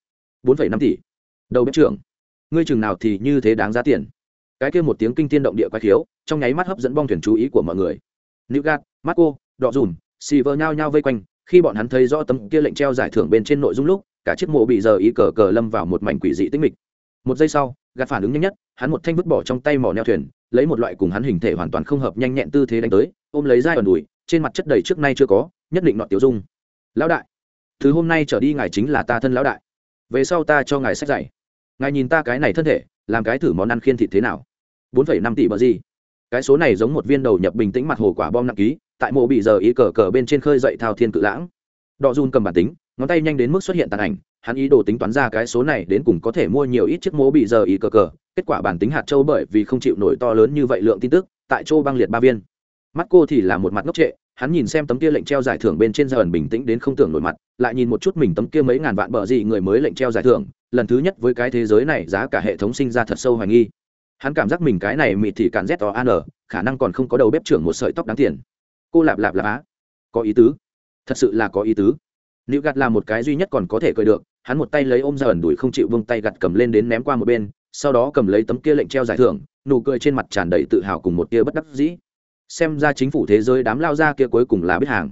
Bốn phẩy năm tỷ. Đầu bếp trưởng. Ngươi chừng nào thì như thế đáng giá tiền. Cái kia một tiếng kinh tiên động địa quái khiếu, trong nháy mắt hấp dẫn bong thuyền chú ý của mọi người. Nữ gạt marco, đọ dùm xì vơ nhao nhao vây quanh, khi bọn hắn thấy rõ tấm kia lệnh treo giải thưởng bên trên nội dung lúc, cả chiếc mộ bị giờ ý cờ cờ lâm vào một mảnh quỷ dị tĩnh mịch. Một giây sau, gạt phản ứng nhanh nhất, hắn một thanh vứt bỏ trong tay mỏ neo thuyền, lấy một loại cùng hắn hình thể hoàn toàn không hợp nhanh nhẹn tư thế đánh tới, ôm lấy dai ẩn đùi trên mặt chất đầy trước nay chưa có, nhất định nọ tiểu dung. Lão đại, thứ hôm nay trở đi ngài chính là ta thân lão đại. Về sau ta cho ngài sách dạy. Ngài nhìn ta cái này thân thể, làm cái thử món ăn khiên thịt thế nào? Bốn phẩy năm tỷ bờ gì? Cái số này giống một viên đầu nhập bình tĩnh mặt hồ quả bom nặng ký, tại mộ bị giờ ý cờ cờ bên trên khơi dậy thao thiên cự lãng. Đọ run cầm bản tính, ngón tay nhanh đến mức xuất hiện tàn ảnh, hắn ý đồ tính toán ra cái số này đến cùng có thể mua nhiều ít chiếc mố bị giờ ý cờ cờ. Kết quả bản tính hạt châu bởi vì không chịu nổi to lớn như vậy lượng tin tức, tại châu băng liệt ba viên mắt cô thì là một mặt ngốc trệ, hắn nhìn xem tấm kia lệnh treo giải thưởng bên trên giờ ẩn bình tĩnh đến không tưởng nổi mặt, lại nhìn một chút mình tấm kia mấy ngàn vạn bờ gì người mới lệnh treo giải thưởng, lần thứ nhất với cái thế giới này giá cả hệ thống sinh ra thật sâu hoài nghi. Hắn cảm giác mình cái này mịt thì càn z o an khả năng còn không có đầu bếp trưởng một sợi tóc đáng tiền. Cô lạp lạp lạp á. Có ý tứ. Thật sự là có ý tứ. Nữ gạt là một cái duy nhất còn có thể cười được, hắn một tay lấy ôm ra ẩn đùi không chịu vung tay gặt cầm lên đến ném qua một bên, sau đó cầm lấy tấm kia lệnh treo giải thưởng, nụ cười trên mặt tràn đầy tự hào cùng một tia bất đắc dĩ xem ra chính phủ thế giới đám lao ra kia cuối cùng là biết hàng.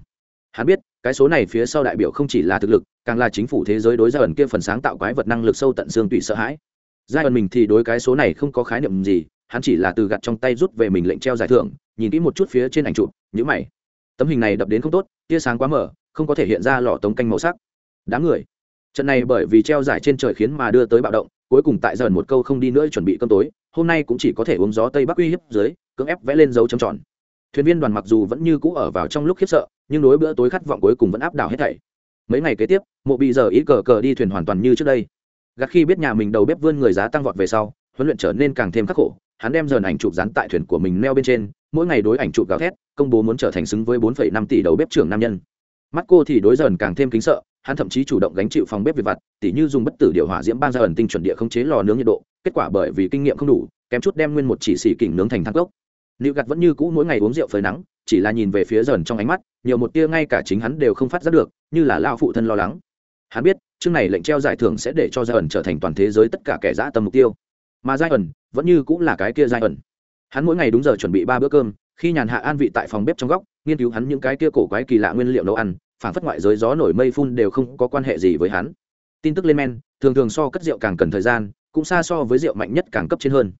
Hắn biết, cái số này phía sau đại biểu không chỉ là thực lực, càng là chính phủ thế giới đối ra ẩn kia phần sáng tạo quái vật năng lực sâu tận xương tùy sợ hãi. Gia ẩn mình thì đối cái số này không có khái niệm gì, hắn chỉ là từ gặt trong tay rút về mình lệnh treo giải thưởng, nhìn kỹ một chút phía trên ảnh chụp nhữ mày. Tấm hình này đập đến không tốt, tia sáng quá mở không có thể hiện ra lọ tống canh màu sắc. Đám người. Trận này bởi vì treo giải trên trời khiến mà đưa tới bạo động, cuối cùng tại dần một câu không đi nữa chuẩn bị cơm tối, hôm nay cũng chỉ có thể uống gió tây bắc uy hiếp dưới, cưỡng ép vẽ lên dấu trầm tròn thuyền viên đoàn mặc dù vẫn như cũ ở vào trong lúc khiếp sợ nhưng đối bữa tối khát vọng cuối cùng vẫn áp đảo hết thảy. Mấy ngày kế tiếp mộ bị giờ ý cờ cờ đi thuyền hoàn toàn như trước đây. Gạt khi biết nhà mình đầu bếp vươn người giá tăng vọt về sau huấn luyện trở nên càng thêm khắc khổ hắn đem dần ảnh chụp dán tại thuyền của mình neo bên trên mỗi ngày đối ảnh chụp gào thét công bố muốn trở thành xứng với 4,5 tỷ đầu bếp trưởng nam nhân. Mắt cô thì đối dần càng thêm kính sợ hắn thậm chí chủ động gánh chịu phòng bếp việc vặt tỉ như dùng bất tử điều hỏa diễm ban ra ẩn tinh chuẩn địa không chế lò nướng nhiệt độ kết quả bởi vì kinh nghiệm không đủ kém chút đem nguyên một chỉ xỉ kỉnh nướng thành thang cốc. Liệu gặt vẫn như cũ mỗi ngày uống rượu phơi nắng, chỉ là nhìn về phía dần trong ánh mắt, nhiều một tia ngay cả chính hắn đều không phát giác được, như là lao phụ thân lo lắng. Hắn biết, chương này lệnh treo giải thưởng sẽ để cho Giant trở thành toàn thế giới tất cả kẻ dã tâm mục tiêu. Mà Giant vẫn như cũng là cái kia Giant. Hắn mỗi ngày đúng giờ chuẩn bị ba bữa cơm, khi nhàn hạ an vị tại phòng bếp trong góc, nghiên cứu hắn những cái kia cổ quái kỳ lạ nguyên liệu nấu ăn, phản phất ngoại giới gió nổi mây phun đều không có quan hệ gì với hắn. Tin tức lên men, thường thường so cất rượu càng cần thời gian, cũng xa so với rượu mạnh nhất càng cấp trên hơn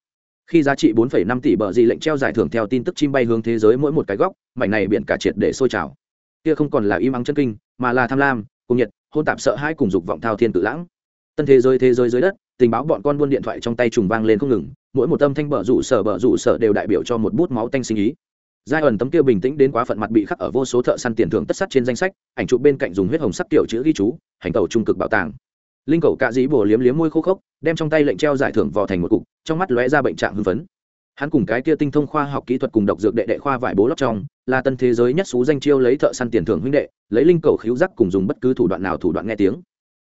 khi giá trị 4,5 tỷ bờ gì lệnh treo giải thưởng theo tin tức chim bay hướng thế giới mỗi một cái góc mảnh này biển cả triệt để sôi trào. Kia không còn là im ắng chân kinh mà là tham lam cùng nhiệt hôn tạp sợ hai cùng dục vọng thao thiên tự lãng. Tân thế giới thế giới dưới đất tình báo bọn con buôn điện thoại trong tay trùng vang lên không ngừng mỗi một âm thanh bờ rủ sở bờ rủ sở đều đại biểu cho một bút máu tanh sinh ý. Giai ẩn tấm kia bình tĩnh đến quá phận mặt bị khắc ở vô số thợ săn tiền thưởng tất sắt trên danh sách ảnh chụp bên cạnh dùng huyết hồng sắc tiểu chữ ghi chú hành tàu trung cực bảo tàng linh cầu cạ dĩ bồ liếm liếm môi khô khốc đem trong tay lệnh treo giải thưởng vò thành một cục trong mắt lóe ra bệnh trạng hưng phấn. Hắn cùng cái kia tinh thông khoa học kỹ thuật cùng độc dược đệ đệ khoa vải bố lóc trong là tân thế giới nhất xú danh chiêu lấy thợ săn tiền thưởng huynh đệ lấy linh cầu khiếu giác cùng dùng bất cứ thủ đoạn nào thủ đoạn nghe tiếng.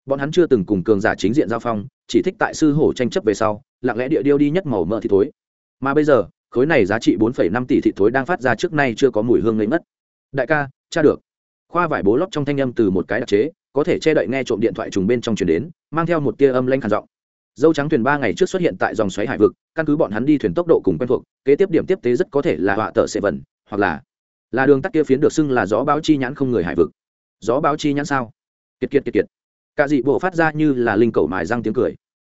Bọn hắn chưa từng cùng cường giả chính diện giao phong chỉ thích tại sư hổ tranh chấp về sau lặng lẽ địa điêu đi nhất màu mỡ thì thối. Mà bây giờ khối này giá trị 4,5 tỷ thị thối đang phát ra trước nay chưa có mùi hương lấy mất đại ca cha được khoa vải bố lóc trong thanh âm từ một cái đặc chế, có thể che đậy nghe trộm điện thoại trùng bên trong chuyển đến, mang theo một tia âm lanh khàn giọng. Dâu trắng thuyền ba ngày trước xuất hiện tại dòng xoáy hải vực, căn cứ bọn hắn đi thuyền tốc độ cùng quen thuộc, kế tiếp điểm tiếp tế rất có thể là họa tờ sệ vần, hoặc là là đường tắt kia phiến được xưng là gió báo chi nhãn không người hải vực. Gió báo chi nhãn sao? Kiệt kiệt kiệt kiệt. Cả dị bộ phát ra như là linh cầu mài răng tiếng cười.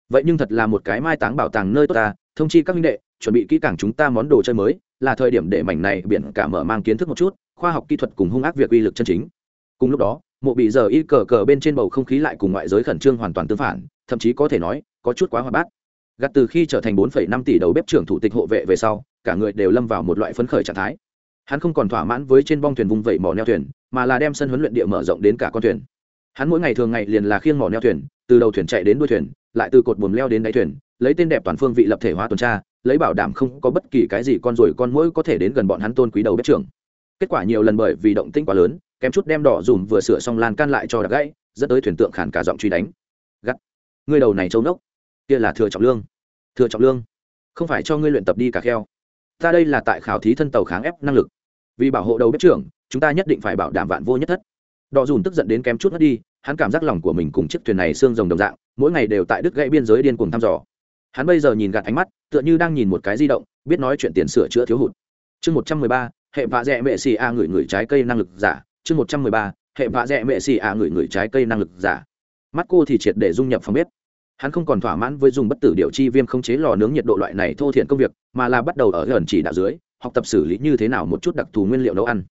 Vậy nhưng thật là một cái mai táng bảo tàng nơi tốt ta, thông chi các minh đệ, chuẩn bị kỹ càng chúng ta món đồ chơi mới, là thời điểm để mảnh này biển cả mở mang kiến thức một chút khoa học kỹ thuật cùng hung ác việc uy lực chân chính. Cùng lúc đó mộ bị giờ y cờ cờ bên trên bầu không khí lại cùng ngoại giới khẩn trương hoàn toàn tương phản thậm chí có thể nói có chút quá hoạt bát. Gặt từ khi trở thành 4,5 tỷ đầu bếp trưởng thủ tịch hộ vệ về sau cả người đều lâm vào một loại phấn khởi trạng thái. Hắn không còn thỏa mãn với trên bong thuyền vùng vẩy mỏ neo thuyền mà là đem sân huấn luyện địa mở rộng đến cả con thuyền. Hắn mỗi ngày thường ngày liền là khiêng mỏ neo thuyền từ đầu thuyền chạy đến đuôi thuyền lại từ cột buồm leo đến đáy thuyền lấy tên đẹp toàn phương vị lập thể hóa tuần tra lấy bảo đảm không có bất kỳ cái gì con rồi con mỗi có thể đến gần bọn hắn tôn quý đầu bếp trưởng kết quả nhiều lần bởi vì động tĩnh quá lớn, kém chút đem đỏ dùm vừa sửa xong lan can lại cho đặc gãy, dẫn tới thuyền tượng khản cả giọng truy đánh. Gắt. Ngươi đầu này trâu nốc. Kia là thừa trọng lương. Thừa trọng lương. Không phải cho ngươi luyện tập đi cả kheo. Ta đây là tại khảo thí thân tàu kháng ép năng lực. Vì bảo hộ đầu bếp trưởng, chúng ta nhất định phải bảo đảm vạn vô nhất thất. Đỏ dùm tức giận đến kém chút mất đi, hắn cảm giác lòng của mình cùng chiếc thuyền này xương rồng đồng dạng, mỗi ngày đều tại đứt gãy biên giới điên cuồng thăm dò. Hắn bây giờ nhìn gạt ánh mắt, tựa như đang nhìn một cái di động, biết nói chuyện tiền sửa chữa thiếu hụt. Chương một trăm mười ba hệ vạ dẹ mệ xì a ngửi ngửi trái cây năng lực giả, chương một trăm mười ba, hệ vạ dẹ mệ xì a ngửi ngửi trái cây năng lực giả. Mắt cô thì triệt để dung nhập phòng bếp. Hắn không còn thỏa mãn với dùng bất tử điều chi viêm không chế lò nướng nhiệt độ loại này thô thiện công việc, mà là bắt đầu ở gần chỉ đạo dưới, học tập xử lý như thế nào một chút đặc thù nguyên liệu nấu ăn.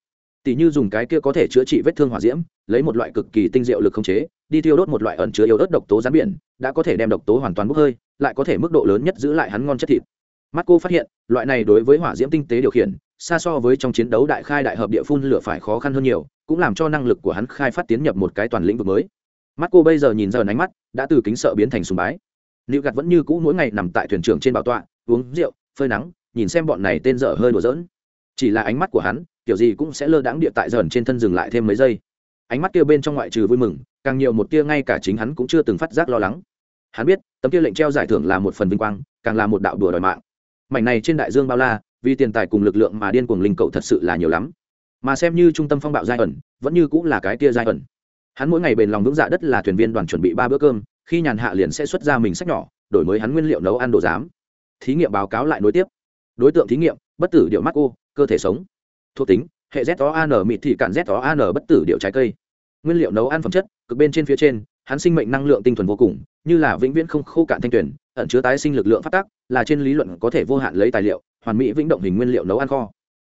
Tỷ như dùng cái kia có thể chữa trị vết thương hỏa diễm, lấy một loại cực kỳ tinh diệu lực không chế, đi tiêu đốt một loại ẩn chứa yếu ớt độc tố rán biển, đã có thể đem độc tố hoàn toàn bốc hơi, lại có thể mức độ lớn nhất giữ lại hắn ngon chất thịt. Mắt cô phát hiện, loại này đối với hỏa diễm tinh tế điều khiển xa so với trong chiến đấu đại khai đại hợp địa phun lửa phải khó khăn hơn nhiều, cũng làm cho năng lực của hắn khai phát tiến nhập một cái toàn lĩnh vực mới. Mắt cô bây giờ nhìn giờ ánh mắt, đã từ kính sợ biến thành sùng bái. Liệu gặt vẫn như cũ mỗi ngày nằm tại thuyền trưởng trên bảo tọa, uống rượu, phơi nắng, nhìn xem bọn này tên dở hơi đùa giỡn. Chỉ là ánh mắt của hắn, kiểu gì cũng sẽ lơ đãng địa tại dần trên thân dừng lại thêm mấy giây. Ánh mắt kia bên trong ngoại trừ vui mừng, càng nhiều một tia ngay cả chính hắn cũng chưa từng phát giác lo lắng. Hắn biết, tấm kia lệnh treo giải thưởng là một phần vinh quang, càng là một đạo đùa đòi mạng. Mảnh này trên đại dương bao la vì tiền tài cùng lực lượng mà điên cuồng linh cậu thật sự là nhiều lắm. Mà xem như trung tâm phong bạo giai ẩn, vẫn như cũng là cái tia giai ẩn. Hắn mỗi ngày bền lòng vững dạ đất là thuyền viên đoàn chuẩn bị ba bữa cơm, khi nhàn hạ liền sẽ xuất ra mình sách nhỏ, đổi mới hắn nguyên liệu nấu ăn đồ giám. Thí nghiệm báo cáo lại nối tiếp. Đối tượng thí nghiệm, bất tử điệu mắt cô cơ thể sống. Thuộc tính, hệ z o an mịt thị cản z o an bất tử điệu trái cây. Nguyên liệu nấu ăn phẩm chất, cực bên trên phía trên, hắn sinh mệnh năng lượng tinh thuần vô cùng, như là vĩnh viễn không khô cạn thanh tuyển ẩn chứa tái sinh lực lượng phát tác là trên lý luận có thể vô hạn lấy tài liệu, hoàn mỹ vĩnh động hình nguyên liệu nấu ăn kho.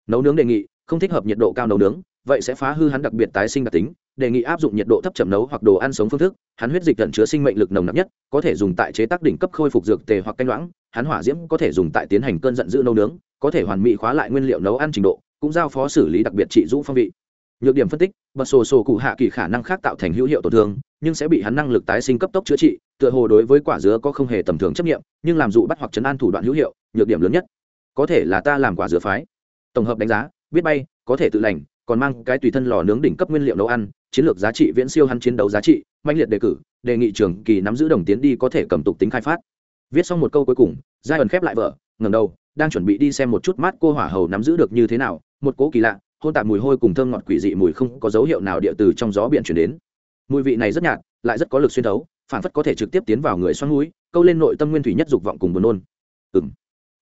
Nấu nướng đề nghị, không thích hợp nhiệt độ cao nấu nướng, vậy sẽ phá hư hắn đặc biệt tái sinh đặc tính, đề nghị áp dụng nhiệt độ thấp chậm nấu hoặc đồ ăn sống phương thức, hắn huyết dịch ẩn chứa sinh mệnh lực nồng nặc nhất, có thể dùng tại chế tác đỉnh cấp khôi phục dược tề hoặc canh loãng, hắn hỏa diễm có thể dùng tại tiến hành cơn giận dữ nấu nướng, có thể hoàn mỹ khóa lại nguyên liệu nấu ăn trình độ, cũng giao phó xử lý đặc biệt trị rũ phong vị. Nhược điểm phân tích, bật sổ sổ cụ hạ kỳ khả năng khác tạo thành hữu hiệu tổn thương, nhưng sẽ bị hắn năng lực tái sinh cấp tốc chữa trị tựa hồ đối với quả dứa có không hề tầm thường chấp nghiệm, nhưng làm dụ bắt hoặc chấn an thủ đoạn hữu hiệu, nhược điểm lớn nhất. Có thể là ta làm quả dứa phái. Tổng hợp đánh giá, biết bay, có thể tự lành, còn mang cái tùy thân lò nướng đỉnh cấp nguyên liệu nấu ăn, chiến lược giá trị viễn siêu hắn chiến đấu giá trị mạnh liệt đề cử, đề nghị trường kỳ nắm giữ đồng tiến đi có thể cầm tục tính khai phát. Viết xong một câu cuối cùng, giai ẩn khép lại vợ ngầm đầu, đang chuẩn bị đi xem một chút mát cô hỏa hầu nắm giữ được như thế nào, một cố kỳ lạ, hôn tạp mùi hôi cùng thơm ngọt quỷ dị mùi không có dấu hiệu nào địa từ trong gió biển chuyển đến. Mùi vị này rất nhạt, lại rất có lực xuyên thấu phản phất có thể trực tiếp tiến vào người xoắn núi, câu lên nội tâm nguyên thủy nhất dục vọng cùng buồn nôn. Ừng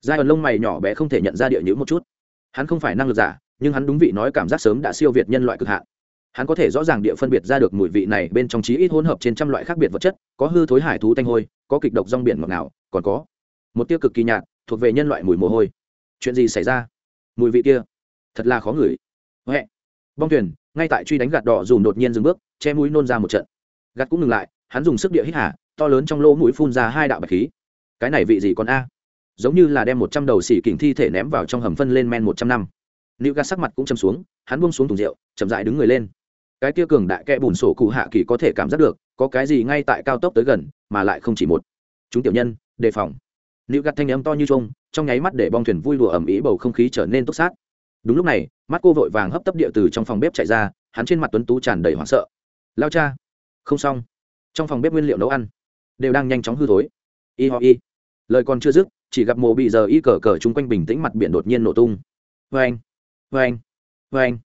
giai ẩn lông mày nhỏ bé không thể nhận ra địa nhữ một chút. Hắn không phải năng lực giả, nhưng hắn đúng vị nói cảm giác sớm đã siêu việt nhân loại cực hạn. Hắn có thể rõ ràng địa phân biệt ra được mùi vị này bên trong trí ít hỗn hợp trên trăm loại khác biệt vật chất, có hư thối hải thú tanh hôi, có kịch độc rong biển ngọt nào còn có một tiêu cực kỳ nhạt, thuộc về nhân loại mùi mồ hôi. Chuyện gì xảy ra? Mùi vị kia, thật là khó ngửi. Huệ, bong thuyền, ngay tại truy đánh gạt đỏ dùm đột nhiên dừng bước, che mũi nôn ra một trận. Gạt cũng ngừng lại hắn dùng sức địa hít hà, to lớn trong lỗ mũi phun ra hai đạo bạch khí. Cái này vị gì còn a? Giống như là đem một trăm đầu xỉ kình thi thể ném vào trong hầm phân lên men một trăm năm. Nữ ga sắc mặt cũng châm xuống hắn buông xuống thùng rượu chậm dại đứng người lên. Cái kia cường đại kẽ bùn sổ cụ hạ kỳ có thể cảm giác được có cái gì ngay tại cao tốc tới gần mà lại không chỉ một. Chúng tiểu nhân đề phòng. Nữ gạt thanh âm to như trông trong nháy mắt để bong thuyền vui đùa ẩm ý bầu không khí trở nên túc xác. đúng lúc này mắt cô vội vàng hấp tấp địa từ trong phòng bếp chạy ra hắn trên mặt tuấn tú tràn đầy hoảng sợ. Lao cha không xong trong phòng bếp nguyên liệu nấu ăn đều đang nhanh chóng hư thối. Y ho y. Lời còn chưa dứt, chỉ gặp mồ bị giờ y cờ cờ chung quanh bình tĩnh mặt biển đột nhiên nổ tung. Vê anh vê anh vê anh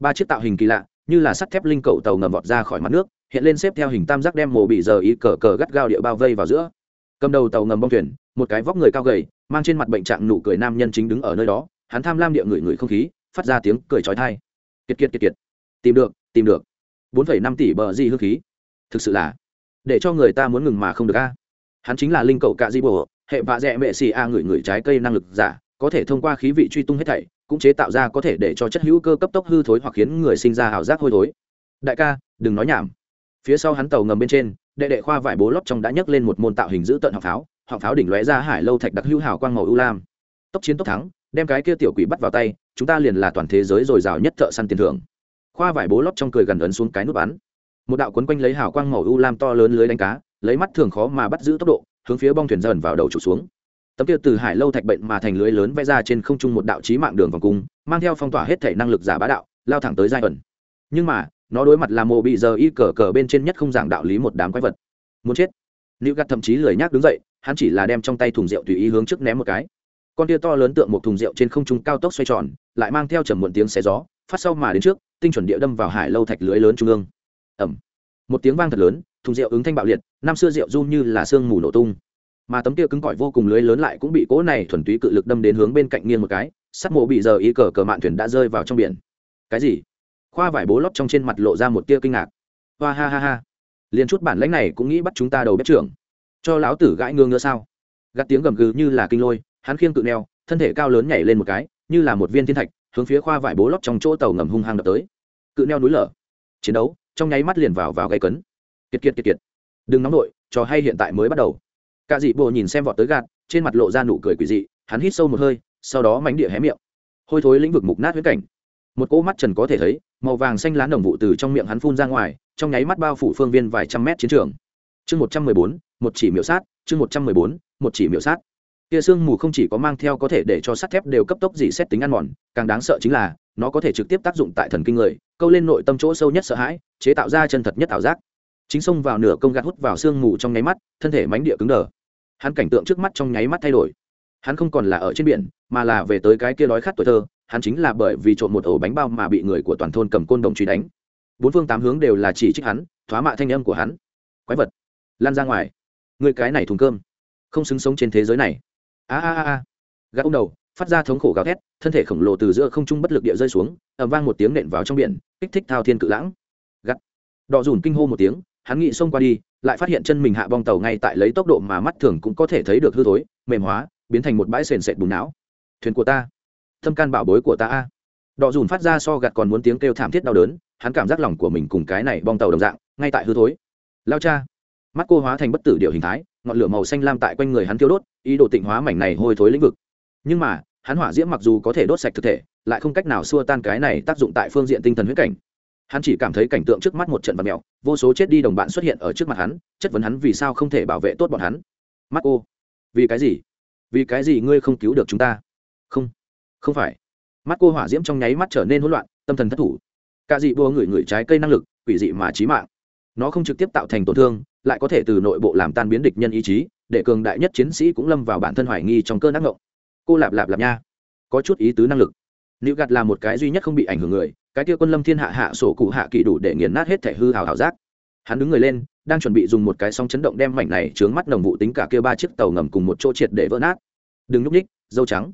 ba chiếc tạo hình kỳ lạ, như là sắt thép linh cầu tàu ngầm vọt ra khỏi mặt nước, hiện lên xếp theo hình tam giác đem mồ bị giờ y cờ cờ gắt gao địa bao vây vào giữa. Cầm đầu tàu ngầm bong thuyền, một cái vóc người cao gầy, mang trên mặt bệnh trạng nụ cười nam nhân chính đứng ở nơi đó, hắn tham lam địa người người không khí, phát ra tiếng cười trói thai kiệt kiệt kiệt kiệt. Tìm được tìm được. Bốn phẩy năm tỷ bờ di hương khí. Thực sự là để cho người ta muốn ngừng mà không được a. Hắn chính là linh cầu cạ di bồ, hệ vạ dẹ mệ xì a ngửi ngửi trái cây năng lực giả, có thể thông qua khí vị truy tung hết thảy, cũng chế tạo ra có thể để cho chất hữu cơ cấp tốc hư thối hoặc khiến người sinh ra ảo giác hôi thối. Đại ca, đừng nói nhảm. Phía sau hắn tàu ngầm bên trên, đệ đệ khoa vải bố lót trong đã nhấc lên một môn tạo hình giữ tận học pháo học pháo đỉnh lóe ra hải lâu thạch đặc hữu hào quang màu ưu lam. Tốc chiến tốc thắng, đem cái kia tiểu quỷ bắt vào tay, chúng ta liền là toàn thế giới dồi dào nhất thợ săn tiền thưởng. Khoa vải bố lót trong cười gần ấn xuống cái nút bắn một đạo quấn quanh lấy hào quang màu u lam to lớn lưới đánh cá, lấy mắt thường khó mà bắt giữ tốc độ, hướng phía bong thuyền dần vào đầu trụ xuống. Tấm kia từ hải lâu thạch bệnh mà thành lưới lớn vẽ ra trên không trung một đạo chí mạng đường vòng cung, mang theo phong tỏa hết thể năng lực giả bá đạo, lao thẳng tới giai ẩn. Nhưng mà, nó đối mặt là mộ bị giờ y cờ cờ bên trên nhất không giảng đạo lý một đám quái vật. Muốn chết. Nữ gắt thậm chí lười nhác đứng dậy, hắn chỉ là đem trong tay thùng rượu tùy ý hướng trước ném một cái. Con tia to lớn tượng một thùng rượu trên không trung cao tốc xoay tròn, lại mang theo trầm muộn tiếng xe gió, phát sau mà đến trước, tinh chuẩn địa đâm vào hải lâu thạch lưới lớn trung ương ẩm. Một tiếng vang thật lớn, thùng rượu ứng thanh bạo liệt, năm xưa rượu run như là sương mù nổ tung. Mà tấm kia cứng cỏi vô cùng lưới lớn lại cũng bị cỗ này thuần túy cự lực đâm đến hướng bên cạnh nghiêng một cái, sắt mộ bị giờ ý cờ cờ mạn thuyền đã rơi vào trong biển. Cái gì? Khoa vải bố lót trong trên mặt lộ ra một tia kinh ngạc. Hoa ha ha ha. Liền chút bản lãnh này cũng nghĩ bắt chúng ta đầu bếp trưởng. Cho lão tử gãi ngương nữa sao? Gắt tiếng gầm gừ như là kinh lôi, hắn khiêng cự neo, thân thể cao lớn nhảy lên một cái, như là một viên thiên thạch, hướng phía khoa vải bố lót trong chỗ tàu ngầm hung hăng đập tới. Cự neo núi lở. Chiến đấu trong nháy mắt liền vào vào gây cấn. Kiệt kiệt kiệt kiệt. Đừng nóng nổi trò hay hiện tại mới bắt đầu. Cả dị bộ nhìn xem vọt tới gạt, trên mặt lộ ra nụ cười quỷ dị, hắn hít sâu một hơi, sau đó mánh địa hé miệng. Hôi thối lĩnh vực mục nát huyết cảnh. Một cỗ mắt trần có thể thấy, màu vàng xanh lá đồng vụ từ trong miệng hắn phun ra ngoài, trong nháy mắt bao phủ phương viên vài trăm mét chiến trường. Chương một trăm mười bốn, một chỉ miệu sát, chương một trăm mười bốn, một chỉ miệu sát. Kia sương mù không chỉ có mang theo có thể để cho sắt thép đều cấp tốc dị xét tính ăn mòn, càng đáng sợ chính là, nó có thể trực tiếp tác dụng tại thần kinh người câu lên nội tâm chỗ sâu nhất sợ hãi, chế tạo ra chân thật nhất ảo giác. Chính xông vào nửa công gạt hút vào sương mù trong nháy mắt, thân thể mánh địa cứng đờ. Hắn cảnh tượng trước mắt trong nháy mắt thay đổi. Hắn không còn là ở trên biển, mà là về tới cái kia đói khát tuổi thơ, hắn chính là bởi vì trộm một ổ bánh bao mà bị người của toàn thôn cầm côn đồng truy đánh. Bốn phương tám hướng đều là chỉ trích hắn, thoá mạ thanh âm của hắn. Quái vật, lan ra ngoài. Người cái này thùng cơm, không xứng sống trên thế giới này. A a a a. Gã ông đầu, phát ra thống khổ gào thét, thân thể khổng lồ từ giữa không trung bất lực địa rơi xuống ẩm vang một tiếng nện vào trong biển kích thích thao thiên cự lãng. Gắt. Đỏ dùn kinh hô một tiếng, hắn nghĩ xông qua đi, lại phát hiện chân mình hạ bong tàu ngay tại lấy tốc độ mà mắt thường cũng có thể thấy được hư thối, mềm hóa, biến thành một bãi sền sệt bùn não. Thuyền của ta. Thâm can bảo bối của ta a. Đỏ dùn phát ra so gặt còn muốn tiếng kêu thảm thiết đau đớn, hắn cảm giác lòng của mình cùng cái này bong tàu đồng dạng, ngay tại hư thối. Lao cha. Mắt cô hóa thành bất tử điệu hình thái, ngọn lửa màu xanh lam tại quanh người hắn thiêu đốt, ý đồ tịnh hóa mảnh này hôi thối lĩnh vực. Nhưng mà hắn hỏa diễm mặc dù có thể đốt sạch thực thể, lại không cách nào xua tan cái này tác dụng tại phương diện tinh thần huyết cảnh. Hắn chỉ cảm thấy cảnh tượng trước mắt một trận vật mèo, vô số chết đi đồng bạn xuất hiện ở trước mặt hắn, chất vấn hắn vì sao không thể bảo vệ tốt bọn hắn. Mắt cô vì cái gì? Vì cái gì ngươi không cứu được chúng ta? Không không phải. Mắt cô hỏa diễm trong nháy mắt trở nên hỗn loạn, tâm thần thất thủ. Cả dị bùa ngửi ngửi trái cây năng lực, quỷ dị mà trí mạng. Nó không trực tiếp tạo thành tổn thương, lại có thể từ nội bộ làm tan biến địch nhân ý chí, để cường đại nhất chiến sĩ cũng lâm vào bản thân hoài nghi trong cơn ác ngộng cô lạp lạp lạp nha. Có chút ý tứ năng lực. Nữ gạt là một cái duy nhất không bị ảnh hưởng người, cái kia quân lâm thiên hạ hạ sổ cụ hạ kỳ đủ để nghiền nát hết thể hư hào hảo giác. Hắn đứng người lên, đang chuẩn bị dùng một cái sóng chấn động đem mảnh này chướng mắt nồng vụ tính cả kia ba chiếc tàu ngầm cùng một chỗ triệt để vỡ nát. Đừng nhúc ních dâu trắng.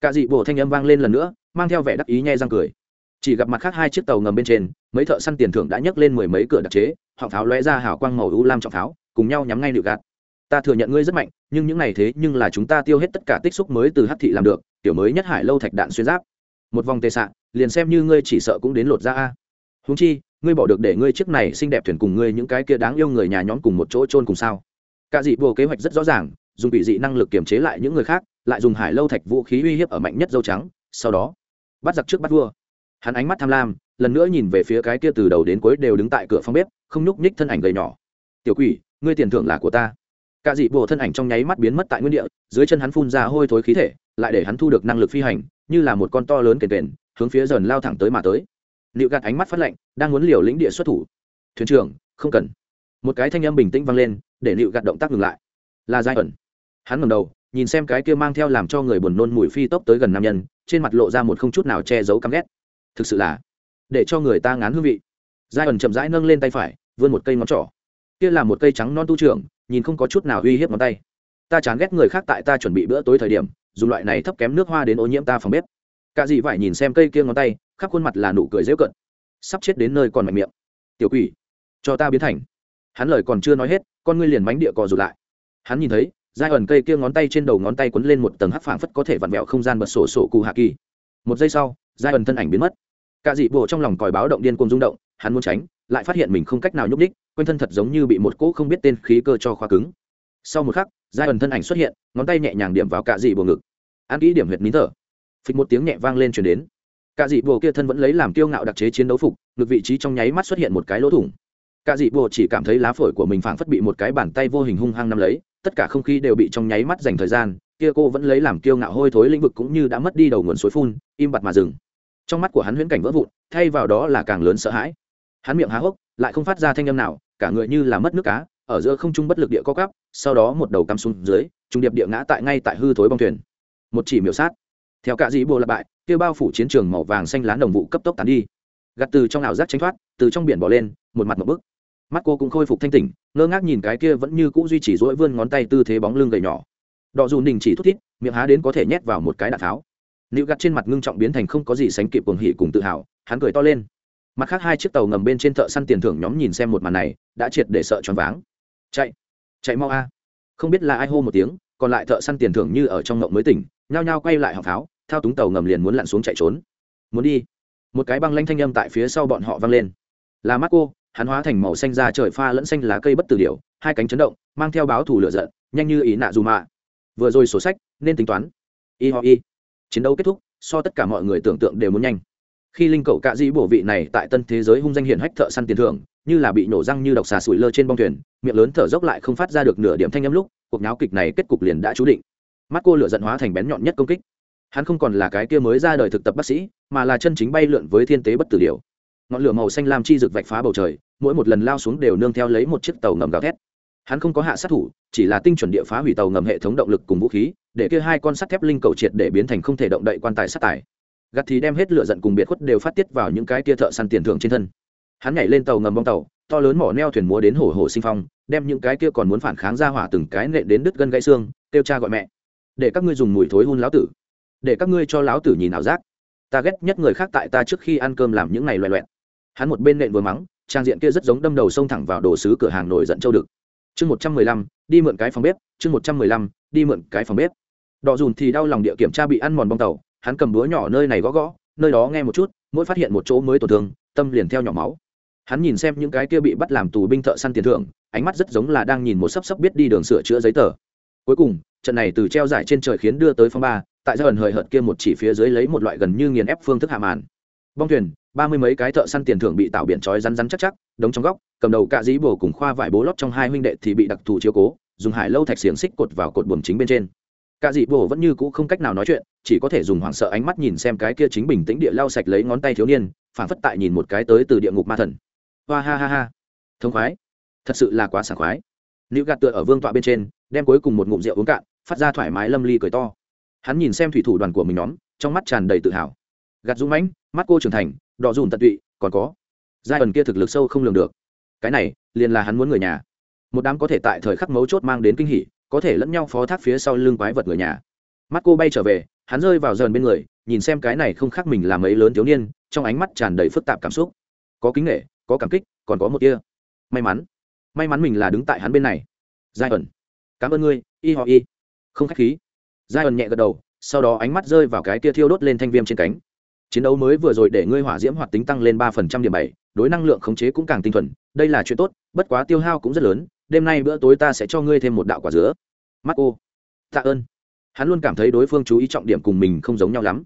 Cả dị bộ thanh âm vang lên lần nữa, mang theo vẻ đắc ý nhai răng cười. Chỉ gặp mặt khác hai chiếc tàu ngầm bên trên, mấy thợ săn tiền thưởng đã nhấc lên mười mấy cửa đặc chế họ pháo lóe ra hào quang màu u lam trọng pháo, cùng nhau nhắm ngay nịu gạt. Ta thừa nhận ngươi rất mạnh nhưng những này thế nhưng là chúng ta tiêu hết tất cả tích xúc mới từ hắc thị làm được tiểu mới nhất hải lâu thạch đạn xuyên giáp. Một vòng tệ xạ liền xem như ngươi chỉ sợ cũng đến lột ra a. Húng chi, ngươi bỏ được để ngươi chiếc này xinh đẹp thuyền cùng ngươi những cái kia đáng yêu người nhà nhóm cùng một chỗ trôn cùng sao. Cả dị bồ kế hoạch rất rõ ràng, dùng bị dị năng lực kiềm chế lại những người khác, lại dùng hải lâu thạch vũ khí uy hiếp ở mạnh nhất dâu trắng, sau đó, bắt giặc trước bắt vua. Hắn ánh mắt tham lam, lần nữa nhìn về phía cái kia từ đầu đến cuối đều đứng tại cửa phòng bếp, không nhúc nhích thân ảnh gầy nhỏ. Tiểu quỷ, ngươi tiền thưởng là của ta cả dị bộ thân ảnh trong nháy mắt biến mất tại nguyên địa, dưới chân hắn phun ra hôi thối khí thể, lại để hắn thu được năng lực phi hành, như là một con to lớn kền kền, hướng phía dần lao thẳng tới mà tới. Liệu gạt ánh mắt phát lạnh, đang muốn liều lĩnh địa xuất thủ. Thuyền trưởng, không cần. Một cái thanh âm bình tĩnh vang lên, để liệu gạt động tác ngừng lại. Là giai ẩn. Hắn ngầm đầu, nhìn xem cái kia mang theo làm cho người buồn nôn mùi phi tốc tới gần nam nhân, trên mặt lộ ra một không chút nào che giấu căm ghét. Thực sự là để cho người ta ngán hương vị. Giai ẩn chậm rãi nâng lên tay phải, vươn một cây ngón trỏ. Kia là một cây trắng non tu trưởng nhìn không có chút nào uy hiếp ngón tay. Ta chán ghét người khác tại ta chuẩn bị bữa tối thời điểm, dùng loại này thấp kém nước hoa đến ô nhiễm ta phòng bếp. Cả dị vải nhìn xem cây kia ngón tay, khắp khuôn mặt là nụ cười dễu cận sắp chết đến nơi còn mạnh miệng. Tiểu quỷ, cho ta biến thành. Hắn lời còn chưa nói hết, con ngươi liền mánh địa cò rụt lại. Hắn nhìn thấy, giai ẩn cây kia ngón tay trên đầu ngón tay quấn lên một tầng hắc phảng phất có thể vặn vẹo không gian bật sổ sổ cù hạ kỳ. Một giây sau, giai ẩn thân ảnh biến mất. Cả dị bộ trong lòng còi báo động điên cuồng rung động, hắn muốn tránh, lại phát hiện mình không cách nào nhúc ních quanh thân thật giống như bị một cỗ không biết tên khí cơ cho khóa cứng. Sau một khắc, giai ẩn thân ảnh xuất hiện, ngón tay nhẹ nhàng điểm vào cả dị bộ ngực. An kỹ điểm huyệt nín thở. Phịch một tiếng nhẹ vang lên chuyển đến. Cả dị bộ kia thân vẫn lấy làm kiêu ngạo đặc chế chiến đấu phục, ngực vị trí trong nháy mắt xuất hiện một cái lỗ thủng. Cả dị bộ chỉ cảm thấy lá phổi của mình phảng phất bị một cái bàn tay vô hình hung hăng nắm lấy, tất cả không khí đều bị trong nháy mắt dành thời gian, kia cô vẫn lấy làm kiêu ngạo hôi thối lĩnh vực cũng như đã mất đi đầu nguồn suối phun, im bặt mà dừng. Trong mắt của hắn huyễn cảnh vỡ vụn, thay vào đó là càng lớn sợ hãi. Hắn miệng há hốc, lại không phát ra thanh âm nào cả người như là mất nước cá, ở giữa không trung bất lực địa co cắp sau đó một đầu cắm xuống dưới, trung điệp địa ngã tại ngay tại hư thối bong thuyền. Một chỉ miểu sát. Theo cả dĩ bộ lặp bại, kia bao phủ chiến trường màu vàng xanh lá đồng vụ cấp tốc tán đi. Gạt từ trong ảo giác tránh thoát, từ trong biển bỏ lên, một mặt một bức. Mắt cô cũng khôi phục thanh tỉnh, ngơ ngác nhìn cái kia vẫn như cũ duy trì dỗi vươn ngón tay tư thế bóng lưng gầy nhỏ. Đọ dù đình chỉ thút thít, miệng há đến có thể nhét vào một cái đạn tháo. Nịu gặt trên mặt ngưng trọng biến thành không có gì sánh kịp cuồng hỉ cùng tự hào, hắn cười to lên mặt khác hai chiếc tàu ngầm bên trên thợ săn tiền thưởng nhóm nhìn xem một màn này, đã triệt để sợ choáng váng. Chạy chạy mau a. Không biết là ai hô một tiếng, còn lại thợ săn tiền thưởng như ở trong ngộng mới tỉnh, nhao nhao quay lại họng pháo, thao túng tàu ngầm liền muốn lặn xuống chạy trốn. Muốn đi. Một cái băng lanh thanh âm tại phía sau bọn họ vang lên. Là mắt cô hắn hóa thành màu xanh ra trời pha lẫn xanh lá cây bất tử điều hai cánh chấn động, mang theo báo thủ lửa giận, nhanh như ý nạ dù mạ. Vừa rồi sổ sách, nên tính toán. Y ho y. Chiến đấu kết thúc, so tất cả mọi người tưởng tượng đều muốn nhanh khi linh cầu cạ dĩ bổ vị này tại tân thế giới hung danh hiển hách thợ săn tiền thưởng, như là bị nổ răng như độc xà sủi lơ trên bong thuyền, miệng lớn thở dốc lại không phát ra được nửa điểm thanh âm lúc, cuộc náo kịch này kết cục liền đã chú định. Mắt cô lửa giận hóa thành bén nhọn nhất công kích. Hắn không còn là cái kia mới ra đời thực tập bác sĩ, mà là chân chính bay lượn với thiên tế bất tử điều ngọn lửa màu xanh lam chi rực vạch phá bầu trời, mỗi một lần lao xuống đều nương theo lấy một chiếc tàu ngầm gào thét. Hắn không có hạ sát thủ, chỉ là tinh chuẩn địa phá hủy tàu ngầm hệ thống động lực cùng vũ khí, để kia hai con sắt thép linh cầu triệt để biến thành không thể động đậy quan tài sát tài gặt thì đem hết lửa giận cùng biệt khuất đều phát tiết vào những cái kia thợ săn tiền thưởng trên thân. Hắn nhảy lên tàu ngầm bong tàu, to lớn mỏ neo thuyền múa đến hổ hổ sinh phong, đem những cái kia còn muốn phản kháng ra hỏa từng cái nện đến đứt gân gãy xương, kêu cha gọi mẹ. Để các ngươi dùng mùi thối hun láo tử. Để các ngươi cho láo tử nhìn ảo giác. Ta ghét nhất người khác tại ta trước khi ăn cơm làm những này loẹ loẹn hắn một bên nện vừa mắng, trang diện kia rất giống đâm đầu xông thẳng vào đồ sứ cửa hàng nổi giận châu đực chương một trăm mười lăm, đi mượn cái phòng bếp, chương một trăm mười lăm, đi mượn cái phòng bếp. Đọ dùn thì đau lòng địa kiểm tra bị ăn mòn bong tàu hắn cầm búa nhỏ nơi này gõ gõ, nơi đó nghe một chút, mỗi phát hiện một chỗ mới tổn thương, tâm liền theo nhỏ máu. Hắn nhìn xem những cái kia bị bắt làm tù binh thợ săn tiền thưởng, ánh mắt rất giống là đang nhìn một sấp sấp biết đi đường sửa chữa giấy tờ. Cuối cùng, trận này từ treo giải trên trời khiến đưa tới phong ba, tại gia ẩn hời hợt kia một chỉ phía dưới lấy một loại gần như nghiền ép phương thức hạ màn. Bong thuyền, ba mươi mấy cái thợ săn tiền thưởng bị tạo biển trói rắn rắn chắc chắc, đống trong góc, cầm đầu cạ dĩ bồ cùng khoa vải bố lót trong hai huynh đệ thì bị đặc thù chiếu cố, dùng hải lâu thạch xiềng xích cột vào cột buồng chính bên trên cả dị bồ vẫn như cũ không cách nào nói chuyện, chỉ có thể dùng hoảng sợ ánh mắt nhìn xem cái kia chính bình tĩnh địa lau sạch lấy ngón tay thiếu niên phản phất tại nhìn một cái tới từ địa ngục ma thần. Hoa ha ha ha. Thông khoái. Thật sự là quá sảng khoái. Nữ gạt tựa ở vương tọa bên trên, đem cuối cùng một ngụm rượu uống cạn, phát ra thoải mái lâm ly cười to. Hắn nhìn xem thủy thủ đoàn của mình nhóm, trong mắt tràn đầy tự hào. Gạt dũng mãnh, mắt cô trưởng thành, đỏ dùn tận tụy, còn có. Giai ẩn kia thực lực sâu không lường được. Cái này, liền là hắn muốn người nhà. Một đám có thể tại thời khắc mấu chốt mang đến kinh hỉ có thể lẫn nhau phó thác phía sau lưng quái vật người nhà. Mắt cô bay trở về, hắn rơi vào dần bên người, nhìn xem cái này không khác mình làm ấy lớn thiếu niên, trong ánh mắt tràn đầy phức tạp cảm xúc. Có kính nghệ có cảm kích, còn có một kia may mắn may mắn mình là đứng tại hắn bên này. Giai ẩn cảm ơn ngươi y họ y không khách khí. Giai ẩn nhẹ gật đầu, sau đó ánh mắt rơi vào cái kia thiêu đốt lên thanh viêm trên cánh. Chiến đấu mới vừa rồi để ngươi hỏa diễm hoạt tính tăng lên ba phần trăm điểm bảy, đối năng lượng khống chế cũng càng tinh thuần, đây là chuyện tốt, bất quá tiêu hao cũng rất lớn đêm nay bữa tối ta sẽ cho ngươi thêm một đạo quả dứa. Mắt cô. Tạ ơn. Hắn luôn cảm thấy đối phương chú ý trọng điểm cùng mình không giống nhau lắm.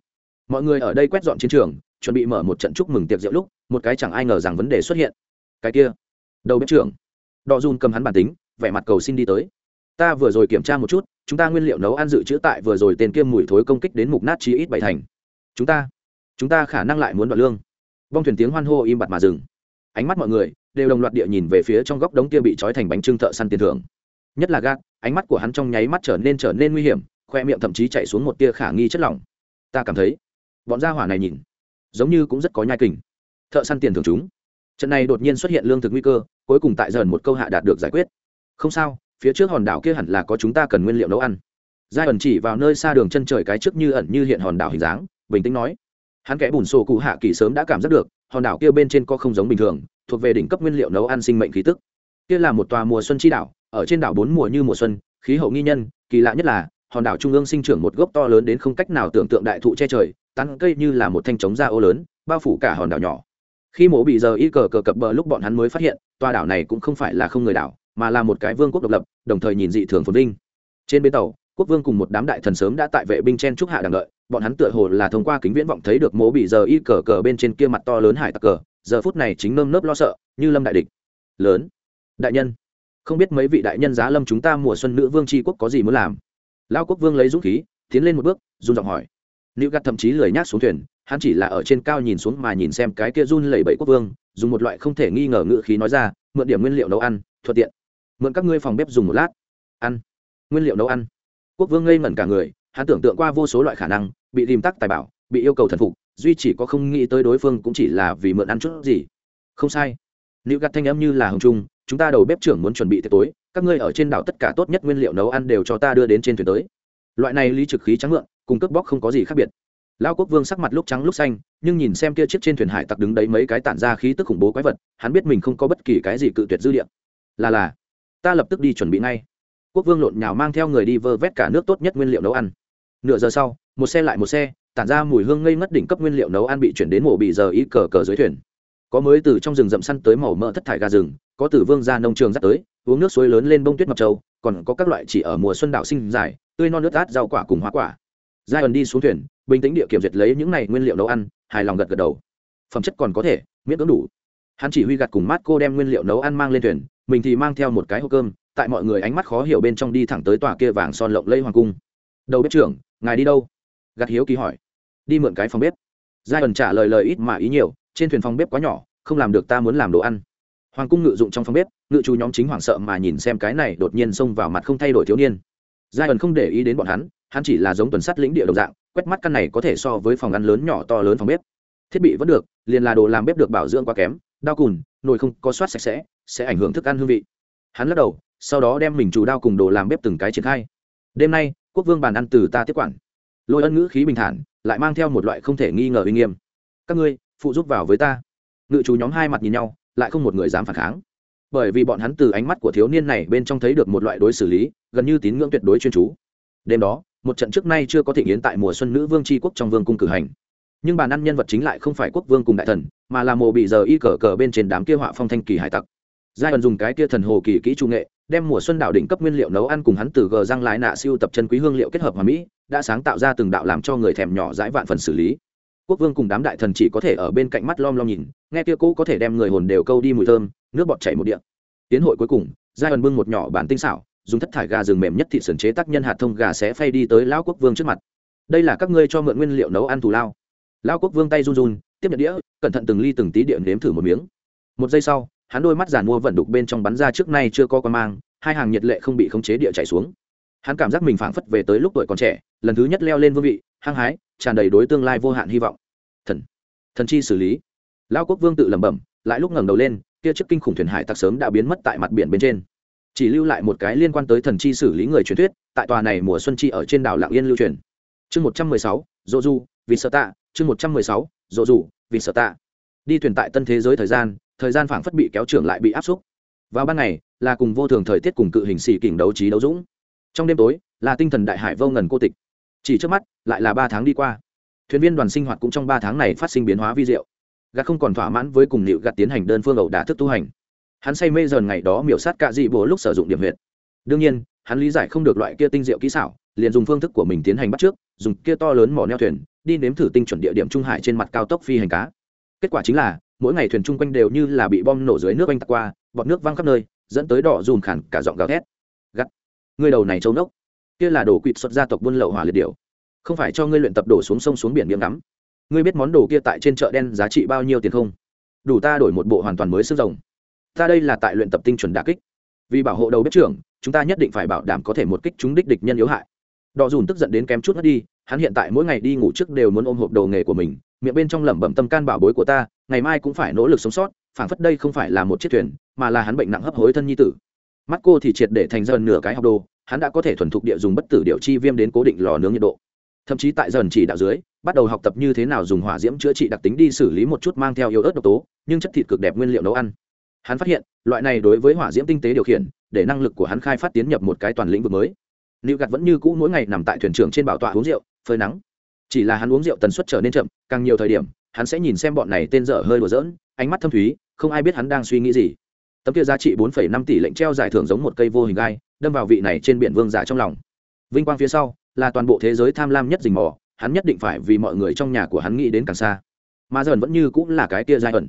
Mọi người ở đây quét dọn chiến trường, chuẩn bị mở một trận chúc mừng tiệc rượu lúc, một cái chẳng ai ngờ rằng vấn đề xuất hiện. Cái kia. Đầu bếp trưởng. Đò dùn cầm hắn bản tính, vẻ mặt cầu xin đi tới. Ta vừa rồi kiểm tra một chút, chúng ta nguyên liệu nấu ăn dự trữ tại vừa rồi tên kiêm mùi thối công kích đến mục nát chí ít bảy thành. Chúng ta chúng ta khả năng lại muốn đoạn lương. Bong thuyền tiếng hoan hô im bặt mà dừng. Ánh mắt mọi người đều đồng loạt địa nhìn về phía trong góc đống kia bị trói thành bánh trưng thợ săn tiền thưởng. Nhất là gác ánh mắt của hắn trong nháy mắt trở nên trở nên nguy hiểm, khoe miệng thậm chí chạy xuống một tia khả nghi chất lỏng. Ta cảm thấy, bọn gia hỏa này nhìn, giống như cũng rất có nhai kình. Thợ săn tiền thưởng chúng. Trận này đột nhiên xuất hiện lương thực nguy cơ, cuối cùng tại dần một câu hạ đạt được giải quyết. Không sao, phía trước hòn đảo kia hẳn là có chúng ta cần nguyên liệu nấu ăn. Giai ẩn chỉ vào nơi xa đường chân trời cái trước như ẩn như hiện hòn đảo hình dáng, bình tĩnh nói. Hắn kẽ bùn sổ cụ hạ kỳ sớm đã cảm giác được, hòn đảo kia bên trên có không giống bình thường thuộc về đỉnh cấp nguyên liệu nấu ăn sinh mệnh khí tức. Kia là một tòa mùa xuân chi đảo, ở trên đảo bốn mùa như mùa xuân, khí hậu nghi nhân, kỳ lạ nhất là, hòn đảo trung ương sinh trưởng một gốc to lớn đến không cách nào tưởng tượng đại thụ che trời, tán cây như là một thanh trống da ô lớn, bao phủ cả hòn đảo nhỏ. Khi mổ bị giờ y cờ cờ cập bờ lúc bọn hắn mới phát hiện, tòa đảo này cũng không phải là không người đảo, mà là một cái vương quốc độc lập, đồng thời nhìn dị thường phồn vinh. Trên bến tàu, quốc vương cùng một đám đại thần sớm đã tại vệ binh chen trúc hạ đằng đợi, bọn hắn tựa hồ là thông qua kính viễn vọng thấy được mố bị giờ y cờ cờ bên trên kia mặt to lớn hải tặc cờ giờ phút này chính nơm nớp lo sợ, như lâm đại địch. Lớn. Đại nhân. Không biết mấy vị đại nhân giá lâm chúng ta mùa xuân nữ vương tri quốc có gì muốn làm? Lao quốc vương lấy dũng khí, tiến lên một bước, run giọng hỏi. Nữ gạt thậm chí lười nhác xuống thuyền, hắn chỉ là ở trên cao nhìn xuống mà nhìn xem cái kia run lẩy bẩy quốc vương, dùng một loại không thể nghi ngờ ngự khí nói ra, mượn điểm nguyên liệu nấu ăn, thuận tiện. Mượn các ngươi phòng bếp dùng một lát. Ăn. Nguyên liệu nấu ăn. Quốc vương ngây ngẩn cả người, hắn tưởng tượng qua vô số loại khả năng, bị tìm tắc tài bảo, bị yêu cầu thần phục duy chỉ có không nghĩ tới đối phương cũng chỉ là vì mượn ăn chút gì. Không sai. Nữ gạt thanh âm như là hồng trung, chúng ta đầu bếp trưởng muốn chuẩn bị tiệc tối, các ngươi ở trên đảo tất cả tốt nhất nguyên liệu nấu ăn đều cho ta đưa đến trên thuyền tới. Loại này lý trực khí trắng mượn cùng cướp bóc không có gì khác biệt. Lao quốc vương sắc mặt lúc trắng lúc xanh, nhưng nhìn xem kia chiếc trên thuyền hải tặc đứng đấy mấy cái tản ra khí tức khủng bố quái vật, hắn biết mình không có bất kỳ cái gì cự tuyệt dư địa. Là là, ta lập tức đi chuẩn bị ngay. Quốc vương lộn nhào mang theo người đi vơ vét cả nước tốt nhất nguyên liệu nấu ăn. Nửa giờ sau, một xe lại một xe tản ra mùi hương ngây ngất đỉnh cấp nguyên liệu nấu ăn bị chuyển đến mổ bị giờ ít cờ cờ dưới thuyền. Có mới từ trong rừng rậm săn tới màu mỡ thất thải gà rừng, có từ vương ra nông trường dắt tới, uống nước suối lớn lên bông tuyết mập trâu, còn có các loại chỉ ở mùa xuân đảo sinh dài, tươi non nước át rau quả cùng hoa quả. Giai ẩn đi xuống thuyền, bình tĩnh địa kiểm duyệt lấy những này nguyên liệu nấu ăn, hài lòng gật gật đầu. Phẩm chất còn có thể, miễn cưỡng đủ. Hắn chỉ huy gặt cùng mát cô đem nguyên liệu nấu ăn mang lên thuyền, mình thì mang theo một cái hộp cơm, tại mọi người ánh mắt khó hiểu bên trong đi thẳng tới tòa kia vàng son lộng lây hoàng cung. Đầu bếp trưởng, ngài đi đâu? Gặt hiếu kỳ hỏi đi mượn cái phòng bếp. Giai ẩn trả lời lời ít mà ý nhiều, trên thuyền phòng bếp quá nhỏ, không làm được ta muốn làm đồ ăn. Hoàng cung ngự dụng trong phòng bếp, ngự chú nhóm chính hoảng sợ mà nhìn xem cái này đột nhiên xông vào mặt không thay đổi thiếu niên. Giai ẩn không để ý đến bọn hắn hắn chỉ là giống tuần sắt lĩnh địa đồng dạng, quét mắt căn này có thể so với phòng ăn lớn nhỏ to lớn phòng bếp. Thiết bị vẫn được, liền là đồ làm bếp được bảo dưỡng quá kém đau cùn, nồi không có soát sạch sẽ sẽ ảnh hưởng thức ăn hương vị. Hắn lắc đầu, sau đó đem mình chủ đao cùng đồ làm bếp từng cái triển khai. Đêm nay, quốc vương bàn ăn từ ta tiếp quản lôi ân ngữ khí bình thản, lại mang theo một loại không thể nghi ngờ uy nghiêm. Các ngươi, phụ giúp vào với ta. Ngự chú nhóm hai mặt nhìn nhau, lại không một người dám phản kháng. Bởi vì bọn hắn từ ánh mắt của thiếu niên này bên trong thấy được một loại đối xử lý, gần như tín ngưỡng tuyệt đối chuyên chú. Đêm đó, một trận trước nay chưa có thị yến tại mùa xuân nữ vương tri quốc trong vương cung cử hành. Nhưng bàn ăn nhân vật chính lại không phải quốc vương cùng đại thần, mà là mồ bị giờ y cờ cờ bên trên đám kia họa phong thanh kỳ hải tặc. Giai ẩn dùng cái kia thần hồ kỳ kỹ trung nghệ, đem mùa xuân đảo đỉnh cấp nguyên liệu nấu ăn cùng hắn từ gờ răng lái nạ siêu tập chân quý hương liệu kết hợp hòa mỹ đã sáng tạo ra từng đạo làm cho người thèm nhỏ dãi vạn phần xử lý. Quốc vương cùng đám đại thần chỉ có thể ở bên cạnh mắt lom lom nhìn, nghe kia cũ có thể đem người hồn đều câu đi mùi thơm, nước bọt chảy một điện tiến hội cuối cùng giai ẩn bưng một nhỏ bản tinh xảo, dùng thất thải gà rừng mềm nhất thị sườn chế tác nhân hạt thông gà sẽ phay đi tới lão quốc vương trước mặt. Đây là các ngươi cho mượn nguyên liệu nấu ăn thù lao. Lão quốc vương tay run run, tiếp nhận đĩa, cẩn thận từng ly từng tí điện nếm thử một miếng. Một giây sau, hắn đôi mắt giàn mua vận đục bên trong bắn ra trước nay chưa có con mang, hai hàng nhiệt lệ không bị khống chế địa chảy xuống hắn cảm giác mình phảng phất về tới lúc tuổi còn trẻ, lần thứ nhất leo lên vương vị, hăng hái, tràn đầy đối tương lai vô hạn hy vọng. Thần thần chi xử lý. Lão quốc vương tự lẩm bẩm, lại lúc ngẩng đầu lên, kia chiếc kinh khủng thuyền hải tặc sớm đã biến mất tại mặt biển bên trên. Chỉ lưu lại một cái liên quan tới thần chi xử lý người truyền thuyết, tại tòa này mùa xuân chi ở trên đảo lạng yên lưu truyền. Chương một trăm mười sáu, dỗ du, vì sợ tạ. Chương một trăm mười sáu, dỗ du, vì sợ tạ. Đi thuyền tại tân thế giới thời gian thời gian phảng phất bị kéo trưởng lại bị áp xúc. Vào ban ngày, là cùng vô thường thời tiết cùng cự hình xì kình đấu trí đấu dũng trong đêm tối, là tinh thần đại hải vô ngần cô tịch. Chỉ trước mắt, lại là ba tháng đi qua. Thuyền viên đoàn sinh hoạt cũng trong ba tháng này phát sinh biến hóa vi diệu. Gạt không còn thỏa mãn với cùng liệu gạt tiến hành đơn phương ẩu đả thức tu hành. Hắn say mê dần ngày đó miểu sát cạ dị bố lúc sử dụng điểm huyệt. Đương nhiên, hắn lý giải không được loại kia tinh diệu kỹ xảo, liền dùng phương thức của mình tiến hành bắt trước, dùng kia to lớn mỏ neo thuyền, đi nếm thử tinh chuẩn địa điểm trung hải trên mặt cao tốc phi hành cá. Kết quả chính là, mỗi ngày thuyền chung quanh đều như là bị bom nổ dưới nước anh tạc qua, bọt nước văng khắp nơi, dẫn tới đỏ dùm khản cả giọng gào thét. Ngươi đầu này châu nốc. Kia là đồ quỵt xuất gia tộc buôn lậu hỏa liệt điều không phải cho ngươi luyện tập đổ xuống sông xuống biển miệng ngắm. Ngươi biết món đồ kia tại trên chợ đen giá trị bao nhiêu tiền không? Đủ ta đổi một bộ hoàn toàn mới xương rồng. Ta đây là tại luyện tập tinh chuẩn đà kích. Vì bảo hộ đầu bếp trưởng, chúng ta nhất định phải bảo đảm có thể một kích chúng đích địch nhân yếu hại. Đò dùn tức giận đến kém chút mất đi, hắn hiện tại mỗi ngày đi ngủ trước đều muốn ôm hộp đồ nghề của mình, miệng bên trong lẩm bẩm tâm can bảo bối của ta, ngày mai cũng phải nỗ lực sống sót, phảng phất đây không phải là một chiếc thuyền, mà là hắn bệnh nặng hấp hối thân nhi tử mắt cô thì triệt để thành dần nửa cái học đồ hắn đã có thể thuần thục địa dùng bất tử điệu chi viêm đến cố định lò nướng nhiệt độ thậm chí tại dần chỉ đạo dưới bắt đầu học tập như thế nào dùng hỏa diễm chữa trị đặc tính đi xử lý một chút mang theo yếu ớt độc tố nhưng chất thịt cực đẹp nguyên liệu nấu ăn hắn phát hiện loại này đối với hỏa diễm tinh tế điều khiển để năng lực của hắn khai phát tiến nhập một cái toàn lĩnh vực mới Lưu Gạt vẫn như cũ mỗi ngày nằm tại thuyền trưởng trên bảo tọa uống rượu, phơi nắng. Chỉ là hắn uống rượu tần suất trở nên chậm, càng nhiều thời điểm, hắn sẽ nhìn xem bọn này tên dở hơi đùa giỡn, ánh mắt thâm thúy, không ai biết hắn đang suy nghĩ gì. Tấm kia giá trị 4.5 tỷ lệnh treo giải thưởng giống một cây vô hình gai, đâm vào vị này trên biển vương giả trong lòng. Vinh quang phía sau, là toàn bộ thế giới tham lam nhất rình mò, hắn nhất định phải vì mọi người trong nhà của hắn nghĩ đến càng xa. Mà dần vẫn như cũng là cái kia giai ẩn.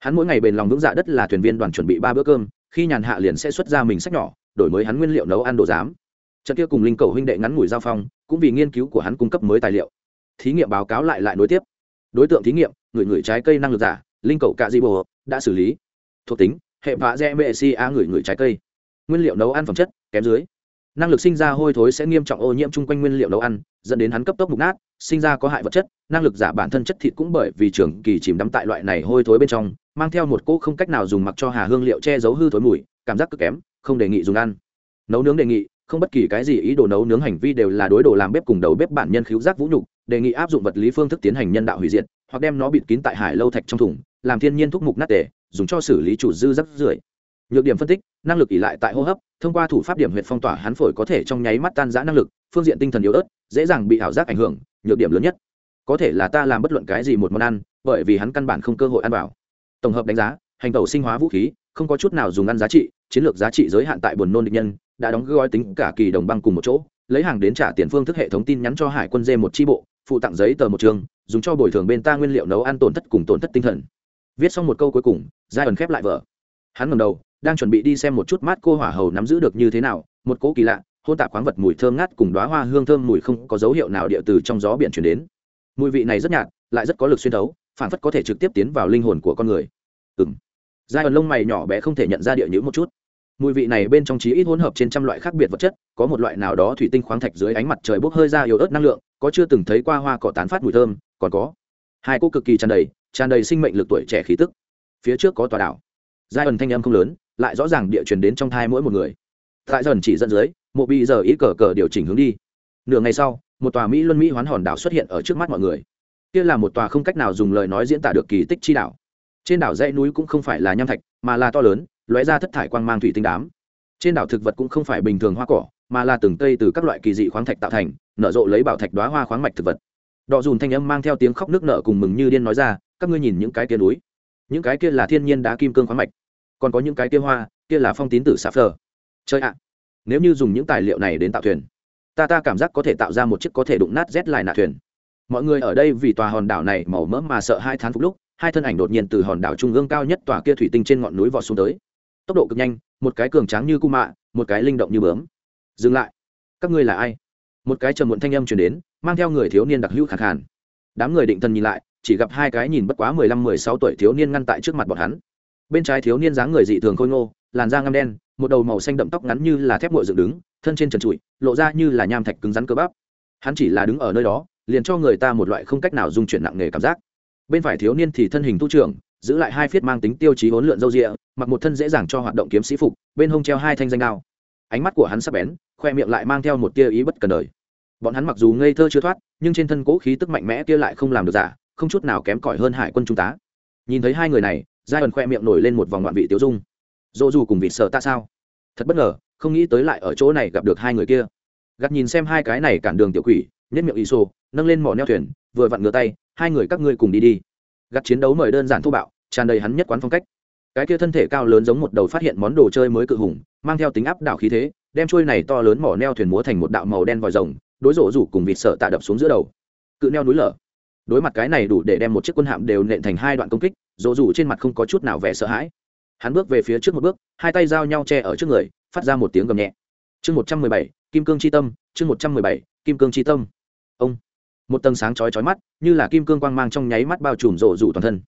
Hắn mỗi ngày bền lòng vững dạ đất là thuyền viên đoàn chuẩn bị ba bữa cơm, khi nhàn hạ liền sẽ xuất ra mình sách nhỏ, đổi mới hắn nguyên liệu nấu ăn đồ giám trận kia cùng linh cầu huynh đệ ngắn ngủi giao phong cũng vì nghiên cứu của hắn cung cấp mới tài liệu thí nghiệm báo cáo lại lại nối tiếp đối tượng thí nghiệm người người trái cây năng lực giả linh cầu cạ di bồ đã xử lý thuộc tính hệ vạ dẹ mệ si a người người trái cây. Nguyên liệu nấu ăn phẩm chất, kém dưới. Năng lực sinh ra hôi thối sẽ nghiêm trọng ô nhiễm chung quanh nguyên liệu nấu ăn, dẫn đến hắn cấp tốc mục nát, sinh ra có hại vật chất. Năng lực giả bản thân chất thịt cũng bởi vì trường kỳ chìm đắm tại loại này hôi thối bên trong, mang theo một cỗ không cách nào dùng mặc cho hà hương liệu che giấu hư thối mùi, cảm giác cực kém, không đề nghị dùng ăn. Nấu nướng đề nghị, không bất kỳ cái gì ý đồ nấu nướng hành vi đều là đối đồ làm bếp cùng đầu bếp bản nhân khiếu giác vũ nhục, đề nghị áp dụng vật lý phương thức tiến hành nhân đạo hủy diệt, hoặc đem nó bịt kín tại hải lâu thạch trong thùng, làm thiên nhiên thuốc mục nát tề dùng cho xử lý chủ dư rắc rưởi. Nhược điểm phân tích, năng lực ỉ lại tại hô hấp, thông qua thủ pháp điểm huyện phong tỏa hắn phổi có thể trong nháy mắt tan giã năng lực, phương diện tinh thần yếu ớt, dễ dàng bị ảo giác ảnh hưởng, nhược điểm lớn nhất. Có thể là ta làm bất luận cái gì một món ăn, bởi vì hắn căn bản không cơ hội ăn vào. Tổng hợp đánh giá, hành tẩu sinh hóa vũ khí, không có chút nào dùng ăn giá trị, chiến lược giá trị giới hạn tại buồn nôn địch nhân, đã đóng gói tính cả kỳ đồng băng cùng một chỗ, lấy hàng đến trả tiền phương thức hệ thống tin nhắn cho hải quân dê một tri bộ, phụ tặng giấy tờ một trường, dùng cho bồi thường bên ta nguyên liệu nấu ăn tổn thất cùng tổn thất tinh thần viết xong một câu cuối cùng, giai ẩn khép lại vở. Hắn ngầm đầu, đang chuẩn bị đi xem một chút mát cô hỏa hầu nắm giữ được như thế nào, một cỗ kỳ lạ, hôn tạp khoáng vật mùi thơm ngát cùng đoá hoa hương thơm mùi không có dấu hiệu nào địa từ trong gió biển chuyển đến. Mùi vị này rất nhạt, lại rất có lực xuyên thấu, phản phất có thể trực tiếp tiến vào linh hồn của con người. Ừ m giai ẩn lông mày nhỏ bé không thể nhận ra địa nhữ một chút. Mùi vị này bên trong trí ít hỗn hợp trên trăm loại khác biệt vật chất, có một loại nào đó thủy tinh khoáng thạch dưới ánh mặt trời bốc hơi ra yếu ớt năng lượng, có chưa từng thấy qua hoa cỏ tán phát mùi thơm, còn có hai cô cực kỳ tràn đầy tràn đầy sinh mệnh lực tuổi trẻ khí tức. Phía trước có tòa đảo. Giai ẩn thanh âm không lớn, lại rõ ràng địa truyền đến trong thai mỗi một người. Tại dần chỉ dẫn dưới mộ bị giờ ý cờ cờ điều chỉnh hướng đi. Nửa ngày sau, một tòa mỹ luân mỹ hoán hòn đảo xuất hiện ở trước mắt mọi người. Kia là một tòa không cách nào dùng lời nói diễn tả được kỳ tích chi đảo. Trên đảo dãy núi cũng không phải là nham thạch, mà là to lớn, lóe ra thất thải quang mang thủy tinh đám. Trên đảo thực vật cũng không phải bình thường hoa cỏ, mà là từng cây từ các loại kỳ dị khoáng thạch tạo thành, nở rộ lấy bảo thạch đoá hoa khoáng mạch thực vật. Đọ dùn thanh âm mang theo tiếng khóc nước nở cùng mừng như điên nói ra các ngươi nhìn những cái kia núi. Những cái kia là thiên nhiên đá kim cương khoáng mạch. Còn có những cái kia hoa, kia là phong tín tử xà phờ. Chơi ạ! Nếu như dùng những tài liệu này đến tạo thuyền, ta ta cảm giác có thể tạo ra một chiếc có thể đụng nát rét lại nạ thuyền. Mọi người ở đây vì tòa hòn đảo này màu mỡ mà sợ hai tháng phục lúc, hai thân ảnh đột nhiên từ hòn đảo trung ương cao nhất tòa kia thủy tinh trên ngọn núi vọt xuống tới. Tốc độ cực nhanh, một cái cường tráng như cung mạ, một cái linh động như bướm. Dừng lại. Các ngươi là ai? Một cái trầm muộn thanh âm chuyển đến, mang theo người thiếu niên đặc hữu khẳng hẳn. đám người định thần nhìn lại chỉ gặp hai cái nhìn bất quá mười lăm, mười sáu tuổi thiếu niên ngăn tại trước mặt bọn hắn. Bên trái thiếu niên dáng người dị thường khôi ngô, làn da ngăm đen, một đầu màu xanh đậm tóc ngắn như là thép ngội dựng đứng, thân trên trần trụi, lộ ra như là nham thạch cứng rắn cơ bắp. Hắn chỉ là đứng ở nơi đó, liền cho người ta một loại không cách nào dung chuyển nặng nề cảm giác. Bên phải thiếu niên thì thân hình tu trưởng, giữ lại hai phiết mang tính tiêu chí hỗn lượn râu rịa, mặc một thân dễ dàng cho hoạt động kiếm sĩ phục, bên hông treo hai thanh danh đao. Ánh mắt của hắn sắc bén, khoe miệng lại mang theo một tia ý bất cần đời. Bọn hắn mặc dù ngây thơ chưa thoát, nhưng trên thân cố khí tức mạnh mẽ kia lại không làm được giả không chút nào kém cỏi hơn hải quân trung tá nhìn thấy hai người này giai ẩn khoe miệng nổi lên một vòng ngoạn vị tiêu dung. Dỗ dù cùng vịt sợ ta sao? Thật bất ngờ, không nghĩ tới lại ở chỗ này gặp được hai người kia. Gặt nhìn xem hai cái này cản đường tiểu quỷ nhất miệng ý xô nâng lên mỏ neo thuyền, vừa vặn ngửa tay, hai người các ngươi cùng đi đi. Gặt chiến đấu mời đơn giản thô bạo, tràn đầy hắn nhất quán phong cách. Cái kia thân thể cao lớn giống một đầu phát hiện món đồ chơi mới cự hùng, mang theo tính áp đảo khí thế, đem trôi này to lớn mỏ neo thuyền múa thành một đạo màu đen vòi rồng, đối rổ rủ cùng vịt sợ tạ đập xuống giữa đầu. Cự neo núi lở đối mặt cái này đủ để đem một chiếc quân hạm đều nện thành hai đoạn công kích, dỗ dù trên mặt không có chút nào vẻ sợ hãi. Hắn bước về phía trước một bước, hai tay giao nhau che ở trước người, phát ra một tiếng gầm nhẹ. Chương một trăm mười bảy, kim cương c h i tâm, chương một trăm mười bảy, kim cương c h i tâm. Ông. Một tầng sáng chói chói mắt, như là kim cương quang mang trong nháy mắt bao trùm rổ rủ toàn thân.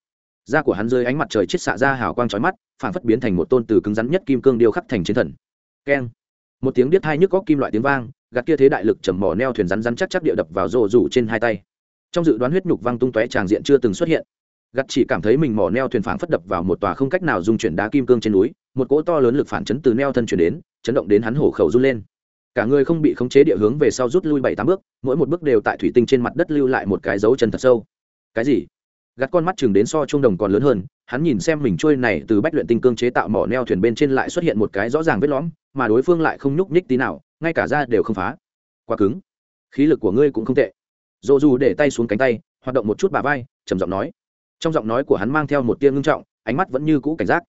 Da của hắn dưới ánh mặt trời chết xạ ra hào quang chói mắt phản phất biến thành một tôn từ cứng rắn nhất kim cương điêu khắc thành chiến thần. Keng. Một tiếng biết hai nhức góc kim loại tiếng vang, gạt kia thế đại lực trầm mỏ neo thuyền rắn rắn chắc chắc địa đập vào rổ rủ trên hai tay trong dự đoán huyết nhục văng tung tóe tràng diện chưa từng xuất hiện. Gặt chỉ cảm thấy mình mỏ neo thuyền phản phất đập vào một tòa không cách nào dung chuyển đá kim cương trên núi, một cỗ to lớn lực phản chấn từ neo thân chuyển đến, chấn động đến hắn hổ khẩu run lên. Cả người không bị khống chế địa hướng về sau rút lui bảy tám bước, mỗi một bước đều tại thủy tinh trên mặt đất lưu lại một cái dấu chân thật sâu. Cái gì? Gắt con mắt chừng đến so trung đồng còn lớn hơn, hắn nhìn xem mình trôi này từ bách luyện tinh cương chế tạo mỏ neo thuyền bên trên lại xuất hiện một cái rõ ràng vết lõm, mà đối phương lại không nhúc nhích tí nào, ngay cả ra đều không phá. Quá cứng. Khí lực của ngươi cũng không tệ dồ dù để tay xuống cánh tay, hoạt động một chút bà vai, trầm giọng nói. Trong giọng nói của hắn mang theo một tia ngưng trọng, ánh mắt vẫn như cũ cảnh giác.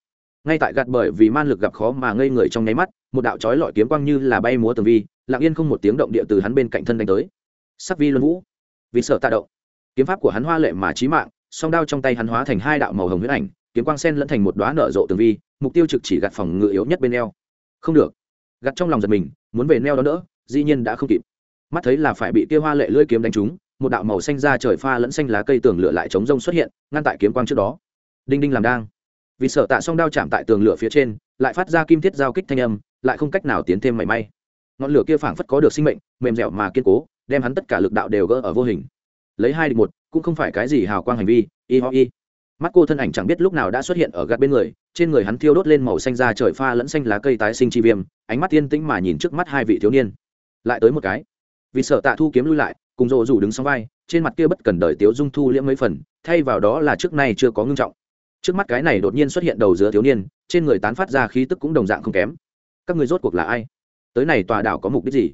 Ngay tại gạt bởi vì man lực gặp khó mà ngây người trong nháy mắt, một đạo trói lọi kiếm quang như là bay múa tường vi, lặng yên không một tiếng động địa từ hắn bên cạnh thân đánh tới. Sắc vi luân vũ. Vì sợ tạ động. Kiếm pháp của hắn hoa lệ mà trí mạng, song đao trong tay hắn hóa thành hai đạo màu hồng huyết ảnh, kiếm quang sen lẫn thành một đoá nở rộ tường vi, mục tiêu trực chỉ gạt phòng ngự yếu nhất bên eo. Không được. Gạt trong lòng giật mình, muốn về neo đó nữa dĩ nhiên đã không kịp. Mắt thấy là phải bị kia hoa lệ lưỡi kiếm đánh trúng một đạo màu xanh ra trời pha lẫn xanh lá cây tường lửa lại chống rông xuất hiện, ngăn tại kiếm quang trước đó. Đinh đinh làm đang. Vì sợ tạ song đao chạm tại tường lửa phía trên, lại phát ra kim thiết giao kích thanh âm, lại không cách nào tiến thêm mảy may. Ngọn lửa kia phảng phất có được sinh mệnh, mềm dẻo mà kiên cố, đem hắn tất cả lực đạo đều gỡ ở vô hình. Lấy hai địch một, cũng không phải cái gì hào quang hành vi, y ho y. Mắt cô thân ảnh chẳng biết lúc nào đã xuất hiện ở gạt bên người, trên người hắn thiêu đốt lên màu xanh da trời pha lẫn xanh lá cây tái sinh chi viêm, ánh mắt yên tĩnh mà nhìn trước mắt hai vị thiếu niên. Lại tới một cái. Vì sợ tạ thu kiếm lui lại cùng rộ rủ đứng sau vai, trên mặt kia bất cần đời tiếu dung thu liễm mấy phần, thay vào đó là trước nay chưa có ngưng trọng. Trước mắt cái này đột nhiên xuất hiện đầu giữa thiếu niên, trên người tán phát ra khí tức cũng đồng dạng không kém. Các người rốt cuộc là ai? Tới này tòa đảo có mục đích gì?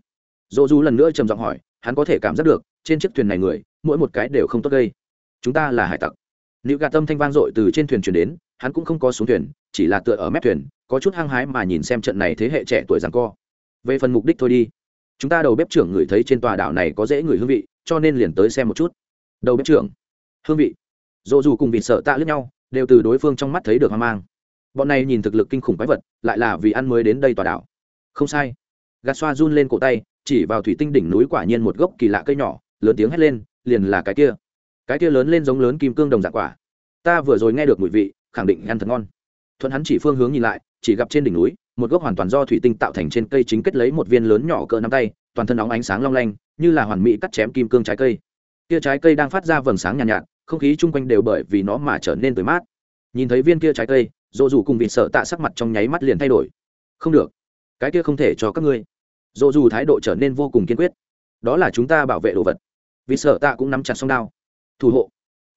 Dỗ du lần nữa trầm giọng hỏi, hắn có thể cảm giác được, trên chiếc thuyền này người, mỗi một cái đều không tốt gây. Chúng ta là hải tặc. Nữ gà tâm thanh vang dội từ trên thuyền chuyển đến, hắn cũng không có xuống thuyền, chỉ là tựa ở mép thuyền, có chút hăng hái mà nhìn xem trận này thế hệ trẻ tuổi rằng co. Về phần mục đích thôi đi chúng ta đầu bếp trưởng ngửi thấy trên tòa đảo này có dễ người hương vị, cho nên liền tới xem một chút. Đầu bếp trưởng, hương vị. Dù dù cùng vịt sợ tạ lướt nhau, đều từ đối phương trong mắt thấy được hoang mang. Bọn này nhìn thực lực kinh khủng quái vật, lại là vì ăn mới đến đây tòa đảo. Không sai. Gạt xoa run lên cổ tay, chỉ vào thủy tinh đỉnh núi quả nhiên một gốc kỳ lạ cây nhỏ, lớn tiếng hét lên, liền là cái kia. Cái kia lớn lên giống lớn kim cương đồng dạng quả. Ta vừa rồi nghe được mùi vị, khẳng định ăn thật ngon. Thuận hắn chỉ phương hướng nhìn lại, chỉ gặp trên đỉnh núi một gốc hoàn toàn do thủy tinh tạo thành trên cây chính kết lấy một viên lớn nhỏ cỡ nắm tay toàn thân óng ánh sáng long lanh như là hoàn mỹ cắt chém kim cương trái cây. Kia trái cây đang phát ra vầng sáng nhàn nhạt, nhạt không khí chung quanh đều bởi vì nó mà trở nên tươi mát. Nhìn thấy viên kia trái cây dỗ dù cùng vịt sợ tạ sắc mặt trong nháy mắt liền thay đổi. Không được cái kia không thể cho các ngươi. Dỗ dù thái độ trở nên vô cùng kiên quyết. Đó là chúng ta bảo vệ đồ vật. Vịt sợ tạ cũng nắm chặt song đao. Thủ hộ.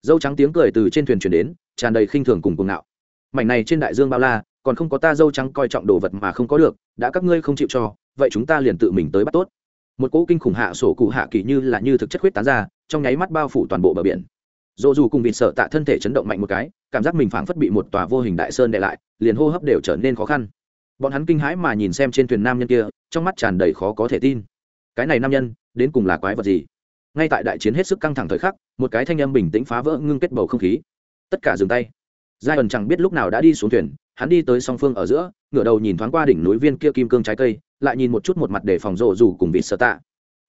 Dâu trắng tiếng cười từ trên thuyền chuyển đến tràn đầy khinh thường cùng cuồng ngạo. Mảnh này trên đại dương bao la còn không có ta dâu trắng coi trọng đồ vật mà không có được, đã các ngươi không chịu cho, vậy chúng ta liền tự mình tới bắt tốt. Một cỗ kinh khủng hạ sổ cụ hạ kỳ như là như thực chất huyết tán ra, trong nháy mắt bao phủ toàn bộ bờ biển. Dỗ dù cùng vịt sợ tạ thân thể chấn động mạnh một cái, cảm giác mình phảng phất bị một tòa vô hình đại sơn đè lại, liền hô hấp đều trở nên khó khăn. Bọn hắn kinh hãi mà nhìn xem trên thuyền nam nhân kia, trong mắt tràn đầy khó có thể tin. Cái này nam nhân, đến cùng là quái vật gì? Ngay tại đại chiến hết sức căng thẳng thời khắc, một cái thanh âm bình tĩnh phá vỡ ngưng kết bầu không khí. Tất cả dừng tay. Giai ẩn chẳng biết lúc nào đã đi xuống thuyền hắn đi tới song phương ở giữa, ngửa đầu nhìn thoáng qua đỉnh núi viên kia kim cương trái cây, lại nhìn một chút một mặt để phòng rộ rủ cùng vịt sợ tạ.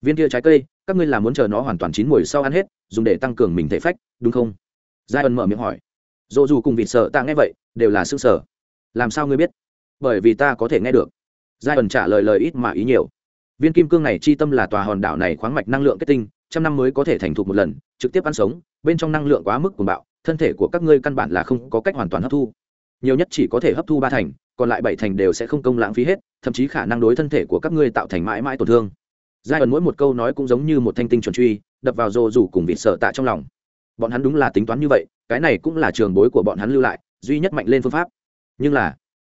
Viên kia trái cây, các ngươi là muốn chờ nó hoàn toàn chín mùi sau ăn hết, dùng để tăng cường mình thể phách, đúng không? Giai Ân mở miệng hỏi. Rộ dù cùng vịt sợ ta nghe vậy, đều là xương sở làm sao ngươi biết? Bởi vì ta có thể nghe được. Giai ẩn trả lời lời ít mà ý nhiều. Viên kim cương này chi tâm là tòa hòn đảo này khoáng mạch năng lượng kết tinh, trăm năm mới có thể thành thục một lần, trực tiếp ăn sống, bên trong năng lượng quá mức cuồng bạo, thân thể của các ngươi căn bản là không có cách hoàn toàn hấp thu nhiều nhất chỉ có thể hấp thu ba thành, còn lại bảy thành đều sẽ không công lãng phí hết, thậm chí khả năng đối thân thể của các ngươi tạo thành mãi mãi tổn thương. Giai ẩn mỗi một câu nói cũng giống như một thanh tinh chuẩn truy, đập vào rồ rủ cùng vịt sợ tạ trong lòng. Bọn hắn đúng là tính toán như vậy, cái này cũng là trường bối của bọn hắn lưu lại, duy nhất mạnh lên phương pháp. Nhưng là,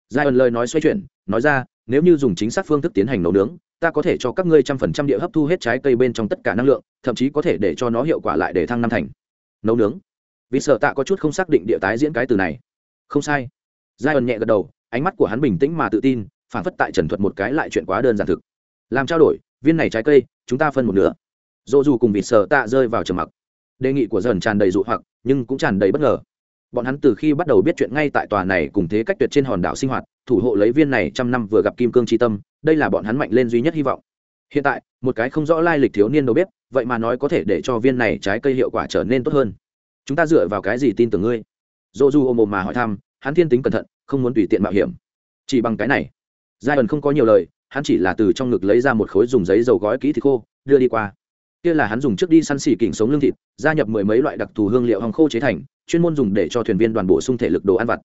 giai ẩn lời nói xoay chuyển, nói ra, nếu như dùng chính xác phương thức tiến hành nấu nướng, ta có thể cho các ngươi trăm phần trăm địa hấp thu hết trái cây bên trong tất cả năng lượng, thậm chí có thể để cho nó hiệu quả lại để thăng năm thành. Nấu nướng. Vì sợ tạ có chút không xác định địa tái diễn cái từ này. Không sai giai ẩn nhẹ gật đầu, ánh mắt của hắn bình tĩnh mà tự tin phản phất tại trần thuật một cái lại chuyện quá đơn giản thực. Làm trao đổi, viên này trái cây, chúng ta phân một nửa. Dỗ dù cùng vịt sợ tạ rơi vào trầm mặc. Đề nghị của dần tràn đầy dụ hoặc, nhưng cũng tràn đầy bất ngờ. Bọn hắn từ khi bắt đầu biết chuyện ngay tại tòa này cùng thế cách tuyệt trên hòn đảo sinh hoạt, thủ hộ lấy viên này trăm năm vừa gặp kim cương tri tâm, đây là bọn hắn mạnh lên duy nhất hy vọng. Hiện tại, một cái không rõ lai lịch thiếu niên đâu biết vậy mà nói có thể để cho viên này trái cây hiệu quả trở nên tốt hơn. Chúng ta dựa vào cái gì tin tưởng ngươi? Dỗ du ôm ôm mà hỏi thăm hắn thiên tính cẩn thận, không muốn tùy tiện mạo hiểm. Chỉ bằng cái này giai ẩn không có nhiều lời, hắn chỉ là từ trong ngực lấy ra một khối dùng giấy dầu gói kỹ thịt khô, đưa đi qua. Kia là hắn dùng trước đi săn xỉ kỉnh sống lương thịt, gia nhập mười mấy loại đặc thù hương liệu hòng khô chế thành, chuyên môn dùng để cho thuyền viên đoàn bổ sung thể lực đồ ăn vặt.